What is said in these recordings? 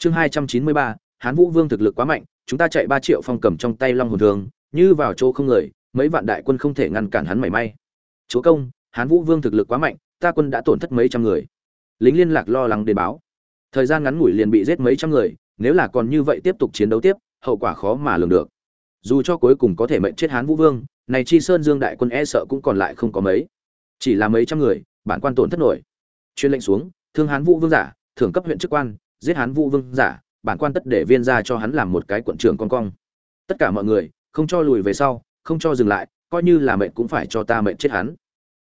chương hai trăm chín mươi ba, hán vũ vương thực lực quá mạnh, chúng ta chạy ba triệu phong cầm trong tay long hồn thường, như vào chỗ không người, mấy vạn đại quân không thể ngăn cản hắn mảy may. Chúa công, hán vũ vương thực lực quá mạnh, ta quân đã tổn thất mấy trăm người. Lính liên lạc lo lắng đến báo. Thời gian ngắn ngủi liền bị giết mấy trăm người, nếu là còn như vậy tiếp tục chiến đấu tiếp, hậu quả khó mà lường được. Dù cho cuối cùng có thể mệnh chết hán vũ vương, này chi sơn dương đại quân e sợ cũng còn lại không có mấy. Chỉ là mấy trăm người, bản quan tổn thất nổi. Chuyên lệnh xuống, thương hán vũ vương giả, thưởng cấp huyện chức quan giết hán vũ vương giả, bản quan tất để viên ra cho hắn làm một cái quận trưởng con cong. Tất cả mọi người, không cho lùi về sau, không cho dừng lại, coi như là mệnh cũng phải cho ta mệnh chết hắn.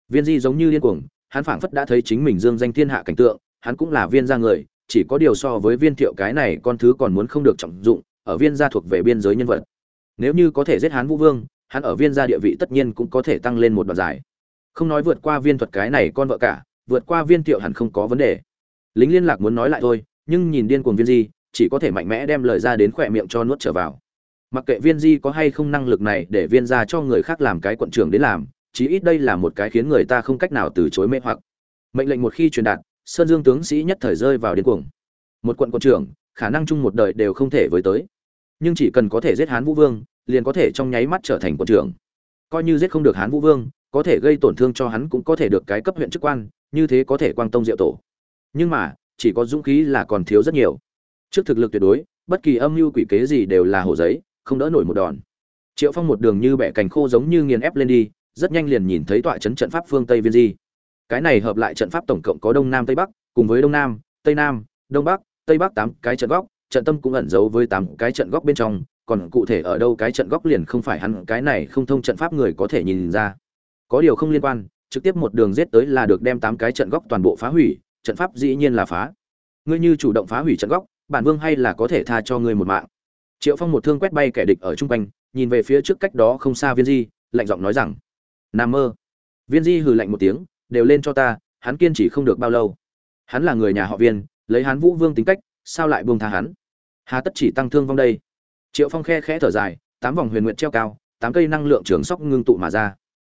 Viên di giống như điên cuồng, hắn phảng phất đã thấy chính mình dương danh thiên hạ cảnh tượng, hắn cũng là viên gia người, chỉ có điều so với viên thiệu cái này con thứ còn muốn không được trọng dụng, ở viên gia thuộc về biên giới nhân vật. Nếu như có thể giết hán vũ vương, hắn ở viên gia địa vị tất nhiên cũng có thể tăng lên một đoạn dài. Không nói vượt qua viên thuật cái này con vợ cả, vượt qua viên thiệu hẳn không có vấn đề. Lính liên lạc muốn nói lại thôi nhưng nhìn điên cuồng viên di, chỉ có thể mạnh mẽ đem lời ra đến khỏe miệng cho nuốt trở vào. Mặc kệ viên di có hay không năng lực này để viên ra cho người khác làm cái quận trưởng đến làm, chí ít đây là một cái khiến người ta không cách nào từ chối mê hoặc. Mệnh lệnh một khi truyền đạt, sơn dương tướng sĩ nhất thời rơi vào điên cuồng. Một quận quận trưởng, khả năng chung một đời đều không thể với tới. Nhưng chỉ cần có thể giết hán vũ vương, liền có thể trong nháy mắt trở thành quận trưởng. Coi như giết không được hán vũ vương, có thể gây tổn thương cho hắn cũng có thể được cái cấp huyện chức quan, như thế có thể quang tông diệu tổ. Nhưng mà chỉ có dũng khí là còn thiếu rất nhiều. Trước thực lực tuyệt đối, bất kỳ âm mưu quỷ kế gì đều là hổ giấy, không đỡ nổi một đòn. Triệu phong một đường như bẻ cành khô giống như nghiền ép lên đi, rất nhanh liền nhìn thấy tọa trấn trận pháp phương tây viên di. Cái này hợp lại trận pháp tổng cộng có đông nam tây bắc, cùng với đông nam, tây nam, đông bắc, tây bắc tám cái trận góc, trận tâm cũng ẩn giấu với tám cái trận góc bên trong, còn cụ thể ở đâu cái trận góc liền không phải hắn, cái này không thông trận pháp người có thể nhìn ra. Có điều không liên quan, trực tiếp một đường giết tới là được đem tám cái trận góc toàn bộ phá hủy trận pháp dĩ nhiên là phá ngươi như chủ động phá hủy trận góc bản vương hay là có thể tha cho ngươi một mạng triệu phong một thương quét bay kẻ địch ở chung quanh nhìn về phía trước cách đó không xa viên di lạnh giọng nói rằng Nam mơ. Viên Di hừ lạnh một tiếng, đều lên cho ta, hắn kiên trì không được bao lâu. Hắn là người nhà họ Viên, lấy hắn Vũ Vương tính cách, sao lại buông tha hắn? Hà tất chỉ tăng thương vong đây. Triệu Phong khe khẽ thở dài, tám vòng huyền nguyện treo cao, tám cây năng lượng trường sóc ngưng tụ mà ra.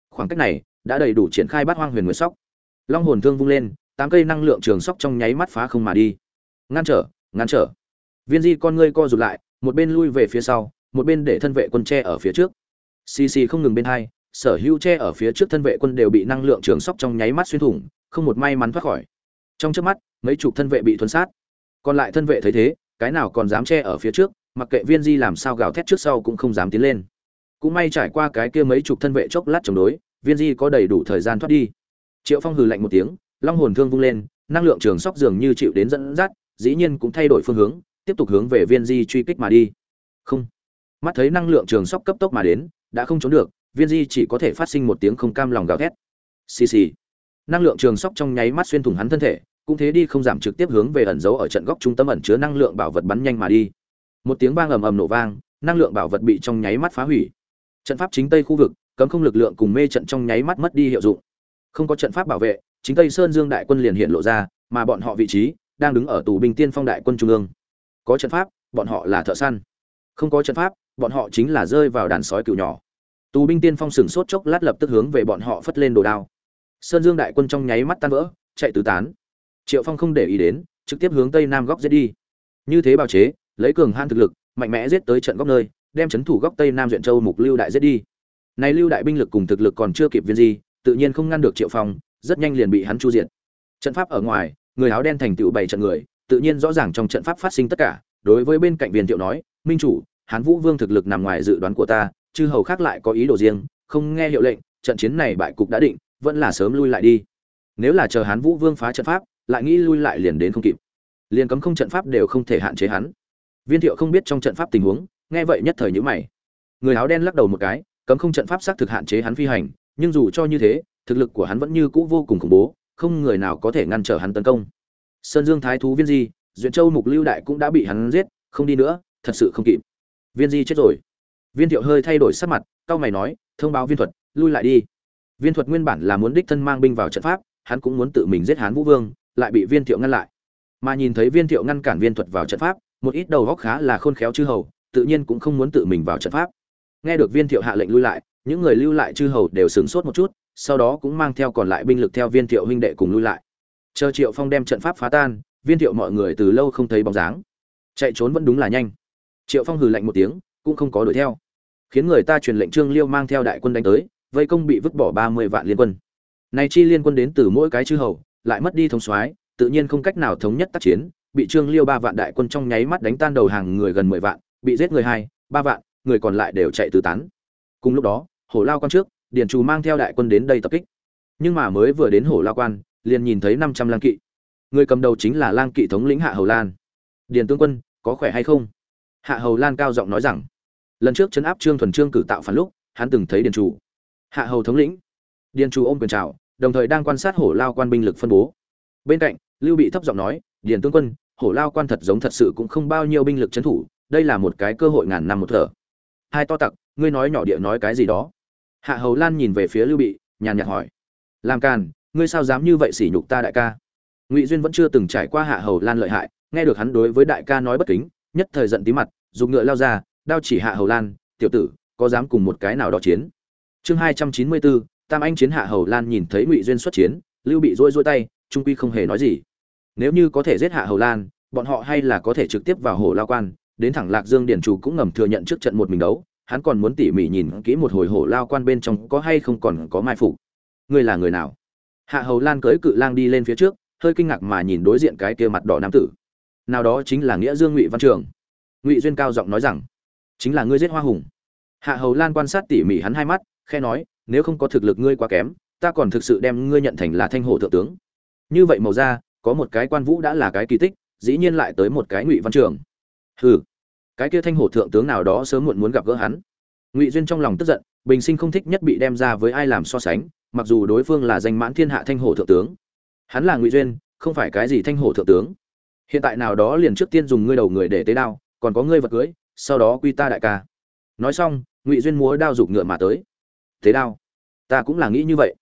Khoảng cách này đã đầy đủ triển khai bát hoang huyền nguyện sóc. Long hồn thương vung lên, tám cây năng lượng trường sóc trong nháy mắt phá không mà đi. Ngăn trở, ngăn trở. Viên Di con ngươi co rụt lại, một bên lui về phía sau, một bên để thân vệ quân tre ở phía trước. Xì xì không ngừng bên hai, sở hữu che ở phía trước thân vệ quân đều bị năng lượng trường sóc trong nháy mắt xuyên thủng không một may mắn thoát khỏi trong trước mắt mấy chục thân vệ bị thuần sát còn lại thân vệ thấy thế cái nào còn dám che ở phía trước mặc kệ viên di làm sao gào thét trước sau cũng không dám tiến lên cũng may trải qua cái kia mấy chục thân vệ chốc lát chống đối viên di có đầy đủ thời gian thoát đi triệu phong hừ lạnh một tiếng long hồn thương vung lên, năng lượng trường sóc dường như chịu đến dẫn dắt, dĩ nhiên cũng thay đổi phương hướng, tiếp tục hướng về viên di truy kích mà đi. Không. Mắt thấy năng lượng trường sóc cấp tốc mà đến, đã không trốn được, viên di chỉ có thể phát sinh một tiếng không cam lòng gào thét. Xì xì. Năng lượng trường sóc trong nháy mắt xuyên thủng hắn thân thể, cũng thế đi không giảm trực tiếp hướng về ẩn giấu ở trận góc trung tâm ẩn chứa năng lượng bảo vật bắn nhanh mà đi. Một tiếng vang ầm ầm nổ vang, năng lượng bảo vật bị trong nháy mắt phá hủy. Trận pháp chính tây khu vực, cấm không lực lượng cùng mê trận trong nháy mắt mất đi hiệu dụng. Không có trận pháp bảo vệ chính tây sơn dương đại quân liền hiện lộ ra, mà bọn họ vị trí đang đứng ở tù binh tiên phong đại quân trung ương. Có trận pháp, bọn họ là thợ săn. Không có trận pháp, bọn họ chính là rơi vào đàn sói cựu nhỏ. Tù binh tiên phong sừng sốt chốc lát lập tức hướng về bọn họ phất lên đồ đao. Sơn dương đại quân trong nháy mắt tan vỡ, chạy tứ tán. Triệu phong không để ý đến, trực tiếp hướng tây nam góc giết đi. Như thế bào chế, lấy cường han thực lực, mạnh mẽ giết tới trận góc nơi, đem c thủ góc tây nam duyện châu mục lưu đại giết đi. Này lưu đại binh lực cùng thực lực còn chưa kịp viên gì, tự nhiên không ngăn được triệu phong rất nhanh liền bị hắn chu diệt. trận pháp ở ngoài, người áo đen thành tựu bảy trận người, tự nhiên rõ ràng trong trận pháp phát sinh tất cả. Đối với bên cạnh viên thiệu nói, minh chủ, hán vũ vương thực lực nằm ngoài dự đoán của ta, chư hầu khác lại có ý đồ riêng, không nghe hiệu lệnh, trận chiến này bại cục đã định, vẫn là sớm lui lại đi. Nếu là chờ hán vũ vương phá trận pháp, lại nghĩ lui lại liền đến không kịp. Liền cấm không trận pháp đều không thể hạn chế hắn. Viên thiệu không biết trong trận pháp tình huống, nghe vậy nhất thời nhíu mày. Người áo đen lắc đầu một cái, cấm không trận pháp xác thực hạn chế hắn phi hành, nhưng dù cho như thế thực lực của hắn vẫn như cũ vô cùng khủng bố, không người nào có thể ngăn trở hắn tấn công. Sơn dương thái thú viên di, duyện châu mục lưu đại cũng đã bị hắn giết, không đi nữa, thật sự không kịp. Viên di chết rồi. Viên thiệu hơi thay đổi sắc mặt cao mày nói, thông báo viên thuật, lui lại đi. Viên thuật nguyên bản là muốn đích thân mang binh vào trận pháp, hắn cũng muốn tự mình giết hán vũ vương, lại bị viên thiệu ngăn lại. Mà nhìn thấy viên thiệu ngăn cản viên thuật vào trận pháp, một ít đầu góc khá là khôn khéo chư hầu, tự nhiên cũng không muốn tự mình vào trận pháp. Nghe được viên thiệu hạ lệnh lui lại, những người lưu lại chư hầu đều sửng sốt một chút sau đó cũng mang theo còn lại binh lực theo viên thiệu huynh đệ cùng lui lại. Chờ triệu phong đem trận pháp phá tan, viên thiệu mọi người từ lâu không thấy bóng dáng. Chạy trốn vẫn đúng là nhanh. Triệu phong hừ lạnh một tiếng, cũng không có đuổi theo. Khiến người ta truyền lệnh trương liêu mang theo đại quân đánh tới, vây công bị vứt bỏ ba mươi vạn liên quân. Này chi liên quân đến từ mỗi cái chư hầu, lại mất đi thống soái, tự nhiên không cách nào thống nhất tác chiến, bị trương liêu ba vạn đại quân trong nháy mắt đánh tan đầu hàng người gần mười vạn, bị giết người hai, ba vạn, người còn lại đều chạy tứ tán. Cùng lúc đó, hổ lao quan trước điền trù mang theo đại quân đến đây tập kích. Nhưng mà mới vừa đến hổ lao quan, liền nhìn thấy năm trăm lang kỵ. Người cầm đầu chính là lang kỵ thống lĩnh hạ hầu lan. Điền tướng quân, có khỏe hay không? Hạ hầu lan cao giọng nói rằng, lần trước chấn áp trương thuần trương cử tạo phản lúc, hắn từng thấy điền chủ hạ hầu thống lĩnh. Điền chủ ôm quyền trào đồng thời đang quan sát hổ lao quan binh lực phân bố. Bên cạnh, lưu bị thấp giọng nói, điền tướng quân, hổ lao quan thật giống thật sự cũng không bao nhiêu binh lực trấn thủ, đây là một cái cơ hội ngàn năm một thở. Hai to tặc, ngươi nói nhỏ địa nói cái gì đó? Hạ hầu lan nhìn về phía lưu bị, nhàn nhạt hỏi. Làm càn, ngươi sao dám như vậy sỉ nhục ta đại ca? Ngụy duyên vẫn chưa từng trải qua hạ hầu lan lợi hại, nghe được hắn đối với đại ca nói bất kính, nhất thời giận tí mặt, dùng ngựa lao ra, đao chỉ hạ hầu lan, tiểu tử, có dám cùng một cái nào đó chiến? Chương hai trăm chín mươi bốn tam anh chiến hạ hầu lan nhìn thấy ngụy duyên xuất chiến, lưu bị rôi rôi tay, trung quy không hề nói gì. Nếu như có thể giết hạ hầu lan, bọn họ hay là có thể trực tiếp vào hồ lao quan, đến thẳng lạc dương điển chủ cũng ngầm thừa nhận trước trận một mình đấu hắn còn muốn tỉ mỉ nhìn kỹ một hồi hổ lao quan bên trong có hay không còn có mai phục. Ngươi là người nào? Hạ hầu lan cưới cự lang đi lên phía trước, hơi kinh ngạc mà nhìn đối diện cái kia mặt đỏ nam tử. Nào đó chính là nghĩa dương ngụy văn trường. Ngụy duyên cao giọng nói rằng, chính là ngươi giết hoa hùng. Hạ hầu lan quan sát tỉ mỉ hắn hai mắt khe nói, nếu không có thực lực ngươi quá kém, ta còn thực sự đem ngươi nhận thành là thanh hổ thượng tướng. Như vậy màu ra có một cái quan vũ đã là cái kỳ tích, dĩ nhiên lại tới một cái ngụy văn trường. Hừ cái kia thanh hổ thượng tướng nào đó sớm muộn muốn gặp gỡ hắn. Ngụy duyên trong lòng tức giận, bình sinh không thích nhất bị đem ra với ai làm so sánh, mặc dù đối phương là danh mãn thiên hạ thanh hổ thượng tướng. Hắn là ngụy duyên, không phải cái gì thanh hổ thượng tướng. Hiện tại nào đó liền trước tiên dùng ngươi đầu người để tế đao, còn có ngươi vật cưới, sau đó quy ta đại ca. Nói xong, ngụy duyên múa đao giục ngựa mà tới. Tế đao? Ta cũng là nghĩ như vậy.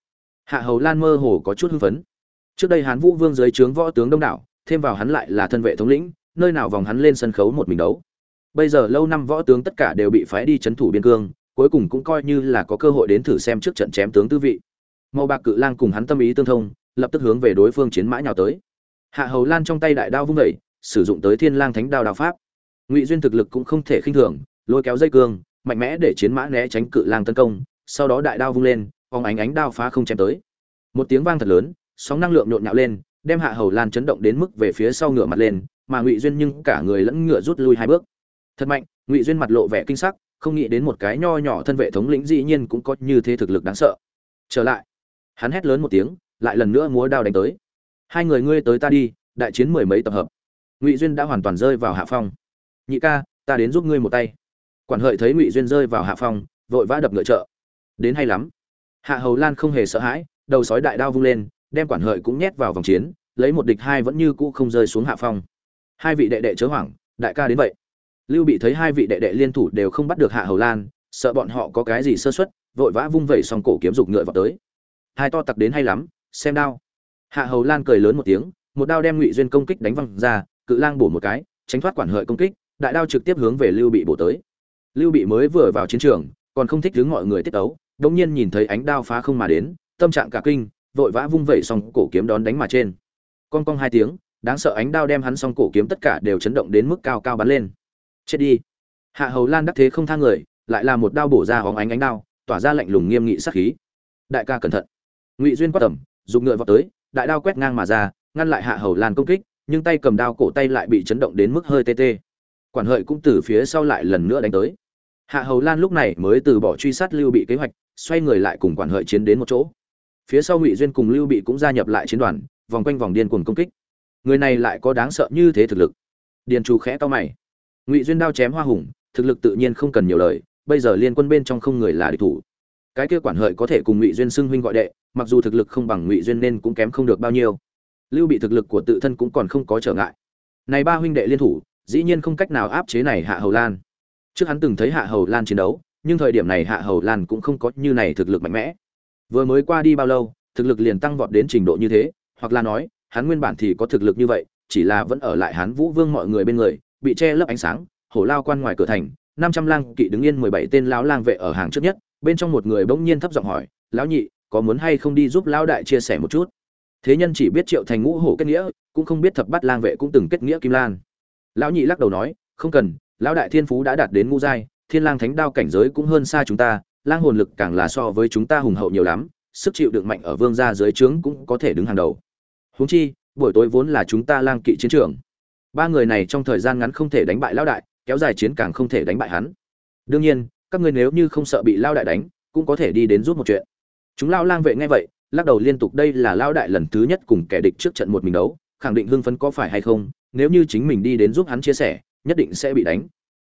Hạ hầu lan mơ hồ có chút hưng phấn. Trước đây hán vũ vương dưới trướng võ tướng đông đảo, thêm vào hắn lại là thân vệ thống lĩnh, nơi nào vòng hắn lên sân khấu một mình đấu bây giờ lâu năm võ tướng tất cả đều bị phái đi chấn thủ biên cương, cuối cùng cũng coi như là có cơ hội đến thử xem trước trận chém tướng tư vị. Màu bạc cự lang cùng hắn tâm ý tương thông, lập tức hướng về đối phương chiến mã nhào tới. Hạ hầu lan trong tay đại đao vung vẩy sử dụng tới thiên lang thánh đao đao pháp. Ngụy duyên thực lực cũng không thể khinh thường, lôi kéo dây cương, mạnh mẽ để chiến mã né tránh cự lang tấn công, sau đó đại đao vung lên, phóng ánh ánh đao phá không chém tới. Một tiếng vang thật lớn, sóng năng lượng nhộn nhạo lên, đem hạ hầu lan chấn động đến mức về phía sau ngựa mặt lên, mà ngụy duyên nhưng cả người lẫn ngựa rút lui hai bước thật mạnh, ngụy duyên mặt lộ vẻ kinh sắc, không nghĩ đến một cái nho nhỏ thân vệ thống lĩnh dĩ nhiên cũng có như thế thực lực đáng sợ. Trở lại, hắn hét lớn một tiếng, lại lần nữa múa đao đánh tới. Hai người ngươi tới ta đi, đại chiến mười mấy tập hợp. Ngụy duyên đã hoàn toàn rơi vào hạ phong. Nhị ca, ta đến giúp ngươi một tay. Quản hợi thấy ngụy duyên rơi vào hạ phong, vội vã đập ngựa trợ đến hay lắm. Hạ hầu lan không hề sợ hãi, đầu sói đại đao vung lên, đem quản hợi cũng nhét vào vòng chiến, lấy một địch hai vẫn như cũ không rơi xuống hạ phong. Hai vị đệ đệ chớ hoảng, đại ca đến vậy lưu bị thấy hai vị đệ đệ liên thủ đều không bắt được hạ hầu lan, sợ bọn họ có cái gì sơ xuất vội vã vung vẩy xong cổ kiếm dục ngựa vào tới. Hai to tặc đến hay lắm, xem đao. Hạ hầu lan cười lớn một tiếng, một đao đem ngụy duyên công kích đánh văng ra, cự lang bổ một cái, tránh thoát quản hợi công kích, đại đao trực tiếp hướng về lưu bị bổ tới. Lưu bị mới vừa vào chiến trường, còn không thích hướng mọi người tiết tấu đống nhiên nhìn thấy ánh đao phá không mà đến, tâm trạng cả kinh, vội vã vung vẩy xong cổ kiếm đón đánh mà trên. Con cong hai tiếng, đáng sợ ánh đao đem hắn xong cổ kiếm tất cả đều chấn động đến mức cao cao bắn lên chết đi. Hạ hầu lan đắc thế không tha người, lại là một đao bổ ra hóng ánh ánh đao, tỏa ra lạnh lùng nghiêm nghị sát khí. Đại ca cẩn thận. Ngụy duyên quát tầm dùng ngựa vào tới, đại đao quét ngang mà ra, ngăn lại hạ hầu lan công kích, nhưng tay cầm đao cổ tay lại bị chấn động đến mức hơi tê tê. Quản hợi cũng từ phía sau lại lần nữa đánh tới. Hạ hầu lan lúc này mới từ bỏ truy sát lưu bị kế hoạch, xoay người lại cùng quản hợi chiến đến một chỗ. Phía sau ngụy duyên cùng lưu bị cũng gia nhập lại chiến đoàn, vòng quanh vòng điên cuồng công kích. Người này lại có đáng sợ như thế thực lực. Điền trù khẽ to mày ngụy duyên đao chém hoa hùng, thực lực tự nhiên không cần nhiều lời, bây giờ liên quân bên trong không người là địch thủ. Cái kia quản hợi có thể cùng ngụy duyên xưng huynh gọi đệ, mặc dù thực lực không bằng ngụy duyên nên cũng kém không được bao nhiêu. Lưu bị thực lực của tự thân cũng còn không có trở ngại. Này ba huynh đệ liên thủ, dĩ nhiên không cách nào áp chế này hạ hầu lan. Trước hắn từng thấy hạ hầu lan chiến đấu, nhưng thời điểm này hạ hầu lan cũng không có như này thực lực mạnh mẽ. Vừa mới qua đi bao lâu, thực lực liền tăng vọt đến trình độ như thế, hoặc là nói, hắn nguyên bản thì có thực lực như vậy, chỉ là vẫn ở lại hắn vũ vương mọi người bên người bị che lấp ánh sáng, hổ lao quan ngoài cửa thành, năm trăm lang kỵ đứng yên mười bảy tên lão lang vệ ở hàng trước nhất, bên trong một người bỗng nhiên thấp giọng hỏi, lão nhị, có muốn hay không đi giúp lão đại chia sẻ một chút? Thế nhân chỉ biết triệu thành ngũ hổ kết nghĩa, cũng không biết thập bát lang vệ cũng từng kết nghĩa kim lan. Lão nhị lắc đầu nói, không cần, lão đại thiên phú đã đạt đến ngũ giai, thiên lang thánh đao cảnh giới cũng hơn xa chúng ta, lang hồn lực càng là so với chúng ta hùng hậu nhiều lắm, sức chịu đựng mạnh ở vương gia dưới trướng cũng có thể đứng hàng đầu. Huống chi, buổi tối vốn là chúng ta lang kỵ chiến trường ba người này trong thời gian ngắn không thể đánh bại lão đại, kéo dài chiến càng không thể đánh bại hắn. Đương nhiên, các ngươi nếu như không sợ bị lão đại đánh, cũng có thể đi đến giúp một chuyện. Chúng lão lang vệ nghe vậy, lắc đầu liên tục đây là lão đại lần thứ nhất cùng kẻ địch trước trận một mình đấu, khẳng định hưng phấn có phải hay không, nếu như chính mình đi đến giúp hắn chia sẻ, nhất định sẽ bị đánh.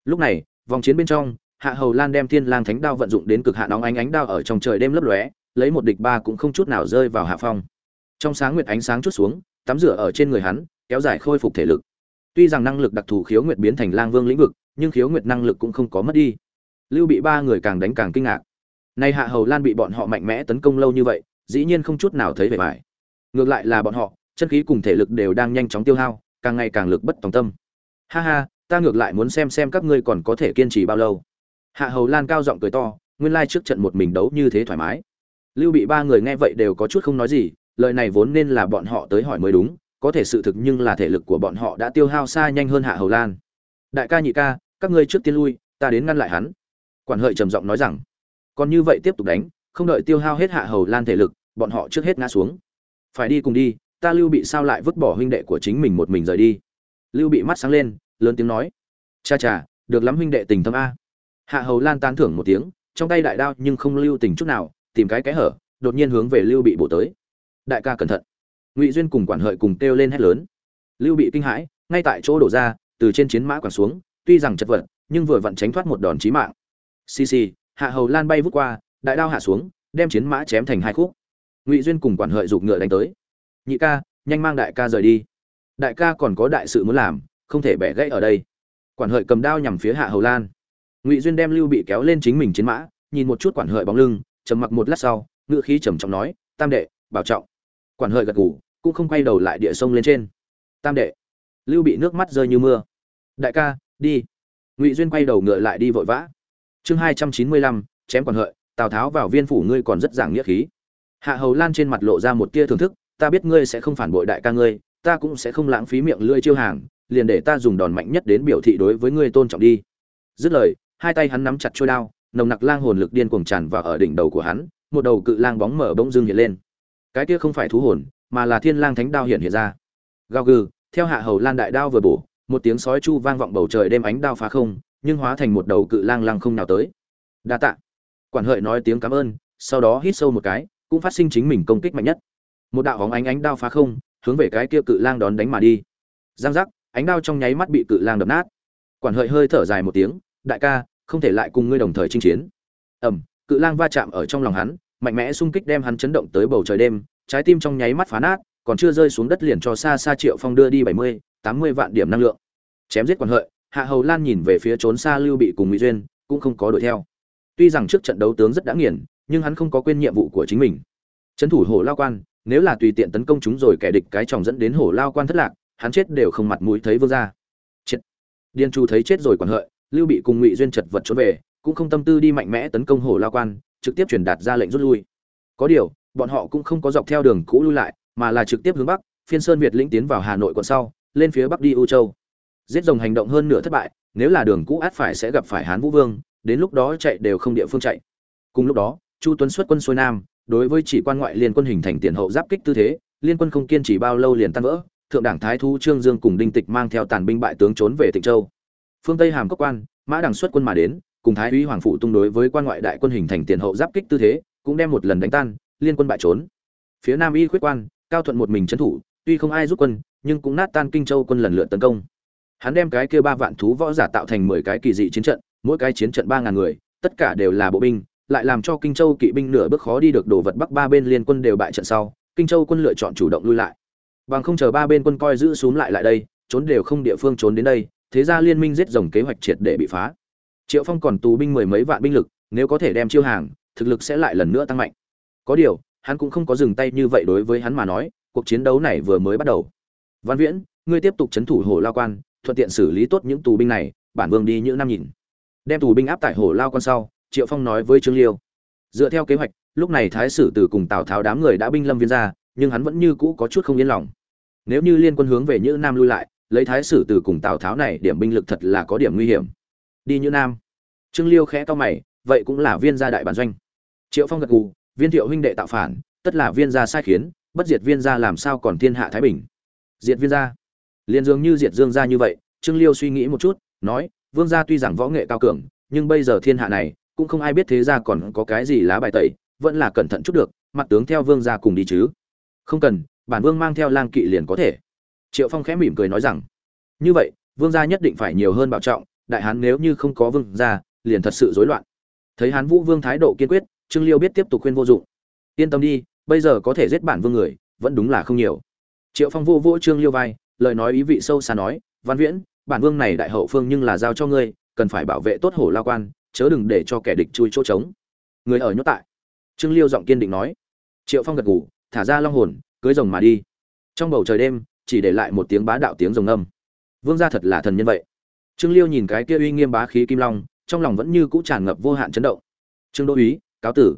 Lúc này, vòng chiến bên trong, hạ hầu lan đem thiên lang thánh đao vận dụng đến cực hạn nóng ánh ánh đao ở trong trời đêm lấp lóe, lấy một địch ba cũng không chút nào rơi vào hạ phong. Trong sáng nguyệt ánh sáng chút xuống, tắm rửa ở trên người hắn, kéo dài khôi phục thể lực tuy rằng năng lực đặc thù khiếu nguyệt biến thành lang vương lĩnh vực, nhưng khiếu nguyệt năng lực cũng không có mất đi. Lưu bị ba người càng đánh càng kinh ngạc. Nay hạ hầu lan bị bọn họ mạnh mẽ tấn công lâu như vậy, dĩ nhiên không chút nào thấy vẻ bại. ngược lại là bọn họ, chân khí cùng thể lực đều đang nhanh chóng tiêu hao, càng ngày càng lực bất tòng tâm. Ha ha, ta ngược lại muốn xem xem các ngươi còn có thể kiên trì bao lâu. Hạ hầu lan cao giọng cười to, nguyên lai trước trận một mình đấu như thế thoải mái. Lưu bị ba người nghe vậy đều có chút không nói gì, lời này vốn nên là bọn họ tới hỏi mới đúng có thể sự thực nhưng là thể lực của bọn họ đã tiêu hao xa nhanh hơn hạ hầu lan. Đại ca nhị ca, các ngươi trước tiên lui, ta đến ngăn lại hắn. Quản hợi trầm giọng nói rằng, còn như vậy tiếp tục đánh, không đợi tiêu hao hết hạ hầu lan thể lực, bọn họ trước hết ngã xuống. Phải đi cùng đi, ta lưu bị sao lại vứt bỏ huynh đệ của chính mình một mình rời đi? Lưu bị mắt sáng lên, lớn tiếng nói, cha cha, được lắm huynh đệ tình thâm a. Hạ hầu lan tán thưởng một tiếng, trong tay đại đao nhưng không lưu tình chút nào, tìm cái kẽ hở, đột nhiên hướng về lưu bị bổ tới. Đại ca cẩn thận ngụy duyên cùng quản hợi cùng kêu lên hét lớn. Lưu bị kinh hãi, ngay tại chỗ đổ ra, từ trên chiến mã quẳng xuống, tuy rằng chật vật, nhưng vừa vặn tránh thoát một đòn chí mạng. Xì xì, hạ hầu lan bay vút qua, đại đao hạ xuống, đem chiến mã chém thành hai khúc. Ngụy duyên cùng quản hợi giục ngựa đánh tới. Nhị ca, nhanh mang đại ca rời đi. Đại ca còn có đại sự muốn làm, không thể bẻ gãy ở đây. Quản hợi cầm đao nhằm phía hạ hầu lan. Ngụy duyên đem lưu bị kéo lên chính mình chiến mã, nhìn một chút quản hợi bóng lưng, trầm mặc một lát sau ngự khí trầm trọng nói, tam đệ, bảo trọng. Quản hợi gật gù cũng không quay đầu lại địa sông lên trên. Tam đệ, lưu bị nước mắt rơi như mưa. Đại ca, đi. Ngụy duyên quay đầu ngựa lại đi vội vã. Chương hai trăm chín mươi lăm, chém còn hợi, tào tháo vào viên phủ ngươi còn rất giảng nghĩa khí. Hạ hầu lan trên mặt lộ ra một tia thưởng thức, ta biết ngươi sẽ không phản bội đại ca ngươi, ta cũng sẽ không lãng phí miệng lưỡi chiêu hàng, liền để ta dùng đòn mạnh nhất đến biểu thị đối với ngươi tôn trọng đi. Dứt lời, hai tay hắn nắm chặt trôi đao, nồng nặc lang hồn lực điên cuồng tràn vào ở đỉnh đầu của hắn, một đầu cự lang bóng mở bỗng dưng hiện lên. Cái kia không phải thú hồn mà là thiên lang thánh đao hiện hiện ra. Gào gừ, theo hạ hầu lan đại đao vừa bổ, một tiếng sói chu vang vọng bầu trời đêm ánh đao phá không, nhưng hóa thành một đầu cự lang lăng không nào tới. Đa tạ. Quản hợi nói tiếng cảm ơn, sau đó hít sâu một cái, cũng phát sinh chính mình công kích mạnh nhất. Một đạo bóng ánh ánh đao phá không, hướng về cái kia cự lang đón đánh mà đi. Giang giác, ánh đao trong nháy mắt bị cự lang đập nát. Quản hợi hơi thở dài một tiếng, đại ca, không thể lại cùng ngươi đồng thời chinh chiến. Ẩm cự lang va chạm ở trong lòng hắn, mạnh mẽ xung kích đem hắn chấn động tới bầu trời đêm trái tim trong nháy mắt phá nát, còn chưa rơi xuống đất liền cho xa xa triệu phong đưa đi bảy mươi, tám mươi vạn điểm năng lượng. Chém giết quan hợi, hạ hầu lan nhìn về phía trốn xa lưu bị cùng ngụy duyên, cũng không có đuổi theo. Tuy rằng trước trận đấu tướng rất đã nghiền, nhưng hắn không có quên nhiệm vụ của chính mình. Trấn thủ hổ lao quan, nếu là tùy tiện tấn công chúng rồi kẻ địch cái tròng dẫn đến hổ lao quan thất lạc, hắn chết đều không mặt mũi thấy vương ra chết. Điên chu thấy chết rồi quan hợi, lưu bị cùng ngụy duyên chật vật trốn về, cũng không tâm tư đi mạnh mẽ tấn công hổ lao quan, trực tiếp truyền đạt ra lệnh rút lui. Có điều bọn họ cũng không có dọc theo đường cũ lui lại, mà là trực tiếp hướng bắc, phiên sơn việt lĩnh tiến vào hà nội còn sau, lên phía bắc đi u châu. Giết rồng hành động hơn nửa thất bại, nếu là đường cũ át phải sẽ gặp phải hán vũ vương, đến lúc đó chạy đều không địa phương chạy. Cùng lúc đó, chu tuấn xuất quân xuôi nam, đối với chỉ quan ngoại liên quân hình thành tiền hậu giáp kích tư thế, liên quân không kiên trì bao lâu liền tan vỡ, thượng đảng thái thú trương dương cùng đinh tịch mang theo tàn binh bại tướng trốn về tịnh châu. Phương tây hàm cốc quan, mã đằng xuất quân mà đến, cùng thái úy hoàng phụ tung đối với quan ngoại đại quân hình thành tiền hậu giáp kích tư thế, cũng đem một lần đánh tan liên quân bại trốn. Phía nam y khuyết quan, cao thuận một mình trấn thủ, tuy không ai giúp quân, nhưng cũng nát tan kinh châu quân lần lượt tấn công. Hắn đem cái kia ba vạn thú võ giả tạo thành mười cái kỳ dị chiến trận, mỗi cái chiến trận ba ngàn người, tất cả đều là bộ binh, lại làm cho kinh châu kỵ binh nửa bước khó đi được đồ vật bắc ba bên liên quân đều bại trận sau, kinh châu quân lựa chọn chủ động lui lại. Bằng không chờ ba bên quân coi giữ xuống lại lại đây, trốn đều không địa phương trốn đến đây, thế ra liên minh giết rồng kế hoạch triệt để bị phá. Triệu phong còn tù binh mười mấy vạn binh lực, nếu có thể đem chiêu hàng, thực lực sẽ lại lần nữa tăng mạnh có điều, hắn cũng không có dừng tay như vậy đối với hắn mà nói, cuộc chiến đấu này vừa mới bắt đầu. Văn viễn, ngươi tiếp tục c h ấ n thủ hồ lao quan, thuận tiện xử lý tốt những tù binh này, bản vương đi những năm nhìn. Đem tù binh áp tại hồ lao quan sau, triệu phong nói với trương liêu. Dựa theo kế hoạch, lúc này thái sử từ cùng tào tháo đám người đã binh lâm viên ra, nhưng hắn vẫn như cũ có chút không yên lòng. Nếu như liên quân hướng về như nam lui lại, lấy thái sử từ cùng tào tháo này, điểm binh lực thật là có điểm nguy hiểm. Đi như nam. Trương liêu khẽ to mày, vậy cũng là viên gia đại bản doanh. Triệu phong gật gù viên thiệu huynh đệ tạo phản, tất là viên gia sai khiến, bất diệt viên gia làm sao còn thiên hạ thái bình? Diệt viên gia. Liền dường như diệt dương gia như vậy, trương liêu suy nghĩ một chút, nói, vương gia tuy rằng võ nghệ cao cường, nhưng bây giờ thiên hạ này, cũng không ai biết thế gia còn có cái gì lá bài tẩy, vẫn là cẩn thận chút được, mặt tướng theo vương gia cùng đi chứ. Không cần, bản vương mang theo lang kỵ liền có thể. Triệu phong khẽ mỉm cười nói rằng, như vậy, vương gia nhất định phải nhiều hơn bảo trọng, đại hán nếu như không có vương gia, liền thật sự rối loạn. Thấy hán vũ vương thái độ kiên quyết trương liêu biết tiếp tục khuyên vô dụng. Yên tâm đi, bây giờ có thể giết bản vương người, vẫn đúng là không nhiều. Triệu phong vô vỗ trương liêu vai, lời nói ý vị sâu xa nói, văn viễn, bản vương này đại hậu phương nhưng là giao cho ngươi, cần phải bảo vệ tốt hổ lao quan, chớ đừng để cho kẻ địch chui chỗ trống. Người ở nhốt tại. Trương liêu giọng kiên định nói. Triệu phong gật ngủ thả ra long hồn, cưới rồng mà đi. Trong bầu trời đêm, chỉ để lại một tiếng bá đạo tiếng rồng âm vương gia thật là thần nhân vậy. Trương liêu nhìn cái kia uy nghiêm bá khí kim long, trong lòng vẫn như cũ tràn ngập vô hạn chấn động. Trương đô úy cáo tử.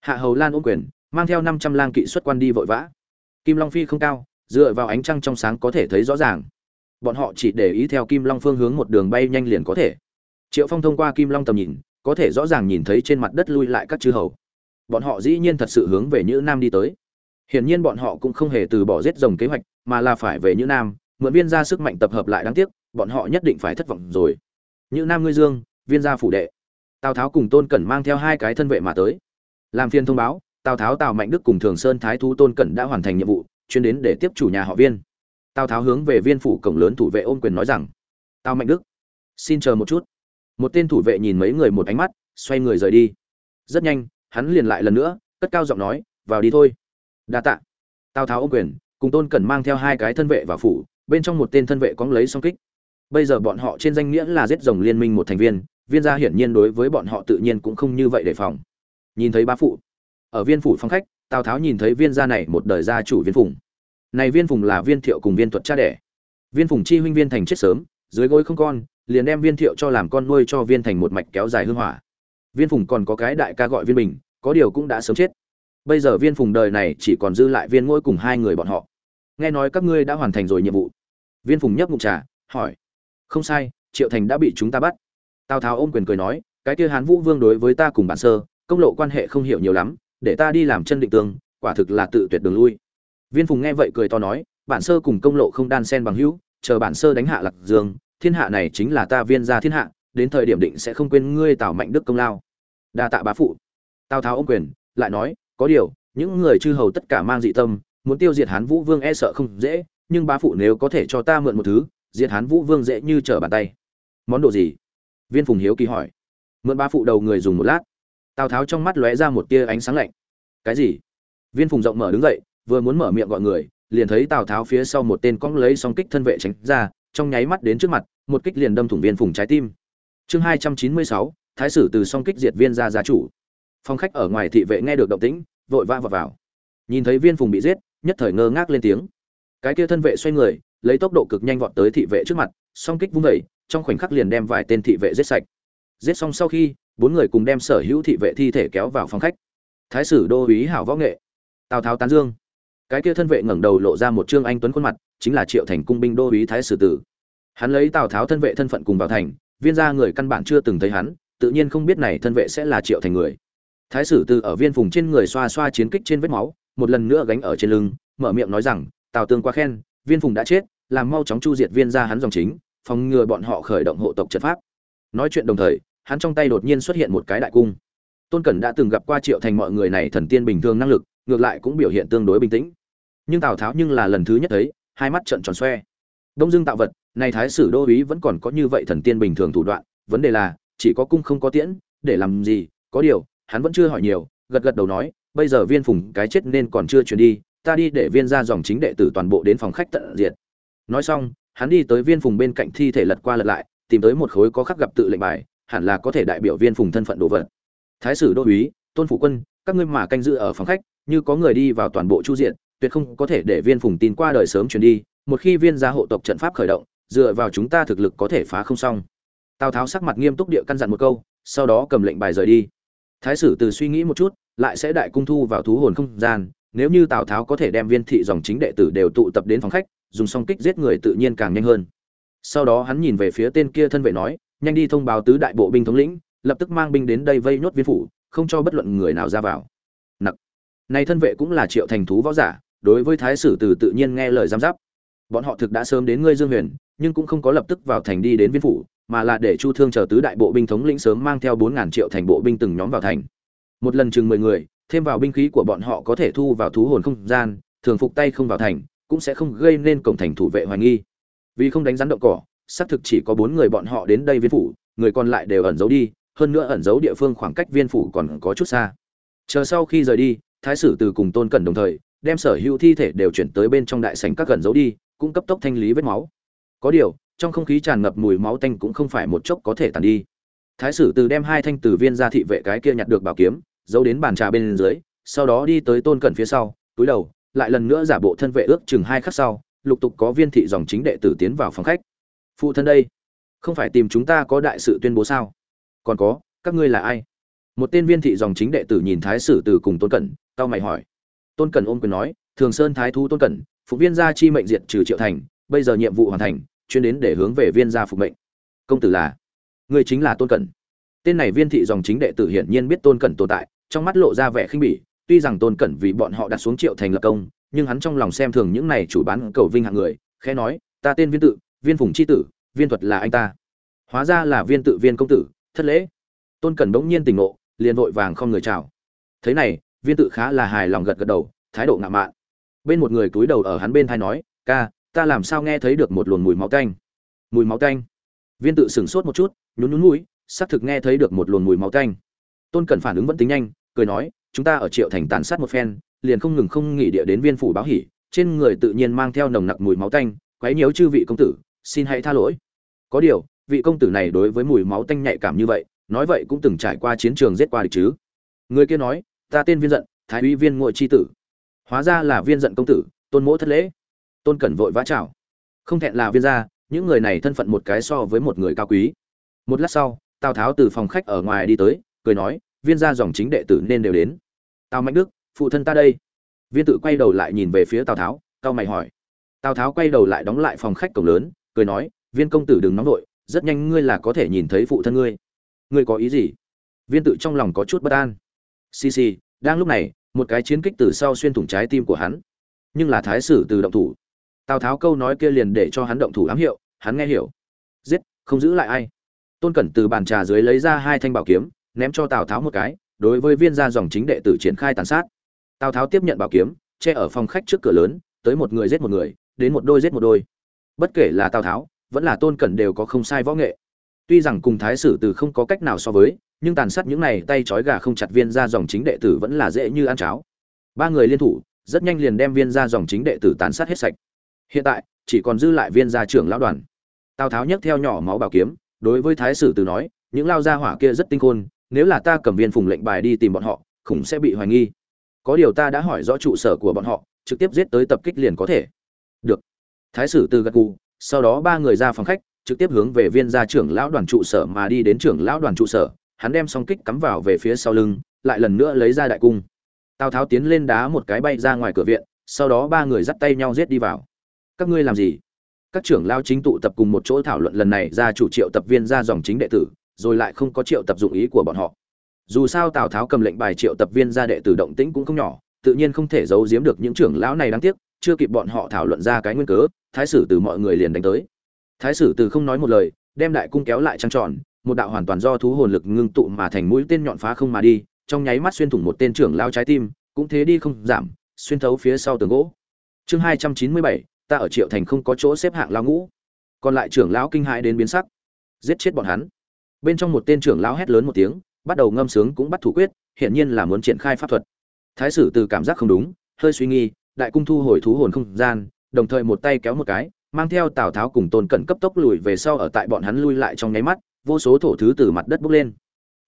Hạ hầu lan ôm quyền, mang theo năm trăm lang kỵ xuất quan đi vội vã. Kim long phi không cao, dựa vào ánh trăng trong sáng có thể thấy rõ ràng. Bọn họ chỉ để ý theo kim long phương hướng một đường bay nhanh liền có thể. Triệu phong thông qua kim long tầm nhìn, có thể rõ ràng nhìn thấy trên mặt đất lui lại các chư hầu. Bọn họ dĩ nhiên thật sự hướng về nhữ nam đi tới. Hiển nhiên bọn họ cũng không hề từ bỏ giết rồng kế hoạch, mà là phải về nhữ nam, mượn viên ra sức mạnh tập hợp lại đáng tiếc, bọn họ nhất định phải thất vọng rồi. Nhữ nam ngươi dương, viên gia phủ đệ tào tháo cùng tôn cẩn mang theo hai cái thân vệ mà tới. Làm phiên thông báo, tào tháo, tào mạnh đức cùng thường sơn thái thú tôn cẩn đã hoàn thành nhiệm vụ, chuyên đến để tiếp chủ nhà họ viên. Tào tháo hướng về viên phủ cổng lớn thủ vệ ôm quyền nói rằng, tào mạnh đức, xin chờ một chút. Một tên thủ vệ nhìn mấy người một ánh mắt, xoay người rời đi. Rất nhanh, hắn liền lại lần nữa, cất cao giọng nói, vào đi thôi. Đa tạ. Tào tháo ôm quyền, cùng tôn cẩn mang theo hai cái thân vệ vào phủ, bên trong một tên thân vệ cóng lấy song kích. Bây giờ bọn họ trên danh nghĩa là giết rồng liên minh một thành viên viên gia hiển nhiên đối với bọn họ tự nhiên cũng không như vậy đề phòng. Nhìn thấy ba phụ, ở viên phủ phong khách, tào tháo nhìn thấy viên gia này một đời gia chủ viên phùng. Này viên phùng là viên thiệu cùng viên thuật cha đẻ. Viên phùng chi huynh viên thành chết sớm, dưới gối không con, liền đem viên thiệu cho làm con nuôi cho viên thành một mạch kéo dài hương hỏa. Viên phùng còn có cái đại ca gọi viên bình, có điều cũng đã sớm chết. Bây giờ viên phùng đời này chỉ còn dư lại viên ngôi cùng hai người bọn họ. Nghe nói các ngươi đã hoàn thành rồi nhiệm vụ. Viên phùng nhấp ngụm trà, hỏi, không sai, triệu thành đã bị chúng ta bắt tào tháo ôm quyền cười nói, cái kia hán vũ vương đối với ta cùng bản sơ, công lộ quan hệ không hiểu nhiều lắm, để ta đi làm chân định tương quả thực là tự tuyệt đường lui. Viên phùng nghe vậy cười to nói, bản sơ cùng công lộ không đan sen bằng hữu, chờ bản sơ đánh hạ lạc dương, thiên hạ này chính là ta viên gia thiên hạ, đến thời điểm định sẽ không quên ngươi tào mạnh đức công lao. Đa tạ bá phụ. Tào tháo ôm quyền, lại nói, có điều, những người chư hầu tất cả mang dị tâm, muốn tiêu diệt hán vũ vương e sợ không dễ, nhưng bá phụ nếu có thể cho ta mượn một thứ, diệt hán vũ vương dễ như trở bàn tay. Món đồ gì? Viên phùng hiếu kỳ hỏi. Mượn ba phụ đầu người dùng một lát. Tào tháo trong mắt lóe ra một tia ánh sáng lạnh. Cái gì? Viên phùng rộng mở đứng dậy vừa muốn mở miệng gọi người liền thấy tào tháo phía sau một tên cong lấy song kích thân vệ tránh ra trong nháy mắt đến trước mặt một kích liền đâm thủng viên phùng trái tim. Chương hai trăm chín mươi sáu thái sử từ song kích diệt viên ra gia chủ. Phong khách ở ngoài thị vệ nghe được động tĩnh vội vã vào, vào. Nhìn thấy viên phùng bị giết nhất thời ngơ ngác lên tiếng. Cái kia thân vệ xoay người lấy tốc độ cực nhanh vọt tới thị vệ trước mặt song kích vung vẩy trong khoảnh khắc liền đem vài tên thị vệ giết sạch. Giết xong sau khi, bốn người cùng đem sở hữu thị vệ thi thể kéo vào phòng khách. Thái sử đô úy hảo võ nghệ. Tào tháo tán dương. Cái kia thân vệ ngẩng đầu lộ ra một trương anh tuấn khuôn mặt, chính là triệu thành cung binh đô úy thái sử tử. Hắn lấy tào tháo thân vệ thân phận cùng vào thành, viên gia người căn bản chưa từng thấy hắn, tự nhiên không biết này thân vệ sẽ là triệu thành người. Thái sử tử ở viên vùng trên người xoa xoa chiến kích trên vết máu, một lần nữa gánh ở trên lưng, mở miệng nói rằng, tào tương quá khen, viên phùng đã chết, làm mau chóng chu diệt viên ra hắn dòng chính phòng ngừa bọn họ khởi động hộ tộc trận pháp. Nói chuyện đồng thời, hắn trong tay đột nhiên xuất hiện một cái đại cung. Tôn cẩn đã từng gặp qua triệu thành mọi người này thần tiên bình thường năng lực, ngược lại cũng biểu hiện tương đối bình tĩnh. Nhưng tào tháo nhưng là lần thứ nhất thấy, hai mắt trận tròn xoe. Đông dương tạo vật, này thái sử đô úy vẫn còn có như vậy thần tiên bình thường thủ đoạn, vấn đề là, chỉ có cung không có tiễn, để làm gì, có điều, hắn vẫn chưa hỏi nhiều, gật gật đầu nói, bây giờ viên phùng cái chết nên còn chưa chuyển đi, ta đi để viên ra dòng chính đệ tử toàn bộ đến phòng khách tận diệt. Nói xong hắn đi tới viên phùng bên cạnh thi thể lật qua lật lại, tìm tới một khối có khắc gặp tự lệnh bài, hẳn là có thể đại biểu viên phùng thân phận đồ vật. Thái sử đô úy, tôn phủ quân, các ngươi mà canh giữ ở phòng khách, như có người đi vào toàn bộ chu diện, tuyệt không có thể để viên phùng tin qua đời sớm chuyển đi, một khi viên gia hộ tộc trận pháp khởi động, dựa vào chúng ta thực lực có thể phá không xong. Tào tháo sắc mặt nghiêm túc địa căn dặn một câu, sau đó cầm lệnh bài rời đi. Thái sử từ suy nghĩ một chút, lại sẽ đại cung thu vào thú hồn không gian, nếu như tào tháo có thể đem viên thị dòng chính đệ tử đều tụ tập đến phòng khách dùng song kích giết người tự nhiên càng nhanh hơn. Sau đó hắn nhìn về phía tên kia thân vệ nói, nhanh đi thông báo tứ đại bộ binh thống lĩnh, lập tức mang binh đến đây vây nhốt viên phủ, không cho bất luận người nào ra vào. Nặc. Này thân vệ cũng là triệu thành thú võ giả, đối với thái sử từ tự nhiên nghe lời giám giáp. Bọn họ thực đã sớm đến ngươi dương huyền, nhưng cũng không có lập tức vào thành đi đến viên phủ, mà là để chu thương chờ tứ đại bộ binh thống lĩnh sớm mang theo bốn ngàn triệu thành bộ binh từng nhóm vào thành. Một lần chừng mười người, thêm vào binh khí của bọn họ có thể thu vào thú hồn không gian, thường phục tay không vào thành cũng sẽ không gây nên cổng thành thủ vệ hoài nghi. Vì không đánh rắn động cỏ, xác thực chỉ có bốn người bọn họ đến đây viên phủ, người còn lại đều ẩn giấu đi, hơn nữa ẩn giấu địa phương khoảng cách viên phủ còn có chút xa. Chờ sau khi rời đi, thái sử từ cùng tôn cẩn đồng thời, đem sở hữu thi thể đều chuyển tới bên trong đại sảnh các gần giấu đi, cũng cấp tốc thanh lý vết máu. Có điều, trong không khí tràn ngập mùi máu tanh cũng không phải một chốc có thể tàn đi. Thái sử từ đem hai thanh tử viên ra thị vệ cái kia nhặt được bảo kiếm, giấu đến bàn trà bên dưới, sau đó đi tới tôn cẩn phía sau, túi đầu lại lần nữa giả bộ thân vệ ước chừng hai khắc sau, lục tục có viên thị dòng chính đệ tử tiến vào phòng khách. Phụ thân đây, không phải tìm chúng ta có đại sự tuyên bố sao? Còn có, các ngươi là ai? Một tên viên thị dòng chính đệ tử nhìn thái sử từ cùng tôn cẩn tao mày hỏi. Tôn cẩn ôm quyền nói, thường sơn thái thu tôn cẩn, phụ viên gia chi mệnh diệt trừ triệu thành, bây giờ nhiệm vụ hoàn thành, chuyên đến để hướng về viên gia phục mệnh. Công tử là người chính là tôn cẩn. Tên này viên thị dòng chính đệ tử hiển nhiên biết tôn cẩn tồn tại, trong mắt lộ ra vẻ khinh bỉ tuy rằng tôn cẩn vì bọn họ đặt xuống triệu thành lập công, nhưng hắn trong lòng xem thường những này chủ bán cầu vinh hạng người, khẽ nói, ta tên viên tự, viên phùng chi tử, viên thuật là anh ta. Hóa ra là viên tự, viên công tử, thất lễ. Tôn cẩn bỗng nhiên tỉnh ngộ, liền vội vàng không người chào. Thế này, viên tự khá là hài lòng gật gật đầu, thái độ ngạo mạn. Bên một người túi đầu ở hắn bên thai nói, ca, ta làm sao nghe thấy được một luồng mùi máu tanh? Mùi máu tanh? Viên tự sửng sốt một chút, nhún nhún mũi xác thực nghe thấy được một luồng mùi máu tanh. Tôn cẩn phản ứng vẫn tính nhanh, cười nói chúng ta ở triệu thành tàn sát một phen, liền không ngừng không nghỉ địa đến viên phủ báo hỉ, trên người tự nhiên mang theo nồng nặc mùi máu tanh, quấy nhiễu chư vị công tử, xin hãy tha lỗi. Có điều, vị công tử này đối với mùi máu tanh nhạy cảm như vậy, nói vậy cũng từng trải qua chiến trường giết qua địch chứ. Người kia nói, ta tên viên giận, thái úy viên ngội chi tử. Hóa ra là viên giận công tử, tôn mỗ thất lễ. Tôn cẩn vội vã chào. Không thẹn là viên gia, những người này thân phận một cái so với một người cao quý. Một lát sau, tào tháo từ phòng khách ở ngoài đi tới, cười nói viên gia dòng chính đệ tử nên đều đến. Tào mạnh đức, phụ thân ta đây. Viên tự quay đầu lại nhìn về phía tào tháo, cao mày hỏi. Tào tháo quay đầu lại đóng lại phòng khách cổng lớn, cười nói, viên công tử đừng nóng vội, rất nhanh ngươi là có thể nhìn thấy phụ thân ngươi. Ngươi có ý gì? Viên tự trong lòng có chút bất an. Xì xì, đang lúc này, một cái chiến kích từ sau xuyên thủng trái tim của hắn. Nhưng là thái sử từ động thủ. Tào tháo câu nói kia liền để cho hắn động thủ ám hiệu, hắn nghe hiểu. Giết, không giữ lại ai. Tôn cẩn từ bàn trà dưới lấy ra hai thanh bảo kiếm ném cho tào tháo một cái, đối với viên gia dòng chính đệ tử triển khai tàn sát. Tào tháo tiếp nhận bảo kiếm, che ở phòng khách trước cửa lớn, tới một người giết một người, đến một đôi giết một đôi. Bất kể là tào tháo, vẫn là tôn cẩn đều có không sai võ nghệ. Tuy rằng cùng thái sử từ không có cách nào so với, nhưng tàn sát những này tay trói gà không chặt viên ra dòng chính đệ tử vẫn là dễ như ăn cháo. Ba người liên thủ, rất nhanh liền đem viên ra dòng chính đệ tử tàn sát hết sạch. Hiện tại, chỉ còn dư lại viên gia trưởng lão đoàn. Tào tháo nhấc theo nhỏ máu bảo kiếm, đối với thái sử từ nói, những lao gia hỏa kia rất tinh khôn nếu là ta cầm viên phùng lệnh bài đi tìm bọn họ, khủng sẽ bị hoài nghi. Có điều ta đã hỏi rõ trụ sở của bọn họ, trực tiếp giết tới tập kích liền có thể. Được. Thái sử từ gật gù, sau đó ba người ra phòng khách, trực tiếp hướng về viên gia trưởng lão đoàn trụ sở mà đi đến trưởng lão đoàn trụ sở. Hắn đem song kích cắm vào về phía sau lưng, lại lần nữa lấy ra đại cung. Tào tháo tiến lên đá một cái bay ra ngoài cửa viện, sau đó ba người dắt tay nhau giết đi vào. Các ngươi làm gì? Các trưởng lao chính tụ tập cùng một chỗ thảo luận lần này ra chủ triệu tập viên ra dòng chính đệ tử rồi lại không có triệu tập dụng ý của bọn họ. Dù sao tào tháo cầm lệnh bài triệu tập viên ra đệ tử động tĩnh cũng không nhỏ, tự nhiên không thể giấu giếm được những trưởng lão này đáng tiếc, chưa kịp bọn họ thảo luận ra cái nguyên cớ, thái sử từ mọi người liền đánh tới. Thái sử từ không nói một lời, đem đại cung kéo lại trăng tròn, một đạo hoàn toàn do thú hồn lực ngưng tụ mà thành mũi tên nhọn phá không mà đi, trong nháy mắt xuyên thủng một tên trưởng lao trái tim, cũng thế đi không giảm, xuyên thấu phía sau tường gỗ. Chương hai trăm chín mươi bảy, ta ở triệu thành không có chỗ xếp hạng lao ngũ. Còn lại trưởng lão kinh hãi đến biến sắc. Giết chết bọn hắn bên trong một tên trưởng lão hét lớn một tiếng, bắt đầu ngâm sướng cũng bắt thủ quyết hiện nhiên là muốn triển khai pháp thuật. Thái sử từ cảm giác không đúng, hơi suy nghi đại cung thu hồi thú hồn không gian, đồng thời một tay kéo một cái, mang theo tào tháo cùng tôn cẩn cấp tốc lùi về sau ở tại bọn hắn lui lại trong nháy mắt, vô số thổ thứ từ mặt đất bốc lên.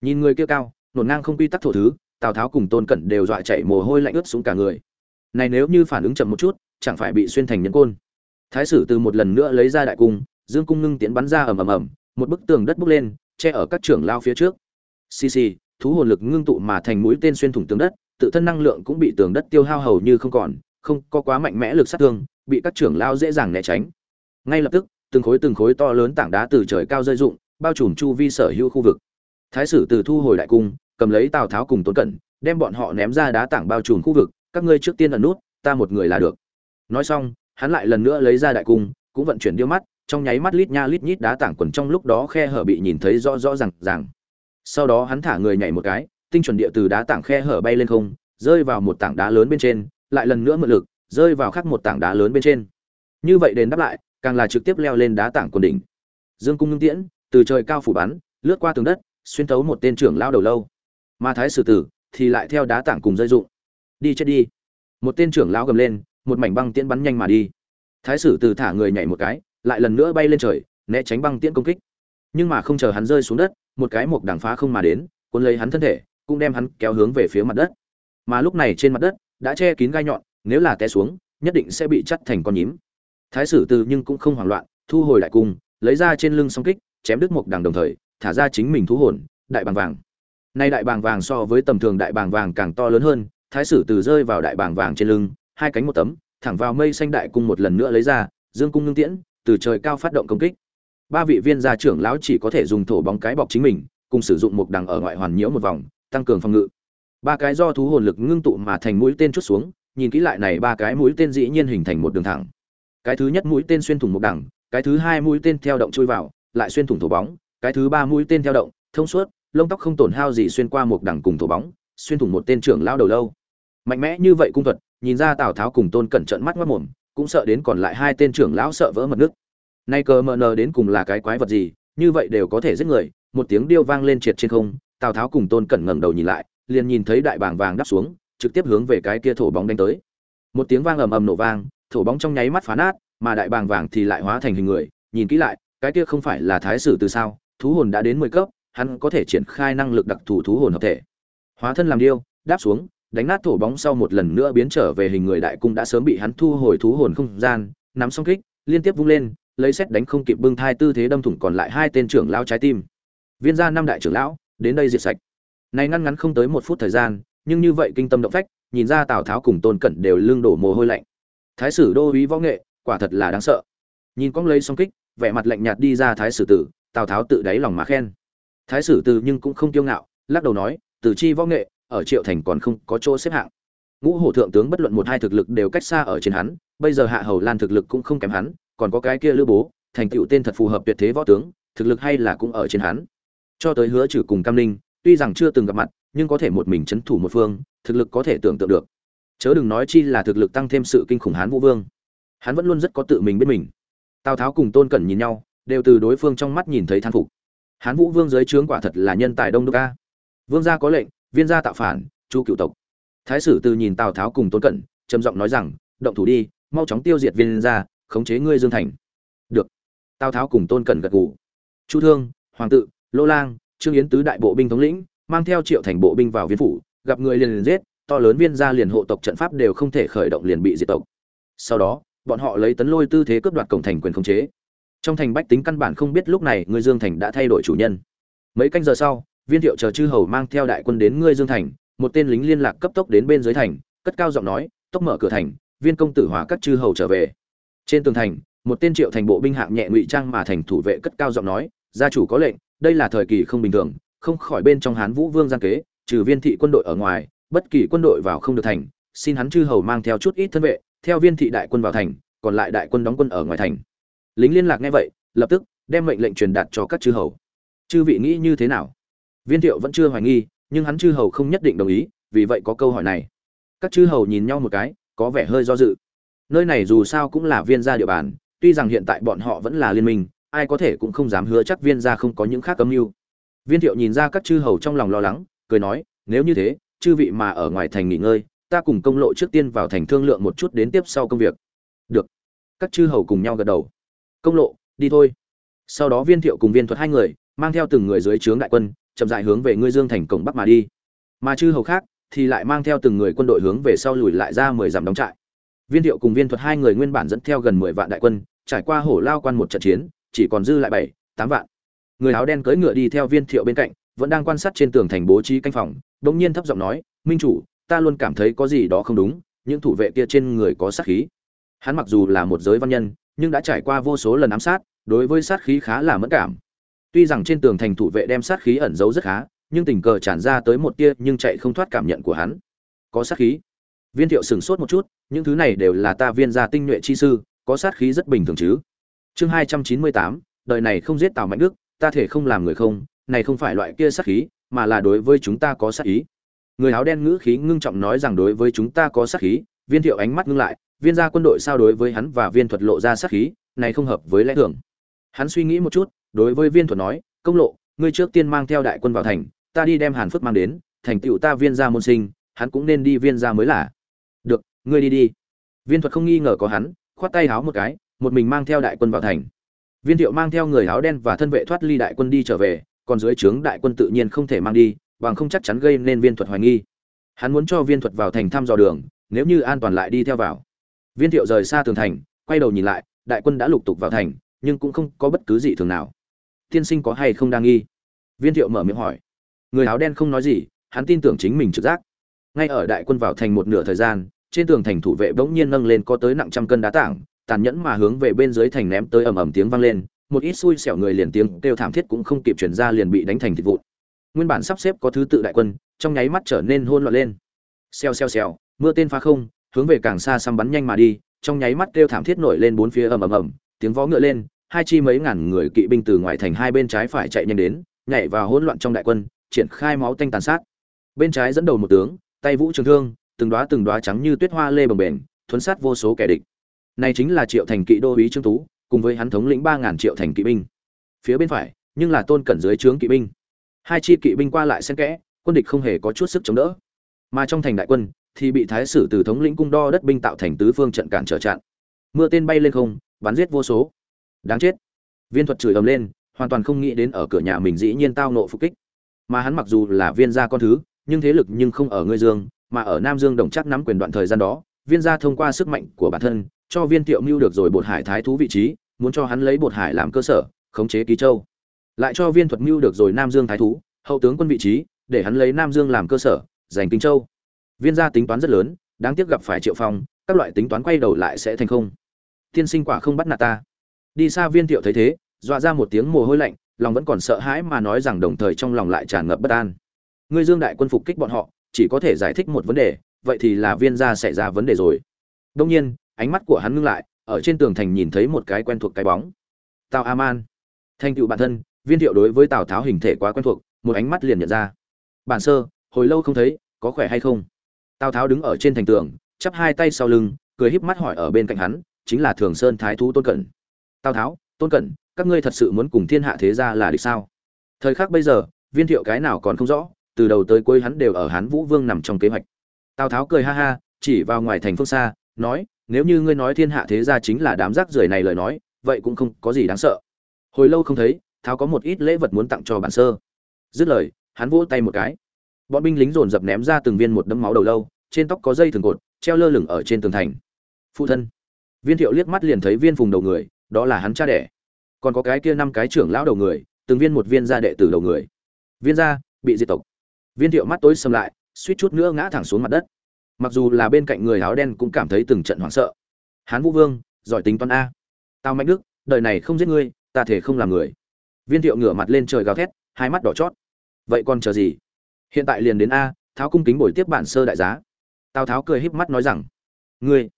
Nhìn người kia cao, nổn ngang không quy tắc thổ thứ, tào tháo cùng tôn cẩn đều dọa chạy mồ hôi lạnh ướt xuống cả người. Này nếu như phản ứng chậm một chút, chẳng phải bị xuyên thành nhân côn. Thái sử từ một lần nữa lấy ra đại cung, dương cung ngưng tiến bắn ra ầm ầm ầm, một bức tường đất bốc lên che ở các trưởng lao phía trước. Xì xì, thú hồn lực ngưng tụ mà thành mũi tên xuyên thủng tường đất, tự thân năng lượng cũng bị tường đất tiêu hao hầu như không còn, không có quá mạnh mẽ lực sát thương, bị các trưởng lao dễ dàng né tránh. Ngay lập tức, từng khối từng khối to lớn tảng đá từ trời cao rơi rụng, bao trùm chu vi sở hữu khu vực. Thái sử từ thu hồi đại cung, cầm lấy tào tháo cùng tôn cẩn, đem bọn họ ném ra đá tảng bao trùm khu vực, các ngươi trước tiên ẩn nút, ta một người là được. Nói xong, hắn lại lần nữa lấy ra đại cung, cũng vận chuyển điêu mắt trong nháy mắt lít nha lít nhít đá tảng quần trong lúc đó khe hở bị nhìn thấy rõ rõ ràng ràng. Sau đó hắn thả người nhảy một cái, tinh chuẩn địa từ đá tảng khe hở bay lên không, rơi vào một tảng đá lớn bên trên, lại lần nữa mượn lực, rơi vào khắc một tảng đá lớn bên trên. Như vậy đền đáp lại, càng là trực tiếp leo lên đá tảng quần đỉnh. Dương cung ngưng tiễn, từ trời cao phủ bắn, lướt qua tường đất, xuyên thấu một tên trưởng lao đầu lâu. Mà thái sử tử thì lại theo đá tảng cùng rơi dụng. Đi chết đi. Một tên trưởng lão gầm lên, một mảnh băng tiễn bắn nhanh mà đi. Thái sử tử thả người nhảy một cái lại lần nữa bay lên trời, né tránh băng tiễn công kích. Nhưng mà không chờ hắn rơi xuống đất, một cái mộc đằng phá không mà đến, cuốn lấy hắn thân thể, cũng đem hắn kéo hướng về phía mặt đất. Mà lúc này trên mặt đất đã che kín gai nhọn, nếu là té xuống, nhất định sẽ bị chắt thành con nhím. Thái sử từ nhưng cũng không hoảng loạn, thu hồi lại cung, lấy ra trên lưng song kích, chém đứt mộc đằng đồng thời, thả ra chính mình thú hồn, đại bàng vàng. Nay đại bàng vàng so với tầm thường đại bàng vàng càng to lớn hơn, thái sử từ rơi vào đại bàng vàng trên lưng, hai cánh một tấm, thẳng vào mây xanh đại cung một lần nữa lấy ra, dương cung ngưng tiễn từ trời cao phát động công kích. Ba vị viên gia trưởng lão chỉ có thể dùng thổ bóng cái bọc chính mình, cùng sử dụng một đằng ở ngoại hoàn nhiễu một vòng, tăng cường phòng ngự. Ba cái do thú hồn lực ngưng tụ mà thành mũi tên chút xuống, nhìn kỹ lại này ba cái mũi tên dĩ nhiên hình thành một đường thẳng. Cái thứ nhất mũi tên xuyên thủng một đằng, cái thứ hai mũi tên theo động chui vào, lại xuyên thủng thổ bóng, cái thứ ba mũi tên theo động, thông suốt, lông tóc không tổn hao gì xuyên qua một đằng cùng thổ bóng, xuyên thủng một tên trưởng lão đầu lâu. Mạnh mẽ như vậy cung thuật, nhìn ra tào tháo cùng tôn cẩn trận mắt mất mồm cũng sợ đến còn lại hai tên trưởng lão sợ vỡ mật nước. Nay cờ mờ nờ đến cùng là cái quái vật gì, như vậy đều có thể giết người, một tiếng điêu vang lên triệt trên không, tào tháo cùng tôn cẩn ngẩng đầu nhìn lại, liền nhìn thấy đại bàng vàng đắp xuống, trực tiếp hướng về cái kia thổ bóng đánh tới. Một tiếng vang ầm ầm nổ vang, thổ bóng trong nháy mắt phá nát, mà đại bàng vàng thì lại hóa thành hình người, nhìn kỹ lại, cái kia không phải là thái sử từ sao, thú hồn đã đến mười cấp, hắn có thể triển khai năng lực đặc thù thú hồn hợp thể. Hóa thân làm điêu, đáp xuống đánh nát thổ bóng sau một lần nữa biến trở về hình người đại cung đã sớm bị hắn thu hồi thú hồn không gian, nắm song kích, liên tiếp vung lên, lấy xét đánh không kịp bưng thai tư thế đâm thủng còn lại hai tên trưởng lão trái tim. Viên gia năm đại trưởng lão, đến đây diệt sạch. Này ngăn ngắn không tới một phút thời gian, nhưng như vậy kinh tâm động phách, nhìn ra tào tháo cùng tôn cẩn đều lưng đổ mồ hôi lạnh. Thái sử đô úy võ nghệ, quả thật là đáng sợ. Nhìn con lấy song kích, vẻ mặt lạnh nhạt đi ra thái sử tử, tào tháo tự đáy lòng mà khen. Thái sử tử nhưng cũng không kiêu ngạo, lắc đầu nói, tử chi võ nghệ ở triệu thành còn không có chỗ xếp hạng. Ngũ hổ thượng tướng bất luận một hai thực lực đều cách xa ở trên hắn, bây giờ hạ hầu lan thực lực cũng không kém hắn, còn có cái kia lữ bố, thành tựu tên thật phù hợp tuyệt thế võ tướng, thực lực hay là cũng ở trên hắn. Cho tới hứa trừ cùng cam ninh, tuy rằng chưa từng gặp mặt, nhưng có thể một mình chấn thủ một phương, thực lực có thể tưởng tượng được. Chớ đừng nói chi là thực lực tăng thêm sự kinh khủng hán vũ vương. Hắn vẫn luôn rất có tự mình biết mình. Tào tháo cùng tôn cẩn nhìn nhau, đều từ đối phương trong mắt nhìn thấy thán phục. Hán vũ vương dưới trướng quả thật là nhân tài đông đô ca vương gia có lệnh viên gia tạo phản, chu cựu tộc. Thái sử từ nhìn tào tháo cùng tôn cẩn trầm giọng nói rằng, động thủ đi, mau chóng tiêu diệt viên gia, khống chế ngươi dương thành. Được. Tào tháo cùng tôn cẩn gật gù. Chu thương, hoàng tự, lô lang, trương yến tứ đại bộ binh thống lĩnh, mang theo triệu thành bộ binh vào viên phủ, gặp người liền liền giết, to lớn viên gia liền hộ tộc trận pháp đều không thể khởi động liền bị diệt tộc. Sau đó, bọn họ lấy tấn lôi tư thế cướp đoạt cổng thành quyền khống chế. Trong thành bách tính căn bản không biết lúc này ngươi dương thành đã thay đổi chủ nhân. Mấy canh giờ sau viên thiệu chờ chư hầu mang theo đại quân đến ngươi dương thành, một tên lính liên lạc cấp tốc đến bên dưới thành, cất cao giọng nói, tốc mở cửa thành, viên công tử hòa các chư hầu trở về. Trên tường thành, một tên triệu thành bộ binh hạng nhẹ ngụy trang mà thành thủ vệ cất cao giọng nói, gia chủ có lệnh, đây là thời kỳ không bình thường, không khỏi bên trong hán vũ vương gian kế, trừ viên thị quân đội ở ngoài, bất kỳ quân đội vào không được thành, xin hắn chư hầu mang theo chút ít thân vệ, theo viên thị đại quân vào thành, còn lại đại quân đóng quân ở ngoài thành. Lính liên lạc nghe vậy, lập tức đem mệnh lệnh truyền đạt cho các chư hầu. Chư vị nghĩ như thế nào? Viên thiệu vẫn chưa hoài nghi, nhưng hắn chư hầu không nhất định đồng ý, vì vậy có câu hỏi này. Các chư hầu nhìn nhau một cái, có vẻ hơi do dự. Nơi này dù sao cũng là viên gia địa bàn, tuy rằng hiện tại bọn họ vẫn là liên minh, ai có thể cũng không dám hứa chắc viên gia không có những khác cấm mưu. Viên thiệu nhìn ra các chư hầu trong lòng lo lắng, cười nói, nếu như thế, chư vị mà ở ngoài thành nghỉ ngơi, ta cùng công lộ trước tiên vào thành thương lượng một chút đến tiếp sau công việc. Được. Các chư hầu cùng nhau gật đầu. Công lộ, đi thôi. Sau đó viên thiệu cùng viên thuật hai người, mang theo từng người dưới trướng đại quân chậm dại hướng về ngươi dương thành cổng bắc mà đi. Mà chư hầu khác thì lại mang theo từng người quân đội hướng về sau lùi lại ra mười dặm đóng trại. Viên thiệu cùng viên thuật hai người nguyên bản dẫn theo gần mười vạn đại quân, trải qua hổ lao quan một trận chiến, chỉ còn dư lại bảy, tám vạn. Người áo đen cưỡi ngựa đi theo viên thiệu bên cạnh, vẫn đang quan sát trên tường thành bố trí canh phòng, bỗng nhiên thấp giọng nói, minh chủ, ta luôn cảm thấy có gì đó không đúng, những thủ vệ kia trên người có sát khí. Hắn mặc dù là một giới văn nhân, nhưng đã trải qua vô số lần ám sát, đối với sát khí khá là mất cảm tuy rằng trên tường thành thủ vệ đem sát khí ẩn giấu rất khá, nhưng tình cờ tràn ra tới một tia nhưng chạy không thoát cảm nhận của hắn. Có sát khí. Viên thiệu sửng sốt một chút, những thứ này đều là ta viên gia tinh nhuệ chi sư, có sát khí rất bình thường chứ. Chương hai trăm chín mươi tám, đời này không giết tào mạnh đức, ta thể không làm người không, này không phải loại kia sát khí, mà là đối với chúng ta có sát ý. Người áo đen ngữ khí ngưng trọng nói rằng đối với chúng ta có sát khí, viên thiệu ánh mắt ngưng lại, viên gia quân đội sao đối với hắn và viên thuật lộ ra sát khí, này không hợp với lẽ thường. Hắn suy nghĩ một chút đối với viên thuật nói, công lộ, ngươi trước tiên mang theo đại quân vào thành, ta đi đem hàn phước mang đến, thành tựu ta viên gia môn sinh, hắn cũng nên đi viên gia mới là. Được, ngươi đi đi. Viên thuật không nghi ngờ có hắn, khoát tay háo một cái, một mình mang theo đại quân vào thành. Viên thiệu mang theo người háo đen và thân vệ thoát ly đại quân đi trở về, còn dưới trướng đại quân tự nhiên không thể mang đi, bằng không chắc chắn gây nên viên thuật hoài nghi. Hắn muốn cho viên thuật vào thành thăm dò đường, nếu như an toàn lại đi theo vào. Viên thiệu rời xa tường thành, quay đầu nhìn lại, đại quân đã lục tục vào thành, nhưng cũng không có bất cứ gì thường nào tiên sinh có hay không đang nghi? Viên thiệu mở miệng hỏi. Người áo đen không nói gì, hắn tin tưởng chính mình trực giác. Ngay ở đại quân vào thành một nửa thời gian, trên tường thành thủ vệ bỗng nhiên nâng lên có tới nặng trăm cân đá tảng, tàn nhẫn mà hướng về bên dưới thành ném tới ầm ầm tiếng vang lên, một ít xui xẻo người liền tiếng kêu thảm thiết cũng không kịp chuyển ra liền bị đánh thành thịt vụn. Nguyên bản sắp xếp có thứ tự đại quân, trong nháy mắt trở nên hôn loạn lên. Xèo xèo xèo, mưa tên phá không, hướng về càng xa xăm bắn nhanh mà đi, trong nháy mắt kêu thảm thiết nổi lên bốn phía ầm ầm ầm, tiếng vó ngựa lên hai chi mấy ngàn người kỵ binh từ ngoài thành hai bên trái phải chạy nhanh đến, nhảy vào hỗn loạn trong đại quân, triển khai máu tanh tàn sát. Bên trái dẫn đầu một tướng, tay vũ trường thương, từng đóa từng đóa trắng như tuyết hoa lê bồng bềnh, thuấn sát vô số kẻ địch. Này chính là triệu thành kỵ đô úy trương tú, cùng với hắn thống lĩnh ba ngàn triệu thành kỵ binh. Phía bên phải, nhưng là tôn cẩn dưới trướng kỵ binh. Hai chi kỵ binh qua lại xen kẽ, quân địch không hề có chút sức chống đỡ. Mà trong thành đại quân, thì bị thái sử từ thống lĩnh cung đo đất binh tạo thành tứ phương trận cản trở chặn. Mưa tên bay lên không, bắn giết vô số đáng chết. Viên thuật chửi ầm lên, hoàn toàn không nghĩ đến ở cửa nhà mình dĩ nhiên tao nộ phục kích. Mà hắn mặc dù là viên gia con thứ, nhưng thế lực nhưng không ở ngươi dương, mà ở nam dương đồng chắc nắm quyền đoạn thời gian đó, viên gia thông qua sức mạnh của bản thân, cho viên tiệu mưu được rồi bột hải thái thú vị trí, muốn cho hắn lấy bột hải làm cơ sở, khống chế ký châu. Lại cho viên thuật mưu được rồi nam dương thái thú, hậu tướng quân vị trí, để hắn lấy nam dương làm cơ sở, giành kinh châu. Viên gia tính toán rất lớn, đáng tiếc gặp phải triệu phong, các loại tính toán quay đầu lại sẽ thành không. Tiên sinh quả không bắt nạt ta đi xa viên thiệu thấy thế dọa ra một tiếng mồ hôi lạnh lòng vẫn còn sợ hãi mà nói rằng đồng thời trong lòng lại tràn ngập bất an. Ngươi dương đại quân phục kích bọn họ chỉ có thể giải thích một vấn đề vậy thì là viên gia xảy ra vấn đề rồi. Đông nhiên ánh mắt của hắn ngưng lại ở trên tường thành nhìn thấy một cái quen thuộc cái bóng. Tào Aman, thành tựu bản thân viên thiệu đối với tào tháo hình thể quá quen thuộc một ánh mắt liền nhận ra. Bản sơ hồi lâu không thấy có khỏe hay không? Tào tháo đứng ở trên thành tường chắp hai tay sau lưng cười híp mắt hỏi ở bên cạnh hắn chính là thường sơn thái thú tôn cẩn tào tháo, tôn cẩn, các ngươi thật sự muốn cùng thiên hạ thế gia là địch sao? Thời khắc bây giờ, viên thiệu cái nào còn không rõ, từ đầu tới cuối hắn đều ở hán vũ vương nằm trong kế hoạch. Tào tháo cười ha ha, chỉ vào ngoài thành phương xa, nói, nếu như ngươi nói thiên hạ thế gia chính là đám rác rưởi này lời nói, vậy cũng không có gì đáng sợ. Hồi lâu không thấy, tháo có một ít lễ vật muốn tặng cho bản sơ. Dứt lời, hắn vỗ tay một cái. Bọn binh lính dồn dập ném ra từng viên một đấm máu đầu lâu, trên tóc có dây thường cột, treo lơ lửng ở trên tường thành. Phụ thân. Viên thiệu liếc mắt liền thấy viên phùng đầu người đó là hắn cha đẻ. Còn có cái kia năm cái trưởng lão đầu người, từng viên một viên gia đệ tử đầu người. Viên gia, bị diệt tộc. Viên thiệu mắt tối xâm lại, suýt chút nữa ngã thẳng xuống mặt đất. Mặc dù là bên cạnh người áo đen cũng cảm thấy từng trận hoảng sợ. Hán vũ vương, giỏi tính toán a. Tao mạnh đức, đời này không giết ngươi, ta thể không làm người. Viên thiệu ngửa mặt lên trời gào thét, hai mắt đỏ chót. Vậy còn chờ gì? Hiện tại liền đến a, tháo cung kính bồi tiếp bản sơ đại giá. Tào tháo cười híp mắt nói rằng, ngươi.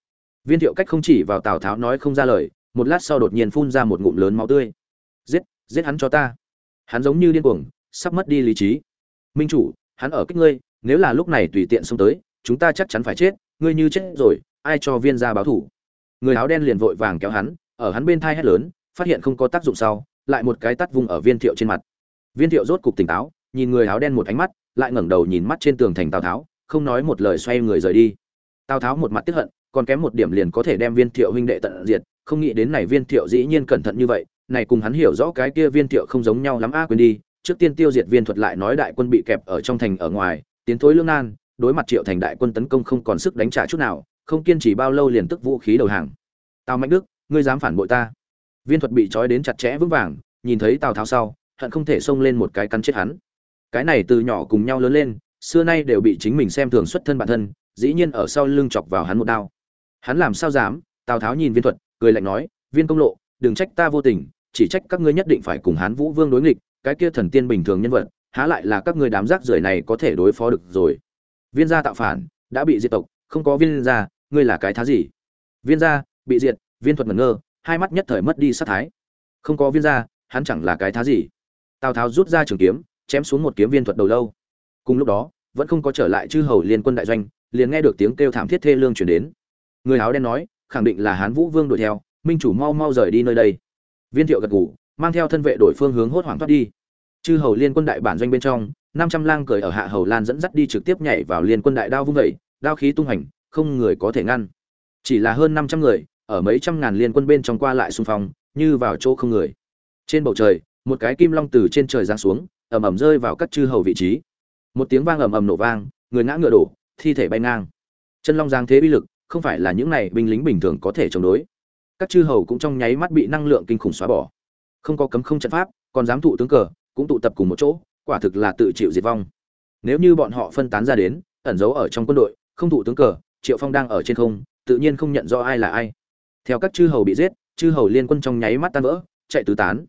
Viên thiệu cách không chỉ vào tào tháo nói không ra lời một lát sau đột nhiên phun ra một ngụm lớn máu tươi. Giết giết hắn cho ta. Hắn giống như điên cuồng, sắp mất đi lý trí. Minh chủ, hắn ở kích ngươi, nếu là lúc này tùy tiện xông tới, chúng ta chắc chắn phải chết, ngươi như chết rồi, ai cho viên ra báo thủ? Người áo đen liền vội vàng kéo hắn, ở hắn bên thai hét lớn, phát hiện không có tác dụng sau, lại một cái tắt vung ở viên thiệu trên mặt. Viên thiệu rốt cục tỉnh táo, nhìn người áo đen một ánh mắt, lại ngẩng đầu nhìn mắt trên tường thành tào tháo, không nói một lời xoay người rời đi. Tào tháo một mặt tức hận, còn kém một điểm liền có thể đem viên thiệu huynh đệ tận diệt không nghĩ đến này viên thiệu dĩ nhiên cẩn thận như vậy, này cùng hắn hiểu rõ cái kia viên thiệu không giống nhau lắm. A, quên đi, trước tiên tiêu diệt viên thuật lại nói đại quân bị kẹp ở trong thành ở ngoài, tiến thối lương nan đối mặt triệu thành đại quân tấn công không còn sức đánh trả chút nào, không kiên trì bao lâu liền tức vũ khí đầu hàng. Tào mạnh đức, ngươi dám phản bội ta? Viên thuật bị trói đến chặt chẽ vững vàng, nhìn thấy tào tháo sau, hận không thể xông lên một cái cắn chết hắn. Cái này từ nhỏ cùng nhau lớn lên, xưa nay đều bị chính mình xem thường xuất thân bản thân, dĩ nhiên ở sau lưng chọc vào hắn một đao. Hắn làm sao dám? Tào tháo nhìn viên thuật cười lạnh nói, viên công lộ, đừng trách ta vô tình, chỉ trách các ngươi nhất định phải cùng hán vũ vương đối nghịch, cái kia thần tiên bình thường nhân vật, há lại là các ngươi đám rác rưởi này có thể đối phó được rồi. Viên gia tạo phản, đã bị diệt tộc, không có viên gia, ngươi là cái thá gì? Viên gia, bị diệt, viên thuật ngẩn ngơ, hai mắt nhất thời mất đi sát thái. Không có viên gia, hắn chẳng là cái thá gì. Tào tháo rút ra trường kiếm, chém xuống một kiếm viên thuật đầu lâu. Cùng lúc đó, vẫn không có trở lại chư hầu liên quân đại doanh, liền nghe được tiếng kêu thảm thiết thê lương chuyển đến. Người áo đen nói khẳng định là hán vũ vương đuổi theo, minh chủ mau mau rời đi nơi đây. Viên thiệu gật gù, mang theo thân vệ đổi phương hướng hốt hoảng thoát đi. Chư hầu liên quân đại bản doanh bên trong, năm trăm lang cười ở hạ hầu lan dẫn dắt đi trực tiếp nhảy vào liên quân đại đao vung vẩy đao khí tung hành, không người có thể ngăn. Chỉ là hơn năm trăm người, ở mấy trăm ngàn liên quân bên trong qua lại xung phong, như vào chỗ không người. Trên bầu trời, một cái kim long từ trên trời giáng xuống, ầm ầm rơi vào các chư hầu vị trí. Một tiếng vang ầm ầm nổ vang, người ngã ngựa đổ, thi thể bay ngang. Chân long giáng thế uy lực không phải là những này binh lính bình thường có thể chống đối. Các chư hầu cũng trong nháy mắt bị năng lượng kinh khủng xóa bỏ. Không có cấm không trận pháp, còn dám tụ tướng cờ, cũng tụ tập cùng một chỗ, quả thực là tự chịu diệt vong. Nếu như bọn họ phân tán ra đến, ẩn giấu ở trong quân đội, không tụ tướng cờ, triệu phong đang ở trên không, tự nhiên không nhận rõ ai là ai. Theo các chư hầu bị giết, chư hầu liên quân trong nháy mắt tan vỡ, chạy tứ tán.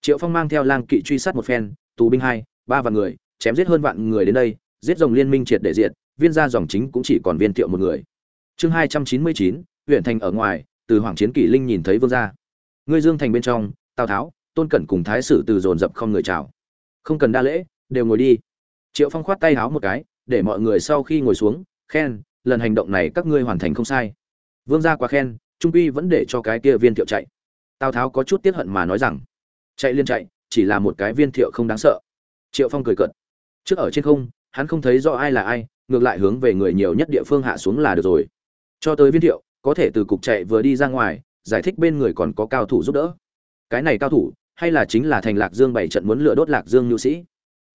Triệu phong mang theo lang kỵ truy sát một phen, tù binh hai, ba vạn người, chém giết hơn vạn người đến đây, giết dòng liên minh triệt để diệt, viên gia dòng chính cũng chỉ còn viên thiệu một người chương hai trăm chín mươi chín, huyện thành ở ngoài, từ hoàng chiến kỷ linh nhìn thấy vương gia. Ngươi dương thành bên trong, tào tháo, tôn cẩn cùng thái sử từ dồn dập không người chào. Không cần đa lễ, đều ngồi đi. Triệu phong khoát tay háo một cái, để mọi người sau khi ngồi xuống, khen, lần hành động này các ngươi hoàn thành không sai. Vương gia quá khen, trung quy vẫn để cho cái kia viên thiệu chạy. Tào tháo có chút tiết hận mà nói rằng, chạy liên chạy, chỉ là một cái viên thiệu không đáng sợ. Triệu phong cười cợt. Trước ở trên không, hắn không thấy rõ ai là ai, ngược lại hướng về người nhiều nhất địa phương hạ xuống là được rồi cho tới viên thiệu, có thể từ cục chạy vừa đi ra ngoài, giải thích bên người còn có cao thủ giúp đỡ. Cái này cao thủ, hay là chính là thành lạc dương bảy trận muốn lựa đốt lạc dương mưu sĩ?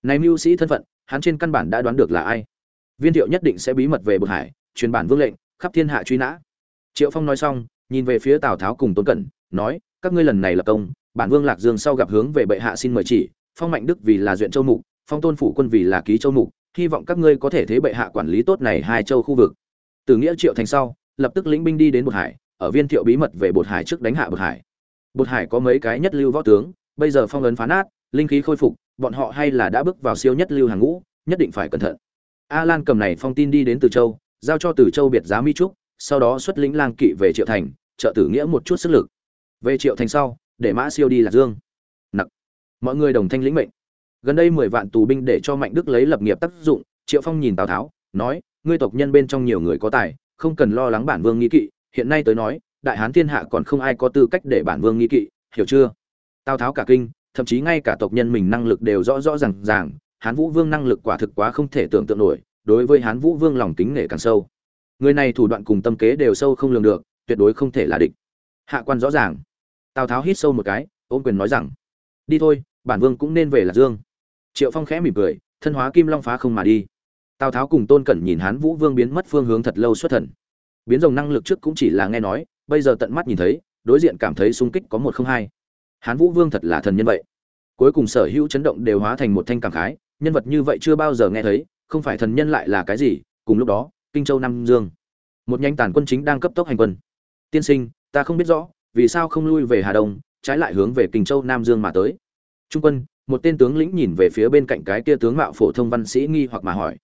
Này mưu sĩ thân phận, hắn trên căn bản đã đoán được là ai. Viên thiệu nhất định sẽ bí mật về bậc hải, truyền bản vương lệnh, khắp thiên hạ truy nã. Triệu phong nói xong, nhìn về phía tào tháo cùng tôn cẩn, nói, các ngươi lần này lập công, bản vương lạc dương sau gặp hướng về bệ hạ xin mời chỉ, phong mạnh đức vì là duyện châu mục, phong tôn phủ quân vì là ký châu mục, hy vọng các ngươi có thể thế bệ hạ quản lý tốt này hai châu khu vực từ nghĩa triệu thành sau, lập tức lĩnh binh đi đến bột hải, ở viên thiệu bí mật về bột hải trước đánh hạ bột hải. Bột hải có mấy cái nhất lưu võ tướng, bây giờ phong ấn phá nát, linh khí khôi phục, bọn họ hay là đã bước vào siêu nhất lưu hàng ngũ, nhất định phải cẩn thận. A lan cầm này phong tin đi đến từ châu, giao cho từ châu biệt giá mi trúc, sau đó xuất lĩnh lang kỵ về triệu thành, trợ tử nghĩa một chút sức lực. Về triệu thành sau, để mã siêu đi lạc dương. Nặc. Mọi người đồng thanh lĩnh mệnh. Gần đây mười vạn tù binh để cho mạnh đức lấy lập nghiệp tác dụng, triệu phong nhìn tào tháo, nói ngươi tộc nhân bên trong nhiều người có tài, không cần lo lắng bản vương nghi kỵ, hiện nay tới nói, đại hán thiên hạ còn không ai có tư cách để bản vương nghi kỵ, hiểu chưa? Tào tháo cả kinh, thậm chí ngay cả tộc nhân mình năng lực đều rõ rõ ràng ràng, hán vũ vương năng lực quả thực quá không thể tưởng tượng nổi, đối với hán vũ vương lòng kính nể càng sâu. Người này thủ đoạn cùng tâm kế đều sâu không lường được, tuyệt đối không thể là địch. Hạ quan rõ ràng. Tào tháo hít sâu một cái, ôm quyền nói rằng, đi thôi, bản vương cũng nên về lạc dương. Triệu phong khẽ mỉm cười, thân hóa kim long phá không mà đi tào tháo cùng tôn cẩn nhìn hán vũ vương biến mất phương hướng thật lâu xuất thần. Biến rồng năng lực trước cũng chỉ là nghe nói, bây giờ tận mắt nhìn thấy, đối diện cảm thấy sung kích có một không hai. Hán vũ vương thật là thần nhân vậy. Cuối cùng sở hữu chấn động đều hóa thành một thanh cảm khái, nhân vật như vậy chưa bao giờ nghe thấy, không phải thần nhân lại là cái gì, cùng lúc đó, kinh châu nam dương. Một nhánh tàn quân chính đang cấp tốc hành quân. Tiên sinh, ta không biết rõ, vì sao không lui về hà đông, trái lại hướng về kinh châu nam dương mà tới. Trung quân, một tên tướng lĩnh nhìn về phía bên cạnh cái kia tướng mạo phổ thông văn sĩ nghi hoặc mà hỏi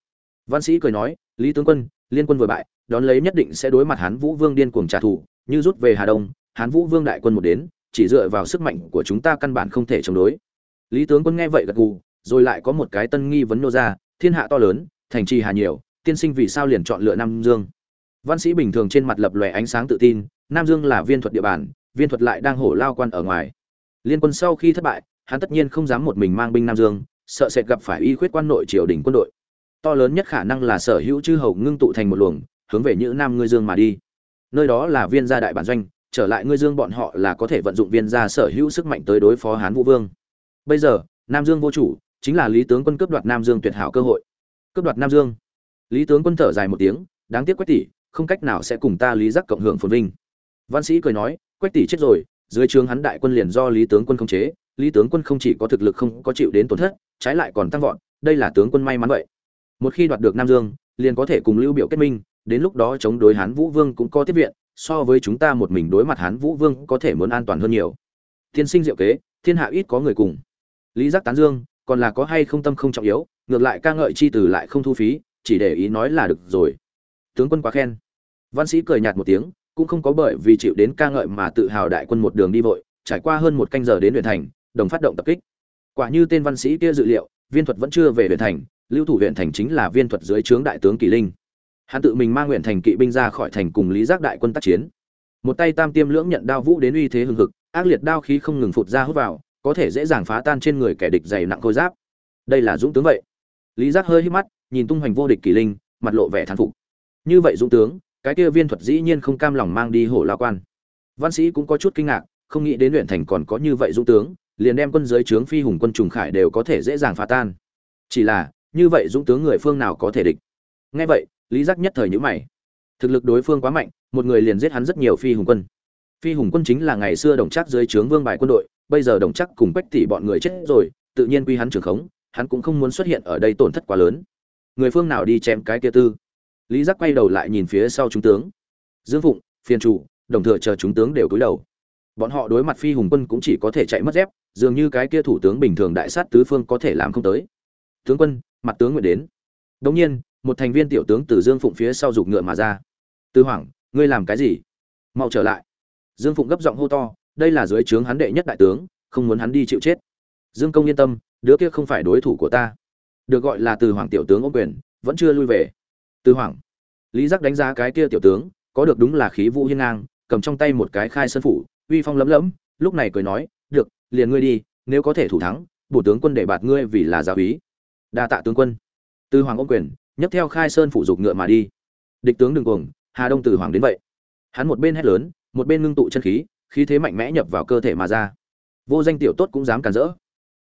văn sĩ cười nói, lý tướng quân, liên quân vừa bại, đón lấy nhất định sẽ đối mặt hán vũ vương điên cuồng trả thù, như rút về hà đông, hán vũ vương đại quân một đến, chỉ dựa vào sức mạnh của chúng ta căn bản không thể chống đối. Lý tướng quân nghe vậy gật gù, rồi lại có một cái tân nghi vấn nô ra, thiên hạ to lớn, thành trì hà nhiều, tiên sinh vì sao liền chọn lựa nam dương? Văn sĩ bình thường trên mặt lập lòe ánh sáng tự tin, nam dương là viên thuật địa bàn, viên thuật lại đang hổ lao quan ở ngoài. Liên quân sau khi thất bại, hắn tất nhiên không dám một mình mang binh nam dương, sợ sẽ gặp phải y khuyết quan nội triều đình quân đội to lớn nhất khả năng là sở hữu chư hầu ngưng tụ thành một luồng, hướng về những nam ngươi dương mà đi. Nơi đó là viên gia đại bản doanh, trở lại ngươi dương bọn họ là có thể vận dụng viên gia sở hữu sức mạnh tới đối phó hán vũ vương. Bây giờ, nam dương vô chủ, chính là lý tướng quân cướp đoạt nam dương tuyệt hảo cơ hội. Cướp đoạt nam dương. Lý tướng quân thở dài một tiếng, đáng tiếc quách tỷ, không cách nào sẽ cùng ta lý giác cộng hưởng phồn vinh. Văn sĩ cười nói, quách tỷ chết rồi, dưới trướng hắn đại quân liền do lý tướng quân khống chế, lý tướng quân không chỉ có thực lực không có chịu đến tổn thất, trái lại còn tăng vọt, đây là tướng quân may mắn vậy một khi đoạt được nam dương, liền có thể cùng lưu biểu kết minh, đến lúc đó chống đối hán vũ vương cũng có tiếp viện, so với chúng ta một mình đối mặt hán vũ vương có thể muốn an toàn hơn nhiều. Tiên sinh diệu kế, thiên hạ ít có người cùng. Lý giác tán dương, còn là có hay không tâm không trọng yếu, ngược lại ca ngợi chi từ lại không thu phí, chỉ để ý nói là được rồi. Tướng quân quá khen. Văn sĩ cười nhạt một tiếng, cũng không có bởi vì chịu đến ca ngợi mà tự hào đại quân một đường đi vội, trải qua hơn một canh giờ đến huyện thành, đồng phát động tập kích. Quả như tên văn sĩ kia dự liệu, viên thuật vẫn chưa về huyện thành lưu thủ huyện thành chính là viên thuật dưới trướng đại tướng kỳ linh. Hắn tự mình mang nguyện thành kỵ binh ra khỏi thành cùng lý giác đại quân tác chiến. Một tay tam tiêm lưỡng nhận đao vũ đến uy thế hừng hực, ác liệt đao khí không ngừng phụt ra hút vào, có thể dễ dàng phá tan trên người kẻ địch dày nặng khôi giáp. Đây là dũng tướng vậy. Lý giác hơi hít mắt, nhìn tung hoành vô địch kỳ linh, mặt lộ vẻ thán phục. Như vậy dũng tướng, cái kia viên thuật dĩ nhiên không cam lòng mang đi hổ lao quan. Văn sĩ cũng có chút kinh ngạc, không nghĩ đến luyện thành còn có như vậy dũng tướng, liền đem quân giới trướng phi hùng quân trùng khải đều có thể dễ dàng phá tan. Chỉ là như vậy dũng tướng người phương nào có thể địch? Nghe vậy, lý giác nhất thời nhữ mày. Thực lực đối phương quá mạnh, một người liền giết hắn rất nhiều phi hùng quân. Phi hùng quân chính là ngày xưa đồng chắc dưới trướng vương bài quân đội, bây giờ đồng chắc cùng quách tỷ bọn người chết rồi, tự nhiên quy hắn trường khống, hắn cũng không muốn xuất hiện ở đây tổn thất quá lớn. Người phương nào đi chém cái kia tư? Lý giác quay đầu lại nhìn phía sau chúng tướng. Dương phụng, phiền chủ, đồng thừa chờ chúng tướng đều cúi đầu. Bọn họ đối mặt phi hùng quân cũng chỉ có thể chạy mất dép, dường như cái kia thủ tướng bình thường đại sát tứ phương có thể làm không tới. Tướng quân mặt tướng nguyện đến. Đống nhiên, một thành viên tiểu tướng từ dương phụng phía sau giục ngựa mà ra. Tư hoảng, ngươi làm cái gì? Mau trở lại. Dương phụng gấp giọng hô to, đây là dưới trướng hắn đệ nhất đại tướng, không muốn hắn đi chịu chết. Dương công yên tâm, đứa kia không phải đối thủ của ta. Được gọi là từ hoàng tiểu tướng ô quyền, vẫn chưa lui về. Từ hoàng lý giác đánh giá cái kia tiểu tướng, có được đúng là khí vũ hiên ngang, cầm trong tay một cái khai sơn phủ, uy phong lấm lấm, lúc này cười nói, được, liền ngươi đi, nếu có thể thủ thắng, bổ tướng quân để bạt ngươi vì là giáo úy đa tạ tướng quân. Từ hoàng ôm quyền, nhấc theo khai sơn phủ dục ngựa mà đi. Địch tướng đừng cuồng, hà đông từ hoàng đến vậy. Hắn một bên hét lớn, một bên ngưng tụ chân khí khí thế mạnh mẽ nhập vào cơ thể mà ra. Vô danh tiểu tốt cũng dám cản rỡ.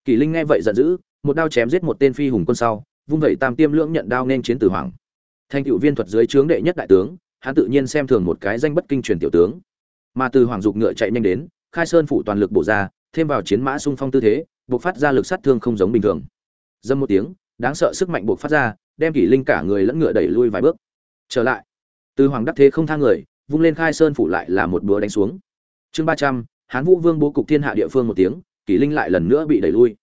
Kỷ linh nghe vậy giận dữ, một đao chém giết một tên phi hùng quân sau, vung vẩy tam tiêm lưỡng nhận đao nên chiến từ hoàng. Thanh cựu viên thuật dưới trướng đệ nhất đại tướng, hắn tự nhiên xem thường một cái danh bất kinh truyền tiểu tướng. Mà từ hoàng dục ngựa chạy nhanh đến, khai sơn phủ toàn lực bổ ra, thêm vào chiến mã sung phong tư thế buộc phát ra lực sát thương không giống bình thường. Dâm một tiếng đáng sợ sức mạnh buộc phát ra, đem kỷ linh cả người lẫn ngựa đẩy lui vài bước. Trở lại. Từ hoàng đắc thế không thang người, vung lên khai sơn phủ lại là một búa đánh xuống. Chương ba trăm, hán vũ vương bố cục thiên hạ địa phương một tiếng, kỷ linh lại lần nữa bị đẩy lui.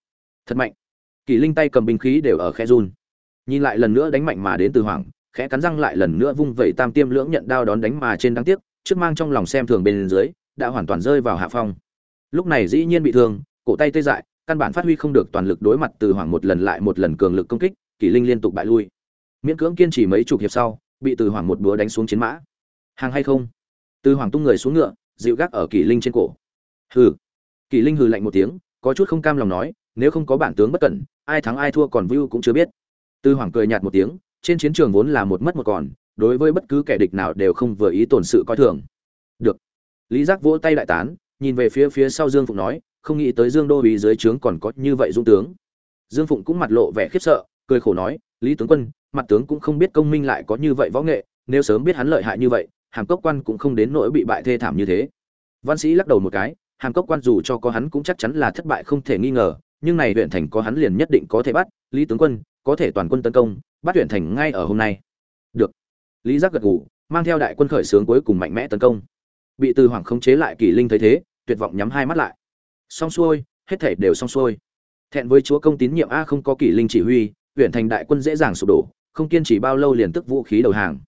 Thật mạnh. Kỷ linh tay cầm binh khí đều ở khe run. Nhìn lại lần nữa đánh mạnh mà đến từ hoàng, khẽ cắn răng lại lần nữa vung vẩy tam tiêm lưỡng nhận đao đón đánh mà trên đáng tiếc, trước mang trong lòng xem thường bên dưới, đã hoàn toàn rơi vào hạ phong. Lúc này dĩ nhiên bị thương, cổ tay tê dại căn bản phát huy không được toàn lực đối mặt từ hoàng một lần lại một lần cường lực công kích, kỷ linh liên tục bại lui. Miễn cưỡng kiên trì mấy chục hiệp sau, bị từ hoàng một búa đánh xuống chiến mã. Hàng hay không? Từ hoàng tung người xuống ngựa, dịu gác ở kỷ linh trên cổ. Hừ. Kỷ linh hừ lạnh một tiếng, có chút không cam lòng nói, nếu không có bản tướng bất cẩn, ai thắng ai thua còn view cũng chưa biết. Từ hoàng cười nhạt một tiếng, trên chiến trường vốn là một mất một còn, đối với bất cứ kẻ địch nào đều không vừa ý tổn sự coi thường. Được. Lý giác vỗ tay đại tán, nhìn về phía phía sau dương phụng nói không nghĩ tới dương đô uý dưới trướng còn có như vậy dũng tướng. Dương phụng cũng mặt lộ vẻ khiếp sợ, cười khổ nói, lý tướng quân, mặt tướng cũng không biết công minh lại có như vậy võ nghệ, nếu sớm biết hắn lợi hại như vậy, hàm cốc quan cũng không đến nỗi bị bại thê thảm như thế. Văn sĩ lắc đầu một cái, hàm cốc quan dù cho có hắn cũng chắc chắn là thất bại không thể nghi ngờ, nhưng này huyện thành có hắn liền nhất định có thể bắt, lý tướng quân, có thể toàn quân tấn công, bắt huyện thành ngay ở hôm nay. Được. Lý giác gật gù, mang theo đại quân khởi sướng cuối cùng mạnh mẽ tấn công. Bị từ hoàng khống chế lại kỷ linh thấy thế, tuyệt vọng nhắm hai mắt lại xong xuôi, hết thể đều xong xuôi. Thẹn với chúa công tín nhiệm a không có kỷ linh chỉ huy, huyện thành đại quân dễ dàng sụp đổ, không kiên trì bao lâu liền tức vũ khí đầu hàng.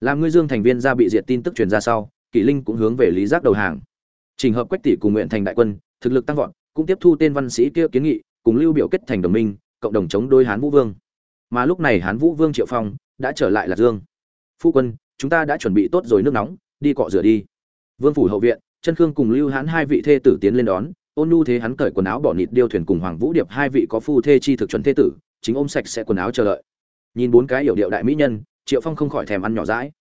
Làm ngươi dương thành viên ra bị diệt tin tức truyền ra sau, kỷ linh cũng hướng về lý giác đầu hàng. Trình hợp quách tỷ cùng nguyện thành đại quân, thực lực tăng vọt, cũng tiếp thu tên văn sĩ kia kiến nghị, cùng lưu biểu kết thành đồng minh, cộng đồng chống đối hán vũ vương. Mà lúc này hán vũ vương triệu phong đã trở lại lạc dương. Phu quân, chúng ta đã chuẩn bị tốt rồi, nước nóng, đi cọ rửa đi. Vương phủ hậu viện chân khương cùng lưu hán hai vị thê tử tiến lên đón ôn nhu thế hắn cởi quần áo bỏ nịt điêu thuyền cùng hoàng vũ điệp hai vị có phu thê chi thực chuẩn thế tử, chính ôm sạch sẽ quần áo chờ đợi. Nhìn bốn cái hiểu điệu đại mỹ nhân, triệu phong không khỏi thèm ăn nhỏ rãi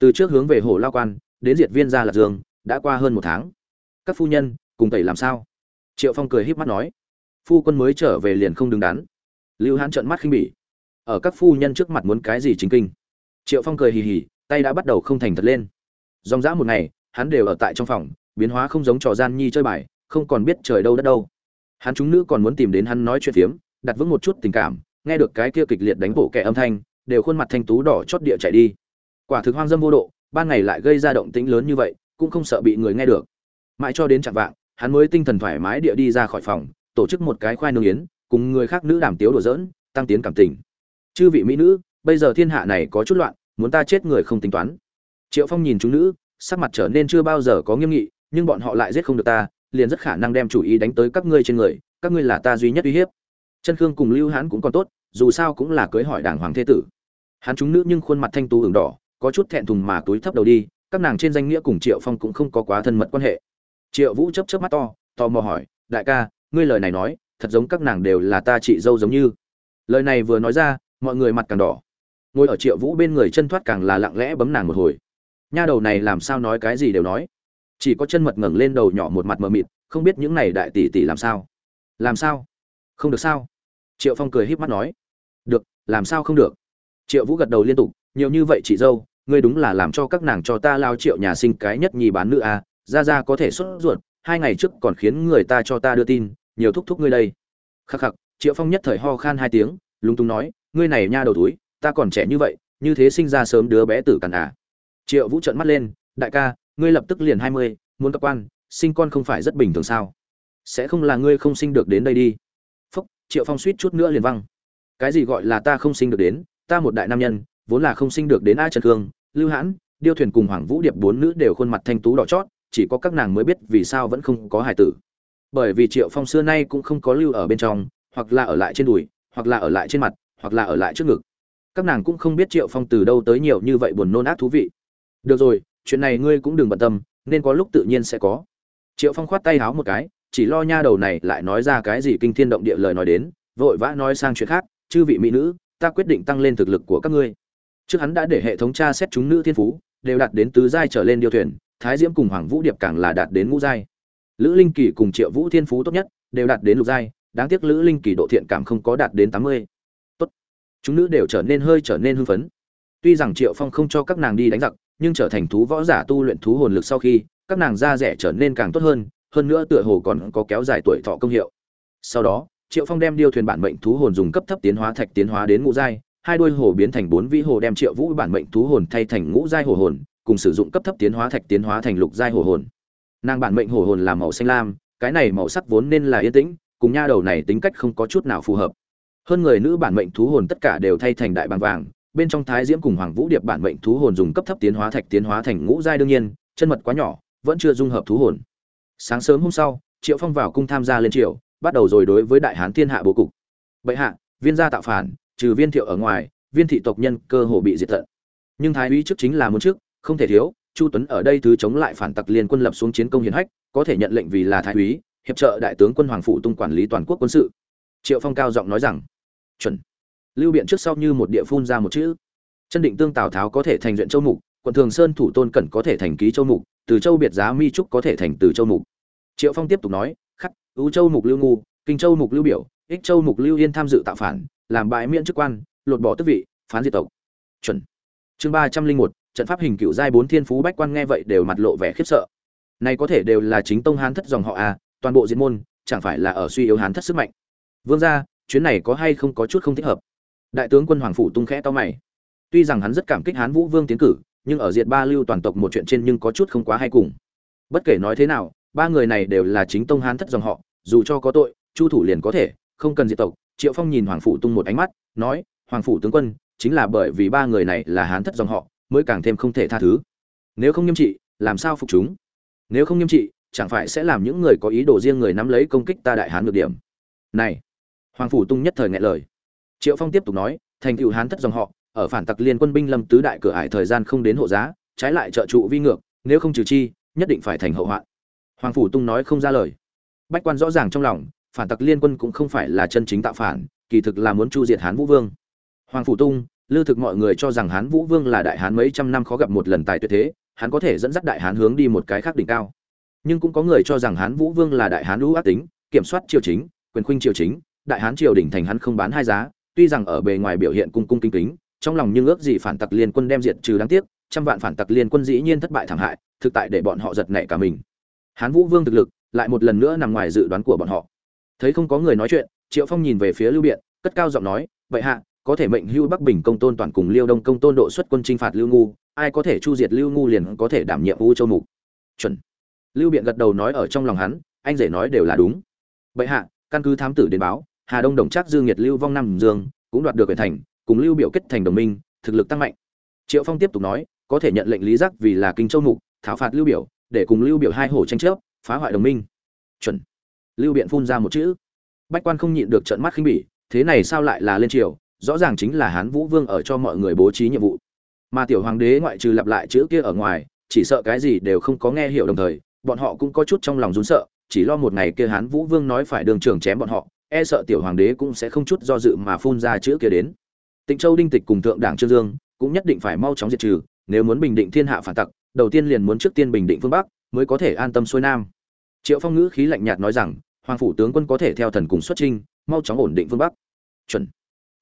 từ trước hướng về hồ lao quan, đến diệt viên gia lạc dương, đã qua hơn một tháng. Các phu nhân, cùng tẩy làm sao? Triệu phong cười híp mắt nói. Phu quân mới trở về liền không đứng đắn. Lưu hán trợn mắt khinh bỉ. Ở các phu nhân trước mặt muốn cái gì chính kinh? Triệu phong cười hì hì, tay đã bắt đầu không thành thật lên. Dòng dã một ngày, hắn đều ở tại trong phòng, biến hóa không giống trò gian nhi chơi bài không còn biết trời đâu đất đâu. Hắn chúng nữ còn muốn tìm đến hắn nói chuyện phiếm, đặt vững một chút tình cảm, nghe được cái kia kịch liệt đánh bổ kẻ âm thanh, đều khuôn mặt thanh tú đỏ chót địa chạy đi. Quả thực hoang dâm vô độ, ban ngày lại gây ra động tĩnh lớn như vậy, cũng không sợ bị người nghe được. Mãi cho đến chặng vạng, hắn mới tinh thần thoải mái địa đi ra khỏi phòng, tổ chức một cái khoai nương yến, cùng người khác nữ đàm tiếu đùa giỡn, tăng tiến cảm tình. Chư vị mỹ nữ, bây giờ thiên hạ này có chút loạn, muốn ta chết người không tính toán. Triệu phong nhìn chúng nữ, sắc mặt trở nên chưa bao giờ có nghiêm nghị, nhưng bọn họ lại giết không được ta liền rất khả năng đem chủ ý đánh tới các ngươi trên người, các ngươi là ta duy nhất uy hiếp. Chân khương cùng lưu hãn cũng còn tốt, dù sao cũng là cưới hỏi đảng hoàng thế tử. Hắn chúng nữ nhưng khuôn mặt thanh tú ửng đỏ, có chút thẹn thùng mà túi thấp đầu đi, các nàng trên danh nghĩa cùng triệu phong cũng không có quá thân mật quan hệ. Triệu vũ chấp chấp mắt to, tò mò hỏi, đại ca, ngươi lời này nói, thật giống các nàng đều là ta chị dâu giống như. Lời này vừa nói ra, mọi người mặt càng đỏ. Ngồi ở triệu vũ bên người chân thoát càng là lặng lẽ bấm nàng một hồi. Nha đầu này làm sao nói cái gì đều nói chỉ có chân mật ngẩng lên đầu nhỏ một mặt mờ mịt không biết những này đại tỷ tỷ làm sao. Làm sao? Không được sao? Triệu phong cười híp mắt nói. Được làm sao không được? Triệu vũ gật đầu liên tục nhiều như vậy chị dâu ngươi đúng là làm cho các nàng cho ta lao triệu nhà sinh cái nhất nhì bán nữ à, ra ra có thể xuất ruột hai ngày trước còn khiến người ta cho ta đưa tin nhiều thúc thúc ngươi đây. Khắc khắc triệu phong nhất thời ho khan hai tiếng lúng túng nói ngươi này nha đầu túi ta còn trẻ như vậy như thế sinh ra sớm đứa bé tử cằn à. Triệu vũ trợn mắt lên đại ca ngươi lập tức liền hai mươi, muốn cấp quan, sinh con không phải rất bình thường sao? Sẽ không là ngươi không sinh được đến đây đi. Phúc, triệu phong suýt chút nữa liền văng. Cái gì gọi là ta không sinh được đến? Ta một đại nam nhân, vốn là không sinh được đến ai trần cương lưu hãn, điêu thuyền cùng hoàng vũ điệp bốn nữ đều khuôn mặt thanh tú đỏ chót, chỉ có các nàng mới biết vì sao vẫn không có hài tử. Bởi vì triệu phong xưa nay cũng không có lưu ở bên trong, hoặc là ở lại trên đùi, hoặc là ở lại trên mặt, hoặc là ở lại trước ngực. Các nàng cũng không biết triệu phong từ đâu tới nhiều như vậy buồn nôn ác thú vị. Được rồi chuyện này ngươi cũng đừng bận tâm, nên có lúc tự nhiên sẽ có. Triệu phong khoát tay háo một cái, chỉ lo nha đầu này lại nói ra cái gì kinh thiên động địa lời nói đến, vội vã nói sang chuyện khác, chư vị mỹ nữ, ta quyết định tăng lên thực lực của các ngươi. Trước hắn đã để hệ thống tra xét chúng nữ thiên phú, đều đạt đến tứ giai trở lên điêu thuyền, thái diễm cùng hoàng vũ điệp càng là đạt đến ngũ giai. Lữ linh kỳ cùng triệu vũ thiên phú tốt nhất, đều đạt đến lục giai, đáng tiếc lữ linh kỳ độ thiện cảm không có đạt đến tám mươi. Tốt. Chúng nữ đều trở nên hơi trở nên hưng phấn. Tuy rằng triệu phong không cho các nàng đi đánh giặc nhưng trở thành thú võ giả tu luyện thú hồn lực sau khi, các nàng da rẻ trở nên càng tốt hơn hơn nữa tựa hồ còn có kéo dài tuổi thọ công hiệu. Sau đó, triệu phong đem điêu thuyền bản mệnh thú hồn dùng cấp thấp tiến hóa thạch tiến hóa đến ngũ giai, hai đuôi hồ biến thành bốn vĩ hồ đem triệu vũ bản mệnh thú hồn thay thành ngũ giai hồ hồn, cùng sử dụng cấp thấp tiến hóa thạch tiến hóa thành lục giai hồ hồn. Nàng bản mệnh hồ hồn là màu xanh lam, cái này màu sắc vốn nên là yên tĩnh, cùng nha đầu này tính cách không có chút nào phù hợp. Hơn người nữ bản mệnh thú hồn tất cả đều thay thành đại bàng vàng bên trong thái diễm cùng hoàng vũ điệp bản mệnh thú hồn dùng cấp thấp tiến hóa thạch tiến hóa thành ngũ giai đương nhiên, chân mật quá nhỏ, vẫn chưa dung hợp thú hồn. Sáng sớm hôm sau, triệu phong vào cung tham gia lên triều, bắt đầu rồi đối với đại hán thiên hạ bố cục. Bệ hạ, viên gia tạo phản, trừ viên thiệu ở ngoài, viên thị tộc nhân cơ hồ bị diệt tận. Nhưng thái úy trước chính là muốn trước, không thể thiếu, chu tuấn ở đây thứ chống lại phản tặc liên quân lập xuống chiến công hiển hách, có thể nhận lệnh vì là thái úy, hiệp trợ đại tướng quân hoàng phụ tung quản lý toàn quốc quân sự. Triệu phong cao giọng nói rằng, chuẩn lưu biện trước sau như một địa phun ra một chữ. Chân định tương tào tháo có thể thành duyện châu mục, quận thường sơn thủ tôn cẩn có thể thành ký châu mục, từ châu biệt giá mi trúc có thể thành từ châu mục. Triệu phong tiếp tục nói, khắc ưu châu mục lưu ngu, kinh châu mục lưu biểu, ích châu mục lưu yên tham dự tạo phản, làm bãi miễn chức quan, lột bỏ tước vị, phán diệt tộc. Chuẩn. Chương ba trăm linh một, trận pháp hình cựu giai bốn thiên phú bách quan nghe vậy đều mặt lộ vẻ khiếp sợ. Này có thể đều là chính tông hán thất dòng họ à toàn bộ diễn môn, chẳng phải là ở suy yếu hán thất sức mạnh. Vương gia, chuyến này có hay không có chút không thích hợp? Đại tướng quân hoàng phủ tung khẽ to mày. Tuy rằng hắn rất cảm kích hán vũ vương tiến cử, nhưng ở diệt ba lưu toàn tộc một chuyện trên nhưng có chút không quá hay cùng. Bất kể nói thế nào, ba người này đều là chính tông hán thất dòng họ, dù cho có tội, chu thủ liền có thể, không cần diệt tộc. Triệu phong nhìn hoàng phủ tung một ánh mắt, nói, hoàng phủ tướng quân, chính là bởi vì ba người này là hán thất dòng họ, mới càng thêm không thể tha thứ. Nếu không nghiêm trị, làm sao phục chúng? Nếu không nghiêm trị, chẳng phải sẽ làm những người có ý đồ riêng người nắm lấy công kích ta đại hán ngược điểm. Này, hoàng phủ tung nhất thời ngại lời triệu phong tiếp tục nói, thành cựu hán thất dòng họ, ở phản tặc liên quân binh lâm tứ đại cửa ải thời gian không đến hộ giá, trái lại trợ trụ vi ngược, nếu không trừ chi, nhất định phải thành hậu hoạn. Hoàng phủ tung nói không ra lời. Bách quan rõ ràng trong lòng, phản tặc liên quân cũng không phải là chân chính tạo phản, kỳ thực là muốn chu diệt hán vũ vương. Hoàng phủ tung lưu thực mọi người cho rằng hán vũ vương là đại hán mấy trăm năm khó gặp một lần tài tuyệt thế, hắn có thể dẫn dắt đại hán hướng đi một cái khác đỉnh cao. Nhưng cũng có người cho rằng hán vũ vương là đại hán lũ ác tính, kiểm soát triều chính, quyền khuynh triều chính, đại hán triều đỉnh thành hắn không bán hai giá tuy rằng ở bề ngoài biểu hiện cung cung kính kính, trong lòng nhưng ước gì phản tặc liên quân đem diệt trừ đáng tiếc, trăm vạn phản tặc liên quân dĩ nhiên thất bại thảm hại, thực tại để bọn họ giật nảy cả mình. Hán vũ vương thực lực lại một lần nữa nằm ngoài dự đoán của bọn họ. Thấy không có người nói chuyện, triệu phong nhìn về phía lưu biện, cất cao giọng nói, vậy hạ, có thể mệnh hưu bắc bình công tôn toàn cùng liêu đông công tôn độ xuất quân chinh phạt lưu ngu, ai có thể chu diệt lưu ngu liền có thể đảm nhiệm u châu mục. Chuẩn. Lưu biện gật đầu nói ở trong lòng hắn, anh rể nói đều là đúng. Bệ hạ, căn cứ thám tử đến báo hà đông đồng trác dương nhiệt lưu vong Nam dương cũng đoạt được quyền thành, cùng lưu biểu kết thành đồng minh, thực lực tăng mạnh. Triệu phong tiếp tục nói, có thể nhận lệnh lý giác vì là kinh châu mục, thảo phạt lưu biểu, để cùng lưu biểu hai hổ tranh chấp, phá hoại đồng minh. Chuẩn. Lưu biện phun ra một chữ. Bách quan không nhịn được trợn mắt khinh bỉ, thế này sao lại là lên triều, rõ ràng chính là hán vũ vương ở cho mọi người bố trí nhiệm vụ. Mà tiểu hoàng đế ngoại trừ lặp lại chữ kia ở ngoài, chỉ sợ cái gì đều không có nghe hiểu đồng thời, bọn họ cũng có chút trong lòng run sợ, chỉ lo một ngày kia hán vũ vương nói phải đường trưởng chém bọn họ e sợ tiểu hoàng đế cũng sẽ không chút do dự mà phun ra chữ kia đến. Tịnh châu đinh tịch cùng thượng đảng trương dương cũng nhất định phải mau chóng diệt trừ, nếu muốn bình định thiên hạ phản tặc, đầu tiên liền muốn trước tiên bình định phương bắc, mới có thể an tâm xuôi nam. Triệu phong ngữ khí lạnh nhạt nói rằng, hoàng phủ tướng quân có thể theo thần cùng xuất trinh mau chóng ổn định phương bắc. Chuẩn.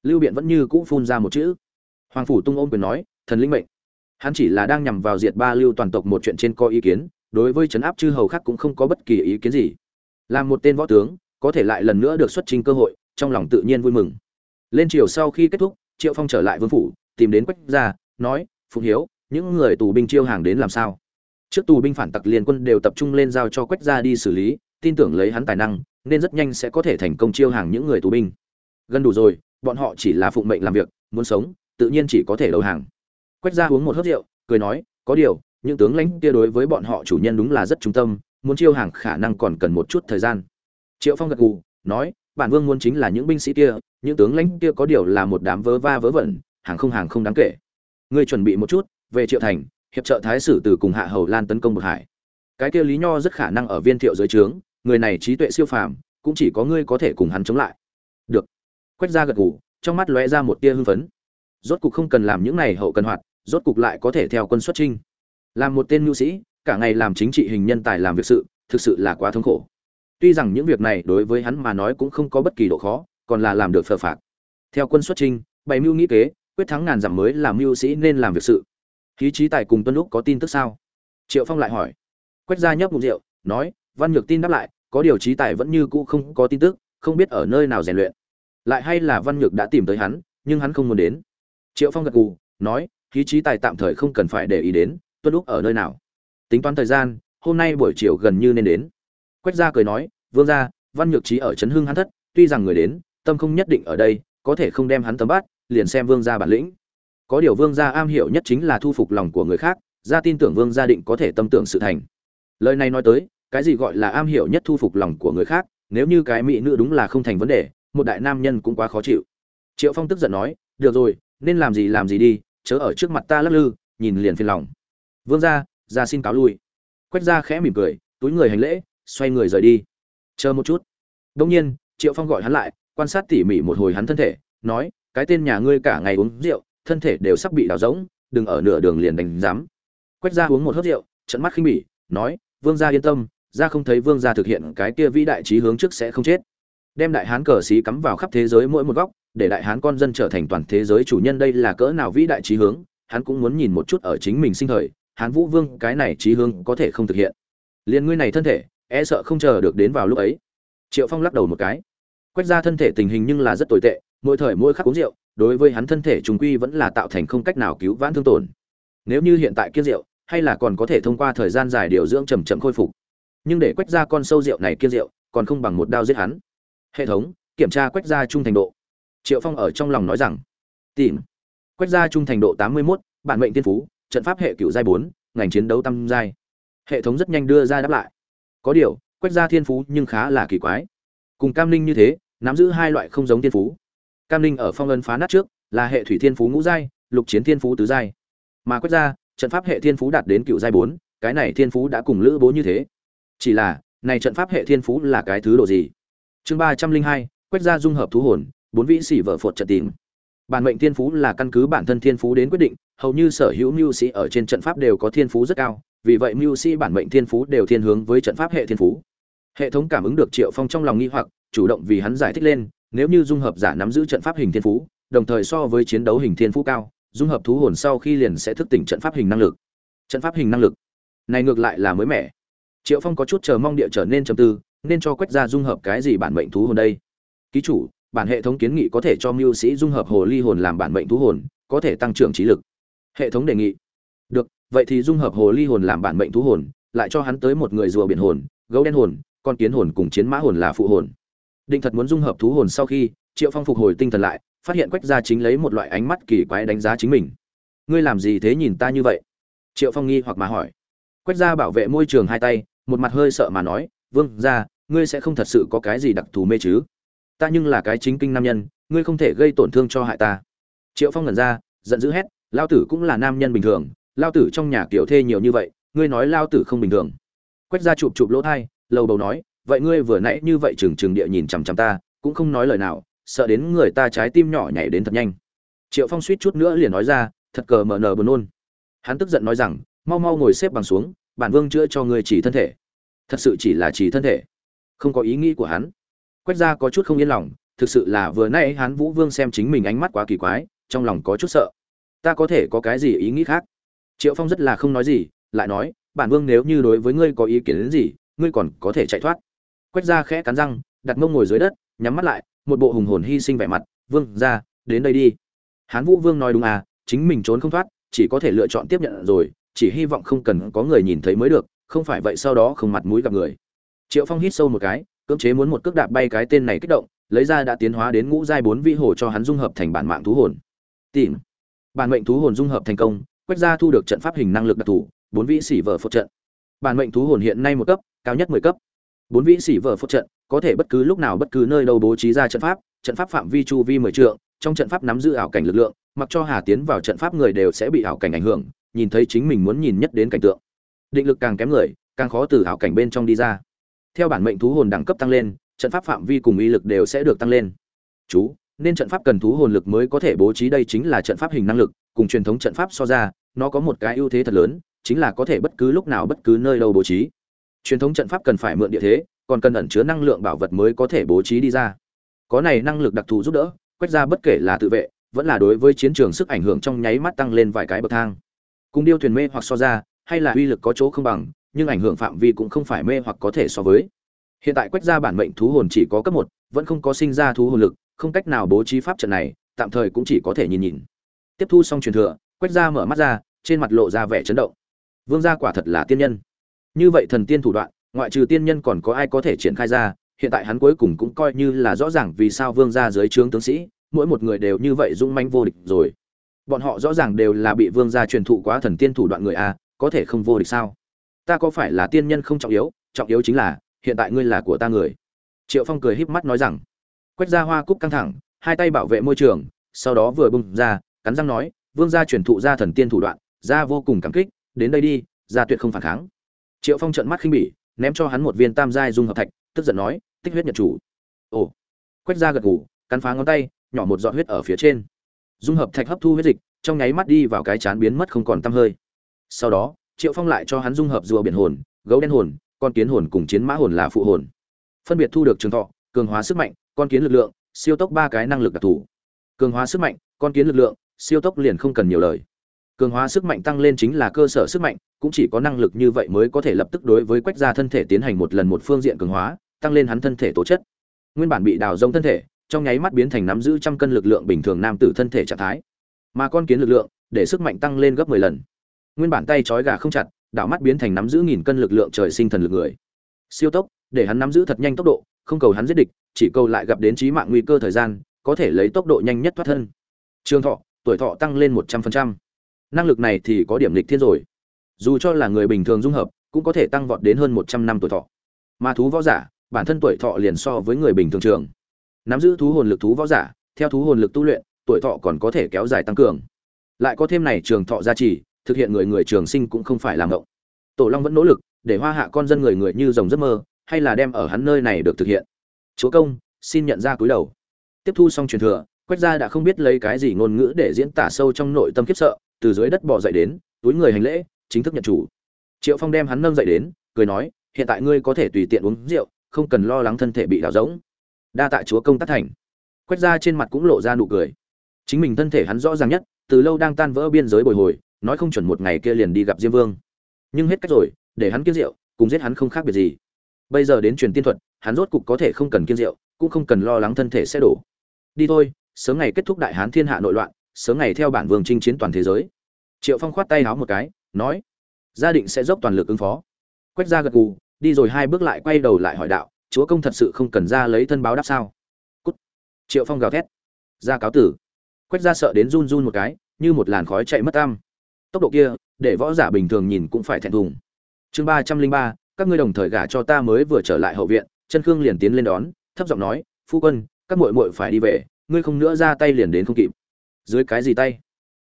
Lưu biện vẫn như cũ phun ra một chữ. Hoàng phủ tung ôm quyền nói, thần linh mệnh. Hắn chỉ là đang nhằm vào diệt ba lưu toàn tộc một chuyện trên có ý kiến, đối với trấn áp chư hầu khác cũng không có bất kỳ ý kiến gì. Làm một tên võ tướng có thể lại lần nữa được xuất trình cơ hội, trong lòng tự nhiên vui mừng. Lên chiều sau khi kết thúc, triệu phong trở lại vương phủ, tìm đến quách gia, nói, phụng hiếu, những người tù binh chiêu hàng đến làm sao? Trước tù binh phản tặc liên quân đều tập trung lên giao cho quách gia đi xử lý, tin tưởng lấy hắn tài năng, nên rất nhanh sẽ có thể thành công chiêu hàng những người tù binh. Gần đủ rồi, bọn họ chỉ là phụng mệnh làm việc, muốn sống, tự nhiên chỉ có thể đầu hàng. Quách gia uống một hớt rượu, cười nói, có điều, những tướng lãnh kia đối với bọn họ chủ nhân đúng là rất trung tâm, muốn chiêu hàng khả năng còn cần một chút thời gian triệu phong gật gù, nói, bản vương muốn chính là những binh sĩ kia, những tướng lãnh kia có điều là một đám vớ va vớ vẩn, hàng không hàng không đáng kể. Ngươi chuẩn bị một chút, về triệu thành, hiệp trợ thái sử từ cùng hạ hầu lan tấn công bậc hải. Cái kia lý nho rất khả năng ở viên thiệu dưới trướng, người này trí tuệ siêu phàm, cũng chỉ có ngươi có thể cùng hắn chống lại. Được. Quách ra gật gù, trong mắt lóe ra một tia hưng phấn. Rốt cục không cần làm những này hậu cần hoạt, rốt cục lại có thể theo quân xuất trinh làm một tên nhu sĩ, cả ngày làm chính trị hình nhân tài làm việc sự, thực sự là quá thống khổ tuy rằng những việc này đối với hắn mà nói cũng không có bất kỳ độ khó còn là làm được phờ phạt theo quân xuất trình, bày mưu nghĩ kế quyết thắng ngàn dặm mới là mưu sĩ nên làm việc sự. Khí trí tài cùng tuân lúc có tin tức sao? Triệu phong lại hỏi. Quách gia nhấp ngụm rượu nói văn nhược tin đáp lại có điều trí tài vẫn như cũ không có tin tức không biết ở nơi nào rèn luyện. Lại hay là văn nhược đã tìm tới hắn nhưng hắn không muốn đến. Triệu phong gật gù nói khí trí tài tạm thời không cần phải để ý đến tuân lúc ở nơi nào? Tính toán thời gian hôm nay buổi chiều gần như nên đến quách gia cười nói, vương gia, văn nhược trí ở trấn hưng hắn thất, tuy rằng người đến, tâm không nhất định ở đây, có thể không đem hắn tấm bắt, liền xem vương gia bản lĩnh. Có điều vương gia am hiểu nhất chính là thu phục lòng của người khác gia tin tưởng vương gia định có thể tâm tưởng sự thành. Lời này nói tới, cái gì gọi là am hiểu nhất thu phục lòng của người khác, nếu như cái mỹ nữ đúng là không thành vấn đề, một đại nam nhân cũng quá khó chịu. Triệu phong tức giận nói, được rồi, nên làm gì làm gì đi, chớ ở trước mặt ta lắc lư, nhìn liền phiền lòng. Vương gia gia xin cáo lui. Quách gia khẽ mỉm cười, túi người hành lễ xoay người rời đi. Chờ một chút. Đông nhiên, triệu phong gọi hắn lại, quan sát tỉ mỉ một hồi hắn thân thể, nói, cái tên nhà ngươi cả ngày uống rượu, thân thể đều sắp bị đào rỗng, đừng ở nửa đường liền đánh giám. Quách ra uống một hớt rượu trận mắt khinh bỉ, nói, vương gia yên tâm gia không thấy vương gia thực hiện cái kia vĩ đại trí hướng trước sẽ không chết. Đem đại hán cờ xí cắm vào khắp thế giới mỗi một góc, để đại hán con dân trở thành toàn thế giới chủ nhân đây là cỡ nào vĩ đại trí hướng, hắn cũng muốn nhìn một chút ở chính mình sinh thời, hán vũ vương cái này trí hướng có thể không thực hiện. Liền ngươi này thân thể e sợ không chờ được đến vào lúc ấy. Triệu phong lắc đầu một cái. Quét ra thân thể tình hình nhưng là rất tồi tệ mỗi thời mỗi khắc uống rượu đối với hắn thân thể trùng quy vẫn là tạo thành không cách nào cứu vãn thương tổn. Nếu như hiện tại kiết rượu hay là còn có thể thông qua thời gian dài điều dưỡng chậm chậm khôi phục. Nhưng để quét ra con sâu rượu này kiết rượu còn không bằng một đao giết hắn. Hệ thống kiểm tra quét ra trung thành độ. Triệu phong ở trong lòng nói rằng tìm. Quét ra trung thành độ tám mươi 81, bản mệnh tiên phú trận pháp hệ cựu giai bốn ngành chiến đấu tăng giai. Hệ thống rất nhanh đưa ra đáp lại có điều quét gia thiên phú nhưng khá là kỳ quái. Cùng cam linh như thế nắm giữ hai loại không giống thiên phú. Cam linh ở phong ân phá nát trước là hệ thủy thiên phú ngũ giai lục chiến thiên phú tứ giai. Mà quét gia, trận pháp hệ thiên phú đạt đến cựu giai bốn cái này thiên phú đã cùng lữ bố như thế. Chỉ là này trận pháp hệ thiên phú là cái thứ độ gì? Chương ba trăm linh hai quét gia dung hợp thú hồn bốn vĩ sĩ vợ phột trận tìm. Bản mệnh thiên phú là căn cứ bản thân thiên phú đến quyết định hầu như sở hữu mưu sĩ ở trên trận pháp đều có thiên phú rất cao vì vậy mưu sĩ bản mệnh thiên phú đều thiên hướng với trận pháp hệ thiên phú. Hệ thống cảm ứng được triệu phong trong lòng nghi hoặc, chủ động vì hắn giải thích lên, nếu như dung hợp giả nắm giữ trận pháp hình thiên phú, đồng thời so với chiến đấu hình thiên phú cao, dung hợp thú hồn sau khi liền sẽ thức tỉnh trận pháp hình năng lực. Trận pháp hình năng lực. Này ngược lại là mới mẻ. Triệu phong có chút chờ mong địa trở nên trầm tư, nên cho quách ra dung hợp cái gì bản mệnh thú hồn đây? Ký chủ, bản hệ thống kiến nghị có thể cho mưu sĩ dung hợp hồ ly hồn làm bản mệnh thú hồn, có thể tăng trưởng trí lực. Hệ thống đề nghị vậy thì dung hợp hồ ly hồn làm bản mệnh thú hồn lại cho hắn tới một người rùa biển hồn gấu đen hồn con kiến hồn cùng chiến mã hồn là phụ hồn. Định thật muốn dung hợp thú hồn sau khi triệu phong phục hồi tinh thần lại phát hiện quách gia chính lấy một loại ánh mắt kỳ quái đánh giá chính mình. Ngươi làm gì thế nhìn ta như vậy? Triệu phong nghi hoặc mà hỏi. Quách gia bảo vệ môi trường hai tay một mặt hơi sợ mà nói vương gia, ngươi sẽ không thật sự có cái gì đặc thù mê chứ? Ta nhưng là cái chính kinh nam nhân ngươi không thể gây tổn thương cho hại ta. Triệu phong ngẩn ra giận dữ hét Lão tử cũng là nam nhân bình thường lao tử trong nhà kiểu thê nhiều như vậy, ngươi nói lao tử không bình thường. Quách gia chụp chụp lỗ thai, lầu bầu nói, vậy ngươi vừa nãy như vậy trừng trừng địa nhìn chằm chằm ta, cũng không nói lời nào, sợ đến người ta trái tim nhỏ nhảy đến thật nhanh. Triệu phong suýt chút nữa liền nói ra, thật cờ mờ nờ buồn nôn. Hắn tức giận nói rằng, mau mau ngồi xếp bằng xuống, bản vương chữa cho ngươi chỉ thân thể. Thật sự chỉ là chỉ thân thể. Không có ý nghĩ của hắn. Quách gia có chút không yên lòng, thực sự là vừa nãy hắn vũ vương xem chính mình ánh mắt quá kỳ quái, trong lòng có chút sợ. Ta có thể có cái gì ý nghĩ khác? Triệu phong rất là không nói gì, lại nói, bản vương nếu như đối với ngươi có ý kiến đến gì, ngươi còn có thể chạy thoát. Quách ra khẽ cắn răng, đặt mông ngồi dưới đất, nhắm mắt lại, một bộ hùng hồn hy sinh vẻ mặt, vương ra đến đây đi. Hán vũ vương nói đúng à chính mình trốn không thoát, chỉ có thể lựa chọn tiếp nhận rồi, chỉ hy vọng không cần có người nhìn thấy mới được, không phải vậy sau đó không mặt mũi gặp người. Triệu phong hít sâu một cái, cưỡng chế muốn một cước đạp bay cái tên này kích động, lấy ra đã tiến hóa đến ngũ giai bốn vĩ hồ cho hắn dung hợp thành bản mạng thú hồn. Tìm. Bản mệnh thú hồn dung hợp thành công quét ra thu được trận pháp hình năng lực đặc thù, bốn vị xỉ vở phật trận. Bản mệnh thú hồn hiện nay một cấp, cao nhất mười cấp. Bốn vị xỉ vở phật trận, có thể bất cứ lúc nào bất cứ nơi đâu bố trí ra trận pháp trận pháp phạm vi chu vi mười trượng, trong trận pháp nắm giữ ảo cảnh lực lượng, mặc cho hà tiến vào trận pháp người đều sẽ bị ảo cảnh ảnh hưởng, nhìn thấy chính mình muốn nhìn nhất đến cảnh tượng. Định lực càng kém người, càng khó từ ảo cảnh bên trong đi ra. Theo bản mệnh thú hồn đẳng cấp tăng lên, trận pháp phạm vi cùng uy lực đều sẽ được tăng lên. Chú, nên trận pháp cần thú hồn lực mới có thể bố trí đây chính là trận pháp hình năng lực cùng truyền thống trận pháp so ra, nó có một cái ưu thế thật lớn, chính là có thể bất cứ lúc nào bất cứ nơi đâu bố trí. Truyền thống trận pháp cần phải mượn địa thế, còn cần ẩn chứa năng lượng bảo vật mới có thể bố trí đi ra. Có này năng lực đặc thù giúp đỡ, quét ra bất kể là tự vệ, vẫn là đối với chiến trường sức ảnh hưởng trong nháy mắt tăng lên vài cái bậc thang. Cùng điêu thuyền mê hoặc so ra, hay là uy lực có chỗ không bằng, nhưng ảnh hưởng phạm vi cũng không phải mê hoặc có thể so với. Hiện tại quét ra bản mệnh thú hồn chỉ có cấp một, vẫn không có sinh ra thú hồn lực, không cách nào bố trí pháp trận này, tạm thời cũng chỉ có thể nhìn nhìn tiếp thu xong truyền thừa quét ra mở mắt ra, trên mặt lộ ra vẻ chấn động. Vương gia quả thật là tiên nhân. Như vậy thần tiên thủ đoạn, ngoại trừ tiên nhân còn có ai có thể triển khai ra, hiện tại hắn cuối cùng cũng coi như là rõ ràng vì sao vương gia dưới trướng tướng sĩ, mỗi một người đều như vậy dũng manh vô địch rồi. Bọn họ rõ ràng đều là bị vương gia truyền thụ quá thần tiên thủ đoạn người a, có thể không vô địch sao? Ta có phải là tiên nhân không trọng yếu trọng yếu chính là, hiện tại ngươi là của ta người. Triệu phong cười híp mắt nói rằng. Quét ra hoa cúc căng thẳng, hai tay bảo vệ môi trường, sau đó vừa bung ra cắn răng nói, vương gia truyền thụ ra thần tiên thủ đoạn, gia vô cùng cảm kích, đến đây đi, gia tuyệt không phản kháng. Triệu phong trợn mắt khinh bỉ, ném cho hắn một viên tam giai dung hợp thạch, tức giận nói, tích huyết nhật chủ. Ồ. Quét ra gật gù, cắn phá ngón tay, nhỏ một giọt huyết ở phía trên. Dung hợp thạch hấp thu huyết dịch, trong nháy mắt đi vào cái chán biến mất không còn tăm hơi. Sau đó, triệu phong lại cho hắn dung hợp rùa biển hồn, gấu đen hồn, con kiến hồn cùng chiến mã hồn là phụ hồn. Phân biệt thu được trường thọ, cường hóa sức mạnh, con kiến lực lượng, siêu tốc ba cái năng lực đặc thù. Cường hóa sức mạnh, con kiến lực lượng siêu tốc liền không cần nhiều lời. Cường hóa sức mạnh tăng lên chính là cơ sở sức mạnh, cũng chỉ có năng lực như vậy mới có thể lập tức đối với quách gia thân thể tiến hành một lần một phương diện cường hóa, tăng lên hắn thân thể tố chất. Nguyên bản bị đào rông thân thể, trong nháy mắt biến thành nắm giữ trăm cân lực lượng bình thường nam tử thân thể trạng thái. Mà con kiến lực lượng, để sức mạnh tăng lên gấp 10 lần. Nguyên bản tay trói gà không chặt, đảo mắt biến thành nắm giữ nghìn cân lực lượng trời sinh thần lực người. Siêu tốc, để hắn nắm giữ thật nhanh tốc độ, không cầu hắn giết địch, chỉ cầu lại gặp đến chí mạng nguy cơ thời gian, có thể lấy tốc độ nhanh nhất thoát thân. Trường thọ tuổi thọ tăng lên một trăm phần trăm. Năng lực này thì có điểm lịch thiên rồi. Dù cho là người bình thường dung hợp, cũng có thể tăng vọt đến hơn một trăm năm tuổi thọ. Mà thú võ giả, bản thân tuổi thọ liền so với người bình thường trường. Nắm giữ thú hồn lực thú võ giả, theo thú hồn lực tu luyện, tuổi thọ còn có thể kéo dài tăng cường. Lại có thêm này trường thọ gia trì, thực hiện người người trường sinh cũng không phải làm động tổ long vẫn nỗ lực để hoa hạ con dân người người như rồng giấc mơ, hay là đem ở hắn nơi này được thực hiện. Chúa công, xin nhận ra cúi đầu. Tiếp thu xong truyền thừa quách gia đã không biết lấy cái gì ngôn ngữ để diễn tả sâu trong nội tâm kiếp sợ, từ dưới đất bò dậy đến, túi người hành lễ, chính thức nhận chủ. Triệu phong đem hắn nâng dậy đến, cười nói, hiện tại ngươi có thể tùy tiện uống rượu, không cần lo lắng thân thể bị đào rỗng. Đa tạ chúa công tác thành. Quách gia trên mặt cũng lộ ra nụ cười. Chính mình thân thể hắn rõ ràng nhất, từ lâu đang tan vỡ biên giới bồi hồi, nói không chuẩn một ngày kia liền đi gặp diêm vương. Nhưng hết cách rồi, để hắn kiêng rượu, cùng giết hắn không khác biệt gì. Bây giờ đến truyền tiên thuật, hắn rốt cục có thể không cần kiêng rượu, cũng không cần lo lắng thân thể sẽ đổ. Đi thôi sớm ngày kết thúc đại hán thiên hạ nội loạn, sớm ngày theo bản vương chinh chiến toàn thế giới. Triệu phong khoát tay háo một cái, nói, gia định sẽ dốc toàn lực ứng phó. Quách gia gật gù, đi rồi hai bước lại quay đầu lại hỏi đạo, chúa công thật sự không cần ra lấy thân báo đáp sao? Cút. Triệu phong gào thét, ra cáo tử. Quách gia sợ đến run run một cái, như một làn khói chạy mất tam tốc độ kia, để võ giả bình thường nhìn cũng phải thẹn thùng. Chương ba trăm linh ba, các ngươi đồng thời gả cho ta mới vừa trở lại hậu viện, chân khương liền tiến lên đón, thấp giọng nói, phu quân, các muội muội phải đi về ngươi không nữa ra tay liền đến không kịp. Dưới cái gì tay?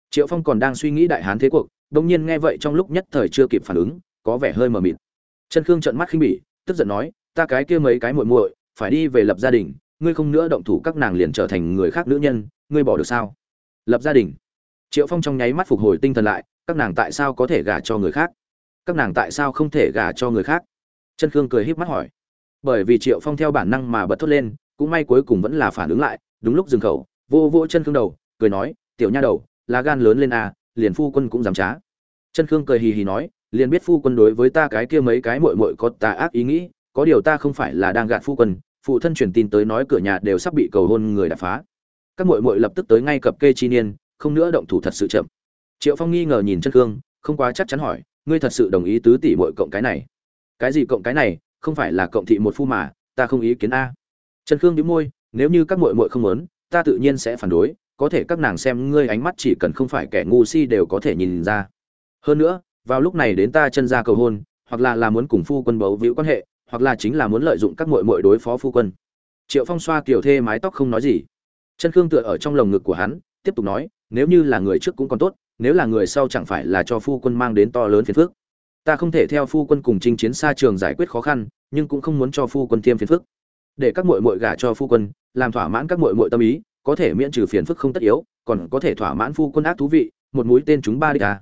Triệu phong còn đang suy nghĩ đại hán thế cuộc đông nhiên nghe vậy trong lúc nhất thời chưa kịp phản ứng, có vẻ hơi mờ mịt. Chân khương trợn mắt khinh bỉ, tức giận nói, ta cái kia mấy cái muội muội, phải đi về lập gia đình, ngươi không nữa động thủ các nàng liền trở thành người khác nữ nhân, ngươi bỏ được sao? Lập gia đình? Triệu phong trong nháy mắt phục hồi tinh thần lại, các nàng tại sao có thể gả cho người khác? Các nàng tại sao không thể gả cho người khác? Chân khương cười híp mắt hỏi. Bởi vì triệu phong theo bản năng mà bật thốt lên, cũng may cuối cùng vẫn là phản ứng lại đúng lúc dừng khẩu, vô vô chân khương đầu, cười nói, tiểu nha đầu, lá gan lớn lên à liền phu quân cũng dám trá. Chân khương cười hì hì nói, liền biết phu quân đối với ta cái kia mấy cái mội mội có tà ác ý nghĩ, có điều ta không phải là đang gạt phu quân, phụ thân truyền tin tới nói cửa nhà đều sắp bị cầu hôn người đập phá. Các mội mội lập tức tới ngay cập kê chi niên, không nữa động thủ thật sự chậm. Triệu phong nghi ngờ nhìn chân khương, không quá chắc chắn hỏi, ngươi thật sự đồng ý tứ tỷ mội cộng cái này? Cái gì cộng cái này, không phải là cộng thị một phu mà, ta không ý kiến a. Chân khương đĩu môi nếu như các muội muội không muốn, ta tự nhiên sẽ phản đối, có thể các nàng xem ngươi ánh mắt chỉ cần không phải kẻ ngu si đều có thể nhìn ra. Hơn nữa, vào lúc này đến ta chân ra cầu hôn, hoặc là là muốn cùng phu quân bấu víu quan hệ, hoặc là chính là muốn lợi dụng các muội muội đối phó phu quân. Triệu phong xoa kiểu thê mái tóc không nói gì. Chân khương tựa ở trong lồng ngực của hắn, tiếp tục nói, nếu như là người trước cũng còn tốt, nếu là người sau chẳng phải là cho phu quân mang đến to lớn phiền phức. Ta không thể theo phu quân cùng chinh chiến xa trường giải quyết khó khăn, nhưng cũng không muốn cho phu quân thêm phiền phức để các muội muội gả cho phu quân, làm thỏa mãn các muội muội tâm ý, có thể miễn trừ phiền phức không tất yếu, còn có thể thỏa mãn phu quân ác thú vị, một mũi tên chúng ba đi à.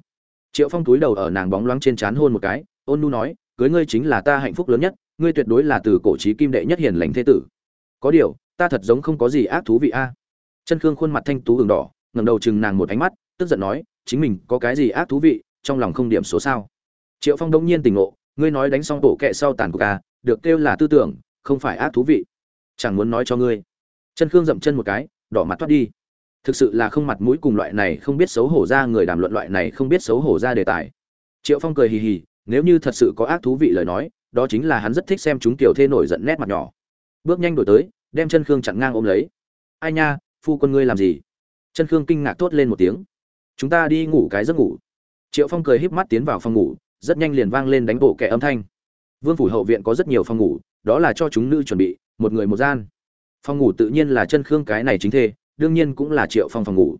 triệu phong túi đầu ở nàng bóng loáng trên trán hôn một cái, ôn nu nói, cưới ngươi chính là ta hạnh phúc lớn nhất, ngươi tuyệt đối là từ cổ chí kim đệ nhất hiền lành thế tử. Có điều, ta thật giống không có gì ác thú vị a. Chân khương khuôn mặt thanh tú ửng đỏ, ngẩng đầu chừng nàng một ánh mắt, tức giận nói, chính mình có cái gì ác thú vị, trong lòng không điểm số sao? Triệu phong đông nhiên tỉnh ngộ, ngươi nói đánh xong bộ kệ sau tàn của ca à, được kêu là tư tưởng không phải ác thú vị. Chẳng muốn nói cho ngươi. Chân khương dậm chân một cái, đỏ mặt thoát đi. Thực sự là không mặt mũi cùng loại này không biết xấu hổ ra người đàm luận loại này không biết xấu hổ ra đề tài. Triệu phong cười hì hì, nếu như thật sự có ác thú vị lời nói, đó chính là hắn rất thích xem chúng tiểu thê nổi giận nét mặt nhỏ. Bước nhanh đổi tới, đem chân khương chặn ngang ôm lấy. Ai nha, phu quân ngươi làm gì? Chân khương kinh ngạc thốt lên một tiếng. Chúng ta đi ngủ cái giấc ngủ. Triệu phong cười híp mắt tiến vào phòng ngủ, rất nhanh liền vang lên đánh bộ kẻ âm thanh. Vương phủ hậu viện có rất nhiều phòng ngủ đó là cho chúng nữ chuẩn bị, một người một gian. Phòng ngủ tự nhiên là chân khương cái này chính thê, đương nhiên cũng là triệu phong phòng ngủ.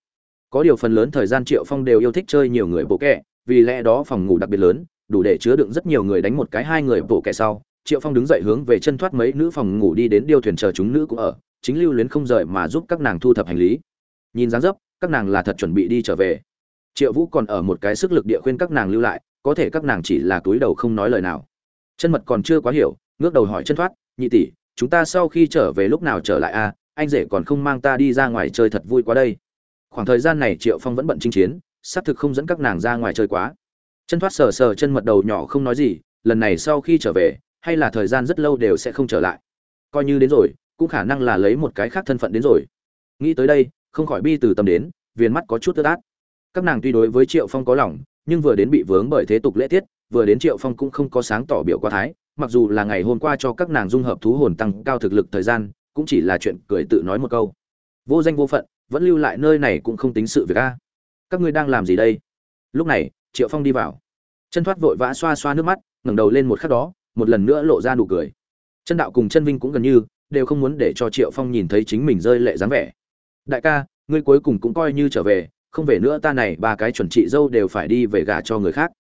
Có điều phần lớn thời gian triệu phong đều yêu thích chơi nhiều người bộ kẻ vì lẽ đó phòng ngủ đặc biệt lớn, đủ để chứa đựng rất nhiều người đánh một cái hai người bộ kẻ sau, triệu phong đứng dậy hướng về chân thoát mấy nữ phòng ngủ đi đến điêu thuyền chờ chúng nữ cũng ở, chính lưu luyến không rời mà giúp các nàng thu thập hành lý. Nhìn dáng dấp, các nàng là thật chuẩn bị đi trở về. Triệu vũ còn ở một cái sức lực địa khuyên các nàng lưu lại, có thể các nàng chỉ là túi đầu không nói lời nào. Chân mật còn chưa quá hiểu ngước đầu hỏi chân thoát, nhị tỷ, chúng ta sau khi trở về lúc nào trở lại a anh rể còn không mang ta đi ra ngoài chơi thật vui quá đây. Khoảng thời gian này triệu phong vẫn bận chinh chiến, xác thực không dẫn các nàng ra ngoài chơi quá. Chân thoát sờ sờ chân mật đầu nhỏ không nói gì, lần này sau khi trở về, hay là thời gian rất lâu đều sẽ không trở lại. Coi như đến rồi, cũng khả năng là lấy một cái khác thân phận đến rồi. Nghĩ tới đây, không khỏi bi từ tâm đến, viền mắt có chút tức át. Các nàng tuy đối với triệu phong có lòng, nhưng vừa đến bị vướng bởi thế tục lễ tiết, vừa đến triệu phong cũng không có sáng tỏ biểu qua thái mặc dù là ngày hôm qua cho các nàng dung hợp thú hồn tăng cao thực lực thời gian, cũng chỉ là chuyện cười tự nói một câu. Vô danh vô phận, vẫn lưu lại nơi này cũng không tính sự việc a. Các ngươi đang làm gì đây? Lúc này, triệu phong đi vào. Chân thoát vội vã xoa xoa nước mắt, ngẩng đầu lên một khắc đó, một lần nữa lộ ra nụ cười. Chân đạo cùng chân vinh cũng gần như, đều không muốn để cho triệu phong nhìn thấy chính mình rơi lệ dáng vẻ. Đại ca, ngươi cuối cùng cũng coi như trở về, không về nữa ta này ba cái chuẩn chị dâu đều phải đi về gả cho người khác.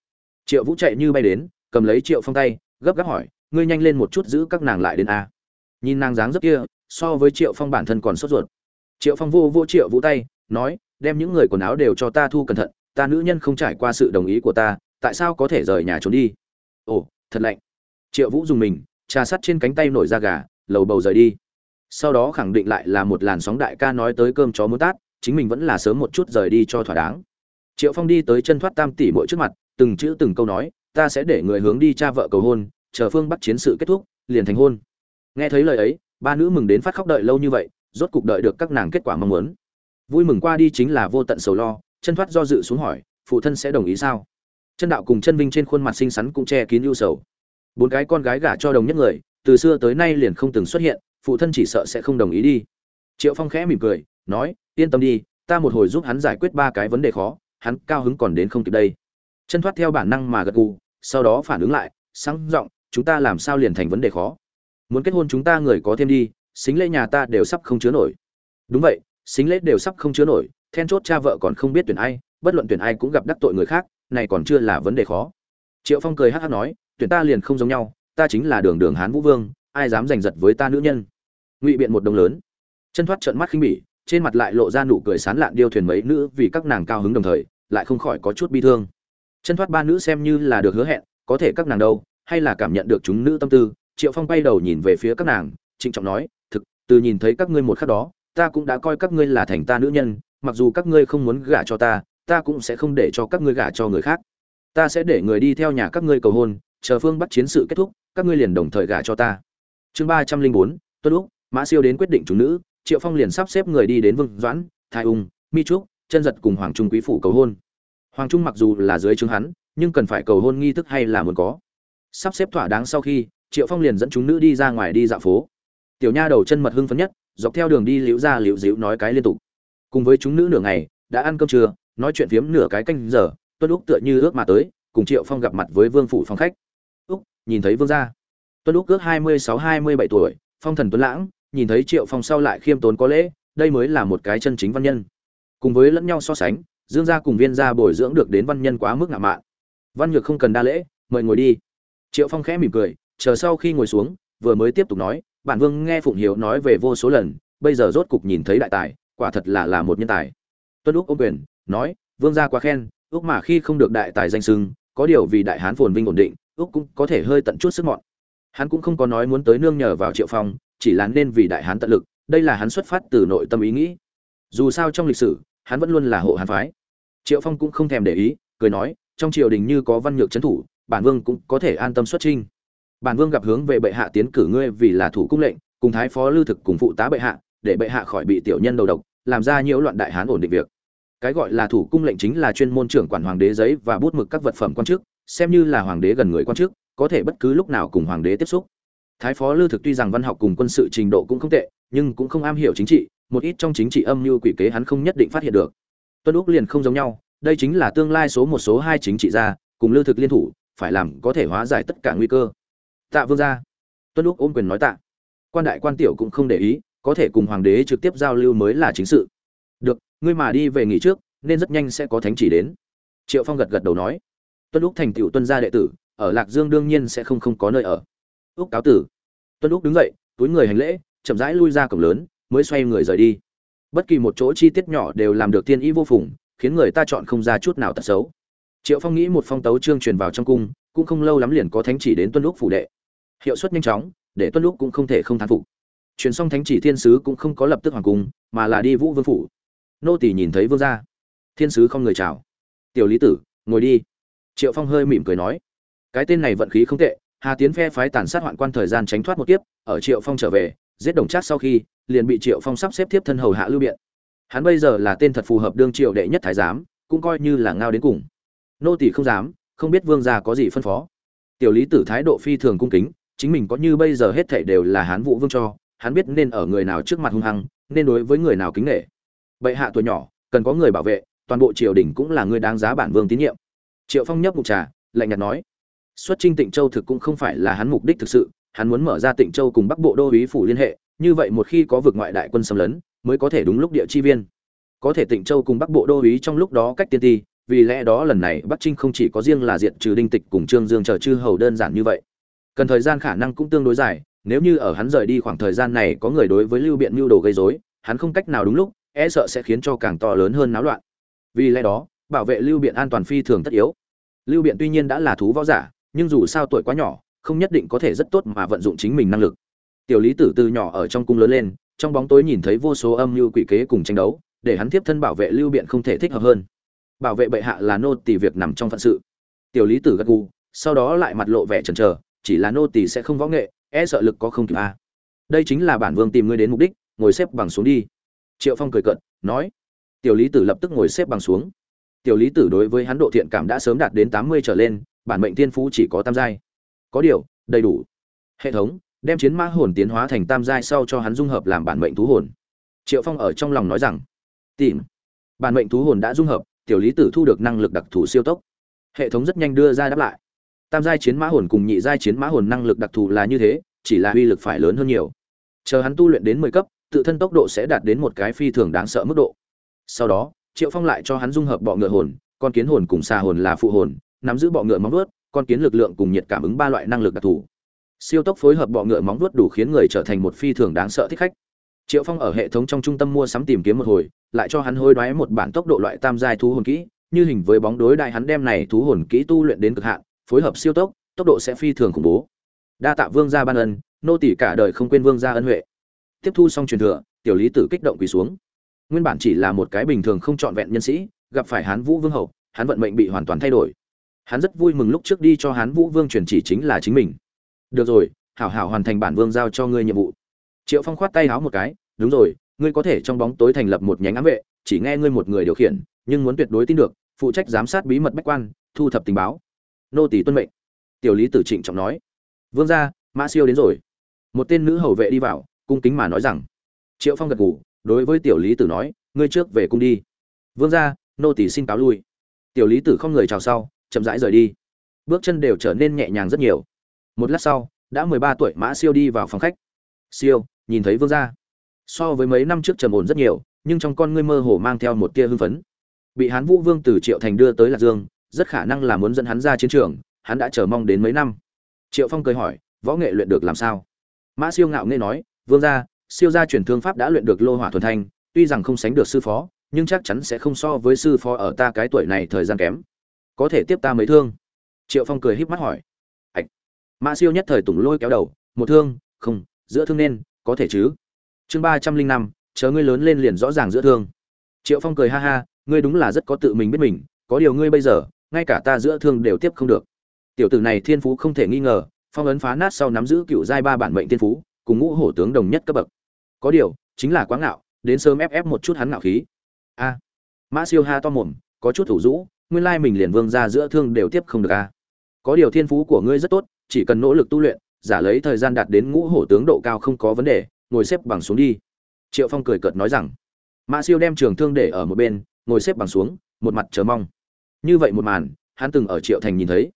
Triệu vũ chạy như bay đến, cầm lấy triệu phong tay gấp gáp hỏi, ngươi nhanh lên một chút giữ các nàng lại đến a. Nhìn nàng dáng rất kia, so với triệu phong bản thân còn sốt ruột. Triệu phong vô vô triệu vũ tay, nói, đem những người quần áo đều cho ta thu cẩn thận, ta nữ nhân không trải qua sự đồng ý của ta, tại sao có thể rời nhà trốn đi? Ồ, thật lạnh. Triệu vũ dùng mình, trà sắt trên cánh tay nổi da gà, lầu bầu rời đi. Sau đó khẳng định lại là một làn sóng đại ca nói tới cơm chó muốn tát, chính mình vẫn là sớm một chút rời đi cho thỏa đáng. Triệu phong đi tới chân thoát tam tỷ mỗi trước mặt, từng chữ từng câu nói ta sẽ để người hướng đi cha vợ cầu hôn, chờ phương bắt chiến sự kết thúc, liền thành hôn. Nghe thấy lời ấy, ba nữ mừng đến phát khóc đợi lâu như vậy, rốt cục đợi được các nàng kết quả mong muốn. Vui mừng qua đi chính là vô tận sầu lo, chân thoát do dự xuống hỏi, phụ thân sẽ đồng ý sao? Chân đạo cùng chân vinh trên khuôn mặt xinh xắn cũng che kín ưu sầu. Bốn cái con gái gả cho đồng nhất người, từ xưa tới nay liền không từng xuất hiện, phụ thân chỉ sợ sẽ không đồng ý đi. Triệu phong khẽ mỉm cười, nói, yên tâm đi, ta một hồi giúp hắn giải quyết ba cái vấn đề khó, hắn cao hứng còn đến không kịp đây. Chân thoát theo bản năng mà gật gù sau đó phản ứng lại, sáng giọng, chúng ta làm sao liền thành vấn đề khó? Muốn kết hôn chúng ta người có thêm đi, xính lễ nhà ta đều sắp không chứa nổi. Đúng vậy, xính lễ đều sắp không chứa nổi, then chốt cha vợ còn không biết tuyển ai, bất luận tuyển ai cũng gặp đắc tội người khác, này còn chưa là vấn đề khó. Triệu phong cười hát hát nói, tuyển ta liền không giống nhau, ta chính là đường đường hán vũ vương, ai dám giành giật với ta nữ nhân? Ngụy biện một đồng lớn. Chân thoát trợn mắt khinh bỉ, trên mặt lại lộ ra nụ cười sán lạn điêu thuyền mấy nữ vì các nàng cao hứng đồng thời, lại không khỏi có chút bi thương chân thoát ba nữ xem như là được hứa hẹn, có thể các nàng đâu, hay là cảm nhận được chúng nữ tâm tư, triệu phong bay đầu nhìn về phía các nàng, trịnh trọng nói, thực, từ nhìn thấy các ngươi một khắc đó, ta cũng đã coi các ngươi là thành ta nữ nhân, mặc dù các ngươi không muốn gả cho ta ta cũng sẽ không để cho các ngươi gả cho người khác. Ta sẽ để người đi theo nhà các ngươi cầu hôn, chờ phương bắt chiến sự kết thúc, các ngươi liền đồng thời gả cho ta. Chương ba trăm linh bốn, tuân úc, mã siêu đến quyết định chủ nữ, triệu phong liền sắp xếp người đi đến vương doãn, thái ung, mi trúc, chân giật cùng hoàng trung quý phủ cầu hôn hoàng trung mặc dù là dưới trướng hắn, nhưng cần phải cầu hôn nghi thức hay là muốn có. Sắp xếp thỏa đáng sau khi, triệu phong liền dẫn chúng nữ đi ra ngoài đi dạo phố. Tiểu nha đầu chân mật hưng phấn nhất, dọc theo đường đi liễu ra liễu dĩu nói cái liên tục. Cùng với chúng nữ nửa ngày, đã ăn cơm trưa, nói chuyện phiếm nửa cái canh giờ, tuân úc tựa như ước mà tới, cùng triệu phong gặp mặt với vương phủ phòng khách. Úc, nhìn thấy vương gia. Tuân úc ước hai mươi sáu, hai mươi bảy tuổi, phong thần tuấn lãng, nhìn thấy triệu phong sau lại khiêm tốn có lễ, đây mới là một cái chân chính văn nhân. Cùng với lẫn nhau so sánh dương gia cùng viên gia bồi dưỡng được đến văn nhân quá mức ngạo mạn. Văn nhược không cần đa lễ, mời ngồi đi. Triệu phong khẽ mỉm cười, chờ sau khi ngồi xuống, vừa mới tiếp tục nói, bản vương nghe phụng hiếu nói về vô số lần, bây giờ rốt cục nhìn thấy đại tài, quả thật là là một nhân tài. Tuân úc ô quyền, nói, vương gia quá khen, úc mà khi không được đại tài danh sưng có điều vì đại hán phồn vinh ổn định, úc cũng có thể hơi tận chút sức mọn. Hắn cũng không có nói muốn tới nương nhờ vào triệu phong, chỉ là nên vì đại hán tận lực, đây là hắn xuất phát từ nội tâm ý nghĩ. Dù sao trong lịch sử hắn vẫn luôn là hộ hán phái. Triệu phong cũng không thèm để ý, cười nói, trong triều đình như có văn nhược trấn thủ, bản vương cũng có thể an tâm xuất trinh bản vương gặp hướng về bệ hạ tiến cử ngươi vì là thủ cung lệnh, cùng thái phó lưu thực cùng phụ tá bệ hạ, để bệ hạ khỏi bị tiểu nhân đầu độc, làm ra nhiễu loạn đại hán ổn định việc. Cái gọi là thủ cung lệnh chính là chuyên môn trưởng quản hoàng đế giấy và bút mực các vật phẩm quan chức, xem như là hoàng đế gần người quan chức, có thể bất cứ lúc nào cùng hoàng đế tiếp xúc. Thái phó lưu thực tuy rằng văn học cùng quân sự trình độ cũng không tệ, nhưng cũng không am hiểu chính trị một ít trong chính trị âm mưu quỷ kế hắn không nhất định phát hiện được. Tuân úc liền không giống nhau, đây chính là tương lai số một số hai chính trị gia, cùng lưu thực liên thủ, phải làm có thể hóa giải tất cả nguy cơ. Tạ vương gia. Tuân úc ôm quyền nói tạ. Quan đại quan tiểu cũng không để ý, có thể cùng hoàng đế trực tiếp giao lưu mới là chính sự. Được, ngươi mà đi về nghỉ trước, nên rất nhanh sẽ có thánh chỉ đến. Triệu phong gật gật đầu nói. Tuân úc thành tựu tuân gia đệ tử, ở lạc dương đương nhiên sẽ không không có nơi ở. Úc cáo tử. Tuân úc đứng dậy, túi người hành lễ, chậm rãi lui ra cổng lớn mới xoay người rời đi. Bất kỳ một chỗ chi tiết nhỏ đều làm được tiên ý vô phùng, khiến người ta chọn không ra chút nào tật xấu. Triệu phong nghĩ một phong tấu chương truyền vào trong cung, cũng không lâu lắm liền có thánh chỉ đến tuân lúc phủ đệ. Hiệu suất nhanh chóng, để tuân lúc cũng không thể không thán phục. Truyền xong thánh chỉ thiên sứ cũng không có lập tức hoàng cung, mà là đi vũ vương phủ. Nô tỳ nhìn thấy vương gia. Thiên sứ không người chào. Tiểu lý tử, ngồi đi. Triệu phong hơi mỉm cười nói. Cái tên này vận khí không tệ, hà tiến phe phái tàn sát hoạn quan thời gian tránh thoát một kiếp, ở triệu phong trở về, giết đồng trác sau khi liền bị triệu phong sắp xếp tiếp thân hầu hạ lưu biện. Hắn bây giờ là tên thật phù hợp đương triệu đệ nhất thái giám, cũng coi như là ngao đến cùng. Nô tỳ không dám, không biết vương gia có gì phân phó. Tiểu lý tử thái độ phi thường cung kính, chính mình có như bây giờ hết thảy đều là hán vũ vương cho, hắn biết nên ở người nào trước mặt hung hăng, nên đối với người nào kính nể. Bệ hạ tuổi nhỏ, cần có người bảo vệ, toàn bộ triều đình cũng là người đáng giá bản vương tín nhiệm. Triệu phong nhấp mục trà, lạnh nhạt nói, xuất trinh tịnh châu thực cũng không phải là hắn mục đích thực sự, hắn muốn mở ra tịnh châu cùng bắc bộ đô úy phủ liên hệ như vậy một khi có vực ngoại đại quân xâm lấn, mới có thể đúng lúc địa chi viên. Có thể tịnh châu cùng bắc bộ đô ý trong lúc đó cách tiên ti, vì lẽ đó lần này bắc trinh không chỉ có riêng là diện trừ đinh tịch cùng trương dương chờ chư hầu đơn giản như vậy. Cần thời gian khả năng cũng tương đối dài, nếu như ở hắn rời đi khoảng thời gian này có người đối với lưu biện mưu đồ gây rối, hắn không cách nào đúng lúc e sợ sẽ khiến cho càng to lớn hơn náo loạn. Vì lẽ đó, bảo vệ lưu biện an toàn phi thường tất yếu. Lưu biện tuy nhiên đã là thú võ giả, nhưng dù sao tuổi quá nhỏ, không nhất định có thể rất tốt mà vận dụng chính mình năng lực tiểu lý tử từ nhỏ ở trong cung lớn lên, trong bóng tối nhìn thấy vô số âm mưu quỷ kế cùng tranh đấu, để hắn tiếp thân bảo vệ lưu biện không thể thích hợp hơn. Bảo vệ bệ hạ là nô tỳ việc nằm trong phận sự. Tiểu lý tử gật gù, sau đó lại mặt lộ vẻ chần chờ, chỉ là nô tỳ sẽ không võ nghệ e sợ lực có không kịp a. À. đây chính là bản vương tìm ngươi đến mục đích, ngồi xếp bằng xuống đi. Triệu phong cười cận nói. Tiểu lý tử lập tức ngồi xếp bằng xuống. Tiểu lý tử đối với hắn độ thiện cảm đã sớm đạt đến tám mươi trở lên, bản mệnh thiên phú chỉ có tam giai. Có điều, đầy đủ. Hệ thống đem chiến mã hồn tiến hóa thành tam giai sau cho hắn dung hợp làm bản mệnh thú hồn. Triệu phong ở trong lòng nói rằng, tìm, bản mệnh thú hồn đã dung hợp, tiểu lý tử thu được năng lực đặc thù siêu tốc. Hệ thống rất nhanh đưa ra đáp lại. Tam giai chiến mã hồn cùng nhị giai chiến mã hồn năng lực đặc thù là như thế, chỉ là uy lực phải lớn hơn nhiều. Chờ hắn tu luyện đến mười cấp, tự thân tốc độ sẽ đạt đến một cái phi thường đáng sợ mức độ. Sau đó, triệu phong lại cho hắn dung hợp bọ ngựa hồn, con kiến hồn cùng xa hồn là phụ hồn, nắm giữ bọ ngựa móng vuốt, con kiến lực lượng cùng nhiệt cảm ứng ba loại năng lực đặc thù siêu tốc phối hợp bọ ngựa móng vuốt đủ khiến người trở thành một phi thường đáng sợ thích khách. Triệu phong ở hệ thống trong trung tâm mua sắm tìm kiếm một hồi, lại cho hắn hối đoái một bản tốc độ loại tam giai thú hồn kỹ, như hình với bóng đối đại hắn đem này thú hồn kỹ tu luyện đến cực hạn, phối hợp siêu tốc tốc độ sẽ phi thường khủng bố. Đa tạ vương gia ban ân, nô tỷ cả đời không quên vương gia ân huệ. Tiếp thu xong truyền thừa, tiểu lý tử kích động quỳ xuống. Nguyên bản chỉ là một cái bình thường không trọn vẹn nhân sĩ, gặp phải hán vũ vương hậu, hắn vận mệnh bị hoàn toàn thay đổi. Hắn rất vui mừng lúc trước đi cho hán vũ vương truyền chỉ chính là chính mình được rồi, hảo hảo hoàn thành bản vương giao cho ngươi nhiệm vụ. Triệu phong khoát tay háo một cái, đúng rồi, ngươi có thể trong bóng tối thành lập một nhánh ám vệ, chỉ nghe ngươi một người điều khiển, nhưng muốn tuyệt đối tin được, phụ trách giám sát bí mật bách quan, thu thập tình báo. Nô tỷ tuân mệnh. Tiểu lý tử trịnh trọng nói, vương gia, mã siêu đến rồi. Một tên nữ hầu vệ đi vào, cung kính mà nói rằng, triệu phong gật gù, đối với tiểu lý tử nói, ngươi trước về cung đi. Vương gia, nô tỷ xin cáo lui. Tiểu lý tử không người chào sau, chậm rãi rời đi. Bước chân đều trở nên nhẹ nhàng rất nhiều một lát sau, đã mười ba tuổi mã siêu đi vào phòng khách. Siêu, nhìn thấy vương gia. So với mấy năm trước trầm ổn rất nhiều, nhưng trong con ngươi mơ hồ mang theo một tia hưng phấn. Bị hán vũ vương từ triệu thành đưa tới lạc dương, rất khả năng là muốn dẫn hắn ra chiến trường, hắn đã chờ mong đến mấy năm. Triệu phong cười hỏi, võ nghệ luyện được làm sao? Mã siêu ngạo nghe nói, vương gia, siêu gia truyền thương pháp đã luyện được lô hỏa thuần thanh, tuy rằng không sánh được sư phó, nhưng chắc chắn sẽ không so với sư phó ở ta cái tuổi này thời gian kém. Có thể tiếp ta mấy thương? Triệu phong cười híp mắt hỏi mã siêu nhất thời tùng lôi kéo đầu, một thương, không, giữa thương nên, có thể chứ? Chương ba trăm linh năm, chờ ngươi lớn lên liền rõ ràng giữa thương. Triệu phong cười ha ha, ngươi đúng là rất có tự mình biết mình, có điều ngươi bây giờ, ngay cả ta giữa thương đều tiếp không được. Tiểu tử này thiên phú không thể nghi ngờ, phong ấn phá nát sau nắm giữ cựu giai ba bản mệnh thiên phú, cùng ngũ hổ tướng đồng nhất cấp bậc. Có điều, chính là quá ngạo, đến sớm ép ép một chút hắn ngạo khí. A. Mã siêu ha to mồm, có chút thủ rũ nguyên lai mình liền vương ra giữa thương đều tiếp không được a. Có điều thiên phú của ngươi rất tốt chỉ cần nỗ lực tu luyện, giả lấy thời gian đạt đến ngũ hổ tướng độ cao không có vấn đề, ngồi xếp bằng xuống đi. Triệu phong cười cợt nói rằng. Mã siêu đem trường thương để ở một bên, ngồi xếp bằng xuống, một mặt chờ mong. Như vậy một màn, hắn từng ở triệu thành nhìn thấy.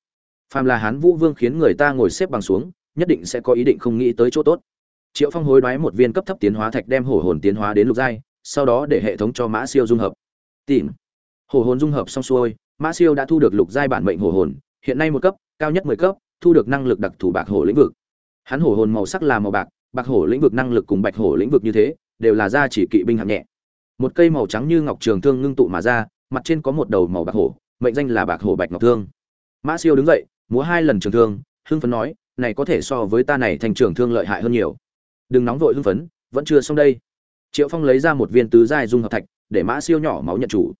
Phàm là hắn vũ vương khiến người ta ngồi xếp bằng xuống, nhất định sẽ có ý định không nghĩ tới chỗ tốt. Triệu phong hối đoái một viên cấp thấp tiến hóa thạch đem hổ hồn tiến hóa đến lục giai, sau đó để hệ thống cho mã siêu dung hợp. Tìm. Hổ hồn dung hợp xong xuôi, mã siêu đã thu được lục giai bản mệnh hổ hồn, hiện nay một cấp, cao nhất mười cấp thu được năng lực đặc thù bạc hổ lĩnh vực. Hắn hổ hồn màu sắc là màu bạc bạc hổ lĩnh vực năng lực cùng bạch hổ lĩnh vực như thế, đều là gia chỉ kỵ binh hạng nhẹ. Một cây màu trắng như ngọc trường thương ngưng tụ mà ra, mặt trên có một đầu màu bạc hổ, mệnh danh là bạc hổ bạch ngọc thương. Mã siêu đứng dậy, múa hai lần trường thương, hưng phấn nói, này có thể so với ta này thành trường thương lợi hại hơn nhiều. Đừng nóng vội hưng phấn, vẫn chưa xong đây. Triệu phong lấy ra một viên tứ giai dung hợp thạch, để mã siêu nhỏ máu nhận chủ.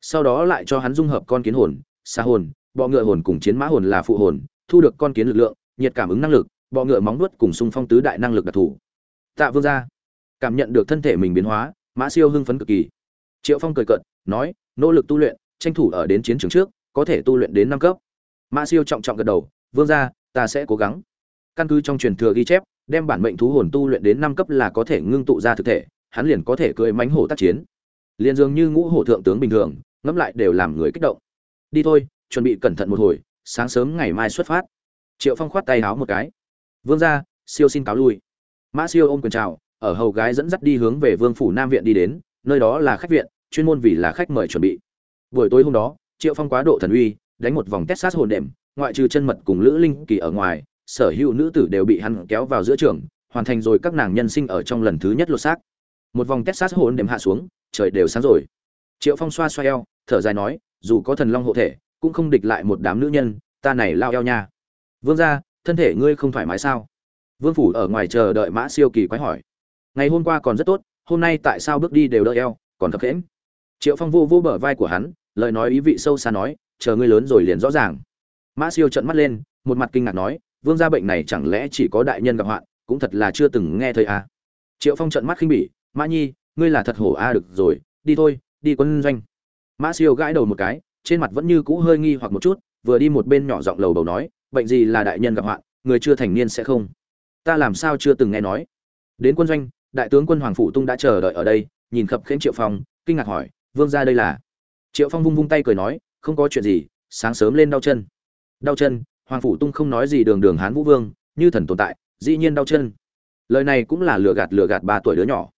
Sau đó lại cho hắn dung hợp con kiến hồn xa hồn, bọ ngựa hồn cùng chiến mã hồn là phụ hồn thu được con kiến lực lượng, nhiệt cảm ứng năng lực, bọ ngựa móng nuốt cùng xung phong tứ đại năng lực đặc thù. Tạ vương gia, cảm nhận được thân thể mình biến hóa, mã siêu hưng phấn cực kỳ. Triệu phong cười cợt, nói, nỗ lực tu luyện, tranh thủ ở đến chiến trường trước, có thể tu luyện đến năm cấp. Mã siêu trọng trọng gật đầu, vương gia, ta sẽ cố gắng. Căn cứ trong truyền thừa ghi chép, đem bản mệnh thú hồn tu luyện đến năm cấp là có thể ngưng tụ ra thực thể, hắn liền có thể cưỡi mánh hổ tác chiến. Liền dường như ngũ hổ thượng tướng bình thường, ngẫm lại đều làm người kích động. Đi thôi, chuẩn bị cẩn thận một hồi sáng sớm ngày mai xuất phát. Triệu phong khoát tay háo một cái. Vương gia, siêu xin cáo lui. Mã siêu ôm quyền chào, ở hầu gái dẫn dắt đi hướng về vương phủ nam viện đi đến, nơi đó là khách viện, chuyên môn vì là khách mời chuẩn bị. Buổi tối hôm đó, triệu phong quá độ thần uy, đánh một vòng test sát hồn đệm, ngoại trừ chân mật cùng lữ linh kỳ ở ngoài, sở hữu nữ tử đều bị hắn kéo vào giữa trường, hoàn thành rồi các nàng nhân sinh ở trong lần thứ nhất lột xác. Một vòng test sát hồn đệm hạ xuống, trời đều sáng rồi. Triệu phong xoa xoa eo, thở dài nói, dù có thần long hộ thể cũng không địch lại một đám nữ nhân, ta này lao eo nha. Vương gia, thân thể ngươi không thoải mái sao? Vương phủ ở ngoài chờ đợi mã siêu kỳ quái hỏi. Ngày hôm qua còn rất tốt, hôm nay tại sao bước đi đều đỡ eo, còn thập kém. triệu phong vô vô bờ vai của hắn, lời nói ý vị sâu xa nói, chờ ngươi lớn rồi liền rõ ràng. Mã siêu trợn mắt lên, một mặt kinh ngạc nói, vương gia bệnh này chẳng lẽ chỉ có đại nhân gặp hoạn cũng thật là chưa từng nghe thấy à. triệu phong trợn mắt khinh bỉ, mã nhi, ngươi là thật hổ a, được rồi, đi thôi, đi quân doanh. Mã siêu gãi đầu một cái trên mặt vẫn như cũ hơi nghi hoặc một chút, vừa đi một bên nhỏ giọng lầu bầu nói, bệnh gì là đại nhân gặp hoạn, người chưa thành niên sẽ không? Ta làm sao chưa từng nghe nói? Đến quân doanh, đại tướng quân hoàng phủ tung đã chờ đợi ở đây, nhìn khập khẽnh triệu phong, kinh ngạc hỏi, vương ra đây là? Triệu phong vung vung tay cười nói, không có chuyện gì, sáng sớm lên đau chân. Đau chân? Hoàng phủ tung không nói gì đường đường hán vũ vương, như thần tồn tại, dĩ nhiên đau chân. Lời này cũng là lừa gạt lừa gạt ba tuổi đứa nhỏ.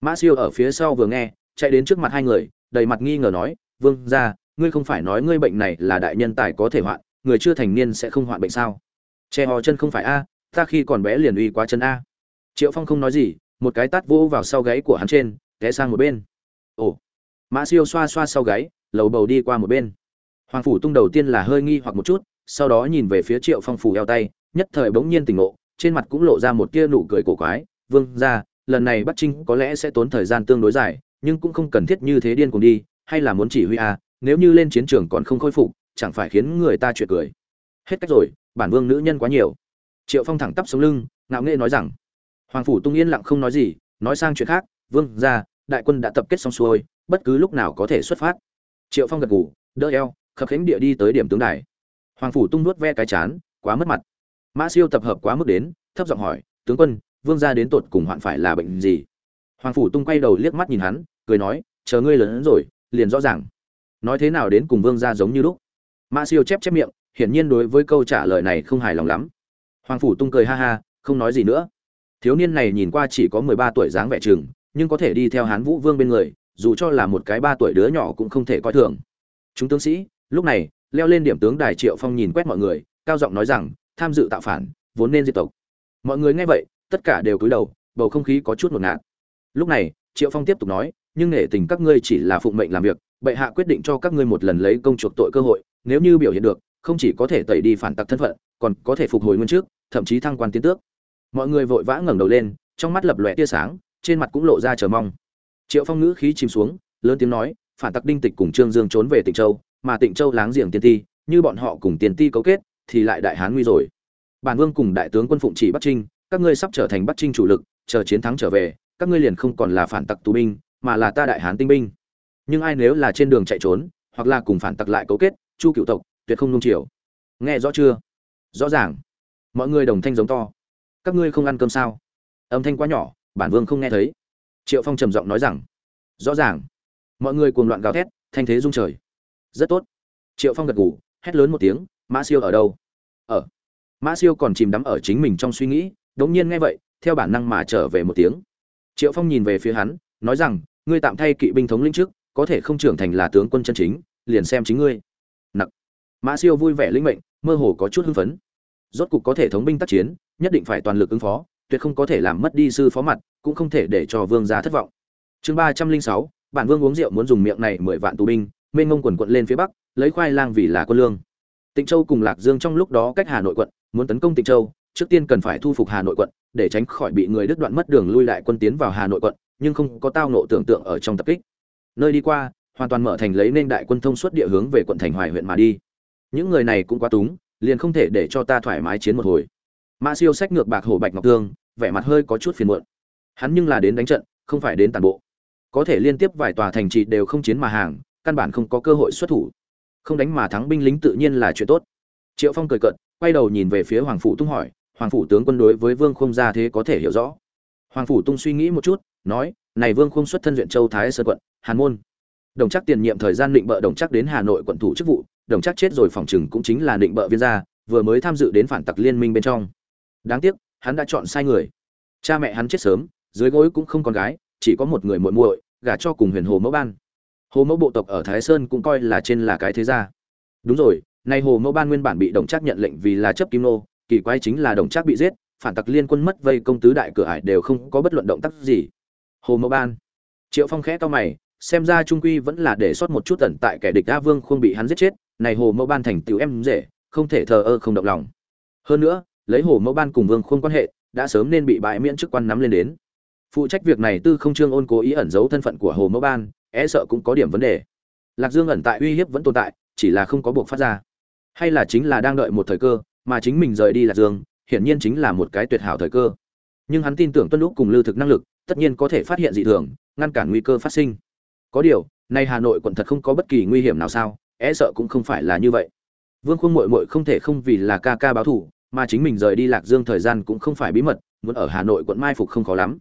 Mã siêu ở phía sau vừa nghe, chạy đến trước mặt hai người, đầy mặt nghi ngờ nói, vương ra ngươi không phải nói ngươi bệnh này là đại nhân tài có thể hoạn, người chưa thành niên sẽ không hoạn bệnh sao? Che hò chân không phải a, ta khi còn bé liền uy quá chân a. Triệu phong không nói gì, một cái tát vỗ vào sau gáy của hắn trên, té sang một bên. Ồ. Mã siêu xoa xoa sau gáy, lầu bầu đi qua một bên. Hoàng phủ tung đầu tiên là hơi nghi hoặc một chút, sau đó nhìn về phía triệu phong phủ eo tay, nhất thời bỗng nhiên tỉnh ngộ, trên mặt cũng lộ ra một tia nụ cười cổ quái. Vương ra lần này bắt trinh có lẽ sẽ tốn thời gian tương đối dài, nhưng cũng không cần thiết như thế điên cùng đi, hay là muốn chỉ huy a nếu như lên chiến trường còn không khôi phục, chẳng phải khiến người ta chuyện cười. Hết cách rồi, bản vương nữ nhân quá nhiều. Triệu phong thẳng tắp sống lưng, ngạo nghệ nói rằng, hoàng phủ tung yên lặng không nói gì, nói sang chuyện khác, vương ra đại quân đã tập kết xong xuôi, bất cứ lúc nào có thể xuất phát. Triệu phong gật ngủ đỡ eo, khập khánh địa đi tới điểm tướng đài. Hoàng phủ tung nuốt ve cái chán, quá mất mặt. Mã siêu tập hợp quá mức đến, thấp giọng hỏi, tướng quân, vương gia đến tột cùng hoạn phải là bệnh gì? Hoàng phủ tung quay đầu liếc mắt nhìn hắn, cười nói, chờ ngươi lớn hơn rồi, liền rõ ràng nói thế nào đến cùng vương gia giống như lúc? Mã siêu chép chép miệng, hiển nhiên đối với câu trả lời này không hài lòng lắm. Hoàng phủ tung cười ha ha, không nói gì nữa. Thiếu niên này nhìn qua chỉ có mười ba tuổi dáng vẻ chừng, nhưng có thể đi theo hán vũ vương bên người, dù cho là một cái ba tuổi đứa nhỏ cũng không thể coi thường. Chúng tướng sĩ, lúc này, leo lên điểm tướng đài triệu phong nhìn quét mọi người, cao giọng nói rằng, tham dự tạo phản, vốn nên diệt tộc. Mọi người nghe vậy, tất cả đều cúi đầu, bầu không khí có chút ngột ngạt. Lúc này, triệu phong tiếp tục nói, nhưng nể tình các ngươi chỉ là phụng mệnh làm việc bệ hạ quyết định cho các ngươi một lần lấy công chuộc tội cơ hội, nếu như biểu hiện được, không chỉ có thể tẩy đi phản tặc thân phận, còn có thể phục hồi nguyên trước, thậm chí thăng quan tiến tước. Mọi người vội vã ngẩng đầu lên, trong mắt lập lòe tia sáng, trên mặt cũng lộ ra chờ mong. Triệu phong ngữ khí chìm xuống, lớn tiếng nói, phản tặc đinh tịch cùng trương dương trốn về tịnh châu, mà tịnh châu láng giềng tiên ti, như bọn họ cùng tiền ti cấu kết, thì lại đại hán nguy rồi. Bản vương cùng đại tướng quân phụng chỉ bắc trinh, các ngươi sắp trở thành bắc trinh chủ lực, chờ chiến thắng trở về, các ngươi liền không còn là phản tặc tù binh, mà là ta đại hán tinh binh nhưng ai nếu là trên đường chạy trốn, hoặc là cùng phản tặc lại cấu kết, chu cựu tộc tuyệt không nung chiều. Nghe rõ chưa? Rõ ràng. Mọi người đồng thanh giống to. Các ngươi không ăn cơm sao? Âm thanh quá nhỏ, bản vương không nghe thấy. Triệu phong trầm giọng nói rằng, rõ ràng. Mọi người cuồng loạn gào thét, thanh thế rung trời. Rất tốt. Triệu phong gật ngủ hét lớn một tiếng, mã siêu ở đâu? Ở. Mã siêu còn chìm đắm ở chính mình trong suy nghĩ, đống nhiên nghe vậy, theo bản năng mà trở về một tiếng. Triệu phong nhìn về phía hắn, nói rằng, ngươi tạm thay kỵ binh thống lĩnh trước có thể không trưởng thành là tướng quân chân chính, liền xem chính ngươi. Nặc. Mã siêu vui vẻ linh mệnh, mơ hồ có chút hưng phấn. Rốt cục có thể thống binh tác chiến, nhất định phải toàn lực ứng phó, tuyệt không có thể làm mất đi sư phó mặt, cũng không thể để cho vương gia thất vọng. Chương ba trăm linh sáu, bản vương uống rượu muốn dùng miệng này mười vạn tù binh, mênh ngông quần quận lên phía bắc, lấy khoai lang vì là quân lương. Tịnh châu cùng lạc dương trong lúc đó cách hà nội quận, muốn tấn công tịnh châu, trước tiên cần phải thu phục hà nội quận, để tránh khỏi bị người đứt đoạn mất đường lui lại quân tiến vào hà nội quận, nhưng không có tao nộ tưởng tượng ở trong tập kích nơi đi qua, hoàn toàn mở thành lấy nên đại quân thông suốt địa hướng về quận thành hoài huyện mà đi. Những người này cũng quá túng, liền không thể để cho ta thoải mái chiến một hồi. Mã siêu sách ngược bạc hổ bạch ngọc thương, vẻ mặt hơi có chút phiền muộn. Hắn nhưng là đến đánh trận, không phải đến tàn bộ. Có thể liên tiếp vài tòa thành trì đều không chiến mà hàng, căn bản không có cơ hội xuất thủ. Không đánh mà thắng binh lính tự nhiên là chuyện tốt. Triệu phong cười cợt, quay đầu nhìn về phía hoàng phủ tung hỏi, hoàng phủ tướng quân đối với vương không ra thế có thể hiểu rõ? Hoàng phủ tung suy nghĩ một chút, nói, này vương không xuất thân huyện châu thái sơn quận hàn môn. Đồng chắc tiền nhiệm thời gian định bợ đồng chắc đến hà nội quận thủ chức vụ, đồng chắc chết rồi phòng chừng cũng chính là định bợ viên gia, vừa mới tham dự đến phản tặc liên minh bên trong. Đáng tiếc, hắn đã chọn sai người. Cha mẹ hắn chết sớm, dưới gối cũng không con gái, chỉ có một người muội muội, gả cho cùng huyền hồ mẫu ban. Hồ mẫu bộ tộc ở thái sơn cũng coi là trên là cái thế gia. Đúng rồi, nay hồ mẫu ban nguyên bản bị đồng trác nhận lệnh vì là chấp kim nô, kỳ quái chính là đồng trác bị giết, phản tặc liên quân mất vây công tứ đại cửa ải đều không có bất luận động tác gì. Hồ mẫu ban. Triệu phong khẽ to mày xem ra trung quy vẫn là để sót một chút tận tại kẻ địch a vương không bị hắn giết chết, này hồ mẫu ban thành tiểu em dễ, không thể thờ ơ không động lòng. Hơn nữa, lấy hồ mẫu ban cùng vương không quan hệ, đã sớm nên bị bãi miễn chức quan nắm lên đến. Phụ trách việc này tư không trương ôn cố ý ẩn giấu thân phận của hồ mẫu ban e sợ cũng có điểm vấn đề. Lạc dương ẩn tại uy hiếp vẫn tồn tại, chỉ là không có buộc phát ra. Hay là chính là đang đợi một thời cơ, mà chính mình rời đi lạc dương, hiển nhiên chính là một cái tuyệt hảo thời cơ. Nhưng hắn tin tưởng tuân lúc cùng lưu thực năng lực, tất nhiên có thể phát hiện dị thường, ngăn cản nguy cơ phát sinh có điều, nay hà nội quận thật không có bất kỳ nguy hiểm nào sao e sợ cũng không phải là như vậy. Vương khuôn mội mội không thể không vì là ca ca báo thù, mà chính mình rời đi lạc dương thời gian cũng không phải bí mật, muốn ở hà nội quận mai phục không khó lắm.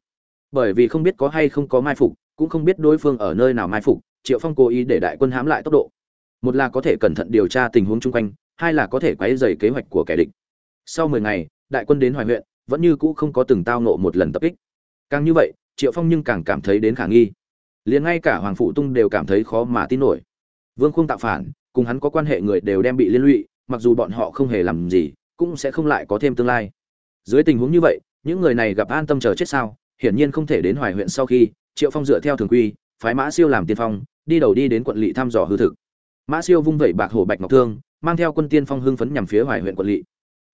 Bởi vì không biết có hay không có mai phục, cũng không biết đối phương ở nơi nào mai phục, triệu phong cố ý để đại quân hãm lại tốc độ. Một là có thể cẩn thận điều tra tình huống chung quanh, hai là có thể quáy dày kế hoạch của kẻ địch. Sau mười ngày, đại quân đến hoài huyện, vẫn như cũ không có từng tao nộ một lần tập kích. Càng như vậy, triệu phong nhưng càng cảm thấy đến khả nghi liền ngay cả hoàng phụ tung đều cảm thấy khó mà tin nổi. Vương khung tạo phản, cùng hắn có quan hệ người đều đem bị liên lụy, mặc dù bọn họ không hề làm gì, cũng sẽ không lại có thêm tương lai. Dưới tình huống như vậy, những người này gặp an tâm chờ chết sao, hiển nhiên không thể đến hoài huyện sau khi, triệu phong dựa theo thường quy, phái mã siêu làm tiên phong, đi đầu đi đến quận lỵ thăm dò hư thực. Mã siêu vung vẩy bạc hổ bạch ngọc thương, mang theo quân tiên phong hưng phấn nhằm phía hoài huyện quận lỵ.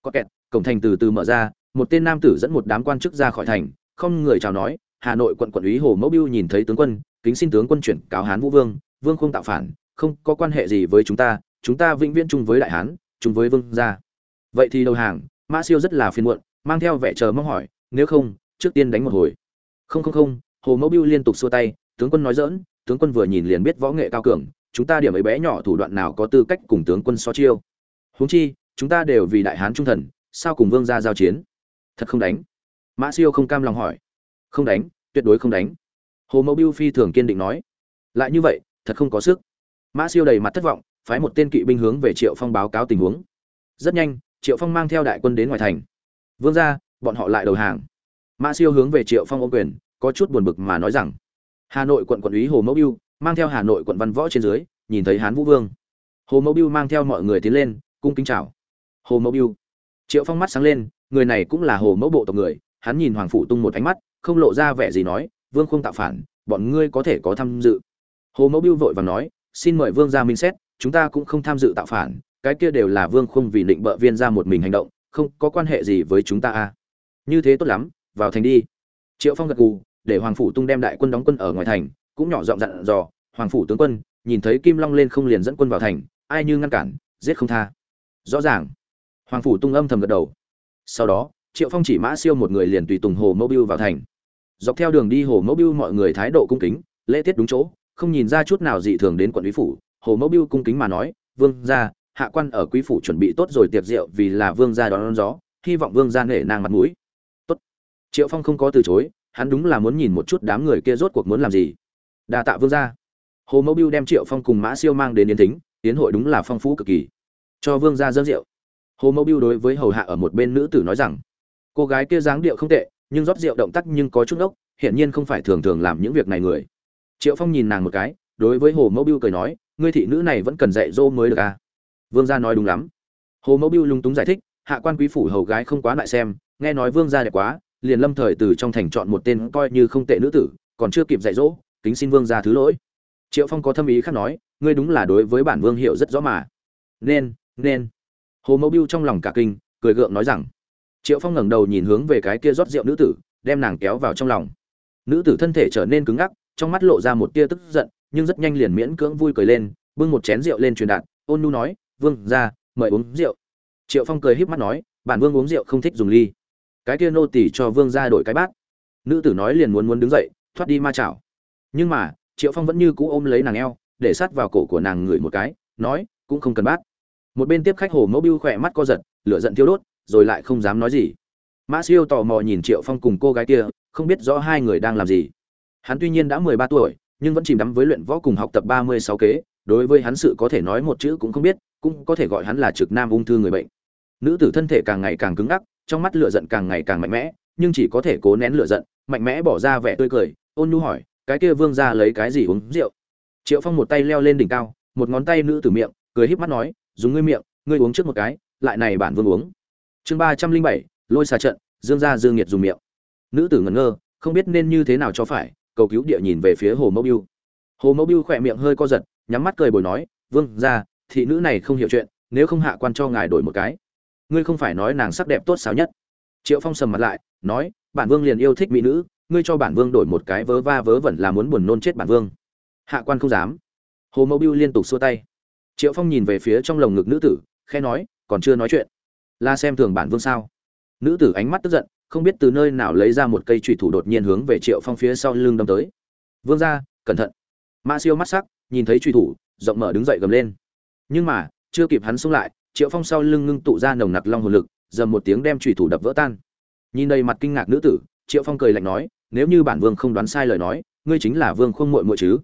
Có kẹt, cổng thành từ từ mở ra, một tên nam tử dẫn một đám quan chức ra khỏi thành, không người chào nói, hà nội quận quận úy hồ mẫu biêu nhìn thấy tướng quân kính xin tướng quân chuyển cáo hán vũ vương vương không tạo phản, không có quan hệ gì với chúng ta chúng ta vĩnh viễn chung với đại hán, chung với vương gia. Vậy thì đầu hàng, mã siêu rất là phiền muộn, mang theo vẻ chờ mong hỏi, nếu không, trước tiên đánh một hồi. Không không không, hồ mẫu biêu liên tục xua tay, tướng quân nói dỡn tướng quân vừa nhìn liền biết võ nghệ cao cường, chúng ta điểm ấy bé nhỏ thủ đoạn nào có tư cách cùng tướng quân so chiêu. Huống chi, chúng ta đều vì đại hán trung thần, sao cùng vương gia giao chiến? Thật không đánh? Mã siêu không cam lòng hỏi. Không đánh, tuyệt đối không đánh hồ mẫu biêu phi thường kiên định nói. Lại như vậy, thật không có sức. Mã siêu đầy mặt thất vọng, phái một tên kỵ binh hướng về triệu phong báo cáo tình huống. Rất nhanh, triệu phong mang theo đại quân đến ngoài thành. Vương ra bọn họ lại đầu hàng. Mã siêu hướng về triệu phong ô quyền, có chút buồn bực mà nói rằng, hà nội quận quận úy hồ mẫu biêu, mang theo hà nội quận văn võ trên dưới, nhìn thấy hán vũ vương. Hồ mẫu biêu mang theo mọi người tiến lên, cung kính chào. Hồ mẫu biêu. Triệu phong mắt sáng lên, người này cũng là hồ mẫu bộ tộc người, hắn nhìn hoàng phụ tung một ánh mắt, không lộ ra vẻ gì nói vương không tạo phản, bọn ngươi có thể có tham dự. Hồ mẫu biêu vội và nói, xin mời vương ra minh xét, chúng ta cũng không tham dự tạo phản, cái kia đều là vương không vì định bợ viên ra một mình hành động, không có quan hệ gì với chúng ta a như thế tốt lắm, vào thành đi. Triệu phong gật gù, để hoàng phủ tung đem đại quân đóng quân ở ngoài thành, cũng nhỏ giọng dặn dò, hoàng phủ tướng quân, nhìn thấy kim long lên không liền dẫn quân vào thành, ai như ngăn cản, giết không tha. Rõ ràng. Hoàng phủ tung âm thầm gật đầu. Sau đó, triệu phong chỉ mã siêu một người liền tùy tùng hồ mẫu biêu vào thành dọc theo đường đi hồ mẫu biêu mọi người thái độ cung kính lễ tiết đúng chỗ không nhìn ra chút nào dị thường đến quận quý phủ. Hồ mẫu biêu cung kính mà nói vương gia hạ quan ở quý phủ chuẩn bị tốt rồi tiệc rượu vì là vương gia đón, đón gió hy vọng vương gia nể nang mặt mũi. Tốt. Triệu phong không có từ chối hắn đúng là muốn nhìn một chút đám người kia rốt cuộc muốn làm gì. Đa tạ vương gia. Hồ mẫu biêu đem triệu phong cùng mã siêu mang đến yến thính yến hội đúng là phong phú cực kỳ. Cho vương gia dâng rượu. Hồ mẫu biêu đối với hầu hạ ở một bên nữ tử nói rằng cô gái kia dáng điệu không tệ nhưng rót rượu động tác nhưng có chút ốc hiển nhiên không phải thường thường làm những việc này người. Triệu phong nhìn nàng một cái, đối với hồ mẫu biêu cười nói, ngươi thị nữ này vẫn cần dạy dỗ mới được à? Vương gia nói đúng lắm. Hồ mẫu biêu lung túng giải thích, hạ quan quý phủ hầu gái không quá lại xem, nghe nói vương gia đẹp quá, liền lâm thời từ trong thành chọn một tên coi như không tệ nữ tử, còn chưa kịp dạy dỗ, kính xin vương gia thứ lỗi. Triệu phong có thâm ý khác nói, ngươi đúng là đối với bản vương hiệu rất rõ mà. Nên nên. Hồ mẫu biêu trong lòng cả kinh, cười gượng nói rằng triệu phong ngẩng đầu nhìn hướng về cái kia rót rượu nữ tử, đem nàng kéo vào trong lòng. Nữ tử thân thể trở nên cứng ngắc, trong mắt lộ ra một tia tức giận, nhưng rất nhanh liền miễn cưỡng vui cười lên, bưng một chén rượu lên truyền đạt, ôn nu nói, vương ra mời uống rượu. Triệu phong cười híp mắt nói, bản vương uống rượu không thích dùng ly. Cái kia nô tỳ cho vương ra đổi cái bát. Nữ tử nói liền muốn muốn đứng dậy, thoát đi ma chảo. Nhưng mà, triệu phong vẫn như cũ ôm lấy nàng eo, để sát vào cổ của nàng ngửi một cái, nói, cũng không cần bát. Một bên tiếp khách hồ mẫu biêu khỏe mắt co giật, lửa giận thiêu đốt rồi lại không dám nói gì. Mã siêu tò mò nhìn triệu phong cùng cô gái kia, không biết rõ hai người đang làm gì. Hắn tuy nhiên đã mười ba tuổi, nhưng vẫn chìm đắm với luyện võ cùng học tập ba mươi sáu kế, đối với hắn sự có thể nói một chữ cũng không biết, cũng có thể gọi hắn là trực nam ung thư người bệnh. Nữ tử thân thể càng ngày càng cứng ngắc, trong mắt lửa giận càng ngày càng mạnh mẽ, nhưng chỉ có thể cố nén lửa giận, mạnh mẽ bỏ ra vẻ tươi cười, ôn nhu hỏi, cái kia vương ra lấy cái gì uống rượu? Triệu phong một tay leo lên đỉnh cao, một ngón tay nữ tử miệng, cười híp mắt nói, dùng ngươi miệng, ngươi uống trước một cái, lại này bản vương uống chương ba trăm linh bảy, lôi xà trận, dương gia dương nhiệt dùng miệng. Nữ tử ngẩn ngơ, không biết nên như thế nào cho phải, cầu cứu địa nhìn về phía hồ mẫu biêu. Hồ mẫu biêu khỏe miệng hơi co giật, nhắm mắt cười bồi nói, vương ra thị nữ này không hiểu chuyện, nếu không hạ quan cho ngài đổi một cái. Ngươi không phải nói nàng sắc đẹp tốt xáo nhất. Triệu phong sầm mặt lại, nói, bản vương liền yêu thích mỹ nữ, ngươi cho bản vương đổi một cái vớ va vớ vẩn là muốn buồn nôn chết bản vương. Hạ quan không dám. Hồ mẫu biêu liên tục xua tay. Triệu phong nhìn về phía trong lồng ngực nữ tử khe nói, còn chưa nói chuyện la xem thường bản vương sao? Nữ tử ánh mắt tức giận, không biết từ nơi nào lấy ra một cây trùy thủ đột nhiên hướng về triệu phong phía sau lưng đâm tới. Vương ra cẩn thận. Ma siêu mắt sắc, nhìn thấy trùy thủ, rộng mở đứng dậy gầm lên. Nhưng mà, chưa kịp hắn xông lại, triệu phong sau lưng ngưng tụ ra nồng nặc long hồn lực, dầm một tiếng đem trùy thủ đập vỡ tan. Nhìn đầy mặt kinh ngạc nữ tử, triệu phong cười lạnh nói, nếu như bản vương không đoán sai lời nói, ngươi chính là vương không muội muội chứ?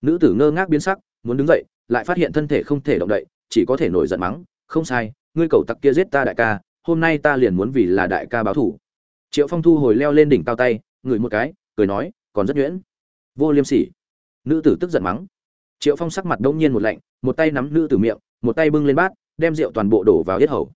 Nữ tử ngơ ngác biến sắc, muốn đứng dậy, lại phát hiện thân thể không thể động đậy, chỉ có thể nổi giận mắng, không sai ngươi cầu tặc kia giết ta đại ca, hôm nay ta liền muốn vì là đại ca báo thủ. Triệu phong thu hồi leo lên đỉnh cao tay, ngửi một cái, cười nói, còn rất nhuyễn. Vô liêm sỉ. Nữ tử tức giận mắng. Triệu phong sắc mặt đông nhiên một lạnh, một tay nắm nữ tử miệng, một tay bưng lên bát, đem rượu toàn bộ đổ vào yết hầu.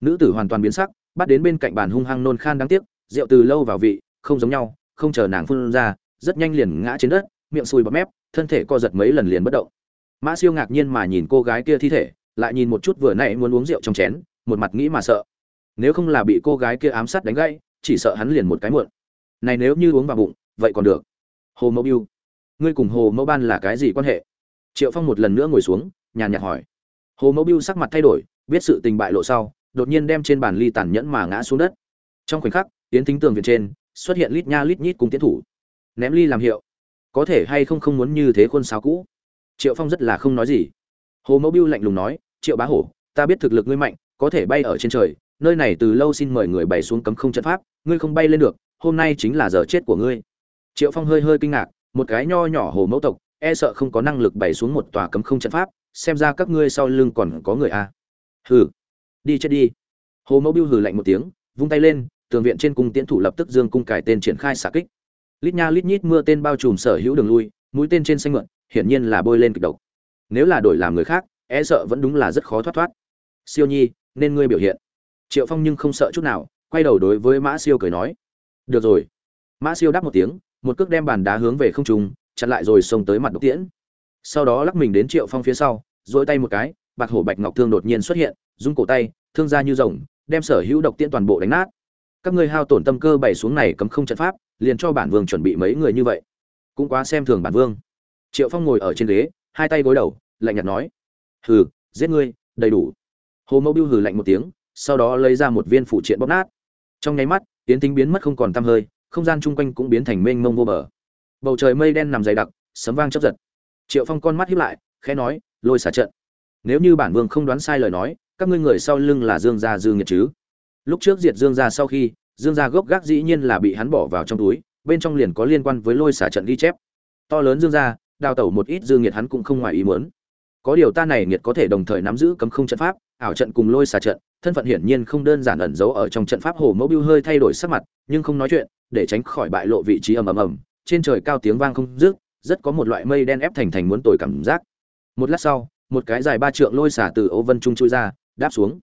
Nữ tử hoàn toàn biến sắc, bắt đến bên cạnh bàn hung hăng nôn khan đáng tiếc, rượu từ lâu vào vị, không giống nhau, không chờ nàng phun ra, rất nhanh liền ngã trên đất, miệng sùi bọt mép, thân thể co giật mấy lần liền bất động. Mã siêu ngạc nhiên mà nhìn cô gái kia thi thể lại nhìn một chút vừa nãy muốn uống rượu trong chén, một mặt nghĩ mà sợ. Nếu không là bị cô gái kia ám sát đánh gãy, chỉ sợ hắn liền một cái muộn. Này nếu như uống vào bụng, vậy còn được. Hồ mẫu biêu, ngươi cùng hồ mẫu ban là cái gì quan hệ? Triệu phong một lần nữa ngồi xuống, nhàn nhạt hỏi. Hồ mẫu biêu sắc mặt thay đổi, biết sự tình bại lộ sau, đột nhiên đem trên bàn ly tàn nhẫn mà ngã xuống đất. Trong khoảnh khắc tiến thính tường viện trên, xuất hiện lít nha lít nhít cùng tiến thủ. Ném ly làm hiệu. Có thể hay không không muốn như thế khuôn sáo cũ. Triệu phong rất là không nói gì. Hồ mẫu biêu lạnh lùng nói triệu bá hổ, ta biết thực lực ngươi mạnh, có thể bay ở trên trời, nơi này từ lâu xin mời người bày xuống cấm không trận pháp, ngươi không bay lên được, hôm nay chính là giờ chết của ngươi. Triệu phong hơi hơi kinh ngạc, một cái nho nhỏ hồ mẫu tộc e sợ không có năng lực bày xuống một tòa cấm không trận pháp, xem ra các ngươi sau lưng còn có người a à. hừ, đi chết đi. Hồ mẫu biêu hừ lạnh một tiếng, vung tay lên, tường viện trên cung tiễn thủ lập tức dương cung cải tên triển khai xạ kích. Lít nha lít nhít mưa tên bao trùm sở hữu đường lui, mũi tên trên xanh mượn, hiển nhiên là bôi lên kịch độc. Nếu là đổi làm người khác e sợ vẫn đúng là rất khó thoát thoát. Siêu nhi, nên ngươi biểu hiện. Triệu phong nhưng không sợ chút nào, quay đầu đối với mã siêu cười nói. Được rồi. Mã siêu đáp một tiếng, một cước đem bàn đá hướng về không trung, chặn lại rồi xông tới mặt độc tiễn. Sau đó lắc mình đến triệu phong phía sau dỗi tay một cái, bạc hổ bạch ngọc thương đột nhiên xuất hiện, rung cổ tay, thương ra như rồng, đem sở hữu độc tiễn toàn bộ đánh nát. Các ngươi hao tổn tâm cơ bày xuống này cấm không trận pháp, liền cho bản vương chuẩn bị mấy người như vậy. Cũng quá xem thường bản vương. Triệu phong ngồi ở trên ghế, hai tay gối đầu, lạnh nhạt nói hừ, giết ngươi, đầy đủ. Hồ mẫu biêu hừ lạnh một tiếng, sau đó lấy ra một viên phụ triện bóp nát. Trong nháy mắt, tiến tính biến mất không còn tăm hơi, không gian chung quanh cũng biến thành mênh mông vô bờ. Bầu trời mây đen nằm dày đặc, sấm vang chấp giật. Triệu phong con mắt hiếp lại, khẽ nói, lôi xả trận. Nếu như bản vương không đoán sai lời nói, các ngươi người sau lưng là dương gia dương nhiệt chứ? Lúc trước diệt dương gia sau khi, dương gia gốc gác dĩ nhiên là bị hắn bỏ vào trong túi, bên trong liền có liên quan với lôi xả trận ghi chép. To lớn dương gia, đào tẩu một ít dương nhiệt hắn cũng không ngoài ý muốn có điều ta này nghiệt có thể đồng thời nắm giữ cấm không trận pháp, ảo trận cùng lôi xà trận, thân phận hiển nhiên không đơn giản ẩn giấu ở trong trận pháp hồ mẫu biêu hơi thay đổi sắc mặt, nhưng không nói chuyện, để tránh khỏi bại lộ vị trí ầm ầm ầm. Trên trời cao tiếng vang không dứt, rất có một loại mây đen ép thành thành muốn tồi cảm giác. Một lát sau, một cái dài ba trượng lôi xả từ ô vân trung chui ra, đáp xuống.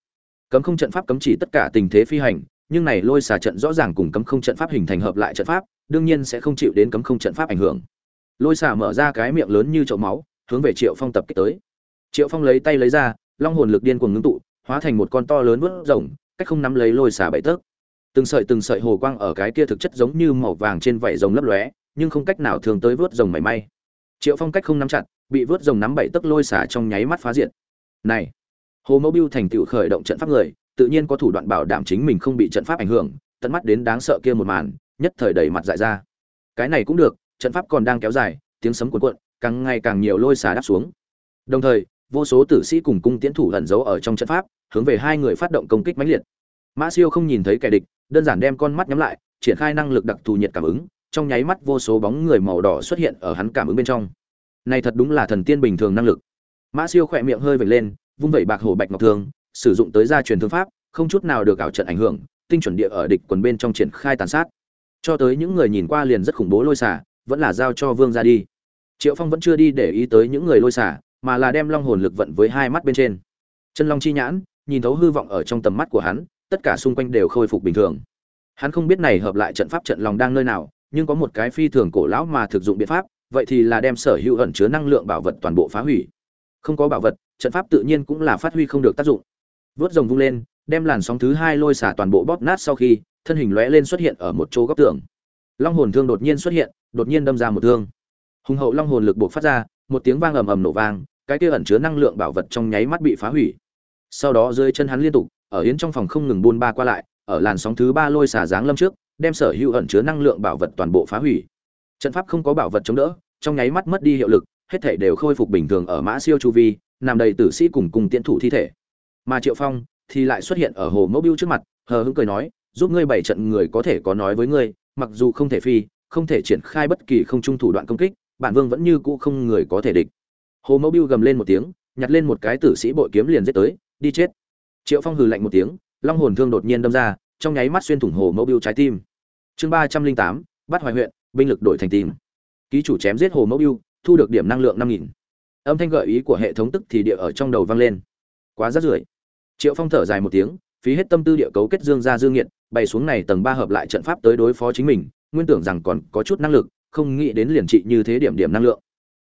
Cấm không trận pháp cấm chỉ tất cả tình thế phi hành, nhưng này lôi xả trận rõ ràng cùng cấm không trận pháp hình thành hợp lại trận pháp, đương nhiên sẽ không chịu đến cấm không trận pháp ảnh hưởng. Lôi xả mở ra cái miệng lớn như chậu máu, hướng về triệu phong tập kích tới triệu phong lấy tay lấy ra, long hồn lực điên cuồng ngưng tụ, hóa thành một con to lớn vớt rồng, cách không nắm lấy lôi xả bảy tấc. Từng sợi từng sợi hồ quang ở cái kia thực chất giống như màu vàng trên vảy rồng lấp lóe, nhưng không cách nào thường tới vớt rồng mảy may. Triệu phong cách không nắm chặt, bị vớt rồng nắm bảy tấc lôi xả trong nháy mắt phá diện này, hồ mẫu biêu thành tựu khởi động trận pháp người, tự nhiên có thủ đoạn bảo đảm chính mình không bị trận pháp ảnh hưởng, tận mắt đến đáng sợ kia một màn, nhất thời đẩy mặt dại ra. Cái này cũng được, trận pháp còn đang kéo dài, tiếng sấm cuộn cuộn, càng ngày càng nhiều lôi xả đáp xuống. Đồng thời vô số tử sĩ cùng cung tiễn thủ ẩn giấu ở trong trận pháp, hướng về hai người phát động công kích mãnh liệt. Mã siêu không nhìn thấy kẻ địch, đơn giản đem con mắt nhắm lại, triển khai năng lực đặc thù nhiệt cảm ứng, trong nháy mắt vô số bóng người màu đỏ xuất hiện ở hắn cảm ứng bên trong. Này thật đúng là thần tiên bình thường năng lực. Mã siêu khỏe miệng hơi vệt lên, vung vẩy bạc hổ bạch ngọc thương, sử dụng tới gia truyền thương pháp, không chút nào được ảo trận ảnh hưởng, tinh chuẩn địa ở địch quần bên trong triển khai tàn sát. Cho tới những người nhìn qua liền rất khủng bố lôi xả, vẫn là giao cho vương ra đi. Triệu phong vẫn chưa đi để ý tới những người lôi xả mà là đem long hồn lực vận với hai mắt bên trên. Chân long chi nhãn, nhìn thấu hư vọng ở trong tầm mắt của hắn, tất cả xung quanh đều khôi phục bình thường. Hắn không biết này hợp lại trận pháp trận lòng đang nơi nào, nhưng có một cái phi thường cổ lão mà thực dụng biện pháp, vậy thì là đem sở hữu ẩn chứa năng lượng bảo vật toàn bộ phá hủy. Không có bảo vật, trận pháp tự nhiên cũng là phát huy không được tác dụng. Vớt rồng vung lên, đem làn sóng thứ hai lôi xả toàn bộ bóp nát sau khi, thân hình lóe lên xuất hiện ở một chỗ góc tường. Long hồn thương đột nhiên xuất hiện, đột nhiên đâm ra một thương. Hùng hậu long hồn lực buộc phát ra, một tiếng vang ầm ầm nổ vang cái kia ẩn chứa năng lượng bảo vật trong nháy mắt bị phá hủy. Sau đó dưới chân hắn liên tục, ở yến trong phòng không ngừng buôn ba qua lại, ở làn sóng thứ ba lôi xả giáng lâm trước, đem sở hữu ẩn chứa năng lượng bảo vật toàn bộ phá hủy. Trận pháp không có bảo vật chống đỡ, trong nháy mắt mất đi hiệu lực, hết thể đều khôi phục bình thường ở mã siêu chu vi, nằm đầy tử sĩ cùng cùng tiễn thủ thi thể. Mà triệu phong thì lại xuất hiện ở hồ mẫu biêu trước mặt, hờ hững cười nói, giúp ngươi bảy trận người có thể có nói với ngươi, mặc dù không thể phi, không thể triển khai bất kỳ không trung thủ đoạn công kích, bản vương vẫn như cũ không người có thể địch hồ mẫu biêu gầm lên một tiếng, nhặt lên một cái tử sĩ bội kiếm liền giết tới, đi chết. Triệu phong hừ lạnh một tiếng, long hồn thương đột nhiên đâm ra, trong nháy mắt xuyên thủng hồ mẫu biêu trái tim. Chương ba trăm linh tám, bắt hoài huyện, binh lực đổi thành tim ký chủ chém giết hồ mẫu biêu thu được điểm năng lượng năm nghìn. Âm thanh gợi ý của hệ thống tức thì địa ở trong đầu vang lên. Quá rát rưởi. Triệu phong thở dài một tiếng, phí hết tâm tư địa cấu kết dương ra dương nghiện bày xuống này tầng ba hợp lại trận pháp tới đối phó chính mình, nguyên tưởng rằng còn có chút năng lực, không nghĩ đến liền trị như thế điểm điểm năng lượng.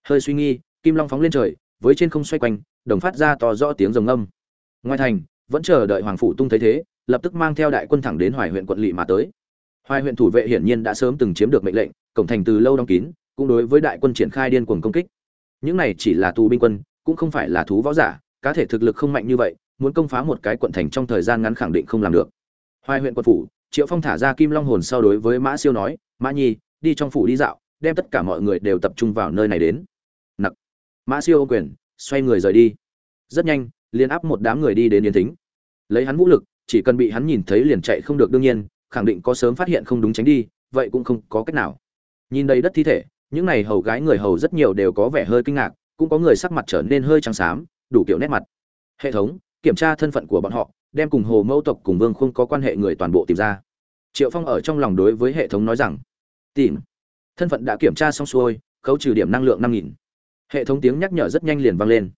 Hơi suy nghi kim long phóng lên trời, với trên không xoay quanh, đồng phát ra to rõ tiếng rồng âm ngoài thành, vẫn chờ đợi hoàng phủ tung thấy thế, lập tức mang theo đại quân thẳng đến hoài huyện quận lỵ mà tới. Hoài huyện thủ vệ hiển nhiên đã sớm từng chiếm được mệnh lệnh, cổng thành từ lâu đóng kín, cũng đối với đại quân triển khai điên cuồng công kích. Những này chỉ là tù binh quân, cũng không phải là thú võ giả, cá thể thực lực không mạnh như vậy, muốn công phá một cái quận thành trong thời gian ngắn khẳng định không làm được. Hoài huyện quận phủ, triệu phong thả ra kim long hồn sau đối với mã siêu nói, mã nhi, đi trong phủ đi dạo, đem tất cả mọi người đều tập trung vào nơi này đến mã siêu ô quyền, xoay người rời đi. Rất nhanh, liền áp một đám người đi đến yến thính. Lấy hắn vũ lực, chỉ cần bị hắn nhìn thấy liền chạy không được đương nhiên, khẳng định có sớm phát hiện không đúng tránh đi, vậy cũng không có cách nào. Nhìn đầy đất thi thể, những này hầu gái người hầu rất nhiều đều có vẻ hơi kinh ngạc, cũng có người sắc mặt trở nên hơi trắng xám, đủ kiểu nét mặt. Hệ thống, kiểm tra thân phận của bọn họ, đem cùng hồ mẫu tộc cùng vương không có quan hệ người toàn bộ tìm ra. Triệu phong ở trong lòng đối với hệ thống nói rằng, tìm. Thân phận đã kiểm tra xong xuôi, khấu trừ điểm năng lượng năm nghìn hệ thống tiếng nhắc nhở rất nhanh liền vang lên.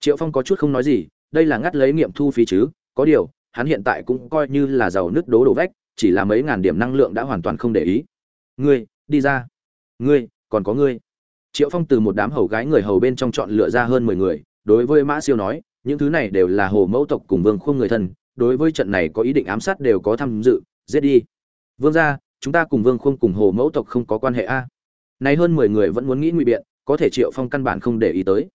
Triệu phong có chút không nói gì, đây là ngắt lấy nghiệm thu phí chứ, có điều, hắn hiện tại cũng coi như là giàu nứt đố đổ vách, chỉ là mấy ngàn điểm năng lượng đã hoàn toàn không để ý. Ngươi, đi ra. Ngươi, còn có ngươi. Triệu phong từ một đám hầu gái người hầu bên trong chọn lựa ra hơn mười người, đối với mã siêu nói, những thứ này đều là hồ mẫu tộc cùng vương khuông người thân, đối với trận này có ý định ám sát đều có tham dự, giết đi. Vương ra chúng ta cùng vương khuông cùng hồ mẫu tộc không có quan hệ a. Này hơn mười người vẫn muốn nghĩ ngụy biện có thể triệu phong căn bản không để ý tới.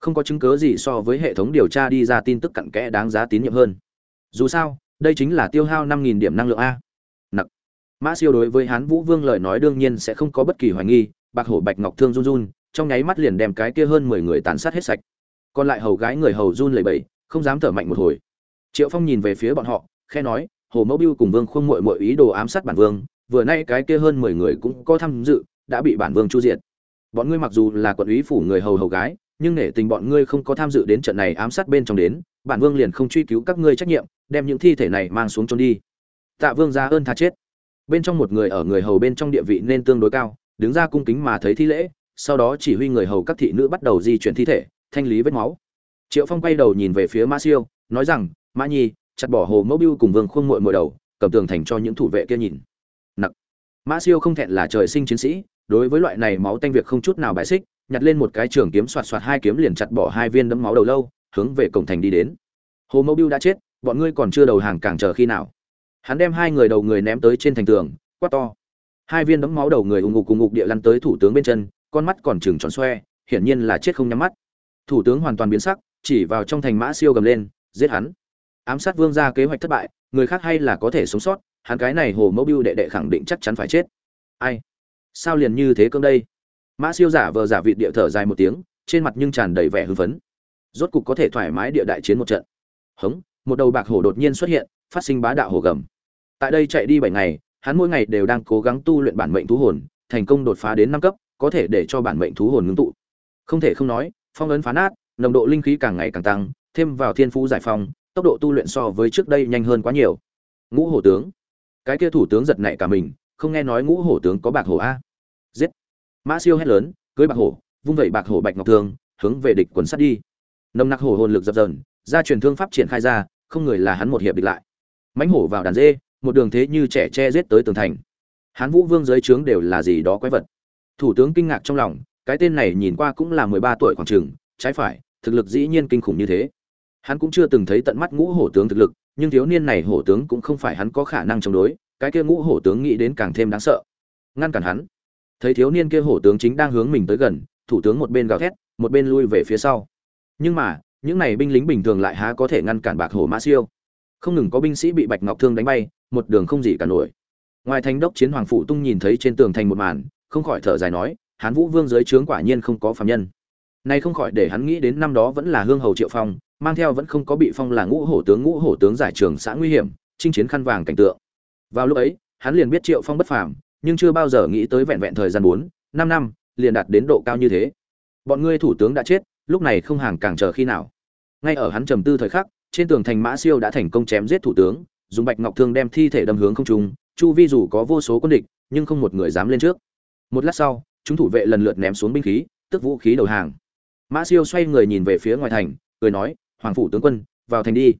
Không có chứng cớ gì so với hệ thống điều tra đi ra tin tức cặn kẽ đáng giá tín nhiệm hơn. Dù sao, đây chính là tiêu hao năm nghìn điểm năng lượng a. Nặc. Mã siêu đối với hán vũ vương lời nói đương nhiên sẽ không có bất kỳ hoài nghi, bạc hổ bạch ngọc thương run run, trong nháy mắt liền đem cái kia hơn mười người tàn sát hết sạch. Còn lại hầu gái người hầu run lẩy bẩy, không dám thở mạnh một hồi. Triệu phong nhìn về phía bọn họ khe nói, hồ mẫu biêu cùng vương khuôn mội mội ý đồ ám sát bản vương, vừa nay cái kia hơn mười người cũng có tham dự, đã bị bản vương chu diệt bọn ngươi mặc dù là quận úy phủ người hầu hầu gái, nhưng nể tình bọn ngươi không có tham dự đến trận này ám sát bên trong đến, bản vương liền không truy cứu các ngươi trách nhiệm, đem những thi thể này mang xuống trốn đi. Tạ vương ra ơn tha chết. Bên trong một người ở người hầu bên trong địa vị nên tương đối cao, đứng ra cung kính mà thấy thi lễ, sau đó chỉ huy người hầu các thị nữ bắt đầu di chuyển thi thể, thanh lý vết máu. Triệu phong quay đầu nhìn về phía mã siêu, nói rằng, mã nhi, chặt bỏ hồ mẫu biêu cùng vương khuôn mội mội đầu, cầm tường thành cho những thủ vệ kia nhìn. Nặc. Mã siêu không thẹn là trời sinh chiến sĩ đối với loại này máu tanh việc không chút nào bài xích, nhặt lên một cái trường kiếm xoạt xoạt hai kiếm liền chặt bỏ hai viên đấm máu đầu lâu, hướng về cổng thành đi đến. Hồ mẫu biêu đã chết, bọn ngươi còn chưa đầu hàng càng chờ khi nào? Hắn đem hai người đầu người ném tới trên thành tường, quát to. Hai viên đấm máu đầu người ùng ngục cùng ngục địa lăn tới thủ tướng bên chân, con mắt còn trừng tròn xoe, hiển nhiên là chết không nhắm mắt. Thủ tướng hoàn toàn biến sắc, chỉ vào trong thành mã siêu gầm lên, giết hắn. Ám sát vương ra kế hoạch thất bại, người khác hay là có thể sống sót, hắn cái này hồ mẫu biêu đệ đệ khẳng định chắc chắn phải chết. Ai? Sao liền như thế cơm đây? Mã siêu giả vờ giả vịt địa thở dài một tiếng, trên mặt nhưng tràn đầy vẻ hưng phấn. Rốt cục có thể thoải mái địa đại chiến một trận. Hống, một đầu bạc hổ đột nhiên xuất hiện, phát sinh bá đạo hổ gầm. Tại đây chạy đi bảy ngày, hắn mỗi ngày đều đang cố gắng tu luyện bản mệnh thú hồn, thành công đột phá đến năm cấp, có thể để cho bản mệnh thú hồn ngưng tụ. Không thể không nói, phong ấn phá nát nồng độ linh khí càng ngày càng tăng, thêm vào thiên phú giải phong tốc độ tu luyện so với trước đây nhanh hơn quá nhiều. Ngũ hổ tướng. Cái kia thủ tướng giật nảy cả mình, không nghe nói ngũ hổ tướng có bạc hổ a giết. Mã siêu hét lớn, cưới bạc hổ, vung vẩy bạc hổ bạch ngọc thương hướng về địch quần sắt đi. Nồng nặc hổ hồn lực dập dờn ra truyền thương pháp triển khai ra, không người là hắn một hiệp địch lại. Mãnh hổ vào đàn dê, một đường thế như trẻ che giết tới tường thành. Hán vũ vương dưới trướng đều là gì đó quái vật. Thủ tướng kinh ngạc trong lòng, cái tên này nhìn qua cũng là mười ba tuổi khoảng trường, trái phải, thực lực dĩ nhiên kinh khủng như thế. Hắn cũng chưa từng thấy tận mắt ngũ hổ tướng thực lực, nhưng thiếu niên này hổ tướng cũng không phải hắn có khả năng chống đối, cái kia ngũ hổ tướng nghĩ đến càng thêm đáng sợ. Ngăn cản hắn thấy thiếu niên kia hổ tướng chính đang hướng mình tới gần thủ tướng một bên gào thét một bên lui về phía sau. Nhưng mà những này binh lính bình thường lại há có thể ngăn cản bạc hổ mã siêu. Không ngừng có binh sĩ bị bạch ngọc thương đánh bay một đường không gì cả nổi. Ngoài thành đốc chiến hoàng phụ tung nhìn thấy trên tường thành một màn không khỏi thở dài nói hán vũ vương dưới trướng quả nhiên không có phạm nhân. Nay không khỏi để hắn nghĩ đến năm đó vẫn là hương hầu Triệu Phong, mang theo vẫn không có bị phong là ngũ hổ tướng ngũ hổ tướng giải trường xã nguy hiểm, chinh chiến khăn vàng cảnh tượng. Vào lúc ấy, hắn liền biết Triệu Phong bất phàm, nhưng chưa bao giờ nghĩ tới vẹn vẹn thời gian 4, 5 năm, liền đạt đến độ cao như thế. Bọn ngươi thủ tướng đã chết, lúc này không hàng càng chờ khi nào. Ngay ở hắn trầm tư thời khắc, trên tường thành Mã Siêu đã thành công chém giết thủ tướng, dùng bạch ngọc thương đem thi thể đâm hướng không trung, chu vi dù có vô số quân địch, nhưng không một người dám lên trước. Một lát sau, chúng thủ vệ lần lượt ném xuống binh khí, tức vũ khí đầu hàng. Mã Siêu xoay người nhìn về phía ngoài thành, cười nói, "Hoàng phủ tướng quân, vào thành đi."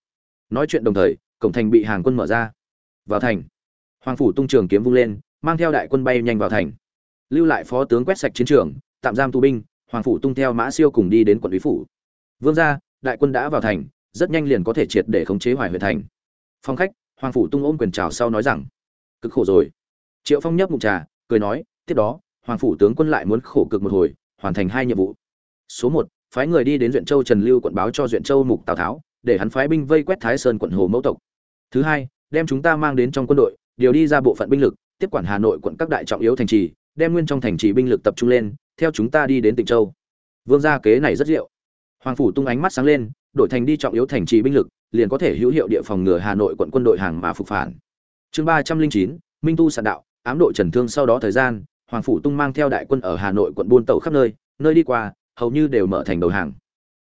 Nói chuyện đồng thời, cổng thành bị hàng quân mở ra. Vào thành. Hoàng phủ tung trường kiếm vung lên, mang theo đại quân bay nhanh vào thành. Lưu lại phó tướng quét sạch chiến trường, tạm giam tù binh, Hoàng phủ tung theo Mã Siêu cùng đi đến quận lý phủ. Vương gia, đại quân đã vào thành, rất nhanh liền có thể triệt để khống chế Hoài huyện thành. Phong khách, Hoàng phủ tung ôm quyền chào sau nói rằng, cực khổ rồi. Triệu Phong nhấp ngụm trà, cười nói, tiếp đó, Hoàng phủ tướng quân lại muốn khổ cực một hồi, hoàn thành hai nhiệm vụ. Số một, phái người đi đến Duyện Châu Trần Lưu quận báo cho Duyện Châu Mục Tào Tháo, để hắn phái binh vây quét Thái Sơn quận Hồ Mẫu tộc. Thứ hai, đem chúng ta mang đến trong quân đội, điều đi ra bộ phận binh lực, tiếp quản Hà Nội quận các đại trọng yếu thành trì, đem nguyên trong thành trì binh lực tập trung lên, theo chúng ta đi đến Tịnh Châu. Vương gia kế này rất diệu. Hoàng phủ tung ánh mắt sáng lên, đổi thành đi trọng yếu thành trì binh lực, liền có thể hữu hiệu địa phòng ngừa Hà Nội quận quân đội hàng mà phục phản. Chương ba trăm linh chín, Minh tu sản đạo, ám đội Trần Thương sau đó thời gian, Hoàng phủ tung mang theo đại quân ở Hà Nội quận buôn tàu khắp nơi, nơi đi qua, hầu như đều mở thành đầu hàng.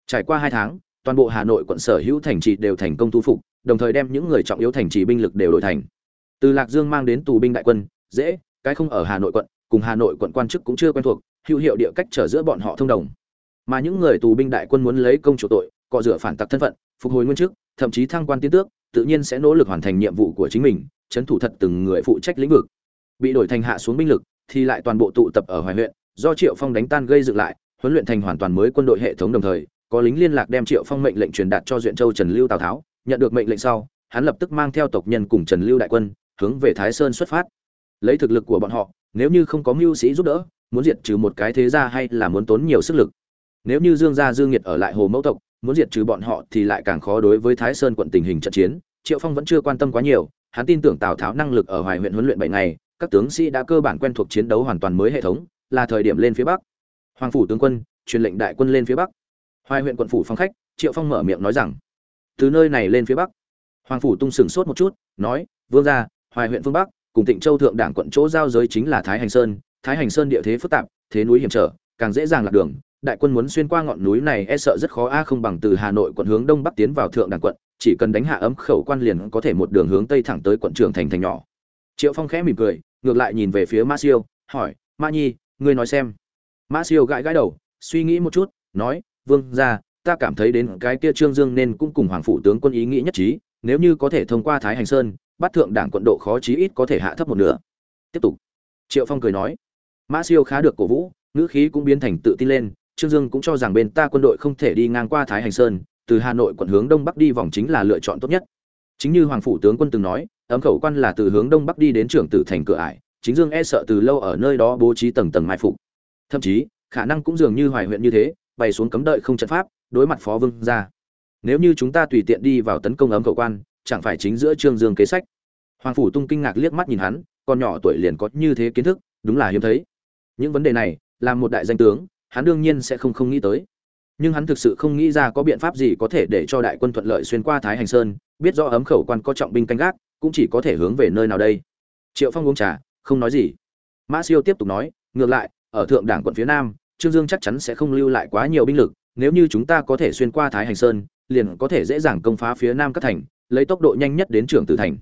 Trải qua hai tháng, toàn bộ Hà Nội quận sở hữu thành trì đều thành công thu phục, đồng thời đem những người trọng yếu thành trì binh lực đều đổi thành. Từ Lạc Dương mang đến tù binh đại quân, dễ, cái không ở Hà Nội quận, cùng Hà Nội quận quan chức cũng chưa quen thuộc, hữu hiệu địa cách trở giữa bọn họ thông đồng. Mà những người tù binh đại quân muốn lấy công chủ tội, cọ rửa phản tặc thân phận, phục hồi nguyên chức, thậm chí thăng quan tiến tước, tự nhiên sẽ nỗ lực hoàn thành nhiệm vụ của chính mình, chấn thủ thật từng người phụ trách lĩnh vực. Bị đổi thành hạ xuống binh lực, thì lại toàn bộ tụ tập ở Hoài huyện, do Triệu Phong đánh tan gây dựng lại, huấn luyện thành hoàn toàn mới quân đội hệ thống đồng thời, có lính liên lạc đem Triệu Phong mệnh lệnh truyền đạt cho Duyện Châu Trần Lưu Tào Tháo, nhận được mệnh lệnh sau, hắn lập tức mang theo tộc nhân cùng Trần Lưu đại quân, hướng về Thái Sơn xuất phát. Lấy thực lực của bọn họ, nếu như không có mưu sĩ giúp đỡ, muốn diệt trừ một cái thế gia hay là muốn tốn nhiều sức lực. Nếu như Dương gia Dương Nghiệt ở lại Hồ Mẫu tộc, muốn diệt trừ bọn họ thì lại càng khó đối với Thái Sơn quận tình hình trận chiến, Triệu Phong vẫn chưa quan tâm quá nhiều, hắn tin tưởng Tào Tháo năng lực ở Hoài huyện huấn luyện 7 ngày, các tướng sĩ đã cơ bản quen thuộc chiến đấu hoàn toàn mới hệ thống, là thời điểm lên phía bắc. Hoàng phủ tướng quân, truyền lệnh đại quân lên phía bắc. Hoài huyện quận phủ phong khách, Triệu Phong mở miệng nói rằng, từ nơi này lên phía bắc. Hoàng phủ tung sừng sốt một chút, nói, vương gia, Hoài huyện phương bắc, cùng Tịnh Châu thượng đảng quận chỗ giao giới chính là Thái Hành Sơn, Thái Hành Sơn địa thế phức tạp, thế núi hiểm trở, càng dễ dàng lạc đường. Đại quân muốn xuyên qua ngọn núi này e sợ rất khó a không bằng từ Hà Nội quận hướng đông bắc tiến vào thượng đảng quận, chỉ cần đánh hạ ấm khẩu quan liền có thể một đường hướng tây thẳng tới quận trưởng thành thành nhỏ. Triệu Phong khẽ mỉm cười, ngược lại nhìn về phía Ma Siêu, hỏi, "Ma Nhi, ngươi nói xem." Ma Siêu gãi gãi đầu, suy nghĩ một chút, nói, "Vương gia, ta cảm thấy đến cái kia Trương Dương nên cũng cùng hoàng phủ tướng quân ý nghĩ nhất trí, nếu như có thể thông qua Thái Hành Sơn, bắt thượng đảng quận độ khó chí ít có thể hạ thấp một nửa." Tiếp tục. Triệu Phong cười nói, Mã Siêu khá được cổ vũ, ngữ khí cũng biến thành tự tin lên, Trương Dương cũng cho rằng bên ta quân đội không thể đi ngang qua Thái Hành Sơn, từ Hà Nội quận hướng đông bắc đi vòng chính là lựa chọn tốt nhất. Chính như hoàng phủ tướng quân từng nói, ấm khẩu quan là từ hướng đông bắc đi đến trưởng tử thành cửa ải, chính Dương e sợ từ lâu ở nơi đó bố trí tầng tầng mai phục. Thậm chí, khả năng cũng dường như Hoài huyện như thế, bày xuống cấm đợi không trận pháp, đối mặt phó vương ra. Nếu như chúng ta tùy tiện đi vào tấn công ấm khẩu quan, chẳng phải chính giữa Trương Dương kế sách. Hoàng phủ Tung kinh ngạc liếc mắt nhìn hắn, con nhỏ tuổi liền có như thế kiến thức, đúng là hiếm thấy. Những vấn đề này, làm một đại danh tướng, hắn đương nhiên sẽ không không nghĩ tới. Nhưng hắn thực sự không nghĩ ra có biện pháp gì có thể để cho đại quân thuận lợi xuyên qua Thái Hành Sơn, biết rõ ấm khẩu quan có trọng binh canh gác, cũng chỉ có thể hướng về nơi nào đây. Triệu Phong uống trà, không nói gì. Mã Siêu tiếp tục nói, ngược lại, ở thượng đảng quận phía nam, Trương Dương chắc chắn sẽ không lưu lại quá nhiều binh lực, nếu như chúng ta có thể xuyên qua Thái Hành Sơn, liền có thể dễ dàng công phá phía nam các thành, lấy tốc độ nhanh nhất đến trưởng tử thành.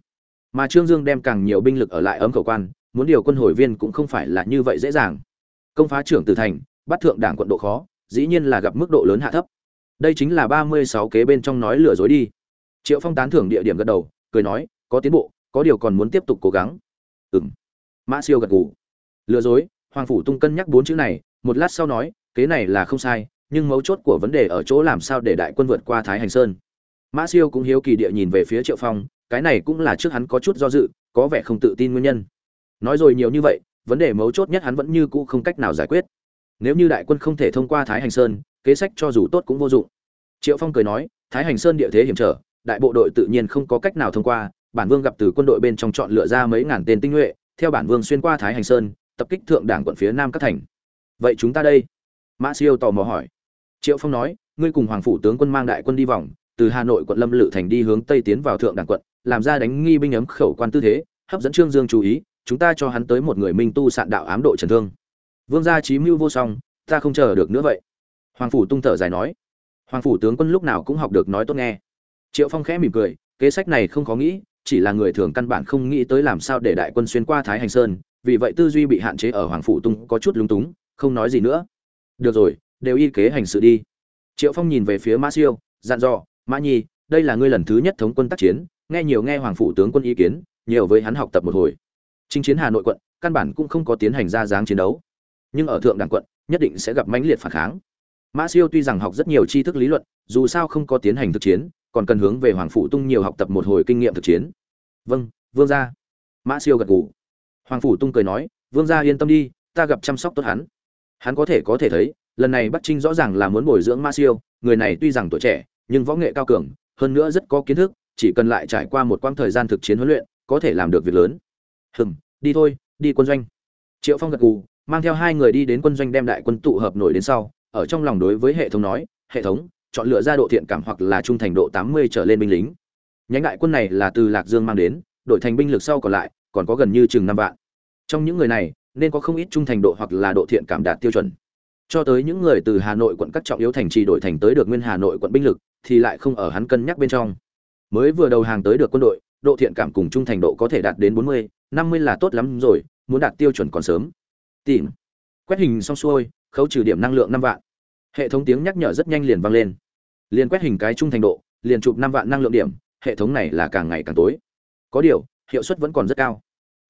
Mà Trương Dương đem càng nhiều binh lực ở lại ấm khẩu quan, muốn điều quân hồi viên cũng không phải là như vậy dễ dàng. Công phá trưởng tử thành, bắt thượng đảng quận độ khó, dĩ nhiên là gặp mức độ lớn hạ thấp. Đây chính là ba mươi sáu kế bên trong nói lừa dối đi. Triệu Phong tán thưởng địa điểm gật đầu, cười nói, có tiến bộ, có điều còn muốn tiếp tục cố gắng. Ừm. Mã Siêu gật gù. Lừa dối, Hoàng phủ Tung cân nhắc bốn chữ này, một lát sau nói, kế này là không sai, nhưng mấu chốt của vấn đề ở chỗ làm sao để đại quân vượt qua Thái Hành Sơn. Mã Siêu cũng hiếu kỳ địa nhìn về phía Triệu Phong, cái này cũng là trước hắn có chút do dự, có vẻ không tự tin nguyên nhân. Nói rồi nhiều như vậy, vấn đề mấu chốt nhất hắn vẫn như cũ không cách nào giải quyết. Nếu như đại quân không thể thông qua Thái Hành Sơn, kế sách cho dù tốt cũng vô dụng. Triệu Phong cười nói, Thái Hành Sơn địa thế hiểm trở, đại bộ đội tự nhiên không có cách nào thông qua, bản vương gặp từ quân đội bên trong chọn lựa ra mấy ngàn tên tinh nhuệ, theo bản vương xuyên qua Thái Hành Sơn, tập kích thượng đảng quận phía nam các thành. Vậy chúng ta đây? Mã Siêu tò mò hỏi. triệu phong nói ngươi cùng hoàng phủ tướng quân mang đại quân đi vòng từ hà nội quận lâm lự thành đi hướng tây tiến vào thượng đẳng quận, làm ra đánh nghi binh ấm khẩu quan tư thế, hấp dẫn trương dương chú ý, chúng ta cho hắn tới một người minh tu sạn đạo ám độ trần thương. Vương gia trí mưu vô song, ta không chờ được nữa vậy. Hoàng phủ tung thở dài nói. Hoàng phủ tướng quân lúc nào cũng học được nói tốt nghe. Triệu phong khẽ mỉm cười, kế sách này không có nghĩ, chỉ là người thường căn bản không nghĩ tới làm sao để đại quân xuyên qua thái hành sơn, vì vậy tư duy bị hạn chế ở hoàng phủ tung có chút lúng túng, không nói gì nữa. Được rồi, đều y kế hành sự đi. Triệu phong nhìn về phía mã siêu, dặn dò mã nhi, đây là ngươi lần thứ nhất thống quân tác chiến, nghe nhiều nghe hoàng phủ tướng quân ý kiến, nhiều với hắn học tập một hồi. Chinh chiến hà nội quận, căn bản cũng không có tiến hành ra dáng chiến đấu. Nhưng ở thượng đẳng quận, nhất định sẽ gặp mãnh liệt phản kháng. Mã siêu tuy rằng học rất nhiều tri thức lý luận, dù sao không có tiến hành thực chiến, còn cần hướng về hoàng phủ tung nhiều học tập một hồi kinh nghiệm thực chiến. Vâng vương gia. Mã siêu gật gù. Hoàng phủ tung cười nói, vương gia yên tâm đi, ta gặp chăm sóc tốt hắn. Hắn có thể có thể thấy, lần này bắc trinh rõ ràng là muốn bồi dưỡng mã siêu, người này tuy rằng tuổi trẻ nhưng võ nghệ cao cường, hơn nữa rất có kiến thức, chỉ cần lại trải qua một quãng thời gian thực chiến huấn luyện, có thể làm được việc lớn. Hừm, đi thôi, đi quân doanh. Triệu phong gật gù, mang theo hai người đi đến quân doanh đem đại quân tụ hợp nổi đến sau, ở trong lòng đối với hệ thống nói, hệ thống, chọn lựa ra độ thiện cảm hoặc là trung thành độ tám mươi trở lên binh lính. Nhánh đại quân này là từ lạc dương mang đến, đội thành binh lực sau còn lại, còn có gần như chừng năm vạn. Trong những người này, nên có không ít trung thành độ hoặc là độ thiện cảm đạt tiêu chuẩn. Cho tới những người từ hà nội quận các trọng yếu thành trì đổi thành tới được nguyên hà nội quận binh lực thì lại không ở hắn cân nhắc bên trong. Mới vừa đầu hàng tới được quân đội, độ thiện cảm cùng trung thành độ có thể đạt đến bốn mươi, năm mươi là tốt lắm rồi, muốn đạt tiêu chuẩn còn sớm. Tìm. Quét hình xong xuôi, khấu trừ điểm năng lượng năm vạn. Hệ thống tiếng nhắc nhở rất nhanh liền vang lên. Liền quét hình cái trung thành độ, liền chụp năm vạn năng lượng điểm, hệ thống này là càng ngày càng tối. Có điều, hiệu suất vẫn còn rất cao.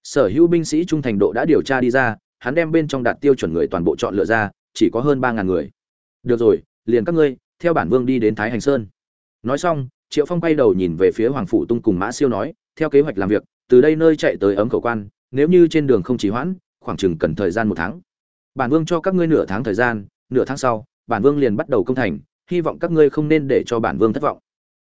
Sở hữu binh sĩ trung thành độ đã điều tra đi ra, hắn đem bên trong đạt tiêu chuẩn người toàn bộ chọn lựa ra, chỉ có hơn ba ngàn người. Được rồi, liền các ngươi theo bản vương đi đến thái hành sơn. Nói xong, triệu phong quay đầu nhìn về phía hoàng phủ tung cùng mã siêu nói, theo kế hoạch làm việc, từ đây nơi chạy tới ấm khẩu quan, nếu như trên đường không trì hoãn, khoảng chừng cần thời gian một tháng. Bản vương cho các ngươi nửa tháng thời gian, nửa tháng sau, bản vương liền bắt đầu công thành, hy vọng các ngươi không nên để cho bản vương thất vọng.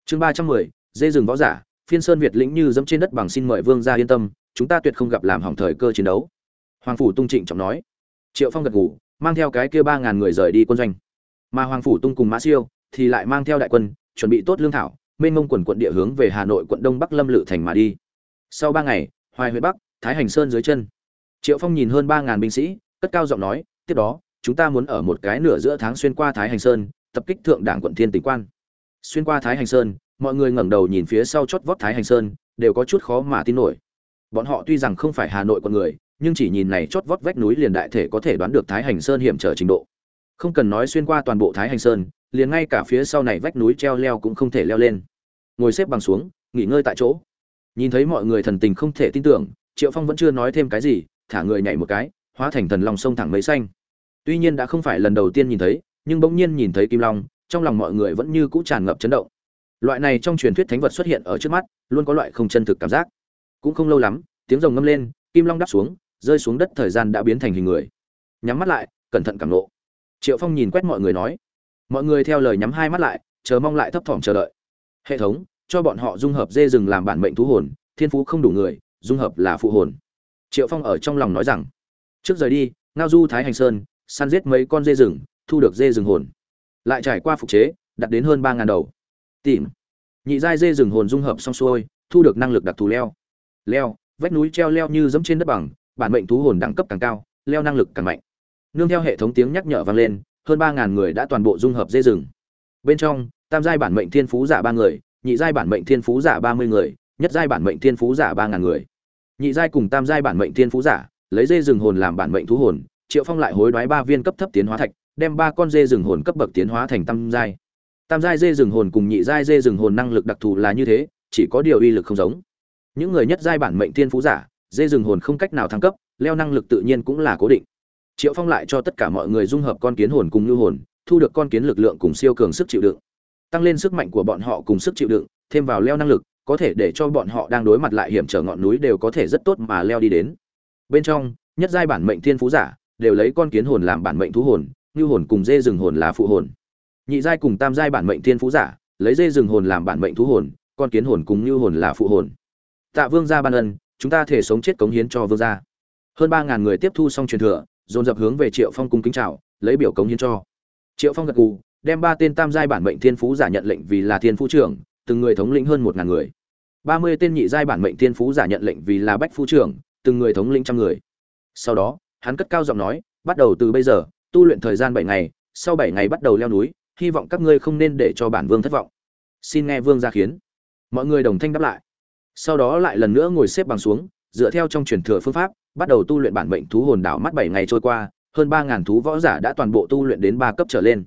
Chương ba trăm mười, dê rừng võ giả, phiên sơn việt lĩnh như dẫm trên đất bằng xin mời vương ra yên tâm, chúng ta tuyệt không gặp làm hỏng thời cơ chiến đấu. Hoàng phủ tung trịnh trọng nói. Triệu phong gật ngủ mang theo cái kia ba ngàn người rời đi quân doanh mà hoàng phủ tung cùng mã siêu thì lại mang theo đại quân, chuẩn bị tốt lương thảo, mênh mông quần quận địa hướng về hà nội quận đông bắc lâm lự thành mà đi. Sau ba ngày, hoài huyện bắc, thái hành sơn dưới chân. Triệu phong nhìn hơn ba ngàn binh sĩ, cất cao giọng nói, tiếp đó, chúng ta muốn ở một cái nửa giữa tháng xuyên qua thái hành sơn, tập kích thượng đảng quận thiên tỉnh quan. Xuyên qua thái hành sơn, mọi người ngẩng đầu nhìn phía sau chót vót thái hành sơn, đều có chút khó mà tin nổi. Bọn họ tuy rằng không phải hà nội con người, nhưng chỉ nhìn này chót vót vách núi liền đại thể có thể đoán được thái hành sơn hiểm trở trình độ không cần nói xuyên qua toàn bộ thái hành sơn, liền ngay cả phía sau này vách núi treo leo cũng không thể leo lên. Ngồi xếp bằng xuống, nghỉ ngơi tại chỗ. Nhìn thấy mọi người thần tình không thể tin tưởng, triệu phong vẫn chưa nói thêm cái gì, thả người nhảy một cái, hóa thành thần long sông thẳng mấy xanh. Tuy nhiên đã không phải lần đầu tiên nhìn thấy, nhưng bỗng nhiên nhìn thấy kim long, trong lòng mọi người vẫn như cũ tràn ngập chấn động. Loại này trong truyền thuyết thánh vật xuất hiện ở trước mắt, luôn có loại không chân thực cảm giác. Cũng không lâu lắm, tiếng rồng ngâm lên, kim long đáp xuống, rơi xuống đất thời gian đã biến thành hình người. Nhắm mắt lại, cẩn thận cảm nộ triệu phong nhìn quét mọi người nói. Mọi người theo lời nhắm hai mắt lại, chờ mong lại thấp thỏm chờ đợi. Hệ thống, cho bọn họ dung hợp dê rừng làm bản mệnh thú hồn, thiên phú không đủ người, dung hợp là phụ hồn. Triệu phong ở trong lòng nói rằng, trước rời đi, ngao du thái hành sơn, săn giết mấy con dê rừng, thu được dê rừng hồn. Lại trải qua phục chế, đặt đến hơn ba ngàn đầu. Tìm. Nhị giai dê rừng hồn dung hợp xong xuôi, thu được năng lực đặc thù leo. Leo, vách núi treo leo như dẫm trên đất bằng, bản mệnh thú hồn đẳng cấp càng cao, leo năng lực càng mạnh nương theo hệ thống tiếng nhắc nhở vang lên, hơn ba ngàn người đã toàn bộ dung hợp dê rừng. Bên trong, tam giai bản mệnh thiên phú giả ba người, nhị giai bản mệnh thiên phú giả ba mươi người, nhất giai bản mệnh thiên phú giả ba ngàn người. Nhị giai cùng tam giai bản mệnh thiên phú giả, lấy dê rừng hồn làm bản mệnh thú hồn, triệu phong lại hối đoái ba viên cấp thấp tiến hóa thạch, đem ba con dê rừng hồn cấp bậc tiến hóa thành tam giai. Tam giai dê rừng hồn cùng nhị giai dê rừng hồn năng lực đặc thù là như thế, chỉ có điều uy lực không giống. Những người nhất giai bản mệnh thiên phú giả dê rừng hồn không cách nào thăng cấp, leo năng lực tự nhiên cũng là cố định triệu phong lại cho tất cả mọi người dung hợp con kiến hồn cùng ngư hồn, thu được con kiến lực lượng cùng siêu cường sức chịu đựng. Tăng lên sức mạnh của bọn họ cùng sức chịu đựng, thêm vào leo năng lực, có thể để cho bọn họ đang đối mặt lại hiểm trở ngọn núi đều có thể rất tốt mà leo đi đến. Bên trong, nhất giai bản mệnh thiên phú giả, đều lấy con kiến hồn làm bản mệnh thú hồn ngư hồn cùng dê rừng hồn là phụ hồn. Nhị giai cùng tam giai bản mệnh thiên phú giả, lấy dê rừng hồn làm bản mệnh thú hồn, con kiến hồn cùng ngư hồn là phụ hồn. Tạ vương gia ban ân, chúng ta thể sống chết cống hiến cho vương gia. Hơn ba ngàn người tiếp thu xong truyền thừa dồn dập hướng về triệu phong cung kính chào, lấy biểu cống hiến cho. Triệu phong gật gù, đem ba tên tam giai bản mệnh thiên phú giả nhận lệnh vì là thiên phú trưởng, từng người thống lĩnh hơn một ngàn người. Ba mươi tên nhị giai bản mệnh thiên phú giả nhận lệnh vì là bách Phú trưởng, từng người thống lĩnh trăm người. Sau đó, hắn cất cao giọng nói, bắt đầu từ bây giờ, tu luyện thời gian bảy ngày, sau bảy ngày bắt đầu leo núi, hy vọng các ngươi không nên để cho bản vương thất vọng. Xin nghe vương ra khiến. Mọi người đồng thanh đáp lại. Sau đó lại lần nữa ngồi xếp bằng xuống, dựa theo trong truyền thừa phương pháp bắt đầu tu luyện bản mệnh thú hồn đảo mắt bảy ngày trôi qua, hơn ba ngàn thú võ giả đã toàn bộ tu luyện đến ba cấp trở lên.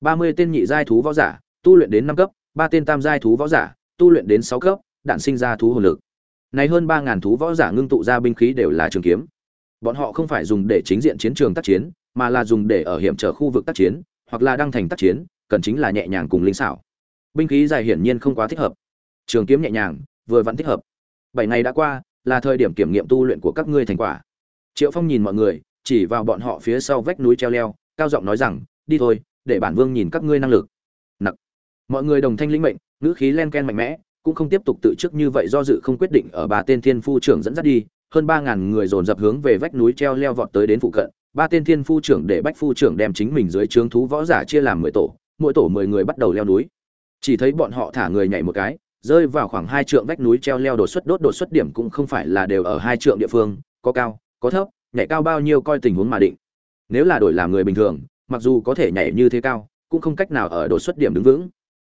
Ba mươi tên nhị giai thú võ giả, tu luyện đến năm cấp, ba tên tam giai thú võ giả, tu luyện đến sáu cấp, đạn sinh ra thú hồn lực. Này hơn ba ngàn thú võ giả ngưng tụ ra binh khí đều là trường kiếm. Bọn họ không phải dùng để chính diện chiến trường tác chiến, mà là dùng để ở hiểm trở khu vực tác chiến, hoặc là đăng thành tác chiến, cần chính là nhẹ nhàng cùng linh xảo. Binh khí dài hiển nhiên không quá thích hợp. Trường kiếm nhẹ nhàng, vừa vẫn thích hợp. Bảy ngày đã qua là thời điểm kiểm nghiệm tu luyện của các ngươi thành quả. Triệu phong nhìn mọi người, chỉ vào bọn họ phía sau vách núi treo leo, cao giọng nói rằng, đi thôi, để bản vương nhìn các ngươi năng lực. Nặc. Mọi người đồng thanh lĩnh mệnh, ngữ khí len ken mạnh mẽ, cũng không tiếp tục tự trước như vậy do dự không quyết định ở ba tên thiên phu trưởng dẫn dắt đi, hơn ba ngàn người dồn dập hướng về vách núi treo leo vọt tới đến phụ cận, ba tên thiên phu trưởng để bách phu trưởng đem chính mình dưới trướng thú võ giả chia làm mười tổ, mỗi tổ mười người bắt đầu leo núi. Chỉ thấy bọn họ thả người nhảy một cái rơi vào khoảng hai trượng vách núi treo leo đột xuất, đốt đột xuất điểm cũng không phải là đều ở hai trượng địa phương, có cao, có thấp, nhảy cao bao nhiêu coi tình huống mà định. Nếu là đổi làm người bình thường, mặc dù có thể nhảy như thế cao, cũng không cách nào ở đột xuất điểm đứng vững.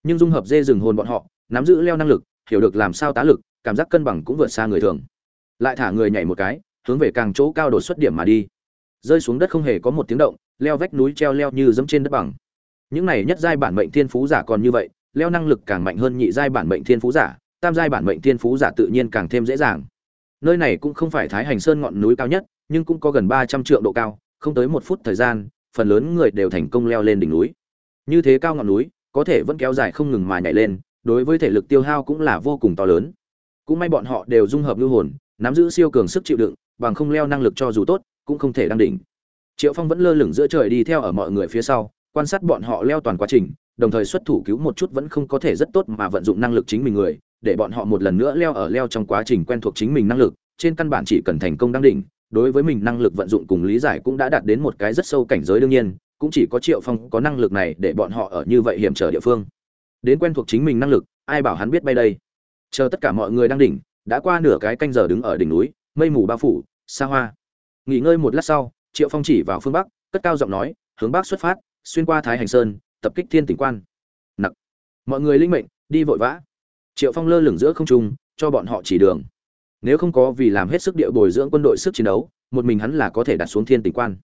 Nhưng dung hợp dê rừng hồn bọn họ, nắm giữ leo năng lực, hiểu được làm sao tá lực, cảm giác cân bằng cũng vượt xa người thường. Lại thả người nhảy một cái, hướng về càng chỗ cao đột xuất điểm mà đi. Rơi xuống đất không hề có một tiếng động, leo vách núi treo leo như dẫm trên đất bằng. Những này nhất giai bản mệnh thiên phú giả còn như vậy leo năng lực càng mạnh hơn nhị giai bản mệnh thiên phú giả, tam giai bản mệnh thiên phú giả tự nhiên càng thêm dễ dàng. Nơi này cũng không phải thái hành sơn ngọn núi cao nhất, nhưng cũng có gần ba trăm độ cao, không tới một phút thời gian, phần lớn người đều thành công leo lên đỉnh núi. Như thế cao ngọn núi, có thể vẫn kéo dài không ngừng mà nhảy lên, đối với thể lực tiêu hao cũng là vô cùng to lớn. Cũng may bọn họ đều dung hợp lưu hồn, nắm giữ siêu cường sức chịu đựng, bằng không leo năng lực cho dù tốt, cũng không thể đăng đỉnh. Triệu phong vẫn lơ lửng giữa trời đi theo ở mọi người phía sau, quan sát bọn họ leo toàn quá trình đồng thời xuất thủ cứu một chút vẫn không có thể rất tốt mà vận dụng năng lực chính mình người, để bọn họ một lần nữa leo ở leo trong quá trình quen thuộc chính mình năng lực, trên căn bản chỉ cần thành công đăng đỉnh, đối với mình năng lực vận dụng cùng lý giải cũng đã đạt đến một cái rất sâu cảnh giới đương nhiên, cũng chỉ có triệu phong có năng lực này để bọn họ ở như vậy hiểm trở địa phương. Đến quen thuộc chính mình năng lực, ai bảo hắn biết bay đây? Chờ tất cả mọi người đang đỉnh, đã qua nửa cái canh giờ đứng ở đỉnh núi, mây mù bao phủ, xa hoa. Nghỉ ngơi một lát sau, triệu phong chỉ vào phương bắc, cất cao giọng nói, hướng bắc xuất phát, xuyên qua thái hành sơn tập kích thiên tỉnh quan. Nặc. Mọi người linh mệnh, đi vội vã. Triệu phong lơ lửng giữa không trung, cho bọn họ chỉ đường. Nếu không có vì làm hết sức địa bồi dưỡng quân đội sức chiến đấu, một mình hắn là có thể đặt xuống thiên tỉnh quan.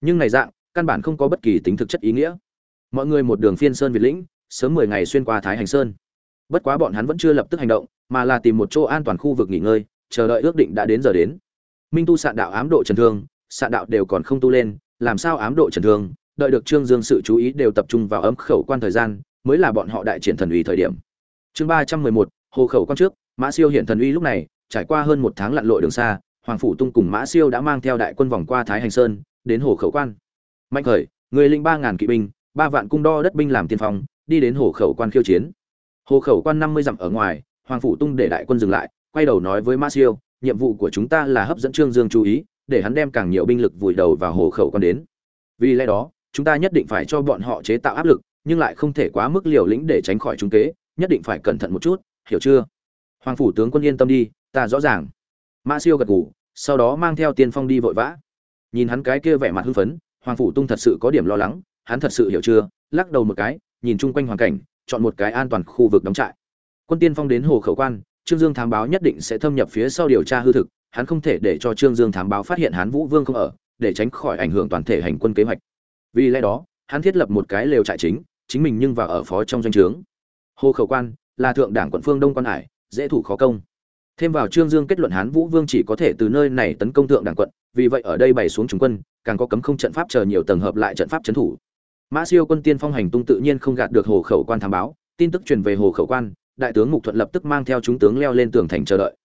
Nhưng này dạng, căn bản không có bất kỳ tính thực chất ý nghĩa. Mọi người một đường phiên sơn việt lĩnh, sớm mười ngày xuyên qua thái hành sơn. Bất quá bọn hắn vẫn chưa lập tức hành động, mà là tìm một chỗ an toàn khu vực nghỉ ngơi, chờ đợi ước định đã đến giờ đến. Minh tu sạn đạo ám độ trần thương, sạn đạo đều còn không tu lên, làm sao ám độ trần thương đợi được trương dương sự chú ý đều tập trung vào ấm khẩu quan thời gian, mới là bọn họ đại triển thần uy thời điểm. Chương ba trăm mười một, hồ khẩu quan trước, mã siêu hiện thần uy lúc này, trải qua hơn một tháng lặn lội đường xa, hoàng phủ tung cùng mã siêu đã mang theo đại quân vòng qua thái hành sơn, đến hồ khẩu quan. Mạnh khởi, người linh ba ngàn kỵ binh, ba vạn cung đo đất binh làm tiên phong, đi đến hồ khẩu quan khiêu chiến. Hồ khẩu quan năm mươi dặm ở ngoài, hoàng phủ tung để đại quân dừng lại, quay đầu nói với mã siêu, nhiệm vụ của chúng ta là hấp dẫn trương dương chú ý, để hắn đem càng nhiều binh lực vùi đầu vào hồ khẩu quan đến. Vì lẽ đó chúng ta nhất định phải cho bọn họ chế tạo áp lực, nhưng lại không thể quá mức liều lĩnh để tránh khỏi chúng kế, nhất định phải cẩn thận một chút, hiểu chưa? Hoàng phủ tướng quân yên tâm đi, ta rõ ràng. Ma siêu gật gù, sau đó mang theo tiên phong đi vội vã. Nhìn hắn cái kia vẻ mặt hưng phấn, hoàng phủ tung thật sự có điểm lo lắng, hắn thật sự hiểu chưa? Lắc đầu một cái, nhìn chung quanh hoàn cảnh, chọn một cái an toàn khu vực đóng trại. Quân tiên phong đến hồ khẩu quan, trương dương thám báo nhất định sẽ thâm nhập phía sau điều tra hư thực, hắn không thể để cho trương dương thám báo phát hiện hán vũ vương không ở, để tránh khỏi ảnh hưởng toàn thể hành quân kế hoạch vì lẽ đó, hắn thiết lập một cái lều trại chính chính mình nhưng vào ở phó trong doanh trướng. Hồ khẩu quan là thượng đảng quận phương đông quan hải, dễ thủ khó công. Thêm vào trương dương kết luận hán vũ vương chỉ có thể từ nơi này tấn công thượng đảng quận, vì vậy ở đây bày xuống trung quân, càng có cấm không trận pháp chờ nhiều tầng hợp lại trận pháp trấn thủ. Mã siêu quân tiên phong hành tung tự nhiên không gạt được hồ khẩu quan thám báo, tin tức truyền về hồ khẩu quan, đại tướng mục thuận lập tức mang theo chúng tướng leo lên tường thành chờ đợi.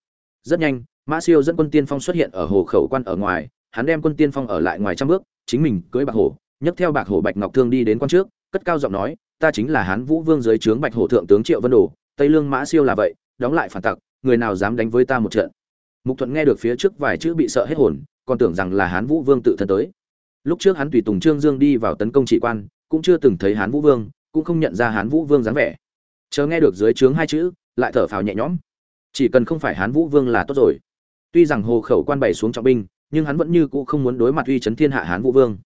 Rất nhanh, mã siêu dẫn quân tiên phong xuất hiện ở hồ khẩu quan ở ngoài, hắn đem quân tiên phong ở lại ngoài trăm bước, chính mình cưỡi bạc hồ nhấc theo bạc hổ bạch ngọc thương đi đến quan trước, cất cao giọng nói, ta chính là hán vũ vương dưới trướng bạch hổ thượng tướng triệu vân đồ, tây lương mã siêu là vậy, đóng lại phản tặc, người nào dám đánh với ta một trận? Mục thuận nghe được phía trước vài chữ bị sợ hết hồn, còn tưởng rằng là hán vũ vương tự thân tới. Lúc trước hắn tùy tùng trương dương đi vào tấn công trị quan, cũng chưa từng thấy hán vũ vương, cũng không nhận ra hán vũ vương dáng vẻ. Chờ nghe được dưới trướng hai chữ, lại thở phào nhẹ nhõm. Chỉ cần không phải hán vũ vương là tốt rồi. Tuy rằng hồ khẩu quan bày xuống trọng binh, nhưng hắn vẫn như cũ không muốn đối mặt uy chấn thiên hạ hán vũ vương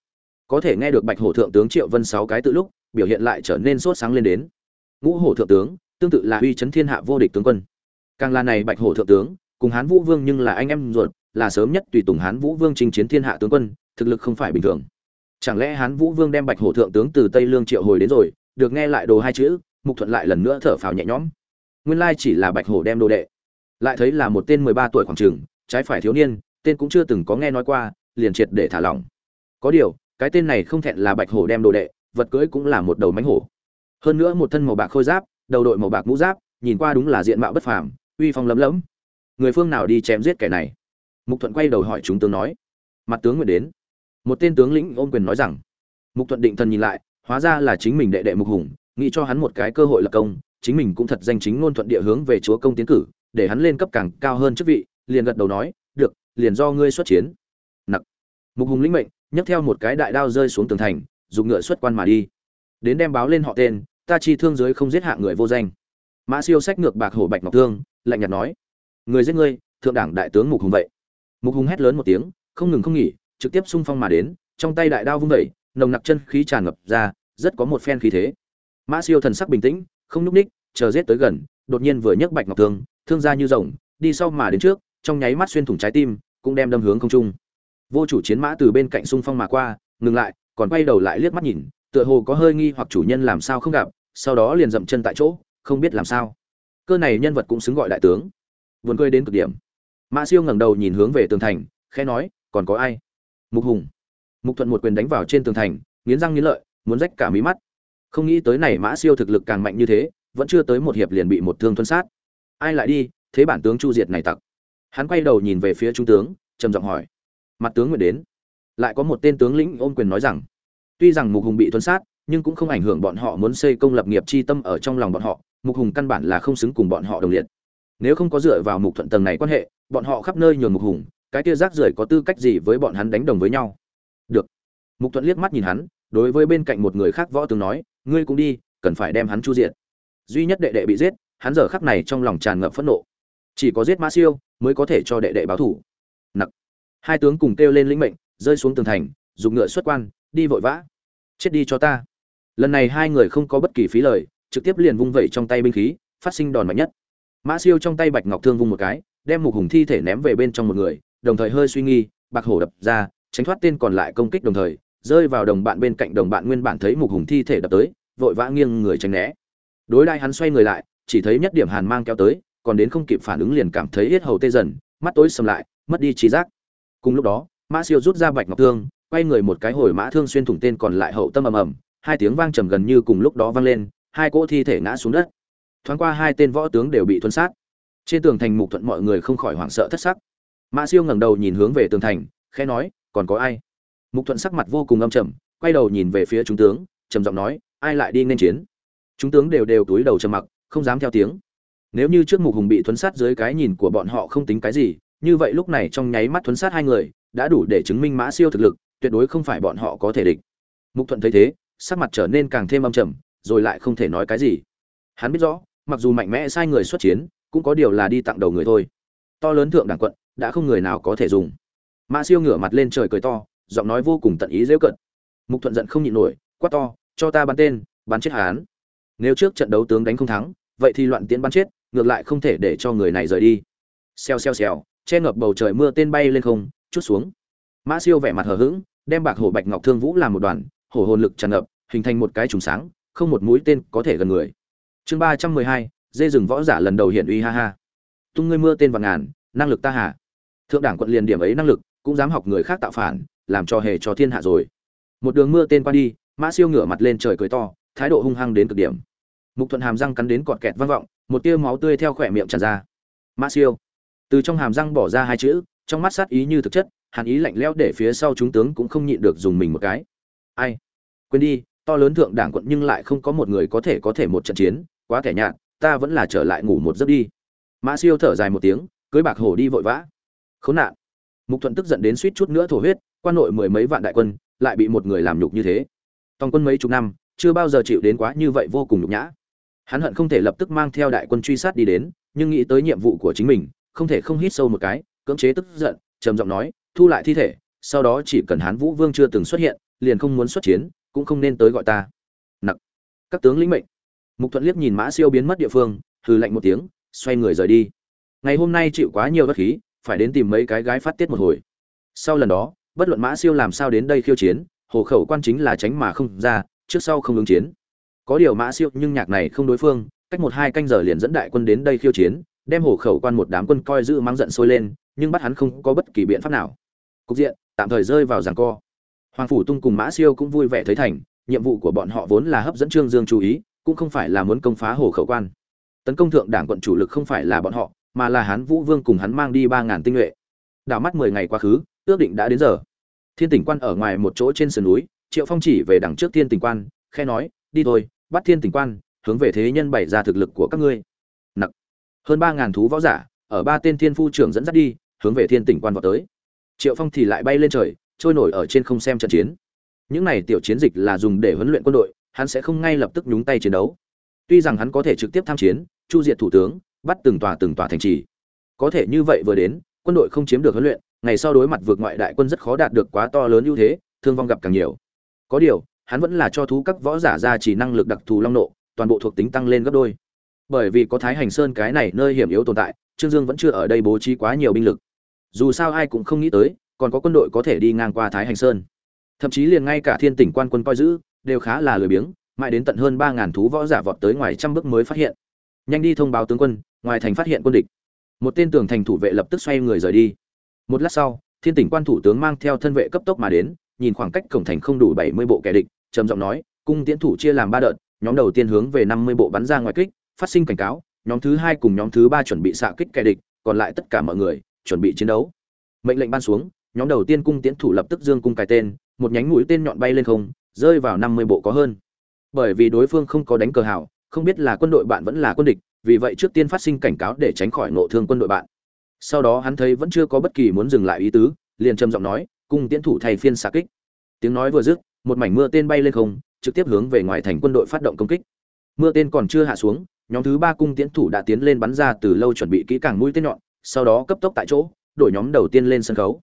có thể nghe được bạch hổ thượng tướng triệu vân sáu cái tự lúc, biểu hiện lại trở nên sốt sáng lên đến. Ngũ hổ thượng tướng, tương tự là uy chấn thiên hạ vô địch tướng quân. Càng là này bạch hổ thượng tướng, cùng hán vũ vương nhưng là anh em ruột, là sớm nhất tùy tùng hán vũ vương chinh chiến thiên hạ tướng quân, thực lực không phải bình thường. Chẳng lẽ hán vũ vương đem bạch hổ thượng tướng từ tây lương triệu hồi đến rồi, được nghe lại đồ hai chữ, mục thuận lại lần nữa thở phào nhẹ nhõm. Nguyên lai chỉ là bạch hổ đem đồ đệ. Lại thấy là một tên mười ba tuổi khoảng trường, trái phải thiếu niên, tên cũng chưa từng có nghe nói qua, liền triệt để thả lỏng. Có điều cái tên này không thẹn là bạch hổ đem đồ đệ, vật cưỡi cũng là một đầu mánh hổ. Hơn nữa một thân màu bạc khôi giáp, đầu đội màu bạc mũ giáp, nhìn qua đúng là diện mạo bất phàm, uy phong lấm lấm người phương nào đi chém giết kẻ này? Mục thuận quay đầu hỏi chúng tướng nói. Mặt tướng nguyện đến. Một tên tướng lĩnh ôm quyền nói rằng. Mục thuận định thần nhìn lại, hóa ra là chính mình đệ đệ mục hùng, nghĩ cho hắn một cái cơ hội lập công, chính mình cũng thật danh chính ngôn thuận địa hướng về chúa công tiến cử, để hắn lên cấp càng cao hơn chức vị, liền gật đầu nói, được, liền do ngươi xuất chiến. Nặc. Mục hùng lĩnh mệnh nhấc theo một cái đại đao rơi xuống tường thành, dùng ngựa xuất quan mà đi. Đến đem báo lên họ tên, ta chi thương giới không giết hạ người vô danh. Mã siêu sách ngược bạc hổ bạch ngọc thương, lạnh nhạt nói, người giết ngươi, thượng đảng đại tướng mục hùng vậy. Mục hùng hét lớn một tiếng, không ngừng không nghỉ, trực tiếp xung phong mà đến, trong tay đại đao vung vẩy nồng nặc chân khí tràn ngập ra, rất có một phen khí thế. Mã siêu thần sắc bình tĩnh, không nhúc ních, chờ giết tới gần, đột nhiên vừa nhấc bạch ngọc thương thương ra như rồng, đi sau mà đến trước, trong nháy mắt xuyên thủng trái tim, cũng đem đâm hướng không trung vô chủ chiến mã từ bên cạnh xung phong mà qua, ngừng lại, còn quay đầu lại liếc mắt nhìn, tựa hồ có hơi nghi hoặc chủ nhân làm sao không gặp, sau đó liền dậm chân tại chỗ, không biết làm sao. Cơ này nhân vật cũng xứng gọi đại tướng. Vườn cười đến cực điểm. Mã siêu ngẩng đầu nhìn hướng về tường thành, khẽ nói, còn có ai? Mục hùng. Mục thuận một quyền đánh vào trên tường thành, nghiến răng nghiến lợi, muốn rách cả mí mắt. Không nghĩ tới này mã siêu thực lực càng mạnh như thế, vẫn chưa tới một hiệp liền bị một thương thuân sát. Ai lại đi, thế bản tướng chu diệt này tặc. Hắn quay đầu nhìn về phía trung tướng, trầm giọng hỏi mặt tướng nguyện đến. Lại có một tên tướng lĩnh ôm quyền nói rằng, tuy rằng mục hùng bị thuân sát, nhưng cũng không ảnh hưởng bọn họ muốn xây công lập nghiệp chi tâm ở trong lòng bọn họ, mục hùng căn bản là không xứng cùng bọn họ đồng liệt. Nếu không có dựa vào mục thuận tầng này quan hệ, bọn họ khắp nơi nhường mục hùng, cái tia rác rưởi có tư cách gì với bọn hắn đánh đồng với nhau? Được. Mục thuận liếc mắt nhìn hắn, đối với bên cạnh một người khác võ tướng nói, ngươi cũng đi, cần phải đem hắn chu diện duy nhất đệ đệ bị giết, hắn giờ khắc này trong lòng tràn ngập phẫn nộ. Chỉ có giết mã siêu mới có thể cho đệ đệ báo thủ. Nặc hai tướng cùng kêu lên lĩnh mệnh, rơi xuống tường thành, dùng ngựa xuất quan, đi vội vã. Chết đi cho ta. Lần này hai người không có bất kỳ phí lời, trực tiếp liền vung vẩy trong tay binh khí, phát sinh đòn mạnh nhất. Mã siêu trong tay bạch ngọc thương vung một cái, đem mục hùng thi thể ném về bên trong một người, đồng thời hơi suy nghi, bạc hổ đập ra, tránh thoát tên còn lại công kích đồng thời, rơi vào đồng bạn bên cạnh đồng bạn nguyên bản thấy mục hùng thi thể đập tới, vội vã nghiêng người tránh né. Đối đai hắn xoay người lại, chỉ thấy nhất điểm hàn mang kéo tới, còn đến không kịp phản ứng liền cảm thấy yết hầu tê dần, mắt tối sầm lại, mất đi trí giác cùng lúc đó, mã siêu rút ra bạch ngọc thương, quay người một cái hồi mã thương xuyên thủng tên còn lại hậu tâm ầm ầm, hai tiếng vang trầm gần như cùng lúc đó vang lên, hai cỗ thi thể ngã xuống đất. Thoáng qua hai tên võ tướng đều bị thuân sát. Trên tường thành mục thuận mọi người không khỏi hoảng sợ thất sắc. Mã siêu ngẩng đầu nhìn hướng về tường thành, khẽ nói, còn có ai? Mục thuận sắc mặt vô cùng âm trầm, quay đầu nhìn về phía trung tướng, trầm giọng nói, ai lại đi nên chiến? Chúng tướng đều đều túi đầu trầm mặc, không dám theo tiếng. Nếu như trước mục hùng bị thuấn sát dưới cái nhìn của bọn họ không tính cái gì như vậy lúc này trong nháy mắt thuấn sát hai người, đã đủ để chứng minh mã siêu thực lực, tuyệt đối không phải bọn họ có thể địch. Mục thuận thấy thế, sắc mặt trở nên càng thêm âm trầm, rồi lại không thể nói cái gì. Hắn biết rõ, mặc dù mạnh mẽ sai người xuất chiến, cũng có điều là đi tặng đầu người thôi. To lớn thượng đẳng quận, đã không người nào có thể dùng. Mã siêu ngửa mặt lên trời cười to, giọng nói vô cùng tận ý dễ cận mục thuận giận không nhịn nổi, quát to, cho ta bắn tên, bắn chết hắn. Nếu trước trận đấu tướng đánh không thắng, vậy thì loạn tiến bắn chết, ngược lại không thể để cho người này rời đi. Xèo xèo xèo che ngập bầu trời mưa tên bay lên không, chút xuống. Mã siêu vẻ mặt hờ hững, đem bạc hổ bạch ngọc thương vũ làm một đoàn, hổ hồn lực tràn ngập, hình thành một cái trùng sáng, không một mũi tên có thể gần người. Chương ba trăm mười hai, dê rừng võ giả lần đầu hiện uy ha ha. Tung ngươi mưa tên và ngàn, năng lực ta hạ thượng đảng quận liền điểm ấy năng lực, cũng dám học người khác tạo phản, làm cho hề cho thiên hạ rồi. Một đường mưa tên qua đi, mã siêu ngửa mặt lên trời cười to, thái độ hung hăng đến cực điểm. Mục thuận hàm răng cắn đến cọt kẹt vang vọng, một tia máu tươi theo khỏe miệng tràn ra. Mã siêu từ trong hàm răng bỏ ra hai chữ, trong mắt sát ý như thực chất, hàn ý lạnh lẽo để phía sau chúng tướng cũng không nhịn được dùng mình một cái. Ai? Quên đi, to lớn thượng đảng quận nhưng lại không có một người có thể có thể một trận chiến, quá kẻ nhạt, ta vẫn là trở lại ngủ một giấc đi. Mã siêu thở dài một tiếng, cưới bạc hổ đi vội vã. Khốn nạn. Mục thuận tức giận đến suýt chút nữa thổ huyết, quan nội mười mấy vạn đại quân, lại bị một người làm nhục như thế. Tòng quân mấy chục năm, chưa bao giờ chịu đến quá như vậy vô cùng nhục nhã. Hắn hận không thể lập tức mang theo đại quân truy sát đi đến, nhưng nghĩ tới nhiệm vụ của chính mình không thể không hít sâu một cái, cưỡng chế tức giận, trầm giọng nói, thu lại thi thể, sau đó chỉ cần hán vũ vương chưa từng xuất hiện, liền không muốn xuất chiến, cũng không nên tới gọi ta. Nặc. Các tướng lĩnh mệnh. Mục thuận liếc nhìn mã siêu biến mất địa phương, hừ lạnh một tiếng, xoay người rời đi. Ngày hôm nay chịu quá nhiều bất khí, phải đến tìm mấy cái gái phát tiết một hồi. Sau lần đó, bất luận mã siêu làm sao đến đây khiêu chiến, hồ khẩu quan chính là tránh mà không ra, trước sau không ứng chiến. Có điều mã siêu nhưng nhạc này không đối phương, cách một hai canh giờ liền dẫn đại quân đến đây khiêu chiến đem hồ khẩu quan một đám quân coi giữ mang giận sôi lên, nhưng bắt hắn không có bất kỳ biện pháp nào. Cục diện tạm thời rơi vào giằng co. Hoàng phủ tung cùng mã siêu cũng vui vẻ thấy thành, nhiệm vụ của bọn họ vốn là hấp dẫn trương dương chú ý, cũng không phải là muốn công phá hồ khẩu quan. Tấn công thượng đảng quận chủ lực không phải là bọn họ, mà là hán vũ vương cùng hắn mang đi ba ngàn tinh nhuệ. Đảo mắt mười ngày quá khứ, ước định đã đến giờ. Thiên tỉnh quan ở ngoài một chỗ trên sườn núi, triệu phong chỉ về đằng trước thiên tỉnh quan khe nói, đi thôi, bắt thiên tỉnh quan, hướng về thế nhân bày ra thực lực của các ngươi hơn ba ngàn thú võ giả, ở ba tên thiên phu trưởng dẫn dắt đi, hướng về thiên tỉnh quan vào tới. Triệu phong thì lại bay lên trời, trôi nổi ở trên không xem trận chiến. Những này tiểu chiến dịch là dùng để huấn luyện quân đội, hắn sẽ không ngay lập tức nhúng tay chiến đấu. Tuy rằng hắn có thể trực tiếp tham chiến, chu diệt thủ tướng, bắt từng tòa từng tòa thành trì. Có thể như vậy vừa đến, quân đội không chiếm được huấn luyện, ngày sau đối mặt vượt ngoại đại quân rất khó đạt được quá to lớn ưu thế, thương vong gặp càng nhiều. Có điều, hắn vẫn là cho thú các võ giả ra chỉ năng lực đặc thù long nộ, toàn bộ thuộc tính tăng lên gấp đôi bởi vì có thái hành sơn cái này nơi hiểm yếu tồn tại, trương dương vẫn chưa ở đây bố trí quá nhiều binh lực. Dù sao ai cũng không nghĩ tới, còn có quân đội có thể đi ngang qua thái hành sơn. Thậm chí liền ngay cả thiên tỉnh quan quân coi giữ, đều khá là lười biếng, mãi đến tận hơn ba ngàn thú võ giả vọt tới ngoài trăm bước mới phát hiện. Nhanh đi thông báo tướng quân, ngoài thành phát hiện quân địch. Một tên tường thành thủ vệ lập tức xoay người rời đi. Một lát sau, thiên tỉnh quan thủ tướng mang theo thân vệ cấp tốc mà đến, nhìn khoảng cách cổng thành không đủ bảy mươi bộ kẻ địch, trầm giọng nói, cung tiễn thủ chia làm ba đợt, nhóm đầu tiên hướng về năm mươi bộ bắn ra ngoài kích phát sinh cảnh cáo, nhóm thứ hai cùng nhóm thứ ba chuẩn bị xạ kích kẻ địch, còn lại tất cả mọi người chuẩn bị chiến đấu. Mệnh lệnh ban xuống, nhóm đầu tiên cung tiến thủ lập tức dương cung cài tên, một nhánh mũi tên nhọn bay lên không, rơi vào năm mươi bộ có hơn. Bởi vì đối phương không có đánh cờ hảo, không biết là quân đội bạn vẫn là quân địch, vì vậy trước tiên phát sinh cảnh cáo để tránh khỏi nộ thương quân đội bạn. Sau đó hắn thấy vẫn chưa có bất kỳ muốn dừng lại ý tứ, liền trầm giọng nói, cung tiến thủ thay phiên xạ kích. Tiếng nói vừa dứt, một mảnh mưa tên bay lên không, trực tiếp hướng về ngoài thành quân đội phát động công kích. Mưa tên còn chưa hạ xuống nhóm thứ ba cung tiễn thủ đã tiến lên bắn ra từ lâu chuẩn bị kỹ càng mũi tên nhọn, sau đó cấp tốc tại chỗ, đổi nhóm đầu tiên lên sân khấu.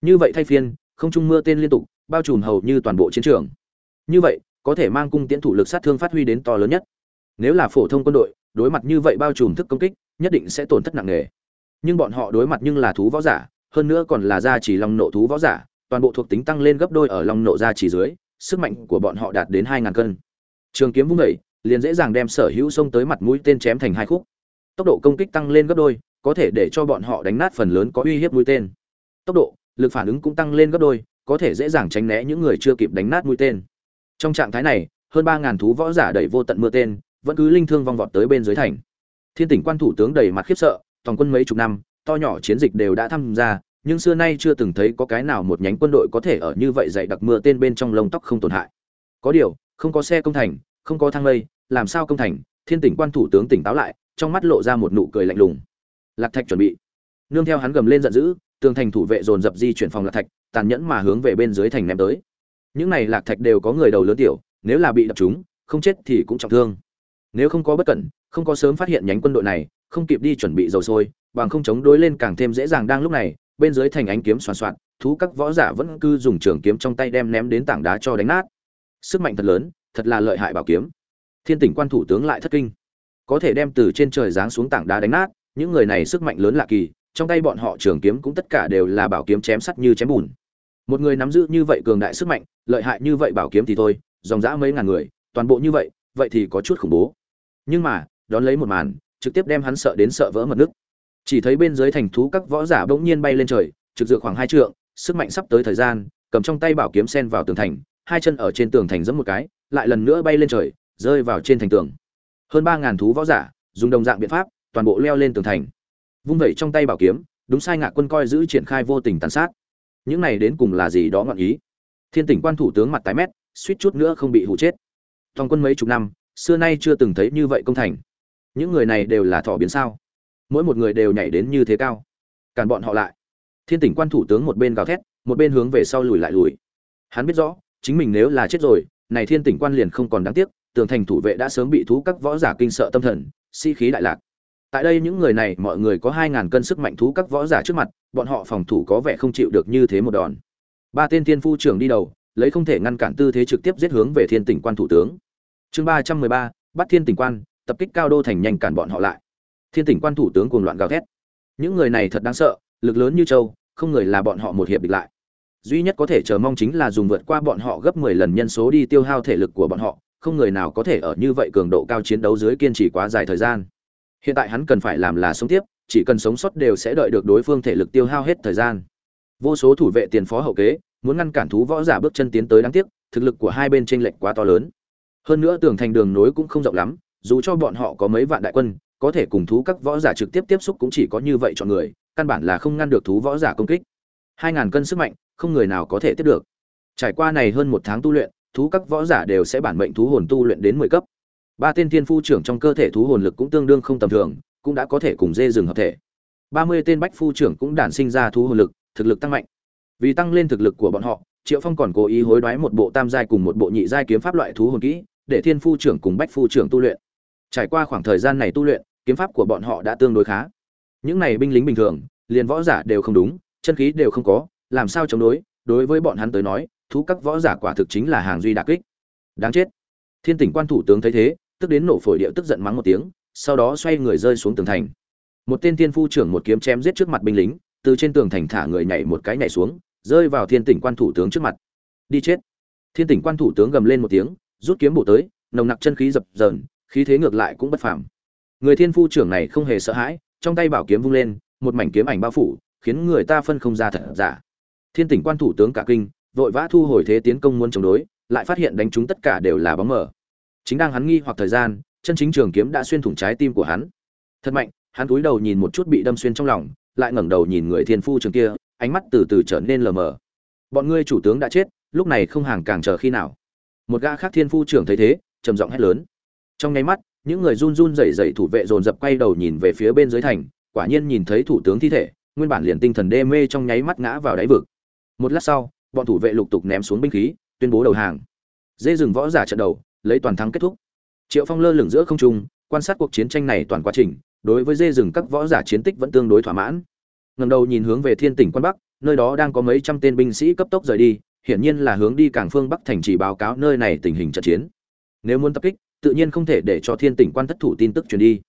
Như vậy thay phiên, không trung mưa tên liên tục, bao trùm hầu như toàn bộ chiến trường. Như vậy, có thể mang cung tiễn thủ lực sát thương phát huy đến to lớn nhất. Nếu là phổ thông quân đội, đối mặt như vậy bao trùm thức công kích, nhất định sẽ tổn thất nặng nề. Nhưng bọn họ đối mặt nhưng là thú võ giả, hơn nữa còn là gia chỉ long nộ thú võ giả, toàn bộ thuộc tính tăng lên gấp đôi ở long nộ gia chỉ dưới, sức mạnh của bọn họ đạt đến hai ngàn cân. Trường kiếm vung vẩy liền dễ dàng đem sở hữu xông tới mặt mũi tên chém thành hai khúc. Tốc độ công kích tăng lên gấp đôi, có thể để cho bọn họ đánh nát phần lớn có uy hiếp mũi tên. Tốc độ, lực phản ứng cũng tăng lên gấp đôi, có thể dễ dàng tránh né những người chưa kịp đánh nát mũi tên. Trong trạng thái này, hơn ba ngàn thú võ giả đẩy vô tận mưa tên, vẫn cứ linh thương vong vọt tới bên dưới thành. Thiên tỉnh quan thủ tướng đầy mặt khiếp sợ, toàn quân mấy chục năm, to nhỏ chiến dịch đều đã tham gia, nhưng xưa nay chưa từng thấy có cái nào một nhánh quân đội có thể ở như vậy dày đặc mưa tên bên trong lông tóc không tổn hại. Có điều, không có xe công thành không có thang lây làm sao công thành? Thiên tỉnh quan thủ tướng tỉnh táo lại, trong mắt lộ ra một nụ cười lạnh lùng. Lạc thạch chuẩn bị. Nương theo hắn gầm lên giận dữ, tường thành thủ vệ dồn dập di chuyển phòng lạc thạch, tàn nhẫn mà hướng về bên dưới thành ném tới. Những này lạc thạch đều có người đầu lớn tiểu, nếu là bị đập chúng không chết thì cũng trọng thương. Nếu không có bất cẩn, không có sớm phát hiện nhánh quân đội này, không kịp đi chuẩn bị dầu sôi, bằng không chống đối lên càng thêm dễ dàng đang lúc này, bên dưới thành ánh kiếm soàn soạn thú các võ giả vẫn cứ dùng trường kiếm trong tay đem ném đến tảng đá cho đánh nát. Sức mạnh thật lớn thật là lợi hại bảo kiếm. Thiên tỉnh quan thủ tướng lại thất kinh. Có thể đem từ trên trời giáng xuống tảng đá đánh nát, những người này sức mạnh lớn lạ kỳ, trong tay bọn họ trường kiếm cũng tất cả đều là bảo kiếm chém sắt như chém bùn. Một người nắm giữ như vậy cường đại sức mạnh, lợi hại như vậy bảo kiếm thì thôi, dòng dã mấy ngàn người, toàn bộ như vậy vậy thì có chút khủng bố. Nhưng mà, đón lấy một màn, trực tiếp đem hắn sợ đến sợ vỡ mật nước chỉ thấy bên dưới thành thú các võ giả bỗng nhiên bay lên trời, trực dự khoảng hai trượng, sức mạnh sắp tới thời gian, cầm trong tay bảo kiếm sen vào tường thành hai chân ở trên tường thành giẫm một cái, lại lần nữa bay lên trời, rơi vào trên thành tường. Hơn ba ngàn thú võ giả, dùng đồng dạng biện pháp, toàn bộ leo lên tường thành. Vung vẩy trong tay bảo kiếm, đúng sai ngạ quân coi giữ triển khai vô tình tàn sát. Những này đến cùng là gì đó ngọn ý? Thiên tỉnh quan thủ tướng mặt tái mét, suýt chút nữa không bị hủ chết. Trong quân mấy chục năm, xưa nay chưa từng thấy như vậy công thành. Những người này đều là thỏ biến sao? Mỗi một người đều nhảy đến như thế cao. Cản bọn họ lại. Thiên tỉnh quan thủ tướng một bên gào thét, một bên hướng về sau lùi lại lùi. Hắn biết rõ chính mình nếu là chết rồi, này thiên tỉnh quan liền không còn đáng tiếc, tường thành thủ vệ đã sớm bị thú các võ giả kinh sợ tâm thần, sĩ khí đại lạc. Tại đây những người này, mọi người có hai ngàn cân sức mạnh thú các võ giả trước mặt, bọn họ phòng thủ có vẻ không chịu được như thế một đòn. Ba tên thiên phu trưởng đi đầu, lấy không thể ngăn cản tư thế trực tiếp giết hướng về thiên tỉnh quan thủ tướng. Chương ba trăm mười ba, bắt thiên tỉnh quan, tập kích cao đô thành nhanh cản bọn họ lại. Thiên tỉnh quan thủ tướng cuồng loạn gào thét. Những người này thật đáng sợ, lực lớn như châu, không người là bọn họ một hiệp địch lại duy nhất có thể chờ mong chính là dùng vượt qua bọn họ gấp mười lần nhân số đi tiêu hao thể lực của bọn họ, không người nào có thể ở như vậy cường độ cao chiến đấu dưới kiên trì quá dài thời gian. Hiện tại hắn cần phải làm là sống tiếp, chỉ cần sống sót đều sẽ đợi được đối phương thể lực tiêu hao hết thời gian. Vô số thủ vệ tiền phó hậu kế, muốn ngăn cản thú võ giả bước chân tiến tới đáng tiếc, thực lực của hai bên chênh lệch quá to lớn. Hơn nữa tường thành đường nối cũng không rộng lắm, dù cho bọn họ có mấy vạn đại quân, có thể cùng thú các võ giả trực tiếp tiếp xúc cũng chỉ có như vậy chọn người, căn bản là không ngăn được thú võ giả công kích. Hai ngàn cân sức mạnh không người nào có thể tiếp được. Trải qua này hơn một tháng tu luyện, thú các võ giả đều sẽ bản mệnh thú hồn tu luyện đến mười cấp. Ba tên thiên phu trưởng trong cơ thể thú hồn lực cũng tương đương không tầm thường, cũng đã có thể cùng dê rừng hợp thể. Ba mươi tên bách phu trưởng cũng đản sinh ra thú hồn lực, thực lực tăng mạnh. Vì tăng lên thực lực của bọn họ, triệu phong còn cố ý hối đoái một bộ tam giai cùng một bộ nhị giai kiếm pháp loại thú hồn kỹ, để thiên phu trưởng cùng bách phu trưởng tu luyện. Trải qua khoảng thời gian này tu luyện, kiếm pháp của bọn họ đã tương đối khá. Những này binh lính bình thường, liền võ giả đều không đúng, chân khí đều không có làm sao chống đối đối với bọn hắn tới nói, thú các võ giả quả thực chính là hàng duy đặc kích. Đáng chết. Thiên tỉnh quan thủ tướng thấy thế, tức đến nổ phổi điệu tức giận mắng một tiếng, sau đó xoay người rơi xuống tường thành. Một tên thiên phu trưởng một kiếm chém giết trước mặt binh lính, từ trên tường thành thả người nhảy một cái nhảy xuống, rơi vào thiên tỉnh quan thủ tướng trước mặt. Đi chết. Thiên tỉnh quan thủ tướng gầm lên một tiếng, rút kiếm bổ tới, nồng nặc chân khí dập dờn, khí thế ngược lại cũng bất phàm. Người thiên phu trưởng này không hề sợ hãi, trong tay bảo kiếm vung lên, một mảnh kiếm ảnh bao phủ, khiến người ta phân không ra thật giả thiên tỉnh quan thủ tướng cả kinh, vội vã thu hồi thế tiến công muốn chống đối, lại phát hiện đánh chúng tất cả đều là bóng mờ. Chính đang hắn nghi hoặc thời gian, chân chính trường kiếm đã xuyên thủng trái tim của hắn. Thật mạnh, hắn cúi đầu nhìn một chút bị đâm xuyên trong lòng, lại ngẩng đầu nhìn người thiên phu trường kia, ánh mắt từ từ trở nên lờ mờ. Bọn ngươi chủ tướng đã chết, lúc này không hàng càng chờ khi nào. Một gã khác thiên phu trưởng thấy thế, trầm giọng hét lớn. Trong nháy mắt, những người run run rẩy rẩy thủ vệ dồn dập quay đầu nhìn về phía bên dưới thành, quả nhiên nhìn thấy thủ tướng thi thể, nguyên bản liền tinh thần đê mê trong nháy mắt ngã vào đáy vực một lát sau, bọn thủ vệ lục tục ném xuống binh khí, tuyên bố đầu hàng. Dê rừng võ giả trận đầu, lấy toàn thắng kết thúc. Triệu phong lơ lửng giữa không trung, quan sát cuộc chiến tranh này toàn quá trình, đối với dê rừng các võ giả chiến tích vẫn tương đối thỏa mãn. Ngầm đầu nhìn hướng về thiên tỉnh quan bắc, nơi đó đang có mấy trăm tên binh sĩ cấp tốc rời đi, hiển nhiên là hướng đi cảng phương bắc thành chỉ báo cáo nơi này tình hình trận chiến. Nếu muốn tập kích, tự nhiên không thể để cho thiên tỉnh quan thất thủ tin tức truyền đi.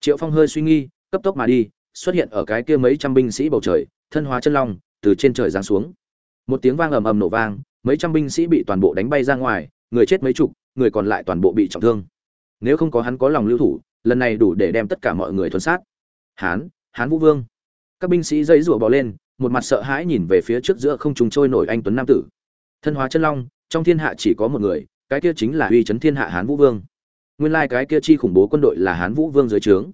Triệu phong hơi suy nghi cấp tốc mà đi, xuất hiện ở cái kia mấy trăm binh sĩ bầu trời, thân hóa chân long, từ trên trời giáng xuống một tiếng vang ầm ầm nổ vang, mấy trăm binh sĩ bị toàn bộ đánh bay ra ngoài, người chết mấy chục, người còn lại toàn bộ bị trọng thương. Nếu không có hắn có lòng lưu thủ, lần này đủ để đem tất cả mọi người thuần sát. Hán hán vũ vương. Các binh sĩ dây rủa bò lên, một mặt sợ hãi nhìn về phía trước giữa không trung trôi nổi anh tuấn nam tử. Thân hóa chân long, trong thiên hạ chỉ có một người, cái kia chính là uy chấn thiên hạ hán vũ vương. Nguyên lai cái kia chi khủng bố quân đội là hán vũ vương dưới trướng.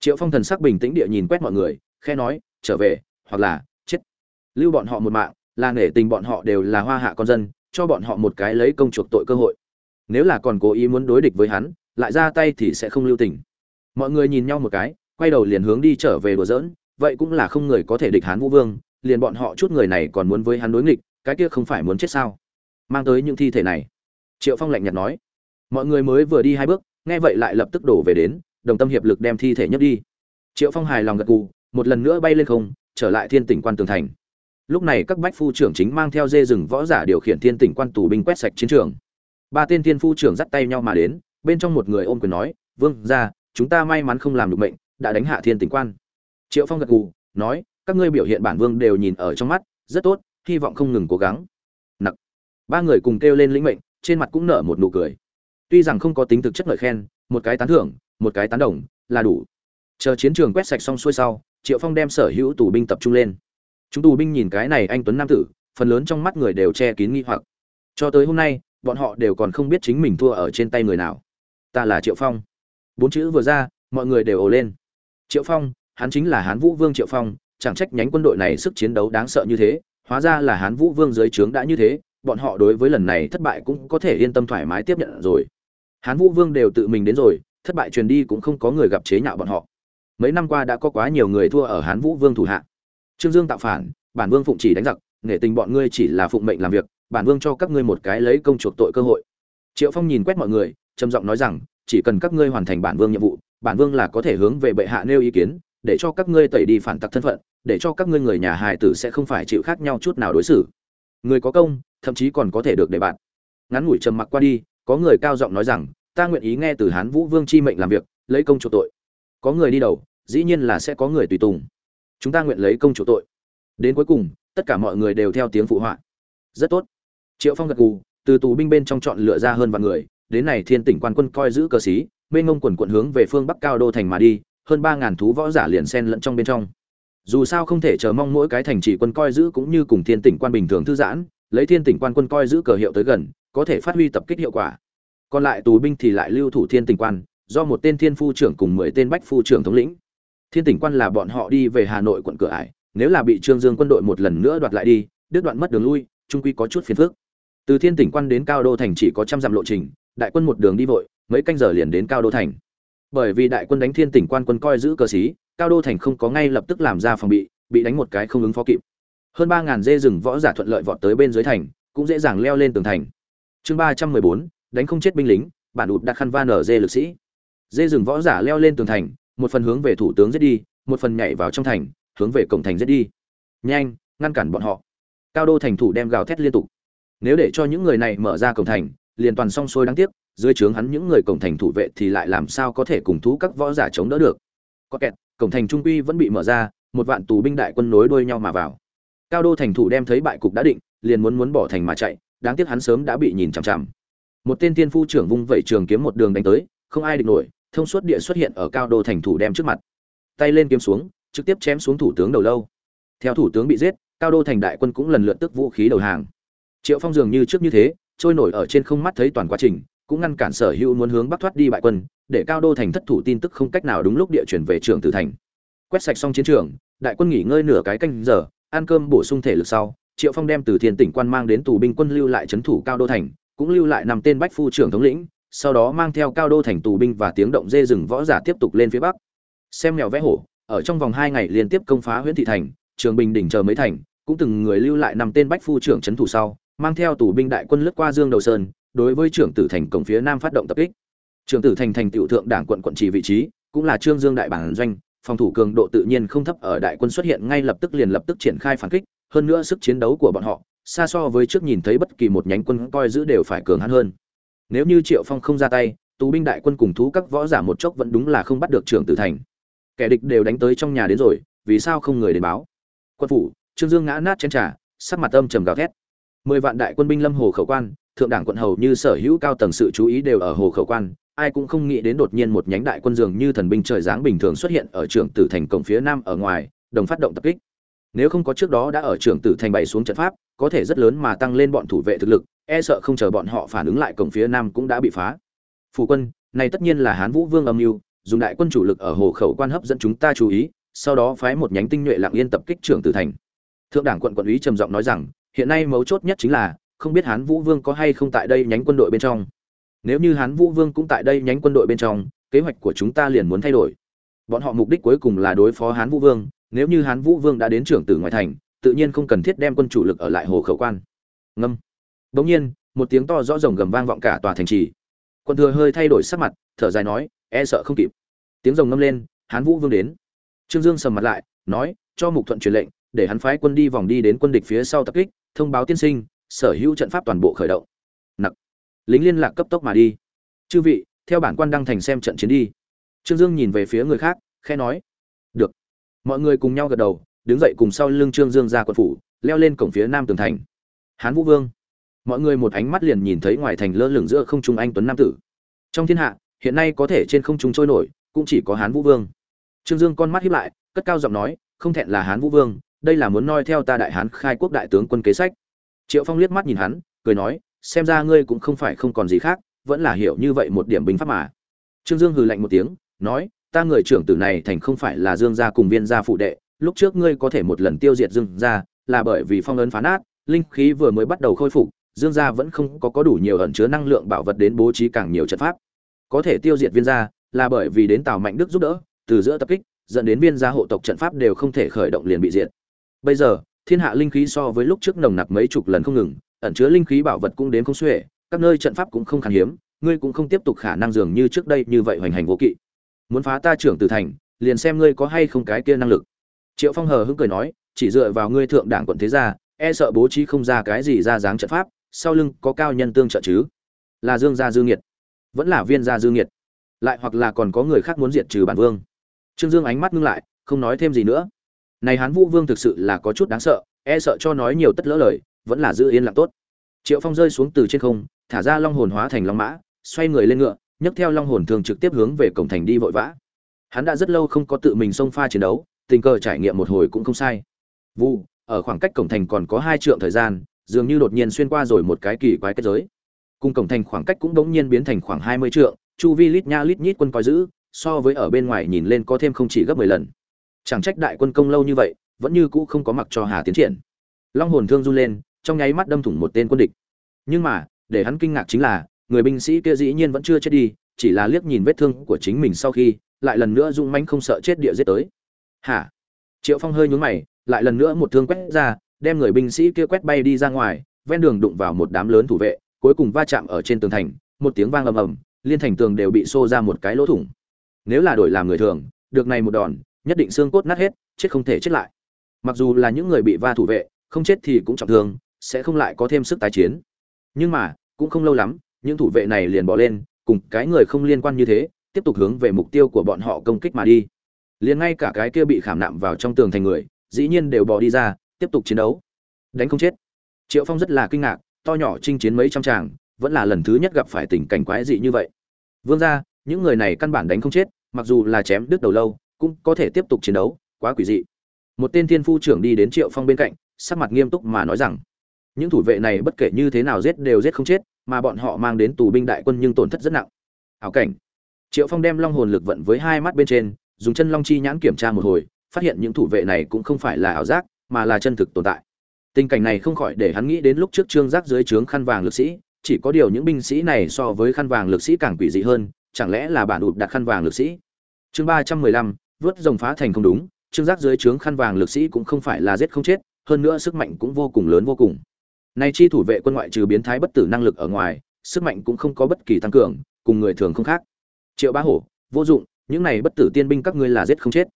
Triệu phong thần sắc bình tĩnh địa nhìn quét mọi người khe nói, trở về, hoặc là chết. Lưu bọn họ một mạng là nể tình bọn họ đều là hoa hạ con dân cho bọn họ một cái lấy công chuộc tội cơ hội. Nếu là còn cố ý muốn đối địch với hắn lại ra tay thì sẽ không lưu tình. Mọi người nhìn nhau một cái quay đầu liền hướng đi trở về đùa giỡn vậy cũng là không người có thể địch hán vũ vương liền bọn họ chút người này còn muốn với hắn đối nghịch cái kia không phải muốn chết sao? Mang tới những thi thể này. Triệu phong lạnh nhạt nói. Mọi người mới vừa đi hai bước nghe vậy lại lập tức đổ về đến đồng tâm hiệp lực đem thi thể nhấc đi. Triệu phong hài lòng gật cù, một lần nữa bay lên không trở lại thiên tỉnh quan tường thành lúc này các bách phu trưởng chính mang theo dê rừng võ giả điều khiển thiên tỉnh quan tù binh quét sạch chiến trường. Ba tên thiên phu trưởng dắt tay nhau mà đến, bên trong một người ôm quyền nói, vương ra chúng ta may mắn không làm được mệnh, đã đánh hạ thiên tỉnh quan. Triệu phong gật gù, nói, các ngươi biểu hiện bản vương đều nhìn ở trong mắt, rất tốt, hy vọng không ngừng cố gắng. Nặc. Ba người cùng kêu lên lĩnh mệnh, trên mặt cũng nở một nụ cười. Tuy rằng không có tính thực chất lời khen, một cái tán thưởng, một cái tán đồng, là đủ. Chờ chiến trường quét sạch xong xuôi sau, triệu phong đem sở hữu tù binh tập trung lên chúng tù binh nhìn cái này anh tuấn nam tử, phần lớn trong mắt người đều che kín nghi hoặc. Cho tới hôm nay, bọn họ đều còn không biết chính mình thua ở trên tay người nào. Ta là triệu phong. Bốn chữ vừa ra, mọi người đều ồ lên. Triệu phong, hắn chính là hán vũ vương triệu phong, chẳng trách nhánh quân đội này sức chiến đấu đáng sợ như thế, hóa ra là hán vũ vương dưới trướng đã như thế, bọn họ đối với lần này thất bại cũng có thể yên tâm thoải mái tiếp nhận rồi. Hán vũ vương đều tự mình đến rồi, thất bại truyền đi cũng không có người gặp chế nhạo bọn họ. Mấy năm qua đã có quá nhiều người thua ở hán vũ vương thủ hạ trương dương tạo phản, bản vương phụng chỉ đánh giặc nghệ tình bọn ngươi chỉ là phụng mệnh làm việc, bản vương cho các ngươi một cái lấy công chuộc tội cơ hội. Triệu phong nhìn quét mọi người, trầm giọng nói rằng, chỉ cần các ngươi hoàn thành bản vương nhiệm vụ, bản vương là có thể hướng về bệ hạ nêu ý kiến, để cho các ngươi tẩy đi phản tặc thân phận, để cho các ngươi người nhà hài tử sẽ không phải chịu khác nhau chút nào đối xử. Người có công, thậm chí còn có thể được đề bạt. Ngắn ngủi trầm mặc qua đi, có người cao giọng nói rằng, ta nguyện ý nghe từ hán vũ vương chi mệnh làm việc, lấy công chuộc tội. Có người đi đầu, dĩ nhiên là sẽ có người tùy tùng chúng ta nguyện lấy công chủ tội. Đến cuối cùng, tất cả mọi người đều theo tiếng phụ họa. Rất tốt. Triệu phong gật gù, từ tù binh bên trong chọn lựa ra hơn vạn người. Đến này thiên tỉnh quan quân coi giữ cờ xí bên ngông quần quận hướng về phương bắc cao đô thành mà đi, hơn ba ngàn thú võ giả liền xen lẫn trong bên trong. Dù sao không thể chờ mong mỗi cái thành chỉ quân coi giữ cũng như cùng thiên tỉnh quan bình thường thư giãn, lấy thiên tỉnh quan quân coi giữ cờ hiệu tới gần, có thể phát huy tập kích hiệu quả. Còn lại tù binh thì lại lưu thủ thiên tỉnh quan, do một tên thiên phu trưởng cùng mười tên bách phu trưởng thống lĩnh thiên tỉnh quan là bọn họ đi về hà nội quận cửa ải, nếu là bị trương dương quân đội một lần nữa đoạt lại đi, đứt đoạn mất đường lui, trung quy có chút phiền phức. Từ thiên tỉnh quan đến cao đô thành chỉ có trăm dặm lộ trình, đại quân một đường đi vội, mấy canh giờ liền đến cao đô thành. Bởi vì đại quân đánh thiên tỉnh quan quân coi giữ cờ xí, cao đô thành không có ngay lập tức làm ra phòng bị bị đánh một cái không ứng phó kịp. Hơn ba ngàn dê rừng võ giả thuận lợi vọt tới bên dưới thành, cũng dễ dàng leo lên tường thành. Chương ba trăm mười bốn, đánh không chết binh lính, bản ụt đặt khăn van ở dê lực sĩ. Dê rừng võ giả leo lên tường thành một phần hướng về thủ tướng giết đi, một phần nhảy vào trong thành, hướng về cổng thành giết đi. Nhanh, ngăn cản bọn họ. Cao đô thành thủ đem gào thét liên tục. Nếu để cho những người này mở ra cổng thành, liền toàn xong xuôi đáng tiếc, dưới trướng hắn những người cổng thành thủ vệ thì lại làm sao có thể cùng thú các võ giả chống đỡ được. Có kẹt, cổng thành trung quy vẫn bị mở ra, một vạn tù binh đại quân nối đuôi nhau mà vào. Cao đô thành thủ đem thấy bại cục đã định, liền muốn muốn bỏ thành mà chạy, đáng tiếc hắn sớm đã bị nhìn chằm chằm. Một tên tiên phu trưởng vung vẩy trường kiếm một đường đánh tới, không ai địch nổi thông suốt địa xuất hiện ở cao đô thành thủ đem trước mặt. Tay lên kiếm xuống, trực tiếp chém xuống thủ tướng đầu lâu. Theo thủ tướng bị giết, cao đô thành đại quân cũng lần lượt tức vũ khí đầu hàng. Triệu phong dường như trước như thế, trôi nổi ở trên không mắt thấy toàn quá trình, cũng ngăn cản sở hữu muốn hướng bắc thoát đi bại quân, để cao đô thành thất thủ tin tức không cách nào đúng lúc địa chuyển về trường tử thành. Quét sạch xong chiến trường, đại quân nghỉ ngơi nửa cái canh giờ, ăn cơm bổ sung thể lực sau, triệu phong đem từ thiên tỉnh quan mang đến tù binh quân lưu lại trấn thủ cao đô thành, cũng lưu lại nằm tên bách phu trưởng thống lĩnh sau đó mang theo cao đô thành tù binh và tiếng động dê rừng võ giả tiếp tục lên phía bắc. Xem mèo vẽ hổ, ở trong vòng hai ngày liên tiếp công phá huyện thị thành, trường bình đỉnh chờ mấy thành, cũng từng người lưu lại năm tên bách phu trưởng trấn thủ sau, mang theo tù binh đại quân lướt qua dương đầu sơn, đối với trưởng tử thành cổng phía nam phát động tập kích. Trưởng tử thành thành tiểu thượng đảng quận quận trì vị trí, cũng là trương dương đại bản doanh, phòng thủ cường độ tự nhiên không thấp ở đại quân xuất hiện ngay lập tức liền lập tức triển khai phản kích, hơn nữa sức chiến đấu của bọn họ, xa so với trước nhìn thấy bất kỳ một nhánh quân coi giữ đều phải cường hắn hơn nếu như triệu phong không ra tay, tù binh đại quân cùng thú các võ giả một chốc vẫn đúng là không bắt được trưởng tử thành. Kẻ địch đều đánh tới trong nhà đến rồi, vì sao không người đến báo? Quân phủ, trương dương ngã nát trên trà, sắc mặt âm trầm gào thét. Mười vạn đại quân binh lâm hồ khẩu quan, thượng đảng quận hầu như sở hữu cao tầng sự chú ý đều ở hồ khẩu quan, ai cũng không nghĩ đến đột nhiên một nhánh đại quân dường như thần binh trời giáng bình thường xuất hiện ở trưởng tử thành cổng phía nam ở ngoài, đồng phát động tập kích. Nếu không có trước đó đã ở trưởng tử thành bày xuống trận pháp, có thể rất lớn mà tăng lên bọn thủ vệ thực lực e sợ không chờ bọn họ phản ứng lại, cổng phía nam cũng đã bị phá. Phủ quân, này tất nhiên là hán vũ vương âm mưu, dùng đại quân chủ lực ở hồ khẩu quan hấp dẫn chúng ta chú ý, sau đó phái một nhánh tinh nhuệ lặng yên tập kích trưởng tử thành. Thượng đảng quận quận úy trầm giọng nói rằng, hiện nay mấu chốt nhất chính là, không biết hán vũ vương có hay không tại đây nhánh quân đội bên trong. Nếu như hán vũ vương cũng tại đây nhánh quân đội bên trong, kế hoạch của chúng ta liền muốn thay đổi. Bọn họ mục đích cuối cùng là đối phó hán vũ vương, nếu như hán vũ vương đã đến trưởng tử ngoại thành, tự nhiên không cần thiết đem quân chủ lực ở lại hồ khẩu quan. Ngâm đống nhiên, một tiếng to rõ rồng gầm vang vọng cả tòa thành trì. Quân thừa hơi thay đổi sắc mặt, thở dài nói e sợ không kịp. Tiếng rồng ngâm lên, hán vũ vương đến. Trương dương sầm mặt lại, nói, cho mục thuận truyền lệnh, để hắn phái quân đi vòng đi đến quân địch phía sau tập kích, thông báo tiên sinh, sở hữu trận pháp toàn bộ khởi động. Nặc. Lính liên lạc cấp tốc mà đi. Chư vị, theo bản quan đăng thành xem trận chiến đi. Trương dương nhìn về phía người khác khe nói, được. Mọi người cùng nhau gật đầu, đứng dậy cùng sau lưng trương dương ra quận phủ, leo lên cổng phía nam tường thành. Hán vũ vương mọi người một ánh mắt liền nhìn thấy ngoài thành lơ lửng giữa không trung anh tuấn nam tử. Trong thiên hạ, hiện nay có thể trên không trung trôi nổi, cũng chỉ có hán vũ vương. Trương dương con mắt hiếp lại, cất cao giọng nói, không thẹn là hán vũ vương, đây là muốn noi theo ta đại hán khai quốc đại tướng quân kế sách. Triệu phong liếc mắt nhìn hắn, cười nói, xem ra ngươi cũng không phải không còn gì khác, vẫn là hiểu như vậy một điểm binh pháp mà. Trương dương hừ lạnh một tiếng, nói, ta người trưởng tử này thành không phải là dương gia cùng viên gia phụ đệ, lúc trước ngươi có thể một lần tiêu diệt dương gia, là bởi vì phong ấn phá nát, linh khí vừa mới bắt đầu khôi phục dương gia vẫn không có có đủ nhiều ẩn chứa năng lượng bảo vật đến bố trí càng nhiều trận pháp. Có thể tiêu diệt viên gia là bởi vì đến tào mạnh đức giúp đỡ, từ giữa tập kích, dẫn đến viên gia hộ tộc trận pháp đều không thể khởi động liền bị diệt. Bây giờ, thiên hạ linh khí so với lúc trước nồng nặc mấy chục lần không ngừng, ẩn chứa linh khí bảo vật cũng đến không xuể, các nơi trận pháp cũng không khan hiếm, ngươi cũng không tiếp tục khả năng dường như trước đây như vậy hoành hành vô kỵ. Muốn phá ta trưởng từ thành, liền xem ngươi có hay không cái kia năng lực. Triệu phong hờ hững cười nói, chỉ dựa vào ngươi thượng đảng quận thế gia e sợ bố trí không ra cái gì ra dáng trận pháp sau lưng có cao nhân tương trợ chứ? Là dương gia dương nghiệt. Vẫn là viên gia dương nghiệt. Lại hoặc là còn có người khác muốn diệt trừ bản vương. Trương dương ánh mắt ngưng lại, không nói thêm gì nữa. Này hán vũ vương thực sự là có chút đáng sợ e sợ cho nói nhiều tất lỡ lời, vẫn là giữ yên lặng tốt. Triệu phong rơi xuống từ trên không, thả ra long hồn hóa thành long mã, xoay người lên ngựa, nhấc theo long hồn thường trực tiếp hướng về cổng thành đi vội vã. Hắn đã rất lâu không có tự mình xông pha chiến đấu, tình cờ trải nghiệm một hồi cũng không sai. Vu ở khoảng cách cổng thành còn có hai trượng thời gian dường như đột nhiên xuyên qua rồi một cái kỳ quái kết giới. Cùng cổng thành khoảng cách cũng đống nhiên biến thành khoảng hai mươi trượng, chu vi lít nha lít nhít quân coi giữ, so với ở bên ngoài nhìn lên có thêm không chỉ gấp mười lần. Chẳng trách đại quân công lâu như vậy, vẫn như cũ không có mặc cho hà tiến triển. Long hồn thương run lên, trong nháy mắt đâm thủng một tên quân địch. Nhưng mà, để hắn kinh ngạc chính là, người binh sĩ kia dĩ nhiên vẫn chưa chết đi, chỉ là liếc nhìn vết thương của chính mình sau khi, lại lần nữa rung manh không sợ chết địa giết tới. Hả? Triệu phong hơi nhún mày, lại lần nữa một thương quét ra đem người binh sĩ kia quét bay đi ra ngoài, ven đường đụng vào một đám lớn thủ vệ, cuối cùng va chạm ở trên tường thành, một tiếng vang ầm ầm, liên thành tường đều bị xô ra một cái lỗ thủng. Nếu là đổi làm người thường, được này một đòn, nhất định xương cốt nát hết, chết không thể chết lại. Mặc dù là những người bị va thủ vệ, không chết thì cũng trọng thương, sẽ không lại có thêm sức tái chiến. Nhưng mà, cũng không lâu lắm, những thủ vệ này liền bỏ lên, cùng cái người không liên quan như thế, tiếp tục hướng về mục tiêu của bọn họ công kích mà đi. Liền ngay cả cái kia bị khảm nạm vào trong tường thành người, dĩ nhiên đều bỏ đi ra tiếp tục chiến đấu. Đánh không chết. Triệu phong rất là kinh ngạc, to nhỏ chinh chiến mấy trăm tràng, vẫn là lần thứ nhất gặp phải tình cảnh quái dị như vậy. Vương ra những người này căn bản đánh không chết, mặc dù là chém đứt đầu lâu, cũng có thể tiếp tục chiến đấu, quá quỷ dị. Một tên thiên phu trưởng đi đến triệu phong bên cạnh, sắc mặt nghiêm túc mà nói rằng, những thủ vệ này bất kể như thế nào giết đều giết không chết, mà bọn họ mang đến tù binh đại quân nhưng tổn thất rất nặng. Ảo cảnh. Triệu phong đem long hồn lực vận với hai mắt bên trên, dùng chân long chi nhãn kiểm tra một hồi, phát hiện những thủ vệ này cũng không phải là ảo giác mà là chân thực tồn tại. Tình cảnh này không khỏi để hắn nghĩ đến lúc trước trương giác dưới trướng khăn vàng lực sĩ, chỉ có điều những binh sĩ này so với khăn vàng lực sĩ càng quỷ dị hơn, chẳng lẽ là bản ụp đặt khăn vàng lực sĩ? Chương ba trăm mười lăm, vớt rồng phá thành không đúng, trương giác dưới trướng khăn vàng lực sĩ cũng không phải là giết không chết, hơn nữa sức mạnh cũng vô cùng lớn vô cùng. Nay chi thủ vệ quân ngoại trừ biến thái bất tử năng lực ở ngoài, sức mạnh cũng không có bất kỳ tăng cường, cùng người thường không khác. Triệu bá hổ, vô dụng, những này bất tử tiên binh các ngươi là giết không chết.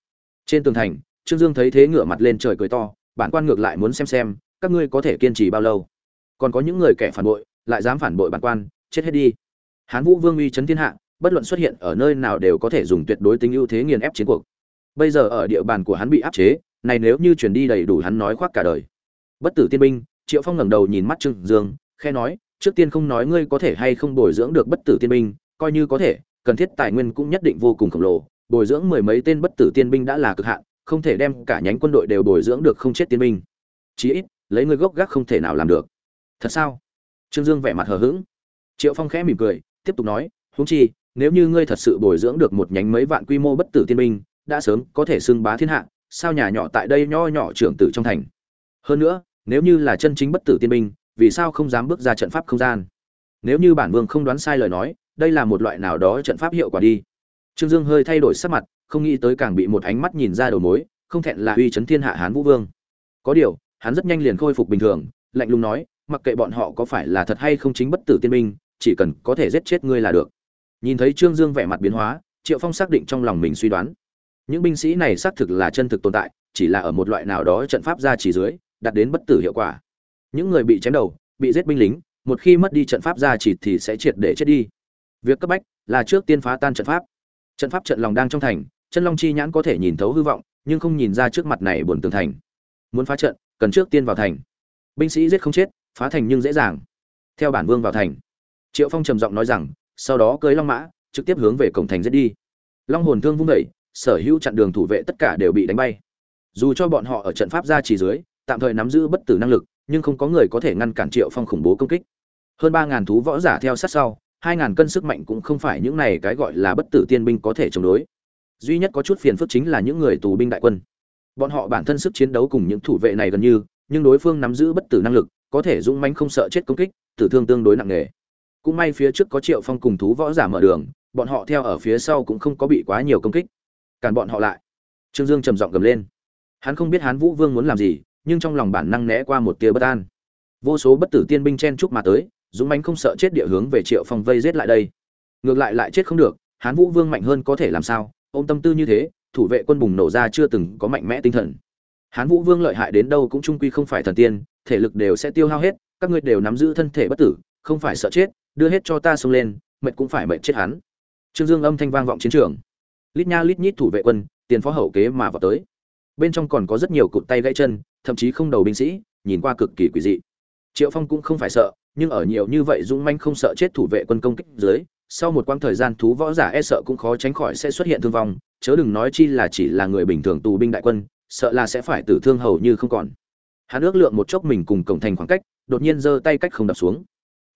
Trên tường thành, trương dương thấy thế ngửa mặt lên trời cười to bản quan ngược lại muốn xem xem, các ngươi có thể kiên trì bao lâu. Còn có những người kẻ phản bội, lại dám phản bội bản quan, chết hết đi. Hán vũ vương uy chấn thiên hạ, bất luận xuất hiện ở nơi nào đều có thể dùng tuyệt đối tính ưu thế nghiền ép chiến cuộc. Bây giờ ở địa bàn của hắn bị áp chế, này nếu như chuyển đi đầy đủ hắn nói khoác cả đời. Bất tử tiên binh, triệu phong ngẩng đầu nhìn mắt trương dương khe nói, trước tiên không nói ngươi có thể hay không bồi dưỡng được bất tử tiên binh, coi như có thể, cần thiết tài nguyên cũng nhất định vô cùng khổng lồ, bồi dưỡng mười mấy tên bất tử tiên binh đã là cực hạn không thể đem cả nhánh quân đội đều bồi dưỡng được không chết tiên binh. Chí ít, lấy ngươi gốc gác không thể nào làm được. Thật sao? Trương dương vẻ mặt hờ hững. Triệu phong khẽ mỉm cười, tiếp tục nói, huống chi, nếu như ngươi thật sự bồi dưỡng được một nhánh mấy vạn quy mô bất tử tiên binh, đã sớm có thể xưng bá thiên hạ, sao nhà nhỏ tại đây nho nhỏ trưởng tử trong thành? Hơn nữa, nếu như là chân chính bất tử tiên binh, vì sao không dám bước ra trận pháp không gian? Nếu như bản vương không đoán sai lời nói, đây là một loại nào đó trận pháp hiệu quả đi. Trương dương hơi thay đổi sắc mặt không nghĩ tới càng bị một ánh mắt nhìn ra đầu mối, không thẹn là uy chấn thiên hạ hán vũ vương. Có điều, hắn rất nhanh liền khôi phục bình thường, lạnh lùng nói, mặc kệ bọn họ có phải là thật hay không chính bất tử tiên binh chỉ cần có thể giết chết ngươi là được. Nhìn thấy trương dương vẻ mặt biến hóa, triệu phong xác định trong lòng mình suy đoán. Những binh sĩ này xác thực là chân thực tồn tại, chỉ là ở một loại nào đó trận pháp ra chỉ dưới, đạt đến bất tử hiệu quả. Những người bị chém đầu, bị giết binh lính, một khi mất đi trận pháp ra chỉ thì sẽ triệt để chết đi. Việc cấp bách là trước tiên phá tan trận pháp trận pháp trận lòng đang trong thành, chân long chi nhãn có thể nhìn thấu hư vọng, nhưng không nhìn ra trước mặt này buồn tường thành. Muốn phá trận, cần trước tiên vào thành. Binh sĩ giết không chết, phá thành nhưng dễ dàng. Theo bản vương vào thành. Triệu phong trầm giọng nói rằng, sau đó cưới long mã, trực tiếp hướng về cổng thành giết đi. Long hồn thương vung vẩy sở hữu chặn đường thủ vệ tất cả đều bị đánh bay. Dù cho bọn họ ở trận pháp ra chỉ dưới, tạm thời nắm giữ bất tử năng lực, nhưng không có người có thể ngăn cản triệu phong khủng bố công kích. Hơn ba ngàn thú võ giả theo sát sau hai ngàn cân sức mạnh cũng không phải những này cái gọi là bất tử tiên binh có thể chống đối. Duy nhất có chút phiền phức chính là những người tù binh đại quân. Bọn họ bản thân sức chiến đấu cùng những thủ vệ này gần như, nhưng đối phương nắm giữ bất tử năng lực, có thể dũng mãnh không sợ chết công kích, tử thương tương đối nặng nề. Cũng may phía trước có triệu phong cùng thú võ giả mở đường, bọn họ theo ở phía sau cũng không có bị quá nhiều công kích. Cản bọn họ lại. Trương dương trầm giọng gầm lên. Hắn không biết hán vũ vương muốn làm gì, nhưng trong lòng bản năng né qua một tia bất an. Vô số bất tử tiên binh chen chúc mà tới dũng mãnh không sợ chết địa hướng về triệu phong vây giết lại đây. Ngược lại lại chết không được, hán vũ vương mạnh hơn có thể làm sao? Ôm tâm tư như thế, thủ vệ quân bùng nổ ra chưa từng có mạnh mẽ tinh thần. Hán vũ vương lợi hại đến đâu cũng trung quy không phải thần tiên, thể lực đều sẽ tiêu hao hết, các ngươi đều nắm giữ thân thể bất tử, không phải sợ chết, đưa hết cho ta xông lên, mệt cũng phải mệt chết hắn. Trương dương âm thanh vang vọng chiến trường. Lít nha lít nhít thủ vệ quân, tiền phó hậu kế mà vào tới. Bên trong còn có rất nhiều cụt tay gãy chân, thậm chí không đầu binh sĩ, nhìn qua cực kỳ quỷ dị. Triệu phong cũng không phải sợ nhưng ở nhiều như vậy dũng manh không sợ chết thủ vệ quân công kích dưới, sau một quãng thời gian thú võ giả e sợ cũng khó tránh khỏi sẽ xuất hiện thương vong, chớ đừng nói chi là chỉ là người bình thường tù binh đại quân, sợ là sẽ phải tử thương hầu như không còn. Hắn ước lượng một chốc mình cùng cổng thành khoảng cách, đột nhiên giơ tay cách không đập xuống.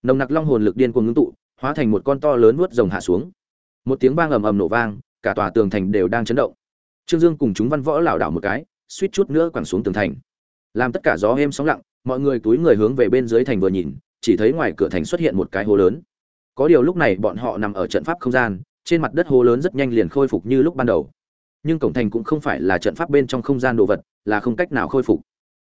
Nồng nặc long hồn lực điên cuồng ngưng tụ, hóa thành một con to lớn nuốt rồng hạ xuống. Một tiếng vang ầm ầm nổ vang, cả tòa tường thành đều đang chấn động. Trương dương cùng chúng văn võ lảo đảo một cái, suýt chút nữa quẳng xuống tường thành. Làm tất cả gió êm sóng lặng, mọi người túi người hướng về bên dưới thành vừa nhìn chỉ thấy ngoài cửa thành xuất hiện một cái hố lớn. Có điều lúc này bọn họ nằm ở trận pháp không gian, trên mặt đất hố lớn rất nhanh liền khôi phục như lúc ban đầu. Nhưng cổng thành cũng không phải là trận pháp bên trong không gian đồ vật, là không cách nào khôi phục.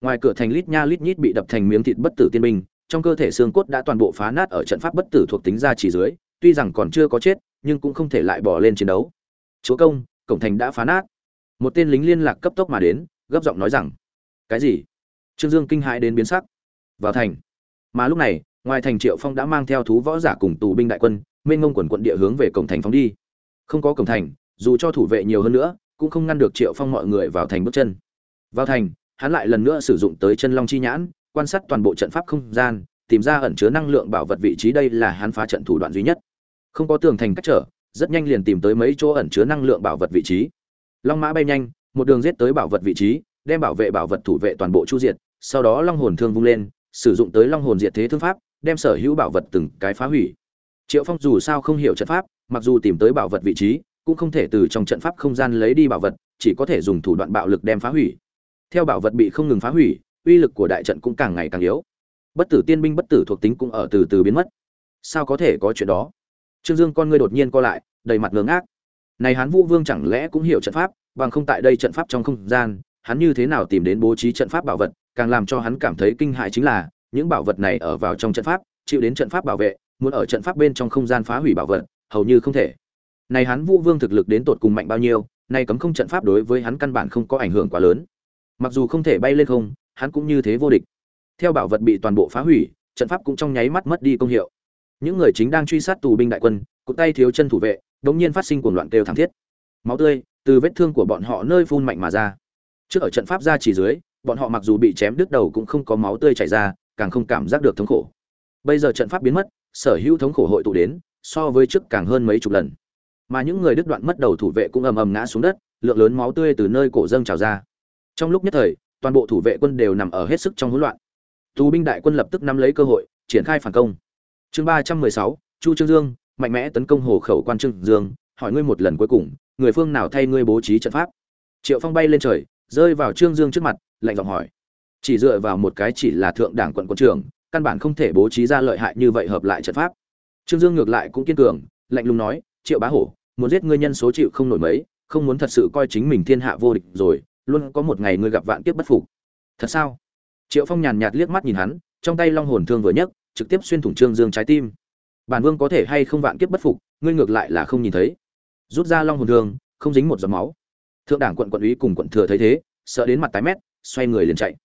Ngoài cửa thành lít nha lít nhít bị đập thành miếng thịt bất tử tiên binh, trong cơ thể xương cốt đã toàn bộ phá nát ở trận pháp bất tử thuộc tính ra chỉ dưới, tuy rằng còn chưa có chết, nhưng cũng không thể lại bỏ lên chiến đấu. Chúa công, cổng thành đã phá nát. Một tên lính liên lạc cấp tốc mà đến, gấp giọng nói rằng, cái gì? Trương dương kinh hãi đến biến sắc. Vào thành mà lúc này, ngoài thành triệu phong đã mang theo thú võ giả cùng tù binh đại quân, mênh ngông quần quận địa hướng về cổng thành phóng đi. Không có cổng thành, dù cho thủ vệ nhiều hơn nữa, cũng không ngăn được triệu phong mọi người vào thành bước chân. Vào thành, hắn lại lần nữa sử dụng tới chân long chi nhãn, quan sát toàn bộ trận pháp không gian, tìm ra ẩn chứa năng lượng bảo vật vị trí đây là hắn phá trận thủ đoạn duy nhất. Không có tường thành cách trở, rất nhanh liền tìm tới mấy chỗ ẩn chứa năng lượng bảo vật vị trí. Long mã bay nhanh, một đường giết tới bảo vật vị trí, đem bảo vệ bảo vật thủ vệ toàn bộ chu diệt, sau đó long hồn thương vung lên sử dụng tới long hồn diệt thế thương pháp, đem sở hữu bảo vật từng cái phá hủy. Triệu phong dù sao không hiểu trận pháp, mặc dù tìm tới bảo vật vị trí, cũng không thể từ trong trận pháp không gian lấy đi bảo vật, chỉ có thể dùng thủ đoạn bạo lực đem phá hủy. Theo bảo vật bị không ngừng phá hủy, uy lực của đại trận cũng càng ngày càng yếu. Bất tử tiên binh bất tử thuộc tính cũng ở từ từ biến mất. Sao có thể có chuyện đó? Trương dương con ngươi đột nhiên co lại, đầy mặt ngớ ngác. Này hán vũ vương chẳng lẽ cũng hiểu trận pháp, bằng không tại đây trận pháp trong không gian, hắn như thế nào tìm đến bố trí trận pháp bảo vật càng làm cho hắn cảm thấy kinh hại chính là, những bảo vật này ở vào trong trận pháp, chịu đến trận pháp bảo vệ, muốn ở trận pháp bên trong không gian phá hủy bảo vật, hầu như không thể. Này hắn vũ vương thực lực đến tột cùng mạnh bao nhiêu, nay cấm không trận pháp đối với hắn căn bản không có ảnh hưởng quá lớn. Mặc dù không thể bay lên không, hắn cũng như thế vô địch. Theo bảo vật bị toàn bộ phá hủy, trận pháp cũng trong nháy mắt mất đi công hiệu. Những người chính đang truy sát tù binh đại quân, cụt tay thiếu chân thủ vệ, đống nhiên phát sinh cuồng loạn kêu thảm thiết. Máu tươi từ vết thương của bọn họ nơi phun mạnh mà ra. Trước ở trận pháp ra chỉ dưới bọn họ mặc dù bị chém đứt đầu cũng không có máu tươi chảy ra, càng không cảm giác được thống khổ. Bây giờ trận pháp biến mất, sở hữu thống khổ hội tụ đến, so với trước càng hơn mấy chục lần. Mà những người đứt đoạn mất đầu thủ vệ cũng ầm ầm ngã xuống đất, lượng lớn máu tươi từ nơi cổ dâng trào ra. Trong lúc nhất thời, toàn bộ thủ vệ quân đều nằm ở hết sức trong hỗn loạn. Tù binh đại quân lập tức nắm lấy cơ hội, triển khai phản công. Chương ba trăm mười sáu, chu trương dương, mạnh mẽ tấn công hồ khẩu quan trương dương, hỏi ngươi một lần cuối cùng, người phương nào thay ngươi bố trí trận pháp? Triệu phong bay lên trời, rơi vào trương dương trước mặt lạnh giọng hỏi. Chỉ dựa vào một cái chỉ là thượng đảng quận quân trưởng, căn bản không thể bố trí ra lợi hại như vậy hợp lại trận pháp. Trương dương ngược lại cũng kiên cường, lạnh lùng nói, triệu bá hổ, muốn giết ngươi nhân số chịu không nổi mấy, không muốn thật sự coi chính mình thiên hạ vô địch rồi, luôn có một ngày ngươi gặp vạn kiếp bất phục. Thật sao? Triệu phong nhàn nhạt liếc mắt nhìn hắn, trong tay long hồn thương vừa nhấc, trực tiếp xuyên thủng trương dương trái tim. Bản vương có thể hay không vạn kiếp bất phục, ngươi ngược lại là không nhìn thấy. Rút ra long hồn thương, không dính một giọt máu. Thượng đảng quận quận úy cùng quận thừa thấy thế, sợ đến mặt tái mét xoay người liền chạy.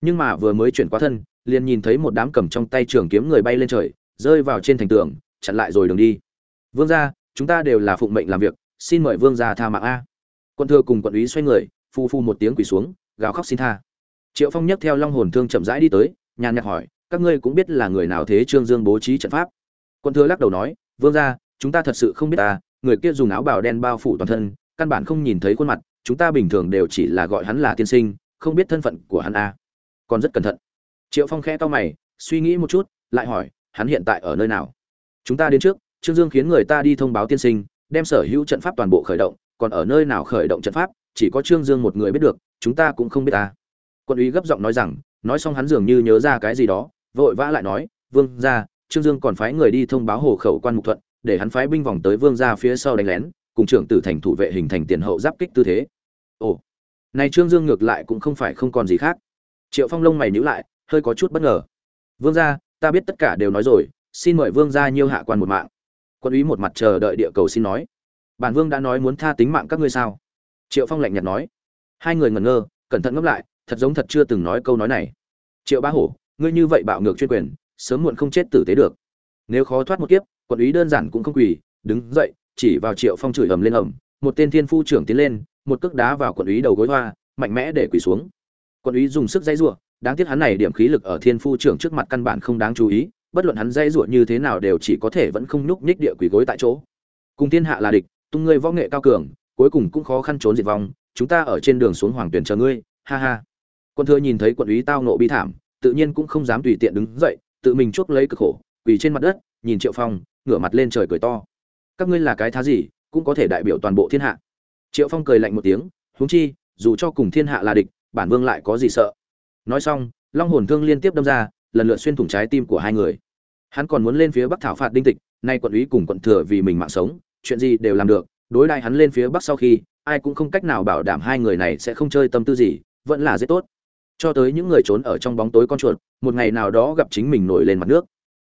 Nhưng mà vừa mới chuyển qua thân, liền nhìn thấy một đám cầm trong tay trường kiếm người bay lên trời, rơi vào trên thành tường, chặn lại rồi đường đi. Vương gia, chúng ta đều là phụng mệnh làm việc, xin mời vương gia tha mạng a. Quân thừa cùng quận úy xoay người, phu phu một tiếng quỳ xuống, gào khóc xin tha. Triệu phong nhấc theo long hồn thương chậm rãi đi tới, nhàn nhạt hỏi, các ngươi cũng biết là người nào thế trương dương bố trí trận pháp? Quân thừa lắc đầu nói, vương gia, chúng ta thật sự không biết ta, người kia dùng áo bào đen bao phủ toàn thân, căn bản không nhìn thấy khuôn mặt, chúng ta bình thường đều chỉ là gọi hắn là tiên sinh không biết thân phận của hắn a. Còn rất cẩn thận. Triệu phong khẽ to mày, suy nghĩ một chút, lại hỏi, hắn hiện tại ở nơi nào? Chúng ta đến trước, trương dương khiến người ta đi thông báo tiên sinh, đem sở hữu trận pháp toàn bộ khởi động, còn ở nơi nào khởi động trận pháp, chỉ có trương dương một người biết được, chúng ta cũng không biết ta. Quân úy gấp giọng nói rằng, nói xong hắn dường như nhớ ra cái gì đó, vội vã lại nói, vương ra trương dương còn phái người đi thông báo hồ khẩu quan mục thuận, để hắn phái binh vòng tới vương ra phía sau đánh lén, cùng trưởng tử thành thủ vệ hình thành tiền hậu giáp kích tư thế. Ồ này trương dương ngược lại cũng không phải không còn gì khác. Triệu phong lông mày nhíu lại, hơi có chút bất ngờ. Vương gia, ta biết tất cả đều nói rồi, xin mời vương gia nhiêu hạ quan một mạng. Quân úy một mặt chờ đợi địa cầu xin nói. Bản vương đã nói muốn tha tính mạng các ngươi sao? Triệu phong lạnh nhạt nói. Hai người ngẩn ngơ, cẩn thận ngẫm lại, thật giống thật chưa từng nói câu nói này. Triệu bá hổ, ngươi như vậy bạo ngược chuyên quyền, sớm muộn không chết tử tế được. Nếu khó thoát một kiếp, quân úy đơn giản cũng không quỳ, đứng dậy, chỉ vào triệu phong chửi ầm lên ầm. Một tên thiên phu trưởng tiến lên một cước đá vào quận úy đầu gối hoa, mạnh mẽ để quỳ xuống. Quận úy dùng sức dây giụa đáng tiếc hắn này điểm khí lực ở thiên phu trưởng trước mặt căn bản không đáng chú ý, bất luận hắn dây giụa như thế nào đều chỉ có thể vẫn không nhúc nhích địa quỳ gối tại chỗ. Cùng thiên hạ là địch, tung ngươi võ nghệ cao cường, cuối cùng cũng khó khăn trốn diệt vong, chúng ta ở trên đường xuống hoàng tuyển chờ ngươi, ha ha. Quân thừa nhìn thấy quận úy tao nộ bi thảm, tự nhiên cũng không dám tùy tiện đứng dậy, tự mình chuốc lấy cực khổ, quỳ trên mặt đất, nhìn triệu phong, ngửa mặt lên trời cười to. Các ngươi là cái thá gì, cũng có thể đại biểu toàn bộ thiên hạ triệu phong cười lạnh một tiếng, huống chi, dù cho cùng thiên hạ là địch, bản vương lại có gì sợ? Nói xong, long hồn thương liên tiếp đâm ra, lần lượt xuyên thủng trái tim của hai người. Hắn còn muốn lên phía bắc thảo phạt đinh tịch, nay quận úy cùng quận thừa vì mình mạng sống, chuyện gì đều làm được, đối đại hắn lên phía bắc sau khi, ai cũng không cách nào bảo đảm hai người này sẽ không chơi tâm tư gì, vẫn là rất tốt. Cho tới những người trốn ở trong bóng tối con chuột, một ngày nào đó gặp chính mình nổi lên mặt nước.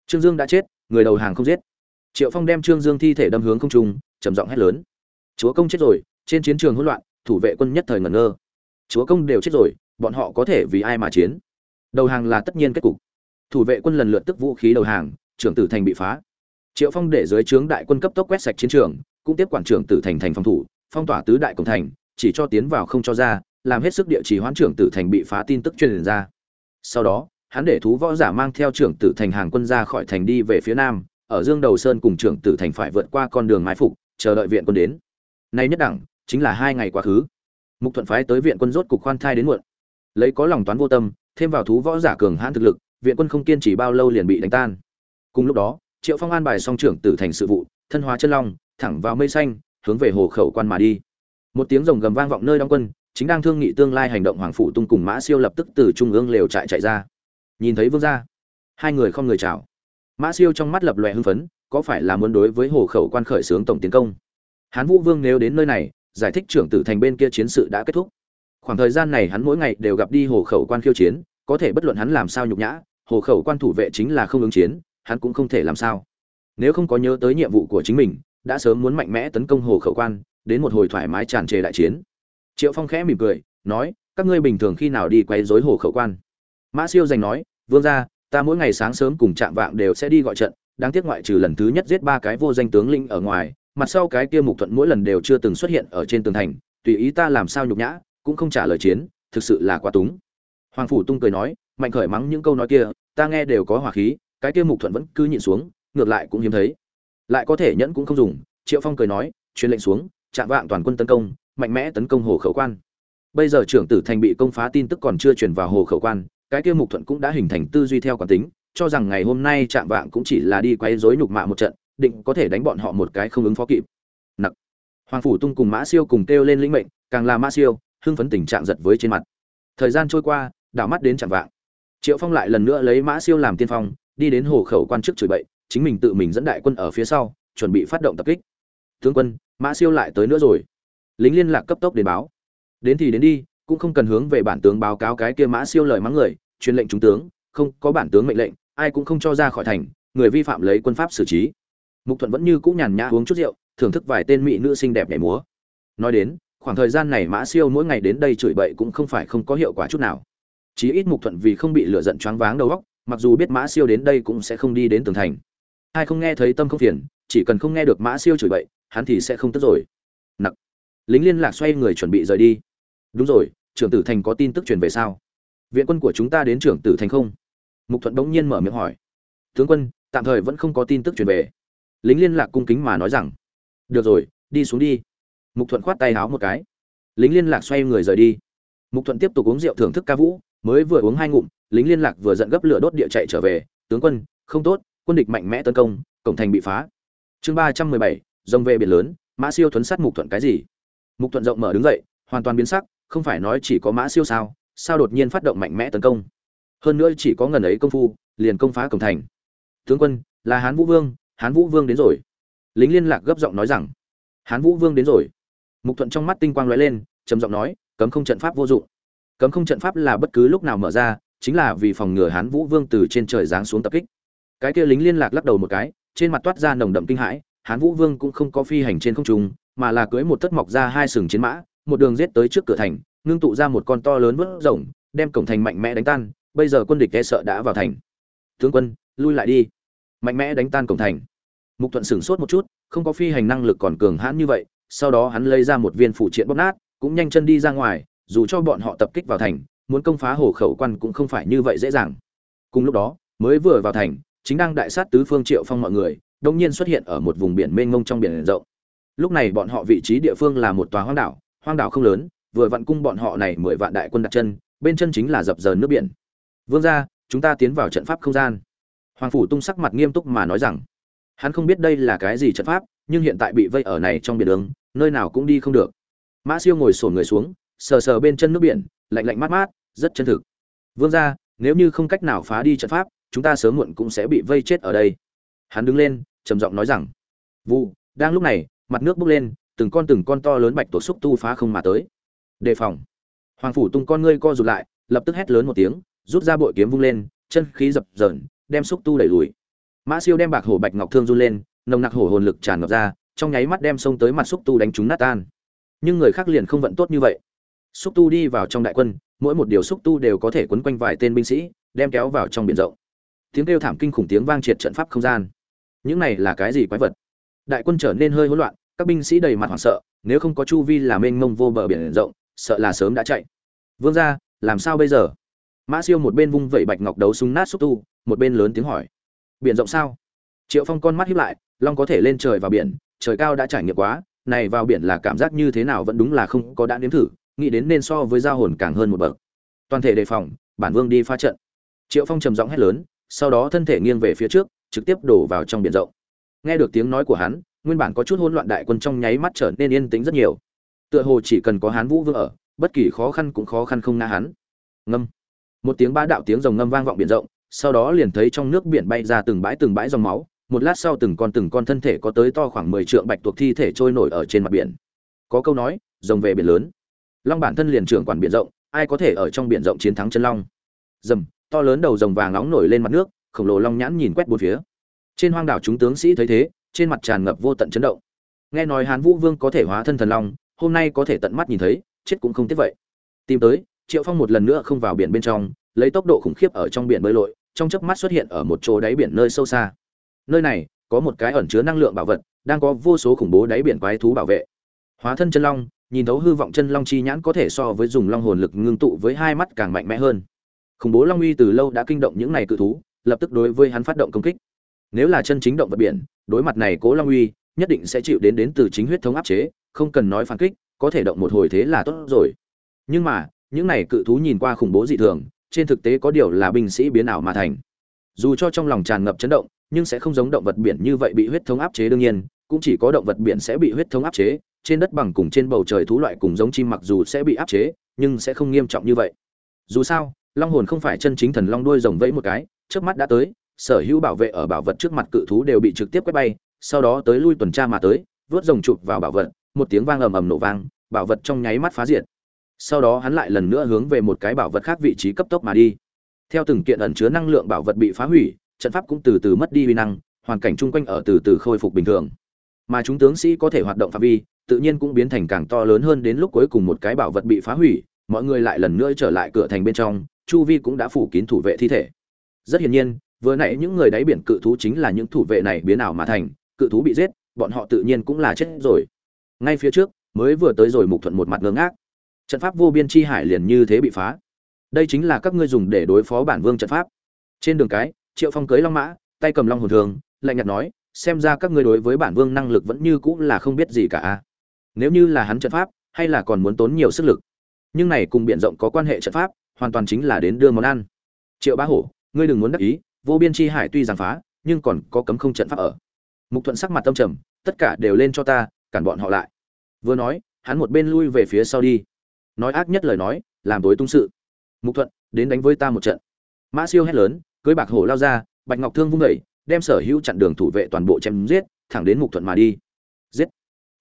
Trương dương đã chết, người đầu hàng không giết. Triệu phong đem trương dương thi thể đâm hướng không trung, trầm giọng hét lớn. Chúa công chết rồi trên chiến trường hỗn loạn, thủ vệ quân nhất thời ngẩn ngơ. Chúa công đều chết rồi, bọn họ có thể vì ai mà chiến? Đầu hàng là tất nhiên kết cục. Thủ vệ quân lần lượt tức vũ khí đầu hàng, trưởng tử thành bị phá. Triệu phong để dưới trướng đại quân cấp tốc quét sạch chiến trường, cũng tiếp quản trưởng tử thành thành phòng thủ, phong tỏa tứ đại cổng thành, chỉ cho tiến vào không cho ra, làm hết sức địa chỉ hoãn trưởng tử thành bị phá tin tức truyền ra. Sau đó, hắn để thú võ giả mang theo trưởng tử thành hàng quân ra khỏi thành đi về phía nam, ở dương đầu sơn cùng trưởng tử thành phải vượt qua con đường mái phục, chờ đợi viện quân đến. Nay nhất đẳng chính là hai ngày quá khứ. Mục thuận phái tới viện quân rốt cục khoan thai đến muộn. Lấy có lòng toán vô tâm, thêm vào thú võ giả cường hãn thực lực, viện quân không kiên trì bao lâu liền bị đánh tan. Cùng lúc đó, triệu phong an bài song trưởng tử thành sự vụ, thân hóa chân long, thẳng vào mây xanh, hướng về hồ khẩu quan mà đi. Một tiếng rồng gầm vang vọng nơi đóng quân, chính đang thương nghị tương lai hành động hoàng phủ tung cùng mã siêu lập tức từ trung ương lều trại chạy ra. Nhìn thấy vương gia, hai người không người chào. Mã siêu trong mắt lập lòe hưng phấn, có phải là muốn đối với hồ khẩu quan khởi xướng tổng tiến công? Hán vũ vương nếu đến nơi này giải thích trưởng tử thành bên kia chiến sự đã kết thúc. Khoảng thời gian này hắn mỗi ngày đều gặp đi hồ khẩu quan khiêu chiến, có thể bất luận hắn làm sao nhục nhã, hồ khẩu quan thủ vệ chính là không ứng chiến, hắn cũng không thể làm sao. Nếu không có nhớ tới nhiệm vụ của chính mình, đã sớm muốn mạnh mẽ tấn công hồ khẩu quan, đến một hồi thoải mái tràn trề đại chiến. Triệu phong khẽ mỉm cười, nói, các ngươi bình thường khi nào đi quấy rối hồ khẩu quan? Mã siêu giành nói, vương gia, ta mỗi ngày sáng sớm cùng chạm vạng đều sẽ đi gọi trận, đáng tiếc ngoại trừ lần thứ nhất giết ba cái vô danh tướng linh ở ngoài mặt sau cái kia mục thuận mỗi lần đều chưa từng xuất hiện ở trên tường thành, tùy ý ta làm sao nhục nhã, cũng không trả lời chiến, thực sự là quá túng. Hoàng phủ tung cười nói, mạnh khởi mắng những câu nói kia, ta nghe đều có hỏa khí, cái kia mục thuận vẫn cứ nhịn xuống, ngược lại cũng hiếm thấy. Lại có thể nhẫn cũng không dùng, triệu phong cười nói, truyền lệnh xuống, chạm vạng toàn quân tấn công, mạnh mẽ tấn công hồ khẩu quan. Bây giờ trưởng tử thành bị công phá tin tức còn chưa truyền vào hồ khẩu quan, cái kia mục thuận cũng đã hình thành tư duy theo quán tính, cho rằng ngày hôm nay chạm vạng cũng chỉ là đi quấy rối nhục mạ một trận định có thể đánh bọn họ một cái không ứng phó kịp. Nặc. Hoàng phủ tung cùng mã siêu cùng kêu lên lĩnh mệnh, càng là mã siêu, hưng phấn tình trạng giật với trên mặt. Thời gian trôi qua, đảo mắt đến chạm vạng. Triệu phong lại lần nữa lấy mã siêu làm tiên phong, đi đến hồ khẩu quan chức chửi bậy, chính mình tự mình dẫn đại quân ở phía sau, chuẩn bị phát động tập kích. Tướng quân, mã siêu lại tới nữa rồi. Lính liên lạc cấp tốc đến báo. Đến thì đến đi, cũng không cần hướng về bản tướng báo cáo cái kia mã siêu lời mắng người, truyền lệnh trung tướng, không có bản tướng mệnh lệnh, ai cũng không cho ra khỏi thành, người vi phạm lấy quân pháp xử trí mục thuận vẫn như cũ nhàn nhã uống chút rượu, thưởng thức vài tên mỹ nữ xinh đẹp nhảy múa. Nói đến, khoảng thời gian này mã siêu mỗi ngày đến đây chửi bậy cũng không phải không có hiệu quả chút nào. Chí ít mục thuận vì không bị lửa giận choáng váng đầu óc, mặc dù biết mã siêu đến đây cũng sẽ không đi đến tường thành. Hai không nghe thấy tâm không phiền, chỉ cần không nghe được mã siêu chửi bậy, hắn thì sẽ không tức rồi. Nặc. Lính liên lạc xoay người chuẩn bị rời đi. Đúng rồi, trưởng tử thành có tin tức truyền về sao? Viện quân của chúng ta đến trưởng tử thành không? Mục thuận bỗng nhiên mở miệng hỏi. Tướng quân, tạm thời vẫn không có tin tức truyền về lính liên lạc cung kính mà nói rằng, được rồi, đi xuống đi. Mục thuận khoát tay háo một cái. Lính liên lạc xoay người rời đi. Mục thuận tiếp tục uống rượu thưởng thức ca vũ, mới vừa uống hai ngụm, lính liên lạc vừa giận gấp lửa đốt địa chạy trở về. Tướng quân, không tốt, quân địch mạnh mẽ tấn công, cổng thành bị phá. Chương ba trăm mười bảy dòng về biển lớn, mã siêu thuấn sát mục thuận cái gì? Mục thuận rộng mở đứng dậy, hoàn toàn biến sắc, không phải nói chỉ có mã siêu sao sao đột nhiên phát động mạnh mẽ tấn công? Hơn nữa chỉ có ngần ấy công phu, liền công phá cổng thành. Tướng quân, là hán vũ vương hán vũ vương đến rồi. Lính liên lạc gấp giọng nói rằng, hán vũ vương đến rồi. Mục thuận trong mắt tinh quang lóe lên, trầm giọng nói, cấm không trận pháp vô dụng. Cấm không trận pháp là bất cứ lúc nào mở ra, chính là vì phòng ngừa hán vũ vương từ trên trời giáng xuống tập kích. Cái kia lính liên lạc lắc đầu một cái, trên mặt toát ra nồng đậm kinh hãi, hán vũ vương cũng không có phi hành trên không trung, mà là cưới một tất mọc ra hai sừng chiến mã, một đường giết tới trước cửa thành, ngưng tụ ra một con to lớn vớt rồng, đem cổng thành mạnh mẽ đánh tan, bây giờ quân địch e sợ đã vào thành. Tướng quân, lui lại đi mạnh mẽ đánh tan cổng thành. Mục thuận sửng sốt một chút, không có phi hành năng lực còn cường hãn như vậy, sau đó hắn lấy ra một viên phụ triện bóp nát, cũng nhanh chân đi ra ngoài, dù cho bọn họ tập kích vào thành, muốn công phá hồ khẩu quan cũng không phải như vậy dễ dàng. Cùng lúc đó, mới vừa vào thành, chính đang đại sát tứ phương triệu phong mọi người, đông nhiên xuất hiện ở một vùng biển mênh mông trong biển rộng. Lúc này bọn họ vị trí địa phương là một tòa hoang đảo hoang đảo không lớn, vừa vặn cung bọn họ này mười vạn đại quân đặt chân, bên chân chính là dập dờn nước biển. Vương ra chúng ta tiến vào trận pháp không gian hoàng phủ tung sắc mặt nghiêm túc mà nói rằng, hắn không biết đây là cái gì trận pháp, nhưng hiện tại bị vây ở này trong biển đường, nơi nào cũng đi không được. Mã siêu ngồi sổn người xuống, sờ sờ bên chân nước biển, lạnh lạnh mát mát, rất chân thực. Vương ra nếu như không cách nào phá đi trận pháp, chúng ta sớm muộn cũng sẽ bị vây chết ở đây. Hắn đứng lên, trầm giọng nói rằng vụ đang lúc này, mặt nước bốc lên, từng con từng con to lớn bạch tổ xúc tu phá không mà tới. Đề phòng. Hoàng phủ tung con ngươi co rụt lại, lập tức hét lớn một tiếng, rút ra bội kiếm vung lên, chân khí dập dờn đem xúc tu đẩy lùi. Mã siêu đem bạc hổ bạch ngọc thương run lên, nồng nặc hổ hồn lực tràn ngập ra, trong nháy mắt đem xông tới mặt xúc tu đánh chúng nát tan. Nhưng người khác liền không vận tốt như vậy. Xúc tu đi vào trong đại quân, mỗi một điều xúc tu đều có thể quấn quanh vài tên binh sĩ, đem kéo vào trong biển rộng. Tiếng kêu thảm kinh khủng tiếng vang triệt trận pháp không gian. Những này là cái gì quái vật? Đại quân trở nên hơi hỗn loạn, các binh sĩ đầy mặt hoảng sợ, nếu không có chu vi là mênh mông vô bờ biển rộng, sợ là sớm đã chạy. Vương ra làm sao bây giờ? Mã siêu một bên vung vẩy bạch ngọc đấu súng nát xúc tu một bên lớn tiếng hỏi. Biển rộng sao? Triệu phong con mắt hiếp lại, long có thể lên trời vào biển, trời cao đã trải nghiệm quá, này vào biển là cảm giác như thế nào vẫn đúng là không có đã nếm thử, nghĩ đến nên so với giao hồn càng hơn một bậc. Toàn thể đề phòng, bản vương đi pha trận. Triệu phong trầm giọng hét lớn, sau đó thân thể nghiêng về phía trước, trực tiếp đổ vào trong biển rộng. Nghe được tiếng nói của hắn, nguyên bản có chút hỗn loạn đại quân trong nháy mắt trở nên yên tĩnh rất nhiều. Tựa hồ chỉ cần có hán vũ vương ở, bất kỳ khó khăn cũng khó khăn không ngã hắn. Ngâm. Một tiếng ba đạo tiếng rồng ngâm vang vọng biển rộng sau đó liền thấy trong nước biển bay ra từng bãi từng bãi dòng máu, một lát sau từng con từng con thân thể có tới to khoảng mười trượng bạch tuộc thi thể trôi nổi ở trên mặt biển. Có câu nói, rồng về biển lớn. Long bản thân liền trưởng quản biển rộng, ai có thể ở trong biển rộng chiến thắng chân long? Dầm to lớn đầu rồng vàng nóng nổi lên mặt nước, khổng lồ long nhãn nhìn quét bốn phía. Trên hoang đảo chúng tướng sĩ thấy thế, trên mặt tràn ngập vô tận chấn động. Nghe nói hán vũ vương có thể hóa thân thần long, hôm nay có thể tận mắt nhìn thấy, chết cũng không tiếc vậy. Tìm tới, triệu phong một lần nữa không vào biển bên trong lấy tốc độ khủng khiếp ở trong biển bơi lội, trong chớp mắt xuất hiện ở một chỗ đáy biển nơi sâu xa. Nơi này có một cái ẩn chứa năng lượng bảo vật, đang có vô số khủng bố đáy biển quái thú bảo vệ. Hóa thân chân long, nhìn thấu hư vọng chân long chi nhãn có thể so với dùng long hồn lực ngưng tụ với hai mắt càng mạnh mẽ hơn. Khủng bố long uy từ lâu đã kinh động những này cự thú, lập tức đối với hắn phát động công kích. Nếu là chân chính động vật biển, đối mặt này cố long uy, nhất định sẽ chịu đến đến từ chính huyết thống áp chế, không cần nói phản kích, có thể động một hồi thế là tốt rồi. Nhưng mà, những này cự thú nhìn qua khủng bố dị thường trên thực tế có điều là binh sĩ biến ảo mà thành. Dù cho trong lòng tràn ngập chấn động, nhưng sẽ không giống động vật biển như vậy bị huyết thống áp chế đương nhiên, cũng chỉ có động vật biển sẽ bị huyết thống áp chế, trên đất bằng cùng trên bầu trời thú loại cùng giống chim mặc dù sẽ bị áp chế, nhưng sẽ không nghiêm trọng như vậy. Dù sao, long hồn không phải chân chính thần long đuôi rồng vẫy một cái, trước mắt đã tới, sở hữu bảo vệ ở bảo vật trước mặt cự thú đều bị trực tiếp quét bay, sau đó tới lui tuần tra mà tới, vớt rồng chụp vào bảo vật, một tiếng vang ầm ầm nổ vang, bảo vật trong nháy mắt phá diệt sau đó hắn lại lần nữa hướng về một cái bảo vật khác vị trí cấp tốc mà đi. Theo từng kiện ẩn chứa năng lượng bảo vật bị phá hủy, trận pháp cũng từ từ mất đi uy năng, hoàn cảnh chung quanh ở từ từ khôi phục bình thường. Mà chúng tướng sĩ có thể hoạt động phạm vi, tự nhiên cũng biến thành càng to lớn hơn đến lúc cuối cùng một cái bảo vật bị phá hủy, mọi người lại lần nữa trở lại cửa thành bên trong, chu vi cũng đã phủ kín thủ vệ thi thể. Rất hiển nhiên, vừa nãy những người đáy biển cự thú chính là những thủ vệ này biến ảo mà thành, cự thú bị giết, bọn họ tự nhiên cũng là chết rồi. Ngay phía trước, mới vừa tới rồi mục thuận một mặt ngơ ngác trận pháp vô biên chi hải liền như thế bị phá. Đây chính là các ngươi dùng để đối phó bản vương trận pháp. Trên đường cái, triệu phong cưới long mã, tay cầm long hồn thường, lạnh nhạt nói, xem ra các ngươi đối với bản vương năng lực vẫn như cũng là không biết gì cả nếu như là hắn trận pháp, hay là còn muốn tốn nhiều sức lực. Nhưng này cùng biện rộng có quan hệ trận pháp, hoàn toàn chính là đến đưa món ăn. Triệu bá hổ, ngươi đừng muốn đắc ý, vô biên chi hải tuy giàn phá, nhưng còn có cấm không trận pháp ở. Mục thuận sắc mặt tâm trầm, tất cả đều lên cho ta, cản bọn họ lại. Vừa nói, hắn một bên lui về phía sau đi nói ác nhất lời nói làm tối tung sự. Mục thuận đến đánh với ta một trận. Mã siêu hét lớn cưới bạc hổ lao ra bạch ngọc thương vung đẩy, đem sở hữu chặn đường thủ vệ toàn bộ chém giết thẳng đến mục thuận mà đi. Giết!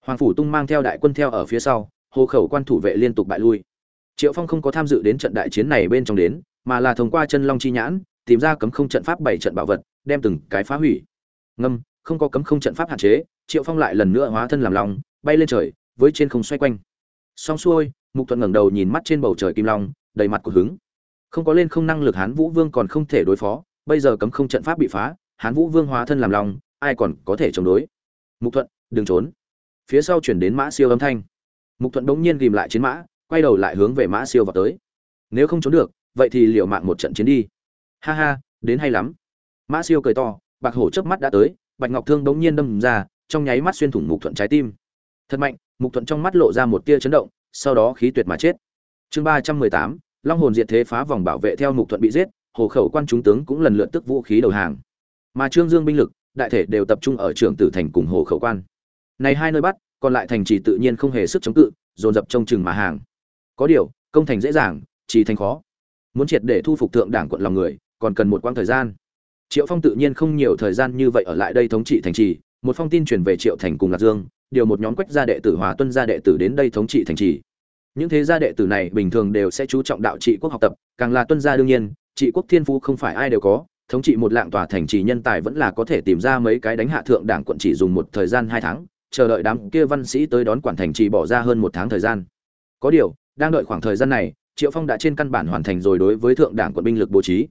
Hoàng phủ tung mang theo đại quân theo ở phía sau hồ khẩu quan thủ vệ liên tục bại lui. Triệu phong không có tham dự đến trận đại chiến này bên trong đến mà là thông qua chân long chi nhãn tìm ra cấm không trận pháp bảy trận bảo vật đem từng cái phá hủy. Ngâm không có cấm không trận pháp hạn chế triệu phong lại lần nữa hóa thân làm long bay lên trời với trên không xoay quanh. Xong xuôi mục thuận ngẩng đầu nhìn mắt trên bầu trời kim long, đầy mặt của hứng. Không có lên không năng lực hán vũ vương còn không thể đối phó, bây giờ cấm không trận pháp bị phá, hán vũ vương hóa thân làm long, ai còn có thể chống đối? Mục thuận, đừng trốn. Phía sau chuyển đến mã siêu âm thanh. Mục thuận bỗng nhiên ghìm lại chiến mã, quay đầu lại hướng về mã siêu vào tới. Nếu không trốn được, vậy thì liệu mạng một trận chiến đi. Ha ha, đến hay lắm. Mã siêu cười to, bạc hổ chớp mắt đã tới, bạch ngọc thương bỗng nhiên đâm ra, trong nháy mắt xuyên thủng mục thuận trái tim. Thật mạnh, mục thuận trong mắt lộ ra một tia chấn động sau đó khí tuyệt mà chết. Chương ba trăm mười tám, long hồn diệt thế phá vòng bảo vệ theo mục thuận bị giết, hồ khẩu quan chúng tướng cũng lần lượt tức vũ khí đầu hàng. Mà trương dương binh lực, đại thể đều tập trung ở trường tử thành cùng hồ khẩu quan. Này hai nơi bắt, còn lại thành trì tự nhiên không hề sức chống cự, dồn dập trông chừng mà hàng. Có điều, công thành dễ dàng chỉ thành khó. Muốn triệt để thu phục thượng đảng quận lòng người, còn cần một quãng thời gian. Triệu phong tự nhiên không nhiều thời gian như vậy ở lại đây thống trị thành trì, một phong tin truyền về triệu thành cùng lạc dương điều một nhóm quách gia đệ tử hòa tuân gia đệ tử đến đây thống trị thành trì. Những thế gia đệ tử này bình thường đều sẽ chú trọng đạo trị quốc học tập, càng là tuân gia đương nhiên, trị quốc thiên phú không phải ai đều có, thống trị một lạng tòa thành trì nhân tài vẫn là có thể tìm ra mấy cái đánh hạ thượng đảng quận chỉ dùng một thời gian hai tháng, chờ đợi đám kia văn sĩ tới đón quản thành trì bỏ ra hơn một tháng thời gian. Có điều, đang đợi khoảng thời gian này, triệu phong đã trên căn bản hoàn thành rồi đối với thượng đảng quận binh lực bố trí.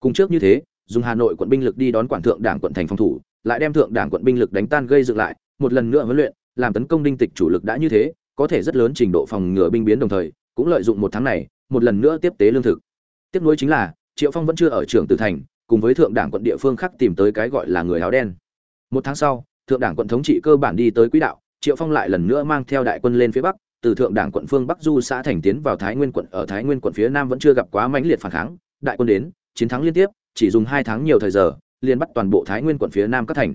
Cùng trước như thế, dùng hà nội quận binh lực đi đón quản thượng đảng quận thành phòng thủ, lại đem thượng đảng quận binh lực đánh tan gây dựng lại một lần nữa huấn luyện, làm tấn công đinh tịch chủ lực đã như thế, có thể rất lớn trình độ phòng ngừa binh biến đồng thời, cũng lợi dụng một tháng này, một lần nữa tiếp tế lương thực. Tiếp nối chính là, triệu phong vẫn chưa ở trường tử thành, cùng với thượng đảng quận địa phương khác tìm tới cái gọi là người áo đen. Một tháng sau, thượng đảng quận thống trị cơ bản đi tới quỹ đạo, triệu phong lại lần nữa mang theo đại quân lên phía bắc, từ thượng đảng quận phương bắc du xã thành tiến vào thái nguyên quận, ở thái nguyên quận phía nam vẫn chưa gặp quá mãnh liệt phản kháng, đại quân đến, chiến thắng liên tiếp, chỉ dùng hai tháng nhiều thời giờ, liền bắt toàn bộ thái nguyên quận phía nam các thành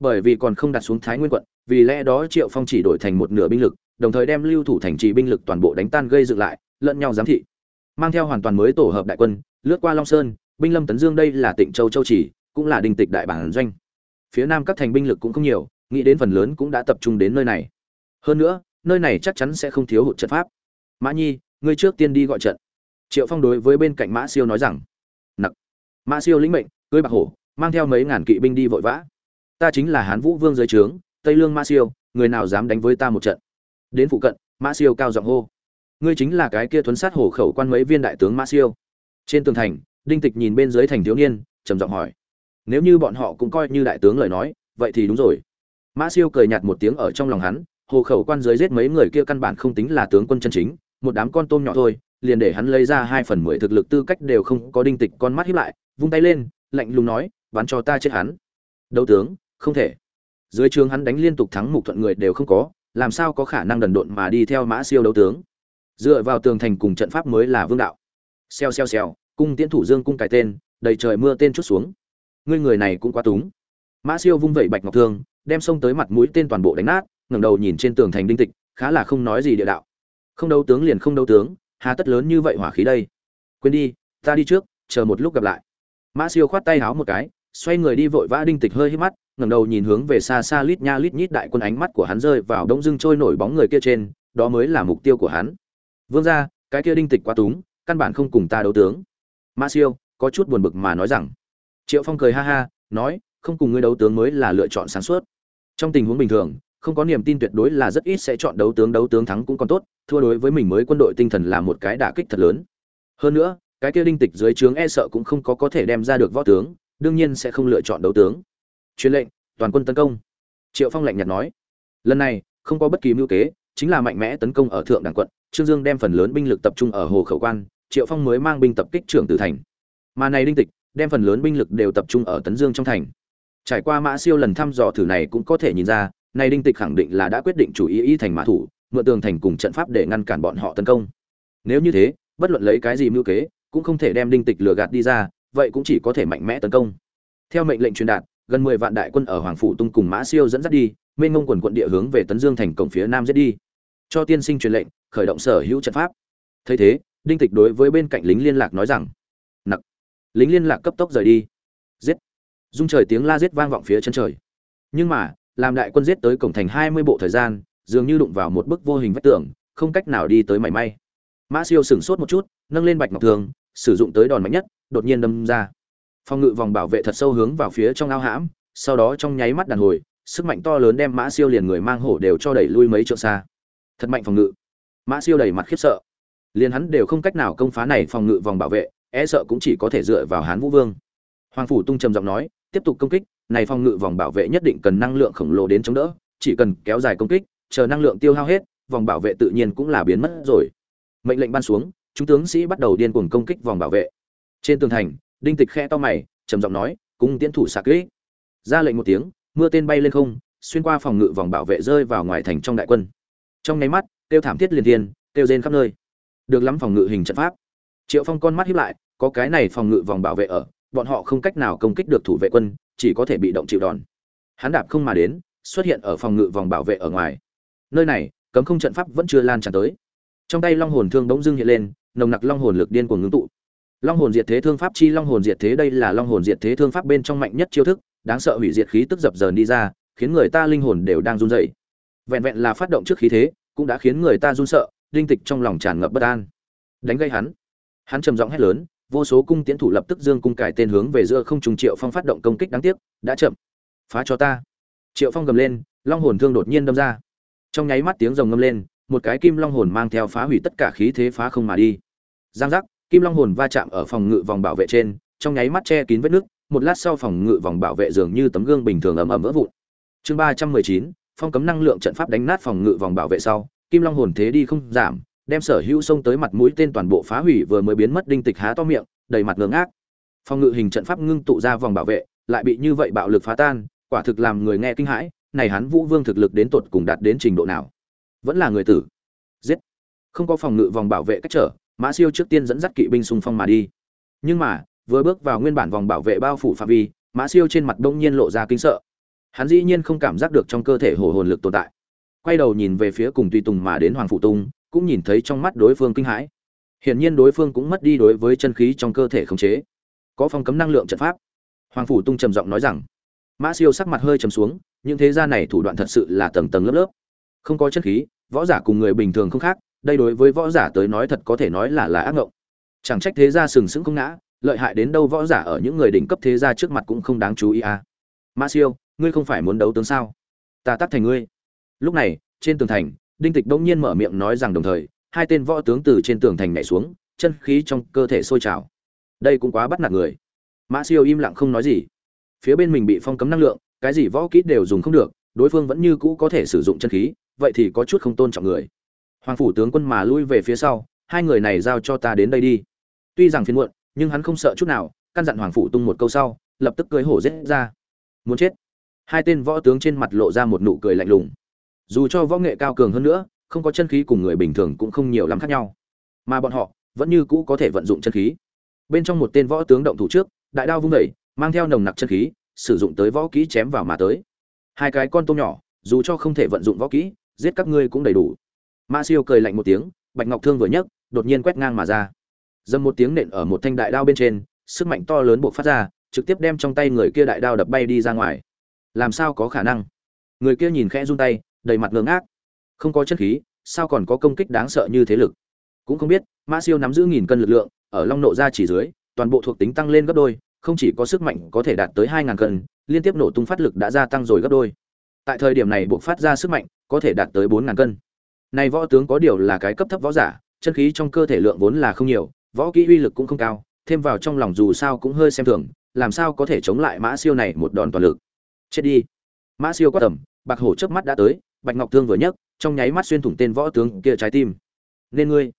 bởi vì còn không đặt xuống thái nguyên quận, vì lẽ đó triệu phong chỉ đổi thành một nửa binh lực, đồng thời đem lưu thủ thành trì binh lực toàn bộ đánh tan gây dựng lại, lẫn nhau giám thị. Mang theo hoàn toàn mới tổ hợp đại quân, lướt qua long sơn, binh lâm tấn dương đây là tỉnh châu châu chỉ, cũng là đình tịch đại bản doanh. Phía nam các thành binh lực cũng không nhiều, nghĩ đến phần lớn cũng đã tập trung đến nơi này. Hơn nữa, nơi này chắc chắn sẽ không thiếu hụt trận pháp. Mã nhi, ngươi trước tiên đi gọi trận. Triệu phong đối với bên cạnh mã siêu nói rằng, nặc. Mã siêu lĩnh mệnh, cưới bạc hổ, mang theo mấy ngàn kỵ binh đi vội vã ta chính là hán vũ vương dưới trướng, tây lương mã siêu, người nào dám đánh với ta một trận? Đến phụ cận mã siêu cao giọng hô. Ngươi chính là cái kia thuấn sát hổ khẩu quan mấy viên đại tướng mã siêu. Trên tường thành, đinh tịch nhìn bên dưới thành thiếu niên, trầm giọng hỏi. Nếu như bọn họ cũng coi như đại tướng lời nói, vậy thì đúng rồi. Mã siêu cười nhạt một tiếng ở trong lòng hắn hồ khẩu quan dưới giết mấy người kia căn bản không tính là tướng quân chân chính, một đám con tôm nhỏ thôi, liền để hắn lấy ra hai phần mười thực lực tư cách đều không có đinh tịch con mắt hiếp lại, vung tay lên, lạnh lùng nói, bắn cho ta chết hắn. Đấu tướng không thể. Dưới trường hắn đánh liên tục thắng mục thuận người đều không có, làm sao có khả năng đần độn mà đi theo mã siêu đấu tướng? Dựa vào tường thành cùng trận pháp mới là vương đạo. Xèo xèo xèo, cung tiễn thủ dương cung cài tên, đầy trời mưa tên chút xuống. Ngươi người này cũng quá túng. Mã siêu vung vẩy bạch ngọc thương, đem xông tới mặt mũi tên toàn bộ đánh nát, ngẩng đầu nhìn trên tường thành đinh tịch, khá là không nói gì địa đạo. Không đấu tướng liền không đấu tướng, hà tất lớn như vậy hỏa khí đây. Quên đi, ta đi trước, chờ một lúc gặp lại. Mã siêu khoát tay háo một cái xoay người đi vội vã đinh tịch hơi hít mắt, ngẩng đầu nhìn hướng về xa xa lít nha lít nhít đại quân ánh mắt của hắn rơi vào đông dưng trôi nổi bóng người kia trên, đó mới là mục tiêu của hắn. Vương ra cái kia đinh tịch quá túng, căn bản không cùng ta đấu tướng. Ma siêu, có chút buồn bực mà nói rằng. Triệu phong cười ha ha, nói, không cùng ngươi đấu tướng mới là lựa chọn sáng suốt. Trong tình huống bình thường, không có niềm tin tuyệt đối là rất ít sẽ chọn đấu tướng đấu tướng thắng cũng còn tốt, thua đối với mình mới quân đội tinh thần là một cái đả kích thật lớn. Hơn nữa, cái kia đinh tịch dưới trướng e sợ cũng không có có thể đem ra được võ tướng đương nhiên sẽ không lựa chọn đấu tướng. Truyền lệnh, toàn quân tấn công. Triệu phong lạnh nhạt nói, lần này không có bất kỳ mưu kế, chính là mạnh mẽ tấn công ở thượng đẳng quận, trương dương đem phần lớn binh lực tập trung ở hồ khẩu quan, triệu phong mới mang binh tập kích trưởng tử thành. Mà này đinh tịch, đem phần lớn binh lực đều tập trung ở tấn dương trong thành. Trải qua mã siêu lần thăm dò thử này cũng có thể nhìn ra, này đinh tịch khẳng định là đã quyết định chủ ý y thành mã thủ, mượn tường thành cùng trận pháp để ngăn cản bọn họ tấn công. Nếu như thế, bất luận lấy cái gì mưu kế, cũng không thể đem đinh tịch lừa gạt đi ra vậy cũng chỉ có thể mạnh mẽ tấn công. Theo mệnh lệnh truyền đạt, gần mười vạn đại quân ở hoàng phủ tung cùng mã siêu dẫn dắt đi, mênh mông quần quận địa hướng về tấn dương thành cổng phía nam giết đi. Cho tiên sinh truyền lệnh, khởi động sở hữu trận pháp. Thấy thế, đinh tịch đối với bên cạnh lính liên lạc nói rằng, nặc. Lính liên lạc cấp tốc rời đi. Giết. Dung trời tiếng la giết vang vọng phía chân trời. Nhưng mà, làm đại quân giết tới cổng thành hai mươi bộ thời gian, dường như đụng vào một bức vô hình vách tường, không cách nào đi tới mảy may. Mã siêu sửng sốt một chút, nâng lên bạch ngọc thường sử dụng tới đòn mạnh nhất, đột nhiên đâm ra. Phòng ngự vòng bảo vệ thật sâu hướng vào phía trong ao hãm, sau đó trong nháy mắt đàn hồi, sức mạnh to lớn đem mã siêu liền người mang hổ đều cho đẩy lui mấy trượng xa. Thật mạnh phòng ngự. Mã siêu đầy mặt khiếp sợ. Liền hắn đều không cách nào công phá này phòng ngự vòng bảo vệ e sợ cũng chỉ có thể dựa vào hán vũ vương. Hoàng phủ tung trầm giọng nói, tiếp tục công kích, này phòng ngự vòng bảo vệ nhất định cần năng lượng khổng lồ đến chống đỡ, chỉ cần kéo dài công kích, chờ năng lượng tiêu hao hết, vòng bảo vệ tự nhiên cũng là biến mất rồi. Mệnh lệnh ban xuống chúng tướng sĩ bắt đầu điên cuồng công kích vòng bảo vệ. Trên tường thành, đinh tịch khẽ to mày, trầm giọng nói, cung tiến thủ sạc kỹ ra lệnh một tiếng, mưa tên bay lên không, xuyên qua phòng ngự vòng bảo vệ rơi vào ngoài thành trong đại quân. Trong nháy mắt tiêu thảm thiết liền thiên tiêu rên khắp nơi. Được lắm phòng ngự hình trận pháp. Triệu phong con mắt híp lại, có cái này phòng ngự vòng bảo vệ ở, bọn họ không cách nào công kích được thủ vệ quân, chỉ có thể bị động chịu đòn. Hắn đạp không mà đến, xuất hiện ở phòng ngự vòng bảo vệ ở ngoài. Nơi này, cấm không trận pháp vẫn chưa lan tràn tới. Trong tay long hồn thương bỗng dưng hiện lên nồng nặc long hồn lực điên cuồng ngưng tụ. Long hồn diệt thế thương pháp chi long hồn diệt thế đây là long hồn diệt thế thương pháp bên trong mạnh nhất chiêu thức, đáng sợ hủy diệt khí tức dập dờn đi ra, khiến người ta linh hồn đều đang run rẩy. Vẹn vẹn là phát động trước khí thế, cũng đã khiến người ta run sợ linh tịch trong lòng tràn ngập bất an. Đánh gây hắn. Hắn trầm giọng hét lớn, vô số cung tiến thủ lập tức dương cung cải tên hướng về giữa không trùng triệu phong phát động công kích đáng tiếc, đã chậm. Phá cho ta. Triệu phong gầm lên, long hồn thương đột nhiên đâm ra. Trong nháy mắt tiếng rồng ngâm lên một cái kim long hồn mang theo phá hủy tất cả khí thế phá không mà đi. Giang giác, kim long hồn va chạm ở phòng ngự vòng bảo vệ trên, trong nháy mắt che kín vết nước một lát sau phòng ngự vòng bảo vệ dường như tấm gương bình thường ầm ầm vỡ vụn. Chương ba trăm mười chín, phong cấm năng lượng trận pháp đánh nát phòng ngự vòng bảo vệ sau, kim long hồn thế đi không giảm, đem sở hữu sông tới mặt mũi tên toàn bộ phá hủy vừa mới biến mất đinh tịch há to miệng, đầy mặt ngớ ngác. Phòng ngự hình trận pháp ngưng tụ ra vòng bảo vệ, lại bị như vậy bạo lực phá tan, quả thực làm người nghe kinh hãi, này hắn vũ vương thực lực đến tột cùng đạt đến trình độ nào? Vẫn là người tử. Giết. Không có phòng ngự vòng bảo vệ cách trở, mã siêu trước tiên dẫn dắt kỵ binh xung phong mà đi. Nhưng mà, vừa bước vào nguyên bản vòng bảo vệ bao phủ phạm vi, mã siêu trên mặt đông nhiên lộ ra kinh sợ. Hắn dĩ nhiên không cảm giác được trong cơ thể hổ hồn lực tồn tại. Quay đầu nhìn về phía cùng tùy tùng mà đến hoàng phụ tung cũng nhìn thấy trong mắt đối phương kinh hãi. Hiển nhiên đối phương cũng mất đi đối với chân khí trong cơ thể khống chế. Có phong cấm năng lượng trận pháp. Hoàng phủ tung trầm giọng nói rằng, mã siêu sắc mặt hơi trầm xuống, những thế gia này thủ đoạn thật sự là tầng tầng lớp lớp không có chân khí, võ giả cùng người bình thường không khác, đây đối với võ giả tới nói thật có thể nói là là ác ngộng. Chẳng trách thế gia sừng sững không ngã, lợi hại đến đâu võ giả ở những người đỉnh cấp thế gia trước mặt cũng không đáng chú ý à. ma siêu, ngươi không phải muốn đấu tướng sao? Ta tắt thành ngươi. Lúc này, trên tường thành, đinh tịch bỗng nhiên mở miệng nói rằng đồng thời, hai tên võ tướng từ trên tường thành nhảy xuống, chân khí trong cơ thể sôi trào. Đây cũng quá bắt nạt người. Mã siêu im lặng không nói gì. Phía bên mình bị phong cấm năng lượng, cái gì võ kỹ đều dùng không được, đối phương vẫn như cũ có thể sử dụng chân khí vậy thì có chút không tôn trọng người. Hoàng phủ tướng quân mà lui về phía sau, hai người này giao cho ta đến đây đi. Tuy rằng phiền muộn, nhưng hắn không sợ chút nào, căn dặn hoàng phủ tung một câu sau, lập tức cưới hổ rết ra. Muốn chết? Hai tên võ tướng trên mặt lộ ra một nụ cười lạnh lùng. Dù cho võ nghệ cao cường hơn nữa, không có chân khí cùng người bình thường cũng không nhiều lắm khác nhau. Mà bọn họ, vẫn như cũ có thể vận dụng chân khí. Bên trong một tên võ tướng động thủ trước, đại đao vung đẩy mang theo nồng nặc chân khí, sử dụng tới võ kỹ chém vào mà tới. Hai cái con tôm nhỏ, dù cho không thể vận dụng võ kỹ giết các ngươi cũng đầy đủ. Ma siêu cười lạnh một tiếng, bạch ngọc thương vừa nhấc, đột nhiên quét ngang mà ra. Dâm một tiếng nện ở một thanh đại đao bên trên, sức mạnh to lớn buộc phát ra, trực tiếp đem trong tay người kia đại đao đập bay đi ra ngoài. Làm sao có khả năng? Người kia nhìn khẽ run tay, đầy mặt ngưỡng ác không có chân khí, sao còn có công kích đáng sợ như thế lực? Cũng không biết, ma siêu nắm giữ nghìn cân lực lượng, ở long nộ ra chỉ dưới, toàn bộ thuộc tính tăng lên gấp đôi, không chỉ có sức mạnh có thể đạt tới hai ngàn cân, liên tiếp nổ tung phát lực đã gia tăng rồi gấp đôi tại thời điểm này buộc phát ra sức mạnh, có thể đạt tới bốn ngàn cân. Nay võ tướng có điều là cái cấp thấp võ giả, chân khí trong cơ thể lượng vốn là không nhiều, võ kỹ uy lực cũng không cao, thêm vào trong lòng dù sao cũng hơi xem thường, làm sao có thể chống lại mã siêu này một đòn toàn lực. Chết đi. Mã siêu quát tầm, bạc hổ trước mắt đã tới, bạch ngọc thương vừa nhấc, trong nháy mắt xuyên thủng tên võ tướng kia trái tim. Nên ngươi.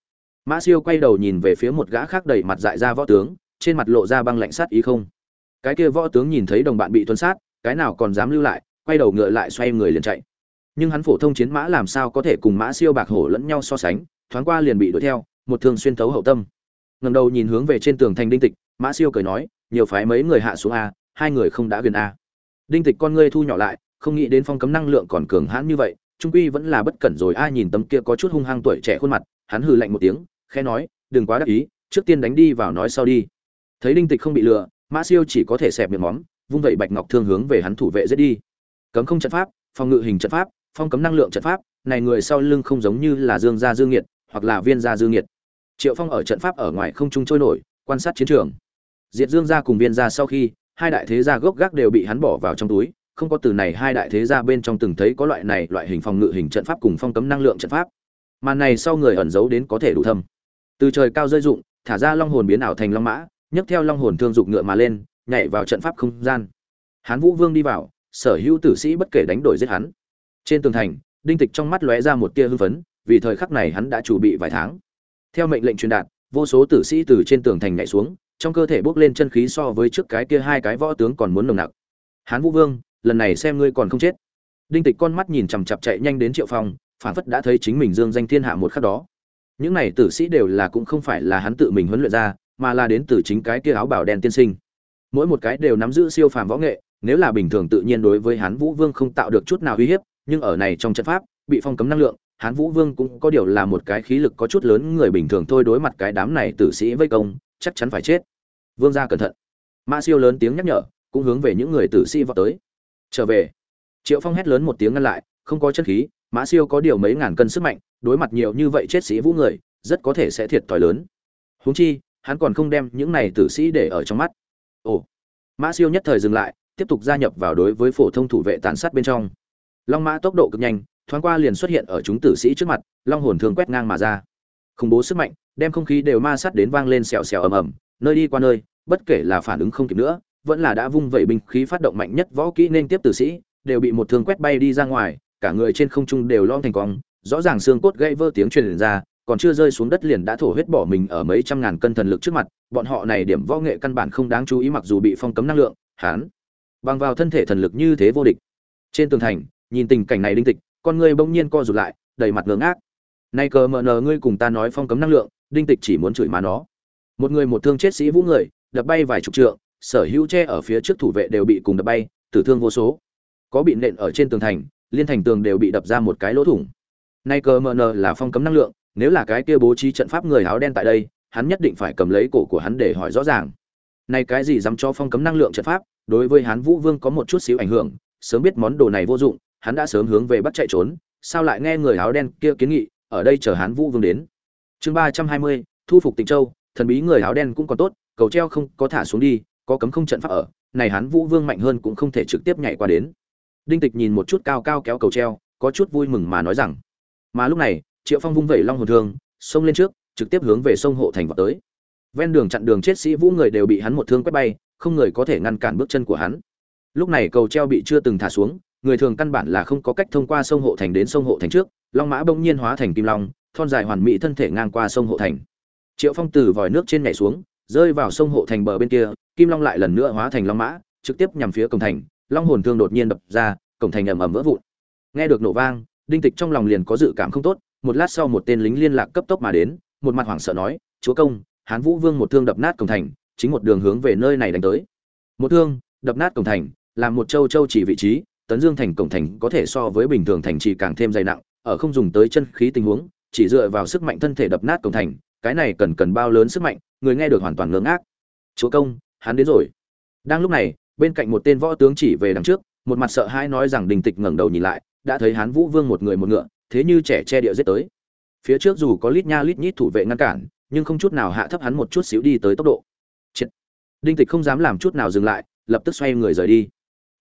Mã siêu quay đầu nhìn về phía một gã khác đầy mặt dại ra võ tướng, trên mặt lộ ra băng lạnh sát ý không. Cái kia võ tướng nhìn thấy đồng bạn bị tuân sát, cái nào còn dám lưu lại quay đầu ngựa lại xoay người liền chạy. Nhưng hắn phổ thông chiến mã làm sao có thể cùng mã siêu bạc hổ lẫn nhau so sánh, thoáng qua liền bị đuổi theo, một thương xuyên thấu hậu tâm. Ngầm đầu nhìn hướng về trên tường thành đinh tịch, mã siêu cười nói, nhiều phái mấy người hạ xuống a, hai người không đã gần a. Đinh tịch con ngươi thu nhỏ lại, không nghĩ đến phong cấm năng lượng còn cường hãn như vậy, trung quy vẫn là bất cẩn rồi. Ai nhìn tấm kia có chút hung hăng tuổi trẻ khuôn mặt, hắn hừ lạnh một tiếng, khẽ nói, đừng quá đắc ý, trước tiên đánh đi vào nói sau đi. Thấy đinh tịch không bị lừa, mã siêu chỉ có thể xẹp miệng móm vung vậy bạch ngọc thương hướng về hắn thủ vệ giết đi cấm không trận pháp, phòng ngự hình trận pháp, phong cấm năng lượng trận pháp, này người sau lưng không giống như là dương gia dương nghiệt, hoặc là viên gia dương nghiệt. Triệu phong ở trận pháp ở ngoài không trung trôi nổi, quan sát chiến trường. Diệt dương gia cùng viên gia sau khi, hai đại thế gia gốc gác đều bị hắn bỏ vào trong túi, không có từ này hai đại thế gia bên trong từng thấy có loại này loại hình phòng ngự hình trận pháp cùng phong cấm năng lượng trận pháp. Màn này sau người ẩn giấu đến có thể đủ thâm. Từ trời cao rơi dụng thả ra long hồn biến ảo thành long mã, nhấc theo long hồn thương dục ngựa mà lên, nhảy vào trận pháp không gian. Hán vũ vương đi vào sở hữu tử sĩ bất kể đánh đổi giết hắn. Trên tường thành, đinh tịch trong mắt lóe ra một tia hưng phấn, vì thời khắc này hắn đã chuẩn bị vài tháng. Theo mệnh lệnh truyền đạt, vô số tử sĩ từ trên tường thành nhảy xuống, trong cơ thể bốc lên chân khí so với trước cái kia hai cái võ tướng còn muốn nồng nặc. Hán vũ vương, lần này xem ngươi còn không chết. Đinh tịch con mắt nhìn chằm chặp chạy nhanh đến triệu phong phản phất đã thấy chính mình dương danh thiên hạ một khắc đó. Những này tử sĩ đều là cũng không phải là hắn tự mình huấn luyện ra, mà là đến từ chính cái kia áo bảo đen tiên sinh. Mỗi một cái đều nắm giữ siêu phàm võ nghệ nếu là bình thường tự nhiên đối với hán vũ vương không tạo được chút nào uy hiếp, nhưng ở này trong trận pháp, bị phong cấm năng lượng, hán vũ vương cũng có điều là một cái khí lực có chút lớn người bình thường thôi đối mặt cái đám này tử sĩ vây công, chắc chắn phải chết. Vương gia cẩn thận. Mã siêu lớn tiếng nhắc nhở, cũng hướng về những người tử sĩ vào tới. Trở về. Triệu phong hét lớn một tiếng ngăn lại, không có chân khí mã siêu có điều mấy ngàn cân sức mạnh, đối mặt nhiều như vậy chết sĩ vũ người, rất có thể sẽ thiệt thòi lớn. Huống chi, hắn còn không đem những này tử sĩ để ở trong mắt. Ồ. Mã siêu nhất thời dừng lại tiếp tục gia nhập vào đối với phổ thông thủ vệ tàn sát bên trong. Long mã tốc độ cực nhanh, thoáng qua liền xuất hiện ở chúng tử sĩ trước mặt, long hồn thường quét ngang mà ra. Khủng bố sức mạnh, đem không khí đều ma sát đến vang lên xèo xèo ầm ầm, nơi đi qua nơi, bất kể là phản ứng không kịp nữa, vẫn là đã vung vẩy binh khí phát động mạnh nhất võ kỹ nên tiếp tử sĩ, đều bị một thương quét bay đi ra ngoài, cả người trên không trung đều lom thành cong, rõ ràng xương cốt gãy vỡ tiếng truyền ra, còn chưa rơi xuống đất liền đã thổ huyết bỏ mình ở mấy trăm ngàn cân thần lực trước mặt, bọn họ này điểm võ nghệ căn bản không đáng chú ý mặc dù bị phong cấm năng lượng, hán bằng vào thân thể thần lực như thế vô địch. Trên tường thành, nhìn tình cảnh này đinh tịch, con ngươi bỗng nhiên co rụt lại, đầy mặt ngưỡng ác nay cờ mờ nờ, ngươi cùng ta nói phong cấm năng lượng, đinh tịch chỉ muốn chửi má nó. Một người một thương chết sĩ vũ người, đập bay vài chục trượng, sở hữu tre ở phía trước thủ vệ đều bị cùng đập bay, tử thương vô số. Có bị nện ở trên tường thành, liên thành tường đều bị đập ra một cái lỗ thủng. Nay cờ mờ nờ là phong cấm năng lượng, nếu là cái kia bố trí trận pháp người áo đen tại đây, hắn nhất định phải cầm lấy cổ của hắn để hỏi rõ ràng. Nay cái gì dám cho phong cấm năng lượng trận pháp? Đối với hắn vũ vương có một chút xíu ảnh hưởng, sớm biết món đồ này vô dụng, hắn đã sớm hướng về bắt chạy trốn, sao lại nghe người áo đen kia kiến nghị, ở đây chờ hắn vũ vương đến. Chương ba trăm hai mươi, thu phục tịnh châu, thần bí người áo đen cũng còn tốt, cầu treo không, có thả xuống đi, có cấm không trận pháp ở, này hắn vũ vương mạnh hơn cũng không thể trực tiếp nhảy qua đến. Đinh tịch nhìn một chút cao cao kéo cầu treo, có chút vui mừng mà nói rằng, mà lúc này, triệu phong vung vẩy long hồn thương xông lên trước, trực tiếp hướng về sông hộ thành vào tới. Ven đường chặn đường chết sĩ vũ người đều bị hắn một thương quét bay không người có thể ngăn cản bước chân của hắn. Lúc này cầu treo bị chưa từng thả xuống, người thường căn bản là không có cách thông qua sông hộ thành đến sông hộ thành trước, long mã bỗng nhiên hóa thành kim long, thon dài hoàn mỹ thân thể ngang qua sông hộ thành. Triệu phong từ vòi nước trên nhảy xuống, rơi vào sông hộ thành bờ bên kia, kim long lại lần nữa hóa thành long mã, trực tiếp nhằm phía cổng thành, long hồn thương đột nhiên đập ra, cổng thành ầm ầm vỡ vụn. Nghe được nổ vang, đinh tịch trong lòng liền có dự cảm không tốt, một lát sau một tên lính liên lạc cấp tốc mà đến, một mặt hoảng sợ nói, chúa công, hán vũ vương một thương đập nát cổng thành chính một đường hướng về nơi này đánh tới. Một thương, đập nát cổng thành, làm một châu châu chỉ vị trí, tấn dương thành cổng thành có thể so với bình thường thành trì càng thêm dày nặng, ở không dùng tới chân khí tình huống, chỉ dựa vào sức mạnh thân thể đập nát cổng thành, cái này cần cần bao lớn sức mạnh, người nghe được hoàn toàn ngớ ngác chúa công, hắn đến rồi. Đang lúc này, bên cạnh một tên võ tướng chỉ về đằng trước, một mặt sợ hãi nói rằng đình tịch ngẩng đầu nhìn lại, đã thấy hán vũ vương một người một ngựa, thế như trẻ che địa giết tới. Phía trước dù có lít nha lít nhít thủ vệ ngăn cản, nhưng không chút nào hạ thấp hắn một chút xíu đi tới tốc độ đinh tịch không dám làm chút nào dừng lại, lập tức xoay người rời đi.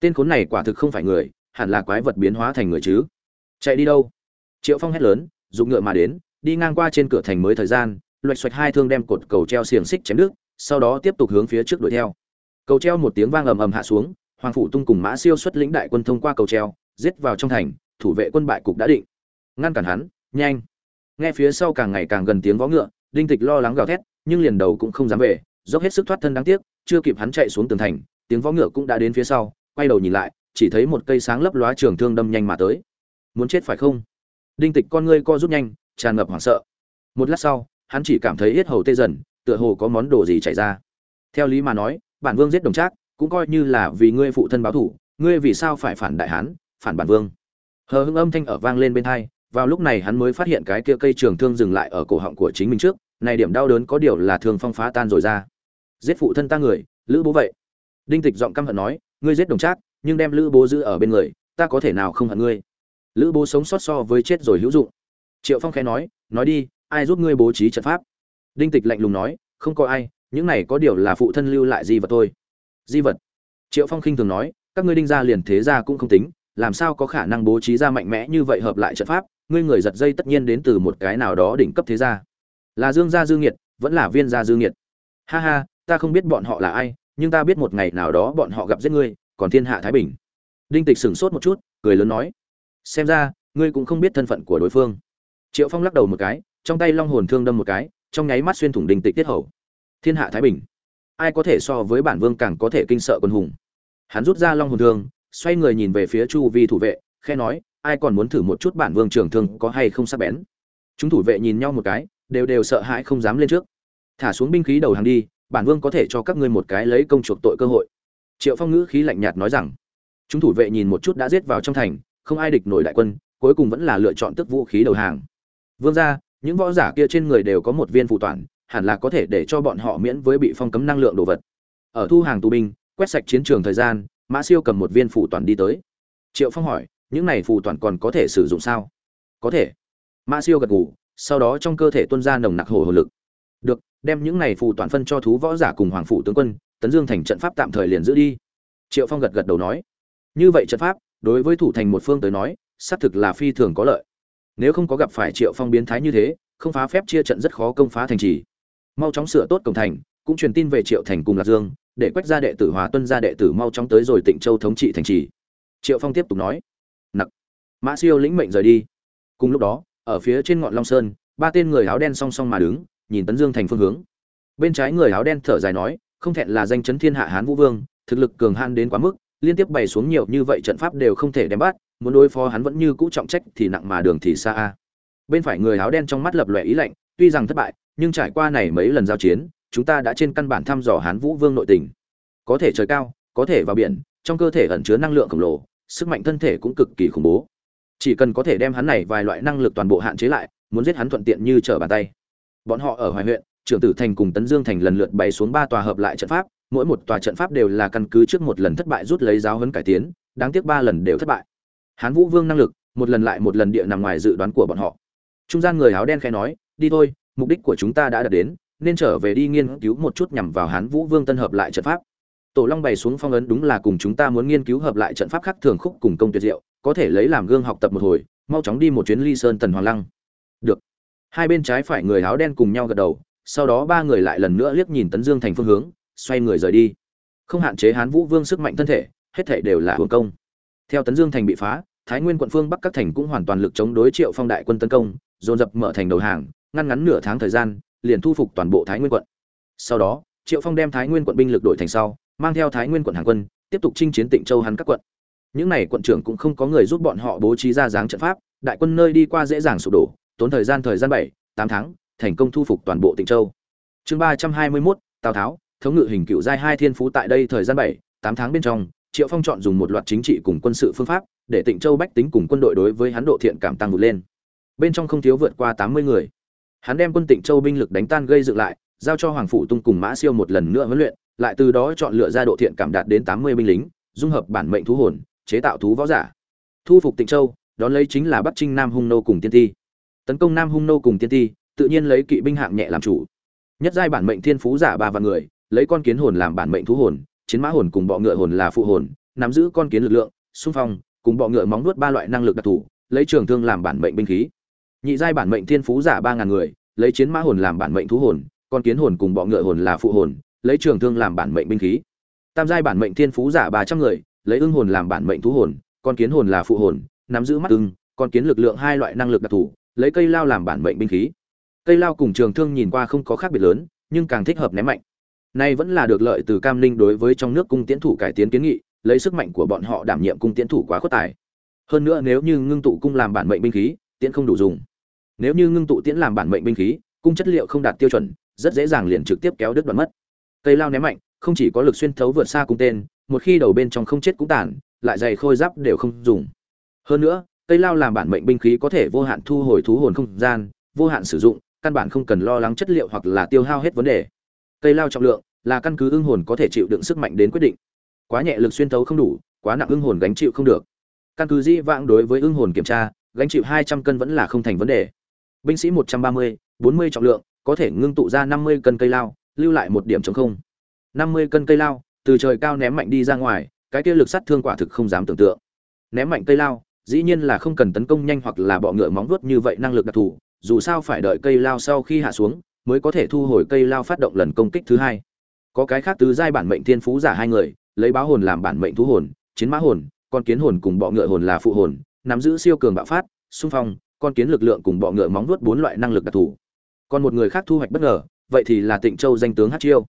Tên khốn này quả thực không phải người, hẳn là quái vật biến hóa thành người chứ. Chạy đi đâu? Triệu phong hét lớn dùng ngựa mà đến, đi ngang qua trên cửa thành mới thời gian, loạch xoạch hai thương đem cột cầu treo xiềng xích chém đứt, sau đó tiếp tục hướng phía trước đuổi theo. Cầu treo một tiếng vang ầm ầm hạ xuống, hoàng phủ tung cùng mã siêu xuất lĩnh đại quân thông qua cầu treo, giết vào trong thành, thủ vệ quân bại cục đã định. Ngăn cản hắn, nhanh. Nghe phía sau càng ngày càng gần tiếng vó ngựa, đinh tịch lo lắng gào thét, nhưng liền đầu cũng không dám về dốc hết sức thoát thân đáng tiếc, chưa kịp hắn chạy xuống tường thành, tiếng vó ngựa cũng đã đến phía sau, quay đầu nhìn lại, chỉ thấy một cây sáng lấp lóa trường thương đâm nhanh mà tới. Muốn chết phải không? Đinh tịch con ngươi co rút nhanh, tràn ngập hoảng sợ. Một lát sau, hắn chỉ cảm thấy yết hầu tê dần, tựa hồ có món đồ gì chảy ra. Theo lý mà nói, bản vương giết đồng trác, cũng coi như là vì ngươi phụ thân báo thù ngươi vì sao phải phản đại hán, phản bản vương? Hờ hững âm thanh ở vang lên bên tai vào lúc này hắn mới phát hiện cái kia cây trường thương dừng lại ở cổ họng của chính mình trước này điểm đau đớn có điều là thường phong phá tan rồi ra. Giết phụ thân ta người, lữ bố vậy. Đinh tịch giọng căm hận nói, ngươi giết đồng trác, nhưng đem lữ bố giữ ở bên người, ta có thể nào không hận ngươi? Lữ bố sống sót so với chết rồi hữu dụng. Triệu phong khẽ nói nói đi, ai giúp ngươi bố trí trận pháp? Đinh tịch lạnh lùng nói, không có ai, những này có điều là phụ thân lưu lại di vật thôi. Di vật. Triệu phong khinh thường nói, các ngươi đinh gia liền thế gia cũng không tính, làm sao có khả năng bố trí ra mạnh mẽ như vậy hợp lại trận pháp? Ngươi người giật dây tất nhiên đến từ một cái nào đó đỉnh cấp thế gia là dương gia dư nghiệt, vẫn là viên gia dư nghiệt. Ha ha, ta không biết bọn họ là ai, nhưng ta biết một ngày nào đó bọn họ gặp giết ngươi, còn thiên hạ thái bình. Đinh tịch sửng sốt một chút, cười lớn nói, xem ra, ngươi cũng không biết thân phận của đối phương. Triệu phong lắc đầu một cái, trong tay long hồn thương đâm một cái, trong nháy mắt xuyên thủng đinh tịch tiết hầu. Thiên hạ thái bình. Ai có thể so với bản vương càng có thể kinh sợ quân hùng. Hắn rút ra long hồn thương, xoay người nhìn về phía chu vi thủ vệ khe nói, ai còn muốn thử một chút bản vương trường thương có hay không sắc bén. Chúng thủ vệ nhìn nhau một cái đều đều sợ hãi không dám lên trước. Thả xuống binh khí đầu hàng đi, bản vương có thể cho các ngươi một cái lấy công chuộc tội cơ hội. Triệu phong ngữ khí lạnh nhạt nói rằng, chúng thủ vệ nhìn một chút đã giết vào trong thành, không ai địch nổi đại quân, cuối cùng vẫn là lựa chọn tức vũ khí đầu hàng. Vương ra những võ giả kia trên người đều có một viên phụ toàn, hẳn là có thể để cho bọn họ miễn với bị phong cấm năng lượng đồ vật. Ở thu hàng tù binh, quét sạch chiến trường thời gian, mã siêu cầm một viên phụ toàn đi tới. Triệu phong hỏi, những này phụ toàn còn có thể sử dụng sao? Có thể. Mã siêu gật gù sau đó trong cơ thể tuân ra nồng nặc hồ hồ lực. Được, đem những này phù toàn phân cho thú võ giả cùng hoàng phủ tướng quân, tấn dương thành trận pháp tạm thời liền giữ đi. Triệu phong gật gật đầu nói. Như vậy trận pháp, đối với thủ thành một phương tới nói, xác thực là phi thường có lợi. Nếu không có gặp phải triệu phong biến thái như thế, không phá phép chia trận rất khó công phá thành trì. Mau chóng sửa tốt cổng thành, cũng truyền tin về triệu thành cùng lạc dương, để quách gia đệ tử hòa tuân gia đệ tử mau chóng tới rồi tịnh châu thống trị thành trì. Triệu phong tiếp tục nói. Nặc. Mã siêu lĩnh mệnh rời đi. Cùng lúc đó ở phía trên ngọn long sơn, ba tên người áo đen song song mà đứng, nhìn tấn dương thành phương hướng. Bên trái người áo đen thở dài nói, không thẹn là danh chấn thiên hạ hán vũ vương, thực lực cường han đến quá mức, liên tiếp bày xuống nhiều như vậy trận pháp đều không thể đem bắt, muốn đối phó hắn vẫn như cũ trọng trách thì nặng mà đường thì xa a. Bên phải người áo đen trong mắt lập lòe ý lạnh, tuy rằng thất bại, nhưng trải qua này mấy lần giao chiến, chúng ta đã trên căn bản thăm dò hán vũ vương nội tình. Có thể trời cao, có thể vào biển, trong cơ thể ẩn chứa năng lượng khổng lồ, sức mạnh thân thể cũng cực kỳ khủng bố chỉ cần có thể đem hắn này vài loại năng lực toàn bộ hạn chế lại, muốn giết hắn thuận tiện như trở bàn tay. Bọn họ ở hoài huyện, trưởng tử thành cùng tấn dương thành lần lượt bày xuống ba tòa hợp lại trận pháp, mỗi một tòa trận pháp đều là căn cứ trước một lần thất bại rút lấy giáo hấn cải tiến, đáng tiếc ba lần đều thất bại. Hán vũ vương năng lực, một lần lại một lần địa nằm ngoài dự đoán của bọn họ. Trung gian người áo đen khẽ nói, đi thôi, mục đích của chúng ta đã đạt đến, nên trở về đi nghiên cứu một chút nhằm vào hán vũ vương tân hợp lại trận pháp. Tổ long bày xuống phong ấn đúng là cùng chúng ta muốn nghiên cứu hợp lại trận pháp khác thường khúc cùng công tuyệt diệu có thể lấy làm gương học tập một hồi, mau chóng đi một chuyến ly sơn tần hoàng lăng. Được. Hai bên trái phải người áo đen cùng nhau gật đầu, sau đó ba người lại lần nữa liếc nhìn tấn dương thành phương hướng, xoay người rời đi. Không hạn chế hán vũ vương sức mạnh thân thể, hết thể đều là hưởng công. Theo tấn dương thành bị phá, thái nguyên quận phương bắc các thành cũng hoàn toàn lực chống đối triệu phong đại quân tấn công, dồn dập mở thành đầu hàng, ngăn ngắn nửa tháng thời gian, liền thu phục toàn bộ thái nguyên quận. Sau đó, triệu phong đem thái nguyên quận binh lực đổi thành sau, mang theo thái nguyên quận hàng quân, tiếp tục chinh chiến tịnh châu hắn các quận những n à y quận trưởng cũng không có người giúp bọn họ bố trí ra dáng trận pháp, đại quân nơi đi qua dễ dàng sụp đổ, tốn thời gian thời gian bảy, tám tháng, thành công thu phục toàn bộ tịnh châu. Chương ba trăm hai mươi mốt, tào tháo, thống ngự hình cựu giai hai thiên phú tại đây thời gian bảy, tám tháng bên trong, triệu phong chọn dùng một loạt chính trị cùng quân sự phương pháp, để tịnh châu bách tính cùng quân đội đối với hắn độ thiện cảm tăng vượt lên. Bên trong không thiếu vượt qua tám mươi người. Hắn đem quân tịnh châu binh lực đánh tan gây dựng lại, giao cho hoàng phụ tung cùng mã siêu một lần nữa huấn luyện, lại từ đó chọn lựa ra độ thiện cảm đạt đến tám mươi binh lính, dung hợp bản mệnh thú hồn chế tạo thú võ giả. Thu phục tịnh châu, đón lấy chính là bắc trinh nam hung nô cùng tiên ti. Tấn công nam hung nô cùng tiên ti, tự nhiên lấy kỵ binh hạng nhẹ làm chủ. Nhất giai bản mệnh thiên phú giả ba vạn người, lấy con kiến hồn làm bản mệnh thú hồn, chiến mã hồn cùng bọ ngựa hồn là phụ hồn, nắm giữ con kiến lực lượng, xung phong, cùng bọ ngựa móng nuốt ba loại năng lực đặc thù, lấy trường thương làm bản mệnh binh khí. Nhị giai bản mệnh thiên phú giả ba ngàn người, lấy chiến mã hồn làm bản mệnh thú hồn, con kiến hồn cùng bọ ngựa hồn là phụ hồn, lấy trường thương làm bản mệnh binh khí. Tam giai bản mệnh thiên phú giả ba trăm người lấy ưng hồn làm bản mệnh thú hồn, con kiến hồn là phụ hồn, nắm giữ mắt ưng, con kiến lực lượng hai loại năng lực đặc thù, lấy cây lao làm bản mệnh binh khí. Cây lao cùng trường thương nhìn qua không có khác biệt lớn, nhưng càng thích hợp ném mạnh. Nay vẫn là được lợi từ cam Ninh đối với trong nước cung tiến thủ cải tiến kiến nghị, lấy sức mạnh của bọn họ đảm nhiệm cung tiến thủ quá khuất tài. Hơn nữa nếu như ngưng tụ cung làm bản mệnh binh khí, tiễn không đủ dùng. Nếu như ngưng tụ tiễn làm bản mệnh binh khí, cung chất liệu không đạt tiêu chuẩn, rất dễ dàng liền trực tiếp kéo đứt đoạn mất. Cây lao ném mạnh, không chỉ có lực xuyên thấu vượt xa cung tên một khi đầu bên trong không chết cũng tàn, lại dày khôi giáp đều không dùng. Hơn nữa, cây lao làm bản mệnh binh khí có thể vô hạn thu hồi thú hồn không gian, vô hạn sử dụng, căn bản không cần lo lắng chất liệu hoặc là tiêu hao hết vấn đề. Cây lao trọng lượng là căn cứ ưng hồn có thể chịu đựng sức mạnh đến quyết định. Quá nhẹ lực xuyên thấu không đủ, quá nặng ưng hồn gánh chịu không được. Căn cứ dĩ vãng đối với ưng hồn kiểm tra, gánh chịu hai trăm cân vẫn là không thành vấn đề. Binh sĩ một trăm ba mươi, bốn mươi trọng lượng, có thể ngưng tụ ra năm mươi cân cây lao, lưu lại một điểm trống không. Năm mươi cân cây lao từ trời cao ném mạnh đi ra ngoài, cái kia lực sát thương quả thực không dám tưởng tượng. Ném mạnh cây lao, dĩ nhiên là không cần tấn công nhanh hoặc là bọ ngựa móng vuốt như vậy năng lực đặc thù, dù sao phải đợi cây lao sau khi hạ xuống, mới có thể thu hồi cây lao phát động lần công kích thứ hai. Có cái khác tứ giai bản mệnh thiên phú giả hai người, lấy báo hồn làm bản mệnh thú hồn, chiến mã hồn, con kiến hồn cùng bọ ngựa hồn là phụ hồn, nắm giữ siêu cường bạo phát, xung phong, con kiến lực lượng cùng bọ ngựa móng vuốt bốn loại năng lực đặc thù. Còn một người khác thu hoạch bất ngờ, vậy thì là tịnh châu danh tướng hát chiêu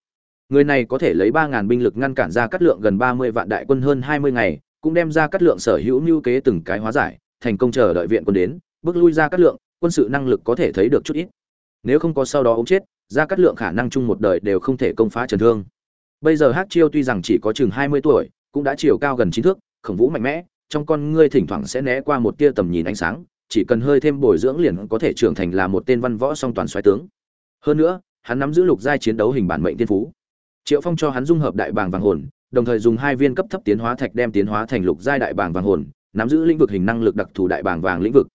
người này có thể lấy ba ngàn binh lực ngăn cản ra cắt lượng gần ba mươi vạn đại quân hơn hai mươi ngày, cũng đem ra cắt lượng sở hữu mưu kế từng cái hóa giải, thành công chờ đợi viện quân đến, bước lui ra cắt lượng, quân sự năng lực có thể thấy được chút ít. Nếu không có sau đó ông chết, ra cắt lượng khả năng chung một đời đều không thể công phá trần thương. Bây giờ hát chiêu tuy rằng chỉ có chừng hai mươi tuổi, cũng đã chiều cao gần chín thước, khổng vũ mạnh mẽ, trong con ngươi thỉnh thoảng sẽ né qua một tia tầm nhìn ánh sáng, chỉ cần hơi thêm bồi dưỡng liền có thể trưởng thành là một tên văn võ song toàn xoáy tướng. Hơn nữa, hắn nắm giữ lục giai chiến đấu hình bản mệnh tiên phú triệu phong cho hắn dung hợp đại bàng vàng hồn đồng thời dùng hai viên cấp thấp tiến hóa thạch đem tiến hóa thành lục giai đại bàng vàng hồn nắm giữ lĩnh vực hình năng lực đặc thù đại bàng vàng lĩnh vực.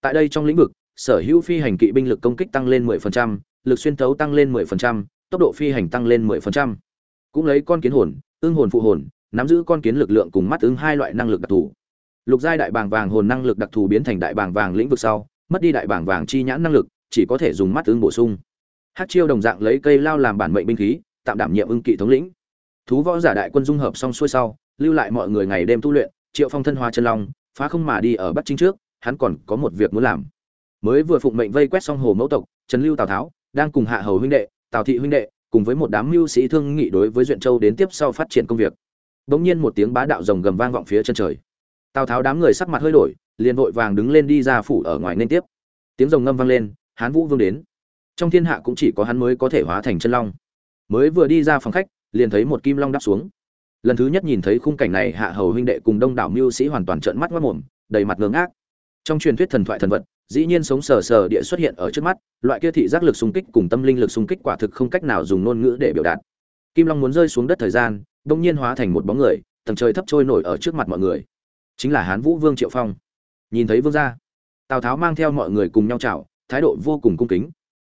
Tại đây trong lĩnh vực sở hữu phi hành kỵ binh lực công kích tăng lên 10%, lực xuyên thấu tăng lên 10%, tốc độ phi hành tăng lên 10%. cũng lấy con kiến hồn ương hồn phụ hồn nắm giữ con kiến lực lượng cùng mắt ứng hai loại năng lực đặc thù. Lục giai đại bàng vàng hồn năng lực đặc thù biến thành đại bàng vàng lĩnh vực sau mất đi đại bàng vàng chi nhãn năng lực chỉ có thể dùng mắt ứng bổ sung. Hát chiêu đồng dạng lấy cây lao làm bản mệnh binh khí tạm đảm nhiệm ưng kỵ thống lĩnh. Thú võ giả đại quân dung hợp xong xuôi sau, lưu lại mọi người ngày đêm tu luyện, triệu phong thân hoa chân long, phá không mà đi ở bắc chính trước, hắn còn có một việc muốn làm. Mới vừa phụng mệnh vây quét xong hồ mẫu tộc, trần lưu tào tháo đang cùng hạ hầu huynh đệ, tào thị huynh đệ, cùng với một đám mưu sĩ thương nghị đối với duyện châu đến tiếp sau phát triển công việc. Bỗng nhiên một tiếng bá đạo rồng gầm vang vọng phía chân trời. Tào tháo đám người sắc mặt hơi đổi, liền vội vàng đứng lên đi ra phủ ở ngoài nên tiếp. Tiếng rồng ngâm vang lên, hán vũ vương đến. Trong thiên hạ cũng chỉ có hắn mới có thể hóa thành chân long mới vừa đi ra phòng khách, liền thấy một kim long đáp xuống. Lần thứ nhất nhìn thấy khung cảnh này, hạ hầu huynh đệ cùng đông đảo mưu sĩ hoàn toàn trợn mắt mất mồm đầy mặt ngớ ngác trong truyền thuyết thần thoại thần vật, dĩ nhiên sống sờ sờ địa xuất hiện ở trước mắt, loại kia thị giác lực xung kích cùng tâm linh lực xung kích quả thực không cách nào dùng ngôn ngữ để biểu đạt. Kim long muốn rơi xuống đất thời gian, đông nhiên hóa thành một bóng người, tầng trời thấp trôi nổi ở trước mặt mọi người. Chính là hán vũ vương triệu phong. Nhìn thấy vương gia, tào tháo mang theo mọi người cùng nhau chào, thái độ vô cùng cung kính.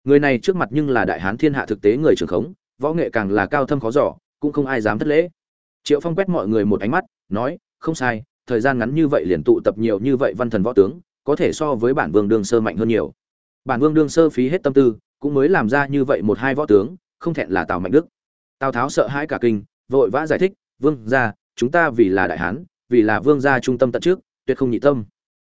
Người này trước mặt nhưng là đại hán thiên hạ thực tế người trưởng khống võ nghệ càng là cao thâm khó giỏ cũng không ai dám thất lễ. Triệu phong quét mọi người một ánh mắt, nói, không sai, thời gian ngắn như vậy liền tụ tập nhiều như vậy văn thần võ tướng, có thể so với bản vương đương sơ mạnh hơn nhiều. Bản vương đương sơ phí hết tâm tư, cũng mới làm ra như vậy một hai võ tướng, không thẹn là tào mạnh đức. Tào tháo sợ hãi cả kinh, vội vã giải thích, vương gia, chúng ta vì là đại hán, vì là vương gia trung tâm tận trước, tuyệt không nhị tâm.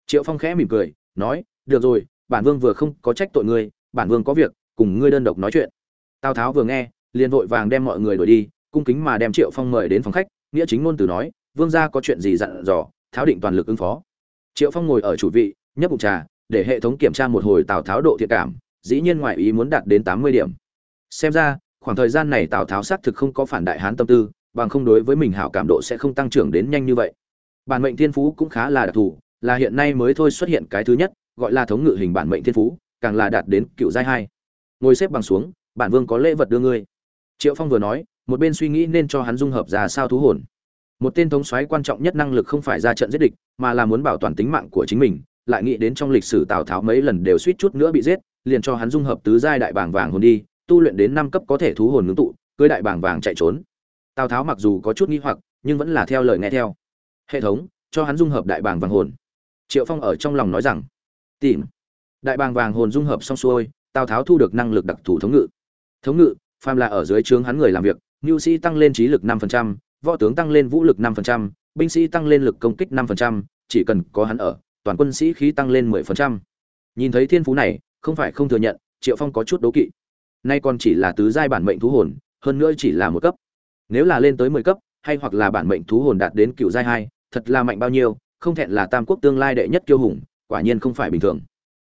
Triệu phong khẽ mỉm cười, nói, được rồi, bản vương vừa không có trách tội ngươi, bản vương có việc, cùng ngươi đơn độc nói chuyện. Tào tháo vừa nghe liền vội vàng đem mọi người đuổi đi, cung kính mà đem triệu phong mời đến phòng khách, nghĩa chính ngôn từ nói, vương gia có chuyện gì dặn dò, tháo định toàn lực ứng phó. Triệu phong ngồi ở chủ vị, nhấp bụng trà, để hệ thống kiểm tra một hồi tào tháo độ thiện cảm, dĩ nhiên ngoại ý muốn đạt đến tám mươi điểm. Xem ra, khoảng thời gian này tào tháo xác thực không có phản đại hán tâm tư, bằng không đối với mình hảo cảm độ sẽ không tăng trưởng đến nhanh như vậy. Bản mệnh thiên phú cũng khá là đặc thù, là hiện nay mới thôi xuất hiện cái thứ nhất, gọi là thống ngự hình bản mệnh thiên phú, càng là đạt đến cựu giai hai. Ngồi xếp bằng xuống, bản vương có lễ vật đưa ngươi triệu phong vừa nói, một bên suy nghĩ nên cho hắn dung hợp ra sao thú hồn. Một tên thống soái quan trọng nhất năng lực không phải ra trận giết địch, mà là muốn bảo toàn tính mạng của chính mình, lại nghĩ đến trong lịch sử tào tháo mấy lần đều suýt chút nữa bị giết, liền cho hắn dung hợp tứ giai đại bảng vàng hồn đi, tu luyện đến năm cấp có thể thú hồn ngưng tụ, cưới đại bảng vàng chạy trốn. Tào tháo mặc dù có chút nghi hoặc, nhưng vẫn là theo lời nghe theo. Hệ thống, cho hắn dung hợp đại bảng vàng hồn. Triệu phong ở trong lòng nói rằng, tìm. Đại bàng vàng hồn dung hợp xong xuôi, tào tháo thu được năng lực đặc thù thống ngự. Thống ngự phàm là ở dưới trướng hắn người làm việc nhu sĩ tăng lên trí lực năm phần trăm, võ tướng tăng lên vũ lực năm phần trăm, binh sĩ tăng lên lực công kích năm phần trăm, chỉ cần có hắn ở, toàn quân sĩ khí tăng lên mười phần trăm. Nhìn thấy thiên phú này, không phải không thừa nhận, triệu phong có chút đố kỵ. Nay còn chỉ là tứ giai bản mệnh thú hồn, hơn nữa chỉ là một cấp. Nếu là lên tới mười cấp, hay hoặc là bản mệnh thú hồn đạt đến cựu giai hai, thật là mạnh bao nhiêu, không thẹn là tam quốc tương lai đệ nhất kiêu hùng, quả nhiên không phải bình thường.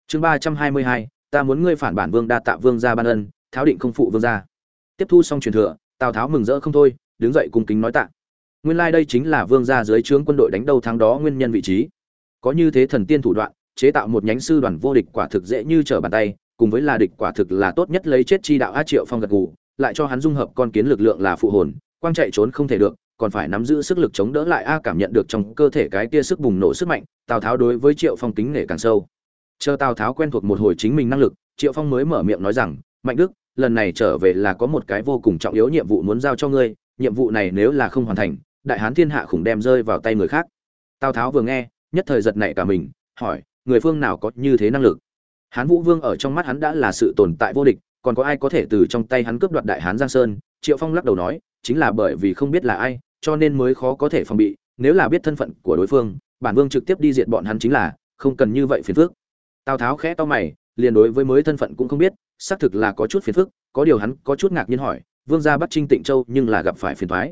Chương ba trăm hai mươi hai, ta muốn ngươi phản bản vương đa tạ vương gia ban ân, tháo định không phụ vương gia tiếp thu xong truyền thừa, tào tháo mừng rỡ không thôi, đứng dậy cung kính nói tạ. Nguyên lai đây chính là vương gia dưới trướng quân đội đánh đầu tháng đó nguyên nhân vị trí. Có như thế thần tiên thủ đoạn, chế tạo một nhánh sư đoàn vô địch quả thực dễ như trở bàn tay, cùng với là địch quả thực là tốt nhất lấy chết chi đạo a triệu phong gật gù, lại cho hắn dung hợp con kiến lực lượng là phụ hồn, quang chạy trốn không thể được, còn phải nắm giữ sức lực chống đỡ lại a cảm nhận được trong cơ thể cái tia sức bùng nổ sức mạnh, tào tháo đối với triệu phong kính nể càng sâu. Chờ tào tháo quen thuộc một hồi chính mình năng lực, triệu phong mới mở miệng nói rằng, mạnh đức lần này trở về là có một cái vô cùng trọng yếu nhiệm vụ muốn giao cho ngươi, nhiệm vụ này nếu là không hoàn thành, đại hán thiên hạ khủng đem rơi vào tay người khác. Tào tháo vừa nghe, nhất thời giật nảy cả mình, hỏi, người phương nào có như thế năng lực? Hán vũ vương ở trong mắt hắn đã là sự tồn tại vô địch, còn có ai có thể từ trong tay hắn cướp đoạt đại hán giang sơn? Triệu phong lắc đầu nói, chính là bởi vì không biết là ai, cho nên mới khó có thể phòng bị, nếu là biết thân phận của đối phương, bản vương trực tiếp đi diệt bọn hắn chính là không cần như vậy phiền phước tào tháo khẽ to mày, liền đối với mới thân phận cũng không biết xác thực là có chút phiền phức, có điều hắn có chút ngạc nhiên hỏi, vương gia bắt trinh tịnh châu nhưng là gặp phải phiền toái.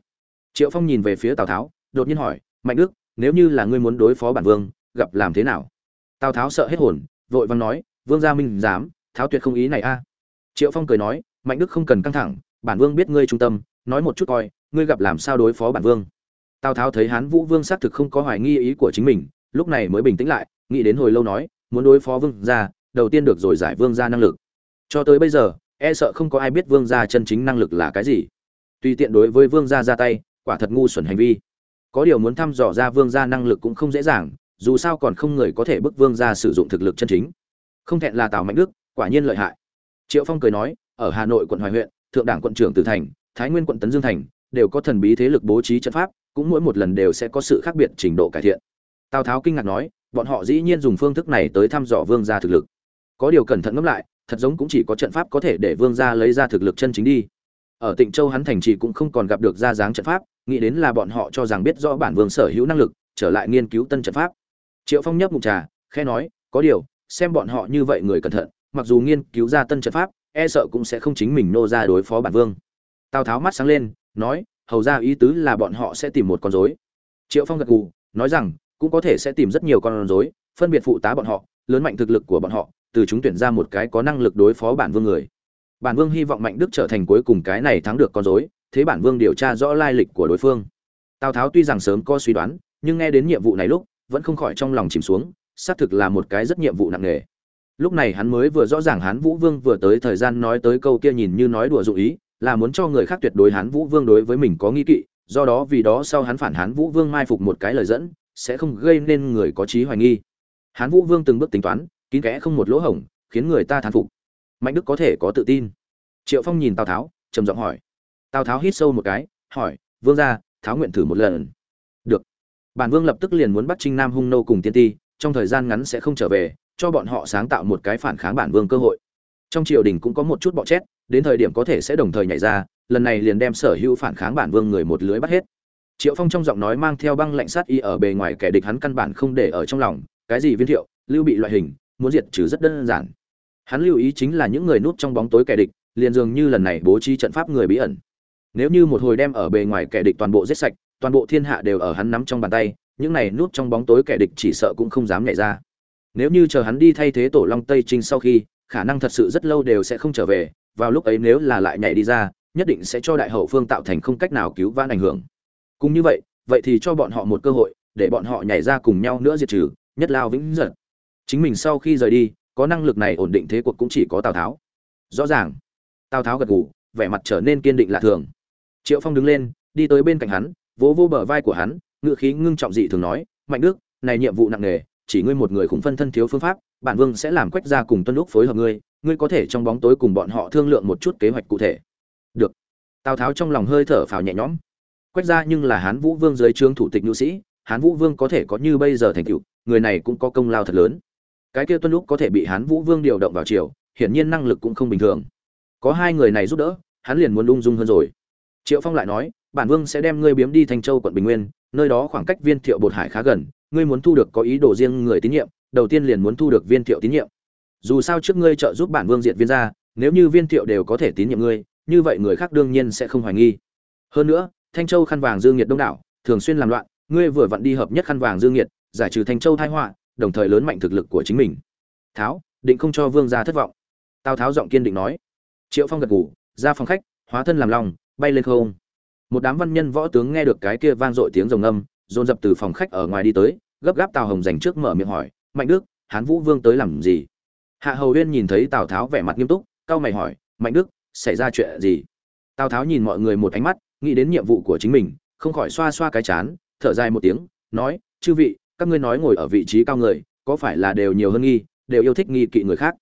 triệu phong nhìn về phía tào tháo, đột nhiên hỏi, mạnh đức, nếu như là ngươi muốn đối phó bản vương, gặp làm thế nào? Tào tháo sợ hết hồn, vội vàng nói, vương gia minh dám tháo tuyệt không ý này a. Triệu phong cười nói, mạnh đức không cần căng thẳng, bản vương biết ngươi trung tâm, nói một chút coi, ngươi gặp làm sao đối phó bản vương? Tào tháo thấy hán vũ vương xác thực không có hoài nghi ý của chính mình, lúc này mới bình tĩnh lại, nghĩ đến hồi lâu nói, muốn đối phó vương gia, đầu tiên được rồi giải vương gia năng lực cho tới bây giờ e sợ không có ai biết vương gia chân chính năng lực là cái gì. Tùy tiện đối với vương gia ra tay, quả thật ngu xuẩn hành vi. Có điều muốn thăm dò ra vương gia năng lực cũng không dễ dàng, dù sao còn không người có thể bức vương gia sử dụng thực lực chân chính. Không thẹn là tào mạnh đức, quả nhiên lợi hại. Triệu phong cười nói, ở hà nội quận hoài huyện, thượng đảng quận trưởng tử thành, thái nguyên quận tấn dương thành, đều có thần bí thế lực bố trí trận pháp, cũng mỗi một lần đều sẽ có sự khác biệt trình độ cải thiện. Tào tháo kinh ngạc nói, bọn họ dĩ nhiên dùng phương thức này tới thăm dò vương gia thực lực. Có điều cẩn thận ngẫm lại thật giống cũng chỉ có trận pháp có thể để vương gia lấy ra thực lực chân chính đi. Ở tịnh châu hắn thành trì cũng không còn gặp được ra dáng trận pháp, nghĩ đến là bọn họ cho rằng biết rõ bản vương sở hữu năng lực, trở lại nghiên cứu tân trận pháp. Triệu phong nhấp mục trà khe nói, có điều, xem bọn họ như vậy người cẩn thận, mặc dù nghiên cứu ra tân trận pháp e sợ cũng sẽ không chính mình nô ra đối phó bản vương. Tào tháo mắt sáng lên, nói, hầu ra ý tứ là bọn họ sẽ tìm một con rối. Triệu phong gật gù, nói rằng, cũng có thể sẽ tìm rất nhiều con rối, phân biệt phụ tá bọn họ, lớn mạnh thực lực của bọn họ từ chúng tuyển ra một cái có năng lực đối phó bản vương người. Bản vương hy vọng mạnh đức trở thành cuối cùng cái này thắng được con dối. thế bản vương điều tra rõ lai lịch của đối phương. Tào tháo tuy rằng sớm có suy đoán, nhưng nghe đến nhiệm vụ này lúc, vẫn không khỏi trong lòng chìm xuống, xác thực là một cái rất nhiệm vụ nặng nề. Lúc này hắn mới vừa rõ ràng hán vũ vương vừa tới thời gian nói tới câu kia nhìn như nói đùa dụ ý, là muốn cho người khác tuyệt đối hán vũ vương đối với mình có nghi kỵ, do đó vì đó sau hắn phản hán vũ vương mai phục một cái lời dẫn, sẽ không gây nên người có trí hoài nghi. Hán vũ vương từng bước tính toán kín kẽ không một lỗ hổng, khiến người ta thán phục. Mạnh đức có thể có tự tin. Triệu phong nhìn tào tháo, trầm giọng hỏi. Tào tháo hít sâu một cái, hỏi, vương ra tháo nguyện thử một lần. Được. Bản vương lập tức liền muốn bắt trinh nam hung nô cùng tiên ti, trong thời gian ngắn sẽ không trở về, cho bọn họ sáng tạo một cái phản kháng bản vương cơ hội. Trong triều đình cũng có một chút bọ chét, đến thời điểm có thể sẽ đồng thời nhảy ra, lần này liền đem sở hữu phản kháng bản vương người một lưới bắt hết. Triệu phong trong giọng nói mang theo băng lạnh sát y ở bề ngoài kẻ địch hắn căn bản không để ở trong lòng, cái gì viên thiệu, lưu bị loại hình muốn diệt trừ rất đơn giản. Hắn lưu ý chính là những người núp trong bóng tối kẻ địch, liền dường như lần này bố trí trận pháp người bí ẩn. Nếu như một hồi đem ở bề ngoài kẻ địch toàn bộ giết sạch, toàn bộ thiên hạ đều ở hắn nắm trong bàn tay, những này núp trong bóng tối kẻ địch chỉ sợ cũng không dám nhảy ra. Nếu như chờ hắn đi thay thế tổ long tây trinh sau khi, khả năng thật sự rất lâu đều sẽ không trở về, vào lúc ấy nếu là lại nhảy đi ra, nhất định sẽ cho đại hậu phương tạo thành không cách nào cứu vãn ảnh hưởng. Cũng như vậy vậy thì cho bọn họ một cơ hội, để bọn họ nhảy ra cùng nhau nữa diệt trừ, nhất lao vĩnh giật chính mình sau khi rời đi, có năng lực này ổn định thế cuộc cũng chỉ có tào tháo. Rõ ràng, tào tháo gật gù, vẻ mặt trở nên kiên định lạ thường. Triệu phong đứng lên, đi tới bên cạnh hắn, vỗ vô bờ vai của hắn ngự khí ngưng trọng dị thường nói, mạnh đức, này nhiệm vụ nặng nề, chỉ ngươi một người khủng phân thân thiếu phương pháp, bản vương sẽ làm quách ra cùng tuân lúc phối hợp ngươi ngươi có thể trong bóng tối cùng bọn họ thương lượng một chút kế hoạch cụ thể. Được. Tào tháo trong lòng hơi thở phào nhẹ nhõm. Quách ra nhưng là hán vũ vương dưới trướng thủ tịch nhu sĩ, hán vũ vương có thể có như bây giờ thành tựu, người này cũng có công lao thật lớn cái kia tuân lúc có thể bị hán vũ vương điều động vào triều hiển nhiên năng lực cũng không bình thường. Có hai người này giúp đỡ hắn liền muốn lung dung hơn rồi. Triệu phong lại nói bản vương sẽ đem ngươi biếm đi thanh châu quận bình nguyên nơi đó khoảng cách viên thiệu bột hải khá gần ngươi muốn thu được có ý đồ riêng người tín nhiệm đầu tiên liền muốn thu được viên thiệu tín nhiệm. Dù sao trước ngươi trợ giúp bản vương diệt viên ra, nếu như viên thiệu đều có thể tín nhiệm ngươi như vậy người khác đương nhiên sẽ không hoài nghi. Hơn nữa thanh châu khăn vàng dương nhiệt đông đảo thường xuyên làm loạn ngươi vừa vặn đi hợp nhất khăn vàng dương nhiệt giải trừ thanh châu thái họa đồng thời lớn mạnh thực lực của chính mình. Tháo, định không cho vương gia thất vọng. Tào tháo giọng kiên định nói. Triệu phong gật ngủ ra phòng khách, hóa thân làm lòng, bay lên không. Một đám văn nhân võ tướng nghe được cái kia vang dội tiếng rồng âm dồn dập từ phòng khách ở ngoài đi tới, gấp gáp tào hồng dành trước mở miệng hỏi, mạnh đức, hán vũ vương tới làm gì? Hạ hầu huyên nhìn thấy tào tháo vẻ mặt nghiêm túc, cau mày hỏi, mạnh đức, xảy ra chuyện gì? Tào tháo nhìn mọi người một ánh mắt, nghĩ đến nhiệm vụ của chính mình, không khỏi xoa xoa cái chán, thở dài một tiếng, nói, chư vị các ngươi nói ngồi ở vị trí cao người, có phải là đều nhiều hơn nghi, đều yêu thích nghi kỵ người khác?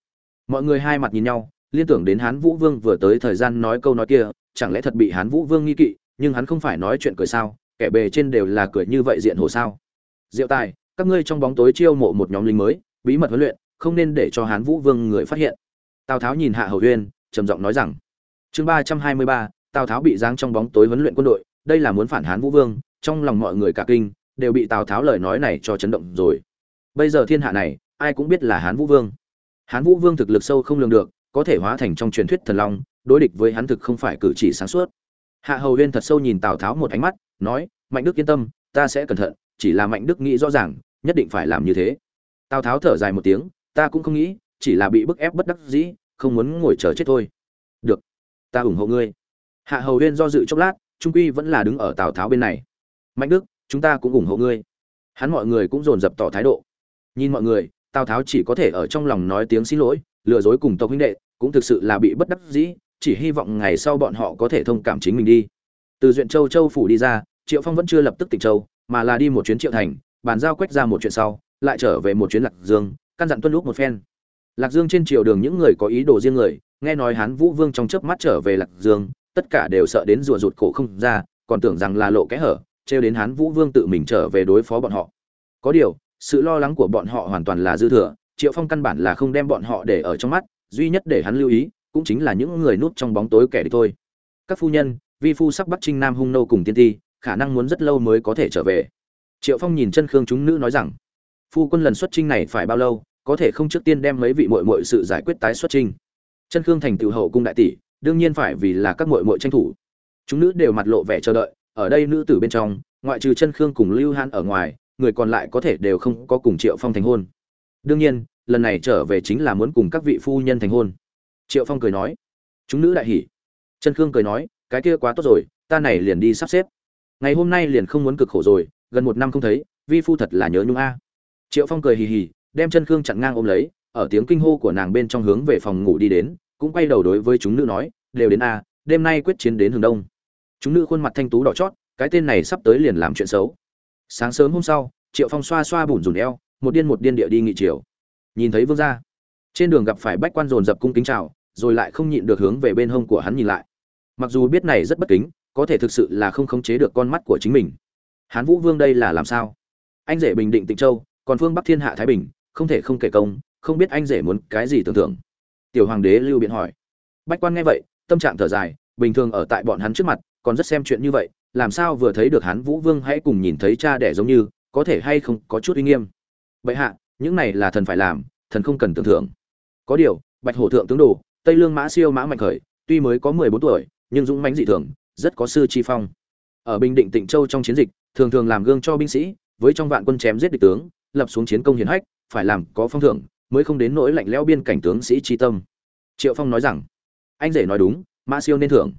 Mọi người hai mặt nhìn nhau, liên tưởng đến hán vũ vương vừa tới thời gian nói câu nói kia, chẳng lẽ thật bị hán vũ vương nghi kỵ, nhưng hắn không phải nói chuyện cười sao, kẻ bề trên đều là cười như vậy diện hồ sao? Diệu tài, các ngươi trong bóng tối chiêu mộ một nhóm lính mới, bí mật huấn luyện, không nên để cho hán vũ vương người phát hiện. Tào tháo nhìn hạ hầu huyên trầm giọng nói rằng, chương ba trăm hai mươi ba, tào tháo bị giáng trong bóng tối huấn luyện quân đội, đây là muốn phản hán vũ vương, trong lòng mọi người cả kinh đều bị tào tháo lời nói này cho chấn động rồi. Bây giờ thiên hạ này, ai cũng biết là hán vũ vương. Hán vũ vương thực lực sâu không lường được, có thể hóa thành trong truyền thuyết thần long, đối địch với hắn thực không phải cử chỉ sáng suốt. Hạ hầu huyên thật sâu nhìn tào tháo một ánh mắt, nói, mạnh đức yên tâm, ta sẽ cẩn thận, chỉ là mạnh đức nghĩ rõ ràng, nhất định phải làm như thế. Tào tháo thở dài một tiếng, ta cũng không nghĩ, chỉ là bị bức ép bất đắc dĩ, không muốn ngồi chờ chết thôi. Được, ta ủng hộ ngươi. Hạ hầu huyên do dự chốc lát, trung quy vẫn là đứng ở tào tháo bên này. Mạnh đức chúng ta cũng ủng hộ ngươi. Hắn mọi người cũng dồn dập tỏ thái độ. Nhìn mọi người, tào tháo chỉ có thể ở trong lòng nói tiếng xin lỗi, lừa dối cùng tộc huynh đệ, cũng thực sự là bị bất đắc dĩ, chỉ hy vọng ngày sau bọn họ có thể thông cảm chính mình đi. Từ duyện châu châu phủ đi ra, triệu phong vẫn chưa lập tức tỉnh châu, mà là đi một chuyến triệu thành, bàn giao quét ra một chuyện sau, lại trở về một chuyến lạc dương, căn dặn tuân lúc một phen. Lạc dương trên triều đường những người có ý đồ riêng người, nghe nói hán vũ vương trong chớp mắt trở về lạc dương, tất cả đều sợ đến rùa rụt cổ không ra, còn tưởng rằng là lộ kẽ hở trêu đến hán vũ vương tự mình trở về đối phó bọn họ. Có điều, sự lo lắng của bọn họ hoàn toàn là dư thừa, triệu phong căn bản là không đem bọn họ để ở trong mắt, duy nhất để hắn lưu ý cũng chính là những người núp trong bóng tối kẻ địch thôi. Các phu nhân, vi phu sắc bắt trinh nam hung nô cùng tiên ti, khả năng muốn rất lâu mới có thể trở về. Triệu phong nhìn chân khương chúng nữ nói rằng, phu quân lần xuất trinh này phải bao lâu, có thể không trước tiên đem mấy vị muội muội sự giải quyết tái xuất trinh chân khương thành tựu hậu cung đại tỷ, đương nhiên phải vì là các muội muội tranh thủ. Chúng nữ đều mặt lộ vẻ chờ đợi ở đây nữ tử bên trong, ngoại trừ chân khương cùng lưu han ở ngoài, người còn lại có thể đều không có cùng triệu phong thành hôn. Đương nhiên, lần này trở về chính là muốn cùng các vị phu nhân thành hôn. Triệu phong cười nói. Chúng nữ đại hỉ. Chân khương cười nói, cái kia quá tốt rồi, ta này liền đi sắp xếp. Ngày hôm nay liền không muốn cực khổ rồi, gần một năm không thấy, vi phu thật là nhớ nhung a. Triệu phong cười hì hì, đem chân khương chặn ngang ôm lấy, ở tiếng kinh hô của nàng bên trong hướng về phòng ngủ đi đến, cũng quay đầu đối với chúng nữ nói, đều đến a, đêm nay quyết chiến đến hướng đông chúng nữ khuôn mặt thanh tú đỏ chót, cái tên này sắp tới liền làm chuyện xấu. Sáng sớm hôm sau, triệu phong xoa xoa bùn rùn eo, một điên một điên địa đi nghị triều. Nhìn thấy vương gia, trên đường gặp phải bách quan dồn dập cung kính chào, rồi lại không nhịn được hướng về bên hông của hắn nhìn lại. Mặc dù biết này rất bất kính, có thể thực sự là không khống chế được con mắt của chính mình. Hán vũ vương đây là làm sao? Anh rể bình định tịnh châu, còn phương bắc thiên hạ thái bình, không thể không kể công, không biết anh rể muốn cái gì tưởng tượng. Tiểu hoàng đế lưu biện hỏi. Bách quan nghe vậy, tâm trạng thở dài, bình thường ở tại bọn hắn trước mặt còn rất xem chuyện như vậy, làm sao vừa thấy được hắn vũ vương hãy cùng nhìn thấy cha đẻ giống như, có thể hay không có chút uy nghiêm. Bệ hạ, những này là thần phải làm, thần không cần tưởng thưởng. Có điều, bạch hổ thượng tướng đồ, tây lương mã siêu mã mạnh khởi, tuy mới có mười bốn tuổi, nhưng dũng mãnh dị thường, rất có sư chi phong. Ở bình định tịnh châu trong chiến dịch, thường thường làm gương cho binh sĩ, với trong vạn quân chém giết địch tướng, lập xuống chiến công hiển hách, phải làm có phong thưởng, mới không đến nỗi lạnh lẽo biên cảnh tướng sĩ chi tâm. Triệu phong nói rằng, anh rể nói đúng, mã siêu nên thưởng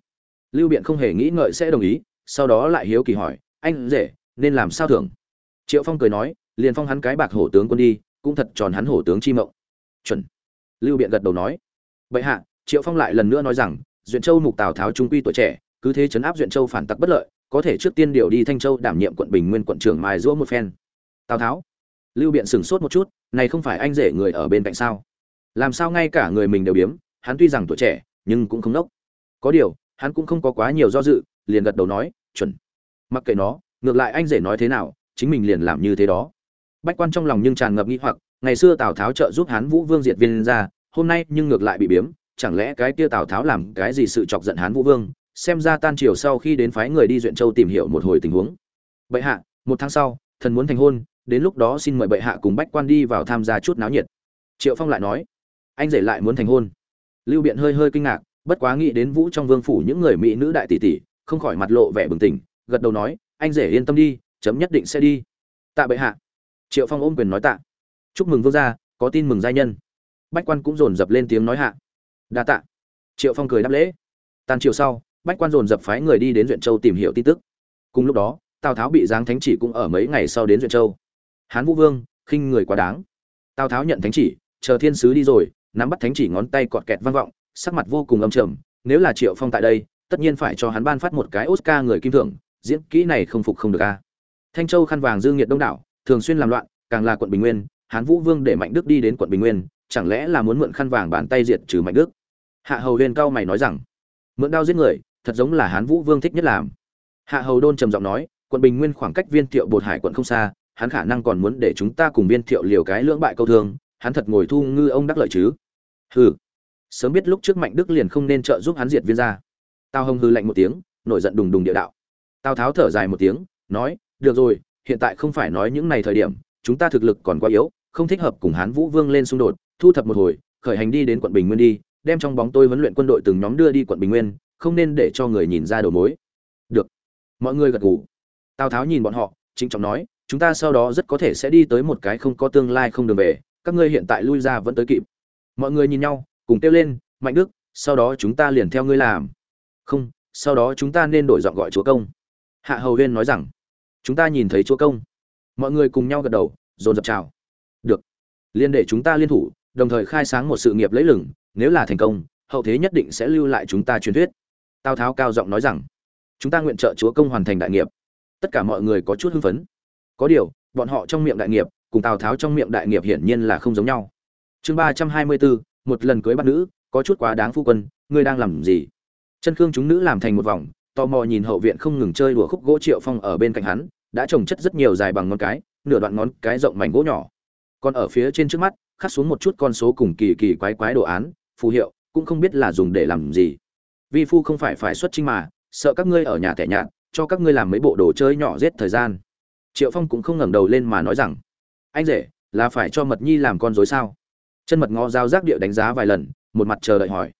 lưu biện không hề nghĩ ngợi sẽ đồng ý, sau đó lại hiếu kỳ hỏi, anh rể, nên làm sao thưởng? Triệu phong cười nói, liền phong hắn cái bạc hổ tướng quân đi, cũng thật tròn hắn hổ tướng chi mộng. Chuẩn. Lưu biện gật đầu nói. Bệ hạ, triệu phong lại lần nữa nói rằng, duyện châu mục tào tháo trung quy tuổi trẻ, cứ thế chấn áp duyện châu phản tặc bất lợi, có thể trước tiên điều đi thanh châu đảm nhiệm quận bình nguyên quận trưởng mài giũa một phen. Tào tháo? Lưu biện sửng sốt một chút, này không phải anh rể người ở bên cạnh sao? Làm sao ngay cả người mình đều biếm, hắn tuy rằng tuổi trẻ, nhưng cũng không nốc. Có điều hắn cũng không có quá nhiều do dự, liền gật đầu nói, chuẩn. Mặc kệ nó, ngược lại anh rể nói thế nào, chính mình liền làm như thế đó. Bách quan trong lòng nhưng tràn ngập nghi hoặc, ngày xưa tào tháo trợ giúp hán vũ vương diệt viên ra, hôm nay nhưng ngược lại bị biếm, chẳng lẽ cái kia tào tháo làm cái gì sự chọc giận hán vũ vương, xem ra tan chiều sau khi đến phái người đi duyện châu tìm hiểu một hồi tình huống. Bệ hạ, một tháng sau, thần muốn thành hôn, đến lúc đó xin mời bệ hạ cùng bách quan đi vào tham gia chút náo nhiệt. Triệu phong lại nói, anh rể lại muốn thành hôn. Lưu biện hơi hơi kinh ngạc bất quá nghĩ đến vũ trong vương phủ những người mỹ nữ đại tỷ tỷ, không khỏi mặt lộ vẻ bừng tỉnh, gật đầu nói, anh rể yên tâm đi, chấm nhất định sẽ đi. Tạ bệ hạ. Triệu phong ôm quyền nói tạ. Chúc mừng vương gia, có tin mừng giai nhân. Bách quan cũng dồn dập lên tiếng nói hạ. Đa tạ. Triệu phong cười đáp lễ. Tàn chiều sau, bách quan dồn dập phái người đi đến duyện châu tìm hiểu tin tức. Cùng lúc đó, tào tháo bị giáng thánh chỉ cũng ở mấy ngày sau đến duyện châu. Hán vũ vương, khinh người quá đáng. Tào tháo nhận thánh chỉ, chờ thiên sứ đi rồi, nắm bắt thánh chỉ ngón tay cọt kẹt vang vọng sắc mặt vô cùng âm trầm, nếu là triệu phong tại đây, tất nhiên phải cho hắn ban phát một cái oscar người kim thưởng, diễn kỹ này không phục không được a. Thanh châu khăn vàng dương nhiệt đông đảo, thường xuyên làm loạn, càng là quận bình nguyên, hán vũ vương để mạnh đức đi đến quận bình nguyên, chẳng lẽ là muốn mượn khăn vàng bàn tay diệt trừ mạnh đức? Hạ hầu Huyền cao mày nói rằng, mượn đao giết người, thật giống là hán vũ vương thích nhất làm. Hạ hầu đôn trầm giọng nói, quận bình nguyên khoảng cách viên thiệu bột hải quận không xa, hắn khả năng còn muốn để chúng ta cùng viên thiệu liều cái lưỡng bại câu thương, hắn thật ngồi thu ngư ông đắc lợi chứ? Hừ sớm biết lúc trước mạnh đức liền không nên trợ giúp hắn diệt viên ra tao hông hư lạnh một tiếng, nổi giận đùng đùng địa đạo. Tào tháo thở dài một tiếng, nói, được rồi, hiện tại không phải nói những này thời điểm, chúng ta thực lực còn quá yếu, không thích hợp cùng hán vũ vương lên xung đột, thu thập một hồi, khởi hành đi đến quận bình nguyên đi, đem trong bóng tôi huấn luyện quân đội từng nhóm đưa đi quận bình nguyên, không nên để cho người nhìn ra đầu mối. Được. Mọi người gật gù. Tào tháo nhìn bọn họ chính trọng nói, chúng ta sau đó rất có thể sẽ đi tới một cái không có tương lai không đường về, các ngươi hiện tại lui ra vẫn tới kịp. Mọi người nhìn nhau cùng kêu lên mạnh đức sau đó chúng ta liền theo ngươi làm. Không sau đó chúng ta nên đổi giọng gọi chúa công. Hạ hầu huyên nói rằng chúng ta nhìn thấy chúa công. Mọi người cùng nhau gật đầu dồn dập chào. Được liên để chúng ta liên thủ đồng thời khai sáng một sự nghiệp lấy lửng, nếu là thành công hậu thế nhất định sẽ lưu lại chúng ta truyền thuyết. Tào tháo cao giọng nói rằng chúng ta nguyện trợ chúa công hoàn thành đại nghiệp. Tất cả mọi người có chút hưng phấn. Có điều bọn họ trong miệng đại nghiệp cùng tào tháo trong miệng đại nghiệp hiển nhiên là không giống nhau. Chương ba trăm hai mươi bốn một lần cưới bắt nữ, có chút quá đáng phu quân, ngươi đang làm gì? Chân khương chúng nữ làm thành một vòng, tò mò nhìn hậu viện không ngừng chơi đùa khúc gỗ triệu phong ở bên cạnh hắn, đã trồng chất rất nhiều dài bằng ngón cái, nửa đoạn ngón cái rộng mảnh gỗ nhỏ. Còn ở phía trên trước mắt, khắc xuống một chút con số cùng kỳ kỳ quái quái đồ án, phù hiệu, cũng không biết là dùng để làm gì. Vi phu không phải phải xuất trinh mà, sợ các ngươi ở nhà tẻ nhạt, cho các ngươi làm mấy bộ đồ chơi nhỏ giết thời gian. Triệu phong cũng không ngẩng đầu lên mà nói rằng, anh rể, là phải cho mật nhi làm con dối sao? Chân mật ngó dao giác địa đánh giá vài lần, một mặt chờ đợi hỏi.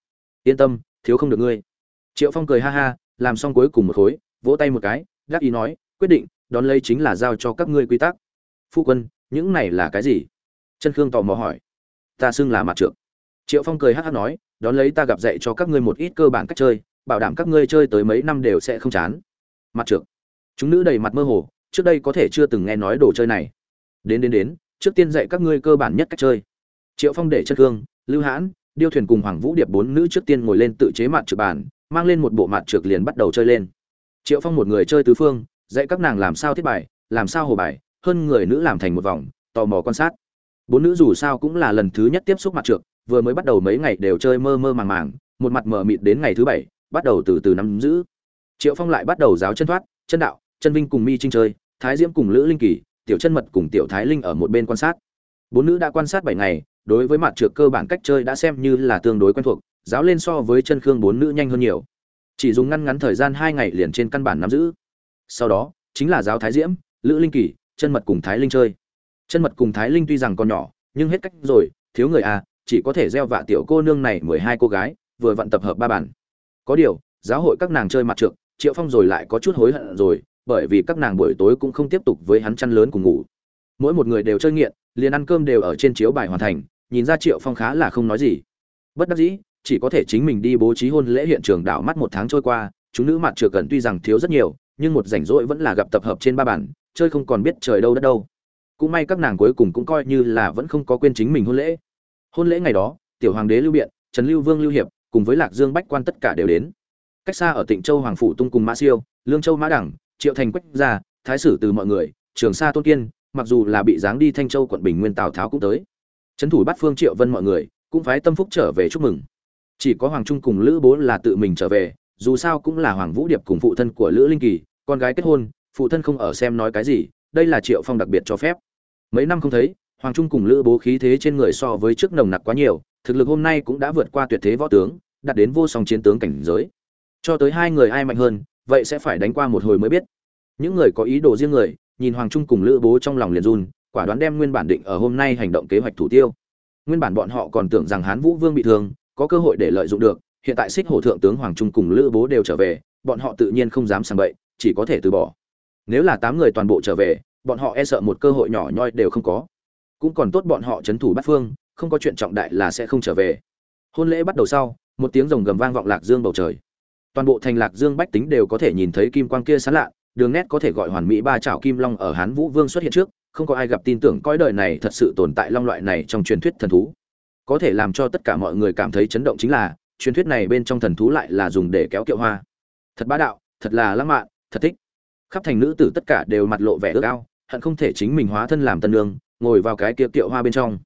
Yên tâm, thiếu không được ngươi. Triệu phong cười ha ha, làm xong cuối cùng một khối, vỗ tay một cái gác ý nói, quyết định, đón lấy chính là giao cho các ngươi quy tắc. Phu quân, những này là cái gì? Chân khương tò mò hỏi. Ta xưng là mặt trượng. Triệu phong cười hát hát nói, đón lấy ta gặp dạy cho các ngươi một ít cơ bản cách chơi, bảo đảm các ngươi chơi tới mấy năm đều sẽ không chán. Mặt trượng. Chúng nữ đầy mặt mơ hồ, trước đây có thể chưa từng nghe nói đồ chơi này. Đến đến đến, trước tiên dạy các ngươi cơ bản nhất cách chơi triệu phong để chân hương, lưu hãn điêu thuyền cùng hoàng vũ điệp bốn nữ trước tiên ngồi lên tự chế mặt trượt bàn mang lên một bộ mặt trượt liền bắt đầu chơi lên. Triệu phong một người chơi tứ phương dạy các nàng làm sao thiết bài làm sao hồ bài hơn người nữ làm thành một vòng tò mò quan sát. Bốn nữ dù sao cũng là lần thứ nhất tiếp xúc mặt trượt vừa mới bắt đầu mấy ngày đều chơi mơ mơ màng màng một mặt mờ mịt đến ngày thứ bảy bắt đầu từ từ nắm giữ. Triệu phong lại bắt đầu giáo chân thoát chân đạo chân vinh cùng mi trinh chơi thái diễm cùng lữ linh kỳ tiểu chân mật cùng tiểu thái linh ở một bên quan sát. Bốn nữ đã quan sát bảy ngày đối với mặt trượt cơ bản cách chơi đã xem như là tương đối quen thuộc, giáo lên so với chân khương bốn nữ nhanh hơn nhiều. Chỉ dùng ngăn ngắn thời gian hai ngày liền trên căn bản nắm giữ. Sau đó, chính là giáo thái diễm, lữ linh kỳ, chân mật cùng thái linh chơi. Chân mật cùng thái linh tuy rằng còn nhỏ, nhưng hết cách rồi, thiếu người à chỉ có thể gieo vạ tiểu cô nương này mười hai cô gái, vừa vận tập hợp ba bản có điều, giáo hội các nàng chơi mặt trượt triệu phong rồi lại có chút hối hận rồi, bởi vì các nàng buổi tối cũng không tiếp tục với hắn chăn lớn cùng ngủ. Mỗi một người đều chơi nghiện, liền ăn cơm đều ở trên chiếu bài hoàn thành nhìn ra triệu phong khá là không nói gì. Bất đắc dĩ, chỉ có thể chính mình đi bố trí hôn lễ hiện trường đảo mắt một tháng trôi qua, chúng nữ mặt trượt cần tuy rằng thiếu rất nhiều, nhưng một rảnh rỗi vẫn là gặp tập hợp trên ba bản chơi không còn biết trời đâu đất đâu. Cũng may các nàng cuối cùng cũng coi như là vẫn không có quên chính mình hôn lễ. Hôn lễ ngày đó, tiểu hoàng đế lưu biện, trần lưu vương lưu hiệp cùng với lạc dương bách quan tất cả đều đến. Cách xa ở tịnh châu hoàng phủ tung cùng mã siêu, lương châu mã đẳng, triệu thành quách gia, thái sử từ mọi người, trường sa tôn kiên, mặc dù là bị giáng đi thanh châu quận bình nguyên tào tháo cũng tới trấn thủ bắt phương triệu vân mọi người, cũng phái tâm phúc trở về chúc mừng. Chỉ có hoàng trung cùng lữ bố là tự mình trở về, dù sao cũng là hoàng vũ điệp cùng phụ thân của lữ linh kỳ, con gái kết hôn, phụ thân không ở xem nói cái gì, đây là triệu phong đặc biệt cho phép. Mấy năm không thấy, hoàng trung cùng lữ bố khí thế trên người so với trước nồng nặc quá nhiều, thực lực hôm nay cũng đã vượt qua tuyệt thế võ tướng, đạt đến vô song chiến tướng cảnh giới. Cho tới hai người ai mạnh hơn, vậy sẽ phải đánh qua một hồi mới biết. Những người có ý đồ riêng người, nhìn hoàng trung cùng lữ bố trong lòng liền run quả đoán đem nguyên bản định ở hôm nay hành động kế hoạch thủ tiêu. Nguyên bản bọn họ còn tưởng rằng hán vũ vương bị thương, có cơ hội để lợi dụng được, hiện tại xích hổ thượng tướng hoàng trung cùng lữ bố đều trở về, bọn họ tự nhiên không dám sang bậy, chỉ có thể từ bỏ. Nếu là tám người toàn bộ trở về, bọn họ e sợ một cơ hội nhỏ nhoi đều không có. Cũng còn tốt bọn họ c h ấ n thủ bắt phương, không có chuyện trọng đại là sẽ không trở về. Hôn lễ bắt đầu sau, một tiếng rồng gầm vang vọng lạc dương bầu trời. Toàn bộ thành lạc dương bách tính đều có thể nhìn thấy kim quang kia sán lạ, đường nét có thể gọi hoàn mỹ ba chảo kim long ở hán vũ vương xuất hiện trước không có ai gặp tin tưởng cõi đời này thật sự tồn tại long loại này trong truyền thuyết thần thú. Có thể làm cho tất cả mọi người cảm thấy chấn động chính là, truyền thuyết này bên trong thần thú lại là dùng để kéo kiệu hoa. Thật bá đạo, thật là lãng mạn, thật thích. Khắp thành nữ tử tất cả đều mặt lộ vẻ ước ao, hận không thể chính mình hóa thân làm tân nương, ngồi vào cái kiệu kiệu hoa bên trong.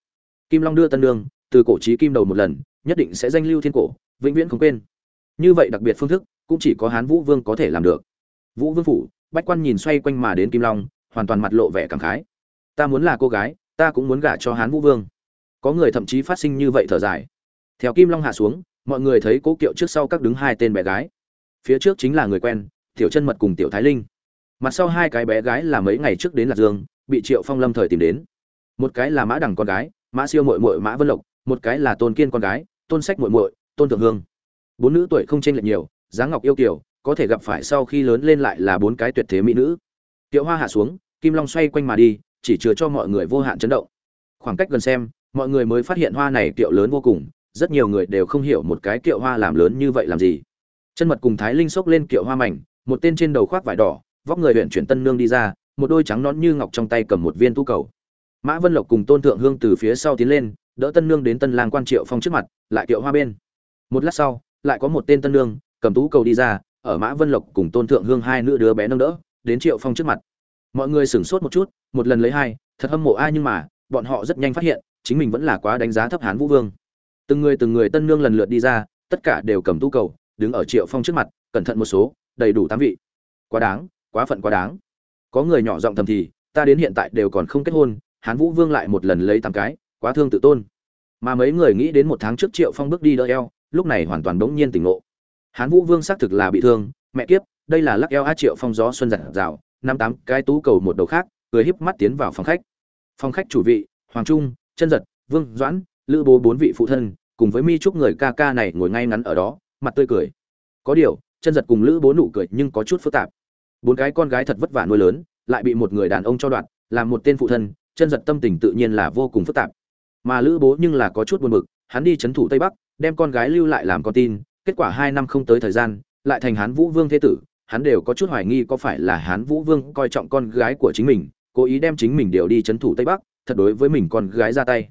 Kim long đưa tân nương, từ cổ trí kim đầu một lần, nhất định sẽ danh lưu thiên cổ, vĩnh viễn không quên. Như vậy đặc biệt phương thức, cũng chỉ có hán vũ vương có thể làm được. Vũ vương phủ, bách quan nhìn xoay quanh mà đến kim long, hoàn toàn mặt lộ vẻ cảm khái ta muốn là cô gái, ta cũng muốn gả cho hán vũ vương. Có người thậm chí phát sinh như vậy thở dài. Theo kim long hạ xuống, mọi người thấy cố kiệu trước sau các đứng hai tên bé gái. Phía trước chính là người quen, tiểu chân mật cùng tiểu thái linh. Mặt sau hai cái bé gái là mấy ngày trước đến lạc dương, bị triệu phong lâm thời tìm đến. Một cái là mã đằng con gái, mã siêu mội mội mã vân lộc, một cái là tôn kiên con gái, tôn sách mội mội tôn thượng hương. Bốn nữ tuổi không chênh lệch nhiều, dáng ngọc yêu kiều, có thể gặp phải sau khi lớn lên lại là bốn cái tuyệt thế mỹ nữ. Kiệu hoa hạ xuống, kim long xoay quanh mà đi chỉ chứa cho mọi người vô hạn chấn động. Khoảng cách gần xem, mọi người mới phát hiện hoa này kiệu lớn vô cùng, rất nhiều người đều không hiểu một cái kiệu hoa làm lớn như vậy làm gì. Chân mật cùng thái linh xốc lên kiệu hoa mảnh, một tên trên đầu khoác vải đỏ, vóc người huyện chuyển tân nương đi ra, một đôi trắng nón như ngọc trong tay cầm một viên tu cầu. Mã vân lộc cùng tôn thượng hương từ phía sau tiến lên, đỡ tân nương đến tân lang quan triệu phong trước mặt, lại kiệu hoa bên. Một lát sau, lại có một tên tân nương, cầm tú cầu đi ra, ở mã vân lộc cùng tôn thượng hương hai nữ đứa bé nâng đỡ, đến triệu phong trước mặt. Mọi người sửng sốt một chút một lần lấy hai, thật hâm mộ ai nhưng mà, bọn họ rất nhanh phát hiện, chính mình vẫn là quá đánh giá thấp hán vũ vương. Từng người từng người tân nương lần lượt đi ra, tất cả đều cầm tú cầu, đứng ở triệu phong trước mặt, cẩn thận một số, đầy đủ tám vị. Quá đáng, quá phận quá đáng. Có người nhỏ giọng thầm thì, ta đến hiện tại đều còn không kết hôn, hán vũ vương lại một lần lấy tám cái, quá thương tự tôn. Mà mấy người nghĩ đến một tháng trước triệu phong bước đi đỡ eo, lúc này hoàn toàn bỗng nhiên tỉnh ngộ. Hán vũ vương xác thực là bị thương, mẹ kiếp, đây là lắc eo a triệu phong gió xuân giặt rào, năm tám cái tú cầu một đầu khác cười híp mắt tiến vào phòng khách. Phòng khách chủ vị, hoàng trung, chân giật, vương doãn, lữ bố bốn vị phụ thân, cùng với mi trúc người ca ca này ngồi ngay ngắn ở đó, mặt tươi cười. Có điều, chân giật cùng lữ bố nụ cười nhưng có chút phức tạp. Bốn cái con gái thật vất vả nuôi lớn, lại bị một người đàn ông cho đoạt làm một tên phụ thân, chân giật tâm tình tự nhiên là vô cùng phức tạp. Mà lữ bố nhưng là có chút buồn bực, hắn đi chấn thủ tây bắc, đem con gái lưu lại làm con tin, kết quả hai năm không tới thời gian, lại thành hán vũ vương thế tử, hắn đều có chút hoài nghi có phải là hán vũ vương coi trọng con gái của chính mình cố ý đem chính mình điều đi chấn thủ tây bắc, thật đối với mình con gái ra tay.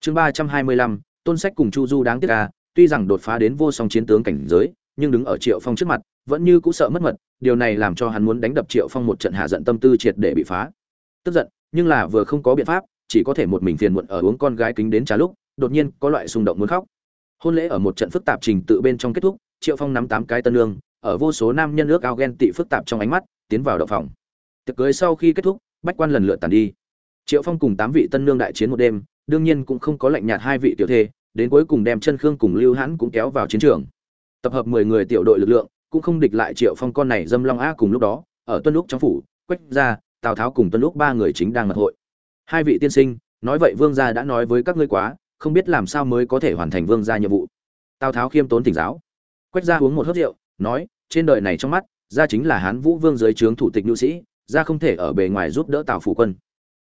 Chương ba trăm hai mươi lăm, tôn sách cùng chu du đáng tiếc ca tuy rằng đột phá đến vô song chiến tướng cảnh giới, nhưng đứng ở triệu phong trước mặt, vẫn như cũ sợ mất mật, điều này làm cho hắn muốn đánh đập triệu phong một trận hạ giận tâm tư triệt để bị phá. Tức giận, nhưng là vừa không có biện pháp, chỉ có thể một mình phiền muộn ở uống con gái kính đến trà lúc, đột nhiên có loại xung động muốn khóc. Hôn lễ ở một trận phức tạp trình tự bên trong kết thúc, triệu phong nắm tám cái tân lương, ở vô số nam nhân ước ao ghen tị phức tạp trong ánh mắt, tiến vào đậu phòng. Tiệc cưới sau khi kết thúc bách quan lần lượt tàn đi. Triệu phong cùng tám vị tân lương đại chiến một đêm, đương nhiên cũng không có lạnh nhạt hai vị tiểu thê, đến cuối cùng đem chân khương cùng lưu hãn cũng kéo vào chiến trường. Tập hợp mười người tiểu đội lực lượng, cũng không địch lại triệu phong con này dâm long a cùng lúc đó, ở tuân lúc trong phủ, quách gia, tào tháo cùng tuân lúc ba người chính đang mật hội. Hai vị tiên sinh, nói vậy vương gia đã nói với các ngươi quá, không biết làm sao mới có thể hoàn thành vương gia nhiệm vụ. Tào tháo khiêm tốn tỉnh giáo. Quách gia uống một hớt rượu, nói, trên đời này trong mắt, gia chính là hán vũ vương dưới trướng thủ tịch nhu sĩ gia không thể ở bề ngoài giúp đỡ tào phủ quân.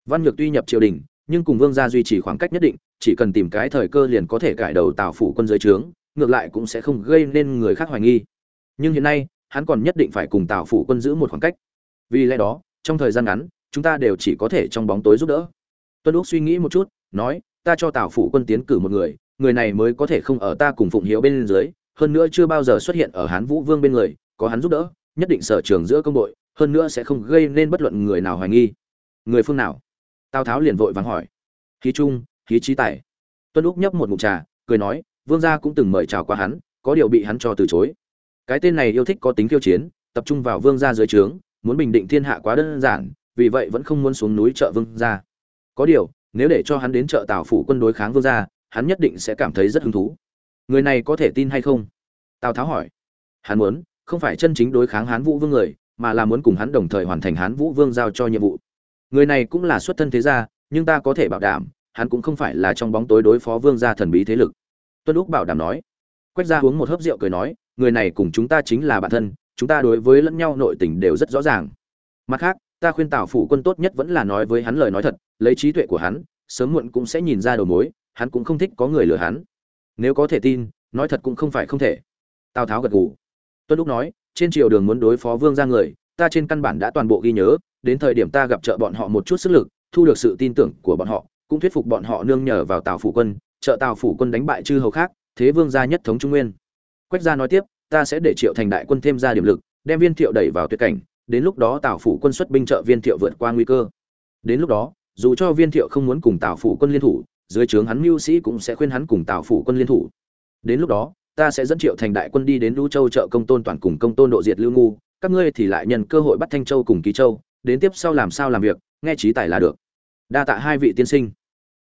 Văn nhược tuy nhập triều đình, nhưng cùng vương gia duy trì khoảng cách nhất định, chỉ cần tìm cái thời cơ liền có thể cải đầu tào phủ quân dưới trướng, ngược lại cũng sẽ không gây nên người khác hoài nghi. Nhưng hiện nay, hắn còn nhất định phải cùng tào phủ quân giữ một khoảng cách. Vì lẽ đó, trong thời gian ngắn, chúng ta đều chỉ có thể trong bóng tối giúp đỡ. Tuân úc suy nghĩ một chút, nói, ta cho tào phủ quân tiến cử một người người này mới có thể không ở ta cùng phụng hiếu bên dưới, hơn nữa chưa bao giờ xuất hiện ở hán vũ vương bên người, có hắn giúp đỡ, nhất định sở trường giữa công đội hơn nữa sẽ không gây nên bất luận người nào hoài nghi. Người phương nào? Tào tháo liền vội vàng hỏi. Khí trung khí trí tài. Tuân úc nhấp một ngụm trà, cười nói, vương gia cũng từng mời chào qua hắn, có điều bị hắn cho từ chối. Cái tên này yêu thích có tính khiêu chiến, tập trung vào vương gia dưới trướng, muốn bình định thiên hạ quá đơn giản, vì vậy vẫn không muốn xuống núi trợ vương gia. Có điều, nếu để cho hắn đến trợ tào phủ quân đối kháng vương gia, hắn nhất định sẽ cảm thấy rất hứng thú. Người này có thể tin hay không? Tào tháo hỏi. Hắn muốn, không phải chân chính đối kháng hán vũ vương người mà là muốn cùng hắn đồng thời hoàn thành hán vũ vương giao cho nhiệm vụ. Người này cũng là xuất thân thế gia, nhưng ta có thể bảo đảm, hắn cũng không phải là trong bóng tối đối phó vương gia thần bí thế lực. Tuân úc bảo đảm nói. Quách gia uống một hớp rượu cười nói, người này cùng chúng ta chính là bạn thân, chúng ta đối với lẫn nhau nội tình đều rất rõ ràng. Mặt khác, ta khuyên tào phủ quân tốt nhất vẫn là nói với hắn lời nói thật, lấy trí tuệ của hắn, sớm muộn cũng sẽ nhìn ra đầu mối, hắn cũng không thích có người lừa hắn. Nếu có thể tin, nói thật cũng không phải không thể. Tào tháo gật gù. Tuân lúc nói trên triều đường muốn đối phó vương ra người, ta trên căn bản đã toàn bộ ghi nhớ, đến thời điểm ta gặp trợ bọn họ một chút sức lực, thu được sự tin tưởng của bọn họ, cũng thuyết phục bọn họ nương nhờ vào tào phủ quân, trợ tào phủ quân đánh bại chư hầu khác, thế vương gia nhất thống trung nguyên. Quách gia nói tiếp, ta sẽ để triệu thành đại quân thêm ra điểm lực, đem viên thiệu đẩy vào tuyệt cảnh, đến lúc đó tào phủ quân xuất binh trợ viên thiệu vượt qua nguy cơ. Đến lúc đó, dù cho viên thiệu không muốn cùng tào phủ quân liên thủ, dưới trướng hắn mưu sĩ cũng sẽ khuyên hắn cùng tào phủ quân liên thủ. Đến lúc đó ta sẽ dẫn triệu thành đại quân đi đến lũ châu trợ công tôn toàn cùng công tôn độ diệt lưu ngu. Các ngươi thì lại nhận cơ hội bắt thanh châu cùng ký châu, đến tiếp sau làm sao làm việc, nghe trí tài là được. Đa tạ hai vị tiên sinh.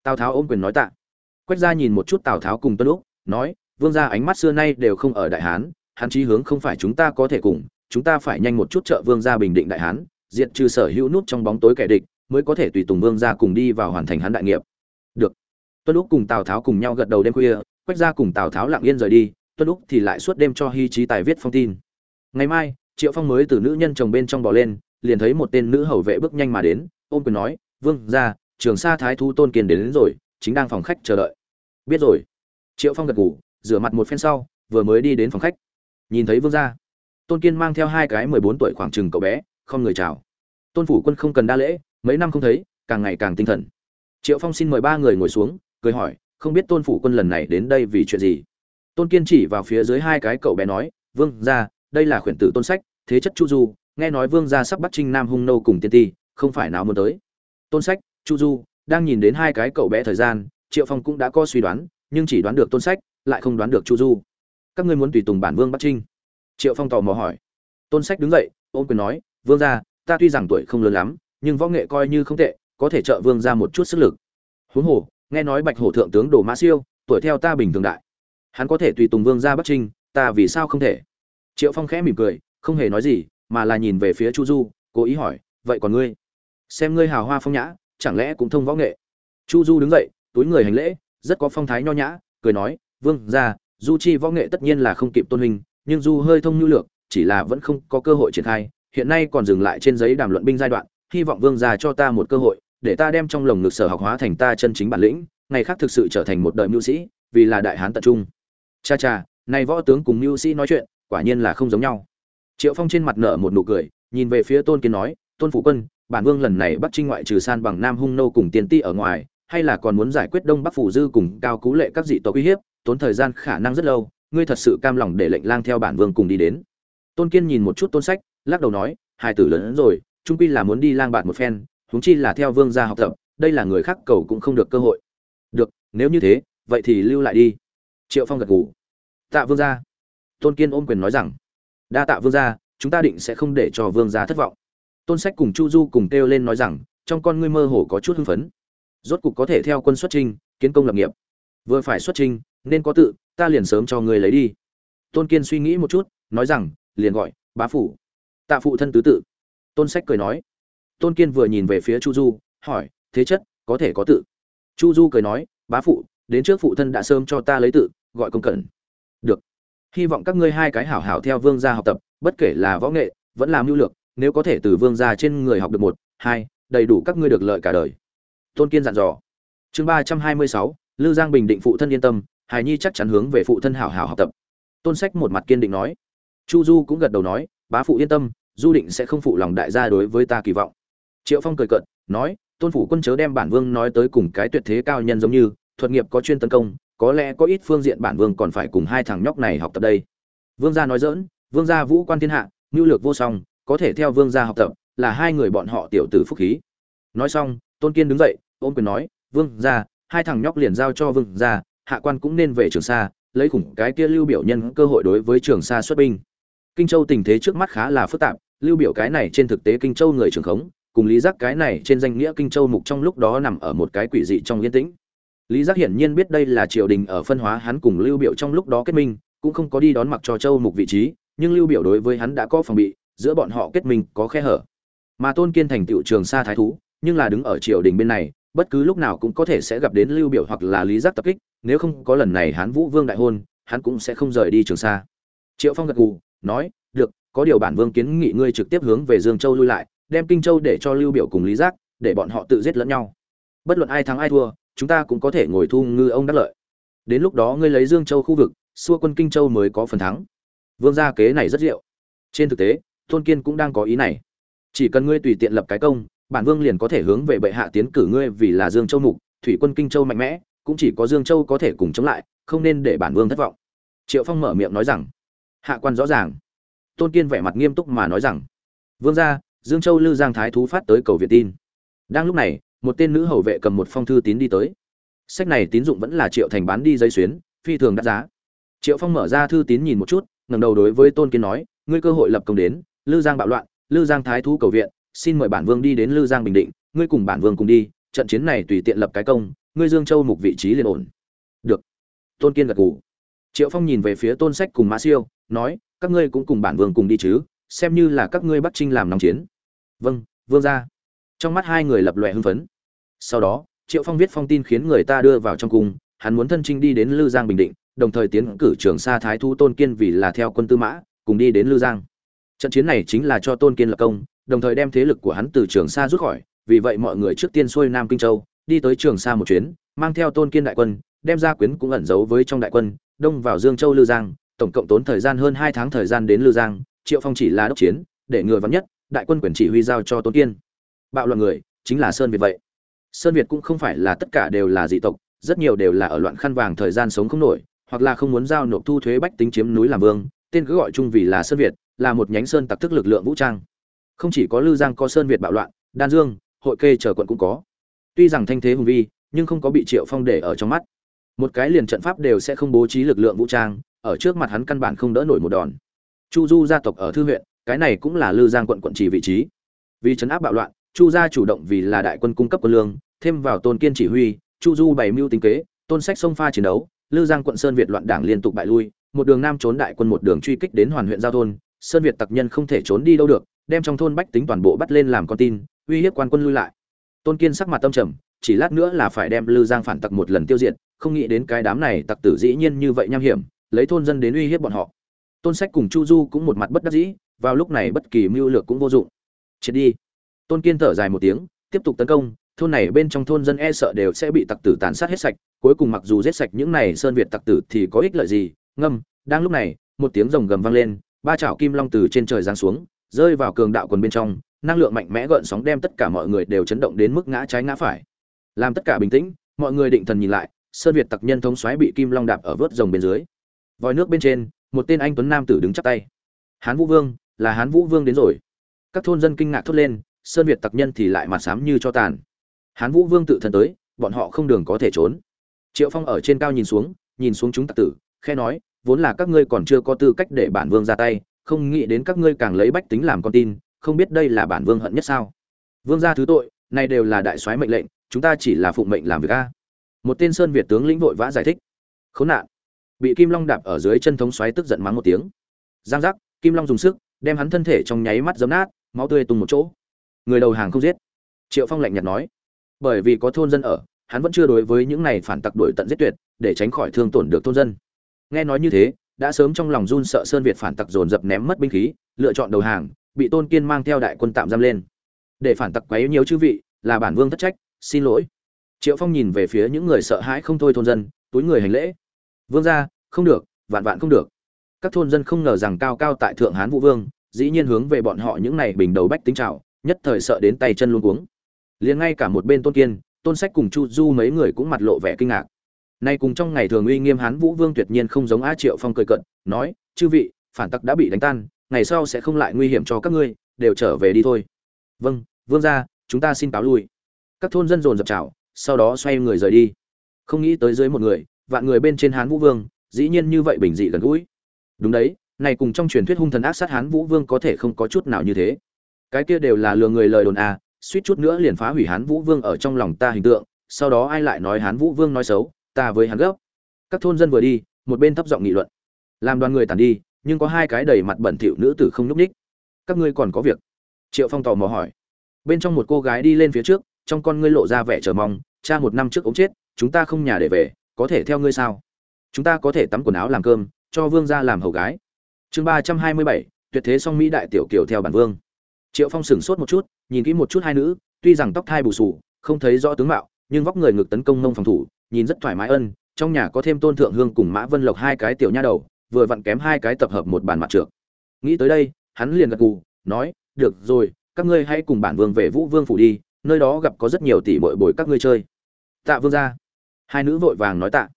Tào tháo ôm quyền nói tạ. Quách gia nhìn một chút tào tháo cùng tuân úc, nói, vương gia ánh mắt xưa nay đều không ở đại hán, hắn chí hướng không phải chúng ta có thể cùng, chúng ta phải nhanh một chút trợ vương gia bình định đại hán, diệt trừ sở hữu nút trong bóng tối kẻ địch, mới có thể tùy tùng vương gia cùng đi vào hoàn thành hắn đại nghiệp. Được. Tuân úc cùng tào tháo cùng nhau gật đầu đêm khuya, quách gia cùng tào tháo lặng yên rời đi tuân lúc thì lại suốt đêm cho hy trí tài viết phong tin. Ngày mai triệu phong mới từ nữ nhân chồng bên trong bò lên liền thấy một tên nữ hầu vệ bước nhanh mà đến ôm quyền nói vương gia trường sa thái thu tôn kiên đến, đến rồi chính đang phòng khách chờ đợi. Biết rồi. Triệu phong gật ngủ rửa mặt một phen sau vừa mới đi đến phòng khách. Nhìn thấy vương gia tôn kiên mang theo hai cái mười bốn tuổi khoảng chừng cậu bé không người chào. Tôn phủ quân không cần đa lễ mấy năm không thấy càng ngày càng tinh thần. Triệu phong xin mời ba người ngồi xuống cười hỏi không biết tôn phủ quân lần này đến đây vì chuyện gì? Tôn kiên chỉ vào phía dưới hai cái cậu bé nói, vương gia, đây là khuyển tử tôn sách, thế chất chu du, nghe nói vương gia sắp bắt trinh nam hung nô cùng tiên ti, không phải nào muốn tới. Tôn sách, chu du, đang nhìn đến hai cái cậu bé thời gian, triệu phong cũng đã có suy đoán, nhưng chỉ đoán được tôn sách, lại không đoán được chu du. Các ngươi muốn tùy tùng bản vương bắt trinh? Triệu phong tò mò hỏi. Tôn sách đứng dậy, ôm quyền nói, vương gia, ta tuy rằng tuổi không lớn lắm, nhưng võ nghệ coi như không tệ, có thể trợ vương ra một chút sức lực. Huống hồ, nghe nói bạch hổ thượng tướng đồ mã siêu, tuổi theo ta bình thường đại hắn có thể tùy tùng vương ra bắc trinh, ta vì sao không thể? Triệu phong khẽ mỉm cười, không hề nói gì, mà là nhìn về phía chu du, cố ý hỏi, vậy còn ngươi? Xem ngươi hào hoa phong nhã, chẳng lẽ cũng thông võ nghệ? Chu du đứng dậy, túi người hành lễ, rất có phong thái nho nhã, cười nói, vương ra du chi võ nghệ tất nhiên là không kịp tôn hình nhưng du hơi thông nhu lược, chỉ là vẫn không có cơ hội triển khai, hiện nay còn dừng lại trên giấy đàm luận binh giai đoạn, hy vọng vương gia cho ta một cơ hội, để ta đem trong lồng ngực sở học hóa thành ta chân chính bản lĩnh, ngày khác thực sự trở thành một đời mưu sĩ, vì là đại hán tận trung cha cha này võ tướng cùng mưu sĩ nói chuyện, quả nhiên là không giống nhau. Triệu phong trên mặt nở một nụ cười, nhìn về phía tôn kiến nói, tôn phủ quân, bản vương lần này bắt trinh ngoại trừ san bằng, nam hung nô cùng tiền ti ở ngoài, hay là còn muốn giải quyết đông bắc phủ dư cùng cao cú lệ các dị tộc uy hiếp, tốn thời gian khả năng rất lâu, ngươi thật sự cam lòng để lệnh lang theo bản vương cùng đi đến. Tôn kiên nhìn một chút tôn sách, lắc đầu nói, hai tử lớn rồi trung quy là muốn đi lang bạn một phen, huống chi là theo vương gia học tập, đây là người khác cầu cũng không được cơ hội. Được, nếu như thế, vậy thì lưu lại đi triệu phong gật gù. Tạ vương gia. Tôn kiên ôm quyền nói rằng, đa tạ vương gia, chúng ta định sẽ không để cho vương gia thất vọng. Tôn sách cùng chu du cùng kêu lên nói rằng, trong con ngươi mơ hồ có chút hưng phấn. Rốt cục có thể theo quân xuất trinh kiến công lập nghiệp. Vừa phải xuất trinh nên có tự, ta liền sớm cho người lấy đi. Tôn kiên suy nghĩ một chút, nói rằng, liền gọi, bá phủ. Tạ phụ thân tứ tự. Tôn sách cười nói. Tôn kiên vừa nhìn về phía chu du, hỏi, thế chất, có thể có tự? Chu du cười nói, bá phụ, đến trước phụ thân đã sớm cho ta lấy tự gọi công cẩn. Được. Hy vọng các ngươi hai cái hảo hảo theo vương gia học tập, bất kể là võ nghệ, vẫn làm mưu lược, nếu có thể từ vương gia trên người học được một, hai, đầy đủ các ngươi được lợi cả đời. Tôn kiên dặn dò. Chương ba trăm hai mươi sáu, lư giang bình định phụ thân yên tâm hài nhi chắc chắn hướng về phụ thân hảo hảo học tập. Tôn sách một mặt kiên định nói. Chu du cũng gật đầu nói, bá phụ yên tâm, du định sẽ không phụ lòng đại gia đối với ta kỳ vọng. Triệu phong cười cợt, nói, tôn phủ quân chớ đem bản vương nói tới cùng cái tuyệt thế cao nhân giống như, thuật nghiệp có chuyên tấn công có lẽ có ít phương diện bản vương còn phải cùng hai thằng nhóc này học tập đây. Vương gia nói dỡn vương gia vũ quan thiên hạ nhu lược vô song, có thể theo vương gia học tập, là hai người bọn họ tiểu tử phúc khí. Nói xong, tôn kiên đứng dậy, ôm quyền nói, vương gia, hai thằng nhóc liền giao cho vương gia, hạ quan cũng nên về trường sa, lấy khủng cái kia lưu biểu nhân cơ hội đối với trường sa xuất binh. Kinh châu tình thế trước mắt khá là phức tạp, lưu biểu cái này trên thực tế kinh châu người trường khống, cùng lý giác cái này trên danh nghĩa kinh châu mục trong lúc đó nằm ở một cái quỷ dị trong yên tĩnh lý giác hiển nhiên biết đây là triều đình ở phân hóa hắn cùng lưu biểu trong lúc đó kết minh, cũng không có đi đón mặc cho châu mục vị trí, nhưng lưu biểu đối với hắn đã có phòng bị, giữa bọn họ kết minh có khe hở. Mà tôn kiên thành tựu trường sa thái thú, nhưng là đứng ở triều đình bên này, bất cứ lúc nào cũng có thể sẽ gặp đến lưu biểu hoặc là lý giác tập kích, nếu không có lần này hán vũ vương đại hôn, hắn cũng sẽ không rời đi trường sa. Triệu phong gật gù, nói, được, có điều bản vương kiến nghị ngươi trực tiếp hướng về dương châu lui lại, đem kinh châu để cho lưu biểu cùng lý giác, để bọn họ tự giết lẫn nhau. Bất luận ai thắng ai thua chúng ta cũng có thể ngồi thu ngư ông đắc lợi. Đến lúc đó ngươi lấy dương châu khu vực, xua quân kinh châu mới có phần thắng. Vương gia kế này rất diệu. Trên thực tế, tôn kiên cũng đang có ý này. Chỉ cần ngươi tùy tiện lập cái công, bản vương liền có thể hướng về bệ hạ tiến cử ngươi vì là dương châu mục, thủy quân kinh châu mạnh mẽ, cũng chỉ có dương châu có thể cùng chống lại, không nên để bản vương thất vọng. Triệu phong mở miệng nói rằng, hạ quan rõ ràng. Tôn kiên vẻ mặt nghiêm túc mà nói rằng, vương gia, dương châu lư giang thái thú phát tới cầu việt tin. Đang lúc này một tên nữ hầu vệ cầm một phong thư tín đi tới. Sách này tín dụng vẫn là triệu thành bán đi giấy xuyến, phi thường đắt giá. Triệu phong mở ra thư tín nhìn một chút, ngẩng đầu đối với tôn kiến nói, ngươi cơ hội lập công đến, lư giang bạo loạn, lư giang thái thú cầu viện, xin mời bản vương đi đến lư giang bình định, ngươi cùng bản vương cùng đi, trận chiến này tùy tiện lập cái công, ngươi dương châu mục vị trí liền ổn. Được. Tôn kiên gật gù. Triệu phong nhìn về phía tôn sách cùng mã siêu, nói, các ngươi cũng cùng bản vương cùng đi chứ, xem như là các ngươi Bắc trinh làm nòng chiến. Vâng vương ra trong mắt hai người lập lòe hưng phấn. Sau đó, triệu phong viết phong tin khiến người ta đưa vào trong cung, hắn muốn thân trinh đi đến lư giang bình định, đồng thời tiến cử trưởng sa thái thu tôn kiên vì là theo quân tư mã, cùng đi đến lư giang. Trận chiến này chính là cho tôn kiên lập công, đồng thời đem thế lực của hắn từ trường sa rút khỏi, vì vậy mọi người trước tiên xuôi nam kinh châu, đi tới trường sa một chuyến, mang theo tôn kiên đại quân, đem ra quyến cũng ẩn giấu với trong đại quân, đông vào dương châu lư giang, tổng cộng tốn thời gian hơn hai tháng thời gian đến lư giang, triệu phong chỉ là đốc chiến, để ngừa vắn nhất, đại quân quyền chỉ huy giao cho tôn kiên bạo loạn người, chính là sơn việt vậy. Sơn việt cũng không phải là tất cả đều là dị tộc, rất nhiều đều là ở loạn khăn vàng thời gian sống không nổi, hoặc là không muốn giao nộp thu thuế bách tính chiếm núi làm vương, tên cứ gọi chung vì là sơn việt, là một nhánh sơn tặc thức lực lượng vũ trang. Không chỉ có lư giang có sơn việt bạo loạn, đan dương, hội kê chờ quận cũng có. Tuy rằng thanh thế hùng vi, nhưng không có bị triệu phong để ở trong mắt. Một cái liền trận pháp đều sẽ không bố trí lực lượng vũ trang, ở trước mặt hắn căn bản không đỡ nổi một đòn. Chu du gia tộc ở thư huyện, cái này cũng là lư giang quận quận chỉ vị trí. Vì chấn áp bạo loạn chu gia chủ động vì là đại quân cung cấp quân lương, thêm vào tôn kiên chỉ huy, chu du bày mưu tính kế, tôn sách sông pha chiến đấu, lư giang quận sơn việt loạn đảng liên tục bại lui, một đường nam trốn đại quân một đường truy kích đến hoàn huyện giao thôn, sơn việt tặc nhân không thể trốn đi đâu được, đem trong thôn bách tính toàn bộ bắt lên làm con tin, uy hiếp quan quân lui lại. Tôn kiên sắc mặt tâm trầm, chỉ lát nữa là phải đem lư giang phản tặc một lần tiêu diệt, không nghĩ đến cái đám này tặc tử dĩ nhiên như vậy nham hiểm, lấy thôn dân đến uy hiếp bọn họ. Tôn sách cùng chu du cũng một mặt bất đắc dĩ, vào lúc này bất kỳ mưu lược cũng vô dụng. Triệt đi tôn kiên thở dài một tiếng, tiếp tục tấn công, thôn này bên trong thôn dân e sợ đều sẽ bị tặc tử tàn sát hết sạch, cuối cùng mặc dù giết sạch những này sơn việt tặc tử thì có ích lợi gì, ngâm, đang lúc này, một tiếng rồng gầm vang lên, ba chảo kim long từ trên trời giáng xuống, rơi vào cường đạo quần bên trong, năng lượng mạnh mẽ gợn sóng đem tất cả mọi người đều chấn động đến mức ngã trái ngã phải. Làm tất cả bình tĩnh, mọi người định thần nhìn lại, sơn việt tặc nhân thống xoáy bị kim long đạp ở vớt rồng bên dưới. Vòi nước bên trên, một tên anh tuấn nam tử đứng chắp tay. Hán vũ vương, là hán vũ vương đến rồi. Các thôn dân kinh ngạc thốt lên sơn việt tặc nhân thì lại mặt xám như cho tàn. Hán vũ vương tự thân tới, bọn họ không đường có thể trốn. Triệu phong ở trên cao nhìn xuống nhìn xuống chúng tặc tử khe nói, vốn là các ngươi còn chưa có tư cách để bản vương ra tay, không nghĩ đến các ngươi càng lấy bách tính làm con tin, không biết đây là bản vương hận nhất sao? Vương gia thứ tội này đều là đại soái mệnh lệnh, chúng ta chỉ là phụng mệnh làm việc a. Một tên sơn việt tướng lĩnh vội vã giải thích. Khốn nạn. Bị kim long đạp ở dưới chân thống xoáy tức giận mắng một tiếng. Giang giác, kim long dùng sức, đem hắn thân thể trong nháy mắt giấm nát, máu tươi tung một chỗ người đầu hàng không giết. Triệu phong lạnh nhạt nói, bởi vì có thôn dân ở, hắn vẫn chưa đối với những này phản tặc đuổi tận giết tuyệt, để tránh khỏi thương tổn được thôn dân. Nghe nói như thế, đã sớm trong lòng run sợ sơn việt phản tặc dồn dập ném mất binh khí, lựa chọn đầu hàng, bị tôn kiên mang theo đại quân tạm giam lên. Để phản tặc quấy nhiều chư vị, là bản vương thất trách, xin lỗi. Triệu phong nhìn về phía những người sợ hãi không thôi thôn dân, túi người hành lễ. Vương ra không được, vạn vạn không được. Các thôn dân không ngờ rằng cao cao tại thượng hán vũ vương, dĩ nhiên hướng về bọn họ những này bình đầu bách tính trào nhất thời sợ đến tay chân luôn cuống. Liền ngay cả một bên tôn kiên, tôn sách cùng chu du mấy người cũng mặt lộ vẻ kinh ngạc. Nay cùng trong ngày thường uy nghiêm hán vũ vương tuyệt nhiên không giống á triệu phong cười cận nói, chư vị, phản tặc đã bị đánh tan, ngày sau sẽ không lại nguy hiểm cho các ngươi, đều trở về đi thôi. Vâng vương ra chúng ta xin cáo lui. Các thôn dân dồn dập chào, sau đó xoay người rời đi. Không nghĩ tới dưới một người, vạn người bên trên hán vũ vương, dĩ nhiên như vậy bình dị gần gũi. Đúng đấy, này cùng trong truyền thuyết hung thần ác sát hán vũ vương có thể không có chút nào như thế cái kia đều là lừa người lời đồn à suýt chút nữa liền phá hủy hán vũ vương ở trong lòng ta hình tượng, sau đó ai lại nói hán vũ vương nói xấu, ta với hắn gấp. Các thôn dân vừa đi, một bên thấp giọng nghị luận. Làm đoàn người tàn đi, nhưng có hai cái đầy mặt bẩn thỉu nữ tử không nhúc ních các ngươi còn có việc? Triệu phong tò mò hỏi. Bên trong một cô gái đi lên phía trước, trong con ngươi lộ ra vẻ chờ mong, cha một năm trước ống chết, chúng ta không nhà để về, có thể theo ngươi sao? Chúng ta có thể tắm quần áo làm cơm, cho vương ra làm hầu gái. Chương ba trăm hai mươi bảy, tuyệt thế song mỹ đại tiểu kiều theo bản vương triệu phong sửng sốt một chút, nhìn kỹ một chút hai nữ, tuy rằng tóc thai bù sù không thấy rõ tướng mạo, nhưng vóc người ngực tấn công nông phòng thủ, nhìn rất thoải mái ân, trong nhà có thêm tôn thượng hương cùng mã vân lộc hai cái tiểu nha đầu, vừa vặn kém hai cái tập hợp một bàn mặt trượt nghĩ tới đây, hắn liền gật gù, nói, được rồi, các ngươi hãy cùng bản vương về vũ vương phủ đi, nơi đó gặp có rất nhiều tỷ bội bồi các ngươi chơi. Tạ vương ra. Hai nữ vội vàng nói tạ.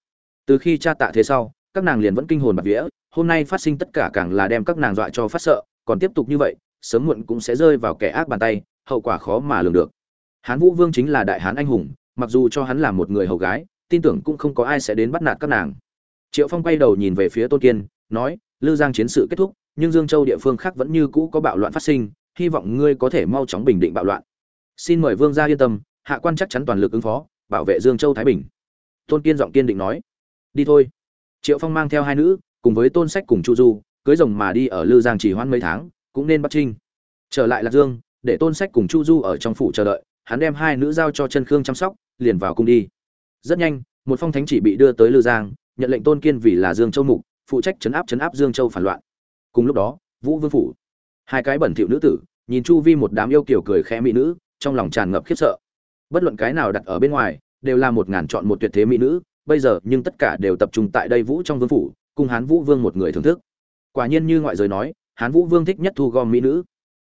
Từ khi cha tạ thế sau, các nàng liền vẫn kinh hồn bạc vía, hôm nay phát sinh tất cả càng là đem các nàng dọa cho phát sợ, còn tiếp tục như vậy sớm muộn cũng sẽ rơi vào kẻ ác bàn tay, hậu quả khó mà lường được. Hán vũ vương chính là đại hán anh hùng, mặc dù cho hắn là một người hầu gái, tin tưởng cũng không có ai sẽ đến bắt nạt các nàng. Triệu phong quay đầu nhìn về phía tôn kiên, nói, lư giang chiến sự kết thúc, nhưng dương châu địa phương khác vẫn như cũ có bạo loạn phát sinh, hy vọng ngươi có thể mau chóng bình định bạo loạn. Xin mời vương gia yên tâm, hạ quan chắc chắn toàn lực ứng phó, bảo vệ dương châu thái bình. Tôn kiên giọng kiên định nói. Đi thôi. Triệu phong mang theo hai nữ, cùng với tôn sách cùng chu du, cưới rồng mà đi ở lư giang chỉ hoãn mấy tháng cũng nên bắt trinh. Trở lại lạc dương, để tôn sách cùng chu du ở trong phủ chờ đợi, hắn đem hai nữ giao cho chân khương chăm sóc, liền vào cung đi. Rất nhanh, một phong thánh chỉ bị đưa tới lư giang, nhận lệnh tôn kiên vì là dương châu mục, phụ trách chấn áp chấn áp dương châu phản loạn. Cùng lúc đó, vũ vương phủ, hai cái bẩn thỉu nữ tử, nhìn chu vi một đám yêu kiểu cười khẽ mỹ nữ, trong lòng tràn ngập khiếp sợ. Bất luận cái nào đặt ở bên ngoài, đều là một ngàn chọn một tuyệt thế mỹ nữ, bây giờ nhưng tất cả đều tập trung tại đây vũ trong vương phủ, cùng hán vũ vương một người thưởng thức. Quả nhiên như ngoại giới nói hán vũ vương thích nhất thu gom mỹ nữ.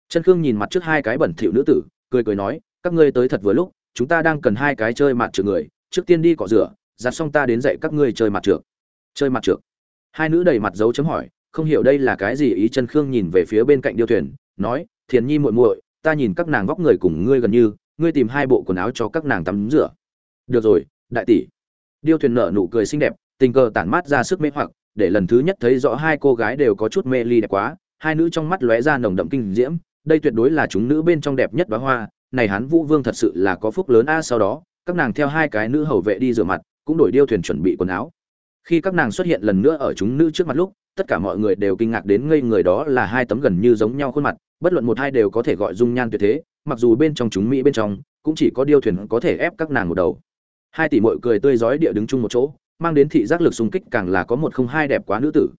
Chân khương nhìn mặt trước hai cái bẩn thỉu nữ tử, cười cười nói, các ngươi tới thật vừa lúc, chúng ta đang cần hai cái chơi mặt trượt người, trước tiên đi cọ rửa, giặt xong ta đến dạy các ngươi chơi mặt trượt chơi mặt trượt hai nữ đầy mặt dấu chấm hỏi, không hiểu đây là cái gì ý chân khương nhìn về phía bên cạnh điêu thuyền, nói, thiền nhi muội muội, ta nhìn các nàng vóc người cùng ngươi gần như, ngươi tìm hai bộ quần áo cho các nàng tắm rửa. Được rồi, đại tỷ. Điêu thuyền nở nụ cười xinh đẹp, tình cờ tản mát ra sức mê hoặc, để lần thứ nhất thấy rõ hai cô gái đều có chút mê ly đẹp quá hai nữ trong mắt lóe ra nồng đậm kinh diễm, đây tuyệt đối là chúng nữ bên trong đẹp nhất bá hoa, này hán vũ vương thật sự là có phúc lớn a, sau đó, các nàng theo hai cái nữ hầu vệ đi rửa mặt, cũng đổi điêu thuyền chuẩn bị quần áo. Khi các nàng xuất hiện lần nữa ở chúng nữ trước mặt lúc, tất cả mọi người đều kinh ngạc đến ngây người đó là hai tấm gần như giống nhau khuôn mặt, bất luận một hai đều có thể gọi dung nhan tuyệt thế, mặc dù bên trong chúng mỹ bên trong, cũng chỉ có điêu thuyền có thể ép các nàng một đầu. Hai tỷ mội cười tươi rói địa đứng chung một chỗ, mang đến thị giác lực xung kích càng là có một không hai đẹp quá nữ tử.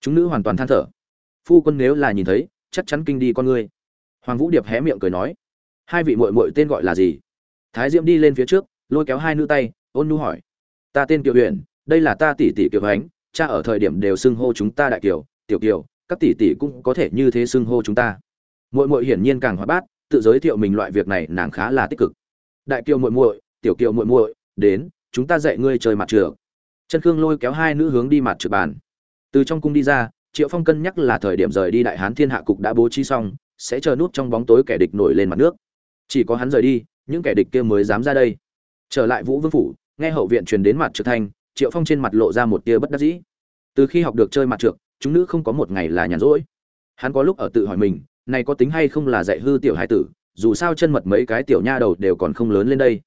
Chúng nữ hoàn toàn than thở phu quân nếu là nhìn thấy, chắc chắn kinh đi con ngươi. Hoàng vũ điệp hé miệng cười nói, hai vị mội mội tên gọi là gì? Thái diễm đi lên phía trước, lôi kéo hai nữ tay, ôn nu hỏi, ta tên kiều huyền đây là ta tỷ tỷ kiều ánh cha ở thời điểm đều xưng hô chúng ta đại kiều, tiểu kiều, các tỷ tỷ cũng có thể như thế xưng hô chúng ta. Muội muội hiển nhiên càng hoạt bát, tự giới thiệu mình loại việc này nàng khá là tích cực. Đại kiều muội muội, tiểu kiều muội muội, đến, chúng ta dạy ngươi chơi mặt trượt chân khương lôi kéo hai nữ hướng đi mặt trượt bàn. Từ trong cung đi ra triệu phong cân nhắc là thời điểm rời đi đại hán thiên hạ cục đã bố trí xong, sẽ chờ nút trong bóng tối kẻ địch nổi lên mặt nước. Chỉ có hắn rời đi, những kẻ địch kia mới dám ra đây. Trở lại vũ vương phủ, nghe hậu viện truyền đến mặt trực thanh, triệu phong trên mặt lộ ra một tia bất đắc dĩ. Từ khi học được chơi mặt trượt, chúng nữ không có một ngày là nhàn rỗi. Hắn có lúc ở tự hỏi mình, này có tính hay không là dạy hư tiểu hải tử, dù sao chân mật mấy cái tiểu nha đầu đều còn không lớn lên đây.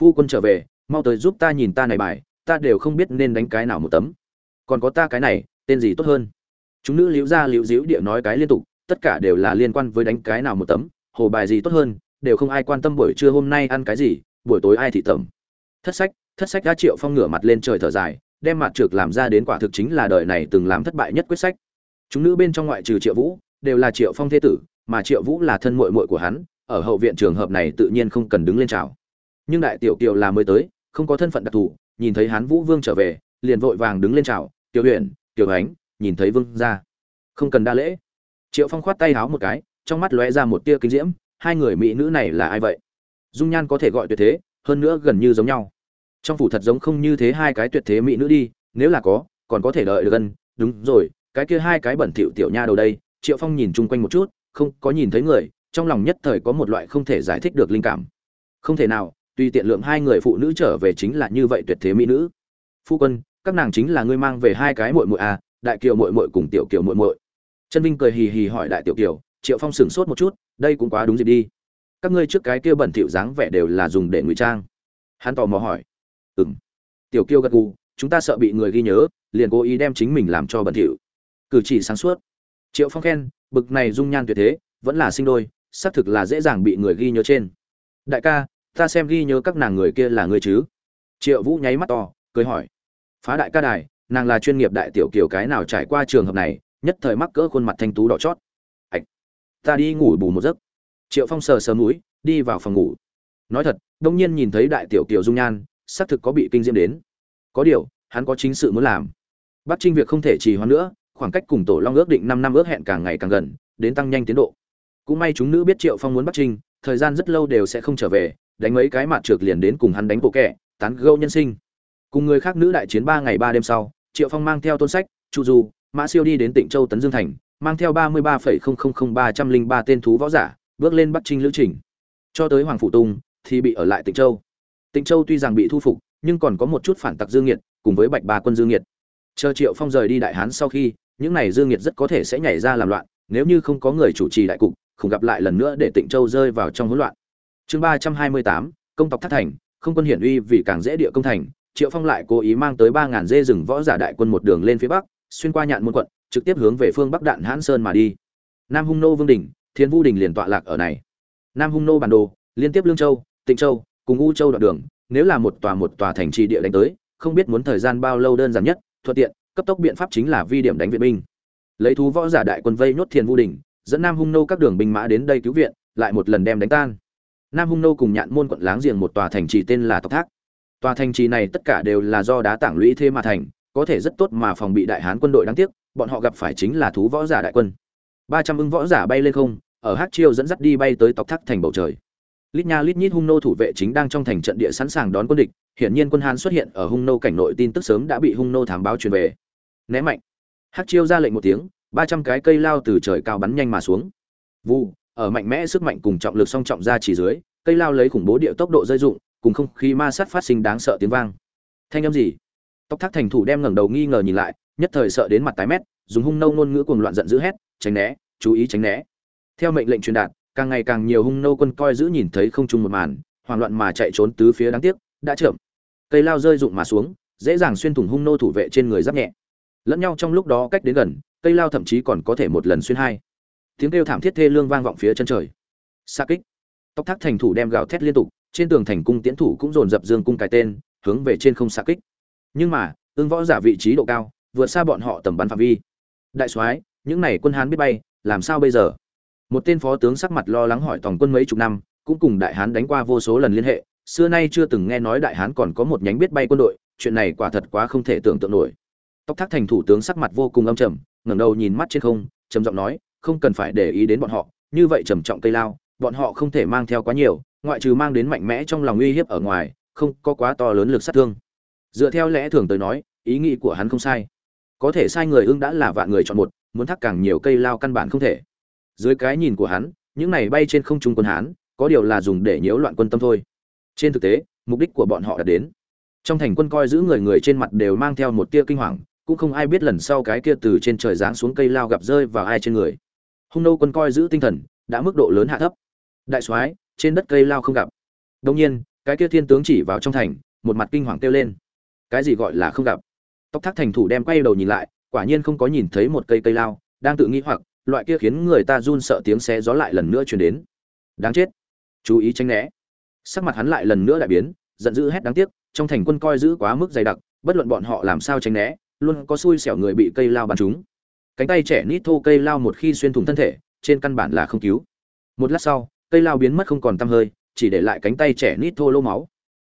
Phu quân trở về, mau tới giúp ta nhìn ta này bài, ta đều không biết nên đánh cái nào một tấm. Còn có ta cái này, tên gì tốt hơn? Chúng nữ liễu ra liễu diễu địa nói cái liên tục, tất cả đều là liên quan với đánh cái nào một tấm, hồ bài gì tốt hơn, đều không ai quan tâm buổi trưa hôm nay ăn cái gì, buổi tối ai thị tẩm. Thất sách thất sách đã triệu phong ngửa mặt lên trời thở dài, đem mặt trược làm ra đến quả thực chính là đời này từng làm thất bại nhất quyết sách. Chúng nữ bên trong ngoại trừ triệu vũ, đều là triệu phong thế tử, mà triệu vũ là thân muội muội của hắn, ở hậu viện trường hợp này tự nhiên không cần đứng lên chào. Nhưng đại tiểu kiều là mới tới, không có thân phận đặc thù, nhìn thấy hắn vũ vương trở về, liền vội vàng đứng lên chào, tiểu huyện tiểu ánh nhìn thấy vương ra không cần đa lễ. Triệu phong khoát tay háo một cái, trong mắt lóe ra một tia kinh diễm, hai người mỹ nữ này là ai vậy? Dung nhan có thể gọi tuyệt thế, hơn nữa gần như giống nhau. Trong phủ thật giống không như thế hai cái tuyệt thế mỹ nữ đi, nếu là có, còn có thể đợi được gần. Đúng rồi, cái kia hai cái bẩn thỉu tiểu nha đầu đây, triệu phong nhìn chung quanh một chút, không có nhìn thấy người, trong lòng nhất thời có một loại không thể giải thích được linh cảm. Không thể nào tuy tiện lượng hai người phụ nữ trở về chính là như vậy tuyệt thế mỹ nữ. Phu quân, các nàng chính là ngươi mang về hai cái muội muội à đại kiều muội muội cùng tiểu kiều muội muội. Chân vinh cười hì hì hỏi đại tiểu kiều, triệu phong sửng sốt một chút, đây cũng quá đúng dịp đi. Các ngươi trước cái kia bẩn thỉu dáng vẻ đều là dùng để ngụy trang. Hắn tò mò hỏi. Ừm. Tiểu kiều gật gù, chúng ta sợ bị người ghi nhớ, liền cố ý đem chính mình làm cho bẩn thỉu. Cử chỉ sáng suốt. Triệu phong khen, bực này dung nhan tuyệt thế, vẫn là sinh đôi, xác thực là dễ dàng bị người ghi nhớ trên. Đại ca, ta xem ghi nhớ các nàng người kia là người chứ? Triệu vũ nháy mắt to, cười hỏi. Phá đại ca đài nàng là chuyên nghiệp đại tiểu kiểu cái nào trải qua trường hợp này, nhất thời mắc cỡ khuôn mặt thanh tú đỏ chót. Ạch, ta đi ngủ bù một giấc. Triệu phong sờ sờ mũi, đi vào phòng ngủ. Nói thật, đông nhiên nhìn thấy đại tiểu kiểu dung nhan, xác thực có bị kinh diễm đến. Có điều, hắn có chính sự muốn làm. Bắt trinh việc không thể trì hoãn nữa, khoảng cách cùng tổ long ước định năm năm ước hẹn càng ngày càng gần, đến tăng nhanh tiến độ. Cũng may chúng nữ biết triệu phong muốn bắt trinh, thời gian rất lâu đều sẽ không trở về, đánh mấy cái mặt trượt liền đến cùng hắn đánh bộ kẻ, tán gâu nhân sinh. Cùng người khác nữ đại chiến ba ngày ba đêm sau triệu phong mang theo tôn sách, chu du, mã siêu đi đến tỉnh châu tấn dương thành, mang theo ba mươi ba ba trăm linh ba tên thú võ giả, bước lên bắc trinh lữ trình. Cho tới hoàng phụ tung thì bị ở lại tỉnh châu. Tỉnh châu tuy rằng bị thu phục, nhưng còn có một chút phản tặc dương Nhiệt cùng với bạch ba quân dương Nhiệt. chờ triệu phong rời đi đại hán sau khi, những này dương nhiệt rất có thể sẽ nhảy ra làm loạn, nếu như không có người chủ trì đại cục, không gặp lại lần nữa để tịnh châu rơi vào trong hỗn loạn. Chương ba trăm hai mươi tám, công tộc thất thành, không quân hiển uy vì càng dễ địa công thành triệu phong lại cố ý mang tới ba ngàn dê rừng võ giả đại quân một đường lên phía bắc, xuyên qua nhạn môn quận, trực tiếp hướng về phương bắc đạn hãn sơn mà đi. Nam hung nô vương đình thiên vu đình liền tọa lạc ở này. Nam hung nô bản đồ, liên tiếp lương châu, tịnh châu, cùng u châu đoạn đường, nếu là một tòa một tòa thành trì địa đánh tới, không biết muốn thời gian bao lâu đơn giản nhất, thuận tiện, cấp tốc biện pháp chính là vi điểm đánh viện binh. Lấy thú võ giả đại quân vây nhốt thiên vu đình dẫn nam hung nô các đường binh mã đến đây cứu viện, lại một lần đem đánh tan. Nam hung nô cùng nhạn môn quận láng giềng một tòa thành trì tên là tộc thác tòa thành trì này tất cả đều là do đá tảng lũy thế mà thành, có thể rất tốt mà phòng bị đại hán quân đội đáng tiếc, bọn họ gặp phải chính là thú võ giả đại quân. Ba trăm ưng võ giả bay lên không, ở hát chiêu dẫn dắt đi bay tới tộc thác thành bầu trời. Lít nha lít nhít hung nô thủ vệ chính đang trong thành trận địa sẵn sàng đón quân địch, hiển nhiên quân hán xuất hiện ở hung nô cảnh nội tin tức sớm đã bị hung nô thám báo truyền về. Né mạnh. Hát chiêu ra lệnh một tiếng, ba trăm cái cây lao từ trời cao bắn nhanh mà xuống. Vu ở mạnh mẽ sức mạnh cùng trọng lực song trọng ra chỉ dưới, cây lao lấy khủng bố địa tốc độ rơi dụng cùng không khí ma sát phát sinh đáng sợ tiếng vang. Thanh âm gì? Tóc thác thành thủ đem ngẩng đầu nghi ngờ nhìn lại, nhất thời sợ đến mặt tái mét, dùng hung nâu ngôn ngữ cuồng loạn giận dữ hét, tránh né, chú ý tránh né. Theo mệnh lệnh truyền đạt, càng ngày càng nhiều hung nô quân coi giữ nhìn thấy không trung một màn, hoảng loạn mà chạy trốn tứ phía đáng tiếc, đã chậm. Cây lao rơi rụng mà xuống, dễ dàng xuyên thủng hung nô thủ vệ trên người giáp nhẹ. Lẫn nhau trong lúc đó cách đến gần, cây lao thậm chí còn có thể một lần xuyên hai. Tiếng kêu thảm thiết thê lương vang vọng phía chân trời. Xa kích. Tóc thác thành thủ đem gào thét liên tục trên tường thành cung tiễn thủ cũng dồn dập dương cung cái tên, hướng về trên không xa kích. Nhưng mà, ương võ giả vị trí độ cao, vượt xa bọn họ tầm bắn phạm vi. Đại soái, những này quân hán biết bay, làm sao bây giờ? Một tên phó tướng sắc mặt lo lắng hỏi tổng quân mấy chục năm, cũng cùng đại hán đánh qua vô số lần liên hệ, xưa nay chưa từng nghe nói đại hán còn có một nhánh biết bay quân đội, chuyện này quả thật quá không thể tưởng tượng nổi. Tóc thác thành thủ tướng sắc mặt vô cùng âm trầm, ngẩng đầu nhìn mắt trên không, trầm giọng nói, không cần phải để ý đến bọn họ, như vậy trầm trọng cây lao, bọn họ không thể mang theo quá nhiều ngoại trừ mang đến mạnh mẽ trong lòng uy hiếp ở ngoài, không có quá to lớn lực sát thương. Dựa theo lẽ thường tới nói, ý nghĩ của hắn không sai. Có thể sai người ưng đã là vạn người chọn một, muốn thắc càng nhiều cây lao căn bản không thể. Dưới cái nhìn của hắn, những này bay trên không trung quân hán, có điều là dùng để nhiễu loạn quân tâm thôi. Trên thực tế, mục đích của bọn họ đã đến. Trong thành quân coi giữ người người trên mặt đều mang theo một tia kinh hoàng, cũng không ai biết lần sau cái kia từ trên trời giáng xuống cây lao gặp rơi vào ai trên người. Hung nô quân coi giữ tinh thần, đã mức độ lớn hạ thấp. Đại soái trên đất cây lao không gặp. Đông nhiên, cái kia thiên tướng chỉ vào trong thành, một mặt kinh hoàng kêu lên. Cái gì gọi là không gặp? Tóc thác thành thủ đem quay đầu nhìn lại, quả nhiên không có nhìn thấy một cây cây lao, đang tự nghĩ hoặc, loại kia khiến người ta run sợ tiếng xé gió lại lần nữa truyền đến. Đáng chết. Chú ý tránh né. Sắc mặt hắn lại lần nữa đại biến, giận dữ hét đáng tiếc, trong thành quân coi giữ quá mức dày đặc, bất luận bọn họ làm sao tránh né, luôn có xui xẻo người bị cây lao bắn trúng. Cánh tay trẻ nít thô cây lao một khi xuyên thủng thân thể, trên căn bản là không cứu. Một lát sau cây lao biến mất không còn tăm hơi, chỉ để lại cánh tay trẻ nít thô lô máu.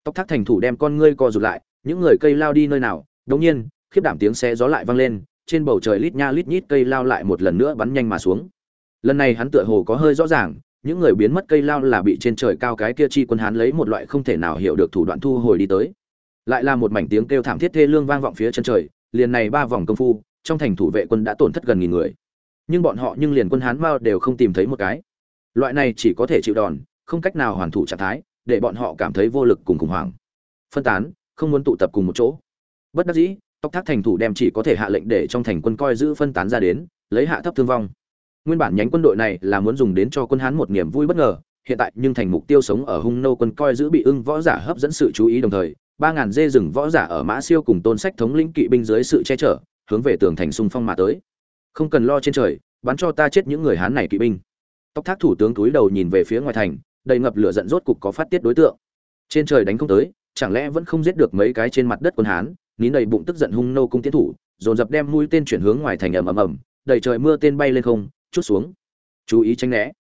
Tóc thác thành thủ đem con ngươi co rụt lại, những người cây lao đi nơi nào đống nhiên, khiếp đảm tiếng xe gió lại vang lên, trên bầu trời lít nha lít nhít cây lao lại một lần nữa bắn nhanh mà xuống. Lần này hắn tựa hồ có hơi rõ ràng, những người biến mất cây lao là bị trên trời cao cái kia chi quân hán lấy một loại không thể nào hiểu được thủ đoạn thu hồi đi tới. Lại là một mảnh tiếng kêu thảm thiết thê lương vang vọng phía chân trời, liền này ba vòng công phu, trong thành thủ vệ quân đã tổn thất gần nghìn người. Nhưng bọn họ nhưng liền quân hán mao đều không tìm thấy một cái loại này chỉ có thể chịu đòn, không cách nào hoàn thủ trạng thái, để bọn họ cảm thấy vô lực cùng khủng hoảng. Phân tán, không muốn tụ tập cùng một chỗ. Bất đắc dĩ tóc thác thành thủ đem chỉ có thể hạ lệnh để trong thành quân coi giữ phân tán ra đến, lấy hạ thấp thương vong. Nguyên bản nhánh quân đội này là muốn dùng đến cho quân hán một niềm vui bất ngờ, hiện tại nhưng thành mục tiêu sống ở hung nô quân coi giữ bị ưng võ giả hấp dẫn sự chú ý đồng thời, ba ngàn dê rừng võ giả ở mã siêu cùng tôn sách thống lĩnh kỵ binh dưới sự che chở, hướng về tường thành xung phong mà tới. Không cần lo trên trời, bắn cho ta chết những người hán này kỵ binh tóc thác thủ tướng túi đầu nhìn về phía ngoài thành, đầy ngập lửa giận rốt cục có phát tiết đối tượng. Trên trời đánh không tới, chẳng lẽ vẫn không giết được mấy cái trên mặt đất quân hán, nín đầy bụng tức giận hung nô cung tiến thủ, dồn dập đem mũi tên chuyển hướng ngoài thành ầm ầm ầm, đầy trời mưa tên bay lên không, chút xuống. Chú ý tránh né.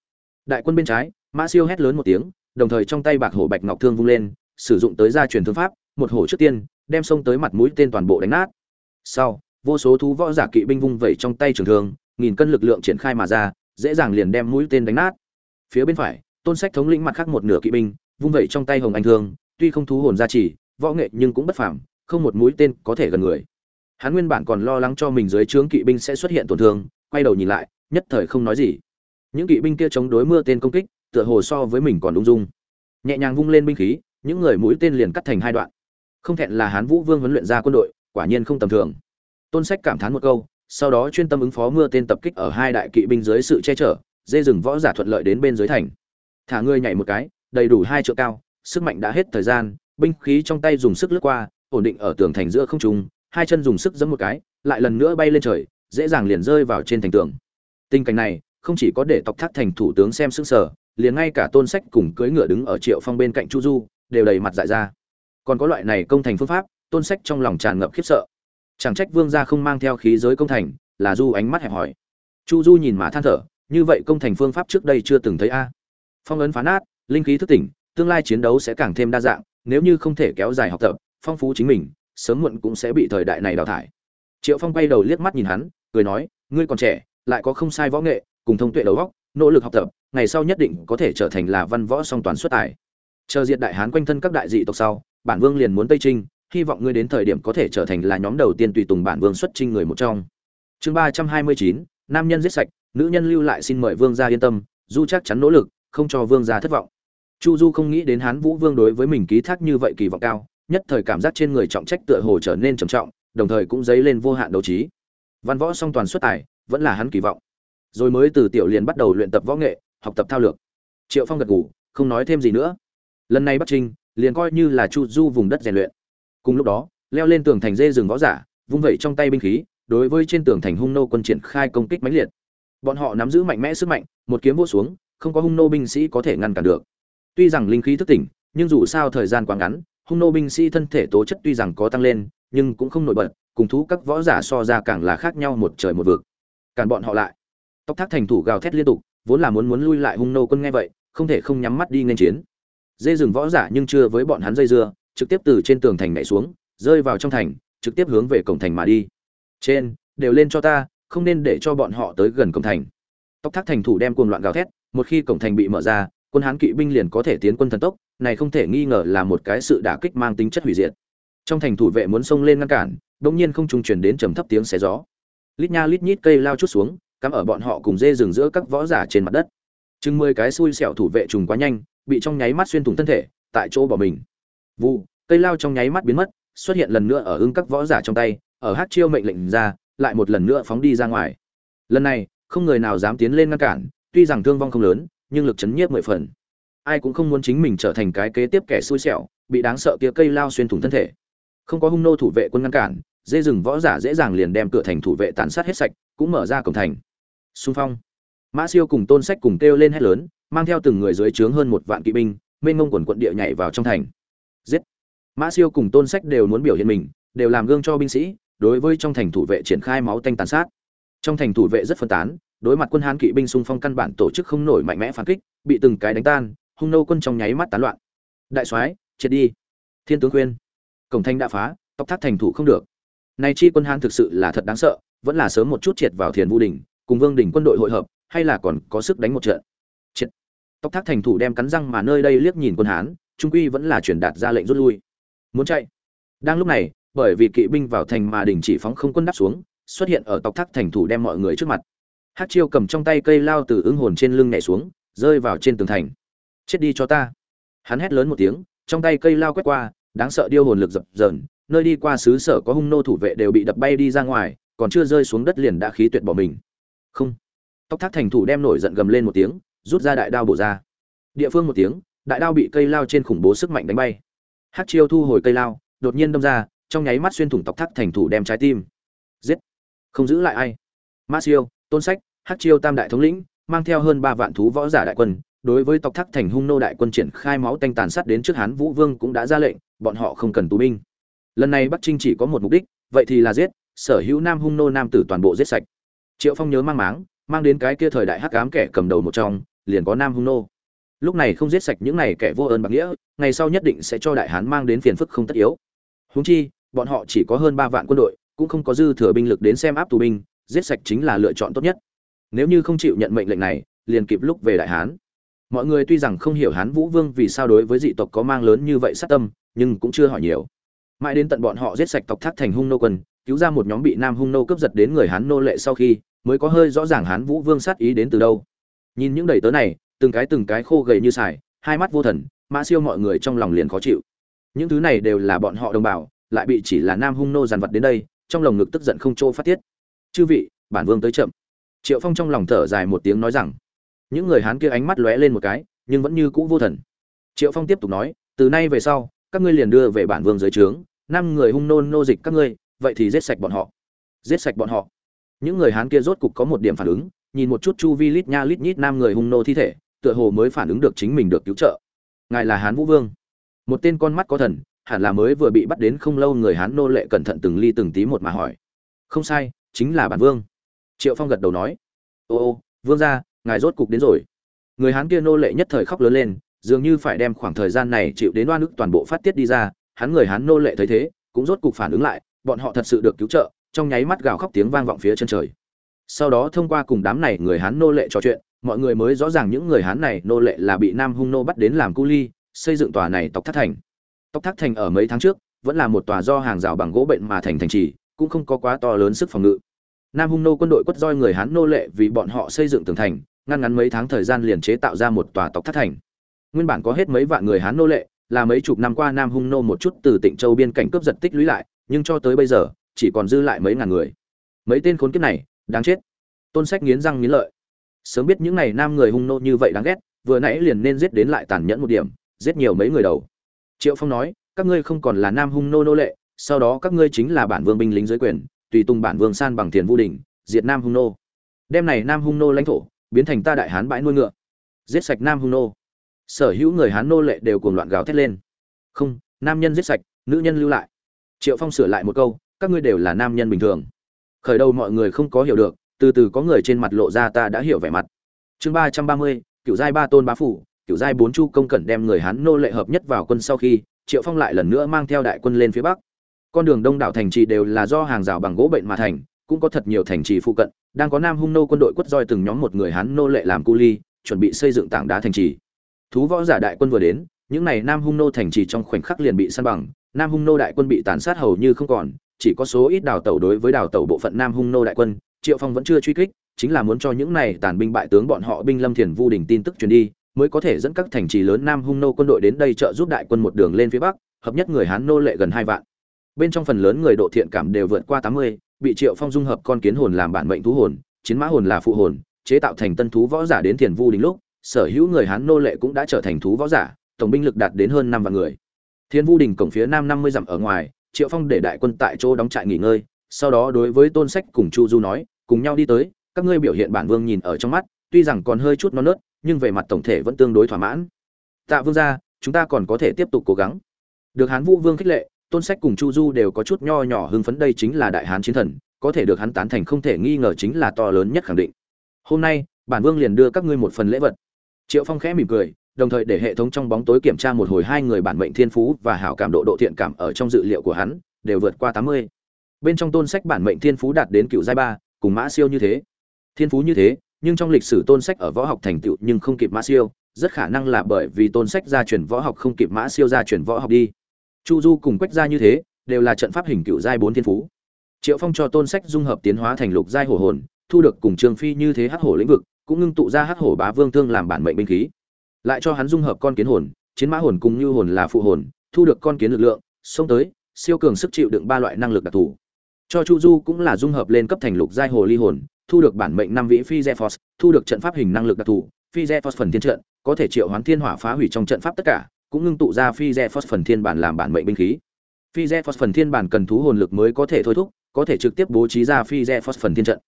Đại quân bên trái, mã siêu hét lớn một tiếng, đồng thời trong tay bạc hổ bạch ngọc thương vung lên, sử dụng tới gia truyền thương pháp, một hổ trước tiên, đem xông tới mặt mũi tên toàn bộ đánh nát. Sau, vô số thú võ giả kỵ binh vung vẩy trong tay trường thương, nghìn cân lực lượng triển khai mà ra dễ dàng liền đem mũi tên đánh nát. Phía bên phải, tôn sách thống lĩnh mặt khác một nửa kỵ binh, vung vẩy trong tay hồng anh thương, tuy không thú hồn gia trì, võ nghệ nhưng cũng bất phàm, không một mũi tên có thể gần người. Hắn nguyên bản còn lo lắng cho mình dưới trướng kỵ binh sẽ xuất hiện tổn thương, quay đầu nhìn lại, nhất thời không nói gì. Những kỵ binh kia chống đối mưa tên công kích, tựa hồ so với mình còn ung dung. Nhẹ nhàng vung lên binh khí, những người mũi tên liền cắt thành hai đoạn. Không thẹn là hán vũ vương huấn luyện ra quân đội, quả nhiên không tầm thường. Tôn sách cảm thán một câu sau đó chuyên tâm ứng phó mưa tên tập kích ở hai đại kỵ binh dưới sự che chở, dê rừng võ giả thuận lợi đến bên dưới thành. Thả ngươi nhảy một cái, đầy đủ hai triệu cao, sức mạnh đã hết thời gian, binh khí trong tay dùng sức lướt qua, ổn định ở tường thành giữa không trung, hai chân dùng sức giẫm một cái, lại lần nữa bay lên trời, dễ dàng liền rơi vào trên thành tường. Tình cảnh này, không chỉ có để tộc thác thành thủ tướng xem sững sờ, liền ngay cả tôn sách cùng cưỡi ngựa đứng ở triệu phong bên cạnh chu du, đều đầy mặt dại ra. Còn có loại này công thành phương pháp, tôn sách trong lòng tràn ngập khiếp sợ chẳng trách vương gia không mang theo khí giới công thành, là du ánh mắt hẹp hỏi. Chu du nhìn mà than thở, như vậy công thành phương pháp trước đây chưa từng thấy a. Phong ấn phá nát, linh khí thức tỉnh, tương lai chiến đấu sẽ càng thêm đa dạng, nếu như không thể kéo dài học tập, phong phú chính mình, sớm muộn cũng sẽ bị thời đại này đào thải. Triệu phong quay đầu liếc mắt nhìn hắn, cười nói, ngươi còn trẻ, lại có không sai võ nghệ, cùng thông tuệ đầu óc, nỗ lực học tập, ngày sau nhất định có thể trở thành là văn võ song toàn xuất tài. Chờ diệt đại hán quanh thân các đại dị tộc sau, bản vương liền muốn tây trinh hy vọng ngươi đến thời điểm có thể trở thành là nhóm đầu tiên tùy tùng bản vương xuất trinh người một trong. Chương ba trăm hai mươi chín, nam nhân giết sạch, nữ nhân lưu lại xin mời vương gia yên tâm du chắc chắn nỗ lực, không cho vương gia thất vọng. Chu du không nghĩ đến hán vũ vương đối với mình ký thác như vậy kỳ vọng cao, nhất thời cảm giác trên người trọng trách tựa hồ trở nên trầm trọng, đồng thời cũng dấy lên vô hạn đấu trí. Văn võ song toàn xuất tài, vẫn là hắn kỳ vọng. Rồi mới từ tiểu liền bắt đầu luyện tập võ nghệ, học tập thao lược. Triệu phong gật ngủ không nói thêm gì nữa. Lần này bắc trinh, liền coi như là chu du vùng đất rèn luyện cùng lúc đó, leo lên tường thành dê rừng võ giả, vung vẩy trong tay binh khí, đối với trên tường thành hung nô quân triển khai công kích mãnh liệt. Bọn họ nắm giữ mạnh mẽ sức mạnh, một kiếm vô xuống, không có hung nô binh sĩ có thể ngăn cản được. Tuy rằng linh khí thức tỉnh, nhưng dù sao thời gian quá ngắn, hung nô binh sĩ thân thể tố chất tuy rằng có tăng lên, nhưng cũng không nổi bật, cùng thú các võ giả so ra càng là khác nhau một trời một vực. Cản bọn họ lại. Tóc thác thành thủ gào thét liên tục, vốn là muốn muốn lui lại hung nô quân nghe vậy, không thể không nhắm mắt đi nên chiến. Dê rừng võ giả nhưng chưa với bọn hắn dây dưa trực tiếp từ trên tường thành nhảy xuống, rơi vào trong thành, trực tiếp hướng về cổng thành mà đi. Trên, đều lên cho ta, không nên để cho bọn họ tới gần cổng thành. Tóc thác thành thủ đem cuồng loạn gào thét, một khi cổng thành bị mở ra, quân hán kỵ binh liền có thể tiến quân thần tốc, này không thể nghi ngờ là một cái sự đả kích mang tính chất hủy diệt. Trong thành thủ vệ muốn xông lên ngăn cản, đột nhiên không trung truyền đến trầm thấp tiếng xé gió. Lít nha lít nhít cây lao chút xuống, cắm ở bọn họ cùng dê rừng giữa các võ giả trên mặt đất. Chừng mười cái xui xẻo thủ vệ trùng quá nhanh, bị trong nháy mắt xuyên thủng thân thể, tại chỗ bỏ mình vụ, cây lao trong nháy mắt biến mất, xuất hiện lần nữa ở ưng các võ giả trong tay, ở hát chiêu mệnh lệnh ra, lại một lần nữa phóng đi ra ngoài. Lần này, không người nào dám tiến lên ngăn cản, tuy rằng thương vong không lớn, nhưng lực chấn nhiếp mười phần. Ai cũng không muốn chính mình trở thành cái kế tiếp kẻ xui xẻo, bị đáng sợ kia cây lao xuyên thủng thân thể. Không có hung nô thủ vệ quân ngăn cản, dê rừng võ giả dễ dàng liền đem cửa thành thủ vệ tàn sát hết sạch, cũng mở ra cổng thành. Xung phong. Mã siêu cùng tôn sách cùng kêu lên hét lớn, mang theo từng người dưới trướng hơn một vạn kỵ binh, mênh ngông quần quận địa nhảy vào trong thành giết. Mã siêu cùng tôn sách đều muốn biểu hiện mình, đều làm gương cho binh sĩ, đối với trong thành thủ vệ triển khai máu tanh tàn sát. Trong thành thủ vệ rất phân tán, đối mặt quân hán kỵ binh xung phong căn bản tổ chức không nổi mạnh mẽ phản kích, bị từng cái đánh tan, hung nô quân trong nháy mắt tán loạn. Đại soái, triệt đi. Thiên tướng khuyên. Cổng thanh đã phá, tóc thác thành thủ không được. Nay chi quân hán thực sự là thật đáng sợ, vẫn là sớm một chút triệt vào thiền vu đình, cùng vương đình quân đội hội hợp, hay là còn có sức đánh một trận. Triệt. Tóc thác thành thủ đem cắn răng mà nơi đây liếc nhìn quân hán trung quy vẫn là truyền đạt ra lệnh rút lui. Muốn chạy. Đang lúc này, bởi vì kỵ binh vào thành mà đình chỉ phóng không quân đáp xuống, xuất hiện ở tóc thác thành thủ đem mọi người trước mặt. Hát chiêu cầm trong tay cây lao từ ứng hồn trên lưng nhảy xuống, rơi vào trên tường thành. Chết đi cho ta. Hắn hét lớn một tiếng, trong tay cây lao quét qua, đáng sợ điêu hồn lực dập dờn, nơi đi qua xứ sở có hung nô thủ vệ đều bị đập bay đi ra ngoài, còn chưa rơi xuống đất liền đã khí tuyệt bỏ mình. Không. Tóc thác thành thủ đem nổi giận gầm lên một tiếng, rút ra đại đao bổ ra. Địa phương một tiếng đại đao bị cây lao trên khủng bố sức mạnh đánh bay. Hát chiêu thu hồi cây lao, đột nhiên đâm ra, trong nháy mắt xuyên thủng tóc thắt thành thủ đem trái tim. Giết! Không giữ lại ai. Ma siêu, tôn sách hát chiêu tam đại thống lĩnh, mang theo hơn ba vạn thú võ giả đại quân, đối với tộc thắc thành hung nô đại quân triển khai máu tanh tàn sát đến trước hán vũ vương cũng đã ra lệnh, bọn họ không cần tù binh. Lần này bắc trinh chỉ có một mục đích, vậy thì là giết, sở hữu nam hung nô nam tử toàn bộ giết sạch. Triệu phong nhớ mang máng, mang đến cái kia thời đại hắc ám kẻ cầm đầu một trong, liền có nam hung nô lúc này không giết sạch những này kẻ vô ơn bạc nghĩa, ngày sau nhất định sẽ cho đại hán mang đến phiền phức không tất yếu. Húng chi, bọn họ chỉ có hơn ba vạn quân đội, cũng không có dư thừa binh lực đến xem áp tù binh, giết sạch chính là lựa chọn tốt nhất. Nếu như không chịu nhận mệnh lệnh này, liền kịp lúc về đại hán. Mọi người tuy rằng không hiểu hán vũ vương vì sao đối với dị tộc có mang lớn như vậy sát tâm, nhưng cũng chưa hỏi nhiều. Mãi đến tận bọn họ giết sạch tộc thác thành hung nô quân, cứu ra một nhóm bị nam hung nô cướp giật đến người hán nô lệ sau khi, mới có hơi rõ ràng hán vũ vương sát ý đến từ đâu. Nhìn những đầy tớ này từng cái từng cái khô gầy như sải, hai mắt vô thần, mã siêu mọi người trong lòng liền khó chịu. Những thứ này đều là bọn họ đồng bào, lại bị chỉ là nam hung nô dàn vật đến đây, trong lồng ngực tức giận không chỗ phát tiết. Chư vị, bản vương tới chậm. Triệu phong trong lòng thở dài một tiếng nói rằng. Những người hán kia ánh mắt lóe lên một cái, nhưng vẫn như cũ vô thần. Triệu phong tiếp tục nói, từ nay về sau, các ngươi liền đưa về bản vương dưới trướng, năm người hung nôn nô dịch các ngươi, vậy thì giết sạch bọn họ. Giết sạch bọn họ. Những người hán kia rốt cục có một điểm phản ứng, nhìn một chút chu vi lít nha lít nhít năm người hung nô thi thể tựa hồ mới phản ứng được chính mình được cứu trợ. Ngài là hán vũ vương. Một tên con mắt có thần, hẳn là mới vừa bị bắt đến không lâu người hán nô lệ cẩn thận từng ly từng tí một mà hỏi. Không sai, chính là bản vương. Triệu phong gật đầu nói. Ô ô, vương gia, ngài rốt cục đến rồi. Người hán kia nô lệ nhất thời khóc lớn lên, dường như phải đem khoảng thời gian này chịu đến oan ức toàn bộ phát tiết đi ra. Hắn người hán nô lệ thấy thế, cũng rốt cục phản ứng lại, bọn họ thật sự được cứu trợ, trong nháy mắt gào khóc tiếng vang vọng phía chân trời. Sau đó thông qua cùng đám này người hán nô lệ trò chuyện mọi người mới rõ ràng những người hán này nô lệ là bị nam hung nô bắt đến làm cu ly, xây dựng tòa này tộc thác thành. Tộc thác thành ở mấy tháng trước, vẫn là một tòa do hàng rào bằng gỗ bệnh mà thành thành trì, cũng không có quá to lớn sức phòng ngự. Nam hung nô quân đội quất roi người hán nô lệ vì bọn họ xây dựng tường thành, ngăn ngắn mấy tháng thời gian liền chế tạo ra một tòa tộc thác thành. Nguyên bản có hết mấy vạn người hán nô lệ, là mấy chục năm qua nam hung nô một chút từ tịnh châu biên cảnh cướp giật tích lũy lại, nhưng cho tới bây giờ, chỉ còn dư lại mấy ngàn người. Mấy tên khốn kiếp này, đáng chết. Tôn sách nghiến răng nghiến lợi sớm biết những này nam người hung nô như vậy đáng ghét, vừa nãy liền nên giết đến lại tàn nhẫn một điểm, giết nhiều mấy người đầu. Triệu phong nói, các ngươi không còn là nam hung nô nô lệ, sau đó các ngươi chính là bản vương binh lính dưới quyền, tùy tung bản vương san bằng tiền vu đình, diệt nam hung nô. Đem này nam hung nô lãnh thổ, biến thành ta đại hán bãi nuôi ngựa. Giết sạch nam hung nô. Sở hữu người hán nô lệ đều cuồng loạn gào thét lên. Không, nam nhân giết sạch, nữ nhân lưu lại. Triệu phong sửa lại một câu, các ngươi đều là nam nhân bình thường. Khởi đầu mọi người không có hiểu được từ từ có người trên mặt lộ ra ta đã hiểu vẻ mặt. Chương ba trăm ba mươi cựu giai ba tôn bá phủ cựu giai bốn chu công cẩn đem người hán nô lệ hợp nhất vào quân sau khi, triệu phong lại lần nữa mang theo đại quân lên phía bắc. Con đường đông đảo thành trì đều là do hàng rào bằng gỗ bệnh mà thành, cũng có thật nhiều thành trì phụ cận, đang có nam hung nô quân đội quất roi từng nhóm một người hán nô lệ làm cu ly, chuẩn bị xây dựng tảng đá thành trì. Thú võ giả đại quân vừa đến, những này nam hung nô thành trì trong khoảnh khắc liền bị săn bằng, nam hung nô đại quân bị tàn sát hầu như không còn, chỉ có số ít đào tẩu đối với đào tẩu bộ phận nam hung nô đại quân triệu phong vẫn chưa truy kích, chính là muốn cho những này tàn binh bại tướng bọn họ binh lâm thiền vu đình tin tức truyền đi, mới có thể dẫn các thành trì lớn nam hung nô quân đội đến đây trợ giúp đại quân một đường lên phía bắc, hợp nhất người hán nô lệ gần hai vạn. Bên trong phần lớn người độ thiện cảm đều vượt qua tám mươi, bị triệu phong dung hợp con kiến hồn làm bản mệnh thú hồn, chiến mã hồn là phụ hồn, chế tạo thành tân thú võ giả đến thiền vu đình lúc, sở hữu người hán nô lệ cũng đã trở thành thú võ giả, tổng binh lực đạt đến hơn năm vạn người. Thiên vu đình cổng phía nam năm mươi dặm ở ngoài, triệu phong để đại quân tại chỗ đóng trại nghỉ ngơi sau đó đối với tôn sách cùng chu du nói, cùng nhau đi tới, các ngươi biểu hiện bản vương nhìn ở trong mắt, tuy rằng còn hơi chút non nớt, nhưng về mặt tổng thể vẫn tương đối thỏa mãn. Tạ vương gia, chúng ta còn có thể tiếp tục cố gắng. Được hán vũ vương khích lệ, tôn sách cùng chu du đều có chút nho nhỏ hưng phấn đây chính là đại hán chiến thần, có thể được hắn tán thành không thể nghi ngờ chính là to lớn nhất khẳng định. Hôm nay, bản vương liền đưa các ngươi một phần lễ vật. Triệu phong khẽ mỉm cười, đồng thời để hệ thống trong bóng tối kiểm tra một hồi hai người bản mệnh thiên phú và hảo cảm độ độ thiện cảm ở trong dự liệu của hắn, đều vượt qua tám mươi bên trong tôn sách bản mệnh thiên phú đạt đến cựu giai ba, cùng mã siêu như thế. Thiên phú như thế, nhưng trong lịch sử tôn sách ở võ học thành tựu nhưng không kịp mã siêu, rất khả năng là bởi vì tôn sách gia truyền võ học không kịp mã siêu gia truyền võ học đi. Chu du cùng quách gia như thế, đều là trận pháp hình cựu giai bốn thiên phú. Triệu phong cho tôn sách dung hợp tiến hóa thành lục giai hổ hồn, thu được cùng trường phi như thế hắc hổ lĩnh vực, cũng ngưng tụ ra hắc hổ bá vương thương làm bản mệnh binh khí. Lại cho hắn dung hợp con kiến hồn, chiến mã hồn cùng như hồn là phụ hồn, thu được con kiến lực lượng, xông tới, siêu cường sức chịu đựng ba loại năng lực đặc thù cho chu du cũng là dung hợp lên cấp thành lục giai hồ ly hồn, thu được bản mệnh năm vĩ phi zephos thu được trận pháp hình năng lực đặc thù phi zephos phần thiên trận, có thể triệu hoán thiên hỏa phá hủy trong trận pháp tất cả, cũng ngưng tụ ra phi zephos phần thiên bản làm bản mệnh binh khí. Phi zephos phần thiên bản cần thú hồn lực mới có thể thôi thúc, có thể trực tiếp bố trí ra phi zephos phần thiên trận.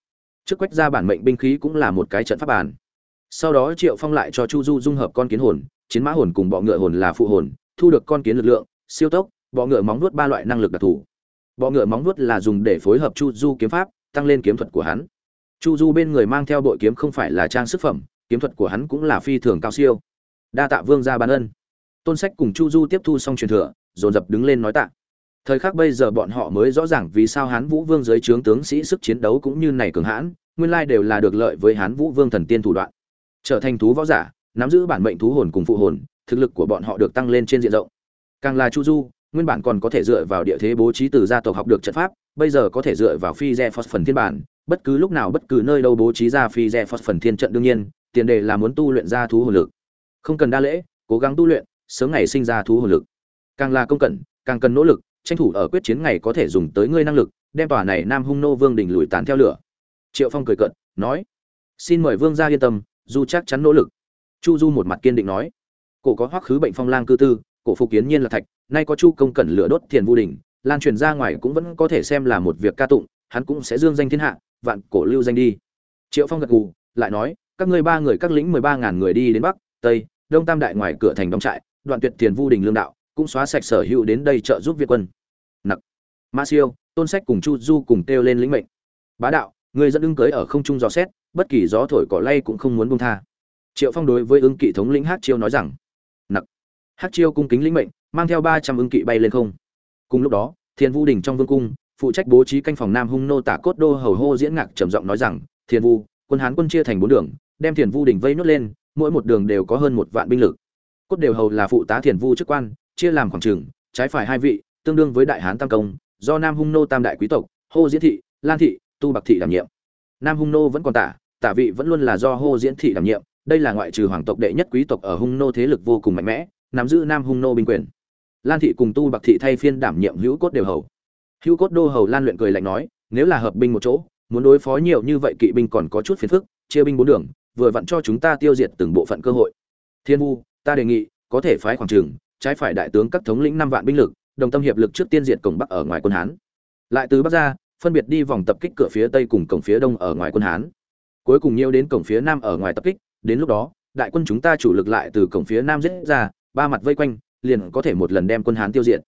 Trước quách ra bản mệnh binh khí cũng là một cái trận pháp bản. Sau đó triệu phong lại cho chu du dung hợp con kiến hồn, chiến mã hồn cùng bọ ngựa hồn là phụ hồn, thu được con kiến lực lượng, siêu tốc, bọ ngựa móng nuốt ba loại năng lực đặc thù bọ ngựa móng vuốt là dùng để phối hợp chu du kiếm pháp, tăng lên kiếm thuật của hắn. Chu du bên người mang theo bội kiếm không phải là trang sức phẩm, kiếm thuật của hắn cũng là phi thường cao siêu. Đa tạ vương gia ban ân. Tôn sách cùng chu du tiếp thu xong truyền thừa, dồn dập đứng lên nói tạ. Thời khắc bây giờ bọn họ mới rõ ràng vì sao hán vũ vương dưới trướng tướng sĩ sức chiến đấu cũng như này cường hãn, nguyên lai đều là được lợi với hán vũ vương thần tiên thủ đoạn. Trở thành thú võ giả, nắm giữ bản mệnh thú hồn cùng phụ hồn, thực lực của bọn họ được tăng lên trên diện rộng. Càng là chu du nguyên bản còn có thể dựa vào địa thế bố trí từ gia tộc học được trận pháp, bây giờ có thể dựa vào phi re phần thiên bản, bất cứ lúc nào bất cứ nơi đâu bố trí ra phi re phần thiên trận đương nhiên, tiền đề là muốn tu luyện ra thú hồn lực. Không cần đa lễ, cố gắng tu luyện, sớm ngày sinh ra thú hồn lực. Càng là công cẩn, càng cần nỗ lực, tranh thủ ở quyết chiến ngày có thể dùng tới ngươi năng lực, đem tòa này nam hung nô vương đình lùi tán theo lửa. Triệu phong cười cận nói, xin mời vương gia yên tâm du chắc chắn nỗ lực. Chu du một mặt kiên định nói, cổ có hoắc khứ bệnh phong lang cư tư, cổ phục kiến nhiên là thạch nay có chu công cẩn lửa đốt thiền vu đình, lan truyền ra ngoài cũng vẫn có thể xem là một việc ca tụng, hắn cũng sẽ dương danh thiên hạ, vạn cổ lưu danh đi. Triệu phong gật gù, lại nói, các ngươi ba người các lĩnh mười ba ngàn người đi đến bắc, tây, đông tam đại ngoài cửa thành đóng trại, đoạn tuyệt thiền vu đình lương đạo, cũng xóa sạch sở hữu đến đây trợ giúp việt quân. Nặc. Ma siêu, tôn sách cùng chu du cùng kêu lên lĩnh mệnh. Bá đạo người dẫn ứng cưới ở không trung gió xét, bất kỳ gió thổi cỏ lay cũng không muốn buông tha. Triệu phong đối với ứng kỵ thống lĩnh hát chiêu nói rằng. Nặc. Hát chiêu cung kính lĩnh mệnh mang theo ba trăm ứng kỵ bay lên không. Cùng lúc đó thiên vu đình trong vương cung, phụ trách bố trí canh phòng nam hung nô tả cốt đô hầu hô diễn ngạc trầm giọng nói rằng thiên vu, quân hán quân chia thành bốn đường, đem thiền vu đình vây nốt lên, mỗi một đường đều có hơn một vạn binh lực. Cốt đều hầu là phụ tá thiền vu chức quan, chia làm khoảng trường, trái phải hai vị, tương đương với đại hán tam công, do nam hung nô tam đại quý tộc, hô diễn thị, lan thị, tu bạc thị đảm nhiệm. Nam hung nô vẫn còn tả tả vị vẫn luôn là do hô diễn thị đảm nhiệm, đây là ngoại trừ hoàng tộc đệ nhất quý tộc ở hung nô thế lực vô cùng mạnh mẽ, nắm giữ nam hung nô binh quyền lan thị cùng tu bạc thị thay phiên đảm nhiệm hữu cốt đều hầu. Hữu cốt đô hầu lan luyện cười lạnh nói, nếu là hợp binh một chỗ, muốn đối phó nhiều như vậy kỵ binh còn có chút phiền phức, chia binh bốn đường, vừa vặn cho chúng ta tiêu diệt từng bộ phận cơ hội. Thiên vu, ta đề nghị, có thể phái khoảng trường trái phải đại tướng các thống lĩnh năm vạn binh lực, đồng tâm hiệp lực trước tiên diệt cổng bắc ở ngoài quân hán. Lại từ bắc ra, phân biệt đi vòng tập kích cửa phía tây cùng cổng phía đông ở ngoài quân hán. Cuối cùng nhiều đến cổng phía nam ở ngoài tập kích, đến lúc đó, đại quân chúng ta chủ lực lại từ cổng phía nam giết ra, ba mặt vây quanh liền có thể một lần đem quân hán tiêu diệt.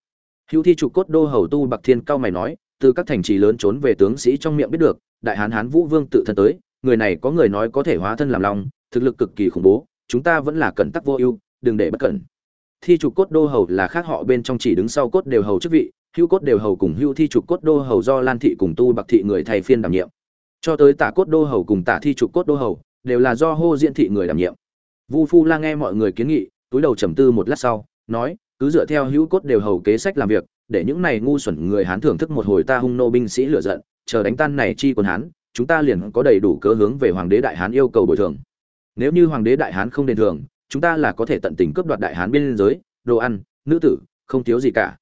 Hữu thi trụ cốt đô hầu tu bạc thiên cao mày nói, từ các thành trì lớn trốn về tướng sĩ trong miệng biết được, đại hán hán vũ vương tự thân tới, người này có người nói có thể hóa thân làm long, thực lực cực kỳ khủng bố, chúng ta vẫn là cẩn tắc vô ưu, đừng để bất cẩn. Thi trục cốt đô hầu là khác họ bên trong chỉ đứng sau cốt đều hầu chức vị, hữu cốt đều hầu cùng hữu thi trục cốt đô hầu do lan thị cùng tu bạc thị người thay phiên đảm nhiệm. Cho tới tả cốt đô hầu cùng tả thi trục cốt đô hầu, đều là do hô diễn thị người đảm nhiệm. Vu phu la nghe mọi người kiến nghị, túi đầu trầm tư một lát sau nói, cứ dựa theo hữu cốt đều hầu kế sách làm việc, để những này ngu xuẩn người hán thưởng thức một hồi ta hung nô binh sĩ lựa giận, chờ đánh tan này chi quân hán, chúng ta liền có đầy đủ cớ hướng về hoàng đế đại hán yêu cầu bồi thường. Nếu như hoàng đế đại hán không đền thường chúng ta là có thể tận tình cướp đoạt đại hán biên giới, đồ ăn, nữ tử, không thiếu gì cả.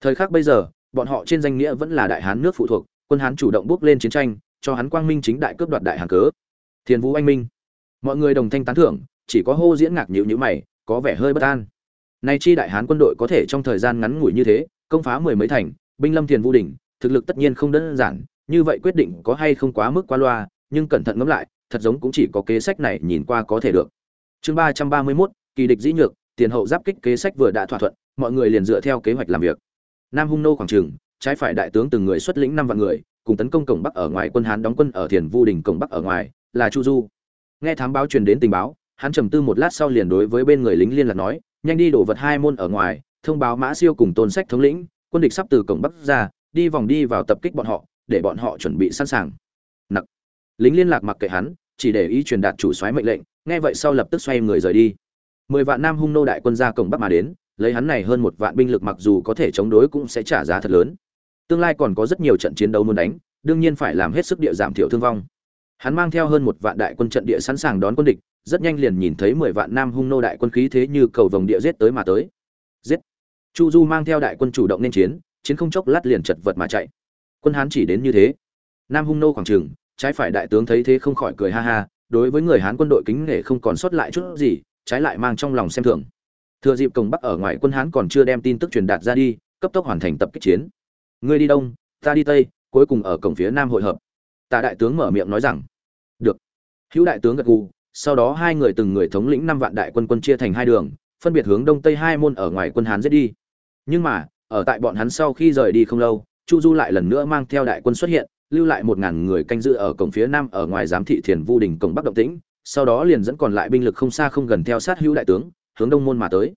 Thời khắc bây giờ, bọn họ trên danh nghĩa vẫn là đại hán nước phụ thuộc, quân hán chủ động bước lên chiến tranh, cho hắn quang minh chính đại cướp đoạt đại hán cớ. Thiên vũ anh minh. Mọi người đồng thanh tán thưởng, chỉ có hô diễn ngạc nhịu nhữ mày, có vẻ hơi bất an nay chi đại hán quân đội có thể trong thời gian ngắn ngủi như thế, công phá mười mấy thành, binh lâm thiền vũ đỉnh, thực lực tất nhiên không đơn giản, như vậy quyết định có hay không quá mức qua loa, nhưng cẩn thận ngẫm lại, thật giống cũng chỉ có kế sách này nhìn qua có thể được. Chương ba trăm ba mươi mốt, kỳ địch dĩ nhược, tiền hậu giáp kích kế sách vừa đã thỏa thuận, mọi người liền dựa theo kế hoạch làm việc. Nam hung nô khoảng trường, trái phải đại tướng từng người xuất lĩnh năm vạn người, cùng tấn công cổng bắc ở ngoài quân hán đóng quân ở thiền vu đình cổng bắc ở ngoài, là chu du. Nghe thám báo truyền đến tình báo, hắn trầm tư một lát sau liền đối với bên người lính liên lạc nói nhanh đi đổ vật hai môn ở ngoài, thông báo mã siêu cùng tôn sách thống lĩnh, quân địch sắp từ cổng bắc ra, đi vòng đi vào tập kích bọn họ, để bọn họ chuẩn bị sẵn sàng. Nặc. Lính liên lạc mặc kệ hắn, chỉ để ý truyền đạt chủ soái mệnh lệnh, nghe vậy sau lập tức xoay người rời đi. Mười vạn nam hung nô đại quân ra cổng bắc mà đến, lấy hắn này hơn một vạn binh lực mặc dù có thể chống đối cũng sẽ trả giá thật lớn. Tương lai còn có rất nhiều trận chiến đấu muốn đánh, đương nhiên phải làm hết sức địa giảm thiểu thương vong. Hắn mang theo hơn một vạn đại quân trận địa sẵn sàng đón quân địch rất nhanh liền nhìn thấy mười vạn nam hung nô đại quân khí thế như cầu vồng địa giết tới mà tới. Giết. Chu du mang theo đại quân chủ động nên chiến chiến không chốc lát liền chật vật mà chạy. Quân hán chỉ đến như thế. Nam hung nô khoảng trường trái phải đại tướng thấy thế không khỏi cười ha ha, đối với người hán quân đội kính nể không còn sót lại chút gì, trái lại mang trong lòng xem thường. Thừa dịp cổng bắc ở ngoài quân hán còn chưa đem tin tức truyền đạt ra đi, cấp tốc hoàn thành tập kích chiến. Ngươi đi đông, ta đi tây, cuối cùng ở cổng phía nam hội hợp. Tạ đại tướng mở miệng nói rằng, được. Hữu đại tướng gật gù sau đó hai người từng người thống lĩnh năm vạn đại quân quân chia thành hai đường, phân biệt hướng đông tây hai môn ở ngoài quân hán giết đi. Nhưng mà, ở tại bọn hắn sau khi rời đi không lâu, chu du lại lần nữa mang theo đại quân xuất hiện, lưu lại một ngàn người canh giữ ở cổng phía nam ở ngoài giám thị thiền vu đình cổng bắc động tĩnh, sau đó liền dẫn còn lại binh lực không xa không gần theo sát hữu đại tướng, hướng đông môn mà tới.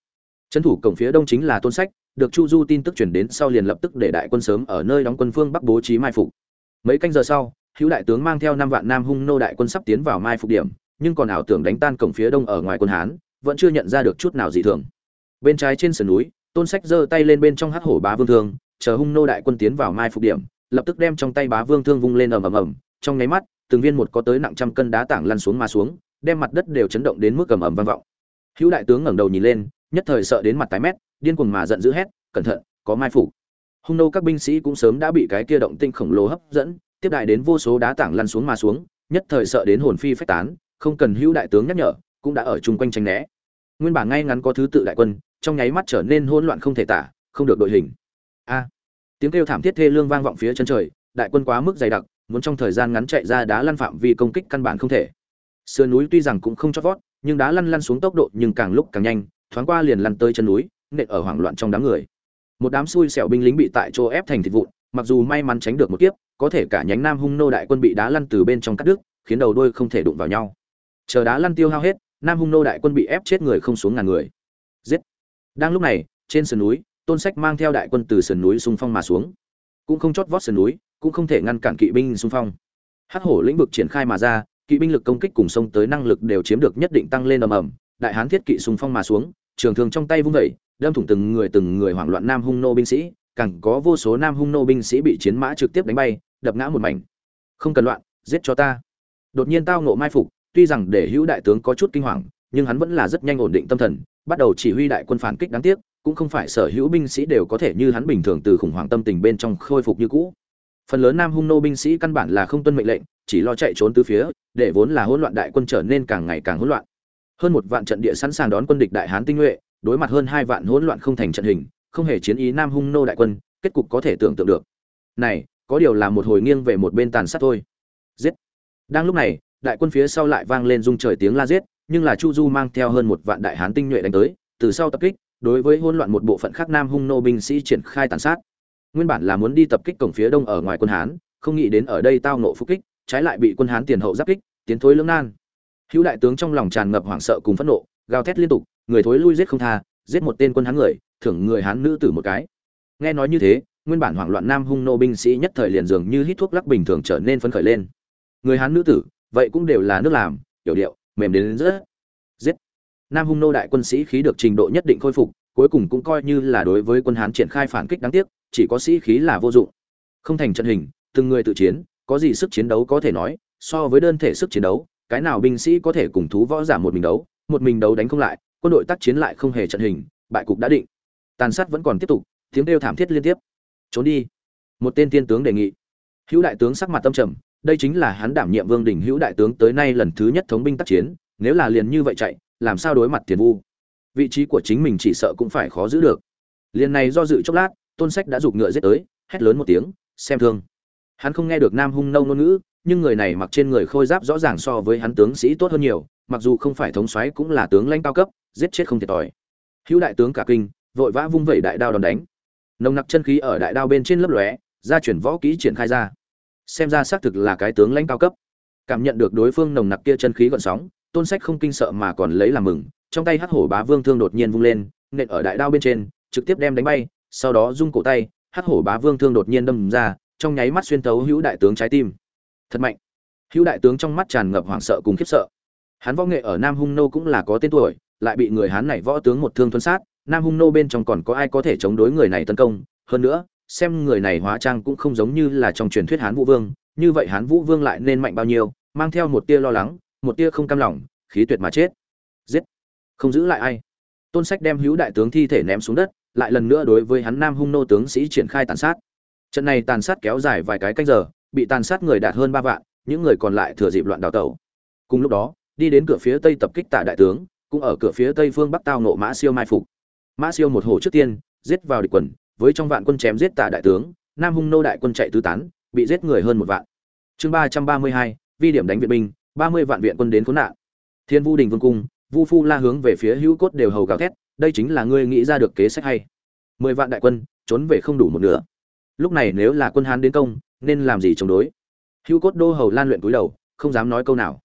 Trấn thủ cổng phía đông chính là tôn sách, được chu du tin tức chuyển đến sau liền lập tức để đại quân sớm ở nơi đóng quân phương bắc bố trí mai phục. Mấy canh giờ sau, hữu đại tướng mang theo năm vạn nam hung nô đại quân sắp tiến vào mai phục điểm nhưng còn ảo tưởng đánh tan cổng phía đông ở ngoài quân hán, vẫn chưa nhận ra được chút nào dị thường. Bên trái trên sườn núi, tôn sách giơ tay lên bên trong hắc hổ bá vương thương, chờ hung nô đại quân tiến vào mai phục điểm, lập tức đem trong tay bá vương thương vung lên ầm ầm ầm. Trong nháy mắt, từng viên một có tới nặng trăm cân đá tảng lăn xuống mà xuống, đem mặt đất đều chấn động đến mức ầm ầm vang vọng. Hữu đại tướng ngẩng đầu nhìn lên, nhất thời sợ đến mặt tái mét, điên cuồng mà giận dữ hét, cẩn thận, có mai phục. Hung nô các binh sĩ cũng sớm đã bị cái kia động tinh khổng lồ hấp dẫn, tiếp đại đến vô số đá tảng lăn xuống mà xuống, nhất thời sợ đến hồn phi phách tán không cần hữu đại tướng nhắc nhở, cũng đã ở chung quanh tránh né. Nguyên bản ngay ngắn có thứ tự đại quân, trong nháy mắt trở nên hỗn loạn không thể tả, không được đội hình. A! Tiếng kêu thảm thiết thê lương vang vọng phía chân trời, đại quân quá mức dày đặc, muốn trong thời gian ngắn chạy ra đá lăn phạm vi công kích căn bản không thể. Sườn núi tuy rằng cũng không chót vót, nhưng đá lăn lăn xuống tốc độ nhưng càng lúc càng nhanh, thoáng qua liền lăn tới chân núi, nện ở hoảng loạn trong đám người. Một đám xui xẻo binh lính bị tại chỗ ép thành thịt vụn, mặc dù may mắn tránh được một kiếp, có thể cả nhánh nam hung nô đại quân bị đá lăn từ bên trong cắt đứt, khiến đầu đuôi không thể đụng vào nhau chờ đá lăn tiêu hao hết, nam hung nô đại quân bị ép chết người không xuống ngàn người. Giết. Đang lúc này, trên sườn núi, tôn sách mang theo đại quân từ sườn núi xung phong mà xuống. Cũng không chót vót sườn núi, cũng không thể ngăn cản kỵ binh xung phong. Hắc hổ lĩnh vực triển khai mà ra, kỵ binh lực công kích cùng sông tới năng lực đều chiếm được nhất định tăng lên ầm ầm. Đại hán thiết kỵ xung phong mà xuống, trường thường trong tay vung vẩy đâm thủng từng người từng người hoảng loạn nam hung nô binh sĩ. Càng có vô số nam hung nô binh sĩ bị chiến mã trực tiếp đánh bay, đập ngã một mảnh. Không cần loạn, giết cho ta. Đột nhiên tao ngộ mai phục tuy rằng để hữu đại tướng có chút kinh hoàng, nhưng hắn vẫn là rất nhanh ổn định tâm thần, bắt đầu chỉ huy đại quân phản kích đáng tiếc, cũng không phải sở hữu binh sĩ đều có thể như hắn bình thường từ khủng hoảng tâm tình bên trong khôi phục như cũ. Phần lớn nam hung nô binh sĩ căn bản là không tuân mệnh lệnh, chỉ lo chạy trốn từ phía, để vốn là hỗn loạn đại quân trở nên càng ngày càng hỗn loạn. Hơn một vạn trận địa sẵn sàng đón quân địch đại hán tinh nhuệ, đối mặt hơn hai vạn hỗn loạn không thành trận hình, không hề chiến ý nam hung nô đại quân, kết cục có thể tưởng tượng được. Này, có điều là một hồi nghiêng về một bên tàn sát thôi. Giết. Đang lúc này đại quân phía sau lại vang lên rung trời tiếng la giết, nhưng là chu du mang theo hơn một vạn đại hán tinh nhuệ đánh tới, từ sau tập kích, đối với hỗn loạn một bộ phận khác nam hung nô binh sĩ triển khai tàn sát. Nguyên bản là muốn đi tập kích cổng phía đông ở ngoài quân hán, không nghĩ đến ở đây tao nộ phục kích, trái lại bị quân hán tiền hậu giáp kích, tiến thối lưỡng nan. Hữu đại tướng trong lòng tràn ngập hoảng sợ cùng phẫn nộ, gào thét liên tục, người thối lui giết không tha, giết một tên quân hán người, thưởng người hán nữ tử một cái. Nghe nói như thế, nguyên bản hoảng loạn nam hung nô binh sĩ nhất thời liền dường như hít thuốc lắc bình thường trở nên phấn khởi lên. Người hán nữ tử vậy cũng đều là nước làm tiểu điệu mềm đến, đến rất. Giết. Nam hung nô đại quân sĩ khí được trình độ nhất định khôi phục cuối cùng cũng coi như là đối với quân hán triển khai phản kích đáng tiếc chỉ có sĩ khí là vô dụng. Không thành trận hình từng người tự chiến có gì sức chiến đấu có thể nói so với đơn thể sức chiến đấu cái nào binh sĩ có thể cùng thú võ giả một mình đấu một mình đấu đánh không lại quân đội tác chiến lại không hề trận hình bại cục đã định. Tàn sát vẫn còn tiếp tục tiếng kêu thảm thiết liên tiếp. Trốn đi. Một tên tiên tướng đề nghị. Hữu đại tướng sắc mặt tâm trầm đây chính là hắn đảm nhiệm vương đình hữu đại tướng tới nay lần thứ nhất thống binh tác chiến, nếu là liền như vậy chạy, làm sao đối mặt tiền vu? Vị trí của chính mình chỉ sợ cũng phải khó giữ được. Liền này do dự chốc lát, tôn sách đã giục ngựa giết tới, hét lớn một tiếng, xem thương. Hắn không nghe được nam hung nâu ngôn ngữ, nhưng người này mặc trên người khôi giáp rõ ràng so với hắn tướng sĩ tốt hơn nhiều, mặc dù không phải thống soái cũng là tướng lãnh cao cấp, giết chết không thiệt thòi. Hữu đại tướng cả kinh, vội vã vung vẩy đại đao đòn đánh. Nồng nặc chân khí ở đại đao bên trên lớp lóe, gia chuyển võ kỹ triển khai ra xem ra xác thực là cái tướng lãnh cao cấp. Cảm nhận được đối phương nồng nặc kia chân khí gọn sóng, tôn sách không kinh sợ mà còn lấy làm mừng, trong tay hắc hổ bá vương thương đột nhiên vung lên, nện ở đại đao bên trên, trực tiếp đem đánh bay, sau đó rung cổ tay, hắc hổ bá vương thương đột nhiên đâm ra, trong nháy mắt xuyên tấu hữu đại tướng trái tim. Thật mạnh. Hữu đại tướng trong mắt tràn ngập hoảng sợ cùng khiếp sợ. Hắn võ nghệ ở nam hung nô cũng là có tên tuổi, lại bị người hán này võ tướng một thương thuấn sát, nam hung nô bên trong còn có ai có thể chống đối người này tấn công? Hơn nữa xem người này hóa trang cũng không giống như là trong truyền thuyết hán vũ vương, như vậy hán vũ vương lại nên mạnh bao nhiêu, mang theo một tia lo lắng, một tia không cam lòng, khí tuyệt mà chết. Giết. Không giữ lại ai. Tôn sách đem hữu đại tướng thi thể ném xuống đất, lại lần nữa đối với hắn nam hung nô tướng sĩ triển khai tàn sát. Trận này tàn sát kéo dài vài cái canh giờ, bị tàn sát người đạt hơn ba vạn, những người còn lại thừa dịp loạn đào tẩu. Cùng lúc đó, đi đến cửa phía tây tập kích tại đại tướng, cũng ở cửa phía tây phương bắc tao nộ mã siêu mai phục. Mã siêu một hồ trước tiên, giết vào địch quần với trong vạn quân chém giết tạ đại tướng, nam hung nô đại quân chạy tứ tán, bị giết người hơn một vạn. Chương ba trăm ba mươi hai, vi điểm đánh viện binh, ba mươi vạn viện quân đến khốn nạn. Thiên vu đình vương cung, vu phu la hướng về phía hữu cốt đều hầu gào thét, đây chính là ngươi nghĩ ra được kế sách hay. Mười vạn đại quân, trốn về không đủ một nửa. Lúc này nếu là quân hán đến công, nên làm gì chống đối? Hữu cốt đô hầu lan luyện cúi đầu, không dám nói câu nào.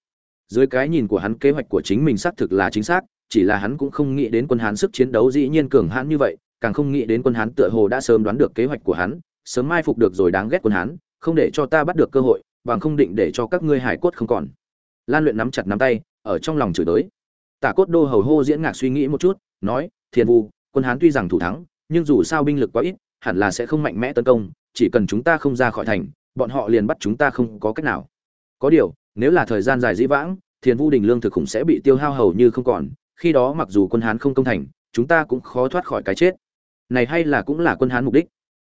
Dưới cái nhìn của hắn, kế hoạch của chính mình xác thực là chính xác, chỉ là hắn cũng không nghĩ đến quân hán sức chiến đấu dĩ nhiên cường hãn như vậy càng không nghĩ đến quân hán tựa hồ đã sớm đoán được kế hoạch của hắn, sớm mai phục được rồi đáng ghét quân hán, không để cho ta bắt được cơ hội, bằng không định để cho các ngươi hải cốt không còn. Lan luyện nắm chặt nắm tay, ở trong lòng chửi tới. Tả cốt đô hầu hô diễn ngạc suy nghĩ một chút, nói thiên vu, quân hán tuy rằng thủ thắng, nhưng dù sao binh lực quá ít, hẳn là sẽ không mạnh mẽ tấn công, chỉ cần chúng ta không ra khỏi thành, bọn họ liền bắt chúng ta không có cách nào. Có điều, nếu là thời gian dài dĩ vãng, thiền vu đình lương thực khủng sẽ bị tiêu hao hầu như không còn, khi đó mặc dù quân hán không công thành, chúng ta cũng khó thoát khỏi cái chết này hay là cũng là quân hán mục đích?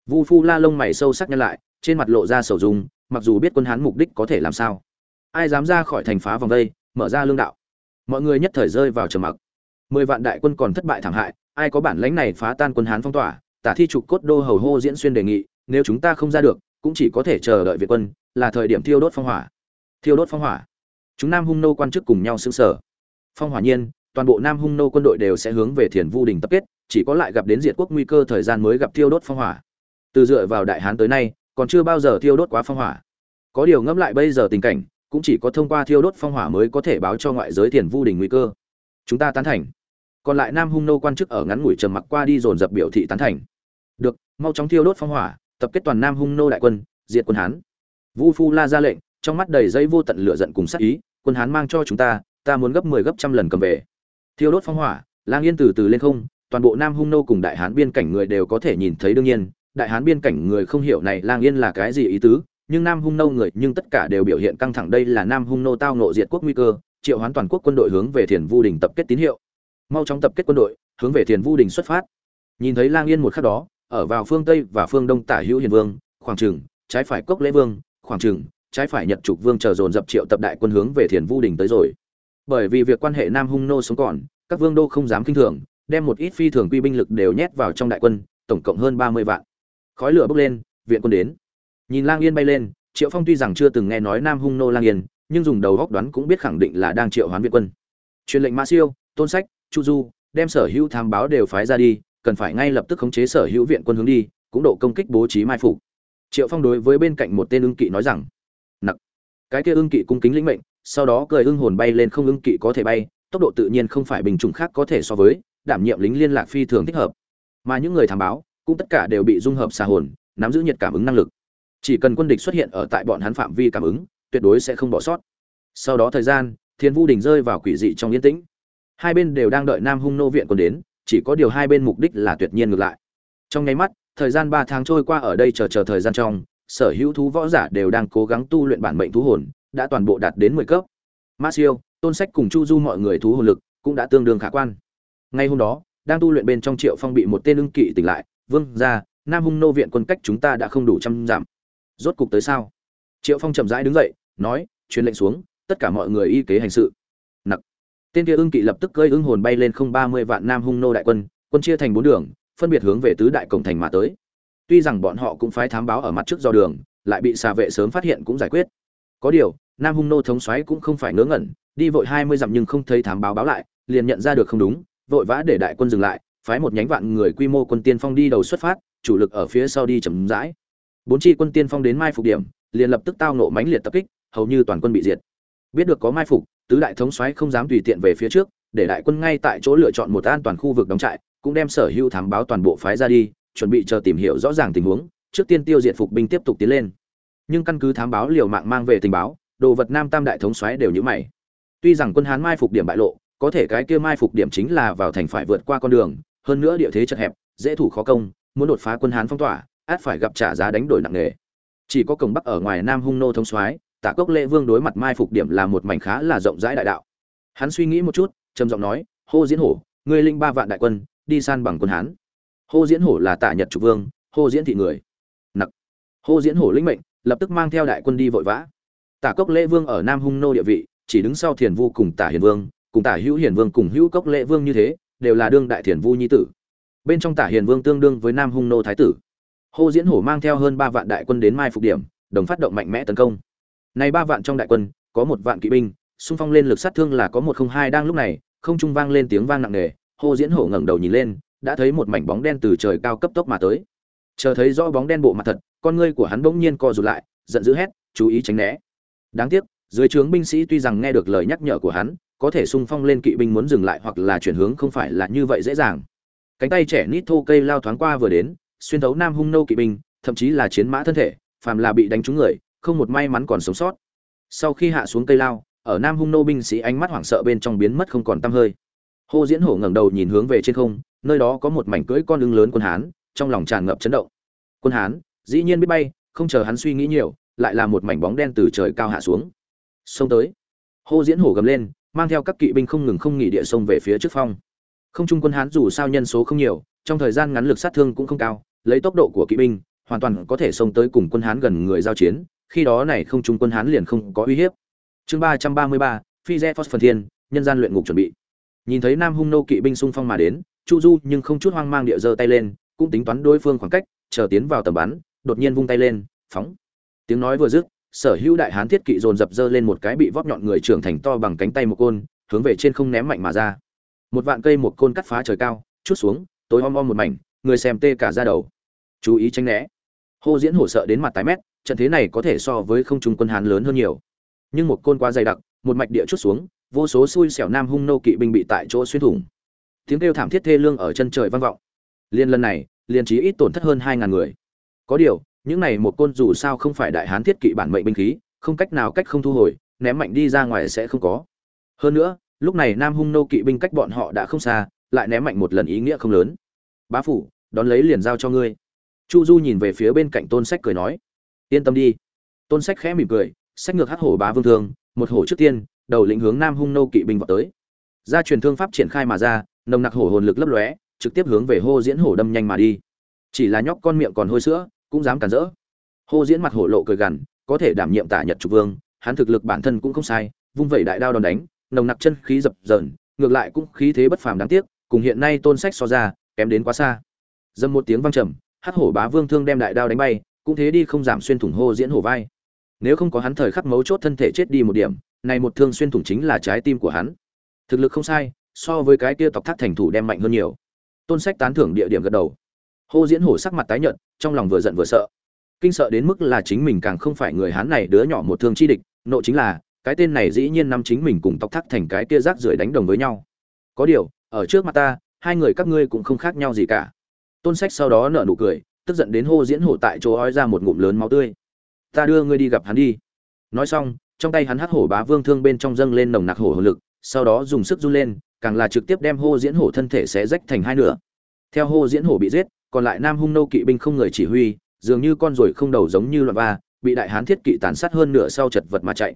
Vu phu la lông mày sâu sắc nhân lại, trên mặt lộ ra sầu dung, mặc dù biết quân hán mục đích có thể làm sao. Ai dám ra khỏi thành phá vòng vây mở ra lương đạo. Mọi người nhất thời rơi vào trầm mặc. Mười vạn đại quân còn thất bại thảm hại, ai có bản lãnh này phá tan quân hán phong tỏa? Tả thi trục cốt đô hầu hô diễn xuyên đề nghị, nếu chúng ta không ra được, cũng chỉ có thể chờ đợi việt quân, là thời điểm thiêu đốt phong hỏa. Thiêu đốt phong hỏa. Chúng nam hung nô quan chức cùng nhau xứng sở phong hỏa nhiên, toàn bộ nam hung nô quân đội đều sẽ hướng về thiền vu đình tập kết chỉ có lại gặp đến diệt quốc nguy cơ thời gian mới gặp thiêu đốt phong hỏa. Từ dựa vào đại hán tới nay, còn chưa bao giờ thiêu đốt quá phong hỏa. Có điều ngẫm lại bây giờ tình cảnh, cũng chỉ có thông qua thiêu đốt phong hỏa mới có thể báo cho ngoại giới thiền vu đình nguy cơ. Chúng ta tán thành. Còn lại nam hung nô quan chức ở ngắn ngủi trầm mặc qua đi dồn dập biểu thị tán thành. Được, mau chóng thiêu đốt phong hỏa, tập kết toàn nam hung nô đại quân, diệt quân hán. Vu phu la ra lệnh, trong mắt đầy dây vô tận lửa giận cùng sát ý, quân hán mang cho chúng ta ta muốn gấp 10 gấp trăm lần cầm về. Thiêu đốt phong hỏa, lang yên từ từ lên không toàn bộ nam hung nô cùng đại hán biên cảnh người đều có thể nhìn thấy đương nhiên, đại hán biên cảnh người không hiểu này lang yên là cái gì ý tứ, nhưng nam hung nô người, nhưng tất cả đều biểu hiện căng thẳng đây là nam hung nô tao nộ diệt quốc nguy cơ, triệu hoán toàn quốc quân đội hướng về thiền vu đình tập kết tín hiệu. Mau chóng tập kết quân đội, hướng về thiền vu đình xuất phát. Nhìn thấy lang yên một khắc đó, ở vào phương tây và phương đông tả hữu hiền vương, khoảng trừng, trái phải cốc lễ vương, khoảng trừng, trái phải nhật trục vương chờ dồn dập triệu tập đại quân hướng về thiền vu đình tới rồi. Bởi vì việc quan hệ nam hung nô sống còn, các vương đô không dám kinh thường đem một ít phi thường quy binh lực đều nhét vào trong đại quân, tổng cộng hơn ba mươi vạn. Khói lửa bốc lên, viện quân đến. Nhìn lang yên bay lên, triệu phong tuy rằng chưa từng nghe nói nam hung nô lang yên, nhưng dùng đầu góc đoán cũng biết khẳng định là đang triệu hoán viện quân. Truyền lệnh Ma siêu, tôn sách, chu du, đem sở hữu tham báo đều phái ra đi, cần phải ngay lập tức khống chế sở hữu viện quân hướng đi, cũng độ công kích bố trí mai phục. Triệu phong đối với bên cạnh một tên ưng kỵ nói rằng, nặc. Cái kia ưng kỵ cung kính lĩnh mệnh, sau đó cười ưng hồn bay lên không ưng kỵ có thể bay, tốc độ tự nhiên không phải bình chủng khác có thể so với đảm nhiệm lính liên lạc phi thường thích hợp. Mà những người thám báo cũng tất cả đều bị dung hợp xa hồn, nắm giữ nhiệt cảm ứng năng lực. Chỉ cần quân địch xuất hiện ở tại bọn hắn phạm vi cảm ứng, tuyệt đối sẽ không bỏ sót. Sau đó thời gian, thiên vu đình rơi vào quỷ dị trong yên tĩnh. Hai bên đều đang đợi nam hung nô viện quân đến, chỉ có điều hai bên mục đích là tuyệt nhiên ngược lại. Trong nháy mắt, thời gian ba tháng trôi qua ở đây chờ chờ thời gian trong, sở hữu thú võ giả đều đang cố gắng tu luyện bản mệnh thú hồn, đã toàn bộ đạt đến mười cấp. Ma siêu, tôn sách cùng chu du mọi người thú hồn lực cũng đã tương đương khả quan ngay hôm đó, đang tu luyện bên trong triệu phong bị một tên ưng kỵ tỉnh lại, vương ra nam hung nô viện quân cách chúng ta đã không đủ trăm giảm rốt cục tới sao? Triệu phong chậm rãi đứng dậy, nói, truyền lệnh xuống, tất cả mọi người y kế hành sự. Nặc. Tên kia ưng kỵ lập tức cơi ưng hồn bay lên không ba mươi vạn nam hung nô đại quân quân chia thành bốn đường, phân biệt hướng về tứ đại cổng thành mà tới. Tuy rằng bọn họ cũng phái thám báo ở mặt trước do đường, lại bị xà vệ sớm phát hiện cũng giải quyết. Có điều, nam hung nô thống soái cũng không phải ngớ ngẩn, đi vội hai mươi dặm nhưng không thấy thám báo báo lại, liền nhận ra được không đúng vội vã để đại quân dừng lại, phái một nhánh vạn người quy mô quân tiên phong đi đầu xuất phát, chủ lực ở phía sau đi chậm rãi. Bốn chi quân tiên phong đến mai phục điểm, liền lập tức tao nộ mãnh liệt tập kích, hầu như toàn quân bị diệt. Biết được có mai phục, tứ đại thống soái không dám tùy tiện về phía trước, để đại quân ngay tại chỗ lựa chọn một an toàn khu vực đóng trại, cũng đem sở hữu thám báo toàn bộ phái ra đi, chuẩn bị chờ tìm hiểu rõ ràng tình huống, trước tiên tiêu diệt phục binh tiếp tục tiến lên. Nhưng căn cứ thám báo liều mạng mang về tình báo, đồ vật nam tam đại thống soái đều như mày. Tuy rằng quân hán mai phục điểm bại lộ có thể cái kia mai phục điểm chính là vào thành phải vượt qua con đường, hơn nữa địa thế chật hẹp, dễ thủ khó công, muốn đột phá quân hán phong tỏa, át phải gặp trả giá đánh đổi nặng nề. Chỉ có cổng bắc ở ngoài nam hung nô thông soái, tạ cốc lễ vương đối mặt mai phục điểm là một mảnh khá là rộng rãi đại đạo. Hắn suy nghĩ một chút, trầm giọng nói, hô diễn hổ, ngươi linh ba vạn đại quân, đi san bằng quân hán. Hô diễn hổ là tạ nhật trục vương, hô diễn thị người. Nặc. Hô diễn hổ lĩnh mệnh, lập tức mang theo đại quân đi vội vã. Tả cốc lễ vương ở nam hung nô địa vị, chỉ đứng sau thiền vu cùng tả hiền vương cùng tả hữu hiền vương cùng hữu cốc Lệ vương như thế, đều là đương đại thiền vu nhi tử. Bên trong tả hiền vương tương đương với nam hung nô thái tử. Hô diễn hổ mang theo hơn ba vạn đại quân đến mai phục điểm, đồng phát động mạnh mẽ tấn công. Nay ba vạn trong đại quân, có một vạn kỵ binh, xung phong lên lực sát thương là có một không hai đang lúc này, không trung vang lên tiếng vang nặng nề, hô diễn hổ ngẩng đầu nhìn lên, đã thấy một mảnh bóng đen từ trời cao cấp tốc mà tới. Chờ thấy rõ bóng đen bộ mặt thật, con ngươi của hắn bỗng nhiên co rụt lại, giận dữ hét, chú ý tránh né. Đáng tiếc, dưới trướng binh sĩ tuy rằng nghe được lời nhắc nhở của hắn có thể xung phong lên kỵ binh muốn dừng lại hoặc là chuyển hướng không phải là như vậy dễ dàng. Cánh tay trẻ nít thô cây lao thoáng qua vừa đến, xuyên thấu nam hung nô kỵ binh, thậm chí là chiến mã thân thể, phàm là bị đánh trúng người, không một may mắn còn sống sót. Sau khi hạ xuống cây lao, ở nam hung nô binh sĩ ánh mắt hoảng sợ bên trong biến mất không còn tăm hơi. Hô diễn hổ ngẩng đầu nhìn hướng về trên không, nơi đó có một mảnh cưỡi con lưng lớn quân hán, trong lòng tràn ngập chấn động. Quân hán, dĩ nhiên biết bay, không chờ hắn suy nghĩ nhiều, lại là một mảnh bóng đen từ trời cao hạ xuống. Xông tới. Hô diễn hổ gầm lên mang theo các kỵ binh không ngừng không nghỉ địa sông về phía trước phong. Không trung quân hán dù sao nhân số không nhiều, trong thời gian ngắn lực sát thương cũng không cao, lấy tốc độ của kỵ binh, hoàn toàn có thể xông tới cùng quân hán gần người giao chiến, khi đó này không trung quân hán liền không có uy hiếp. Chương ba trăm ba mươi ba phi re phần thiên, nhân gian luyện ngục chuẩn bị. Nhìn thấy nam hung nô kỵ binh xung phong mà đến, chu du nhưng không chút hoang mang địa giơ tay lên, cũng tính toán đối phương khoảng cách, chờ tiến vào tầm bắn, đột nhiên vung tay lên, phóng. Tiếng nói vừa dứt sở hữu đại hán thiết kỵ dồn dập dơ lên một cái bị vóp nhọn người trưởng thành to bằng cánh tay một côn, hướng về trên không ném mạnh mà ra. Một vạn cây một côn cắt phá trời cao, chút xuống, tối om om một mảnh, người xem tê cả ra đầu. Chú ý tránh né. Hô diễn hổ sợ đến mặt tái mét, trận thế này có thể so với không trung quân hán lớn hơn nhiều. Nhưng một côn quá dày đặc, một mạch địa chút xuống, vô số xui xẻo nam hung nô kỵ binh bị tại chỗ xuyên thủng. Tiếng kêu thảm thiết thê lương ở chân trời vang vọng. Liên lần này liên chí ít tổn thất hơn hai ngàn người. Có điều những này một côn dù sao không phải đại hán thiết kỵ bản mệnh binh khí, không cách nào cách không thu hồi, ném mạnh đi ra ngoài sẽ không có. Hơn nữa, lúc này nam hung nô kỵ binh cách bọn họ đã không xa, lại ném mạnh một lần ý nghĩa không lớn. Bá phủ, đón lấy liền giao cho ngươi. Chu du nhìn về phía bên cạnh tôn sách cười nói, yên tâm đi. Tôn sách khẽ mỉm cười, sách ngược hắc hổ bá vương thương, một hổ trước tiên, đầu lĩnh hướng nam hung nô kỵ binh vào tới. Gia truyền thương pháp triển khai mà ra, nồng nặc hổ hồn lực lấp lóe, trực tiếp hướng về hô diễn hổ đâm nhanh mà đi. Chỉ là nhóc con miệng còn hôi sữa cũng dám cản rỡ. Hô diễn mặt hổ lộ cười gằn, có thể đảm nhiệm tả nhật trục vương, hắn thực lực bản thân cũng không sai, vung vẩy đại đao đòn đánh, nồng nặc chân khí dập dờn, ngược lại cũng khí thế bất phàm đáng tiếc, cùng hiện nay tôn sách so ra, kém đến quá xa. Dâm một tiếng vang trầm, hắc hổ bá vương thương đem đại đao đánh bay, cũng thế đi không giảm xuyên thủng hô diễn hổ vai. Nếu không có hắn thời khắc mấu chốt thân thể chết đi một điểm, này một thương xuyên thủng chính là trái tim của hắn. Thực lực không sai, so với cái kia tộc thác thành thủ đem mạnh hơn nhiều. Tôn sách tán thưởng địa điểm gật đầu. Hô diễn hổ sắc mặt tái nhợt trong lòng vừa giận vừa sợ. Kinh sợ đến mức là chính mình càng không phải người hán này đứa nhỏ một thương chi địch, nộ chính là, cái tên này dĩ nhiên năm chính mình cùng tóc thắt thành cái kia rác rưởi đánh đồng với nhau. Có điều, ở trước mặt ta, hai người các ngươi cũng không khác nhau gì cả. Tôn sách sau đó nở nụ cười, tức giận đến hô diễn hổ tại chỗ ói ra một ngụm lớn máu tươi. Ta đưa ngươi đi gặp hắn đi. Nói xong, trong tay hắn hắc hổ bá vương thương bên trong dâng lên nồng nặc hổ hồn lực, sau đó dùng sức run lên, càng là trực tiếp đem hô diễn hổ thân thể xé rách thành hai nửa. Theo hô diễn hổ bị giết còn lại nam hung nô kỵ binh không người chỉ huy, dường như con ruồi không đầu giống như loạn va, bị đại hán thiết kỵ tàn sát hơn nửa sau chật vật mà chạy.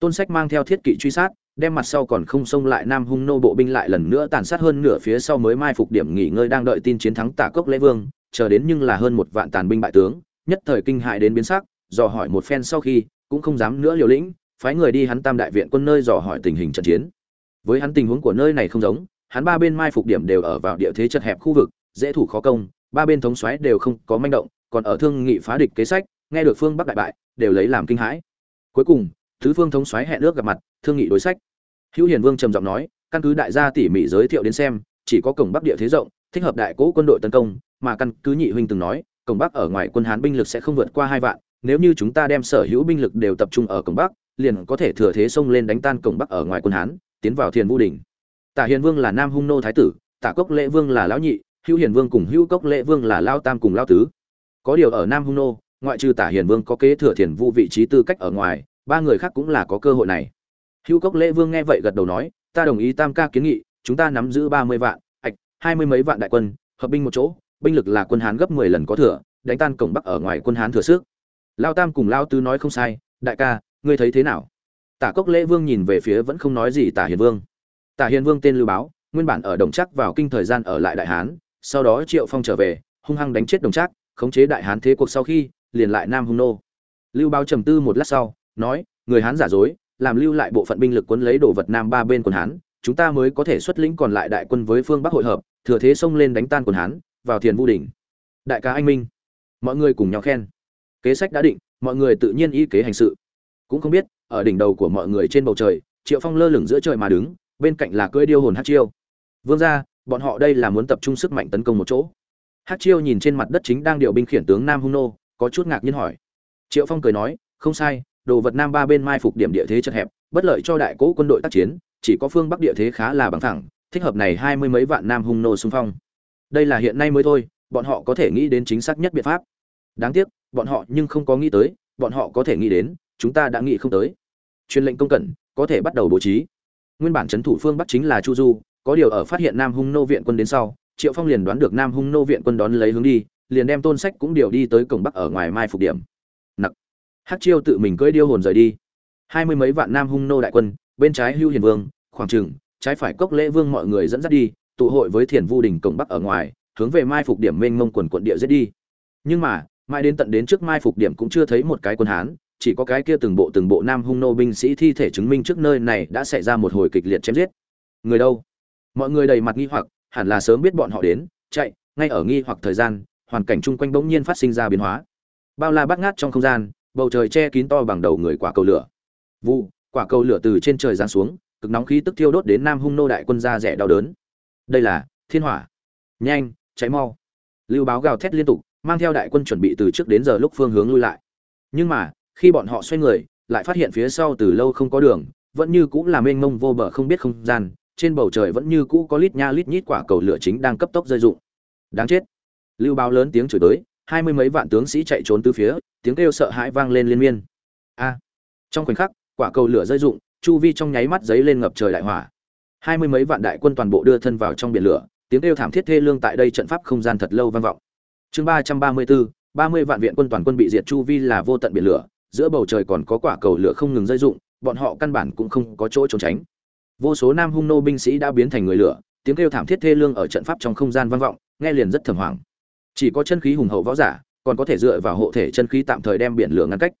Tôn sách mang theo thiết kỵ truy sát, đem mặt sau còn không xông lại nam hung nô bộ binh lại lần nữa tàn sát hơn nửa phía sau mới mai phục điểm nghỉ ngơi đang đợi tin chiến thắng tả cốc lễ vương, chờ đến nhưng là hơn một vạn tàn binh bại tướng, nhất thời kinh hại đến biến sắc, dò hỏi một phen sau khi, cũng không dám nữa liều lĩnh, phái người đi hắn tam đại viện quân nơi dò hỏi tình hình trận chiến. Với hắn tình huống của nơi này không giống, hắn ba bên mai phục điểm đều ở vào địa thế chật hẹp khu vực, dễ thủ khó công ba bên thống xoáy đều không có manh động, còn ở thương nghị phá địch kế sách, nghe được phương bắc đại bại, đều lấy làm kinh hãi. Cuối cùng, thứ phương thống xoáy hẹn ước gặp mặt, thương nghị đối sách. Hữu hiền vương trầm giọng nói, căn cứ đại gia tỉ mỉ giới thiệu đến xem, chỉ có cổng bắc địa thế rộng, thích hợp đại cố quân đội tấn công, mà căn cứ nhị huynh từng nói, cổng bắc ở ngoài quân hán binh lực sẽ không vượt qua hai vạn, nếu như chúng ta đem sở hữu binh lực đều tập trung ở cổng bắc, liền có thể thừa thế xông lên đánh tan cổng bắc ở ngoài quân hán, tiến vào thiền vũ đỉnh tả hiền vương là nam hung nô thái tử, tả cốc lễ vương là lão nhị hữu hiền vương cùng hữu cốc lễ vương là lao tam cùng lao tứ. Có điều ở nam hung nô, ngoại trừ tả hiền vương có kế thừa thiền vu vị trí tư cách ở ngoài, ba người khác cũng là có cơ hội này. Hữu cốc lễ vương nghe vậy gật đầu nói, ta đồng ý tam ca kiến nghị, chúng ta nắm giữ ba mươi vạn, ạch, hai mươi mấy vạn đại quân, hợp binh một chỗ, binh lực là quân hán gấp mười lần có thừa, đánh tan cổng bắc ở ngoài quân hán thừa sức. Lao tam cùng lao tứ nói không sai, đại ca, ngươi thấy thế nào? Tả cốc lễ vương nhìn về phía vẫn không nói gì tả hiền vương. Tả hiền vương tên lưu báo, nguyên bản ở đồng chắc vào kinh thời gian ở lại đại hán sau đó triệu phong trở về, hung hăng đánh chết đồng trác, khống chế đại hán thế cuộc sau khi, liền lại nam hung nô. Lưu báo trầm tư một lát sau, nói, người hán giả dối, làm lưu lại bộ phận binh lực cuốn lấy đồ vật nam ba bên quần hán, chúng ta mới có thể xuất lĩnh còn lại đại quân với phương bắc hội hợp, thừa thế xông lên đánh tan quần hán, vào thiền vu đỉnh. Đại ca anh minh, mọi người cùng nhau khen. Kế sách đã định, mọi người tự nhiên y kế hành sự. Cũng không biết, ở đỉnh đầu của mọi người trên bầu trời, triệu phong lơ lửng giữa trời mà đứng, bên cạnh là cưỡi điêu hồn hát chiêu. Vương gia bọn họ đây là muốn tập trung sức mạnh tấn công một chỗ. Hát chiêu nhìn trên mặt đất chính đang điều binh khiển tướng nam hung nô, có chút ngạc nhiên hỏi. Triệu phong cười nói, không sai, đồ vật nam ba bên mai phục điểm địa thế chật hẹp, bất lợi cho đại cỗ quân đội tác chiến, chỉ có phương bắc địa thế khá là bằng thẳng, thích hợp này hai mươi mấy vạn nam hung nô xung phong. Đây là hiện nay mới thôi, bọn họ có thể nghĩ đến chính xác nhất biện pháp. Đáng tiếc, bọn họ nhưng không có nghĩ tới, bọn họ có thể nghĩ đến, chúng ta đã nghĩ không tới. Truyền lệnh công cẩn, có thể bắt đầu bố trí. Nguyên bản trấn thủ phương bắc chính là chu du có điều ở phát hiện nam hung nô viện quân đến sau triệu phong liền đoán được nam hung nô viện quân đón lấy hướng đi liền đem tôn sách cũng điều đi tới cổng bắc ở ngoài mai phục điểm. Nặc. Hắc chiêu tự mình cưỡi điêu hồn rời đi. Hai mươi mấy vạn nam hung nô đại quân bên trái hưu hiền vương khoảng chừng, trái phải cốc lễ vương mọi người dẫn dắt đi tụ hội với thiền vu đỉnh cổng bắc ở ngoài hướng về mai phục điểm mênh mông quần quần địa giết đi. Nhưng mà mãi đến tận đến trước mai phục điểm cũng chưa thấy một cái quân hán chỉ có cái kia từng bộ từng bộ nam hung nô binh sĩ thi thể chứng minh trước nơi này đã xảy ra một hồi kịch liệt chém giết. Người đâu? Mọi người đầy mặt nghi hoặc, hẳn là sớm biết bọn họ đến, chạy, ngay ở nghi hoặc thời gian, hoàn cảnh chung quanh bỗng nhiên phát sinh ra biến hóa. Bao la bát ngát trong không gian, bầu trời che kín to bằng đầu người quả cầu lửa. Vụ quả cầu lửa từ trên trời giáng xuống, cực nóng khí tức thiêu đốt đến nam hung nô đại quân ra rẻ đau đớn. Đây là thiên hỏa. Nhanh cháy mau. Lưu báo gào thét liên tục, mang theo đại quân chuẩn bị từ trước đến giờ lúc phương hướng lui lại. Nhưng mà, khi bọn họ xoay người, lại phát hiện phía sau từ lâu không có đường, vẫn như cũng là mênh mông vô bờ không biết không gian trên bầu trời vẫn như cũ có lít nha lít nhít quả cầu lửa chính đang cấp tốc rơi rụng. đáng chết. Lưu báo lớn tiếng chửi tới hai mươi mấy vạn tướng sĩ chạy trốn tứ phía tiếng kêu sợ hãi vang lên liên miên. A. Trong khoảnh khắc quả cầu lửa rơi rụng, chu vi trong nháy mắt giấy lên ngập trời đại hỏa. Hai mươi mấy vạn đại quân toàn bộ đưa thân vào trong biển lửa tiếng kêu thảm thiết thê lương tại đây trận pháp không gian thật lâu vang vọng. Chương ba trăm ba mươi bốn ba mươi vạn viện quân toàn quân bị diệt chu vi là vô tận biển lửa giữa bầu trời còn có quả cầu lửa không ngừng rơi rụng, bọn họ căn bản cũng không có chỗ trốn tránh vô số nam hung nô binh sĩ đã biến thành người lửa, tiếng kêu thảm thiết thê lương ở trận pháp trong không gian vang vọng, nghe liền rất thầm hoảng. Chỉ có chân khí hùng hậu võ giả, còn có thể dựa vào hộ thể chân khí tạm thời đem biển lửa ngăn cách.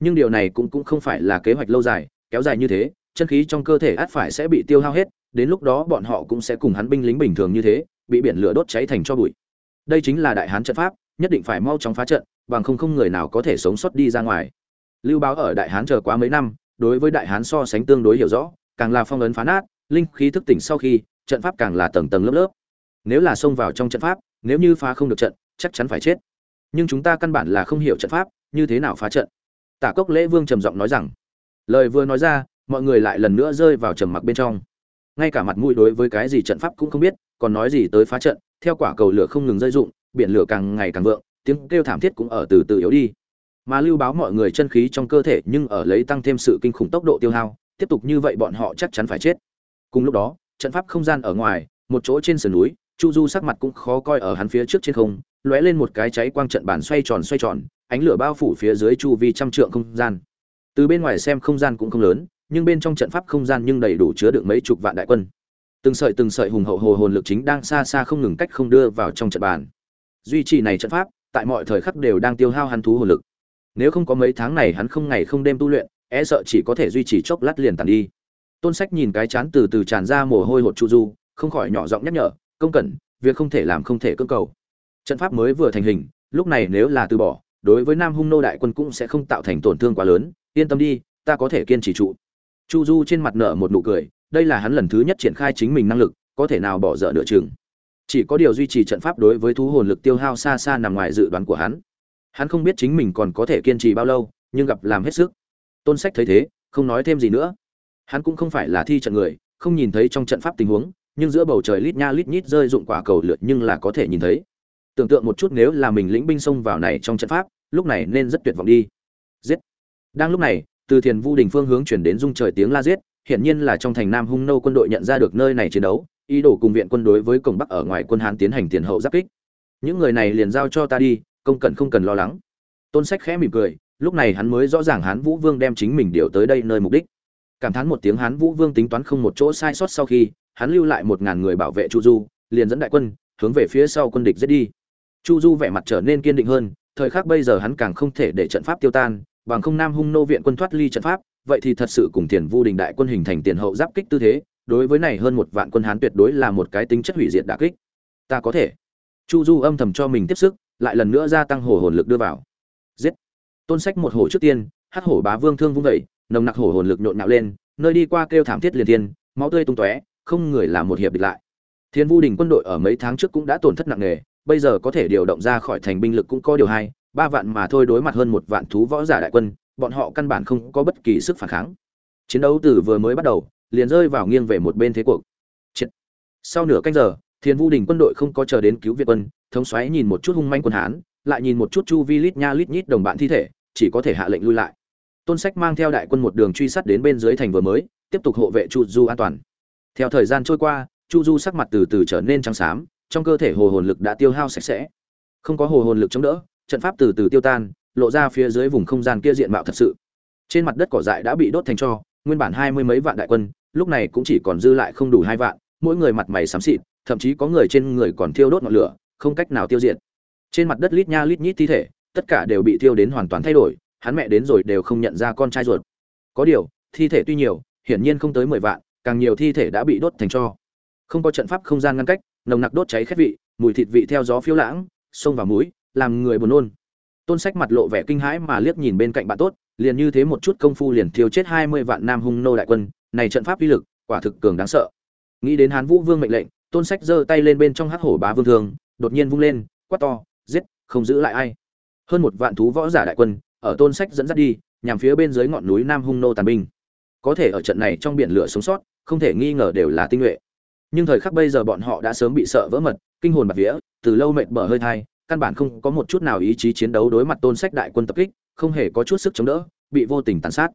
Nhưng điều này cũng cũng không phải là kế hoạch lâu dài, kéo dài như thế, chân khí trong cơ thể át phải sẽ bị tiêu hao hết, đến lúc đó bọn họ cũng sẽ cùng hắn binh lính bình thường như thế, bị biển lửa đốt cháy thành cho bụi. Đây chính là đại hán trận pháp, nhất định phải mau chóng phá trận, bằng không không người nào có thể sống sót đi ra ngoài. Lưu báo ở đại hán chờ quá mấy năm, đối với đại hán so sánh tương đối hiểu rõ càng là phong ấn phá nát, linh khí thức tỉnh sau khi, trận pháp càng là tầng tầng lớp lớp. Nếu là xông vào trong trận pháp, nếu như phá không được trận, chắc chắn phải chết. Nhưng chúng ta căn bản là không hiểu trận pháp, như thế nào phá trận. Tả cốc lễ vương trầm giọng nói rằng, lời vừa nói ra, mọi người lại lần nữa rơi vào trầm mặc bên trong. Ngay cả mặt mũi đối với cái gì trận pháp cũng không biết, còn nói gì tới phá trận, theo quả cầu lửa không ngừng rơi rụng, biển lửa càng ngày càng vượng, tiếng kêu thảm thiết cũng ở từ từ yếu đi. Mà lưu báo mọi người chân khí trong cơ thể nhưng ở lấy tăng thêm sự kinh khủng tốc độ tiêu hao tiếp tục như vậy bọn họ chắc chắn phải chết. Cùng lúc đó, trận pháp không gian ở ngoài, một chỗ trên sườn núi, chu du sắc mặt cũng khó coi ở hắn phía trước trên không, lóe lên một cái cháy quang trận bản xoay tròn xoay tròn, ánh lửa bao phủ phía dưới chu vi trăm trượng không gian. Từ bên ngoài xem không gian cũng không lớn, nhưng bên trong trận pháp không gian nhưng đầy đủ chứa được mấy chục vạn đại quân. Từng sợi từng sợi hùng hậu hồ hồn lực chính đang xa xa không ngừng cách không đưa vào trong trận bàn. Duy trì này trận pháp, tại mọi thời khắc đều đang tiêu hao hắn thú hồn lực. Nếu không có mấy tháng này hắn không ngày không đêm tu luyện e sợ chỉ có thể duy trì chốc lát liền tàn đi. Tôn sách nhìn cái chán từ từ tràn ra mồ hôi hột chu du, không khỏi nhỏ giọng nhắc nhở, công cẩn, việc không thể làm không thể cưỡng cầu. Trận pháp mới vừa thành hình, lúc này nếu là từ bỏ, đối với nam hung nô đại quân cũng sẽ không tạo thành tổn thương quá lớn, yên tâm đi, ta có thể kiên trì trụ. Chu du trên mặt nở một nụ cười, đây là hắn lần thứ nhất triển khai chính mình năng lực, có thể nào bỏ dở nửa chừng. Chỉ có điều duy trì trận pháp đối với thú hồn lực tiêu hao xa xa nằm ngoài dự đoán của hắn. Hắn không biết chính mình còn có thể kiên trì bao lâu, nhưng gặp làm hết sức tôn sách thấy thế, không nói thêm gì nữa. Hắn cũng không phải là thi trận người, không nhìn thấy trong trận pháp tình huống, nhưng giữa bầu trời lít nha lít nhít rơi dụng quả cầu lượt nhưng là có thể nhìn thấy. Tưởng tượng một chút nếu là mình lĩnh binh xông vào này trong trận pháp, lúc này nên rất tuyệt vọng đi. Giết. Đang lúc này, từ thiền vu đình phương hướng chuyển đến dung trời tiếng la giết, hiển nhiên là trong thành nam hung nô quân đội nhận ra được nơi này chiến đấu, ý đồ cùng viện quân đối với cổng bắc ở ngoài quân hán tiến hành tiền hậu giáp kích. Những người này liền giao cho ta đi công cần không cần lo lắng. Tôn sách khẽ mỉm cười lúc này hắn mới rõ ràng hán vũ vương đem chính mình điều tới đây nơi mục đích. Cảm thán một tiếng hán vũ vương tính toán không một chỗ sai sót sau khi, hắn lưu lại một ngàn người bảo vệ chu du, liền dẫn đại quân, hướng về phía sau quân địch giết đi. Chu du vẻ mặt trở nên kiên định hơn, thời khắc bây giờ hắn càng không thể để trận pháp tiêu tan, bằng không nam hung nô viện quân thoát ly trận pháp, vậy thì thật sự cùng tiền vu đình đại quân hình thành tiền hậu giáp kích tư thế, đối với này hơn một vạn quân hán tuyệt đối là một cái tính chất hủy diệt đả kích. Ta có thể. Chu du âm thầm cho mình tiếp sức, lại lần nữa gia tăng hồ hồn lực đưa vào. Giết tôn sách một hổ trước tiên, hắc hổ bá vương thương vung vẩy nồng nặc hổ hồn lực nhộn nhạo lên, nơi đi qua kêu thảm thiết liền thiên, máu tươi tung tóe, không người làm một hiệp địch lại. Thiên vu đình quân đội ở mấy tháng trước cũng đã tổn thất nặng nề, bây giờ có thể điều động ra khỏi thành binh lực cũng có điều hai, ba vạn mà thôi đối mặt hơn một vạn thú võ giả đại quân, bọn họ căn bản không có bất kỳ sức phản kháng. Chiến đấu từ vừa mới bắt đầu, liền rơi vào nghiêng về một bên thế cuộc. Chết. sau nửa canh giờ, thiên vu đình quân đội không có chờ đến cứu việt quân, thống xoáy nhìn một chút hung manh quân hán lại nhìn một chút chu vi lít nha lít nhít đồng bạn thi thể, chỉ có thể hạ lệnh lui lại. Tôn sách mang theo đại quân một đường truy sát đến bên dưới thành vừa mới, tiếp tục hộ vệ chu du an toàn. Theo thời gian trôi qua, chu du sắc mặt từ từ trở nên trắng xám, trong cơ thể hồ hồn lực đã tiêu hao sạch sẽ. Không có hồ hồn lực chống đỡ, trận pháp từ từ tiêu tan, lộ ra phía dưới vùng không gian kia diện mạo thật sự. Trên mặt đất cỏ dại đã bị đốt thành cho, nguyên bản hai mươi mấy vạn đại quân, lúc này cũng chỉ còn dư lại không đủ hai vạn, mỗi người mặt mày xám xịt, thậm chí có người trên người còn thiêu đốt ngọn lửa, không cách nào tiêu diệt trên mặt đất lít nha lít nhít thi thể, tất cả đều bị thiêu đến hoàn toàn thay đổi, hắn mẹ đến rồi đều không nhận ra con trai ruột. Có điều, thi thể tuy nhiều, hiển nhiên không tới mười vạn, càng nhiều thi thể đã bị đốt thành tro không có trận pháp, không gian ngăn cách, nồng nặc đốt cháy khét vị, mùi thịt vị theo gió phiêu lãng xông vào mũi, làm người buồn nôn. Tôn sách mặt lộ vẻ kinh hãi mà liếc nhìn bên cạnh bạn tốt, liền như thế một chút công phu liền thiêu chết hai mươi vạn nam hung nô đại quân, này trận pháp uy lực, quả thực cường đáng sợ. Nghĩ đến hán vũ vương mệnh lệnh, tôn sách giơ tay lên bên trong hắc hổ bá vương thường đột nhiên vung lên, quát to giết, không giữ lại ai. Hơn một vạn thú võ giả đại quân ở tôn sách dẫn dắt đi, nhằm phía bên dưới ngọn núi nam hung nô tàn binh. Có thể ở trận này trong biển lửa sống sót, không thể nghi ngờ đều là tinh nhuệ. Nhưng thời khắc bây giờ bọn họ đã sớm bị sợ vỡ mật, kinh hồn bạt vía, từ lâu mệt bở hơi thai, căn bản không có một chút nào ý chí chiến đấu đối mặt tôn sách đại quân tập kích, không hề có chút sức chống đỡ, bị vô tình tàn sát.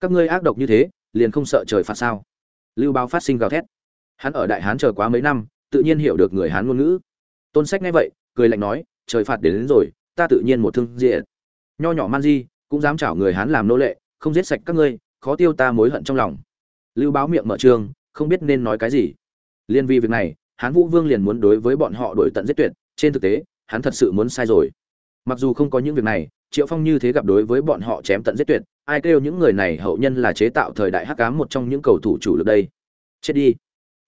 Các ngươi ác độc như thế, liền không sợ trời phạt sao? Lưu báo phát sinh gào thét. Hắn ở đại hán chờ quá mấy năm, tự nhiên hiểu được người hán ngôn ngữ. Tôn sách nghe vậy, cười lạnh nói trời phạt đến, đến rồi ta tự nhiên một thương diện nho nhỏ man di cũng dám chảo người hán làm nô lệ không giết sạch các ngươi khó tiêu ta mối hận trong lòng. Lưu báo miệng mở trường không biết nên nói cái gì. Liên vi việc này hán vũ vương liền muốn đối với bọn họ đổi tận giết tuyệt trên thực tế hắn thật sự muốn sai rồi. Mặc dù không có những việc này triệu phong như thế gặp đối với bọn họ chém tận giết tuyệt ai kêu những người này hậu nhân là chế tạo thời đại hắc cám một trong những cầu thủ chủ lực đây? Chết đi.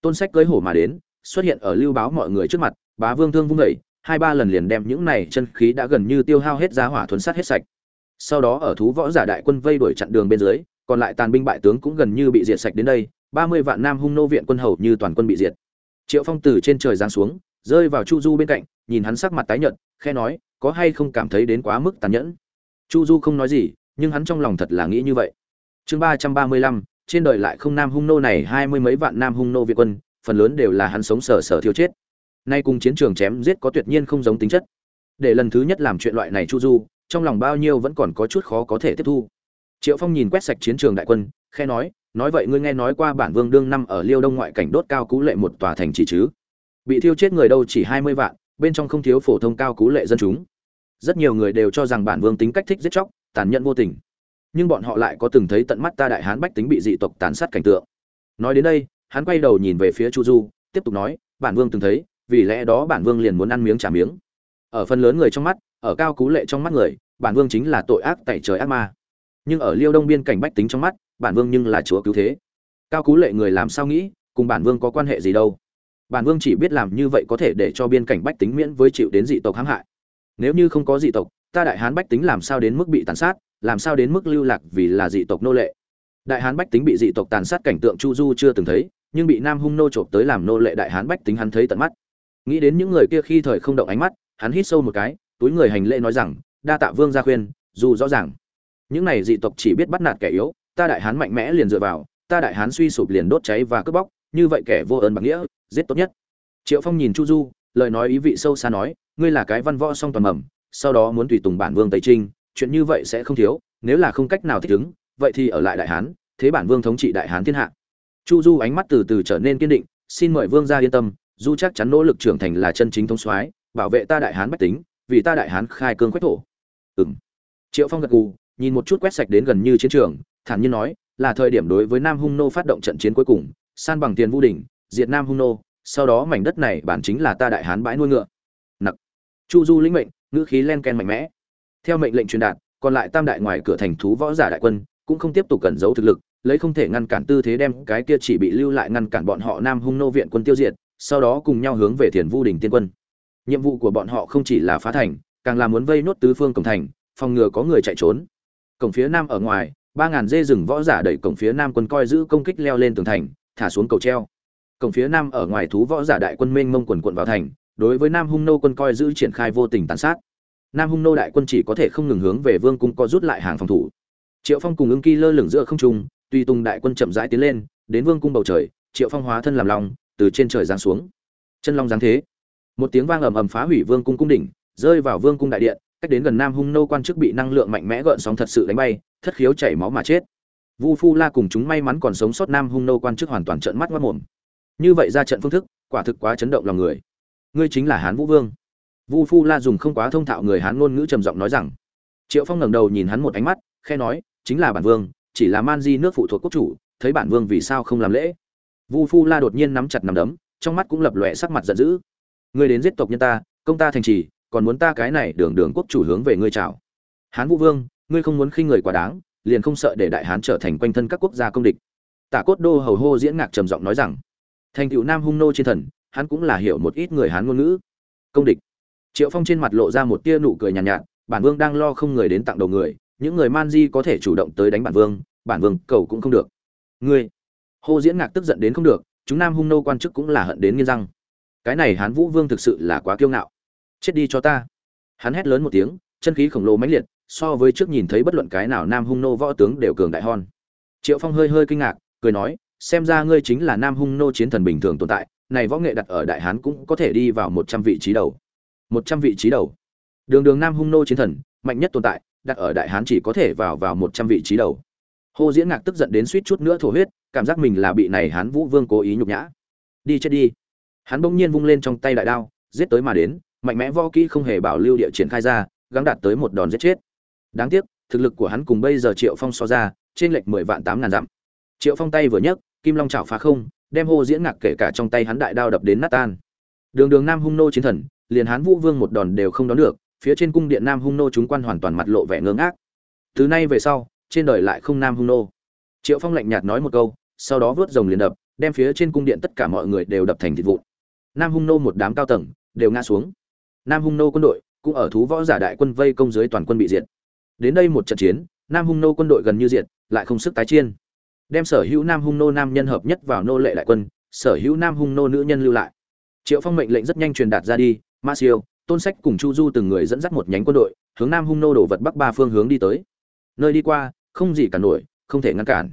Tôn sách cưới hổ mà đến xuất hiện ở lưu báo mọi người trước mặt bá vương thương vung vẩy hai ba lần liền đem những này chân khí đã gần như tiêu hao hết giá hỏa thuấn sát hết sạch. Sau đó ở thú võ giả đại quân vây đuổi chặn đường bên dưới, còn lại tàn binh bại tướng cũng gần như bị diệt sạch đến đây, ba mươi vạn nam hung nô viện quân hầu như toàn quân bị diệt. Triệu phong từ trên trời giáng xuống, rơi vào chu du bên cạnh, nhìn hắn sắc mặt tái nhợt khe nói, có hay không cảm thấy đến quá mức tàn nhẫn? Chu du không nói gì, nhưng hắn trong lòng thật là nghĩ như vậy. Chương ba trăm ba mươi lăm, trên đời lại không nam hung nô này hai mươi mấy vạn nam hung nô việt quân, phần lớn đều là hắn sống sờ sờ thiếu chết nay cùng chiến trường chém giết có tuyệt nhiên không giống tính chất. Để lần thứ nhất làm chuyện loại này chu du, trong lòng bao nhiêu vẫn còn có chút khó có thể tiếp thu. Triệu phong nhìn quét sạch chiến trường đại quân khe nói nói vậy ngươi nghe nói qua bản vương đương năm ở liêu đông ngoại cảnh đốt cao cú lệ một tòa thành chỉ chứ? Bị thiêu chết người đâu chỉ hai mươi vạn, bên trong không thiếu phổ thông cao cú lệ dân chúng. Rất nhiều người đều cho rằng bản vương tính cách thích giết chóc, tàn nhẫn vô tình. Nhưng bọn họ lại có từng thấy tận mắt ta đại hán bách tính bị dị tộc tàn sát cảnh tượng. Nói đến đây, hắn quay đầu nhìn về phía chu du, tiếp tục nói, bản vương từng thấy vì lẽ đó bản vương liền muốn ăn miếng trả miếng. Ở phần lớn người trong mắt, ở cao cú lệ trong mắt người, bản vương chính là tội ác tại trời ác ma. Nhưng ở liêu đông biên cảnh bách tính trong mắt, bản vương nhưng là chúa cứu thế. Cao cú lệ người làm sao nghĩ, cùng bản vương có quan hệ gì đâu? Bản vương chỉ biết làm như vậy có thể để cho biên cảnh bách tính miễn với chịu đến dị tộc hãm hại. Nếu như không có dị tộc, ta đại hán bách tính làm sao đến mức bị tàn sát, làm sao đến mức lưu lạc vì là dị tộc nô lệ? Đại hán bách tính bị dị tộc tàn sát cảnh tượng chu du chưa từng thấy, nhưng bị nam hung nô trộm tới làm nô lệ đại hán bách tính hắn thấy tận mắt nghĩ đến những người kia khi thời không động ánh mắt, hắn hít sâu một cái, túi người hành lễ nói rằng, đa tạ vương gia khuyên, dù rõ ràng, những này dị tộc chỉ biết bắt nạt kẻ yếu, ta đại hán mạnh mẽ liền dựa vào, ta đại hán suy sụp liền đốt cháy và cướp bóc, như vậy kẻ vô ơn bằng nghĩa, giết tốt nhất. Triệu phong nhìn chu du, lời nói ý vị sâu xa nói, ngươi là cái văn võ song toàn mầm, sau đó muốn tùy tùng bản vương tây trinh, chuyện như vậy sẽ không thiếu, nếu là không cách nào thích ứng, vậy thì ở lại đại hán, thế bản vương thống trị đại hán thiên hạ. Chu du ánh mắt từ từ trở nên kiên định, xin mời vương gia yên tâm du chắc chắn nỗ lực trưởng thành là chân chính thống soái bảo vệ ta đại hán bách tính vì ta đại hán khai cương quách thổ. Ừng triệu phong gật gù nhìn một chút quét sạch đến gần như chiến trường thản nhiên nói là thời điểm đối với nam hung nô phát động trận chiến cuối cùng san bằng tiền vũ đình, diệt nam hung nô sau đó mảnh đất này bản chính là ta đại hán bãi nuôi ngựa. Nặc. Chu du lĩnh mệnh ngữ khí len ken mạnh mẽ. Theo mệnh lệnh truyền đạt còn lại tam đại ngoài cửa thành thú võ giả đại quân cũng không tiếp tục cẩn giấu thực lực lấy không thể ngăn cản tư thế đem cái kia chỉ bị lưu lại ngăn cản bọn họ nam hung nô viện quân tiêu diệt sau đó cùng nhau hướng về thiền vu đình tiên quân. Nhiệm vụ của bọn họ không chỉ là phá thành, càng là muốn vây nốt tứ phương cổng thành, phòng ngừa có người chạy trốn. Cổng phía nam ở ngoài, ba ngàn dê rừng võ giả đẩy cổng phía nam quân coi giữ công kích leo lên tường thành, thả xuống cầu treo. Cổng phía nam ở ngoài thú võ giả đại quân mênh mông quần quận vào thành, đối với nam hung nô quân coi giữ triển khai vô tình tàn sát. Nam hung nô đại quân chỉ có thể không ngừng hướng về vương cung co rút lại hàng phòng thủ. Triệu phong cùng ưng kỳ lơ lửng giữa không trung, tùy tùng đại quân chậm rãi tiến lên, đến vương cung bầu trời, triệu phong hóa thân làm lòng từ trên trời giáng xuống. Chân long giáng thế. Một tiếng vang ầm ầm phá hủy vương cung cung đỉnh, rơi vào vương cung đại điện, cách đến gần nam hung nô quan chức bị năng lượng mạnh mẽ gợn sóng thật sự đánh bay, thất khiếu chảy máu mà chết. Vu phu la cùng chúng may mắn còn sống sót nam hung nô quan chức hoàn toàn trợn mắt mất mồm như vậy ra trận phương thức, quả thực quá chấn động lòng người. Ngươi chính là hán vũ vương. Vu phu la dùng không quá thông thạo người hán ngôn ngữ trầm giọng nói rằng. Triệu phong ngẩng đầu nhìn hắn một ánh mắt, khe nói, chính là bản vương, chỉ là man di nước phụ thuộc quốc chủ, thấy bản vương vì sao không làm lễ? Vu phu la đột nhiên nắm chặt nắm đấm trong mắt cũng lập lòe sắc mặt giận dữ. Ngươi đến giết tộc nhân ta công ta thành trì còn muốn ta cái này đường đường quốc chủ hướng về ngươi chào. Hán vũ vương ngươi không muốn khinh người quá đáng liền không sợ để đại hán trở thành quanh thân các quốc gia công địch. Tả cốt đô hầu hô diễn ngạc trầm giọng nói rằng thành cựu nam hung nô trên thần hắn cũng là hiểu một ít người hán ngôn ngữ. Công địch. Triệu phong trên mặt lộ ra một tia nụ cười nhàn nhạt, nhạt bản vương đang lo không người đến tặng đầu người những người man di có thể chủ động tới đánh bản vương bản vương cầu cũng không được. Ngươi hô diễn ngạc tức giận đến không được, chúng nam hung nô quan chức cũng là hận đến nghiến răng. Cái này hán vũ vương thực sự là quá kiêu ngạo. Chết đi cho ta. Hắn hét lớn một tiếng, chân khí khổng lồ mãnh liệt, so với trước nhìn thấy bất luận cái nào nam hung nô võ tướng đều cường đại hơn. triệu phong hơi hơi kinh ngạc, cười nói, xem ra ngươi chính là nam hung nô chiến thần bình thường tồn tại, này võ nghệ đặt ở đại hán cũng có thể đi vào một trăm vị trí đầu. Một trăm vị trí đầu. Đường đường nam hung nô chiến thần, mạnh nhất tồn tại, đặt ở đại hán chỉ có thể vào vào một trăm vị trí đầu. Hồ Diễn Ngạc tức giận đến suýt chút nữa thổ huyết, cảm giác mình là bị này Hán Vũ Vương cố ý nhục nhã. Đi chết đi. Hắn bỗng nhiên vung lên trong tay đại đao, giết tới mà đến, mạnh mẽ võ kỹ không hề bảo lưu địa triển khai ra, gắng đạt tới một đòn giết chết. Đáng tiếc, thực lực của hắn cùng bây giờ Triệu Phong so ra, trên lệch mười vạn tám ngàn dặm. Triệu Phong tay vừa nhấc, kim long chảo phá không, đem Hồ Diễn Ngạc kể cả trong tay hắn đại đao đập đến nát tan. Đường Đường Nam Hung nô chiến thần, liền Hán Vũ Vương một đòn đều không đón được, phía trên cung điện Nam Hung nô chúng quan hoàn toàn mặt lộ vẻ ngơ ngác. Từ nay về sau, trên đời lại không nam hung nô. Triệu phong lạnh nhạt nói một câu, sau đó vớt rồng liền đập, đem phía trên cung điện tất cả mọi người đều đập thành thịt vụn. Nam hung nô một đám cao tầng, đều ngã xuống. Nam hung nô quân đội cũng ở thú võ giả đại quân vây công dưới toàn quân bị diệt. Đến đây một trận chiến, nam hung nô quân đội gần như diệt, lại không sức tái chiên. Đem sở hữu nam hung nô nam nhân hợp nhất vào nô lệ đại quân, sở hữu nam hung nô nữ nhân lưu lại. Triệu phong mệnh lệnh rất nhanh truyền đạt ra đi, ma siêu, tôn sách cùng chu du từng người dẫn dắt một nhánh quân đội, hướng nam hung nô đổ vật bắc ba phương hướng đi tới. Nơi đi qua không gì cả nổi, không thể ngăn cản.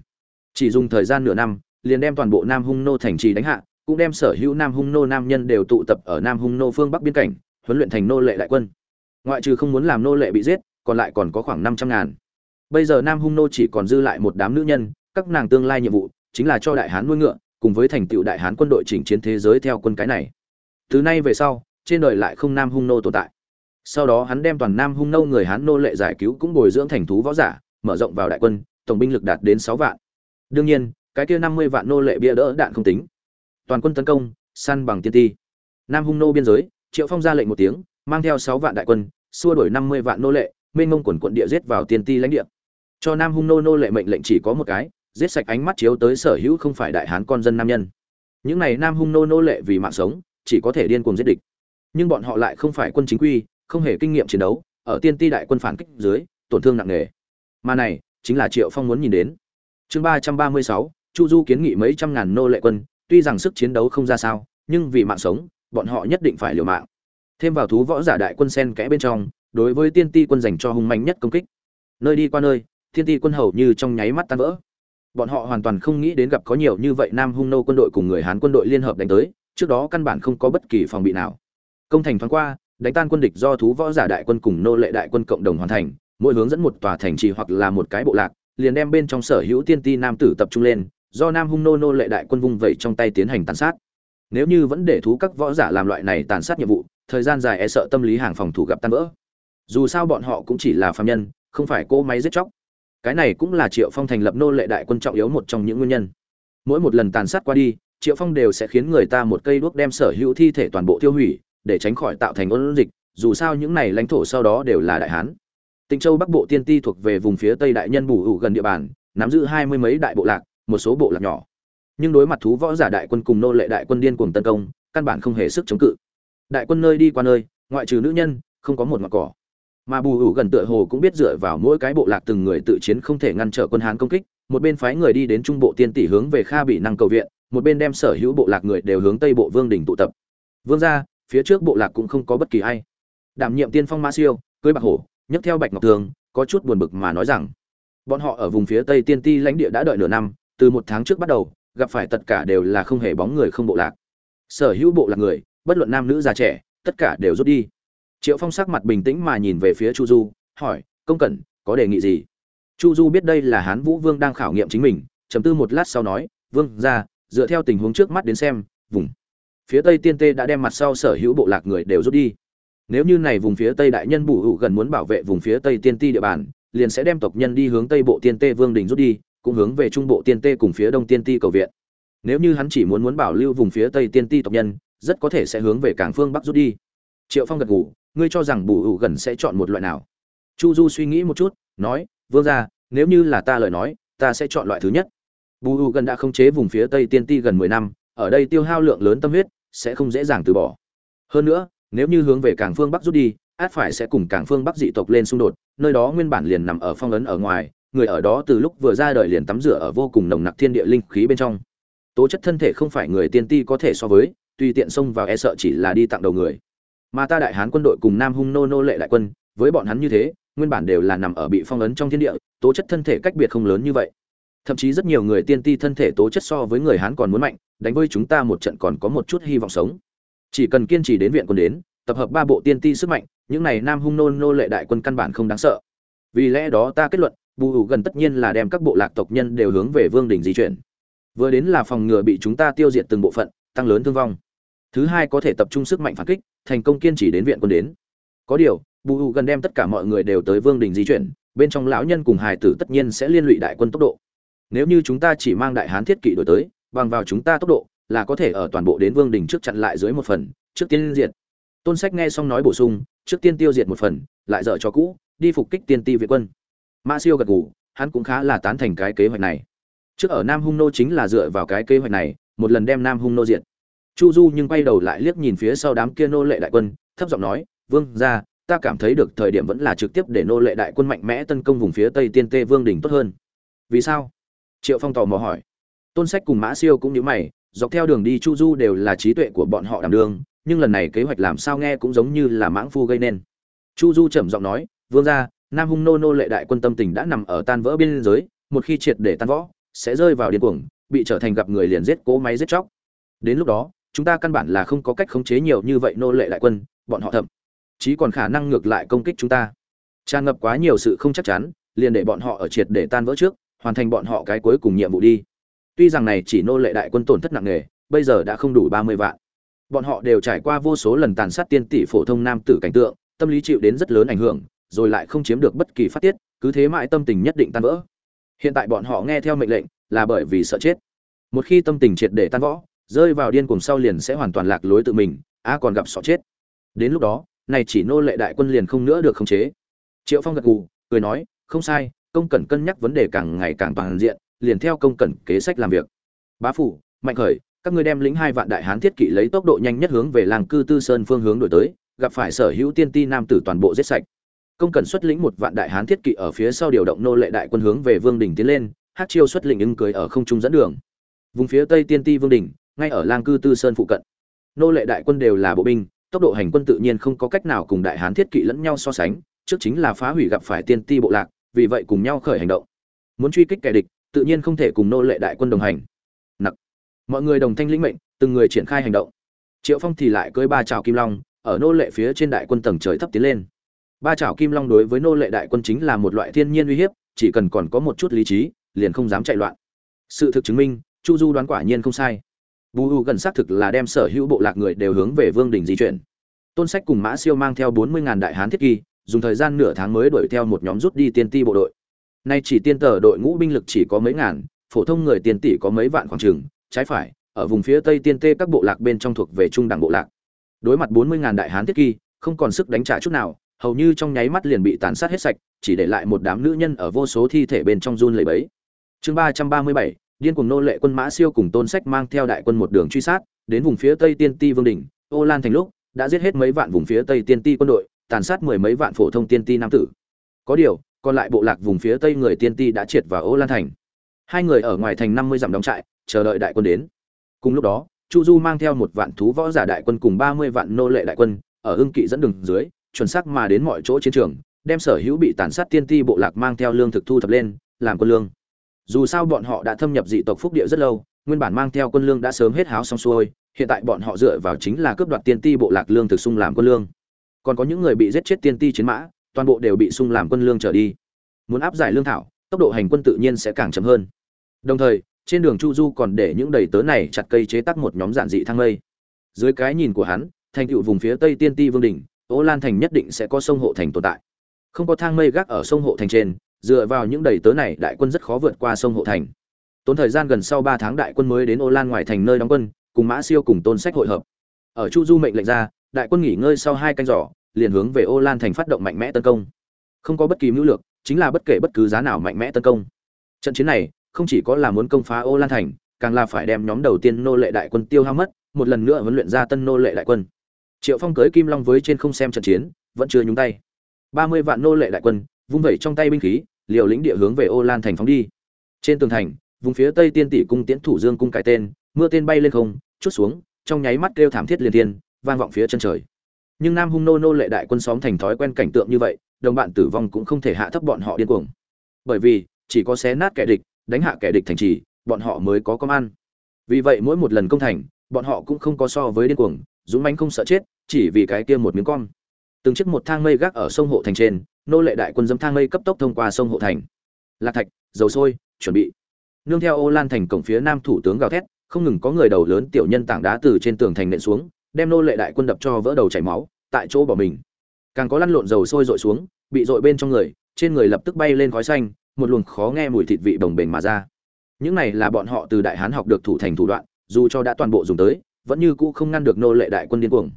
Chỉ dùng thời gian nửa năm, liền đem toàn bộ nam hung nô thành trì đánh hạ, cũng đem sở hữu nam hung nô nam nhân đều tụ tập ở nam hung nô phương bắc biên cảnh, huấn luyện thành nô lệ đại quân. Ngoại trừ không muốn làm nô lệ bị giết, còn lại còn có khoảng năm trăm ngàn. Bây giờ nam hung nô chỉ còn dư lại một đám nữ nhân, các nàng tương lai nhiệm vụ chính là cho đại hán nuôi ngựa, cùng với thành tựu đại hán quân đội chỉnh chiến thế giới theo quân cái này. Từ nay về sau, trên đời lại không nam hung nô tồn tại. Sau đó hắn đem toàn nam hung nô người hán nô lệ giải cứu cũng bồi dưỡng thành thú võ giả mở rộng vào đại quân, tổng binh lực đạt đến sáu vạn. Đương nhiên, cái kia năm mươi vạn nô lệ bia đỡ đạn không tính. Toàn quân tấn công săn bằng tiên ti. Nam hung nô biên giới, triệu phong ra lệnh một tiếng, mang theo sáu vạn đại quân, xua đuổi năm mươi vạn nô lệ, mênh mông quần quận địa giết vào tiên ti lãnh địa. Cho nam hung nô nô lệ mệnh lệnh chỉ có một cái, giết sạch ánh mắt chiếu tới sở hữu không phải đại hán con dân nam nhân. Những này nam hung nô nô lệ vì mạng sống, chỉ có thể điên cuồng giết địch. Nhưng bọn họ lại không phải quân chính quy, không hề kinh nghiệm chiến đấu, ở tiên ti đại quân phản kích dưới, tổn thương nặng nề mà này, chính là triệu phong muốn nhìn đến. Chương ba trăm ba mươi sáu, chu du kiến nghị mấy trăm ngàn nô lệ quân, tuy rằng sức chiến đấu không ra sao, nhưng vì mạng sống, bọn họ nhất định phải liều mạng. Thêm vào thú võ giả đại quân sen kẽ bên trong, đối với tiên ti quân dành cho hung mạnh nhất công kích. Nơi đi qua nơi, tiên ti quân hầu như trong nháy mắt tan vỡ. Bọn họ hoàn toàn không nghĩ đến gặp có nhiều như vậy nam hung nô quân đội cùng người hán quân đội liên hợp đánh tới, trước đó căn bản không có bất kỳ phòng bị nào. Công thành thoáng qua, đánh tan quân địch do thú võ giả đại quân cùng nô lệ đại quân cộng đồng hoàn thành mỗi hướng dẫn một tòa thành trì hoặc là một cái bộ lạc, liền đem bên trong sở hữu tiên ti nam tử tập trung lên, do nam hung nô nô lệ đại quân vung vẩy trong tay tiến hành tàn sát. Nếu như vẫn để thú các võ giả làm loại này tàn sát nhiệm vụ, thời gian dài e sợ tâm lý hàng phòng thủ gặp tan vỡ. Dù sao bọn họ cũng chỉ là phạm nhân, không phải cỗ máy giết chóc. Cái này cũng là triệu phong thành lập nô lệ đại quân trọng yếu một trong những nguyên nhân. Mỗi một lần tàn sát qua đi, triệu phong đều sẽ khiến người ta một cây đuốc đem sở hữu thi thể toàn bộ tiêu hủy, để tránh khỏi tạo thành ôn dịch, dù sao những này lãnh thổ sau đó đều là đại hán. Tịnh Châu Bắc Bộ Tiên Ti thuộc về vùng phía Tây đại nhân bù hữu gần địa bàn, nắm giữ hai mươi mấy đại bộ lạc, một số bộ lạc nhỏ. Nhưng đối mặt thú võ giả đại quân cùng nô lệ đại quân điên cuồng tấn công, căn bản không hề sức chống cự. Đại quân nơi đi qua nơi, ngoại trừ nữ nhân, không có một ngọn cỏ. Mà bù hữu gần tựa hồ cũng biết dựa vào mỗi cái bộ lạc từng người tự chiến không thể ngăn trở quân Hán công kích, một bên phái người đi đến trung bộ tiên tỷ hướng về Kha bị năng cầu viện, một bên đem sở hữu bộ lạc người đều hướng Tây bộ vương đỉnh tụ tập. Vương gia, phía trước bộ lạc cũng không có bất kỳ ai. Đảm nhiệm tiên phong Ma Siêu, cưới bạc hổ, nhấc theo bạch ngọc thường, có chút buồn bực mà nói rằng, bọn họ ở vùng phía tây tiên ti lãnh địa đã đợi nửa năm, từ một tháng trước bắt đầu, gặp phải tất cả đều là không hề bóng người không bộ lạc. Sở hữu bộ lạc người, bất luận nam nữ già trẻ, tất cả đều rút đi. Triệu phong sắc mặt bình tĩnh mà nhìn về phía chu du, hỏi, công cẩn, có đề nghị gì? Chu du biết đây là hán vũ vương đang khảo nghiệm chính mình chấm tư một lát sau nói, vương ra, dựa theo tình huống trước mắt đến xem, vùng phía tây tiên tê đã đem mặt sau sở hữu bộ lạc người đều rút đi nếu như này vùng phía tây đại nhân bù hữu gần muốn bảo vệ vùng phía tây tiên ti địa bàn, liền sẽ đem tộc nhân đi hướng tây bộ tiên tê vương đình rút đi, cũng hướng về trung bộ tiên tê cùng phía đông tiên ti cầu viện. Nếu như hắn chỉ muốn muốn bảo lưu vùng phía tây tiên ti tộc nhân, rất có thể sẽ hướng về cảng phương bắc rút đi. Triệu phong gật ngủ ngươi cho rằng bù hữu gần sẽ chọn một loại nào? Chu du suy nghĩ một chút, nói, vương ra nếu như là ta lời nói, ta sẽ chọn loại thứ nhất. Bù hữu gần đã khống chế vùng phía tây tiên ti gần mười năm, ở đây tiêu hao lượng lớn tâm huyết, sẽ không dễ dàng từ bỏ. Hơn nữa nếu như hướng về cảng phương bắc rút đi, át phải sẽ cùng cảng phương bắc dị tộc lên xung đột, nơi đó nguyên bản liền nằm ở phong ấn ở ngoài, người ở đó từ lúc vừa ra đời liền tắm rửa ở vô cùng nồng nặc thiên địa linh khí bên trong. Tố chất thân thể không phải người tiên ti có thể so với, tùy tiện xông vào e sợ chỉ là đi tặng đầu người. Mà ta đại hán quân đội cùng nam hung nô nô lệ đại quân, với bọn hắn như thế, nguyên bản đều là nằm ở bị phong ấn trong thiên địa, tố chất thân thể cách biệt không lớn như vậy. Thậm chí rất nhiều người tiên ti thân thể tố chất so với người hán còn muốn mạnh, đánh với chúng ta một trận còn có một chút hy vọng sống chỉ cần kiên trì đến viện quân đến, tập hợp ba bộ tiên ti sức mạnh, những này nam hung nô nô lệ đại quân căn bản không đáng sợ. Vì lẽ đó ta kết luận, bù hủ gần tất nhiên là đem các bộ lạc tộc nhân đều hướng về vương đình di chuyển. Vừa đến là phòng ngừa bị chúng ta tiêu diệt từng bộ phận, tăng lớn thương vong. Thứ hai có thể tập trung sức mạnh phản kích, thành công kiên trì đến viện quân đến. Có điều, bù hủ gần đem tất cả mọi người đều tới vương đình di chuyển, bên trong lão nhân cùng hài tử tất nhiên sẽ liên lụy đại quân tốc độ. Nếu như chúng ta chỉ mang đại hán thiết kỵ đổi tới, bằng vào chúng ta tốc độ là có thể ở toàn bộ đến vương đình trước chặn lại dưới một phần, trước tiên diệt. Tôn sách nghe xong nói bổ sung, trước tiên tiêu diệt một phần, lại dở cho cũ, đi phục kích tiên ti viện quân. Mã siêu gật gù, hắn cũng khá là tán thành cái kế hoạch này. Trước ở nam hung nô chính là dựa vào cái kế hoạch này, một lần đem nam hung nô diệt. Chu du nhưng quay đầu lại liếc nhìn phía sau đám kia nô lệ đại quân, thấp giọng nói, vương ra ta cảm thấy được thời điểm vẫn là trực tiếp để nô lệ đại quân mạnh mẽ tấn công vùng phía tây tiên tê vương đỉnh tốt hơn. Vì sao? Triệu phong tò mò hỏi. Tôn sách cùng mã siêu cũng nhớ mày dọc theo đường đi chu du đều là trí tuệ của bọn họ đảm đương, nhưng lần này kế hoạch làm sao nghe cũng giống như là mãng phu gây nên. Chu du trầm giọng nói, vương ra nam hung nô nô lệ đại quân tâm tình đã nằm ở tan vỡ biên giới, một khi triệt để tan võ sẽ rơi vào điên cuồng, bị trở thành gặp người liền giết cố máy giết chóc. Đến lúc đó, chúng ta căn bản là không có cách khống chế nhiều như vậy nô lệ đại quân, bọn họ thậm chí còn khả năng ngược lại công kích chúng ta. Tràn ngập quá nhiều sự không chắc chắn, liền để bọn họ ở triệt để tan vỡ trước, hoàn thành bọn họ cái cuối cùng nhiệm vụ đi tuy rằng này chỉ nô lệ đại quân tổn thất nặng nề bây giờ đã không đủ ba mươi vạn. Bọn họ đều trải qua vô số lần tàn sát tiên tỷ phổ thông nam tử cảnh tượng tâm lý chịu đến rất lớn ảnh hưởng rồi lại không chiếm được bất kỳ phát tiết cứ thế mãi tâm tình nhất định tan vỡ. Hiện tại bọn họ nghe theo mệnh lệnh là bởi vì sợ chết. Một khi tâm tình triệt để tan vỡ, rơi vào điên cuồng sau liền sẽ hoàn toàn lạc lối tự mình à còn gặp sợ chết. Đến lúc đó này chỉ nô lệ đại quân liền không nữa được khống chế. Triệu phong gật gù cười nói không sai công cần cân nhắc vấn đề càng ngày càng toàn diện liền theo công cẩn kế sách làm việc. Bá phủ, mạnh khởi, các ngươi đem lĩnh hai vạn đại hán thiết kỵ lấy tốc độ nhanh nhất hướng về làng cư tư sơn phương hướng đổi tới, gặp phải sở hữu tiên ti nam tử toàn bộ giết sạch. Công cần xuất lĩnh một vạn đại hán thiết kỵ ở phía sau điều động nô lệ đại quân hướng về vương đình tiến lên, hát chiêu xuất lĩnh ứng cưới ở không trung dẫn đường. Vùng phía tây tiên ti vương đình, ngay ở lang cư tư sơn phụ cận. Nô lệ đại quân đều là bộ binh, tốc độ hành quân tự nhiên không có cách nào cùng đại hán thiết kỵ lẫn nhau so sánh, trước chính là phá hủy gặp phải tiên ti bộ lạc, vì vậy cùng nhau khởi hành động. Muốn truy kích kẻ địch tự nhiên không thể cùng nô lệ đại quân đồng hành. Nặc. Mọi người đồng thanh lĩnh mệnh, từng người triển khai hành động. Triệu phong thì lại cưỡi ba trào kim long, ở nô lệ phía trên đại quân tầng trời thấp tiến lên. Ba chảo kim long đối với nô lệ đại quân chính là một loại thiên nhiên uy hiếp, chỉ cần còn có một chút lý trí, liền không dám chạy loạn. Sự thực chứng minh, chu du đoán quả nhiên không sai. Bù u gần xác thực là đem sở hữu bộ lạc người đều hướng về vương đình di chuyển. Tôn sách cùng mã siêu mang theo bốn mươi ngàn đại hán thiết kỳ, dùng thời gian nửa tháng mới đuổi theo một nhóm rút đi tiên ti bộ đội nay chỉ tiên tờ đội ngũ binh lực chỉ có mấy ngàn phổ thông người tiền tỷ có mấy vạn khoảng trường trái phải ở vùng phía tây tiên tê các bộ lạc bên trong thuộc về trung đẳng bộ lạc đối mặt bốn mươi ngàn đại hán thiết kỳ không còn sức đánh trả chút nào hầu như trong nháy mắt liền bị tàn sát hết sạch, chỉ để lại một đám nữ nhân ở vô số thi thể bên trong run lẩy bẩy. Chương ba trăm ba mươi bảy, điên cuồng nô lệ quân Mã Siêu cùng Tôn Sách mang theo đại quân một đường truy sát, đến vùng phía Tây Tiên Ti Vương đỉnh, Ô Lan thành lúc, đã giết hết mấy vạn vùng phía Tây Tiên Ti quân đội, tàn sát mười mấy vạn phổ thông Tiên Ti nam tử. Có điều, còn lại bộ lạc vùng phía Tây người Tiên Ti đã triệt vào Ô Lan thành. Hai người ở ngoài thành năm mươi dặm đóng trại, chờ đợi đại quân đến. Cùng lúc đó, Chu Du mang theo một vạn thú võ giả đại quân cùng ba mươi vạn nô lệ đại quân, ở hưng kỵ dẫn đường dưới, chuẩn xác mà đến mọi chỗ chiến trường, đem sở hữu bị tàn sát tiên ti bộ lạc mang theo lương thực thu thập lên, làm quân lương. Dù sao bọn họ đã thâm nhập dị tộc phúc địa rất lâu, nguyên bản mang theo quân lương đã sớm hết háo xong xuôi, hiện tại bọn họ dựa vào chính là cướp đoạt tiên ti bộ lạc lương thực sung làm quân lương. Còn có những người bị giết chết tiên ti chiến mã, toàn bộ đều bị sung làm quân lương trở đi. Muốn áp giải lương thảo, tốc độ hành quân tự nhiên sẽ càng chậm hơn. Đồng thời, trên đường Chu Du còn để những đầy tớ này chặt cây chế tác một nhóm giản dị thang mây. Dưới cái nhìn của hắn, thành tựu vùng phía Tây Tiên Ti Vương đỉnh, Ô Lan thành nhất định sẽ có sông hộ thành tồn tại. Không có thang mây gác ở sông hộ thành trên, dựa vào những đầy tớ này, đại quân rất khó vượt qua sông hộ thành. Tốn thời gian gần sau 3 tháng đại quân mới đến Ô Lan ngoài thành nơi đóng quân, cùng Mã Siêu cùng Tôn Sách hội hợp. Ở Chu Du mệnh lệnh ra, đại quân nghỉ ngơi sau hai canh giờ, liền hướng về ô lan thành phát động mạnh mẽ tấn công. Không có bất kỳ mưu lược, chính là bất kể bất cứ giá nào mạnh mẽ tấn công. Trận chiến này, không chỉ có là muốn công phá ô lan thành, càng là phải đem nhóm đầu tiên nô lệ đại quân tiêu hao mất, một lần nữa huấn luyện ra tân nô lệ đại quân. Triệu phong cưới kim long với trên không xem trận chiến, vẫn chưa nhúng tay. Ba mươi vạn nô lệ đại quân, vung vẩy trong tay binh khí, liều lĩnh địa hướng về ô lan thành phóng đi. Trên tường thành, vùng phía tây tiên tỷ cung tiễn thủ dương cung cải tên, mưa tên bay lên không, chút xuống, trong nháy mắt kêu thảm thiết liền thiên, vang vọng phía chân trời nhưng nam hung nô nô lệ đại quân xóm thành thói quen cảnh tượng như vậy, đồng bạn tử vong cũng không thể hạ thấp bọn họ điên cuồng. Bởi vì, chỉ có xé nát kẻ địch, đánh hạ kẻ địch thành trì, bọn họ mới có công ăn. Vì vậy mỗi một lần công thành, bọn họ cũng không có so với điên cuồng, dũng mãnh không sợ chết, chỉ vì cái kia một miếng con. Từng chiếc một thang mây gác ở sông hộ thành trên, nô lệ đại quân dâm thang mây cấp tốc thông qua sông hộ thành. Lạc thạch, dầu sôi, chuẩn bị. Nương theo ô lan thành cổng phía nam thủ tướng gào thét, không ngừng có người đầu lớn tiểu nhân tảng đá từ trên tường thành nện xuống đem nô lệ đại quân đập cho vỡ đầu chảy máu, tại chỗ bỏ mình. Càng có lăn lộn dầu sôi dội xuống, bị dội bên trong người, trên người lập tức bay lên khói xanh, một luồng khó nghe mùi thịt vị đồng bền mà ra. Những này là bọn họ từ đại hán học được thủ thành thủ đoạn, dù cho đã toàn bộ dùng tới, vẫn như cũ không ngăn được nô lệ đại quân điên cuồng.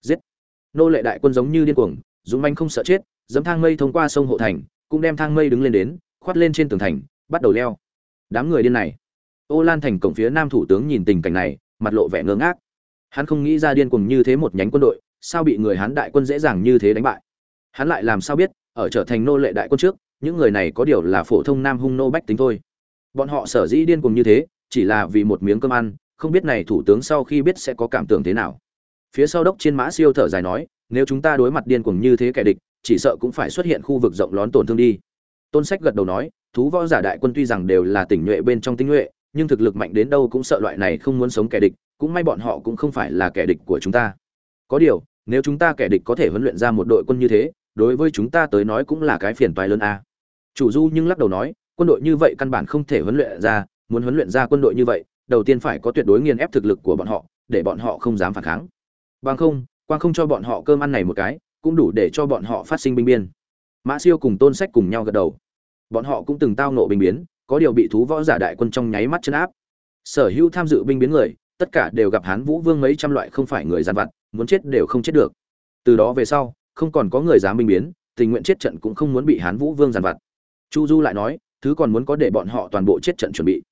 Giết! Nô lệ đại quân giống như điên cuồng, dũng manh không sợ chết, dẫm thang mây thông qua sông hộ thành, cũng đem thang mây đứng lên đến, khoát lên trên tường thành, bắt đầu leo. Đám người điên này. Ô lan thành cổng phía nam thủ tướng nhìn tình cảnh này, mặt lộ vẻ ngơ ngác hắn không nghĩ ra điên cuồng như thế một nhánh quân đội, sao bị người hán đại quân dễ dàng như thế đánh bại? Hắn lại làm sao biết, ở trở thành nô lệ đại quân trước, những người này có điều là phổ thông nam hung nô bách tính thôi? Bọn họ sở dĩ điên cuồng như thế, chỉ là vì một miếng cơm ăn, không biết này thủ tướng sau khi biết sẽ có cảm tưởng thế nào. Phía sau đốc trên mã siêu thở dài nói, nếu chúng ta đối mặt điên cuồng như thế kẻ địch, chỉ sợ cũng phải xuất hiện khu vực rộng lón tổn thương đi. Tôn sách gật đầu nói, thú võ giả đại quân tuy rằng đều là tỉnh nhuệ bên trong tinh nhuệ, nhưng thực lực mạnh đến đâu cũng sợ loại này không muốn sống kẻ địch cũng may bọn họ cũng không phải là kẻ địch của chúng ta. Có điều, nếu chúng ta kẻ địch có thể huấn luyện ra một đội quân như thế, đối với chúng ta tới nói cũng là cái phiền toái lớn a. Chủ du nhưng lắc đầu nói, quân đội như vậy căn bản không thể huấn luyện ra, muốn huấn luyện ra quân đội như vậy, đầu tiên phải có tuyệt đối nghiền ép thực lực của bọn họ, để bọn họ không dám phản kháng. Bằng không, quang không cho bọn họ cơm ăn này một cái, cũng đủ để cho bọn họ phát sinh binh biên. Mã siêu cùng tôn sách cùng nhau gật đầu. Bọn họ cũng từng tao nộ binh biến, có điều bị thú võ giả đại quân trong nháy mắt chân áp. Sở hữu tham dự binh biến người tất cả đều gặp hán vũ vương mấy trăm loại không phải người gian vặt, muốn chết đều không chết được. Từ đó về sau, không còn có người dám binh biến, tình nguyện chết trận cũng không muốn bị hán vũ vương giàn vặt. Chu du lại nói, thứ còn muốn có để bọn họ toàn bộ chết trận chuẩn bị.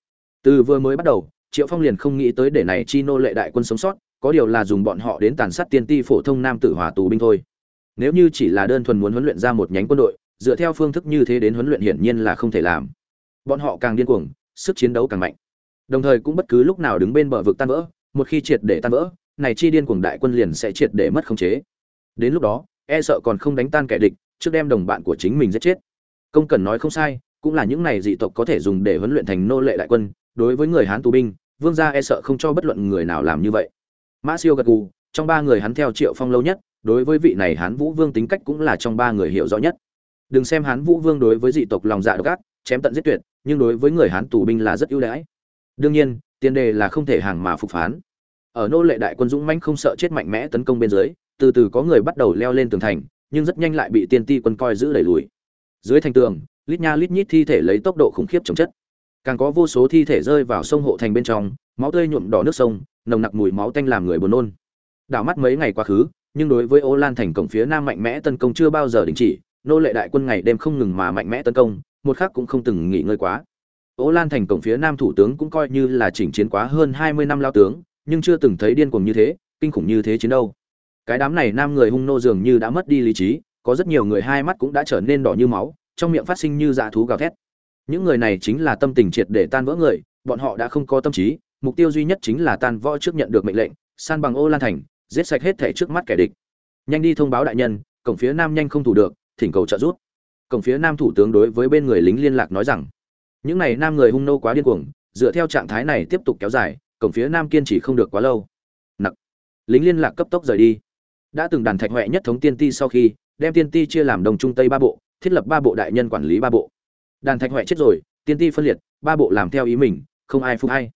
Từ vừa mới bắt đầu, triệu phong liền không nghĩ tới để này chi nô lệ đại quân sống sót, có điều là dùng bọn họ đến tàn sát tiên ti phổ thông nam tử hòa tù binh thôi. Nếu như chỉ là đơn thuần muốn huấn luyện ra một nhánh quân đội, dựa theo phương thức như thế đến huấn luyện hiển nhiên là không thể làm. Bọn họ càng điên cuồng, sức chiến đấu càng mạnh đồng thời cũng bất cứ lúc nào đứng bên bờ vực tan vỡ, một khi triệt để tan vỡ, này chi điên cuồng đại quân liền sẽ triệt để mất khống chế. Đến lúc đó e sợ còn không đánh tan kẻ địch, trước đem đồng bạn của chính mình giết chết. Công cần nói không sai, cũng là những này dị tộc có thể dùng để huấn luyện thành nô lệ đại quân. Đối với người hán tù binh, vương gia e sợ không cho bất luận người nào làm như vậy. Mã siêu gật gù, trong ba người hắn theo triệu phong lâu nhất, đối với vị này hán vũ vương tính cách cũng là trong ba người hiểu rõ nhất. Đừng xem hán vũ vương đối với dị tộc lòng dạ độc ác, chém tận giết tuyệt, nhưng đối với người hán tù binh là rất ưu đãi đương nhiên, tiền đề là không thể hàng mà phục phán. Ở nô lệ đại quân dũng mãnh không sợ chết mạnh mẽ tấn công bên dưới, từ từ có người bắt đầu leo lên tường thành, nhưng rất nhanh lại bị tiên ti quân coi giữ đẩy lùi. Dưới thành tường, lít nha lít nhít thi thể lấy tốc độ khủng khiếp chống chất. Càng có vô số thi thể rơi vào sông hộ thành bên trong, máu tươi nhuộm đỏ nước sông, nồng nặc mùi máu tanh làm người buồn nôn. Đảo mắt mấy ngày quá khứ, nhưng đối với ô lan thành cổng phía nam mạnh mẽ tấn công chưa bao giờ đình chỉ, nô lệ đại quân ngày đêm không ngừng mà mạnh mẽ tấn công, một khắc cũng không từng nghỉ ngơi quá ô lan thành cổng phía nam thủ tướng cũng coi như là chỉnh chiến quá hơn hai mươi năm lao tướng, nhưng chưa từng thấy điên cuồng như thế, kinh khủng như thế chiến đâu. Cái đám này nam người hung nô dường như đã mất đi lý trí, có rất nhiều người hai mắt cũng đã trở nên đỏ như máu, trong miệng phát sinh như dạ thú gào thét. Những người này chính là tâm tình triệt để tan vỡ người, bọn họ đã không có tâm trí, mục tiêu duy nhất chính là tan vỡ trước nhận được mệnh lệnh, san bằng ô lan thành, giết sạch hết thể trước mắt kẻ địch. Nhanh đi thông báo đại nhân, cổng phía nam nhanh không thủ được, thỉnh cầu trợ giúp. Cổng phía nam thủ tướng đối với bên người lính liên lạc nói rằng những này nam người hung nô quá điên cuồng, dựa theo trạng thái này tiếp tục kéo dài, cổng phía nam kiên trì không được quá lâu. Nặc. Lính liên lạc cấp tốc rời đi. Đã từng đàn thạch huệ nhất thống tiên ti sau khi, đem tiên ti chia làm đồng trung tây ba bộ, thiết lập ba bộ đại nhân quản lý ba bộ. Đàn thạch huệ chết rồi, tiên ti phân liệt, ba bộ làm theo ý mình, không ai phục hay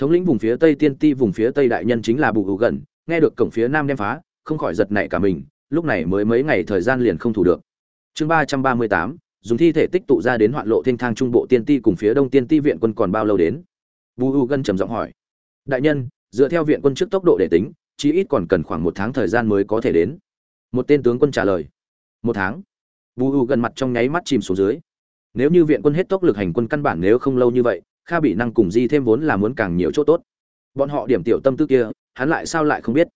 thống lĩnh vùng phía tây tiên ti vùng phía tây đại nhân chính là bù gù gần, nghe được cổng phía nam đem phá, không khỏi giật nảy cả mình, lúc này mới mấy ngày thời gian liền không thủ được. Chương ba trăm ba mươi tám dùng thi thể tích tụ ra đến hoạn lộ thiên thang trung bộ tiên ti cùng phía đông tiên ti viện quân còn bao lâu đến? Bu u gần trầm giọng hỏi. Đại nhân, dựa theo viện quân trước tốc độ để tính, chí ít còn cần khoảng một tháng thời gian mới có thể đến. Một tên tướng quân trả lời. Một tháng? Bu u gần mặt trong nháy mắt chìm xuống dưới. Nếu như viện quân hết tốc lực hành quân căn bản nếu không lâu như vậy, kha bị năng cùng di thêm vốn là muốn càng nhiều chỗ tốt. Bọn họ điểm tiểu tâm tư kia, hắn lại sao lại không biết?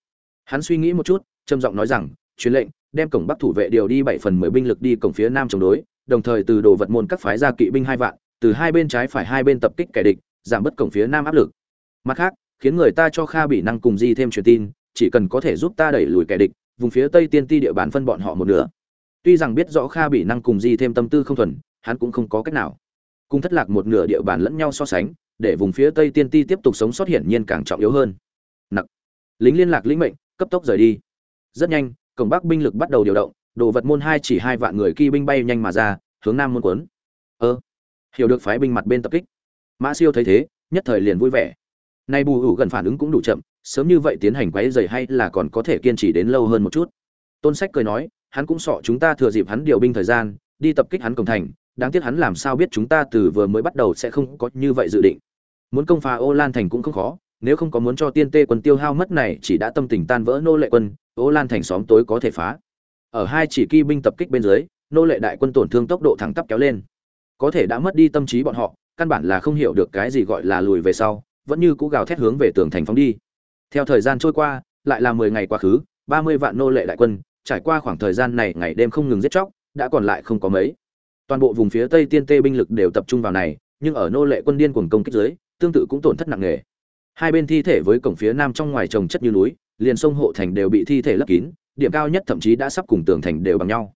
Hắn suy nghĩ một chút, trầm giọng nói rằng, truyền lệnh, đem cổng bắc thủ vệ điều đi bảy phần mười binh lực đi cổng phía nam chống đối đồng thời từ đồ vật môn các phái ra kỵ binh hai vạn, từ hai bên trái phải hai bên tập kích kẻ địch, giảm bớt cổng phía nam áp lực. Mặt khác, khiến người ta cho kha bị năng cùng di thêm truyền tin, chỉ cần có thể giúp ta đẩy lùi kẻ địch, vùng phía tây tiên ti địa bàn phân bọn họ một nửa. Tuy rằng biết rõ kha bị năng cùng di thêm tâm tư không thuần, hắn cũng không có cách nào. Cùng thất lạc một nửa địa bàn lẫn nhau so sánh, để vùng phía tây tiên ti tiếp tục sống sót hiển nhiên càng trọng yếu hơn. Nặc. Lính liên lạc lĩnh mệnh, cấp tốc rời đi. Rất nhanh, cổng bắc binh lực bắt đầu điều động đồ vật môn hai chỉ hai vạn người kỵ binh bay nhanh mà ra, hướng nam môn quấn. Ơ, hiểu được phái binh mặt bên tập kích. Mã siêu thấy thế, nhất thời liền vui vẻ. Nay bù hủ gần phản ứng cũng đủ chậm, sớm như vậy tiến hành quấy dày hay là còn có thể kiên trì đến lâu hơn một chút. Tôn sách cười nói, hắn cũng sợ chúng ta thừa dịp hắn điều binh thời gian, đi tập kích hắn cổng thành, đáng tiếc hắn làm sao biết chúng ta từ vừa mới bắt đầu sẽ không có như vậy dự định. Muốn công phá ô lan thành cũng không khó, nếu không có muốn cho tiên tê quân tiêu hao mất này chỉ đã tâm tình tan vỡ nô lệ quân, ô lan thành xóm tối có thể phá ở hai chỉ kỵ binh tập kích bên dưới, nô lệ đại quân tổn thương tốc độ thẳng tắp kéo lên. Có thể đã mất đi tâm trí bọn họ, căn bản là không hiểu được cái gì gọi là lùi về sau, vẫn như cũ gào thét hướng về tường thành phóng đi. Theo thời gian trôi qua, lại là mười ngày quá khứ, ba mươi vạn nô lệ đại quân, trải qua khoảng thời gian này ngày đêm không ngừng giết chóc, đã còn lại không có mấy. Toàn bộ vùng phía tây tiên tê binh lực đều tập trung vào này, nhưng ở nô lệ quân điên cuồng công kích dưới, tương tự cũng tổn thất nặng nề. Hai bên thi thể với cổng phía nam trong ngoài trồng chất như núi, liền sông hộ thành đều bị thi thể lấp kín điểm cao nhất thậm chí đã sắp cùng tường thành đều bằng nhau.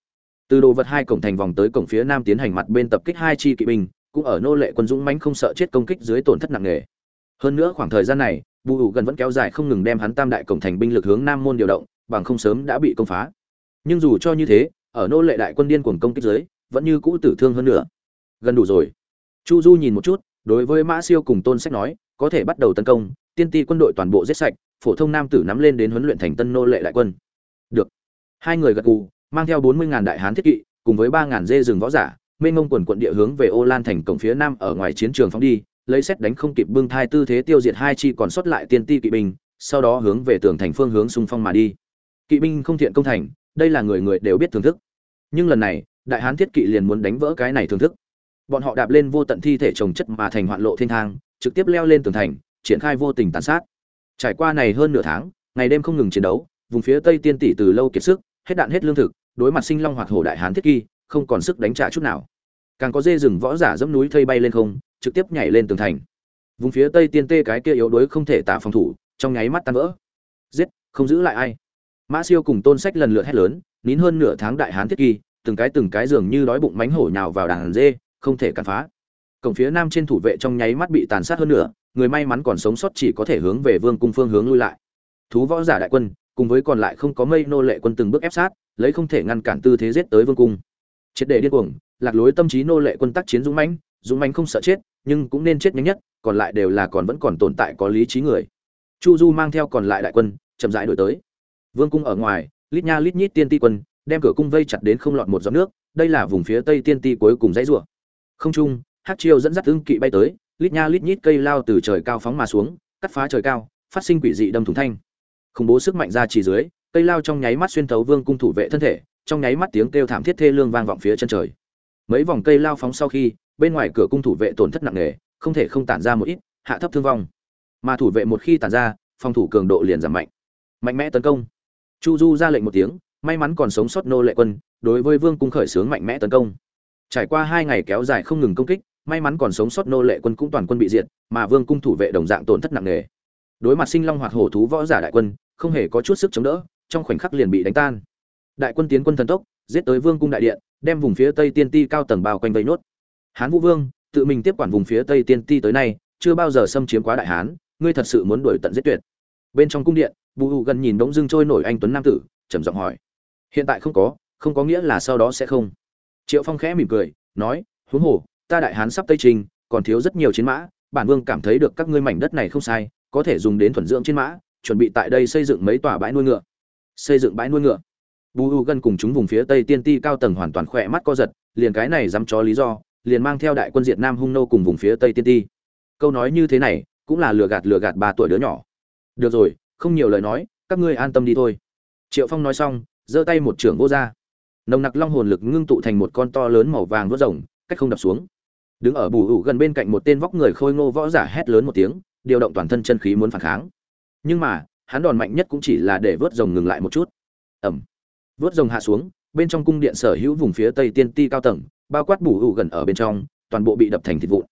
Từ đồ vật hai cổng thành vòng tới cổng phía nam tiến hành mặt bên tập kích hai chi kỵ binh, cũng ở nô lệ quân dũng mãnh không sợ chết công kích dưới tổn thất nặng nề. Hơn nữa khoảng thời gian này, bù ủ gần vẫn kéo dài không ngừng đem hắn tam đại cổng thành binh lực hướng nam môn điều động, bằng không sớm đã bị công phá. Nhưng dù cho như thế, ở nô lệ đại quân điên cuồng công kích dưới, vẫn như cũ tử thương hơn nữa. Gần đủ rồi. Chu du nhìn một chút, đối với mã siêu cùng tôn sách nói, có thể bắt đầu tấn công, tiên ti quân đội toàn bộ giết sạch, phổ thông nam tử nắm lên đến huấn luyện thành tân nô lệ đại quân hai người gật gù, mang theo bốn mươi ngàn đại hán thiết kỵ, cùng với ba ngàn dê rừng võ giả, mênh ngông quần quận địa hướng về ô lan thành cổng phía nam ở ngoài chiến trường phóng đi, lấy xét đánh không kịp bưng thai tư thế tiêu diệt hai chi còn sót lại tiên ti kỵ binh, sau đó hướng về tường thành phương hướng xung phong mà đi. Kỵ binh không thiện công thành, đây là người người đều biết thưởng thức. Nhưng lần này, đại hán thiết kỵ liền muốn đánh vỡ cái này thưởng thức. Bọn họ đạp lên vô tận thi thể trồng chất mà thành hoạn lộ thiên thang, trực tiếp leo lên tường thành, triển khai vô tình tàn sát. Trải qua này hơn nửa tháng, ngày đêm không ngừng chiến đấu, vùng phía tây tiên tỷ từ lâu kiệt sức hết đạn hết lương thực, đối mặt sinh long hoạt hổ đại hán thiết kỳ, không còn sức đánh trả chút nào. Càng có dê rừng võ giả dẫm núi thây bay lên không, trực tiếp nhảy lên tường thành. Vùng phía tây tiên tê cái kia yếu đuối không thể tả phòng thủ, trong nháy mắt tan vỡ. Giết, không giữ lại ai. Mã siêu cùng tôn sách lần lượt hét lớn, nín hơn nửa tháng đại hán thiết kỳ, từng cái từng cái dường như đói bụng mánh hổ nhào vào đàn dê, không thể cản phá. Cổng phía nam trên thủ vệ trong nháy mắt bị tàn sát hơn nữa người may mắn còn sống sót chỉ có thể hướng về vương cung phương hướng lui lại. Thú võ giả đại quân cùng với còn lại không có mây nô lệ quân từng bước ép sát, lấy không thể ngăn cản tư thế giết tới vương cung. Triệt để điên cuồng, lạc lối tâm trí nô lệ quân tác chiến dũng mãnh dũng mãnh không sợ chết, nhưng cũng nên chết nhanh nhất, còn lại đều là còn vẫn còn tồn tại có lý trí người. Chu du mang theo còn lại đại quân, chậm rãi đổi tới. Vương cung ở ngoài, lít nha lít nhít tiên ti quân, đem cửa cung vây chặt đến không lọt một giọt nước, đây là vùng phía tây tiên ti cuối cùng dãy rủa. Không trung, hát chiêu dẫn dắt ưng kỵ bay tới, lít nha lít nhít cây lao từ trời cao phóng mà xuống, cắt phá trời cao, phát sinh quỷ dị đâm thủng thanh khủng bố sức mạnh ra chỉ dưới, cây lao trong nháy mắt xuyên thấu vương cung thủ vệ thân thể, trong nháy mắt tiếng kêu thảm thiết thê lương vang vọng phía chân trời. Mấy vòng cây lao phóng sau khi, bên ngoài cửa cung thủ vệ tổn thất nặng nề, không thể không tản ra một ít, hạ thấp thương vong. Mà thủ vệ một khi tản ra, phòng thủ cường độ liền giảm mạnh. Mạnh mẽ tấn công. Chu du ra lệnh một tiếng, may mắn còn sống sót nô lệ quân, đối với vương cung khởi xướng mạnh mẽ tấn công. Trải qua hai ngày kéo dài không ngừng công kích, may mắn còn sống sót nô lệ quân cũng toàn quân bị diệt, mà vương cung thủ vệ đồng dạng tổn thất nặng nề. Đối mặt sinh long hoạt hổ thú võ giả đại quân không hề có chút sức chống đỡ, trong khoảnh khắc liền bị đánh tan. Đại quân tiến quân thần tốc, giết tới vương cung đại điện, đem vùng phía tây tiên ti cao tầng bao quanh vây nốt. Hán vũ vương, tự mình tiếp quản vùng phía tây tiên ti tới nay, chưa bao giờ xâm chiếm quá đại hán, ngươi thật sự muốn đuổi tận giết tuyệt. Bên trong cung điện, bù hụ gần nhìn đống dưng trôi nổi anh tuấn nam tử, trầm giọng hỏi. Hiện tại không có không có nghĩa là sau đó sẽ không. Triệu phong khẽ mỉm cười, nói, huống hồ, ta đại hán sắp tây trình, còn thiếu rất nhiều chiến mã, bản vương cảm thấy được các ngươi mảnh đất này không sai, có thể dùng đến thuần dưỡng chiến mã chuẩn bị tại đây xây dựng mấy tòa bãi nuôi ngựa. Xây dựng bãi nuôi ngựa. Bù u gần cùng chúng vùng phía tây tiên ti cao tầng hoàn toàn khỏe mắt co giật, liền cái này dám cho lý do, liền mang theo đại quân diệt nam hung nô cùng vùng phía tây tiên ti. Câu nói như thế này, cũng là lừa gạt lừa gạt ba tuổi đứa nhỏ. Được rồi, không nhiều lời nói, các ngươi an tâm đi thôi. Triệu phong nói xong, giơ tay một trưởng vô ra nồng nặc long hồn lực ngưng tụ thành một con to lớn màu vàng vớt rồng, cách không đập xuống. Đứng ở bù ủ gần bên cạnh một tên vóc người khôi ngô võ giả hét lớn một tiếng, điều động toàn thân chân khí muốn phản kháng nhưng mà, hắn đòn mạnh nhất cũng chỉ là để vớt rồng ngừng lại một chút. Ẩm vớt rồng hạ xuống, bên trong cung điện sở hữu vùng phía tây tiên ti cao tầng, bao quát bù ủ gần ở bên trong, toàn bộ bị đập thành thịt vụn.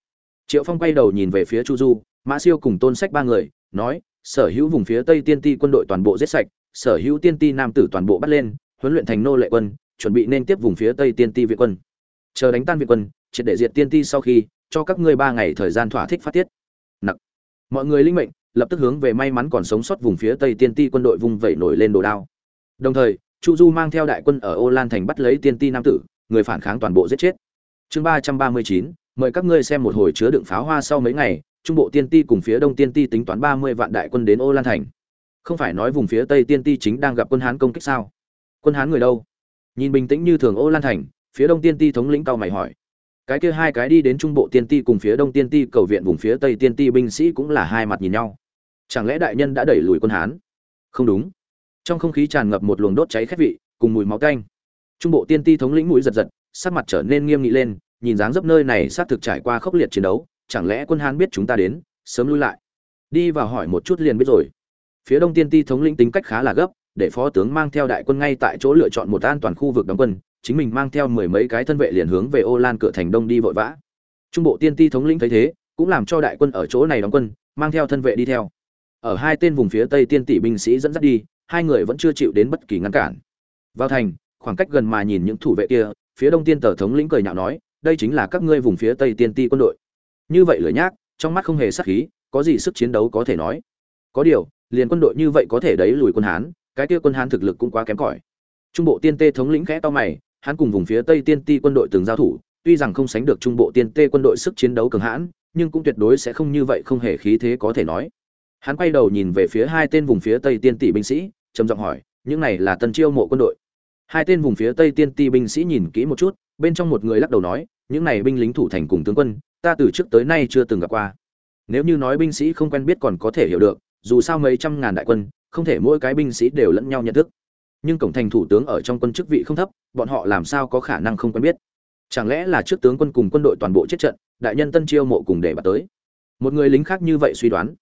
Triệu phong quay đầu nhìn về phía chu du, mã siêu cùng tôn sách ba người, nói, sở hữu vùng phía tây tiên ti quân đội toàn bộ giết sạch, sở hữu tiên ti nam tử toàn bộ bắt lên, huấn luyện thành nô lệ quân, chuẩn bị nên tiếp vùng phía tây tiên ti viện quân. Chờ đánh tan viện quân, triệt để diệt tiên ti sau khi, cho các ngươi ba ngày thời gian thỏa thích phát tiết. Nặc. Mọi người linh mệnh lập tức hướng về may mắn còn sống sót vùng phía tây tiên ti quân đội vung vẩy nổi lên đồ đao. Đồng thời, chu du mang theo đại quân ở ô lan thành bắt lấy tiên ti nam tử, người phản kháng toàn bộ giết chết. Chương ba trăm ba mươi chín, mời các ngươi xem một hồi chứa đựng pháo hoa sau mấy ngày, trung bộ tiên ti cùng phía đông tiên ti tính toán ba mươi vạn đại quân đến ô lan thành. Không phải nói vùng phía tây tiên ti chính đang gặp quân hán công kích sao? Quân hán người đâu? Nhìn bình tĩnh như thường ô lan thành, phía đông tiên ti thống lĩnh cao mày hỏi. Cái kia hai cái đi đến trung bộ tiên ti cùng phía đông tiên ti cầu viện vùng phía tây tiên ti binh sĩ cũng là hai mặt nhìn nhau chẳng lẽ đại nhân đã đẩy lùi quân hán? Không đúng. Trong không khí tràn ngập một luồng đốt cháy khét vị, cùng mùi máu canh. Trung bộ tiên ti thống lĩnh mũi giật giật, sắc mặt trở nên nghiêm nghị lên, nhìn dáng dấp nơi này xác thực trải qua khốc liệt chiến đấu, chẳng lẽ quân hán biết chúng ta đến, sớm lui lại? Đi vào hỏi một chút liền biết rồi. Phía đông tiên ti thống lĩnh tính cách khá là gấp, để phó tướng mang theo đại quân ngay tại chỗ lựa chọn một an toàn khu vực đóng quân, chính mình mang theo mười mấy cái thân vệ liền hướng về ô lan cửa thành đông đi vội vã. Trung bộ tiên ti thống lĩnh thấy thế, cũng làm cho đại quân ở chỗ này đóng quân, mang theo thân vệ đi theo ở hai tên vùng phía tây tiên tỷ binh sĩ dẫn dắt đi, hai người vẫn chưa chịu đến bất kỳ ngăn cản. Vào thành, khoảng cách gần mà nhìn những thủ vệ kia, phía đông tiên tờ thống lĩnh cười nhạo nói, đây chính là các ngươi vùng phía tây tiên ti quân đội. Như vậy lửa nhác, trong mắt không hề sắc khí, có gì sức chiến đấu có thể nói. Có điều, liền quân đội như vậy có thể đẩy lùi quân hán, cái kia quân hán thực lực cũng quá kém cỏi. Trung bộ tiên tê thống lĩnh khẽ to mày, hắn cùng vùng phía tây tiên ti quân đội từng giao thủ, tuy rằng không sánh được trung bộ tiên tê quân đội sức chiến đấu cường hãn, nhưng cũng tuyệt đối sẽ không như vậy không hề khí thế có thể nói hắn quay đầu nhìn về phía hai tên vùng phía tây tiên tỷ binh sĩ, trầm giọng hỏi, những này là tân chiêu mộ quân đội? Hai tên vùng phía tây tiên ti binh sĩ nhìn kỹ một chút, bên trong một người lắc đầu nói, những này binh lính thủ thành cùng tướng quân, ta từ trước tới nay chưa từng gặp qua. Nếu như nói binh sĩ không quen biết còn có thể hiểu được, dù sao mấy trăm ngàn đại quân, không thể mỗi cái binh sĩ đều lẫn nhau nhận thức. Nhưng cổng thành thủ tướng ở trong quân chức vị không thấp, bọn họ làm sao có khả năng không quen biết? Chẳng lẽ là trước tướng quân cùng quân đội toàn bộ chết trận, đại nhân tân chiêu mộ cùng để bà tới? Một người lính khác như vậy suy đoán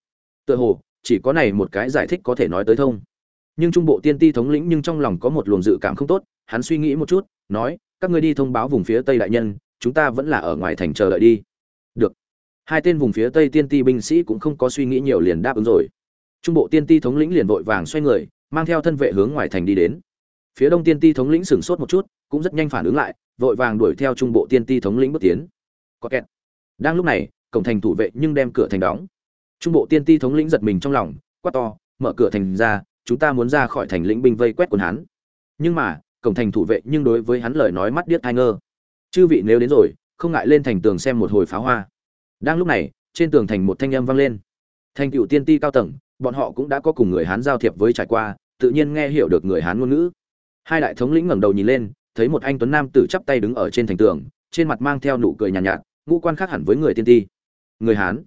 tựa hồ, chỉ có này một cái giải thích có thể nói tới thông. Nhưng trung bộ tiên ti thống lĩnh nhưng trong lòng có một luồng dự cảm không tốt, hắn suy nghĩ một chút, nói, các ngươi đi thông báo vùng phía tây đại nhân, chúng ta vẫn là ở ngoài thành chờ đợi đi. Được. Hai tên vùng phía tây tiên ti binh sĩ cũng không có suy nghĩ nhiều liền đáp ứng rồi. Trung bộ tiên ti thống lĩnh liền vội vàng xoay người, mang theo thân vệ hướng ngoài thành đi đến. Phía đông tiên ti thống lĩnh sửng sốt một chút, cũng rất nhanh phản ứng lại, vội vàng đuổi theo trung bộ tiên ti thống lĩnh bước tiến. Có kẹt. Đang lúc này, cổng thành thủ vệ nhưng đem cửa thành đóng trung bộ tiên ti thống lĩnh giật mình trong lòng quát to mở cửa thành ra chúng ta muốn ra khỏi thành lĩnh binh vây quét quân hắn nhưng mà cổng thành thủ vệ nhưng đối với hắn lời nói mắt điếc ai ngơ. Chư vị nếu đến rồi không ngại lên thành tường xem một hồi pháo hoa. Đang lúc này trên tường thành một thanh âm vang lên. Thành cựu tiên ti cao tầng bọn họ cũng đã có cùng người hán giao thiệp với trải qua tự nhiên nghe hiểu được người hán ngôn ngữ. Hai đại thống lĩnh ngẩng đầu nhìn lên thấy một anh tuấn nam tử chắp tay đứng ở trên thành tường trên mặt mang theo nụ cười nhàn nhạt, nhạt ngũ quan khác hẳn với người tiên ti. Người hán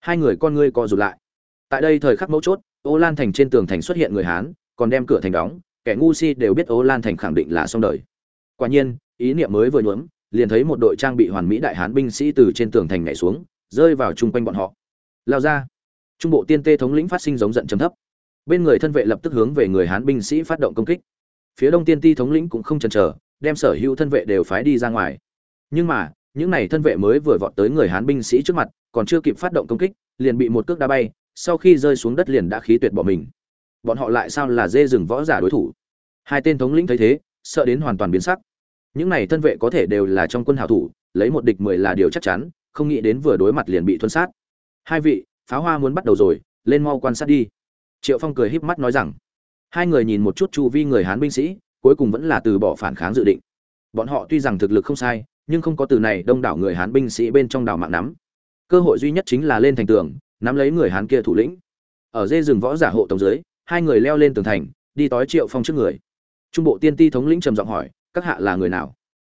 hai người con ngươi co rụt lại. Tại đây thời khắc mấu chốt, ô lan thành trên tường thành xuất hiện người hán, còn đem cửa thành đóng, kẻ ngu si đều biết ô lan thành khẳng định là xong đời. Quả nhiên, ý niệm mới vừa nhuốm, liền thấy một đội trang bị hoàn mỹ đại hán binh sĩ từ trên tường thành nhảy xuống, rơi vào chung quanh bọn họ. Lao ra. Trung bộ tiên tê thống lĩnh phát sinh giống giận chấm thấp. Bên người thân vệ lập tức hướng về người hán binh sĩ phát động công kích. Phía đông tiên ti thống lĩnh cũng không chần chờ, đem sở hữu thân vệ đều phái đi ra ngoài. Nhưng mà, những này thân vệ mới vừa vọt tới người hán binh sĩ trước mặt còn chưa kịp phát động công kích, liền bị một cước đá bay, sau khi rơi xuống đất liền đã khí tuyệt bỏ mình. Bọn họ lại sao là dê rừng võ giả đối thủ? Hai tên thống lĩnh thấy thế, sợ đến hoàn toàn biến sắc. Những này thân vệ có thể đều là trong quân hảo thủ, lấy một địch mười là điều chắc chắn, không nghĩ đến vừa đối mặt liền bị thuần sát. Hai vị, pháo hoa muốn bắt đầu rồi, lên mau quan sát đi. Triệu phong cười híp mắt nói rằng, hai người nhìn một chút chu vi người hán binh sĩ, cuối cùng vẫn là từ bỏ phản kháng dự định. Bọn họ tuy rằng thực lực không sai, nhưng không có từ này đông đảo người hán binh sĩ bên trong đảo mạng nắm cơ hội duy nhất chính là lên thành tường, nắm lấy người hán kia thủ lĩnh. Ở dê rừng võ giả hộ tống dưới, hai người leo lên tường thành, đi tói triệu phong trước người. Trung bộ tiên ti thống lĩnh trầm giọng hỏi, các hạ là người nào?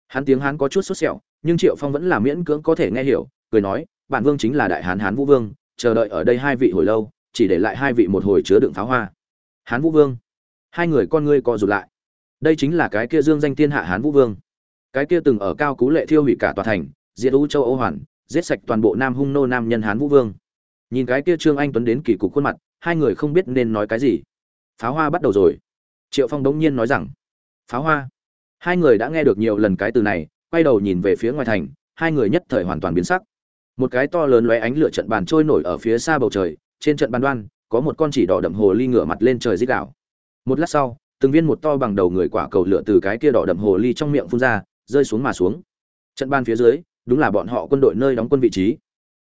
Hắn tiếng hán có chút sốt sẹo, nhưng triệu phong vẫn là miễn cưỡng có thể nghe hiểu, cười nói, bản vương chính là đại hán hán vũ vương, chờ đợi ở đây hai vị hồi lâu, chỉ để lại hai vị một hồi chứa đựng pháo hoa. Hán vũ vương, hai người con ngươi co rụt lại. Đây chính là cái kia dương danh thiên hạ hán vũ vương. Cái kia từng ở cao cú lệ thiêu hủy cả tòa thành, diệt u châu âu hoàn giết sạch toàn bộ nam hung nô nam nhân hán vũ vương. Nhìn cái kia trương anh tuấn đến kỳ cục khuôn mặt, hai người không biết nên nói cái gì. Pháo hoa bắt đầu rồi. Triệu phong đống nhiên nói rằng, pháo hoa. Hai người đã nghe được nhiều lần cái từ này, quay đầu nhìn về phía ngoài thành, hai người nhất thời hoàn toàn biến sắc. Một cái to lớn lóe ánh lửa trận bàn trôi nổi ở phía xa bầu trời, trên trận bàn đoan, có một con chỉ đỏ đậm hồ ly ngửa mặt lên trời dích đảo một lát sau, từng viên một to bằng đầu người quả cầu lửa từ cái kia đỏ đậm hồ ly trong miệng phun ra, rơi xuống mà xuống. Trận bàn phía dưới đúng là bọn họ quân đội nơi đóng quân vị trí.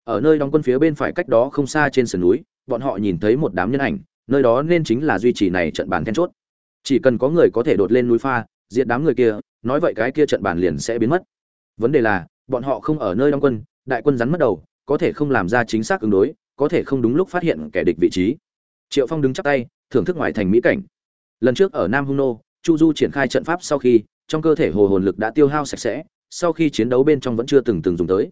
Ở nơi đóng quân phía bên phải cách đó không xa trên sườn núi, bọn họ nhìn thấy một đám nhân ảnh, nơi đó nên chính là duy trì này trận bàn then chốt. Chỉ cần có người có thể đột lên núi pha, diệt đám người kia, nói vậy cái kia trận bàn liền sẽ biến mất. Vấn đề là, bọn họ không ở nơi đóng quân, đại quân rắn mất đầu, có thể không làm ra chính xác ứng đối, có thể không đúng lúc phát hiện kẻ địch vị trí. Triệu phong đứng chắp tay, thưởng thức ngoài thành mỹ cảnh. Lần trước ở nam hung nô, chu du triển khai trận pháp sau khi, trong cơ thể hồ hồn lực đã tiêu hao sạch sẽ sau khi chiến đấu bên trong vẫn chưa từng từng dùng tới.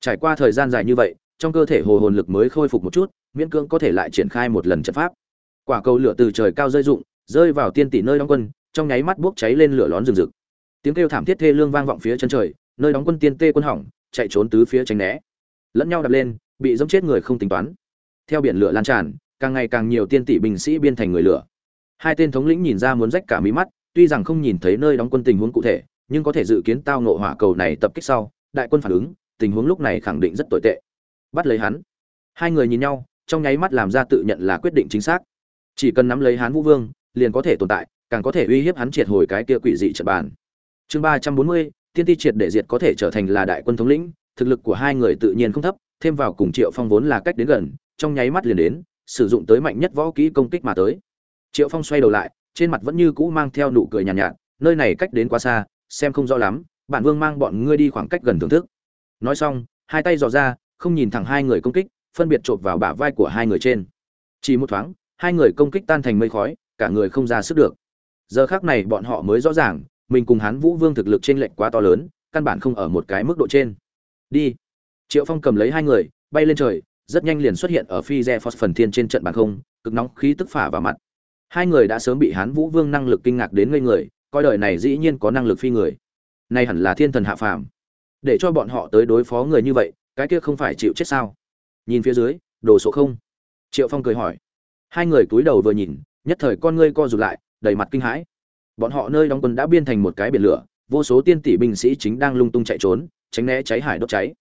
Trải qua thời gian dài như vậy, trong cơ thể hồ hồn lực mới khôi phục một chút, miễn cưỡng có thể lại triển khai một lần trận pháp. Quả cầu lửa từ trời cao rơi rụng, rơi vào tiên tỷ nơi đóng quân, trong nháy mắt bốc cháy lên lửa lón rừng rực. Tiếng kêu thảm thiết thê lương vang vọng phía chân trời, nơi đóng quân tiên tê quân hỏng, chạy trốn tứ phía tránh né. Lẫn nhau đập lên, bị dẫm chết người không tính toán. Theo biển lửa lan tràn, càng ngày càng nhiều tiên tỷ binh sĩ biên thành người lửa. Hai tên thống lĩnh nhìn ra muốn rách cả mí mắt, tuy rằng không nhìn thấy nơi đóng quân tình huống cụ thể nhưng có thể dự kiến tao nộ hỏa cầu này tập kích sau đại quân phản ứng tình huống lúc này khẳng định rất tồi tệ. Bắt lấy hắn. Hai người nhìn nhau trong nháy mắt làm ra tự nhận là quyết định chính xác. Chỉ cần nắm lấy hán vũ vương liền có thể tồn tại càng có thể uy hiếp hắn triệt hồi cái kia quỷ dị trận bàn. Chương ba trăm bốn mươi tiên ti triệt để diệt có thể trở thành là đại quân thống lĩnh thực lực của hai người tự nhiên không thấp thêm vào cùng triệu phong vốn là cách đến gần trong nháy mắt liền đến sử dụng tới mạnh nhất võ kỹ công kích mà tới. Triệu phong xoay đầu lại trên mặt vẫn như cũ mang theo nụ cười nhàn nhạt, nhạt nơi này cách đến quá xa xem không rõ lắm, bản vương mang bọn ngươi đi khoảng cách gần thưởng thức. Nói xong, hai tay dò ra, không nhìn thẳng hai người công kích, phân biệt chộp vào bả vai của hai người trên. Chỉ một thoáng, hai người công kích tan thành mây khói, cả người không ra sức được. Giờ khác này bọn họ mới rõ ràng, mình cùng hán vũ vương thực lực trên lệnh quá to lớn, căn bản không ở một cái mức độ trên. Đi. Triệu phong cầm lấy hai người, bay lên trời, rất nhanh liền xuất hiện ở phi re phos phần thiên trên trận bàn không, cực nóng khí tức phả vào mặt. Hai người đã sớm bị hán vũ vương năng lực kinh ngạc đến ngây người coi đời này dĩ nhiên có năng lực phi người. Nay hẳn là thiên thần hạ phàm. Để cho bọn họ tới đối phó người như vậy, cái kia không phải chịu chết sao? Nhìn phía dưới, đồ số không. Triệu phong cười hỏi. Hai người cúi đầu vừa nhìn, nhất thời con ngươi co rụt lại, đầy mặt kinh hãi. Bọn họ nơi đóng quân đã biên thành một cái biển lửa, vô số tiên tỷ binh sĩ chính đang lung tung chạy trốn, tránh né cháy hải đốt cháy.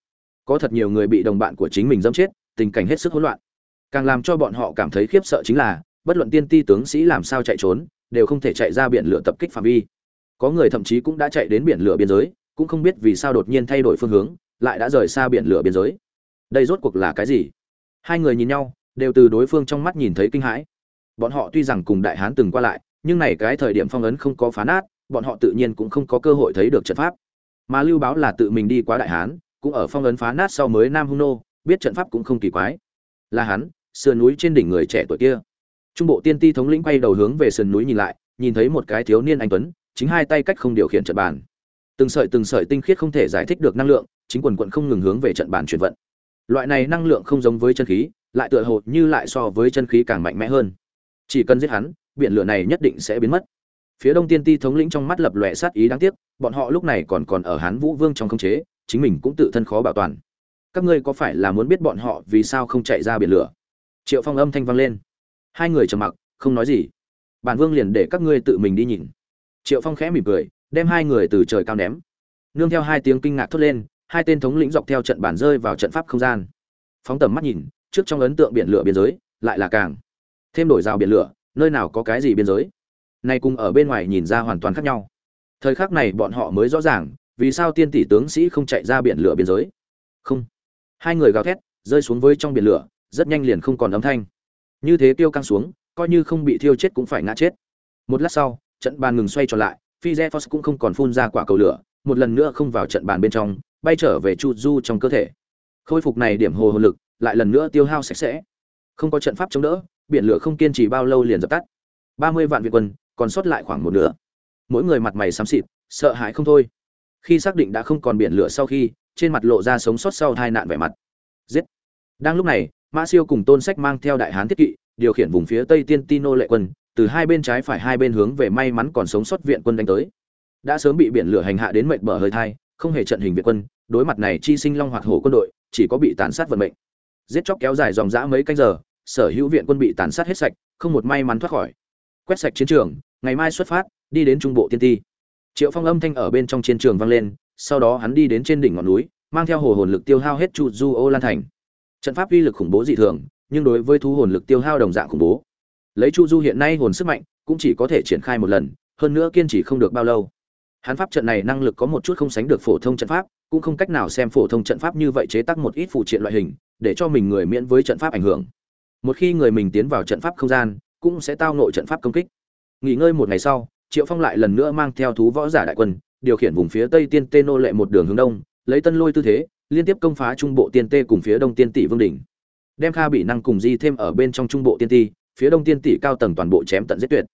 Có thật nhiều người bị đồng bạn của chính mình dẫm chết, tình cảnh hết sức hỗn loạn. Càng làm cho bọn họ cảm thấy khiếp sợ chính là, bất luận tiên ti tướng sĩ làm sao chạy trốn đều không thể chạy ra biển lửa tập kích phạm vi. Có người thậm chí cũng đã chạy đến biển lửa biên giới, cũng không biết vì sao đột nhiên thay đổi phương hướng, lại đã rời xa biển lửa biên giới. Đây rốt cuộc là cái gì? Hai người nhìn nhau, đều từ đối phương trong mắt nhìn thấy kinh hãi. Bọn họ tuy rằng cùng đại hán từng qua lại, nhưng này cái thời điểm phong ấn không có phá nát, bọn họ tự nhiên cũng không có cơ hội thấy được trận pháp. Mà lưu báo là tự mình đi qua đại hán, cũng ở phong ấn phá nát sau mới nam hung nô, biết trận pháp cũng không kỳ quái. Là hắn, sườn núi trên đỉnh người trẻ tuổi kia trung bộ tiên ti thống lĩnh quay đầu hướng về sườn núi nhìn lại, nhìn thấy một cái thiếu niên anh tuấn, chính hai tay cách không điều khiển trận bàn. Từng sợi từng sợi tinh khiết không thể giải thích được năng lượng, chính quần quận không ngừng hướng về trận bàn chuyển vận. Loại này năng lượng không giống với chân khí, lại tựa hồ như lại so với chân khí càng mạnh mẽ hơn. Chỉ cần giết hắn, biển lửa này nhất định sẽ biến mất. Phía đông tiên ti thống lĩnh trong mắt lập lòe sát ý đáng tiếc, bọn họ lúc này còn còn ở hán vũ vương trong không chế, chính mình cũng tự thân khó bảo toàn. Các ngươi có phải là muốn biết bọn họ vì sao không chạy ra biển lửa? Triệu phong âm thanh vang lên hai người trầm mặc, không nói gì. Bản vương liền để các ngươi tự mình đi nhìn. Triệu phong khẽ mỉm cười, đem hai người từ trời cao ném. Nương theo hai tiếng kinh ngạc thốt lên, hai tên thống lĩnh dọc theo trận bản rơi vào trận pháp không gian. Phóng tầm mắt nhìn, trước trong ấn tượng biển lửa biên giới, lại là càng. Thêm đổi rào biển lửa, nơi nào có cái gì biên giới? Nay cùng ở bên ngoài nhìn ra hoàn toàn khác nhau. Thời khắc này bọn họ mới rõ ràng, vì sao tiên tỷ tướng sĩ không chạy ra biển lửa biên giới. Không. Hai người gào thét, rơi xuống với trong biển lửa, rất nhanh liền không còn âm thanh như thế tiêu căng xuống, coi như không bị thiêu chết cũng phải ngã chết. Một lát sau, trận bàn ngừng xoay trở lại phi Zephos cũng không còn phun ra quả cầu lửa, một lần nữa không vào trận bàn bên trong, bay trở về chu du trong cơ thể. Khôi phục này điểm hồ hồn lực, lại lần nữa tiêu hao sạch sẽ. Không có trận pháp chống đỡ, biển lửa không kiên trì bao lâu liền dập tắt. Ba mươi vạn việt quân, còn sót lại khoảng một nửa. Mỗi người mặt mày xám xịt, sợ hãi không thôi. Khi xác định đã không còn biển lửa sau khi, trên mặt lộ ra sống sót sau hai nạn vẻ mặt. Giết. Đang lúc này mã siêu cùng tôn sách mang theo đại hán thiết kỵ, điều khiển vùng phía tây tiên tino lệ quân, từ hai bên trái phải hai bên hướng về may mắn còn sống sót viện quân đánh tới. Đã sớm bị biển lửa hành hạ đến mệt bở hơi thai, không hề trận hình viện quân, đối mặt này chi sinh long hoạt hổ quân đội, chỉ có bị tàn sát vận mệnh. Giết chóc kéo dài dòng dã mấy canh giờ, sở hữu viện quân bị tàn sát hết sạch, không một may mắn thoát khỏi. Quét sạch chiến trường, ngày mai xuất phát, đi đến trung bộ tiên ti. Triệu phong âm thanh ở bên trong chiến trường vang lên, sau đó hắn đi đến trên đỉnh ngọn núi, mang theo hồ hồn lực tiêu hao hết chu du ô lan thành trận pháp uy lực khủng bố dị thường, nhưng đối với thu hồn lực tiêu hao đồng dạng khủng bố. Lấy chu du hiện nay hồn sức mạnh, cũng chỉ có thể triển khai một lần, hơn nữa kiên trì không được bao lâu. Hắn pháp trận này năng lực có một chút không sánh được phổ thông trận pháp, cũng không cách nào xem phổ thông trận pháp như vậy chế tác một ít phụ triện loại hình, để cho mình người miễn với trận pháp ảnh hưởng. Một khi người mình tiến vào trận pháp không gian, cũng sẽ tao nội trận pháp công kích. Nghỉ ngơi một ngày sau, triệu phong lại lần nữa mang theo thú võ giả đại quân, điều khiển vùng phía tây tiên tê nô lệ một đường hướng đông, lấy tân lôi tư thế liên tiếp công phá trung bộ tiên tê cùng phía đông tiên tỷ vương đỉnh. Đem kha bị năng cùng di thêm ở bên trong trung bộ tiên ti, phía đông tiên tỷ cao tầng toàn bộ chém tận giết tuyệt.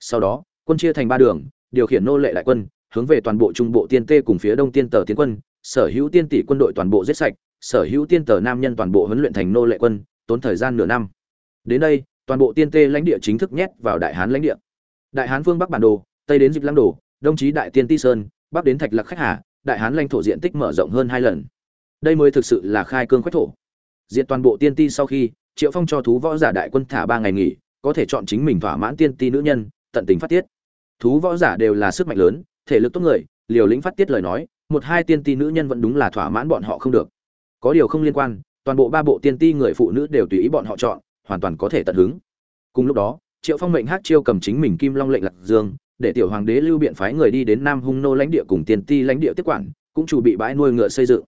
Sau đó, quân chia thành ba đường, điều khiển nô lệ đại quân, hướng về toàn bộ trung bộ tiên tê cùng phía đông tiên tờ tiến quân, sở hữu tiên tỷ quân đội toàn bộ giết sạch, sở hữu tiên tờ nam nhân toàn bộ huấn luyện thành nô lệ quân, tốn thời gian nửa năm. Đến đây, toàn bộ tiên tê lãnh địa chính thức nhét vào đại hán lãnh địa. Đại hán phương bắc bản đồ, tây đến dịp lăng đồ, đông chí đại tiên ti sơn, bắc đến thạch lạc khách hà, đại hán lãnh thổ diện tích mở rộng hơn hai lần đây mới thực sự là khai cương khoách thổ. Diệt toàn bộ tiên ti sau khi, triệu phong cho thú võ giả đại quân thả ba ngày nghỉ, có thể chọn chính mình thỏa mãn tiên ti nữ nhân, tận tình phát tiết. Thú võ giả đều là sức mạnh lớn, thể lực tốt người, liều lĩnh phát tiết lời nói, một hai tiên ti nữ nhân vẫn đúng là thỏa mãn bọn họ không được. Có điều không liên quan, toàn bộ ba bộ tiên ti người phụ nữ đều tùy ý bọn họ chọn, hoàn toàn có thể tận hứng. Cùng lúc đó, triệu phong mệnh hát chiêu cầm chính mình kim long lệnh lạc dương, để tiểu hoàng đế lưu biện phái người đi đến nam hung nô lãnh địa cùng tiên ti lãnh địa tiếp quản, cũng chủ bị bãi nuôi ngựa xây dựng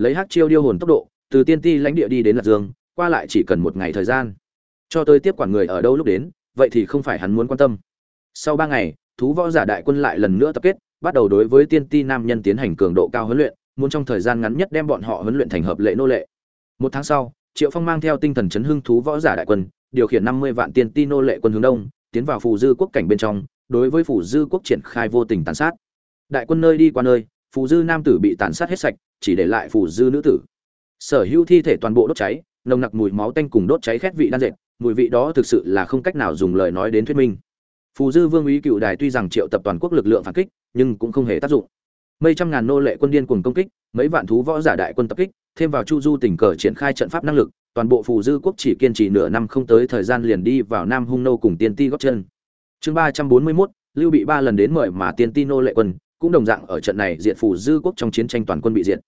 lấy hát chiêu điêu hồn tốc độ, từ tiên ti lãnh địa đi đến lạc dương, qua lại chỉ cần một ngày thời gian. Cho tới tiếp quản người ở đâu lúc đến, vậy thì không phải hắn muốn quan tâm. Sau ba ngày, thú võ giả đại quân lại lần nữa tập kết, bắt đầu đối với tiên ti nam nhân tiến hành cường độ cao huấn luyện, muốn trong thời gian ngắn nhất đem bọn họ huấn luyện thành hợp lệ nô lệ. Một tháng sau, triệu phong mang theo tinh thần chấn hưng thú võ giả đại quân, điều khiển năm mươi vạn tiên ti nô lệ quân hướng đông, tiến vào phù dư quốc cảnh bên trong, đối với phù dư quốc triển khai vô tình tàn sát. Đại quân nơi đi qua nơi, phù dư nam tử bị tàn sát hết sạch chỉ để lại phù dư nữ tử. Sở hữu thi thể toàn bộ đốt cháy, nồng nặc mùi máu tanh cùng đốt cháy khét vị đan dệt, mùi vị đó thực sự là không cách nào dùng lời nói đến thuyết minh. Phù dư vương ý cựu đài tuy rằng triệu tập toàn quốc lực lượng phản kích, nhưng cũng không hề tác dụng. Mấy trăm ngàn nô lệ quân điên cùng công kích, mấy vạn thú võ giả đại quân tập kích, thêm vào chu du tình cờ triển khai trận pháp năng lực, toàn bộ phù dư quốc chỉ kiên trì nửa năm không tới thời gian liền đi vào nam hung nô cùng tiên ti góp chân. Chương ba trăm bốn mươi mốt, lưu bị ba lần đến mời mà tiên ti nô lệ quân, cũng đồng dạng ở trận này diệt phù dư quốc trong chiến tranh toàn quân bị diệt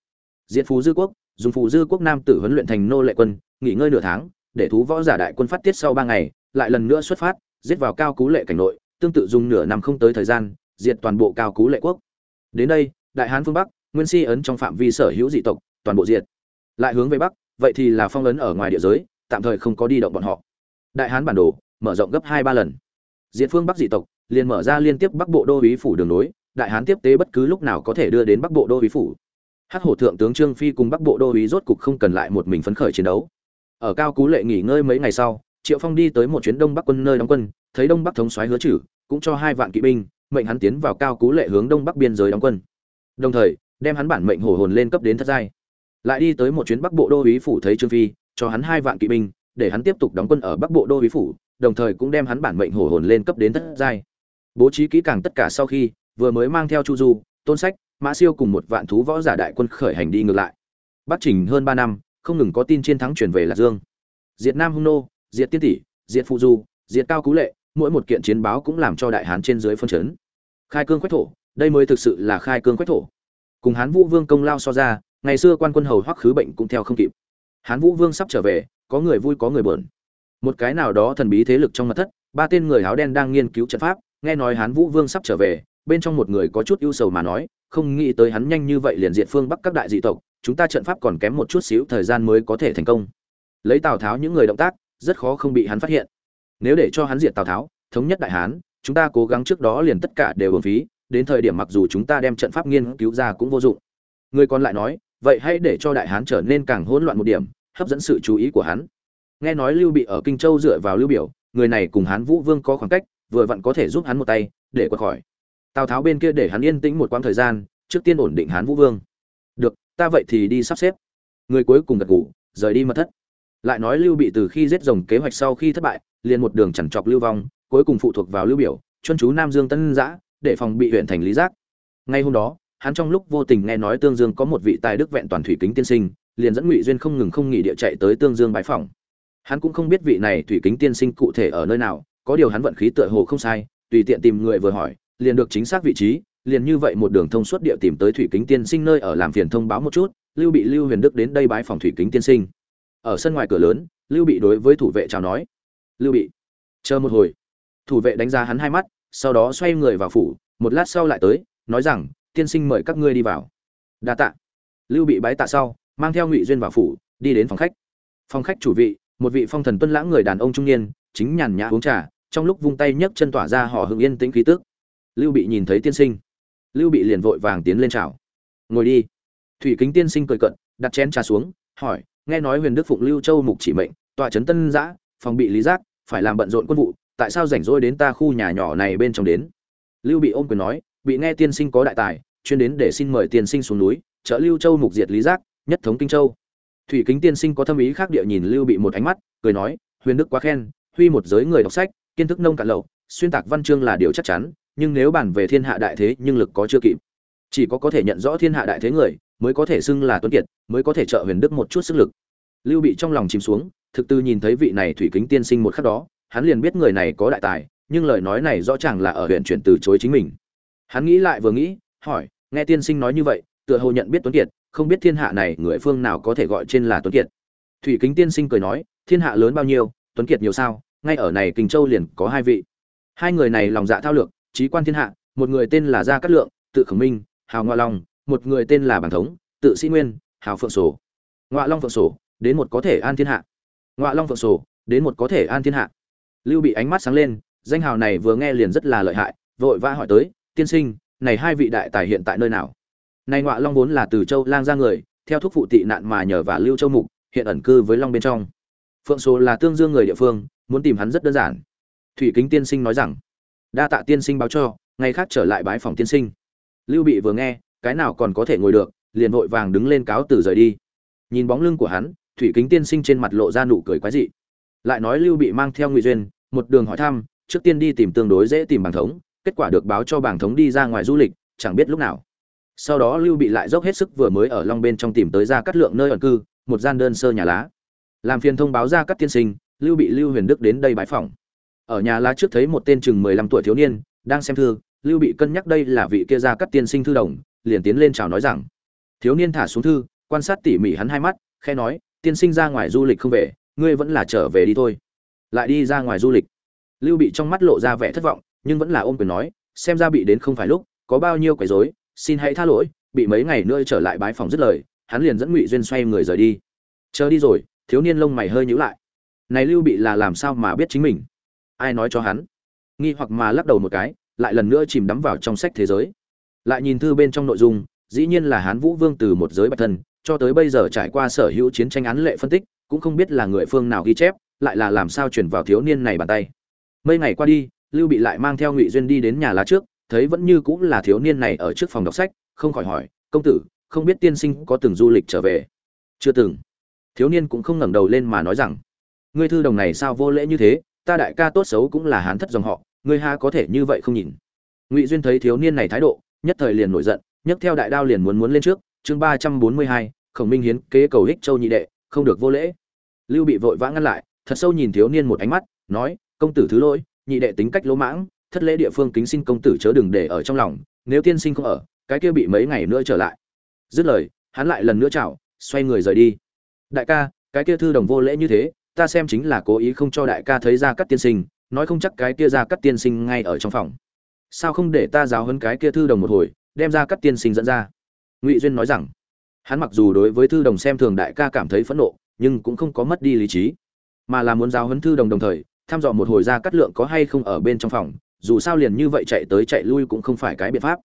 diệt phù dư quốc, dùng phù dư quốc nam tử huấn luyện thành nô lệ quân, nghỉ ngơi nửa tháng, để thú võ giả đại quân phát tiết sau ba ngày, lại lần nữa xuất phát, giết vào cao cú lệ cảnh nội, tương tự dùng nửa năm không tới thời gian, diệt toàn bộ cao cú lệ quốc. Đến đây, đại hán phương bắc, nguyên si ấn trong phạm vi sở hữu dị tộc, toàn bộ diệt. Lại hướng về bắc, vậy thì là phong ấn ở ngoài địa giới, tạm thời không có đi động bọn họ. Đại hán bản đồ, mở rộng gấp hai ba lần. Diệt phương bắc dị tộc, liền mở ra liên tiếp bắc bộ đô ý phủ đường nối, đại hán tiếp tế bất cứ lúc nào có thể đưa đến bắc bộ đô ý phủ hắc hổ thượng tướng trương phi cùng bắc bộ đô uý rốt cục không cần lại một mình phấn khởi chiến đấu. Ở cao cú lệ nghỉ ngơi mấy ngày sau, triệu phong đi tới một chuyến đông bắc quân nơi đóng quân, thấy đông bắc thống soái hứa chử cũng cho hai vạn kỵ binh, mệnh hắn tiến vào cao cú lệ hướng đông bắc biên giới đóng quân. Đồng thời, đem hắn bản mệnh hổ hồn lên cấp đến thất giai. Lại đi tới một chuyến bắc bộ đô uý phủ thấy trương phi, cho hắn hai vạn kỵ binh, để hắn tiếp tục đóng quân ở bắc bộ đô uý phủ, đồng thời cũng đem hắn bản mệnh hổ hồn lên cấp đến thất giai. Bố trí kỹ càng tất cả sau khi, vừa mới mang theo chu du, tôn sách mã siêu cùng một vạn thú võ giả đại quân khởi hành đi ngược lại. Bắc trình hơn ba năm, không ngừng có tin chiến thắng truyền về lạc dương. Diệt nam hung nô, diệt tiên tỷ, diệt phụ du, diệt cao cú lệ, mỗi một kiện chiến báo cũng làm cho đại hán trên dưới phân chấn. Khai cương quách thổ, đây mới thực sự là khai cương quách thổ. Cùng hán vũ vương công lao so ra, ngày xưa quan quân hầu hoắc khứ bệnh cũng theo không kịp. Hán vũ vương sắp trở về, có người vui có người bờn một cái nào đó thần bí thế lực trong mặt thất, ba tên người áo đen đang nghiên cứu trận pháp, nghe nói hán vũ vương sắp trở về bên trong một người có chút ưu sầu mà nói, không nghĩ tới hắn nhanh như vậy liền diện phương bắc các đại dị tộc, chúng ta trận pháp còn kém một chút xíu thời gian mới có thể thành công. Lấy tào tháo những người động tác, rất khó không bị hắn phát hiện. Nếu để cho hắn diệt tào tháo, thống nhất đại hán, chúng ta cố gắng trước đó liền tất cả đều uổng phí, đến thời điểm mặc dù chúng ta đem trận pháp nghiên cứu ra cũng vô dụng. Người còn lại nói, vậy hãy để cho đại hán trở nên càng hỗn loạn một điểm, hấp dẫn sự chú ý của hắn. Nghe nói lưu bị ở kinh châu dựa vào lưu biểu, người này cùng hán vũ vương có khoảng cách, vừa vặn có thể giúp hắn một tay, để qua khỏi tào tháo bên kia để hắn yên tĩnh một quãng thời gian, trước tiên ổn định hán vũ vương. Được, ta vậy thì đi sắp xếp. Người cuối cùng gật ngủ rời đi mất thất. Lại nói lưu bị từ khi giết rồng kế hoạch sau khi thất bại, liền một đường chẳng chọc lưu vong, cuối cùng phụ thuộc vào lưu biểu, chuyên chú nam dương tân giã, để phòng bị huyện thành lý giác. Ngay hôm đó, hắn trong lúc vô tình nghe nói tương dương có một vị tài đức vẹn toàn thủy kính tiên sinh, liền dẫn ngụy duyên không ngừng không nghỉ địa chạy tới tương dương bái phỏng. hắn cũng không biết vị này thủy kính tiên sinh cụ thể ở nơi nào, có điều hắn vận khí tựa hồ không sai, tùy tiện tìm người vừa hỏi liền được chính xác vị trí, liền như vậy một đường thông suốt địa tìm tới thủy kính tiên sinh nơi ở làm phiền thông báo một chút, lưu bị lưu huyền đức đến đây bái phòng thủy kính tiên sinh. Ở sân ngoài cửa lớn, lưu bị đối với thủ vệ chào nói, lưu bị, chờ một hồi. Thủ vệ đánh giá hắn hai mắt, sau đó xoay người vào phủ, một lát sau lại tới, nói rằng, tiên sinh mời các ngươi đi vào. Đa tạ. Lưu bị bái tạ sau, mang theo ngụy duyên vào phủ, đi đến phòng khách. Phòng khách chủ vị, một vị phong thần tuân lãng người đàn ông trung niên, chính nhàn nhã uống trà, trong lúc vung tay nhấc chân tỏa ra họ hưng yên tĩnh khí tức lưu bị nhìn thấy tiên sinh. Lưu bị liền vội vàng tiến lên chào. Ngồi đi. Thủy kính tiên sinh cười cận đặt chén trà xuống, hỏi, nghe nói huyền đức phụng lưu châu mục chỉ mệnh, tọa trấn tân giã, phòng bị lý giác, phải làm bận rộn quân vụ, tại sao rảnh rỗi đến ta khu nhà nhỏ này bên trong đến? Lưu bị ôm quyền nói, bị nghe tiên sinh có đại tài, chuyên đến để xin mời tiên sinh xuống núi trợ lưu châu mục diệt lý giác, nhất thống kinh châu. Thủy kính tiên sinh có thâm ý khác địa nhìn lưu bị một ánh mắt, cười nói, huyền đức quá khen, huy một giới người đọc sách, kiến thức nông cạn lậu, xuyên tạc văn chương là điều chắc chắn nhưng nếu bàn về thiên hạ đại thế nhưng lực có chưa kịp. Chỉ có có thể nhận rõ thiên hạ đại thế người, mới có thể xưng là tuấn kiệt, mới có thể trợ huyền đức một chút sức lực. Lưu bị trong lòng chìm xuống, thực tư nhìn thấy vị này thủy kính tiên sinh một khắc đó, hắn liền biết người này có đại tài, nhưng lời nói này rõ ràng là ở huyện chuyển từ chối chính mình. Hắn nghĩ lại vừa nghĩ, hỏi, nghe tiên sinh nói như vậy, tựa hồ nhận biết tuấn kiệt, không biết thiên hạ này người phương nào có thể gọi trên là tuấn kiệt? Thủy kính tiên sinh cười nói, thiên hạ lớn bao nhiêu, tuấn kiệt nhiều sao, ngay ở này kinh châu liền có hai vị. Hai người này lòng dạ thao lược trí quan thiên hạ, một người tên là gia cát lượng, tự khổng minh, hào ngoại long, một người tên là bản thống, tự sĩ nguyên, hào phượng sổ. Ngoại long phượng sổ, đến một có thể an thiên hạ. Ngoại long phượng sổ, đến một có thể an thiên hạ. Lưu bị ánh mắt sáng lên, danh hào này vừa nghe liền rất là lợi hại, vội vã hỏi tới, tiên sinh, này hai vị đại tài hiện tại nơi nào? Này ngoại long vốn là từ châu lang ra người, theo thúc phụ tị nạn mà nhờ và lưu châu mục, hiện ẩn cư với long bên trong. Phượng sổ là tương dương người địa phương, muốn tìm hắn rất đơn giản. Thủy kính tiên sinh nói rằng đa tạ tiên sinh báo cho, ngày khác trở lại bái phòng tiên sinh. Lưu bị vừa nghe, cái nào còn có thể ngồi được, liền vội vàng đứng lên cáo từ rời đi. Nhìn bóng lưng của hắn, thủy kính tiên sinh trên mặt lộ ra nụ cười quái dị. Lại nói lưu bị mang theo ngụy duyên, một đường hỏi thăm, trước tiên đi tìm tương đối dễ tìm bảng thống, kết quả được báo cho bảng thống đi ra ngoài du lịch, chẳng biết lúc nào. Sau đó lưu bị lại dốc hết sức vừa mới ở long bên trong tìm tới ra cắt lượng nơi ẩn cư, một gian đơn sơ nhà lá. Làm phiền thông báo ra các tiên sinh, lưu bị lưu huyền đức đến đây bái phòng ở nhà lá trước thấy một tên chừng mười lăm tuổi thiếu niên, đang xem thư, lưu bị cân nhắc đây là vị kia ra cắt tiên sinh thư đồng, liền tiến lên chào nói rằng, thiếu niên thả xuống thư, quan sát tỉ mỉ hắn hai mắt khe nói, tiên sinh ra ngoài du lịch không về, ngươi vẫn là trở về đi thôi. Lại đi ra ngoài du lịch. Lưu bị trong mắt lộ ra vẻ thất vọng, nhưng vẫn là ôm quyền nói, xem ra bị đến không phải lúc, có bao nhiêu quấy rối, xin hãy tha lỗi, bị mấy ngày nữa trở lại bái phòng dứt lời, hắn liền dẫn ngụy duyên xoay người rời đi. Chờ đi rồi. Thiếu niên lông mày hơi nhíu lại. Này lưu bị là làm sao mà biết chính mình? Ai nói cho hắn? Nghi hoặc mà lắc đầu một cái, lại lần nữa chìm đắm vào trong sách thế giới. Lại nhìn thư bên trong nội dung, dĩ nhiên là hán vũ vương từ một giới bạch thân cho tới bây giờ trải qua sở hữu chiến tranh án lệ phân tích, cũng không biết là người phương nào ghi chép, lại là làm sao chuyển vào thiếu niên này bàn tay. Mấy ngày qua đi, lưu bị lại mang theo ngụy duyên đi đến nhà lá trước, thấy vẫn như cũng là thiếu niên này ở trước phòng đọc sách, không khỏi hỏi, công tử, không biết tiên sinh có từng du lịch trở về? Chưa từng. Thiếu niên cũng không ngẩng đầu lên mà nói rằng, ngươi thư đồng này sao vô lễ như thế? Ta đại ca tốt xấu cũng là hán thất dòng họ, ngươi ha có thể như vậy không nhìn. Ngụy duyên thấy thiếu niên này thái độ, nhất thời liền nổi giận, nhấc theo đại đao liền muốn muốn lên trước, chương ba trăm bốn mươi hai, khổng minh hiến kế cầu hích châu nhị đệ, không được vô lễ. Lưu bị vội vã ngăn lại, thật sâu nhìn thiếu niên một ánh mắt, nói, công tử thứ lỗi, nhị đệ tính cách lỗ mãng, thất lễ địa phương kính xin công tử chớ đừng để ở trong lòng, nếu tiên sinh không ở, cái kia bị mấy ngày nữa trở lại. Dứt lời, hắn lại lần nữa chào, xoay người rời đi. Đại ca, cái kia thư đồng vô lễ như thế ta xem chính là cố ý không cho đại ca thấy ra cắt tiên sinh, nói không chắc cái kia ra cắt tiên sinh ngay ở trong phòng. Sao không để ta giáo hấn cái kia thư đồng một hồi, đem ra cắt tiên sinh dẫn ra? Ngụy duyên nói rằng. Hắn mặc dù đối với thư đồng xem thường đại ca cảm thấy phẫn nộ, nhưng cũng không có mất đi lý trí, mà là muốn giáo hấn thư đồng đồng thời, thăm dò một hồi ra cắt lượng có hay không ở bên trong phòng, dù sao liền như vậy chạy tới chạy lui cũng không phải cái biện pháp.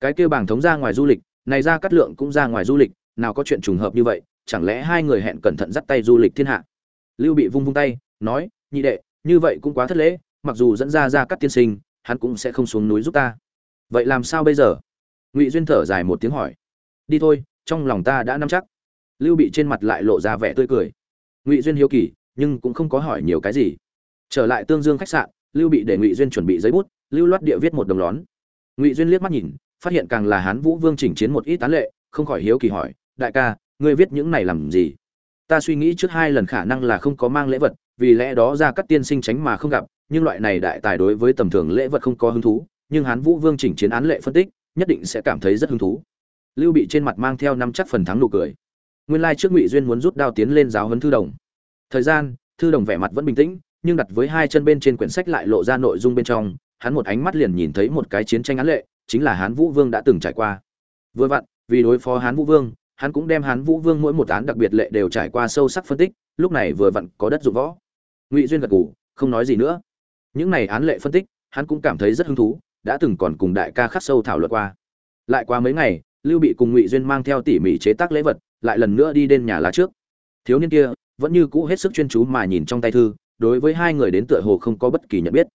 Cái kia bảng thống ra ngoài du lịch, này ra cắt lượng cũng ra ngoài du lịch, nào có chuyện trùng hợp như vậy, chẳng lẽ hai người hẹn cẩn thận dắt tay du lịch thiên hạ? Lưu bị vung vung tay, nói, nhị đệ, như vậy cũng quá thất lễ, mặc dù dẫn ra ra cắt tiên sinh, hắn cũng sẽ không xuống núi giúp ta. Vậy làm sao bây giờ? Ngụy duyên thở dài một tiếng hỏi. Đi thôi, trong lòng ta đã nắm chắc. Lưu bị trên mặt lại lộ ra vẻ tươi cười. Ngụy duyên hiếu kỳ, nhưng cũng không có hỏi nhiều cái gì. Trở lại tương dương khách sạn, lưu bị để ngụy duyên chuẩn bị giấy bút, lưu loát địa viết một đồng lón. Ngụy duyên liếc mắt nhìn, phát hiện càng là hán vũ vương chỉnh chiến một ít tán lệ, không khỏi hiếu kỳ hỏi, đại ca, ngươi viết những này làm gì? Ta suy nghĩ trước hai lần khả năng là không có mang lễ vật, vì lẽ đó ra các tiên sinh tránh mà không gặp, nhưng loại này đại tài đối với tầm thường lễ vật không có hứng thú, nhưng hán vũ vương chỉnh chiến án lệ phân tích, nhất định sẽ cảm thấy rất hứng thú. Lưu bị trên mặt mang theo năm chắc phần thắng nụ cười. Nguyên lai trước ngụy duyên muốn rút đao tiến lên giáo huấn thư đồng. Thời gian, thư đồng vẻ mặt vẫn bình tĩnh, nhưng đặt với hai chân bên trên quyển sách lại lộ ra nội dung bên trong, hắn một ánh mắt liền nhìn thấy một cái chiến tranh án lệ, chính là hán vũ vương đã từng trải qua. Vừa vặn, vì đối phó hán vũ vương hắn cũng đem hán vũ vương mỗi một án đặc biệt lệ đều trải qua sâu sắc phân tích, lúc này vừa vặn có đất dụng võ. Ngụy duyên gật gù, không nói gì nữa. Những này án lệ phân tích, hắn cũng cảm thấy rất hứng thú, đã từng còn cùng đại ca khắc sâu thảo luận qua. Lại qua mấy ngày, lưu bị cùng ngụy duyên mang theo tỉ mỉ chế tác lễ vật, lại lần nữa đi đến nhà lá trước. Thiếu niên kia, vẫn như cũ hết sức chuyên chú mà nhìn trong tay thư, đối với hai người đến tựa hồ không có bất kỳ nhận biết.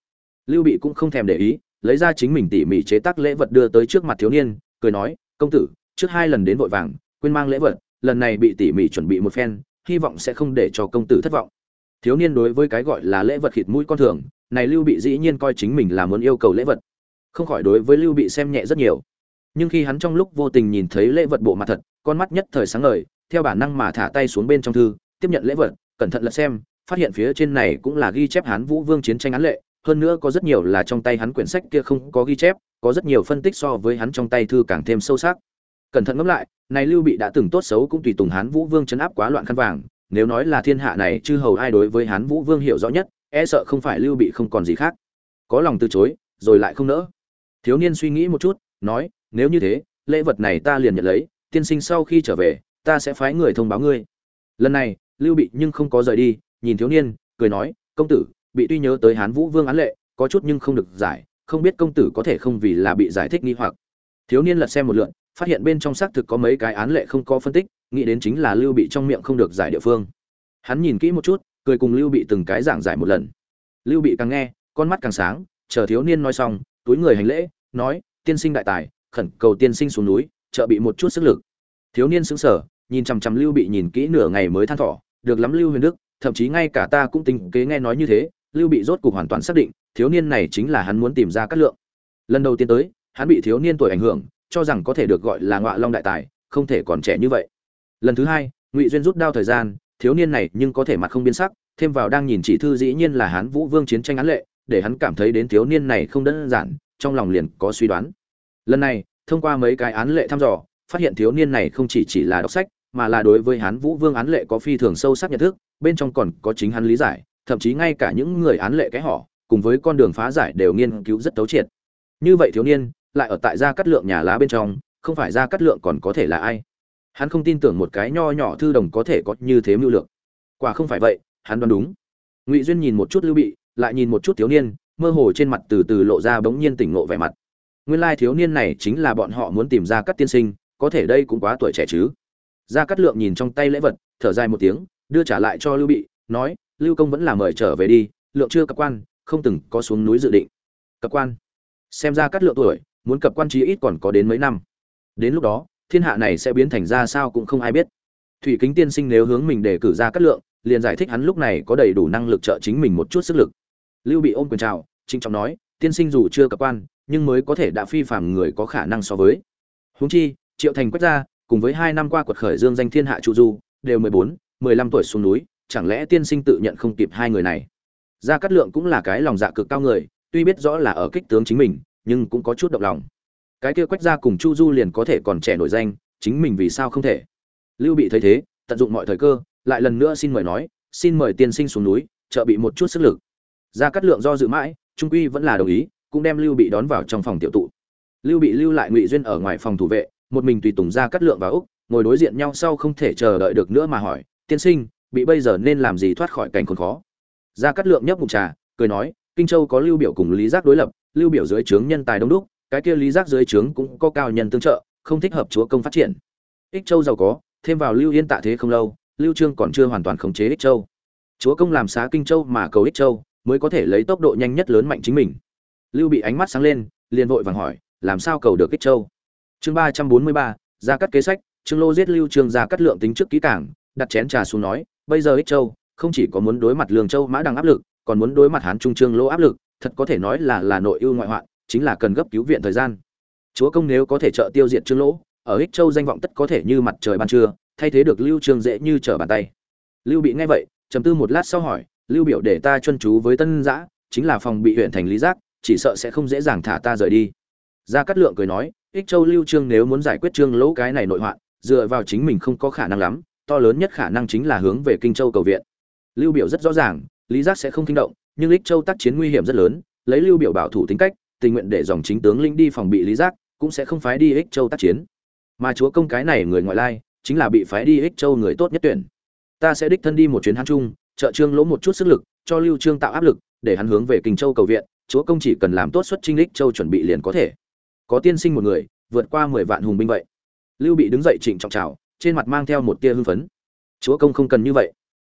Lưu bị cũng không thèm để ý, lấy ra chính mình tỉ mỉ chế tác lễ vật đưa tới trước mặt thiếu niên, cười nói, công tử, trước hai lần đến vội vàng quên mang lễ vật, lần này bị tỉ mỉ chuẩn bị một phen, hy vọng sẽ không để cho công tử thất vọng. Thiếu niên đối với cái gọi là lễ vật khịt mũi con thường, này lưu bị dĩ nhiên coi chính mình là muốn yêu cầu lễ vật. Không khỏi đối với lưu bị xem nhẹ rất nhiều. Nhưng khi hắn trong lúc vô tình nhìn thấy lễ vật bộ mặt thật, con mắt nhất thời sáng ngời, theo bản năng mà thả tay xuống bên trong thư, tiếp nhận lễ vật, cẩn thận lật xem, phát hiện phía trên này cũng là ghi chép hán vũ vương chiến tranh án lệ, hơn nữa có rất nhiều là trong tay hắn quyển sách kia không có ghi chép, có rất nhiều phân tích so với hắn trong tay thư càng thêm sâu sắc cẩn thận ngẫm lại, này lưu bị đã từng tốt xấu cũng tùy tùng hán vũ vương chấn áp quá loạn khăn vàng, nếu nói là thiên hạ này chư hầu ai đối với hán vũ vương hiểu rõ nhất e sợ không phải lưu bị không còn gì khác. Có lòng từ chối, rồi lại không nỡ. Thiếu niên suy nghĩ một chút, nói, nếu như thế, lễ vật này ta liền nhận lấy, tiên sinh sau khi trở về, ta sẽ phái người thông báo ngươi. Lần này, lưu bị nhưng không có rời đi, nhìn thiếu niên, cười nói, công tử, bị tuy nhớ tới hán vũ vương án lệ, có chút nhưng không được giải, không biết công tử có thể không vì là bị giải thích nghi hoặc. Thiếu niên lật xem một lượn phát hiện bên trong xác thực có mấy cái án lệ không có phân tích, nghĩ đến chính là lưu bị trong miệng không được giải địa phương. Hắn nhìn kỹ một chút, cười cùng lưu bị từng cái giảng giải một lần. Lưu bị càng nghe, con mắt càng sáng, chờ thiếu niên nói xong, túi người hành lễ, nói, tiên sinh đại tài, khẩn cầu tiên sinh xuống núi, trợ bị một chút sức lực. Thiếu niên sững sờ, nhìn chằm chằm lưu bị nhìn kỹ nửa ngày mới than thỏ được lắm lưu huyền đức, thậm chí ngay cả ta cũng tình kế nghe nói như thế, lưu bị rốt cục hoàn toàn xác định, thiếu niên này chính là hắn muốn tìm ra cát lượng. Lần đầu tiên tới, hắn bị thiếu niên tuổi ảnh hưởng cho rằng có thể được gọi là ngọa long đại tài, không thể còn trẻ như vậy. Lần thứ hai, ngụy duyên rút đao thời gian, thiếu niên này nhưng có thể mặt không biến sắc, thêm vào đang nhìn chỉ thư dĩ nhiên là hán vũ vương chiến tranh án lệ, để hắn cảm thấy đến thiếu niên này không đơn giản, trong lòng liền có suy đoán. Lần này, thông qua mấy cái án lệ thăm dò, phát hiện thiếu niên này không chỉ chỉ là đọc sách, mà là đối với hán vũ vương án lệ có phi thường sâu sắc nhận thức, bên trong còn có chính hắn lý giải, thậm chí ngay cả những người án lệ cái họ, cùng với con đường phá giải đều nghiên cứu rất tấu triệt. Như vậy thiếu niên lại ở tại gia cắt lượng nhà lá bên trong, không phải gia cắt lượng còn có thể là ai? Hắn không tin tưởng một cái nho nhỏ thư đồng có thể có như thế mưu lược. Quả không phải vậy, hắn đoán đúng. Ngụy duyên nhìn một chút lưu bị, lại nhìn một chút thiếu niên, mơ hồ trên mặt từ từ lộ ra bỗng nhiên tỉnh ngộ vẻ mặt. Nguyên lai thiếu niên này chính là bọn họ muốn tìm ra các tiên sinh, có thể đây cũng quá tuổi trẻ chứ. Gia cát lượng nhìn trong tay lễ vật, thở dài một tiếng, đưa trả lại cho lưu bị, nói, lưu công vẫn là mời trở về đi, lượng chưa cập quan, không từng có xuống núi dự định. Cập quan? Xem ra cát lượng tuổi muốn cập quan trí ít còn có đến mấy năm. Đến lúc đó, thiên hạ này sẽ biến thành ra sao cũng không ai biết. Thủy kính tiên sinh nếu hướng mình để cử ra cát lượng, liền giải thích hắn lúc này có đầy đủ năng lực trợ chính mình một chút sức lực. Lưu bị ôm quyền chào trinh trọng nói, tiên sinh dù chưa cập quan, nhưng mới có thể đã phi phàm người có khả năng so với. Huống chi, triệu thành quách gia, cùng với hai năm qua quật khởi dương danh thiên hạ chu du, đều mười bốn, mười lăm tuổi xuống núi, chẳng lẽ tiên sinh tự nhận không kịp hai người này? Gia cát lượng cũng là cái lòng dạ cực cao người, tuy biết rõ là ở kích tướng chính mình nhưng cũng có chút động lòng. Cái kia quách gia cùng chu du liền có thể còn trẻ nổi danh, chính mình vì sao không thể? Lưu bị thấy thế, tận dụng mọi thời cơ, lại lần nữa xin mời nói, xin mời tiên sinh xuống núi trợ bị một chút sức lực. Gia cát lượng do dự mãi, trung quy vẫn là đồng ý, cũng đem lưu bị đón vào trong phòng tiểu tụ. Lưu bị lưu lại ngụy duyên ở ngoài phòng thủ vệ, một mình tùy tùng ra cắt lượng và úc, ngồi đối diện nhau sau không thể chờ đợi được nữa mà hỏi, tiên sinh, bị bây giờ nên làm gì thoát khỏi cảnh khốn khó? Ra cắt lượng nhấp mục trà, cười nói, kinh châu có lưu biểu cùng lý giác đối lập lưu biểu dưới trướng nhân tài đông đúc, cái kia lý giác dưới trướng cũng có cao nhân tương trợ, không thích hợp chúa công phát triển. Ích châu giàu có, thêm vào lưu yên tạ thế không lâu, lưu trương còn chưa hoàn toàn khống chế ích châu. Chúa công làm xá kinh châu mà cầu ích châu, mới có thể lấy tốc độ nhanh nhất lớn mạnh chính mình. Lưu bị ánh mắt sáng lên, liền vội vàng hỏi, làm sao cầu được ích châu? Chương ba trăm bốn mươi ba, ra cắt kế sách, trương lô giết lưu trương ra cắt lượng tính trước kỹ cảng đặt chén trà xuống nói, bây giờ ích châu không chỉ có muốn đối mặt lương châu mã đằng áp lực, còn muốn đối mặt hán trung trương lô áp lực thật có thể nói là là nội ưu ngoại hoạn, chính là cần gấp cứu viện thời gian. Chúa công nếu có thể trợ tiêu diệt trương lỗ, ở ích châu danh vọng tất có thể như mặt trời ban trưa, thay thế được lưu trương dễ như trở bàn tay. Lưu bị nghe vậy, trầm tư một lát sau hỏi, lưu biểu để ta chuyên chú với tân giã, chính là phòng bị huyện thành lý giác, chỉ sợ sẽ không dễ dàng thả ta rời đi. Gia cát lượng cười nói ích châu lưu trương nếu muốn giải quyết trương lỗ cái này nội hoạn, dựa vào chính mình không có khả năng lắm, to lớn nhất khả năng chính là hướng về kinh châu cầu viện. Lưu biểu rất rõ ràng, lý giác sẽ không kinh động nhưng Lịch châu tác chiến nguy hiểm rất lớn, lấy lưu biểu bảo thủ tính cách, tình nguyện để dòng chính tướng lĩnh đi phòng bị lý giác, cũng sẽ không phái đi Lịch châu tác chiến. Mà chúa công cái này người ngoại lai, chính là bị phái đi Lịch châu người tốt nhất tuyển. Ta sẽ đích thân đi một chuyến hán trung, trợ trương lỗ một chút sức lực, cho lưu trương tạo áp lực, để hắn hướng về Kình châu cầu viện, chúa công chỉ cần làm tốt xuất trinh Lịch châu chuẩn bị liền có thể. Có tiên sinh một người, vượt qua mười vạn hùng binh vậy. Lưu bị đứng dậy chỉnh trọng chào, trên mặt mang theo một tia hưng phấn. Chúa công không cần như vậy.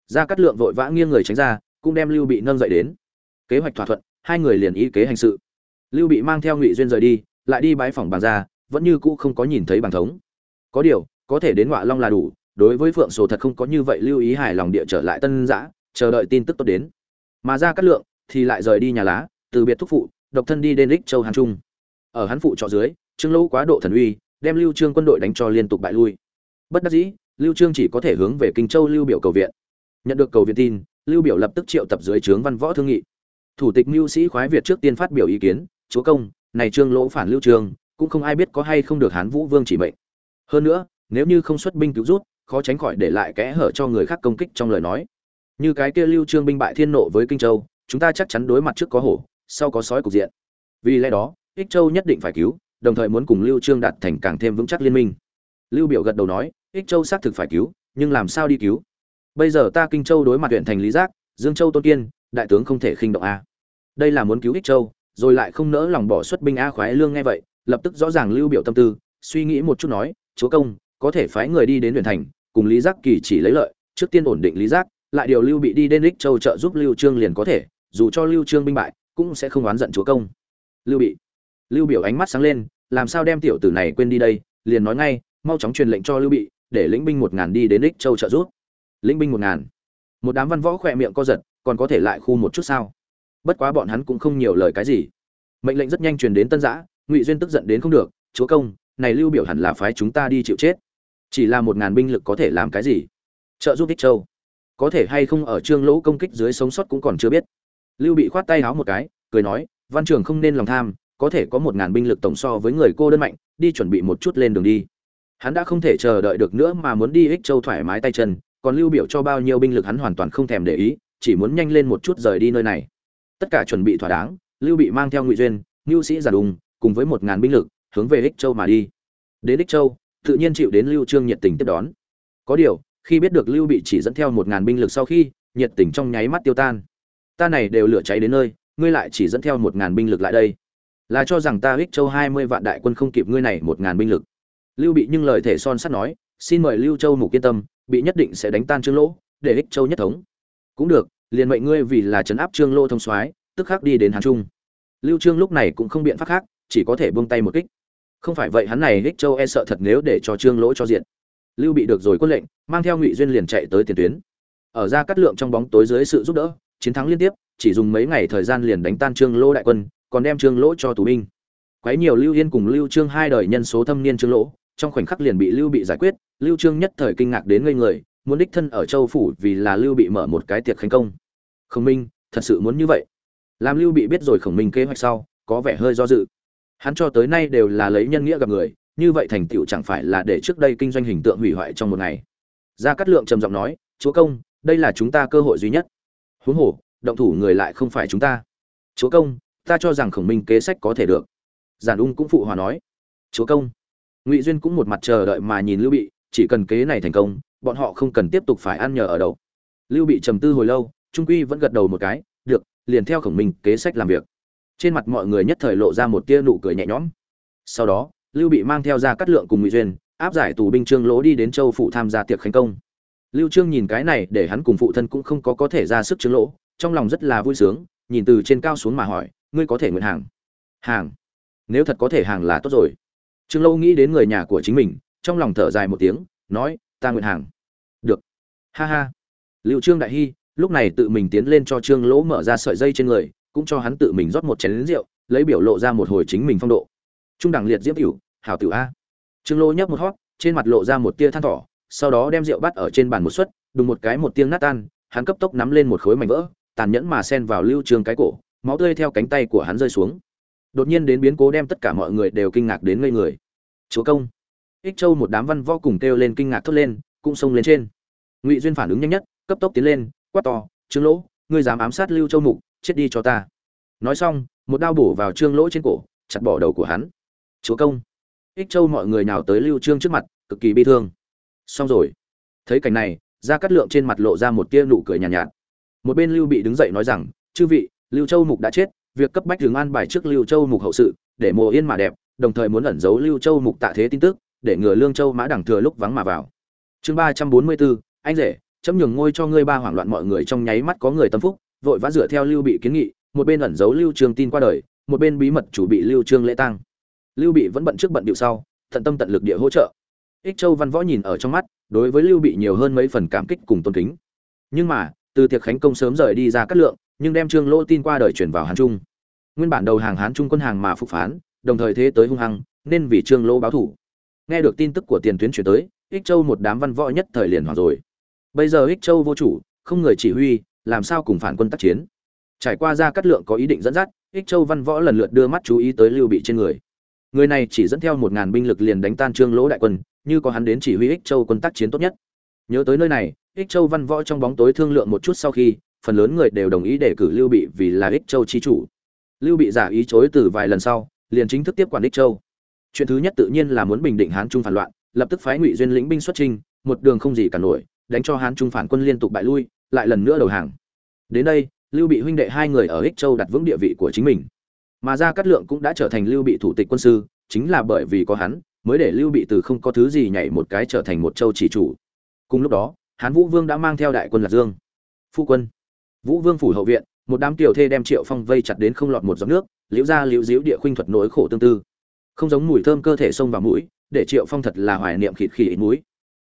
Gia cát lượng vội vã nghiêng người tránh ra cũng đem lưu bị nâng dậy đến. Kế hoạch thỏa thuận, hai người liền ý kế hành sự. Lưu bị mang theo ngụy duyên rời đi, lại đi bái phòng bàn ra vẫn như cũ không có nhìn thấy bàn thống. Có điều, có thể đến ngọa long là đủ, đối với phượng sổ thật không có như vậy lưu ý hài lòng địa trở lại tân giã chờ đợi tin tức tốt đến. Mà ra cát lượng thì lại rời đi nhà lá, từ biệt thúc phụ, độc thân đi đến đích châu hàn trung. Ở hắn phụ trọ dưới, trương lỗ quá độ thần uy, đem lưu trương quân đội đánh cho liên tục bại lui. Bất đắc dĩ, lưu trương chỉ có thể hướng về kinh châu lưu biểu cầu viện. Nhận được cầu viện tin lưu biểu lập tức triệu tập dưới trướng văn võ thương nghị. Thủ tịch mưu sĩ khoái việt trước tiên phát biểu ý kiến, chúa công, này trương lỗ phản lưu trương, cũng không ai biết có hay không được hán vũ vương chỉ mệnh. Hơn nữa, nếu như không xuất binh cứu rút, khó tránh khỏi để lại kẽ hở cho người khác công kích trong lời nói. Như cái kia lưu trương binh bại thiên nộ với kinh châu, chúng ta chắc chắn đối mặt trước có hổ, sau có sói cục diện. Vì lẽ đó, ích châu nhất định phải cứu, đồng thời muốn cùng lưu trương đạt thành càng thêm vững chắc liên minh. Lưu biểu gật đầu nói, ích châu xác thực phải cứu, nhưng làm sao đi cứu? Bây giờ ta kinh châu đối mặt huyện thành lý giác, dương châu tôn kiên, đại tướng không thể khinh động a. Đây là muốn cứu ích châu, rồi lại không nỡ lòng bỏ xuất binh a khoái lương nghe vậy, lập tức rõ ràng lưu biểu tâm tư, suy nghĩ một chút nói, chúa công, có thể phái người đi đến huyện thành, cùng lý giác kỳ chỉ lấy lợi, trước tiên ổn định lý giác, lại điều lưu bị đi đến ích châu trợ giúp lưu trương liền có thể, dù cho lưu trương binh bại, cũng sẽ không oán giận chúa công. Lưu bị. Lưu biểu ánh mắt sáng lên, làm sao đem tiểu tử này quên đi đây? Liền nói ngay, mau chóng truyền lệnh cho lưu bị, để lĩnh binh một ngàn đi đến ích châu trợ giúp lĩnh binh một ngàn. Một đám văn võ khỏe miệng co giật, còn có thể lại khu một chút sao? Bất quá bọn hắn cũng không nhiều lời cái gì. Mệnh lệnh rất nhanh truyền đến tân giã, ngụy duyên tức giận đến không được, chúa công, này lưu biểu hẳn là phái chúng ta đi chịu chết. Chỉ là một ngàn binh lực có thể làm cái gì? Trợ giúp ích châu. Có thể hay không ở trương lỗ công kích dưới sống sót cũng còn chưa biết. Lưu bị khoát tay háo một cái, cười nói, văn trường không nên lòng tham, có thể có một ngàn binh lực tổng so với người cô đơn mạnh, đi chuẩn bị một chút lên đường đi. Hắn đã không thể chờ đợi được nữa mà muốn đi ích châu thoải mái tay chân còn lưu biểu cho bao nhiêu binh lực hắn hoàn toàn không thèm để ý, chỉ muốn nhanh lên một chút rời đi nơi này. Tất cả chuẩn bị thỏa đáng, lưu bị mang theo ngụy duyên, ngưu sĩ giả đùng, cùng với một ngàn binh lực, hướng về ích châu mà đi. Đến ích châu, tự nhiên chịu đến lưu trương nhiệt tình tiếp đón. Có điều, khi biết được lưu bị chỉ dẫn theo một ngàn binh lực sau khi, nhiệt tình trong nháy mắt tiêu tan. Ta này đều lửa cháy đến nơi, ngươi lại chỉ dẫn theo một ngàn binh lực lại đây. Là cho rằng ta ích châu hai mươi vạn đại quân không kịp ngươi này một ngàn binh lực. Lưu bị nhưng lời thể son sắt nói, xin mời lưu châu mục yên tâm bị nhất định sẽ đánh tan trương lỗ, để ích châu nhất thống. Cũng được, liền mệnh ngươi vì là trấn áp trương lỗ thông soái, tức khắc đi đến hàn trung. Lưu trương lúc này cũng không biện pháp khác, chỉ có thể buông tay một kích. Không phải vậy hắn này ích châu e sợ thật nếu để cho trương lỗ cho diện. Lưu bị được rồi quân lệnh, mang theo ngụy duyên liền chạy tới tiền tuyến. Ở ra cắt lượng trong bóng tối dưới sự giúp đỡ, chiến thắng liên tiếp, chỉ dùng mấy ngày thời gian liền đánh tan trương lỗ đại quân, còn đem trương lỗ cho tù binh. Quấy nhiều lưu yên cùng lưu trương hai đời nhân số thâm niên trương lỗ trong khoảnh khắc liền bị lưu bị giải quyết, lưu trương nhất thời kinh ngạc đến ngây người, muốn đích thân ở châu phủ vì là lưu bị mở một cái tiệc khánh công. Khổng minh, thật sự muốn như vậy? Làm lưu bị biết rồi khổng minh kế hoạch sau, có vẻ hơi do dự. Hắn cho tới nay đều là lấy nhân nghĩa gặp người, như vậy thành tựu chẳng phải là để trước đây kinh doanh hình tượng hủy hoại trong một ngày. Gia cát lượng trầm giọng nói, chúa công, đây là chúng ta cơ hội duy nhất. Huống hồ, động thủ người lại không phải chúng ta. Chúa công, ta cho rằng khổng minh kế sách có thể được. Giản ung cũng phụ hòa nói. Chúa công ngụy duyên cũng một mặt chờ đợi mà nhìn lưu bị, chỉ cần kế này thành công, bọn họ không cần tiếp tục phải ăn nhờ ở đậu. lưu bị trầm tư hồi lâu, trung quy vẫn gật đầu một cái, được, liền theo khổng minh kế sách làm việc. Trên mặt mọi người nhất thời lộ ra một tia nụ cười nhẹ nhõm. Sau đó, lưu bị mang theo ra cắt lượng cùng ngụy duyên, áp giải tù binh trương lỗ đi đến châu phụ tham gia tiệc khánh công. Lưu trương nhìn cái này để hắn cùng phụ thân cũng không có có thể ra sức trương lỗ, trong lòng rất là vui sướng, nhìn từ trên cao xuống mà hỏi, ngươi có thể nguyện hàng? Hàng. Nếu thật có thể hàng là tốt rồi trương Lâu nghĩ đến người nhà của chính mình trong lòng thở dài một tiếng nói ta nguyện hàng. Được. Ha ha. Lưu trương đại hy lúc này tự mình tiến lên cho trương lỗ mở ra sợi dây trên người cũng cho hắn tự mình rót một chén rượu lấy biểu lộ ra một hồi chính mình phong độ. Trung đẳng liệt diễm tiểu hảo tiểu a. Trương lỗ nhấp một hót trên mặt lộ ra một tia than thở, sau đó đem rượu bắt ở trên bàn một suất đùng một cái một tiếng nát tan hắn cấp tốc nắm lên một khối mảnh vỡ tàn nhẫn mà xen vào lưu Trương cái cổ máu tươi theo cánh tay của hắn rơi xuống đột nhiên đến biến cố đem tất cả mọi người đều kinh ngạc đến ngây người. Chúa công. Ích châu một đám văn võ cùng kêu lên kinh ngạc thốt lên cũng xông lên trên. Ngụy duyên phản ứng nhanh nhất cấp tốc tiến lên quát to trương lỗ ngươi dám ám sát lưu châu mục chết đi cho ta. Nói xong một đao bổ vào trương lỗ trên cổ chặt bỏ đầu của hắn. Chúa công. Ích châu mọi người nào tới lưu trương trước mặt cực kỳ bi thương. Xong rồi. Thấy cảnh này ra cắt lượng trên mặt lộ ra một tia nụ cười nhàn nhạt, nhạt. Một bên lưu bị đứng dậy nói rằng chư vị lưu châu mục đã chết việc cấp bách Đường an bài trước lưu châu mục hậu sự, để mùa yên mà đẹp, đồng thời muốn ẩn giấu lưu châu mục tạ thế tin tức, để ngừa lương châu mã đẳng thừa lúc vắng mà vào. Chương ba trăm bốn mươi bốn anh rể, chấm nhường ngôi cho ngươi ba hoảng loạn mọi người trong nháy mắt có người tâm phúc, vội vã dựa theo lưu bị kiến nghị, một bên ẩn giấu lưu trương tin qua đời, một bên bí mật chủ bị lưu trương lễ tang. Lưu bị vẫn bận trước bận điệu sau, tận tâm tận lực địa hỗ trợ. Ích châu văn võ nhìn ở trong mắt, đối với lưu bị nhiều hơn mấy phần cảm kích cùng tôn kính. Nhưng mà, từ tiệc khánh công sớm rời đi ra cát lượng nhưng đem trương lỗ tin qua đời chuyển vào hán trung. Nguyên bản đầu hàng hán trung quân hàng mà phục phán, đồng thời thế tới hung hăng, nên vì trương lỗ báo thủ. Nghe được tin tức của tiền tuyến chuyển tới, ích châu một đám văn võ nhất thời liền hoàng rồi. Bây giờ ích châu vô chủ, không người chỉ huy, làm sao cùng phản quân tác chiến? Trải qua ra cát lượng có ý định dẫn dắt, ích châu văn võ lần lượt đưa mắt chú ý tới lưu bị trên người. Người này chỉ dẫn theo một ngàn binh lực liền đánh tan trương lỗ đại quân, như có hắn đến chỉ huy ích châu quân tác chiến tốt nhất. Nhớ tới nơi này, ích châu văn võ trong bóng tối thương lượng một chút sau khi phần lớn người đều đồng ý để cử lưu bị vì là ích châu chi chủ. Lưu bị giả ý chối từ vài lần sau, liền chính thức tiếp quản ích châu. Chuyện thứ nhất tự nhiên là muốn bình định hán trung phản loạn, lập tức phái ngụy duyên lĩnh binh xuất trình một đường không gì cả nổi, đánh cho hán trung phản quân liên tục bại lui, lại lần nữa đầu hàng. Đến đây, lưu bị huynh đệ hai người ở ích châu đặt vững địa vị của chính mình. Mà ra cát lượng cũng đã trở thành lưu bị thủ tịch quân sư, chính là bởi vì có hắn, mới để lưu bị từ không có thứ gì nhảy một cái trở thành một châu chỉ chủ. Cùng lúc đó, hán vũ vương đã mang theo đại quân lạc dương. Phu quân vũ vương phủ hậu viện, một đám tiểu thê đem triệu phong vây chặt đến không lọt một giọt nước, liễu ra liễu diễu địa khuynh thuật nỗi khổ tương tư. Không giống mùi thơm cơ thể xông vào mũi, để triệu phong thật là hoài niệm khịt khỉ ít mũi.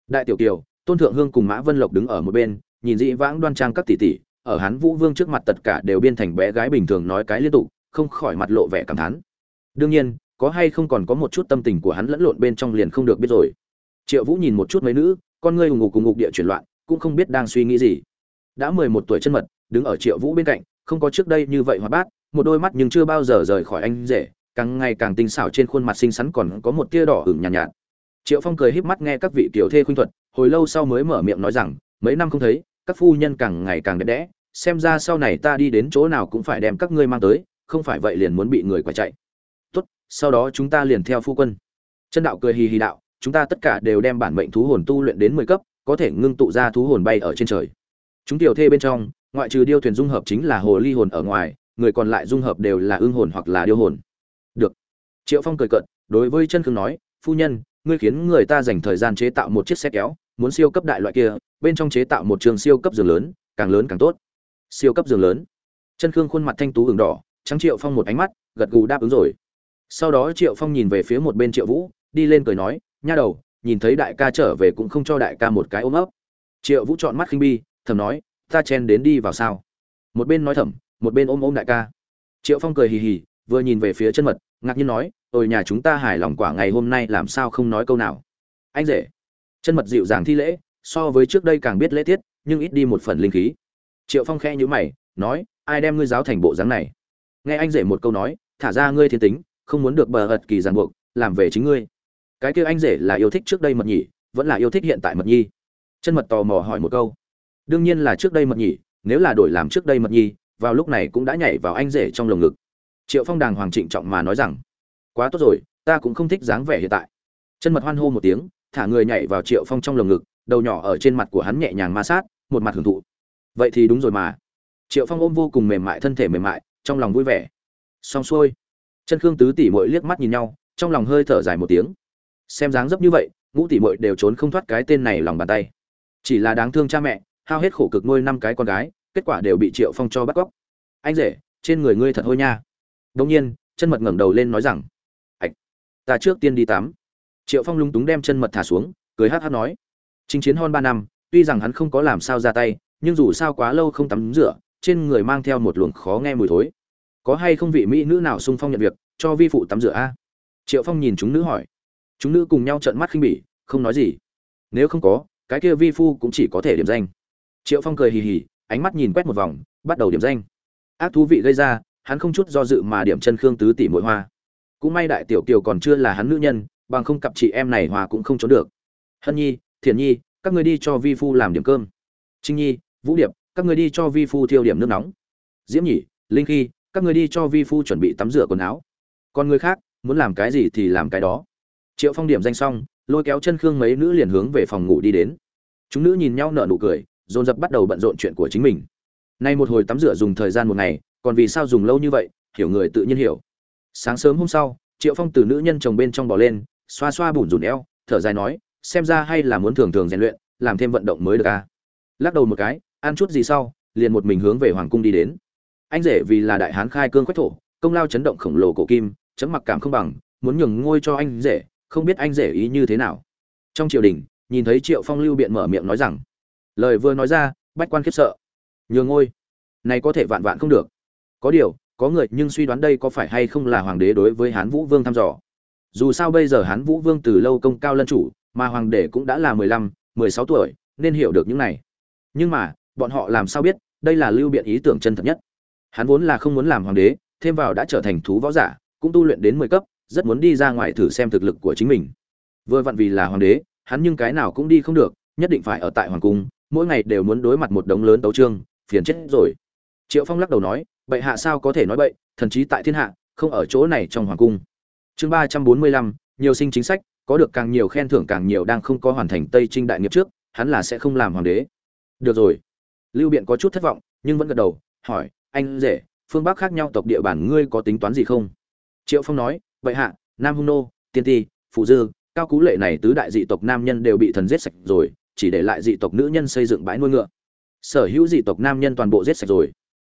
Đại tiểu kiều, tôn thượng hương cùng mã vân lộc đứng ở một bên, nhìn dị vãng đoan trang các tỷ tỷ, ở hán vũ vương trước mặt tất cả đều biên thành bé gái bình thường nói cái liên tục, không khỏi mặt lộ vẻ cảm thán. Đương nhiên, có hay không còn có một chút tâm tình của hắn lẫn lộn bên trong liền không được biết rồi. Triệu vũ nhìn một chút mấy nữ, con ngươi hùng ngục cùng ngục địa chuyển loạn, cũng không biết đang suy nghĩ gì. Đã mười một tuổi chân mật đứng ở triệu vũ bên cạnh không có trước đây như vậy hoạt bát một đôi mắt nhưng chưa bao giờ rời khỏi anh rể càng ngày càng tinh xảo trên khuôn mặt xinh xắn còn có một tia đỏ ửng nhàn nhạt, nhạt triệu phong cười híp mắt nghe các vị tiểu thê khuynh thuật hồi lâu sau mới mở miệng nói rằng mấy năm không thấy các phu nhân càng ngày càng đẹp đẽ xem ra sau này ta đi đến chỗ nào cũng phải đem các ngươi mang tới không phải vậy liền muốn bị người quả chạy. Tốt sau đó chúng ta liền theo phu quân. Chân đạo cười hì hì đạo chúng ta tất cả đều đem bản mệnh thú hồn tu luyện đến mười cấp có thể ngưng tụ ra thú hồn bay ở trên trời. Chúng tiểu thê bên trong ngoại trừ điêu thuyền dung hợp chính là hồ ly hồn ở ngoài, người còn lại dung hợp đều là ưng hồn hoặc là điêu hồn. Được. Triệu phong cười cận đối với chân khương nói, phu nhân, ngươi khiến người ta dành thời gian chế tạo một chiếc xe kéo, muốn siêu cấp đại loại kia, bên trong chế tạo một trường siêu cấp giường lớn, càng lớn càng tốt. Siêu cấp giường lớn? Chân khương khuôn mặt thanh tú hừng đỏ, trắng triệu phong một ánh mắt, gật gù đáp ứng rồi. Sau đó triệu phong nhìn về phía một bên triệu vũ, đi lên cười nói, nha đầu, nhìn thấy đại ca trở về cũng không cho đại ca một cái ôm ấp. Triệu vũ chọn mắt khinh bi, thầm nói ta chen đến đi vào sao? Một bên nói thầm, một bên ôm ôm đại ca. Triệu phong cười hì hì, vừa nhìn về phía chân mật, ngạc nhiên nói, ôi nhà chúng ta hài lòng quả ngày hôm nay làm sao không nói câu nào? Anh rể. Chân mật dịu dàng thi lễ, so với trước đây càng biết lễ tiết, nhưng ít đi một phần linh khí. Triệu phong khe nhữ mày, nói, ai đem ngươi giáo thành bộ dáng này? Nghe anh rể một câu nói, thả ra ngươi thiên tính, không muốn được bờ ật kỳ ràng buộc, làm về chính ngươi. Cái kia anh rể là yêu thích trước đây mật nhỉ, vẫn là yêu thích hiện tại mật nhi. Chân mật tò mò hỏi một câu đương nhiên là trước đây mật nhị nếu là đổi làm trước đây mật nhi vào lúc này cũng đã nhảy vào anh rể trong lồng ngực. Triệu phong đàng hoàng trịnh trọng mà nói rằng, quá tốt rồi, ta cũng không thích dáng vẻ hiện tại. Chân mật hoan hô một tiếng, thả người nhảy vào triệu phong trong lồng ngực, đầu nhỏ ở trên mặt của hắn nhẹ nhàng ma sát, một mặt hưởng thụ. Vậy thì đúng rồi mà. Triệu phong ôm vô cùng mềm mại, thân thể mềm mại, trong lòng vui vẻ. Xong xuôi, chân khương tứ tỷ mội liếc mắt nhìn nhau, trong lòng hơi thở dài một tiếng. Xem dáng dấp như vậy, ngũ tỷ mội đều trốn không thoát cái tên này lòng bàn tay. Chỉ là đáng thương cha mẹ hao hết khổ cực nuôi năm cái con gái, kết quả đều bị triệu phong cho bắt cóc. Anh rể, trên người ngươi thật hôi nha. Đông nhiên, chân mật ngẩng đầu lên nói rằng ạch ta trước tiên đi tắm. Triệu phong lung túng đem chân mật thả xuống, cười hát hát nói chính chiến hơn ba năm, tuy rằng hắn không có làm sao ra tay, nhưng dù sao quá lâu không tắm rửa, trên người mang theo một luồng khó nghe mùi thối. Có hay không vị mỹ nữ nào sung phong nhận việc, cho vi phụ tắm rửa a? Triệu phong nhìn chúng nữ hỏi. Chúng nữ cùng nhau trợn mắt khinh bỉ, không nói gì. Nếu không có, cái kia vi phu cũng chỉ có thể điểm danh triệu phong cười hì hì, ánh mắt nhìn quét một vòng, bắt đầu điểm danh. Ác thú vị gây ra, hắn không chút do dự mà điểm chân khương tứ tỷ mỗi hoa. Cũng may đại tiểu kiều còn chưa là hắn nữ nhân, bằng không cặp chị em này hòa cũng không trốn được. Hân nhi thiền nhi, các người đi cho vi phu làm điểm cơm. Trinh nhi, vũ điệp, các người đi cho vi phu thiêu điểm nước nóng. Diễm nhỉ linh khi, các người đi cho vi phu chuẩn bị tắm rửa quần áo. Còn người khác, muốn làm cái gì thì làm cái đó. Triệu phong điểm danh xong, lôi kéo chân khương mấy nữ liền hướng về phòng ngủ đi đến. Chúng nữ nhìn nhau nở nụ cười dồn dập bắt đầu bận rộn chuyện của chính mình. Nay một hồi tắm rửa dùng thời gian một ngày, còn vì sao dùng lâu như vậy, hiểu người tự nhiên hiểu. Sáng sớm hôm sau, triệu phong từ nữ nhân chồng bên trong bò lên, xoa xoa bùn rùn eo, thở dài nói, xem ra hay là muốn thường thường rèn luyện, làm thêm vận động mới được à. lắc đầu một cái, ăn chút gì sau, liền một mình hướng về hoàng cung đi đến. Anh rể vì là đại hán khai cương quách thổ, công lao chấn động khổng lồ cổ kim, chấm mặc cảm không bằng, muốn nhường ngôi cho anh rể, không biết anh rể ý như thế nào. Trong triều đình, nhìn thấy triệu phong lưu biện mở miệng nói rằng lời vừa nói ra, bách quan khiếp sợ. Nhường ngôi. Này có thể vạn vạn không được. Có điều, có người nhưng suy đoán đây có phải hay không là hoàng đế đối với hán vũ vương thăm dò. Dù sao bây giờ hán vũ vương từ lâu công cao lân chủ, mà hoàng đế cũng đã là mười lăm, mười sáu tuổi, nên hiểu được những này. Nhưng mà, bọn họ làm sao biết, đây là lưu biện ý tưởng chân thật nhất. Hắn vốn là không muốn làm hoàng đế, thêm vào đã trở thành thú võ giả, cũng tu luyện đến mười cấp, rất muốn đi ra ngoài thử xem thực lực của chính mình. Vừa vặn vì là hoàng đế, hắn nhưng cái nào cũng đi không được, nhất định phải ở tại hoàng cung mỗi ngày đều muốn đối mặt một đống lớn tấu trương phiền chết rồi. Triệu phong lắc đầu nói, bệ hạ sao có thể nói bậy, thần chí tại thiên hạ, không ở chỗ này trong hoàng cung. Chương ba trăm bốn mươi lăm, nhiều sinh chính sách, có được càng nhiều khen thưởng càng nhiều đang không có hoàn thành tây trinh đại nghiệp trước, hắn là sẽ không làm hoàng đế. Được rồi. Lưu biện có chút thất vọng, nhưng vẫn gật đầu, hỏi, anh rể, phương bắc khác nhau tộc địa bản ngươi có tính toán gì không? Triệu phong nói vậy hạ, nam hung nô, tiên ti, phụ dư, cao cú lệ này tứ đại dị tộc nam nhân đều bị thần giết sạch rồi chỉ để lại dị tộc nữ nhân xây dựng bãi nuôi ngựa. Sở hữu dị tộc nam nhân toàn bộ giết sạch rồi.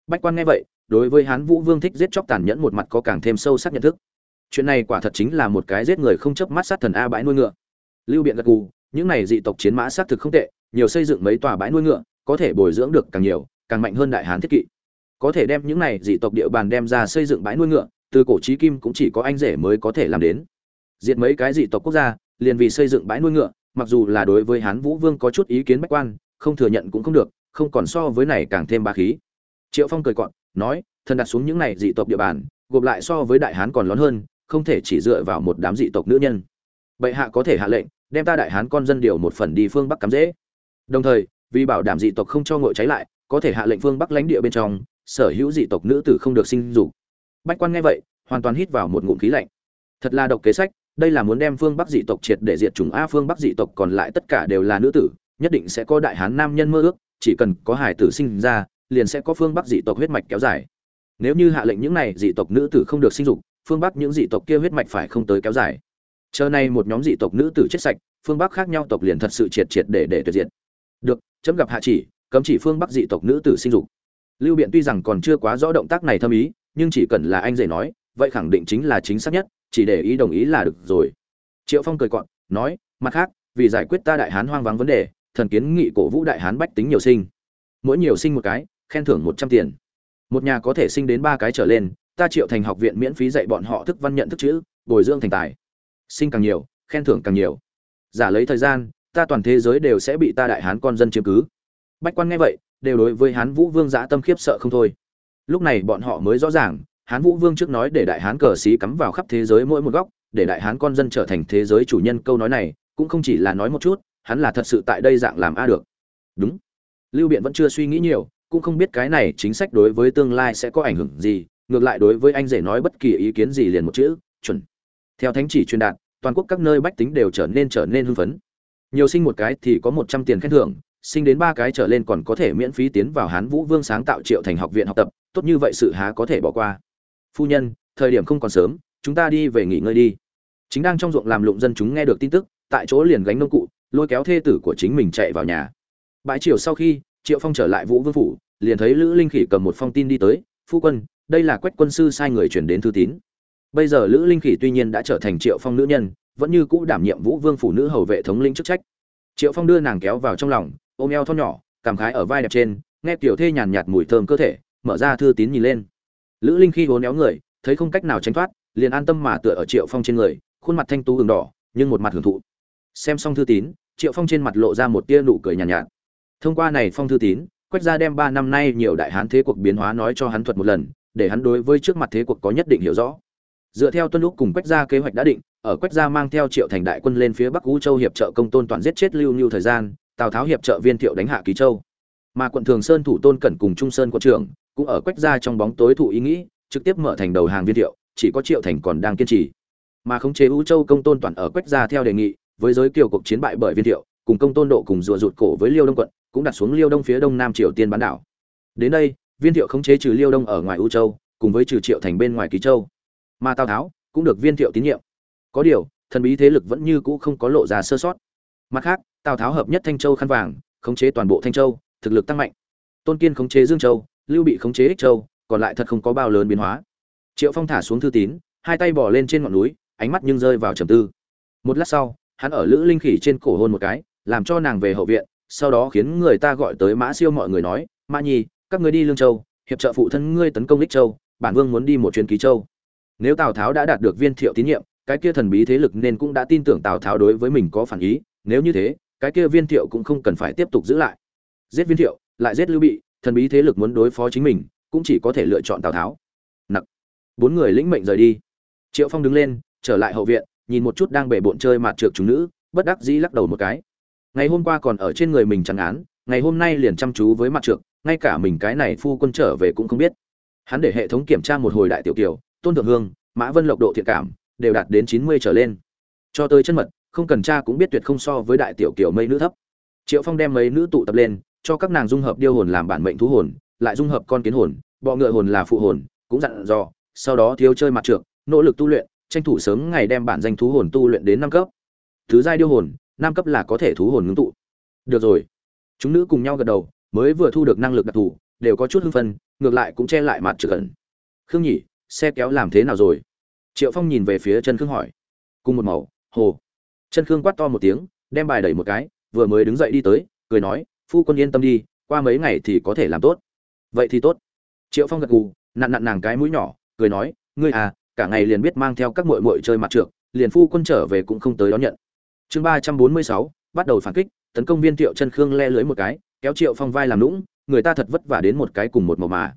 Bách quan nghe vậy, đối với hán vũ vương thích giết chóc tàn nhẫn một mặt có càng thêm sâu sắc nhận thức. Chuyện này quả thật chính là một cái giết người không chớp mắt sát thần a bãi nuôi ngựa. Lưu biện gật gù, những này dị tộc chiến mã xác thực không tệ, nhiều xây dựng mấy tòa bãi nuôi ngựa, có thể bồi dưỡng được càng nhiều, càng mạnh hơn đại hán thiết kỵ. Có thể đem những này dị tộc địa bàn đem ra xây dựng bãi nuôi ngựa, từ cổ chí kim cũng chỉ có anh rể mới có thể làm đến. Diệt mấy cái dị tộc quốc gia, liền vì xây dựng bãi nuôi ngựa mặc dù là đối với hán vũ vương có chút ý kiến bách quan, không thừa nhận cũng không được, không còn so với này càng thêm ba khí. Triệu phong cười cọn nói, thần đặt xuống những này dị tộc địa bàn, gộp lại so với đại hán còn lớn hơn, không thể chỉ dựa vào một đám dị tộc nữ nhân. Bệ hạ có thể hạ lệnh, đem ta đại hán con dân điều một phần đi phương bắc cắm dễ. Đồng thời, vì bảo đảm dị tộc không cho ngội cháy lại, có thể hạ lệnh phương bắc lãnh địa bên trong, sở hữu dị tộc nữ tử không được sinh dục. Bách quan nghe vậy, hoàn toàn hít vào một ngụm khí lạnh. Thật là độc kế sách đây là muốn đem phương bắc dị tộc triệt để diệt chủng a, phương bắc dị tộc còn lại tất cả đều là nữ tử, nhất định sẽ có đại hán nam nhân mơ ước, chỉ cần có hải tử sinh ra, liền sẽ có phương bắc dị tộc huyết mạch kéo dài. Nếu như hạ lệnh những này dị tộc nữ tử không được sinh dục, phương bắc những dị tộc kia huyết mạch phải không tới kéo dài. Chờ nay một nhóm dị tộc nữ tử chết sạch, phương bắc khác nhau tộc liền thật sự triệt triệt để để tuyệt diệt. Được, chấm gặp hạ chỉ, cấm chỉ phương bắc dị tộc nữ tử sinh dục. Lưu biện tuy rằng còn chưa quá rõ động tác này thâm ý, nhưng chỉ cần là anh rể nói, vậy khẳng định chính là chính xác nhất chỉ để ý đồng ý là được rồi. Triệu phong cười cọn nói, mặt khác, vì giải quyết ta đại hán hoang vắng vấn đề, thần kiến nghị cổ vũ đại hán bách tính nhiều sinh. Mỗi nhiều sinh một cái, khen thưởng một trăm tiền. Một nhà có thể sinh đến ba cái trở lên, ta triệu thành học viện miễn phí dạy bọn họ thức văn nhận thức chữ, bồi dưỡng thành tài. Sinh càng nhiều, khen thưởng càng nhiều. Giả lấy thời gian, ta toàn thế giới đều sẽ bị ta đại hán con dân chiếm cứ. Bách quan nghe vậy, đều đối với hán vũ vương giã tâm khiếp sợ không thôi. Lúc này bọn họ mới rõ ràng hán vũ vương trước nói để đại hán cờ xí cắm vào khắp thế giới mỗi một góc, để đại hán con dân trở thành thế giới chủ nhân, câu nói này cũng không chỉ là nói một chút, hắn là thật sự tại đây dạng làm a được. Đúng. Lưu biện vẫn chưa suy nghĩ nhiều, cũng không biết cái này chính sách đối với tương lai sẽ có ảnh hưởng gì, ngược lại đối với anh rể nói bất kỳ ý kiến gì liền một chữ, chuẩn. Theo thánh chỉ truyền đạt, toàn quốc các nơi bách tính đều trở nên trở nên hưng phấn. Nhiều sinh một cái thì có một trăm tiền khen thưởng, sinh đến ba cái trở lên còn có thể miễn phí tiến vào hán vũ vương sáng tạo triệu thành học viện học tập, tốt như vậy sự há có thể bỏ qua phu nhân, thời điểm không còn sớm, chúng ta đi về nghỉ ngơi đi. Chính đang trong ruộng làm lụng dân chúng nghe được tin tức, tại chỗ liền gánh nông cụ, lôi kéo thê tử của chính mình chạy vào nhà. Bãi chiều sau khi, triệu phong trở lại vũ vương phủ, liền thấy lữ linh khỉ cầm một phong tin đi tới, phu quân, đây là quách quân sư sai người chuyển đến thư tín. Bây giờ lữ linh khỉ tuy nhiên đã trở thành triệu phong nữ nhân, vẫn như cũ đảm nhiệm vũ vương phủ nữ hầu vệ thống lĩnh chức trách. Triệu phong đưa nàng kéo vào trong lòng, ôm eo thon nhỏ, cảm khái ở vai đẹp trên, nghe tiểu thê nhàn nhạt mùi thơm cơ thể, mở ra thư tín nhìn lên lữ linh khi hố néo người thấy không cách nào tránh thoát liền an tâm mà tựa ở triệu phong trên người khuôn mặt thanh tú hừng đỏ nhưng một mặt hưởng thụ. Xem xong thư tín triệu phong trên mặt lộ ra một tia nụ cười nhàn nhạt, nhạt. Thông qua này phong thư tín quách gia đem ba năm nay nhiều đại hán thế cuộc biến hóa nói cho hắn thuật một lần để hắn đối với trước mặt thế cuộc có nhất định hiểu rõ. Dựa theo tuân lúc cùng quách gia kế hoạch đã định ở quách gia mang theo triệu thành đại quân lên phía bắc vũ châu hiệp trợ công tôn toàn giết chết lưu lưu thời gian tào tháo hiệp trợ viên thiệu đánh hạ ký châu. Mà quận thường sơn thủ tôn cẩn cùng trung sơn quận trưởng cũng ở quách gia trong bóng tối thụ ý nghĩ, trực tiếp mở thành đầu hàng viên thiệu, chỉ có triệu thành còn đang kiên trì. Mà khống chế u châu công tôn toàn ở quách gia theo đề nghị, với giới kiều cuộc chiến bại bởi viên thiệu, cùng công tôn độ cùng rùa rụt cổ với liêu đông quận, cũng đặt xuống liêu đông phía đông nam triều tiên bán đảo. Đến đây, viên thiệu khống chế trừ liêu đông ở ngoài u châu, cùng với trừ triệu thành bên ngoài ký châu. Mà tào tháo cũng được viên thiệu tín nhiệm. Có điều, thần bí thế lực vẫn như cũ không có lộ ra sơ sót. Mặt khác, tào tháo hợp nhất thanh châu khăn vàng, khống chế toàn bộ thanh châu, thực lực tăng mạnh. Tôn kiên khống chế dương châu lưu bị khống chế ích châu, còn lại thật không có bao lớn biến hóa. Triệu phong thả xuống thư tín, hai tay bỏ lên trên ngọn núi, ánh mắt nhưng rơi vào trầm tư. Một lát sau, hắn ở lữ linh khỉ trên cổ hôn một cái, làm cho nàng về hậu viện, sau đó khiến người ta gọi tới mã siêu mọi người nói, mã nhi, các người đi lương châu, hiệp trợ phụ thân ngươi tấn công ích châu, bản vương muốn đi một chuyến ký châu. Nếu tào tháo đã đạt được viên thiệu tín nhiệm, cái kia thần bí thế lực nên cũng đã tin tưởng tào tháo đối với mình có phản ý, nếu như thế, cái kia viên thiệu cũng không cần phải tiếp tục giữ lại. Giết viên thiệu, lại giết lưu bị thần bí thế lực muốn đối phó chính mình, cũng chỉ có thể lựa chọn tào tháo. Nặc. Bốn người lĩnh mệnh rời đi. Triệu phong đứng lên, trở lại hậu viện, nhìn một chút đang bể bộn chơi mặt trượt chúng nữ, bất đắc dĩ lắc đầu một cái. Ngày hôm qua còn ở trên người mình chẳng án, ngày hôm nay liền chăm chú với mặt trượt ngay cả mình cái này phu quân trở về cũng không biết. Hắn để hệ thống kiểm tra một hồi đại tiểu kiều, tôn thượng hương, mã vân lộc độ thiện cảm, đều đạt đến chín mươi trở lên. Cho tới chân mật, không cần tra cũng biết tuyệt không so với đại tiểu kiều mây nữ thấp. Triệu phong đem mấy nữ tụ tập lên cho các nàng dung hợp điêu hồn làm bản mệnh thú hồn lại dung hợp con kiến hồn bọ ngựa hồn là phụ hồn cũng dặn dò sau đó thiếu chơi mặt trược, nỗ lực tu luyện tranh thủ sớm ngày đem bản danh thú hồn tu luyện đến năm cấp. Thứ giai điêu hồn năm cấp là có thể thú hồn ngưng tụ. Được rồi. Chúng nữ cùng nhau gật đầu mới vừa thu được năng lực đặc thù đều có chút hưng phấn, ngược lại cũng che lại mặt trược ẩn. Khương nhỉ xe kéo làm thế nào rồi? Triệu phong nhìn về phía chân khương hỏi. Cùng một màu hồ. Chân khương quát to một tiếng đem bài đẩy một cái vừa mới đứng dậy đi tới cười nói phu quân yên tâm đi, qua mấy ngày thì có thể làm tốt. Vậy thì tốt. Triệu phong gật gù, nặn nặn nàng cái mũi nhỏ, cười nói, ngươi à cả ngày liền biết mang theo các muội muội chơi mặt trượt liền phu quân trở về cũng không tới đón nhận. Chương ba trăm bốn mươi sáu, bắt đầu phản kích, tấn công viên triệu chân khương le lưới một cái, kéo triệu phong vai làm lũng người ta thật vất vả đến một cái cùng một màu mà.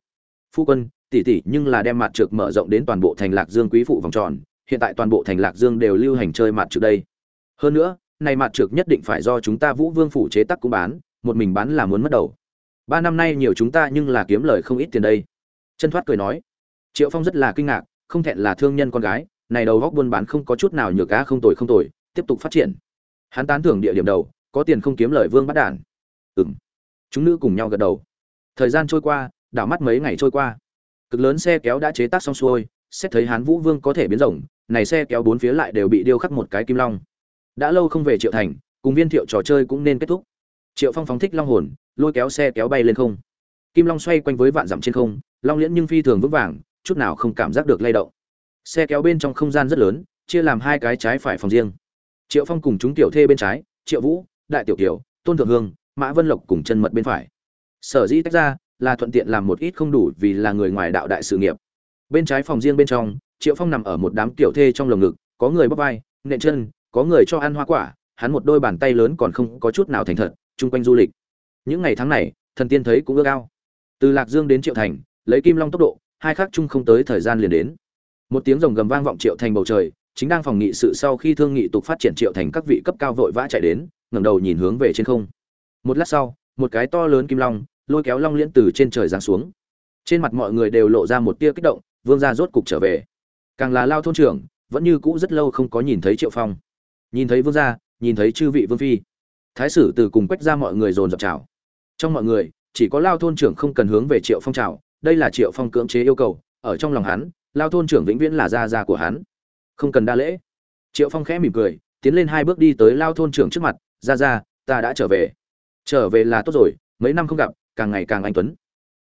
Phu quân tỷ tỷ nhưng là đem mặt trượt mở rộng đến toàn bộ thành lạc dương quý phụ vòng tròn, hiện tại toàn bộ thành lạc dương đều lưu hành chơi mặt trượt đây. Hơn nữa, này mặt trượt nhất định phải do chúng ta vũ vương phủ chế tác cũng bán một mình bán là muốn mất đầu. Ba năm nay nhiều chúng ta nhưng là kiếm lời không ít tiền đây. Chân thoát cười nói. Triệu phong rất là kinh ngạc, không thẹn là thương nhân con gái, này đầu góc buôn bán không có chút nào nhược cá không tồi không tồi, tiếp tục phát triển. Hắn tán thưởng địa điểm đầu, có tiền không kiếm lời vương bắt đản ừm. Chúng nữ cùng nhau gật đầu. Thời gian trôi qua, đảo mắt mấy ngày trôi qua. Cực lớn xe kéo đã chế tác xong xuôi, xét thấy hán vũ vương có thể biến rộng, này xe kéo bốn phía lại đều bị điêu khắc một cái kim long. Đã lâu không về triệu thành, cùng viên thiệu trò chơi cũng nên kết thúc triệu phong phóng thích long hồn lôi kéo xe kéo bay lên không. Kim long xoay quanh với vạn dặm trên không long liễn nhưng phi thường vững vàng chút nào không cảm giác được lay động. Xe kéo bên trong không gian rất lớn chia làm hai cái trái phải phòng riêng. Triệu phong cùng chúng tiểu thê bên trái triệu vũ đại tiểu tiểu, tôn thượng hương mã vân lộc cùng chân mật bên phải. Sở dĩ tách ra là thuận tiện làm một ít không đủ vì là người ngoài đạo đại sự nghiệp. Bên trái phòng riêng bên trong triệu phong nằm ở một đám tiểu thê trong lồng ngực có người bóc vai nện chân có người cho ăn hoa quả hắn một đôi bàn tay lớn còn không có chút nào thành thật chung quanh du lịch. Những ngày tháng này, thần tiên thấy cũng ước ao. Từ lạc dương đến triệu thành, lấy kim long tốc độ, hai khắc chung không tới thời gian liền đến. Một tiếng rồng gầm vang vọng triệu thành bầu trời, chính đang phòng nghị sự sau khi thương nghị tục phát triển triệu thành các vị cấp cao vội vã chạy đến, ngẩng đầu nhìn hướng về trên không. Một lát sau, một cái to lớn kim long, lôi kéo long liễn từ trên trời giáng xuống. Trên mặt mọi người đều lộ ra một tia kích động, vương gia rốt cục trở về. Càng là lao thôn trưởng, vẫn như cũ rất lâu không có nhìn thấy triệu phong. Nhìn thấy vương gia, nhìn thấy chư vị vương phi thái sử từ cùng quách ra mọi người dồn dập chào trong mọi người, chỉ có lao thôn trưởng không cần hướng về triệu phong chào đây là triệu phong cưỡng chế yêu cầu, ở trong lòng hắn, lao thôn trưởng vĩnh viễn là gia gia của hắn. Không cần đa lễ. Triệu phong khẽ mỉm cười, tiến lên hai bước đi tới lao thôn trưởng trước mặt, gia gia, ta đã trở về. Trở về là tốt rồi, mấy năm không gặp, càng ngày càng anh tuấn.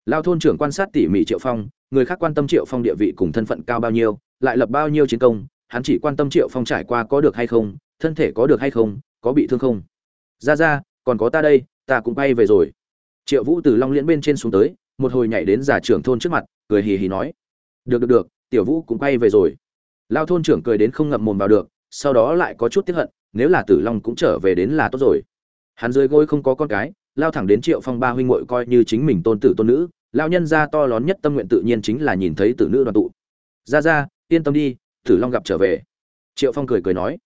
Lao thôn trưởng quan sát tỉ mỉ triệu phong, người khác quan tâm triệu phong địa vị cùng thân phận cao bao nhiêu, lại lập bao nhiêu chiến công, hắn chỉ quan tâm triệu phong trải qua có được hay không, thân thể có được hay không, có bị thương không ra ra, còn có ta đây, ta cũng bay về rồi. Triệu vũ từ long liễn bên trên xuống tới, một hồi nhảy đến giả trưởng thôn trước mặt, cười hì hì nói. Được được được, tiểu vũ cũng bay về rồi. Lao thôn trưởng cười đến không ngậm mồm vào được, sau đó lại có chút tiếp hận, nếu là tử long cũng trở về đến là tốt rồi. Hắn dưới gối không có con cái, lao thẳng đến triệu phong ba huynh muội coi như chính mình tôn tử tôn nữ, lao nhân ra to lớn nhất tâm nguyện tự nhiên chính là nhìn thấy tử nữ đoàn tụ. Ra ra, yên tâm đi, tử long gặp trở về. Triệu phong cười cười nói.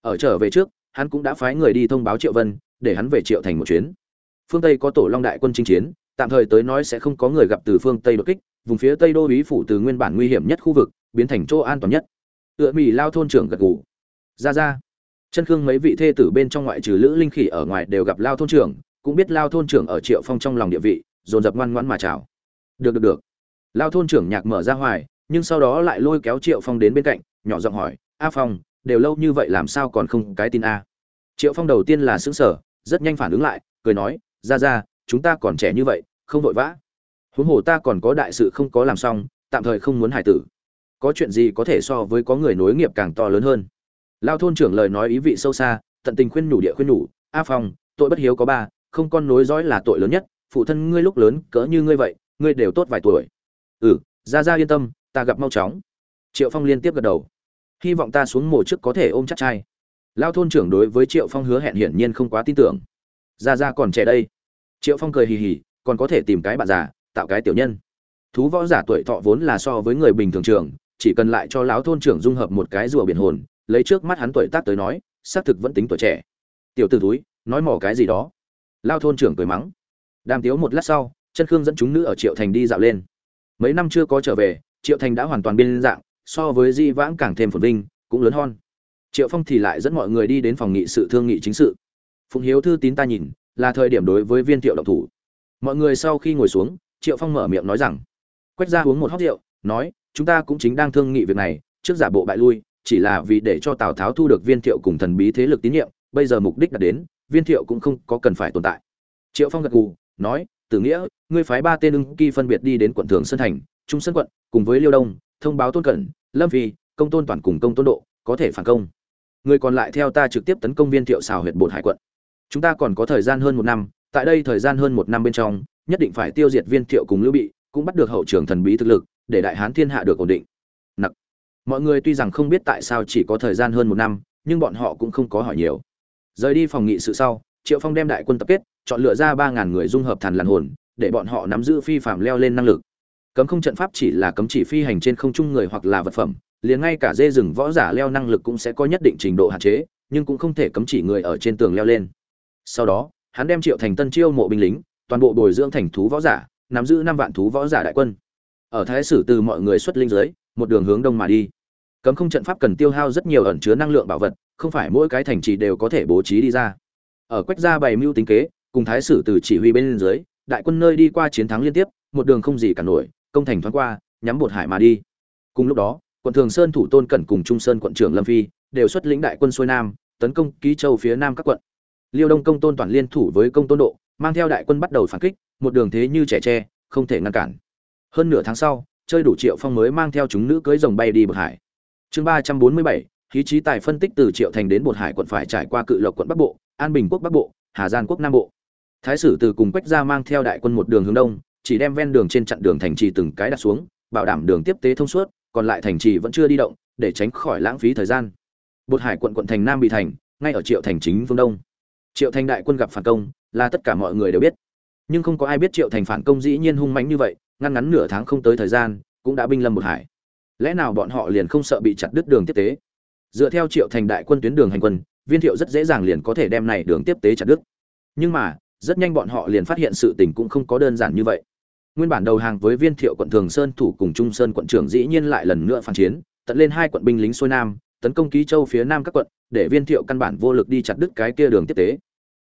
Ở trở về trước hắn cũng đã phái người đi thông báo triệu vân, để hắn về triệu thành một chuyến. Phương tây có tổ long đại quân chinh chiến, tạm thời tới nói sẽ không có người gặp từ phương tây đột kích, vùng phía tây đô ý phủ từ nguyên bản nguy hiểm nhất khu vực, biến thành chỗ an toàn nhất. Tựa mì lao thôn trưởng gật gù. Ra ra. Chân khương mấy vị thê tử bên trong ngoại trừ lữ linh khỉ ở ngoài đều gặp lao thôn trưởng, cũng biết lao thôn trưởng ở triệu phong trong lòng địa vị, dồn dập ngoan ngoãn mà chào. Được được được. Lao thôn trưởng nhạc mở ra hoài, nhưng sau đó lại lôi kéo triệu phong đến bên cạnh, nhỏ giọng hỏi, a phong đều lâu như vậy làm sao còn không cái tin a? Triệu phong đầu tiên là xứng sở rất nhanh phản ứng lại, cười nói, ra ra, chúng ta còn trẻ như vậy, không vội vã. Huống hồ ta còn có đại sự không có làm xong, tạm thời không muốn hải tử. Có chuyện gì có thể so với có người nối nghiệp càng to lớn hơn. Lao thôn trưởng lời nói ý vị sâu xa, tận tình khuyên nhủ địa khuyên nhủ, a phong, tội bất hiếu có ba, không con nối dõi là tội lớn nhất, phụ thân ngươi lúc lớn cỡ như ngươi vậy, ngươi đều tốt vài tuổi. Ừ ra ra yên tâm, ta gặp mau chóng. Triệu phong liên tiếp gật đầu hy vọng ta xuống mồ trước có thể ôm chắc trai. Lao thôn trưởng đối với triệu phong hứa hẹn hiển nhiên không quá tin tưởng. Ra ra còn trẻ đây. Triệu phong cười hì hì, còn có thể tìm cái bạn già, tạo cái tiểu nhân. Thú võ giả tuổi thọ vốn là so với người bình thường trường chỉ cần lại cho lão thôn trưởng dung hợp một cái rùa biển hồn, lấy trước mắt hắn tuổi tác tới nói, xác thực vẫn tính tuổi trẻ. Tiểu t ử túi nói mỏ cái gì đó. Lao thôn trưởng cười mắng. Đàm tiếu một lát sau, chân khương dẫn chúng nữ ở triệu thành đi dạo lên. Mấy năm chưa có trở về, triệu thành đã hoàn toàn biên dạng so với di vãng càng thêm phồn vinh, cũng lớn hơn triệu phong thì lại dẫn mọi người đi đến phòng nghị sự thương nghị chính sự. Phụng hiếu thư tín ta nhìn, là thời điểm đối với viên thiệu độc thủ. Mọi người sau khi ngồi xuống, triệu phong mở miệng nói rằng, quách ra uống một hóc rượu, nói, chúng ta cũng chính đang thương nghị việc này, trước giả bộ bại lui, chỉ là vì để cho tào tháo thu được viên thiệu cùng thần bí thế lực tín nhiệm, bây giờ mục đích đã đến, viên thiệu cũng không có cần phải tồn tại. Triệu phong gật gù, nói, tử nghĩa, ngươi phái ba tên ưng kỳ phân biệt đi đến quận thường sơn thành, trung sơn quận, cùng với liêu đông thông báo tôn cẩn, lâm phi, công tôn toàn cùng công tôn độ, có thể phản công. Người còn lại theo ta trực tiếp tấn công viên thiệu xào huyện bột hải quận. Chúng ta còn có thời gian hơn một năm, tại đây thời gian hơn một năm bên trong, nhất định phải tiêu diệt viên thiệu cùng lưu bị, cũng bắt được hậu trường thần bí thực lực, để đại hán thiên hạ được ổn định. Nặc. Mọi người tuy rằng không biết tại sao chỉ có thời gian hơn một năm, nhưng bọn họ cũng không có hỏi nhiều. Rời đi phòng nghị sự sau, triệu phong đem đại quân tập kết, chọn lựa ra ba ngàn người dung hợp thần làn hồn, để bọn họ nắm giữ phi phạm leo lên năng lực cấm không trận pháp chỉ là cấm chỉ phi hành trên không trung người hoặc là vật phẩm liền ngay cả dê rừng võ giả leo năng lực cũng sẽ có nhất định trình độ hạn chế nhưng cũng không thể cấm chỉ người ở trên tường leo lên. Sau đó hắn đem triệu thành tân chiêu mộ binh lính toàn bộ bồi dưỡng thành thú võ giả nắm giữ năm vạn thú võ giả đại quân. Ở thái sử từ mọi người xuất linh dưới, một đường hướng đông mà đi. Cấm không trận pháp cần tiêu hao rất nhiều ẩn chứa năng lượng bảo vật không phải mỗi cái thành trì đều có thể bố trí đi ra. Ở quách gia bày mưu tính kế cùng thái sử từ chỉ huy bên dưới đại quân nơi đi qua chiến thắng liên tiếp một đường không gì cả nổi công thành thoáng qua, nhắm bột hải mà đi. Cùng lúc đó, quận thường sơn, thủ tôn cẩn cùng trung sơn quận trưởng lâm phi đều xuất lĩnh đại quân xuôi nam, tấn công ký châu phía nam các quận. Liêu đông công tôn toàn liên thủ với công tôn độ, mang theo đại quân bắt đầu phản kích, một đường thế như trẻ tre, không thể ngăn cản. Hơn nửa tháng sau, chơi đủ triệu phong mới mang theo chúng nữ cưới rồng bay đi bột hải. Chương ba trăm bốn mươi bảy khí trí tài phân tích từ triệu thành đến bột hải quận phải trải qua cự lộc quận bắc bộ, an bình quốc bắc bộ, hà giang quốc nam bộ. Thái sử từ cùng quách gia mang theo đại quân một đường hướng đông chỉ đem ven đường trên chặn đường thành trì từng cái đặt xuống, bảo đảm đường tiếp tế thông suốt, còn lại thành trì vẫn chưa đi động, để tránh khỏi lãng phí thời gian. Bột hải quận quận thành nam bị thành, ngay ở triệu thành chính phương đông. Triệu thành đại quân gặp phản công, là tất cả mọi người đều biết. Nhưng không có ai biết triệu thành phản công dĩ nhiên hung mãnh như vậy, ngăn ngắn nửa tháng không tới thời gian, cũng đã binh lâm một hải. Lẽ nào bọn họ liền không sợ bị chặt đứt đường tiếp tế? Dựa theo triệu thành đại quân tuyến đường hành quân, viên thiệu rất dễ dàng liền có thể đem này đường tiếp tế chặt đứt. Nhưng mà, rất nhanh bọn họ liền phát hiện sự tình cũng không có đơn giản như vậy nguyên bản đầu hàng với viên thiệu quận thường sơn thủ cùng trung sơn quận trưởng dĩ nhiên lại lần nữa phản chiến, tận lên hai quận binh lính xuôi nam, tấn công ký châu phía nam các quận, để viên thiệu căn bản vô lực đi chặt đứt cái kia đường tiếp tế.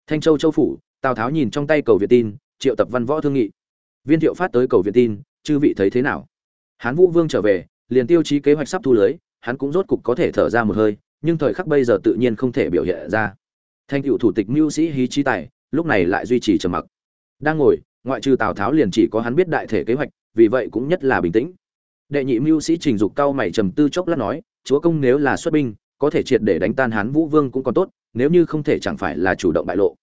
Thanh châu châu phủ, tào tháo nhìn trong tay cầu việt tin, triệu tập văn võ thương nghị. Viên thiệu phát tới cầu việt tin, chư vị thấy thế nào? Hán vũ vương trở về, liền tiêu chí kế hoạch sắp thu lưới, hắn cũng rốt cục có thể thở ra một hơi, nhưng thời khắc bây giờ tự nhiên không thể biểu hiện ra. Thanh cựu thủ tịch mưu sĩ hí trí tài, lúc này lại duy trì trầm mặc. Đang ngồi ngoại trừ tào tháo liền chỉ có hắn biết đại thể kế hoạch, vì vậy cũng nhất là bình tĩnh. Đệ nhị mưu sĩ trình dục cao mày trầm tư chốc lát nói, chúa công nếu là xuất binh, có thể triệt để đánh tan hán vũ vương cũng còn tốt, nếu như không thể chẳng phải là chủ động bại lộ.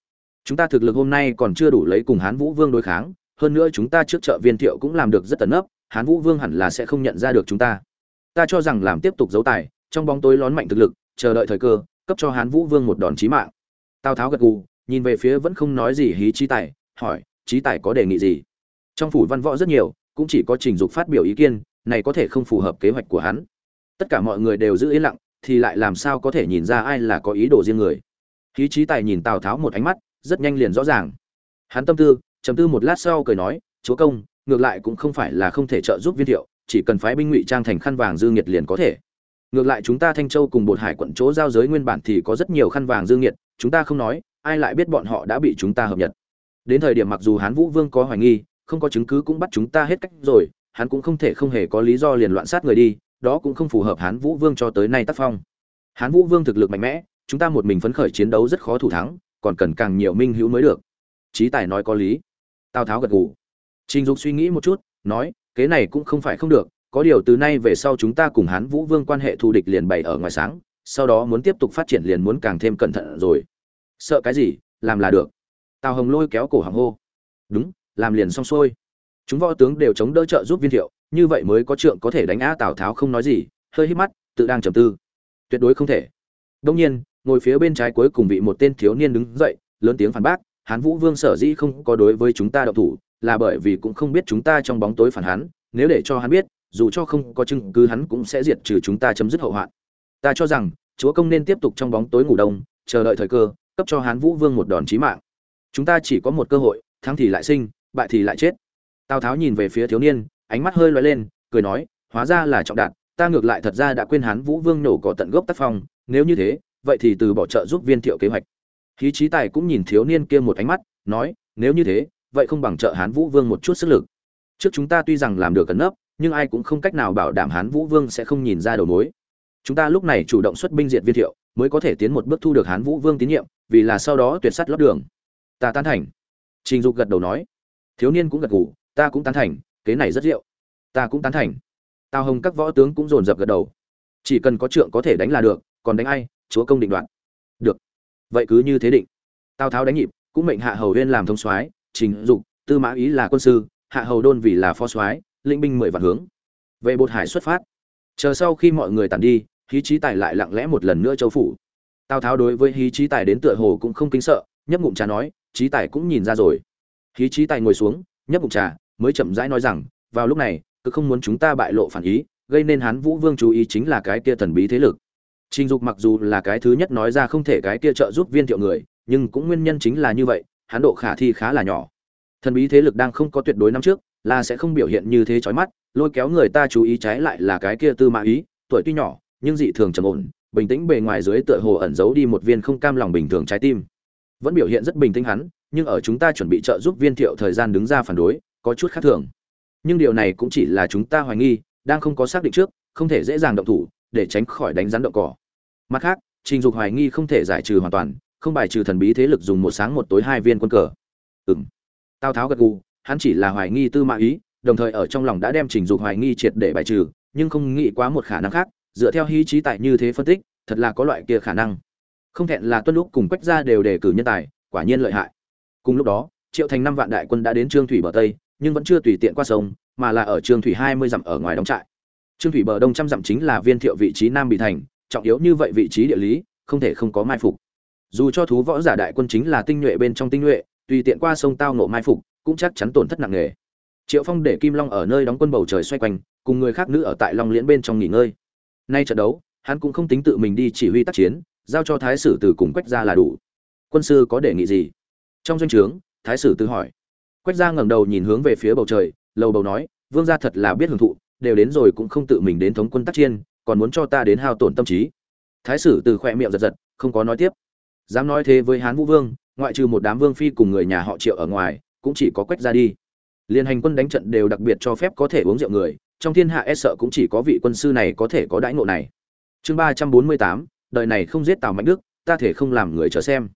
Chúng ta thực lực hôm nay còn chưa đủ lấy cùng hán vũ vương đối kháng, hơn nữa chúng ta trước chợ viên thiệu cũng làm được rất tấn ấp hán vũ vương hẳn là sẽ không nhận ra được chúng ta. Ta cho rằng làm tiếp tục giấu tài, trong bóng tối lón mạnh thực lực, chờ đợi thời cơ, cấp cho hán vũ vương một đòn chí mạng. Tào tháo gật gù, nhìn về phía vẫn không nói gì hí chi tài, hỏi trí tài có đề nghị gì? Trong phủ văn võ rất nhiều, cũng chỉ có trình dục phát biểu ý kiến, này có thể không phù hợp kế hoạch của hắn. Tất cả mọi người đều giữ yên lặng, thì lại làm sao có thể nhìn ra ai là có ý đồ riêng người? Khí trí tài nhìn tào tháo một ánh mắt, rất nhanh liền rõ ràng. Hắn tâm tư chấm tư một lát sau cười nói, chúa công, ngược lại cũng không phải là không thể trợ giúp viên thiệu, chỉ cần phái binh ngụy trang thành khăn vàng dư nghiệt liền có thể. Ngược lại chúng ta thanh châu cùng bột hải quận chỗ giao giới nguyên bản thì có rất nhiều khăn vàng dư nghiệt, chúng ta không nói, ai lại biết bọn họ đã bị chúng ta hợp nhật đến thời điểm mặc dù hán vũ vương có hoài nghi, không có chứng cứ cũng bắt chúng ta hết cách rồi, hắn cũng không thể không hề có lý do liền loạn sát người đi, đó cũng không phù hợp hán vũ vương cho tới nay tác phong. Hán vũ vương thực lực mạnh mẽ, chúng ta một mình phấn khởi chiến đấu rất khó thủ thắng, còn cần càng nhiều minh hữu mới được. Trí tài nói có lý. Tào tháo gật gù. Trình dục suy nghĩ một chút, nói, kế này cũng không phải không được, có điều từ nay về sau chúng ta cùng hán vũ vương quan hệ thù địch liền bày ở ngoài sáng, sau đó muốn tiếp tục phát triển liền muốn càng thêm cẩn thận rồi. Sợ cái gì, làm là được tào hồng lôi kéo cổ hàng hô. Đúng, làm liền xong xuôi. Chúng võ tướng đều chống đỡ trợ giúp viên thiệu, như vậy mới có trượng có thể đánh á tào tháo không nói gì, hơi hít mắt, tự đang trầm tư. Tuyệt đối không thể. Đông nhiên, ngồi phía bên trái cuối cùng vị một tên thiếu niên đứng dậy, lớn tiếng phản bác, hán vũ vương sở dĩ không có đối với chúng ta độc thủ, là bởi vì cũng không biết chúng ta trong bóng tối phản hắn, nếu để cho hắn biết, dù cho không có chứng cứ hắn cũng sẽ diệt trừ chúng ta chấm dứt hậu hoạn. Ta cho rằng, chúa công nên tiếp tục trong bóng tối ngủ đông, chờ đợi thời cơ, cấp cho hán vũ vương một đòn chí mạng chúng ta chỉ có một cơ hội, thắng thì lại sinh, bại thì lại chết. Tào tháo nhìn về phía thiếu niên, ánh mắt hơi loay lên, cười nói, hóa ra là trọng đạt, ta ngược lại thật ra đã quên hán vũ vương nổ cỏ tận gốc tác phong, nếu như thế, vậy thì từ bỏ trợ giúp viên thiệu kế hoạch. Khí trí tài cũng nhìn thiếu niên kia một ánh mắt, nói, nếu như thế, vậy không bằng trợ hán vũ vương một chút sức lực. Trước chúng ta tuy rằng làm được cẩn nấp, nhưng ai cũng không cách nào bảo đảm hán vũ vương sẽ không nhìn ra đầu mối. Chúng ta lúc này chủ động xuất binh diệt viên thiệu, mới có thể tiến một bước thu được hán vũ vương tín nhiệm, vì là sau đó tuyệt sắt lót đường ta tán thành. Trình dục gật đầu nói. Thiếu niên cũng gật gù, ta cũng tán thành, kế này rất diệu ta cũng tán thành. Tào hồng các võ tướng cũng dồn dập gật đầu. Chỉ cần có trượng có thể đánh là được, còn đánh ai, chúa công định đoạt. Được. Vậy cứ như thế định. Tào tháo đánh nhịp, cũng mệnh hạ hầu huyên làm thông soái, trình dục, tư mã ý là quân sư, hạ hầu đôn vì là phó soái, lĩnh binh mười vạn hướng. Về bột hải xuất phát. Chờ sau khi mọi người tàn đi, hí trí tài lại lặng lẽ một lần nữa châu phủ. Tào tháo đối với hí trí tài đến tựa hồ cũng không kính sợ, nhấp ngụm trà nói trí tài cũng nhìn ra rồi. Khí trí tài ngồi xuống, nhấp bụng trà, mới chậm rãi nói rằng, vào lúc này, cứ không muốn chúng ta bại lộ phản ý, gây nên hán vũ vương chú ý chính là cái kia thần bí thế lực. Trình dục mặc dù là cái thứ nhất nói ra không thể cái kia trợ giúp viên thiệu người, nhưng cũng nguyên nhân chính là như vậy, hán độ khả thi khá là nhỏ. Thần bí thế lực đang không có tuyệt đối năm trước, là sẽ không biểu hiện như thế chói mắt, lôi kéo người ta chú ý trái lại là cái kia tư mã ý, tuổi tuy nhỏ, nhưng dị thường trầm ổn, bình tĩnh bề ngoài dưới tựa hồ ẩn giấu đi một viên không cam lòng bình thường trái tim vẫn biểu hiện rất bình tĩnh hắn, nhưng ở chúng ta chuẩn bị trợ giúp viên thiệu thời gian đứng ra phản đối, có chút khác thường. Nhưng điều này cũng chỉ là chúng ta hoài nghi, đang không có xác định trước, không thể dễ dàng động thủ, để tránh khỏi đánh rắn động cỏ. Mặt khác, trình dục hoài nghi không thể giải trừ hoàn toàn, không bài trừ thần bí thế lực dùng một sáng một tối hai viên quân cờ. Ừng tào tháo gật gù, hắn chỉ là hoài nghi tư mã ý, đồng thời ở trong lòng đã đem trình dục hoài nghi triệt để bài trừ, nhưng không nghĩ quá một khả năng khác, dựa theo hí trí tại như thế phân tích, thật là có loại kia khả năng không thẹn là tuân lúc cùng quách ra đều đề cử nhân tài, quả nhiên lợi hại. Cùng lúc đó, triệu thành năm vạn đại quân đã đến trương thủy bờ tây, nhưng vẫn chưa tùy tiện qua sông, mà là ở trương thủy hai mươi dặm ở ngoài đóng trại. Trương thủy bờ đông trăm dặm chính là viên thiệu vị trí nam bị thành, trọng yếu như vậy vị trí địa lý, không thể không có mai phục. Dù cho thú võ giả đại quân chính là tinh nhuệ bên trong tinh nhuệ, tùy tiện qua sông tao nộ mai phục, cũng chắc chắn tổn thất nặng nề. Triệu phong để kim long ở nơi đóng quân bầu trời xoay quanh, cùng người khác nữ ở tại long liễn bên trong nghỉ ngơi. Nay trận đấu, hắn cũng không tính tự mình đi chỉ huy tác chiến giao cho thái sử từ cùng quách gia là đủ. Quân sư có đề nghị gì? Trong doanh trướng, thái sử từ hỏi. Quách gia ngẩng đầu nhìn hướng về phía bầu trời, lầu bầu nói, vương gia thật là biết hưởng thụ, đều đến rồi cũng không tự mình đến thống quân tác chiên còn muốn cho ta đến hao tổn tâm trí. Thái sử từ khỏe miệng giật giật, không có nói tiếp. Dám nói thế với hán vũ vương, ngoại trừ một đám vương phi cùng người nhà họ triệu ở ngoài, cũng chỉ có quách ra đi. Liên hành quân đánh trận đều đặc biệt cho phép có thể uống rượu người, trong thiên hạ e sợ cũng chỉ có vị quân sư này có thể có đãi ngộ này. Chương ba trăm bốn mươi tám đời này không giết tào mạnh đức, ta thể không làm người chờ xem.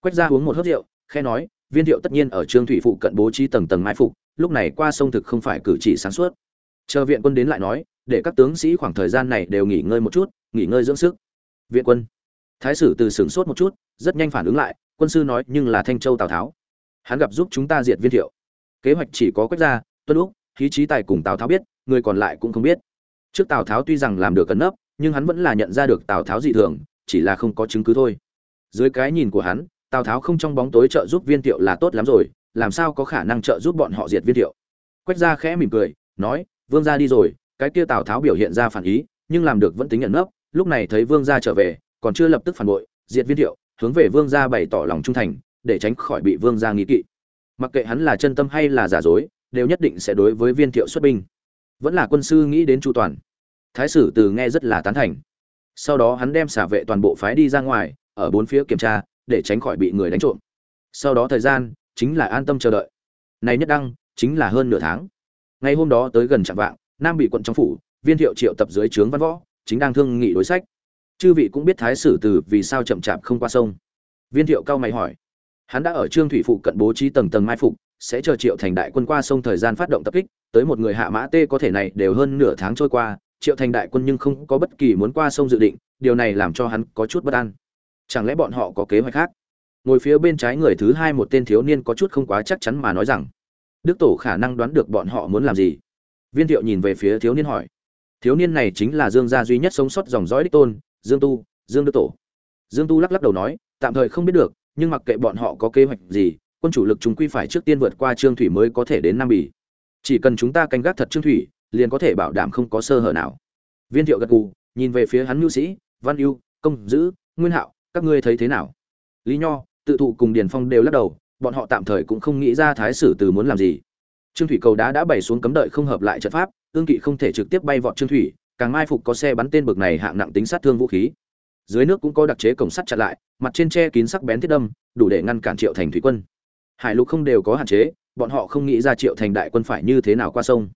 Quách ra uống một hớt rượu khe nói, viên thiệu tất nhiên ở trương thủy phụ cận bố trí tầng tầng mai phục, lúc này qua sông thực không phải cử chỉ sáng suốt. Chờ viện quân đến lại nói, để các tướng sĩ khoảng thời gian này đều nghỉ ngơi một chút, nghỉ ngơi dưỡng sức. Viện quân. Thái sử từ sửng sốt một chút, rất nhanh phản ứng lại, quân sư nói, nhưng là thanh châu tào tháo. Hắn gặp giúp chúng ta diệt viên thiệu. Kế hoạch chỉ có quách gia, tuân úc khí trí tài cùng tào tháo biết, người còn lại cũng không biết. Trước tào tháo tuy rằng làm được cân nấp nhưng hắn vẫn là nhận ra được tào tháo dị thường, chỉ là không có chứng cứ thôi. Dưới cái nhìn của hắn, tào tháo không trong bóng tối trợ giúp viên thiệu là tốt lắm rồi, làm sao có khả năng trợ giúp bọn họ diệt viên thiệu quách gia khẽ mỉm cười, nói, vương gia đi rồi, cái kia tào tháo biểu hiện ra phản ý, nhưng làm được vẫn tính nhận nấp, lúc này thấy vương gia trở về, còn chưa lập tức phản bội, diệt viên thiệu hướng về vương gia bày tỏ lòng trung thành, để tránh khỏi bị vương gia nghi kỵ. Mặc kệ hắn là chân tâm hay là giả dối, đều nhất định sẽ đối với viên thiệu xuất binh. Vẫn là quân sư nghĩ đến chu toàn thái sử từ nghe rất là tán thành. Sau đó hắn đem xả vệ toàn bộ phái đi ra ngoài, ở bốn phía kiểm tra, để tránh khỏi bị người đánh trộm. Sau đó thời gian, chính là an tâm chờ đợi. Này nhất đăng, chính là hơn nửa tháng. Ngày hôm đó tới gần trạm vạng, nam bị quận trong phủ, viên thiệu triệu tập dưới trướng văn võ, chính đang thương nghị đối sách. Chư vị cũng biết thái sử từ vì sao chậm chạp không qua sông. Viên thiệu cao mày hỏi. Hắn đã ở trương thủy phụ cận bố trí tầng tầng mai phục, sẽ chờ triệu thành đại quân qua sông thời gian phát động tập kích, tới một người hạ mã tê có thể này đều hơn nửa tháng trôi qua triệu thành đại quân nhưng không có bất kỳ muốn qua sông dự định, điều này làm cho hắn có chút bất an. Chẳng lẽ bọn họ có kế hoạch khác? Ngồi phía bên trái người thứ hai một tên thiếu niên có chút không quá chắc chắn mà nói rằng, đức tổ khả năng đoán được bọn họ muốn làm gì? Viên thiệu nhìn về phía thiếu niên hỏi. Thiếu niên này chính là dương gia duy nhất sống sót dòng dõi đích tôn, dương tu, dương đức tổ. Dương tu lắc lắc đầu nói, tạm thời không biết được, nhưng mặc kệ bọn họ có kế hoạch gì, quân chủ lực chúng quy phải trước tiên vượt qua trương thủy mới có thể đến nam bỉ chỉ cần chúng ta canh gác thật trương thủy liền có thể bảo đảm không có sơ hở nào. Viên thiệu gật gù, nhìn về phía hắn nhu sĩ, văn ưu, công dữ, nguyên hạo, các ngươi thấy thế nào? Lý nho, tự thụ cùng điền phong đều lắc đầu, bọn họ tạm thời cũng không nghĩ ra thái sử từ muốn làm gì. Trương thủy cầu đá đã bày xuống cấm đợi không hợp lại trận pháp, ương kỵ không thể trực tiếp bay vọt trương thủy, càng mai phục có xe bắn tên bực này hạng nặng tính sát thương vũ khí. Dưới nước cũng có đặc chế cổng sắt chặn lại, mặt trên che kín sắc bén thiết đâm, đủ để ngăn cản triệu thành thủy quân. Hải lục không đều có hạn chế, bọn họ không nghĩ ra triệu thành đại quân phải như thế nào qua sông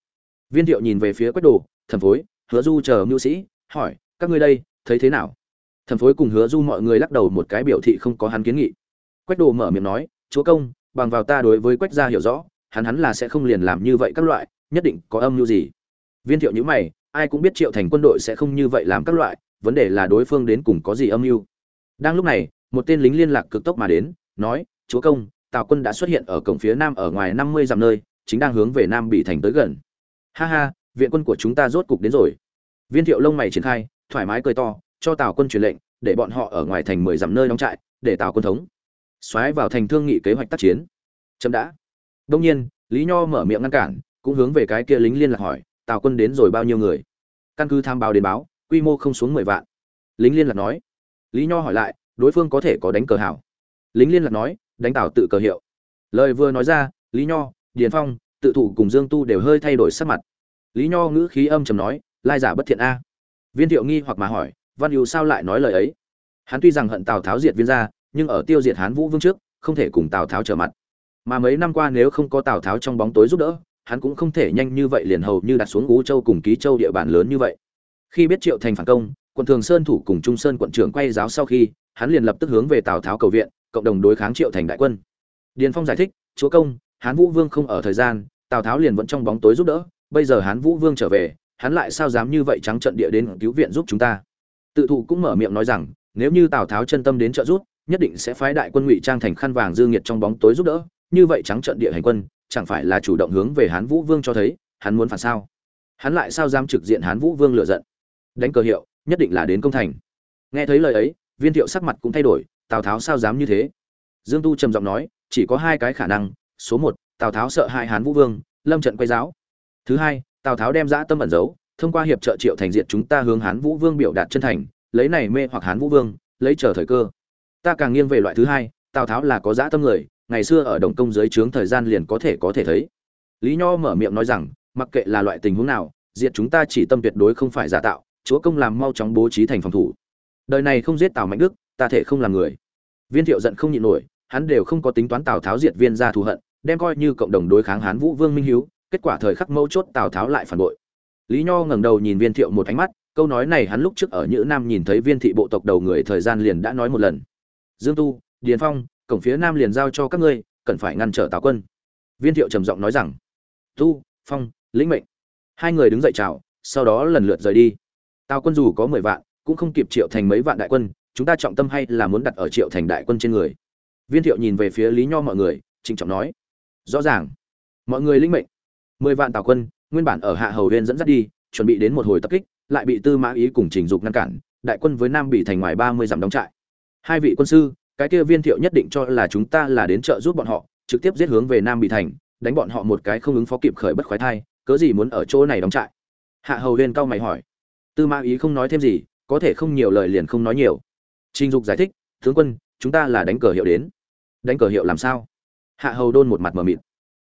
viên thiệu nhìn về phía quách đồ thần phối, hứa du chờ mưu sĩ, hỏi, các ngươi đây, thấy thế nào? Thần phối cùng hứa du mọi người lắc đầu một cái biểu thị không có hắn kiến nghị. Quách đồ mở miệng nói, chúa công, bằng vào ta đối với quách gia hiểu rõ, hắn hắn là sẽ không liền làm như vậy các loại, nhất định có âm mưu gì. Viên thiệu nhữ mày, ai cũng biết triệu thành quân đội sẽ không như vậy làm các loại, vấn đề là đối phương đến cùng có gì âm mưu. Đang lúc này, một tên lính liên lạc cực tốc mà đến, nói, chúa công, tào quân đã xuất hiện ở cổng phía nam ở ngoài năm mươi dặm nơi, chính đang hướng về nam bị thành tới gần ha ha, viện quân của chúng ta rốt cục đến rồi. Viên thiệu lông mày triển khai, thoải mái cười to, cho tào quân truyền lệnh, để bọn họ ở ngoài thành mười dặm nơi đóng trại, để tào quân thống. Xoáy vào thành thương nghị kế hoạch tác chiến. Chậm đã. Đông nhiên, lý nho mở miệng ngăn cản, cũng hướng về cái kia lính liên lạc hỏi, tào quân đến rồi bao nhiêu người? Căn cứ tham báo đến báo, quy mô không xuống mười vạn. Lính liên lạc nói. Lý nho hỏi lại, đối phương có thể có đánh cờ hảo? Lính liên lạc nói, đánh tào tự cờ hiệu. Lời vừa nói ra, lý nho, điền phong tự thủ cùng dương tu đều hơi thay đổi sắc mặt. Lý nho ngữ khí âm trầm nói, lai giả bất thiện a. Viên thiệu nghi hoặc mà hỏi, văn hữu sao lại nói lời ấy? Hắn tuy rằng hận tào tháo diệt viên gia, nhưng ở tiêu diệt hán vũ vương trước, không thể cùng tào tháo trở mặt. Mà mấy năm qua nếu không có tào tháo trong bóng tối giúp đỡ, hắn cũng không thể nhanh như vậy liền hầu như đặt xuống ú châu cùng ký châu địa bàn lớn như vậy. Khi biết triệu thành phản công, quận thường sơn thủ cùng trung sơn quận trưởng quay giáo sau khi, hắn liền lập tức hướng về tào tháo cầu viện, cộng đồng đối kháng triệu thành đại quân. Điền phong giải thích, chúa công, hán vũ vương không ở thời gian tào tháo liền vẫn trong bóng tối giúp đỡ, bây giờ hán vũ vương trở về, hắn lại sao dám như vậy trắng trận địa đến cứu viện giúp chúng ta? Tự thụ cũng mở miệng nói rằng, nếu như tào tháo chân tâm đến trợ giúp, nhất định sẽ phái đại quân ngụy trang thành khăn vàng dương nhiệt trong bóng tối giúp đỡ. Như vậy trắng trận địa hành quân, chẳng phải là chủ động hướng về hán vũ vương cho thấy, hắn muốn phản sao? Hắn lại sao dám trực diện hán vũ vương lựa giận? Đánh cờ hiệu, nhất định là đến công thành. Nghe thấy lời ấy, viên thiệu sắc mặt cũng thay đổi, tào tháo sao dám như thế? Dương tu trầm giọng nói, chỉ có hai cái khả năng, số một tào tháo sợ hai hán vũ vương, lâm trận quay giáo. Thứ hai, tào tháo đem dã tâm ẩn giấu, thông qua hiệp trợ triệu thành diện chúng ta hướng hán vũ vương biểu đạt chân thành, lấy này mê hoặc hán vũ vương, lấy chờ thời cơ. Ta càng nghiêng về loại thứ hai, tào tháo là có dã tâm người, ngày xưa ở đồng công dưới trướng thời gian liền có thể có thể thấy. Lý nho mở miệng nói rằng, mặc kệ là loại tình huống nào, diệt chúng ta chỉ tâm tuyệt đối không phải giả tạo, chúa công làm mau chóng bố trí thành phòng thủ. Đời này không giết tào mạnh đức, ta thể không làm người. Viên thiệu giận không nhịn nổi, hắn đều không có tính toán tào tháo diệt viên ra thù hận đem coi như cộng đồng đối kháng hán vũ vương minh hiếu, kết quả thời khắc mấu chốt tào tháo lại phản bội. Lý nho ngẩng đầu nhìn viên thiệu một ánh mắt, câu nói này hắn lúc trước ở nhữ nam nhìn thấy viên thị bộ tộc đầu người thời gian liền đã nói một lần. Dương tu, điền phong, cổng phía nam liền giao cho các ngươi, cần phải ngăn trở tào quân. Viên thiệu trầm giọng nói rằng, tu, phong, lĩnh mệnh. Hai người đứng dậy chào, sau đó lần lượt rời đi. Tào quân dù có mười vạn, cũng không kịp triệu thành mấy vạn đại quân, chúng ta trọng tâm hay là muốn đặt ở triệu thành đại quân trên người. Viên thiệu nhìn về phía lý nho mọi người, trịnh trọng nói rõ ràng. Mọi người linh mệnh. Mười vạn tào quân, nguyên bản ở hạ hầu huyên dẫn dắt đi, chuẩn bị đến một hồi tập kích, lại bị tư mã ý cùng trình dục ngăn cản, đại quân với nam bị thành ngoài ba mươi dặm đóng trại. Hai vị quân sư, cái kia viên thiệu nhất định cho là chúng ta là đến trợ giúp bọn họ, trực tiếp giết hướng về nam bị thành, đánh bọn họ một cái không ứng phó kịp khởi bất khoái thai, cớ gì muốn ở chỗ này đóng trại? Hạ hầu huyên cao mày hỏi. Tư mã ý không nói thêm gì, có thể không nhiều lời liền không nói nhiều. Trình dục giải thích, tướng quân, chúng ta là đánh cờ hiệu đến. Đánh cờ hiệu làm sao? Hạ hầu đôn một mặt mờ mịt.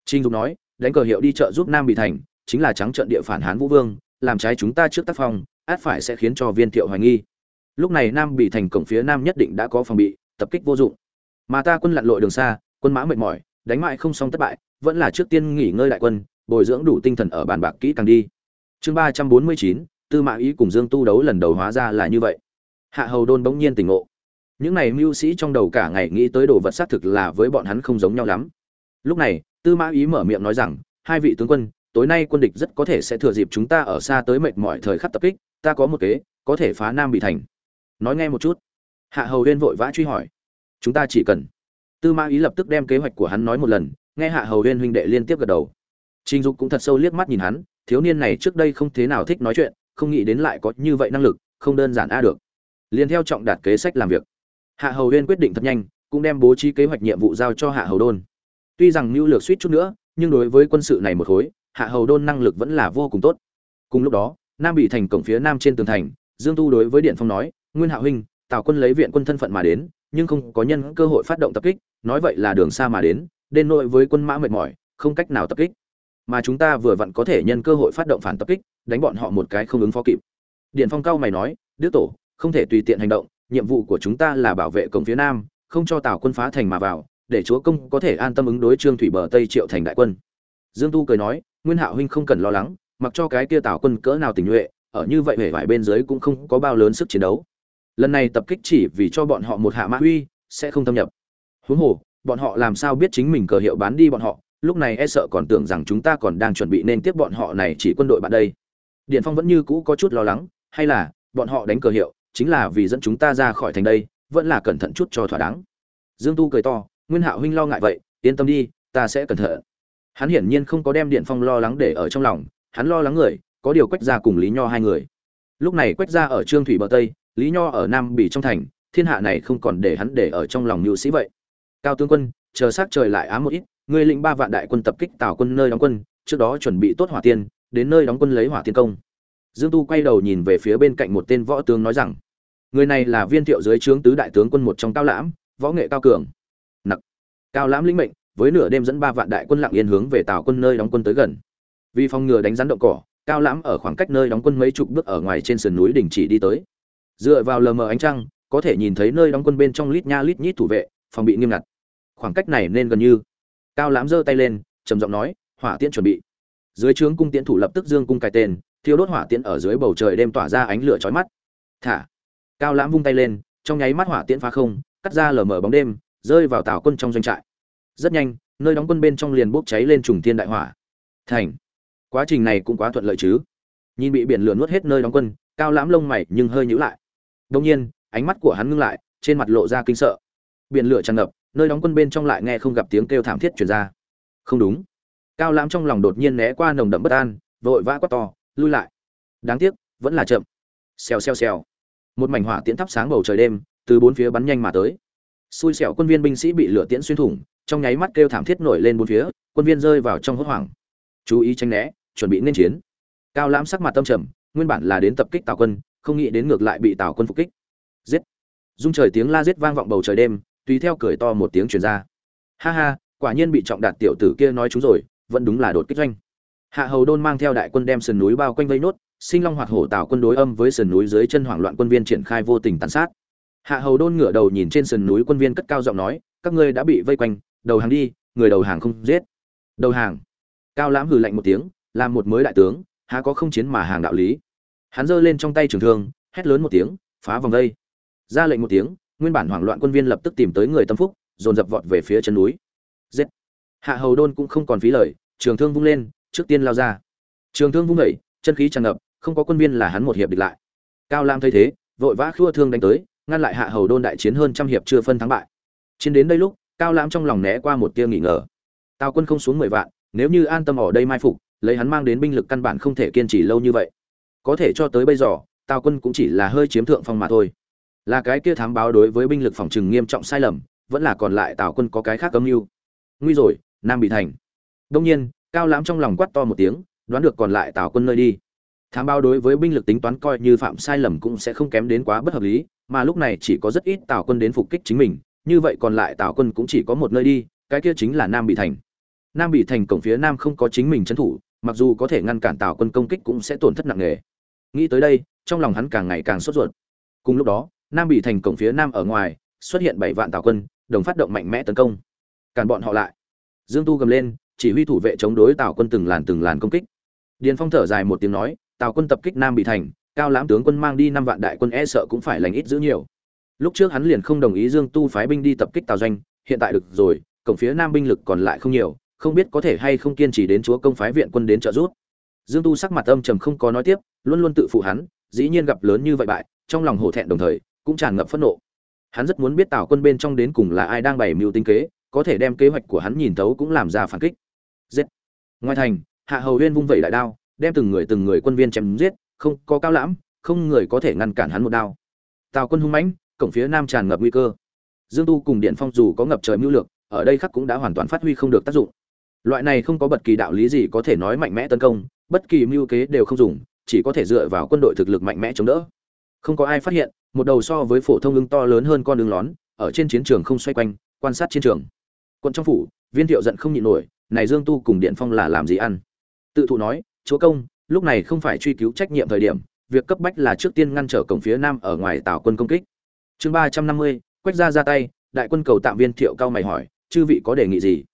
Trình dục nói, đánh cờ hiệu đi chợ giúp nam bị thành, chính là trắng trận địa phản hán vũ vương, làm trái chúng ta trước tác phong, át phải sẽ khiến cho viên thiệu hoài nghi. Lúc này nam bị thành cổng phía nam nhất định đã có phòng bị, tập kích vô dụng. Mà ta quân lặn lội đường xa, quân mã mệt mỏi, đánh mãi không xong thất bại, vẫn là trước tiên nghỉ ngơi đại quân, bồi dưỡng đủ tinh thần ở bàn bạc kỹ càng đi. Chương ba trăm bốn mươi chín, tư mã ý cùng dương tu đấu lần đầu hóa ra là như vậy. Hạ hầu đôn bỗng nhiên tỉnh ngộ những này mưu sĩ trong đầu cả ngày nghĩ tới đồ vật xác thực là với bọn hắn không giống nhau lắm. Lúc này, tư mã ý mở miệng nói rằng, hai vị tướng quân, tối nay quân địch rất có thể sẽ thừa dịp chúng ta ở xa tới mệt mỏi thời khắc tập kích, ta có một kế, có thể phá nam bị thành. Nói nghe một chút. Hạ hầu huyên vội vã truy hỏi, chúng ta chỉ cần. Tư mã ý lập tức đem kế hoạch của hắn nói một lần, nghe hạ hầu huyên huynh đệ liên tiếp gật đầu. Trình dục cũng thật sâu liếc mắt nhìn hắn, thiếu niên này trước đây không thế nào thích nói chuyện, không nghĩ đến lại có như vậy năng lực, không đơn giản a được. Liền theo trọng đạt kế sách làm việc hạ hầu huyên quyết định thật nhanh, cũng đem bố trí kế hoạch nhiệm vụ giao cho hạ hầu đôn. Tuy rằng mưu lược suýt chút nữa, nhưng đối với quân sự này một khối, hạ hầu đôn năng lực vẫn là vô cùng tốt. Cùng lúc đó, nam bị thành cổng phía nam trên tường thành, dương tu đối với điện phong nói, nguyên hạ huynh, tào quân lấy viện quân thân phận mà đến, nhưng không có nhân cơ hội phát động tập kích, nói vậy là đường xa mà đến, đền nội với quân mã mệt mỏi, không cách nào tập kích. Mà chúng ta vừa vặn có thể nhân cơ hội phát động phản tập kích, đánh bọn họ một cái không ứng phó kịp. Điện phong cao mày nói, đức tổ, không thể tùy tiện hành động nhiệm vụ của chúng ta là bảo vệ cổng phía nam, không cho tào quân phá thành mà vào, để chúa công có thể an tâm ứng đối trương thủy bờ tây triệu thành đại quân. Dương tu cười nói, nguyên hạo huynh không cần lo lắng, mặc cho cái kia tào quân cỡ nào tình nhuệ, ở như vậy hề vải bên dưới cũng không có bao lớn sức chiến đấu. Lần này tập kích chỉ vì cho bọn họ một hạ mã uy, sẽ không thâm nhập. Huống hồ, bọn họ làm sao biết chính mình cờ hiệu bán đi bọn họ, lúc này e sợ còn tưởng rằng chúng ta còn đang chuẩn bị nên tiếp bọn họ này chỉ quân đội bạn đây. Điện phong vẫn như cũ có chút lo lắng, hay là bọn họ đánh cờ hiệu chính là vì dẫn chúng ta ra khỏi thành đây, vẫn là cẩn thận chút cho thỏa đáng. Dương tu cười to, nguyên hạo huynh lo ngại vậy, yên tâm đi, ta sẽ cẩn thận. Hắn hiển nhiên không có đem điện phong lo lắng để ở trong lòng, hắn lo lắng người, có điều quách ra cùng lý nho hai người. Lúc này quách ra ở trương thủy bờ tây, lý nho ở nam bỉ trong thành, thiên hạ này không còn để hắn để ở trong lòng mưu sĩ vậy. Cao tướng quân, chờ sát trời lại ám một ít, ngươi lĩnh ba vạn đại quân tập kích tào quân nơi đóng quân, trước đó chuẩn bị tốt hỏa tiên, đến nơi đóng quân lấy hỏa tiên công. Dương tu quay đầu nhìn về phía bên cạnh một tên võ tướng nói rằng người này là viên thiệu dưới trướng tứ đại tướng quân một trong cao lãm, võ nghệ cao cường. Nặc. Cao lãm lĩnh mệnh, với nửa đêm dẫn ba vạn đại quân lặng yên hướng về tào quân nơi đóng quân tới gần. Vì phòng ngừa đánh rắn động cỏ, cao lãm ở khoảng cách nơi đóng quân mấy chục bước ở ngoài trên sườn núi đình chỉ đi tới. Dựa vào lờ mờ ánh trăng, có thể nhìn thấy nơi đóng quân bên trong lít nha lít nhít thủ vệ, phòng bị nghiêm ngặt. Khoảng cách này nên gần như. Cao lãm giơ tay lên, trầm giọng nói, hỏa tiễn chuẩn bị. Dưới trướng cung tiễn thủ lập tức dương cung cài tên, thiêu đốt hỏa tiễn ở dưới bầu trời đêm tỏa ra ánh lửa chói mắt. Thả cao lãm vung tay lên, trong nháy mắt hỏa tiễn phá không, cắt ra lở mở bóng đêm, rơi vào tảo quân trong doanh trại. Rất nhanh, nơi đóng quân bên trong liền bốc cháy lên trùng thiên đại hỏa. Thành! Quá trình này cũng quá thuận lợi chứ. Nhìn bị biển lửa nuốt hết nơi đóng quân, cao lãm lông mày nhưng hơi nhíu lại. Đông nhiên, ánh mắt của hắn ngưng lại, trên mặt lộ ra kinh sợ. Biển lửa tràn ngập, nơi đóng quân bên trong lại nghe không gặp tiếng kêu thảm thiết truyền ra. Không đúng. Cao lãm trong lòng đột nhiên né qua nồng đậm bất an, vội vã quát to, lui lại. Đáng tiếc, vẫn là chậm. Xèo xèo xèo một mảnh hỏa tiễn thắp sáng bầu trời đêm, từ bốn phía bắn nhanh mà tới. Xui xẻo quân viên binh sĩ bị lửa tiễn xuyên thủng, trong nháy mắt kêu thảm thiết nổi lên bốn phía, quân viên rơi vào trong hốt hoảng. Chú ý tránh né, chuẩn bị nên chiến. Cao lãm sắc mặt tâm trầm, nguyên bản là đến tập kích tào quân, không nghĩ đến ngược lại bị tào quân phục kích. Giết! Dung trời tiếng la giết vang vọng bầu trời đêm, tùy theo cười to một tiếng truyền ra. Ha ha, quả nhiên bị trọng đạt tiểu tử kia nói chúng rồi, vẫn đúng là đột kích doanh. Hạ hầu đôn mang theo đại quân đem sườn núi bao quanh vây nốt sinh long hoạt hổ tạo quân đối âm với sườn núi dưới chân hoảng loạn quân viên triển khai vô tình tàn sát. Hạ hầu đôn ngửa đầu nhìn trên sườn núi quân viên cất cao giọng nói, các ngươi đã bị vây quanh, đầu hàng đi, người đầu hàng không giết. Đầu hàng? Cao lãm hừ lạnh một tiếng, làm một mới đại tướng, há có không chiến mà hàng đạo lý? Hắn giơ lên trong tay trường thương, hét lớn một tiếng, phá vòng vây ra lệnh một tiếng, nguyên bản hoảng loạn quân viên lập tức tìm tới người tâm phúc, dồn dập vọt về phía chân núi. Giết! Hạ hầu đôn cũng không còn phí lời, trường thương vung lên, trước tiên lao ra. Trường thương vung vẩy chân khí tràn ngập không có quân viên là hắn một hiệp địch lại. Cao lam thấy thế, vội vã khua thương đánh tới, ngăn lại hạ hầu đôn đại chiến hơn trăm hiệp chưa phân thắng bại. Chiến đến đây lúc, cao lam trong lòng né qua một tia nghỉ ngờ. Tào quân không xuống mười vạn, nếu như an tâm ở đây mai phục, lấy hắn mang đến binh lực căn bản không thể kiên trì lâu như vậy. Có thể cho tới bây giờ, tào quân cũng chỉ là hơi chiếm thượng phong mà thôi. Là cái kia thám báo đối với binh lực phòng trừng nghiêm trọng sai lầm, vẫn là còn lại tào quân có cái khác cấm mưu. Nguy rồi, nam bị thành. Đông nhiên, cao lãm trong lòng quát to một tiếng, đoán được còn lại tào quân nơi đi thám báo đối với binh lực tính toán coi như phạm sai lầm cũng sẽ không kém đến quá bất hợp lý, mà lúc này chỉ có rất ít tào quân đến phục kích chính mình, như vậy còn lại tào quân cũng chỉ có một nơi đi, cái kia chính là nam bị thành. Nam bị thành cổng phía nam không có chính mình trấn thủ, mặc dù có thể ngăn cản tào quân công kích cũng sẽ tổn thất nặng nề. Nghĩ tới đây, trong lòng hắn càng ngày càng sốt ruột. Cùng lúc đó, nam bị thành cổng phía nam ở ngoài, xuất hiện bảy vạn tào quân, đồng phát động mạnh mẽ tấn công. Càn bọn họ lại. Dương tu gầm lên, chỉ huy thủ vệ chống đối tào quân từng làn từng làn công kích. Điền phong thở dài một tiếng nói tào quân tập kích nam bị thành, cao lãm tướng quân mang đi năm vạn đại quân e sợ cũng phải lành ít giữ nhiều. Lúc trước hắn liền không đồng ý dương tu phái binh đi tập kích tào doanh, hiện tại được rồi, cổng phía nam binh lực còn lại không nhiều, không biết có thể hay không kiên trì đến chúa công phái viện quân đến trợ giúp. Dương tu sắc mặt âm trầm không có nói tiếp, luôn luôn tự phụ hắn, dĩ nhiên gặp lớn như vậy bại, trong lòng hổ thẹn đồng thời, cũng tràn ngập phẫn nộ. Hắn rất muốn biết tào quân bên trong đến cùng là ai đang bày mưu tinh kế, có thể đem kế hoạch của hắn nhìn thấu cũng làm ra phản kích. Giết! Ngoài thành, hạ hầu huyên vung vẩy đại đao đem từng người từng người quân viên chém giết, không có cao lãm, không người có thể ngăn cản hắn một đao. Tào quân hung mãnh, cổng phía nam tràn ngập nguy cơ. Dương tu cùng điện phong dù có ngập trời mưu lược, ở đây khắc cũng đã hoàn toàn phát huy không được tác dụng. Loại này không có bất kỳ đạo lý gì có thể nói mạnh mẽ tấn công, bất kỳ mưu kế đều không dùng, chỉ có thể dựa vào quân đội thực lực mạnh mẽ chống đỡ. Không có ai phát hiện, một đầu so với phổ thông ưng to lớn hơn con đường lón, ở trên chiến trường không xoay quanh, quan sát chiến trường. Quân trong phủ, viên thiệu giận không nhịn nổi, này dương tu cùng điện phong là làm gì ăn? Tự thụ nói chúa công, lúc này không phải truy cứu trách nhiệm thời điểm, việc cấp bách là trước tiên ngăn trở cổng phía nam ở ngoài tào quân công kích. Chương ba trăm năm mươi, quách ra ra tay, đại quân cầu tạm viên thiệu cao mày hỏi, chư vị có đề nghị gì?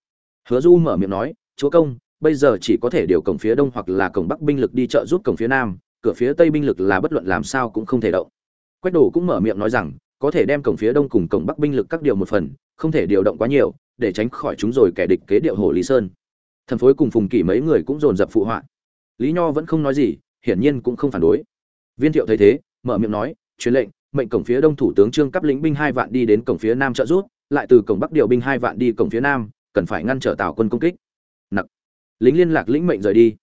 Hứa du mở miệng nói, chúa công, bây giờ chỉ có thể điều cổng phía đông hoặc là cổng bắc binh lực đi trợ giúp cổng phía nam, cửa phía tây binh lực là bất luận làm sao cũng không thể động. Quách đổ cũng mở miệng nói rằng, có thể đem cổng phía đông cùng cổng bắc binh lực các điều một phần, không thể điều động quá nhiều, để tránh khỏi chúng rồi kẻ địch kế điệu hồ lý sơn. Thần phối cùng phùng kỷ mấy người cũng dồn dập phụ họa lý nho vẫn không nói gì, hiển nhiên cũng không phản đối. Viên thiệu thấy thế, mở miệng nói, truyền lệnh, mệnh cổng phía đông thủ tướng trương cấp lĩnh binh hai vạn đi đến cổng phía nam trợ giúp, lại từ cổng bắc điều binh hai vạn đi cổng phía nam, cần phải ngăn trở tào quân công kích. Nặc. Lính liên lạc lĩnh mệnh rời đi.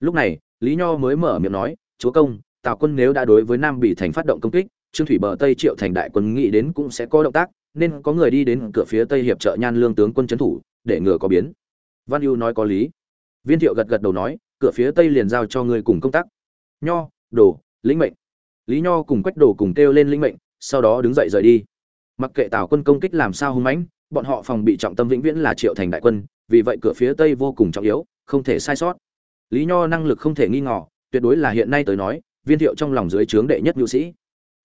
Lúc này, lý nho mới mở miệng nói, chúa công, tào quân nếu đã đối với nam bị thành phát động công kích, trương thủy bờ tây triệu thành đại quân nghĩ đến cũng sẽ có động tác, nên có người đi đến cửa phía tây hiệp trợ nhan lương tướng quân trấn thủ, để ngừa có biến. Văn ưu nói có lý. Viên thiệu gật gật đầu nói cửa phía tây liền giao cho người cùng công tác. Nho, đồ, lĩnh mệnh. Lý nho cùng quách đồ cùng kêu lên lĩnh mệnh, sau đó đứng dậy rời đi. Mặc kệ tào quân công kích làm sao hung mãnh, bọn họ phòng bị trọng tâm vĩnh viễn là triệu thành đại quân, vì vậy cửa phía tây vô cùng trọng yếu, không thể sai sót. Lý nho năng lực không thể nghi ngờ, tuyệt đối là hiện nay tới nói, viên thiệu trong lòng dưới trướng đệ nhất nhu sĩ.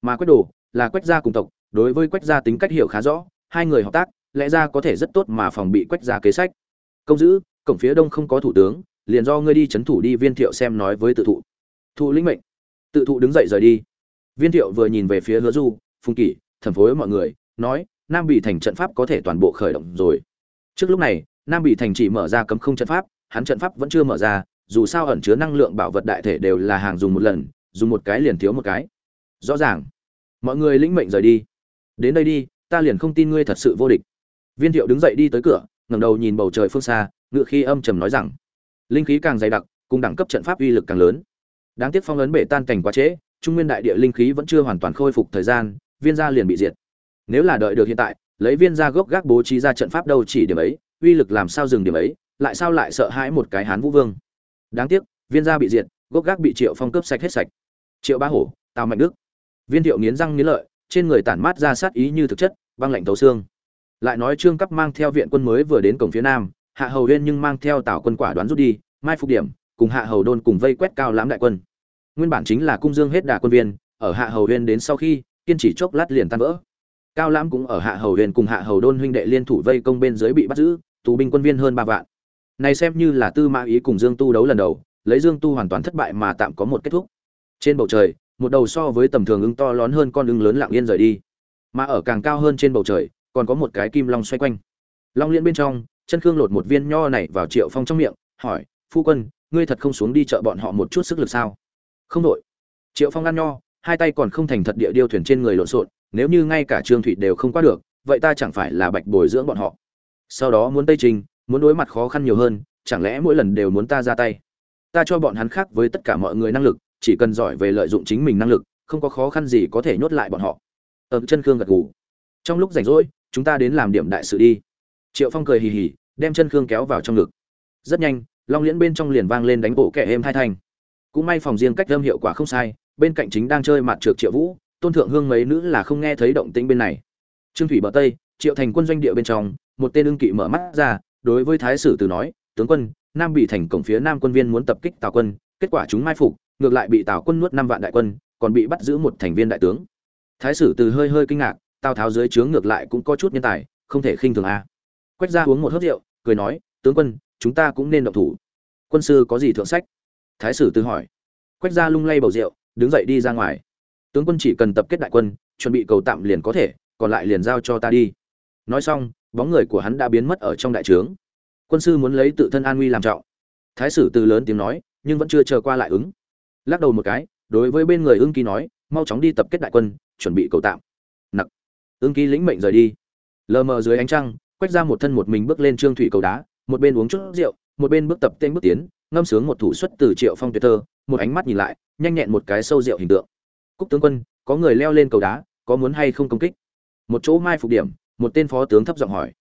Mà quách đồ là quách gia cùng tộc, đối với quách gia tính cách hiểu khá rõ, hai người hợp tác, lẽ ra có thể rất tốt mà phòng bị quách gia kế sách. Công giữ, cổng phía đông không có thủ tướng liền do ngươi đi chấn thủ đi, viên thiệu xem nói với tự thụ. Thụ lĩnh mệnh. Tự thụ đứng dậy rời đi. Viên thiệu vừa nhìn về phía hứa du, phùng kỷ thần phối mọi người, nói, nam bị thành trận pháp có thể toàn bộ khởi động rồi. Trước lúc này, nam bị thành chỉ mở ra cấm không trận pháp, hắn trận pháp vẫn chưa mở ra, dù sao ẩn chứa năng lượng bảo vật đại thể đều là hàng dùng một lần, dùng một cái liền thiếu một cái. Rõ ràng. Mọi người lĩnh mệnh rời đi. Đến đây đi, ta liền không tin ngươi thật sự vô địch. Viên thiệu đứng dậy đi tới cửa, ngẩng đầu nhìn bầu trời phương xa, ngựa khi âm trầm nói rằng linh khí càng dày đặc, cùng đẳng cấp trận pháp uy lực càng lớn. Đáng tiếc phong ấn bể tan cảnh quá trễ, trung nguyên đại địa linh khí vẫn chưa hoàn toàn khôi phục thời gian, viên gia liền bị diệt. Nếu là đợi được hiện tại, lấy viên gia gốc gác bố trí ra trận pháp đâu chỉ điểm ấy, uy lực làm sao dừng điểm ấy, lại sao lại sợ hãi một cái hán vũ vương. Đáng tiếc, viên gia bị diệt, gốc gác bị triệu phong cướp sạch hết sạch. Triệu ba hổ, tào mạnh đức. Viên thiệu nghiến răng nghiến lợi, trên người tản mát ra sát ý như thực chất, băng lạnh tấu xương. Lại nói trương cấp mang theo viện quân mới vừa đến cổng phía nam hạ hầu huyên nhưng mang theo tào quân quả đoán rút đi, mai phục điểm, cùng hạ hầu đôn cùng vây quét cao lãm đại quân. Nguyên bản chính là cung dương hết đà quân viên, ở hạ hầu huyên đến sau khi, kiên chỉ chốc lát liền tan vỡ. Cao lãm cũng ở hạ hầu huyên cùng hạ hầu đôn huynh đệ liên thủ vây công bên dưới bị bắt giữ, tù binh quân viên hơn ba vạn. Này xem như là tư mã ý cùng dương tu đấu lần đầu, lấy dương tu hoàn toàn thất bại mà tạm có một kết thúc. Trên bầu trời, một đầu so với tầm thường ưng to lớn hơn con ưng lớn lặng yên rời đi. Mà ở càng cao hơn trên bầu trời, còn có một cái kim long xoay quanh. Long liên bên trong chân khương lột một viên nho này vào triệu phong trong miệng, hỏi, phu quân, ngươi thật không xuống đi chợ bọn họ một chút sức lực sao? Không đội. Triệu phong ăn nho, hai tay còn không thành thật địa điêu thuyền trên người lộn xộn, nếu như ngay cả trương thủy đều không qua được, vậy ta chẳng phải là bạch bồi dưỡng bọn họ. Sau đó muốn tây trình, muốn đối mặt khó khăn nhiều hơn, chẳng lẽ mỗi lần đều muốn ta ra tay? Ta cho bọn hắn khác với tất cả mọi người năng lực, chỉ cần giỏi về lợi dụng chính mình năng lực, không có khó khăn gì có thể nhốt lại bọn họ. Ở chân khương gật gù. Trong lúc rảnh rỗi, chúng ta đến làm điểm đại sự đi. Triệu phong cười hì hì đem chân khương kéo vào trong ngực. Rất nhanh, long liễn bên trong liền vang lên đánh bộ kẻ êm hai thanh cũng may phòng riêng cách âm hiệu quả không sai, bên cạnh chính đang chơi mặt trượt triệu vũ, tôn thượng hương mấy nữ là không nghe thấy động tĩnh bên này. Trương thủy bờ tây, triệu thành quân doanh địa bên trong, một tên ưng kỵ mở mắt ra, đối với thái sử từ nói, tướng quân, nam bị thành cổng phía nam quân viên muốn tập kích tào quân, kết quả chúng mai phục, ngược lại bị tào quân nuốt năm vạn đại quân, còn bị bắt giữ một thành viên đại tướng. Thái sử từ hơi hơi kinh ngạc, tào tháo dưới trướng ngược lại cũng có chút nhân tài, không thể khinh thường a. Quách ra uống một hớp rượu cười nói, tướng quân, chúng ta cũng nên động thủ. Quân sư có gì thượng sách? Thái sử từ hỏi. Quách gia lung lay bầu rượu, đứng dậy đi ra ngoài. Tướng quân chỉ cần tập kết đại quân, chuẩn bị cầu tạm liền có thể, còn lại liền giao cho ta đi. Nói xong, bóng người của hắn đã biến mất ở trong đại trướng. Quân sư muốn lấy tự thân an nguy làm trọng. Thái sử từ lớn tiếng nói, nhưng vẫn chưa chờ qua lại ứng. Lắc đầu một cái, đối với bên người ưng kỳ nói, mau chóng đi tập kết đại quân, chuẩn bị cầu tạm. Nặc. Ưng kỳ lĩnh mệnh rời đi. Lờ mờ dưới ánh trăng Quách ra một thân một mình bước lên trương thủy cầu đá, một bên uống chút rượu, một bên bước tập tên bước tiến, ngâm sướng một thủ xuất từ triệu phong tuyệt thơ, một ánh mắt nhìn lại, nhanh nhẹn một cái sâu rượu hình tượng. Cúc tướng quân, có người leo lên cầu đá, có muốn hay không công kích? Một chỗ mai phục điểm, một tên phó tướng thấp giọng hỏi.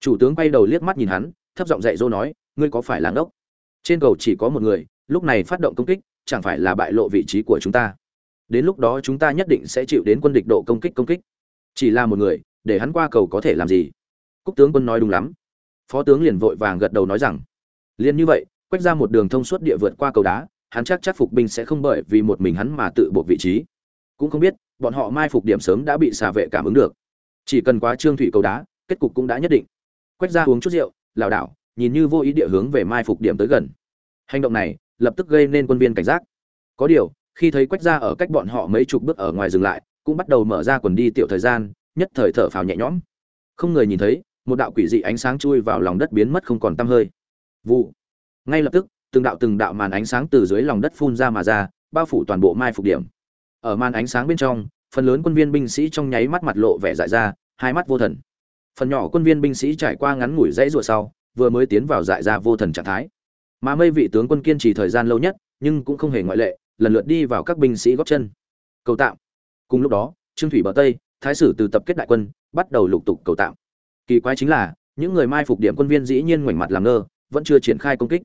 Chủ tướng quay đầu liếc mắt nhìn hắn, thấp giọng dạy dỗ nói, ngươi có phải là ngốc? Trên cầu chỉ có một người, lúc này phát động công kích, chẳng phải là bại lộ vị trí của chúng ta? Đến lúc đó chúng ta nhất định sẽ chịu đến quân địch độ công kích công kích. Chỉ là một người, để hắn qua cầu có thể làm gì? Cúc tướng quân nói đúng lắm. Phó tướng liền vội vàng gật đầu nói rằng, liền như vậy quét ra một đường thông suốt địa vượt qua cầu đá, hắn chắc chắc phục binh sẽ không bởi vì một mình hắn mà tự buộc vị trí. Cũng không biết, bọn họ mai phục điểm sớm đã bị xà vệ cảm ứng được. Chỉ cần quá trương thủy cầu đá, kết cục cũng đã nhất định. Quét ra uống chút rượu, lảo đảo, nhìn như vô ý địa hướng về mai phục điểm tới gần. Hành động này, lập tức gây nên quân viên cảnh giác. Có điều, khi thấy quách ra ở cách bọn họ mấy chục bước ở ngoài dừng lại, cũng bắt đầu mở ra quần đi tiểu thời gian, nhất thời thở phào nhẹ nhõm. Không người nhìn thấy một đạo quỷ dị ánh sáng chui vào lòng đất biến mất không còn tăm hơi. Vụ. Ngay lập tức, từng đạo từng đạo màn ánh sáng từ dưới lòng đất phun ra mà ra, bao phủ toàn bộ mai phục điểm. Ở màn ánh sáng bên trong, phần lớn quân viên binh sĩ trong nháy mắt mặt lộ vẻ dại ra, hai mắt vô thần. Phần nhỏ quân viên binh sĩ trải qua ngắn ngủi dãy rùa sau, vừa mới tiến vào dại ra vô thần trạng thái. Mà mây vị tướng quân kiên trì thời gian lâu nhất, nhưng cũng không hề ngoại lệ, lần lượt đi vào các binh sĩ góp chân. Cầu tạm. Cùng lúc đó, trương thủy bờ tây, thái sử từ tập kết đại quân, bắt đầu lục tục cầu tạm kỳ quái chính là, những người mai phục điểm quân viên dĩ nhiên ngoảnh mặt làm ngơ, vẫn chưa triển khai công kích.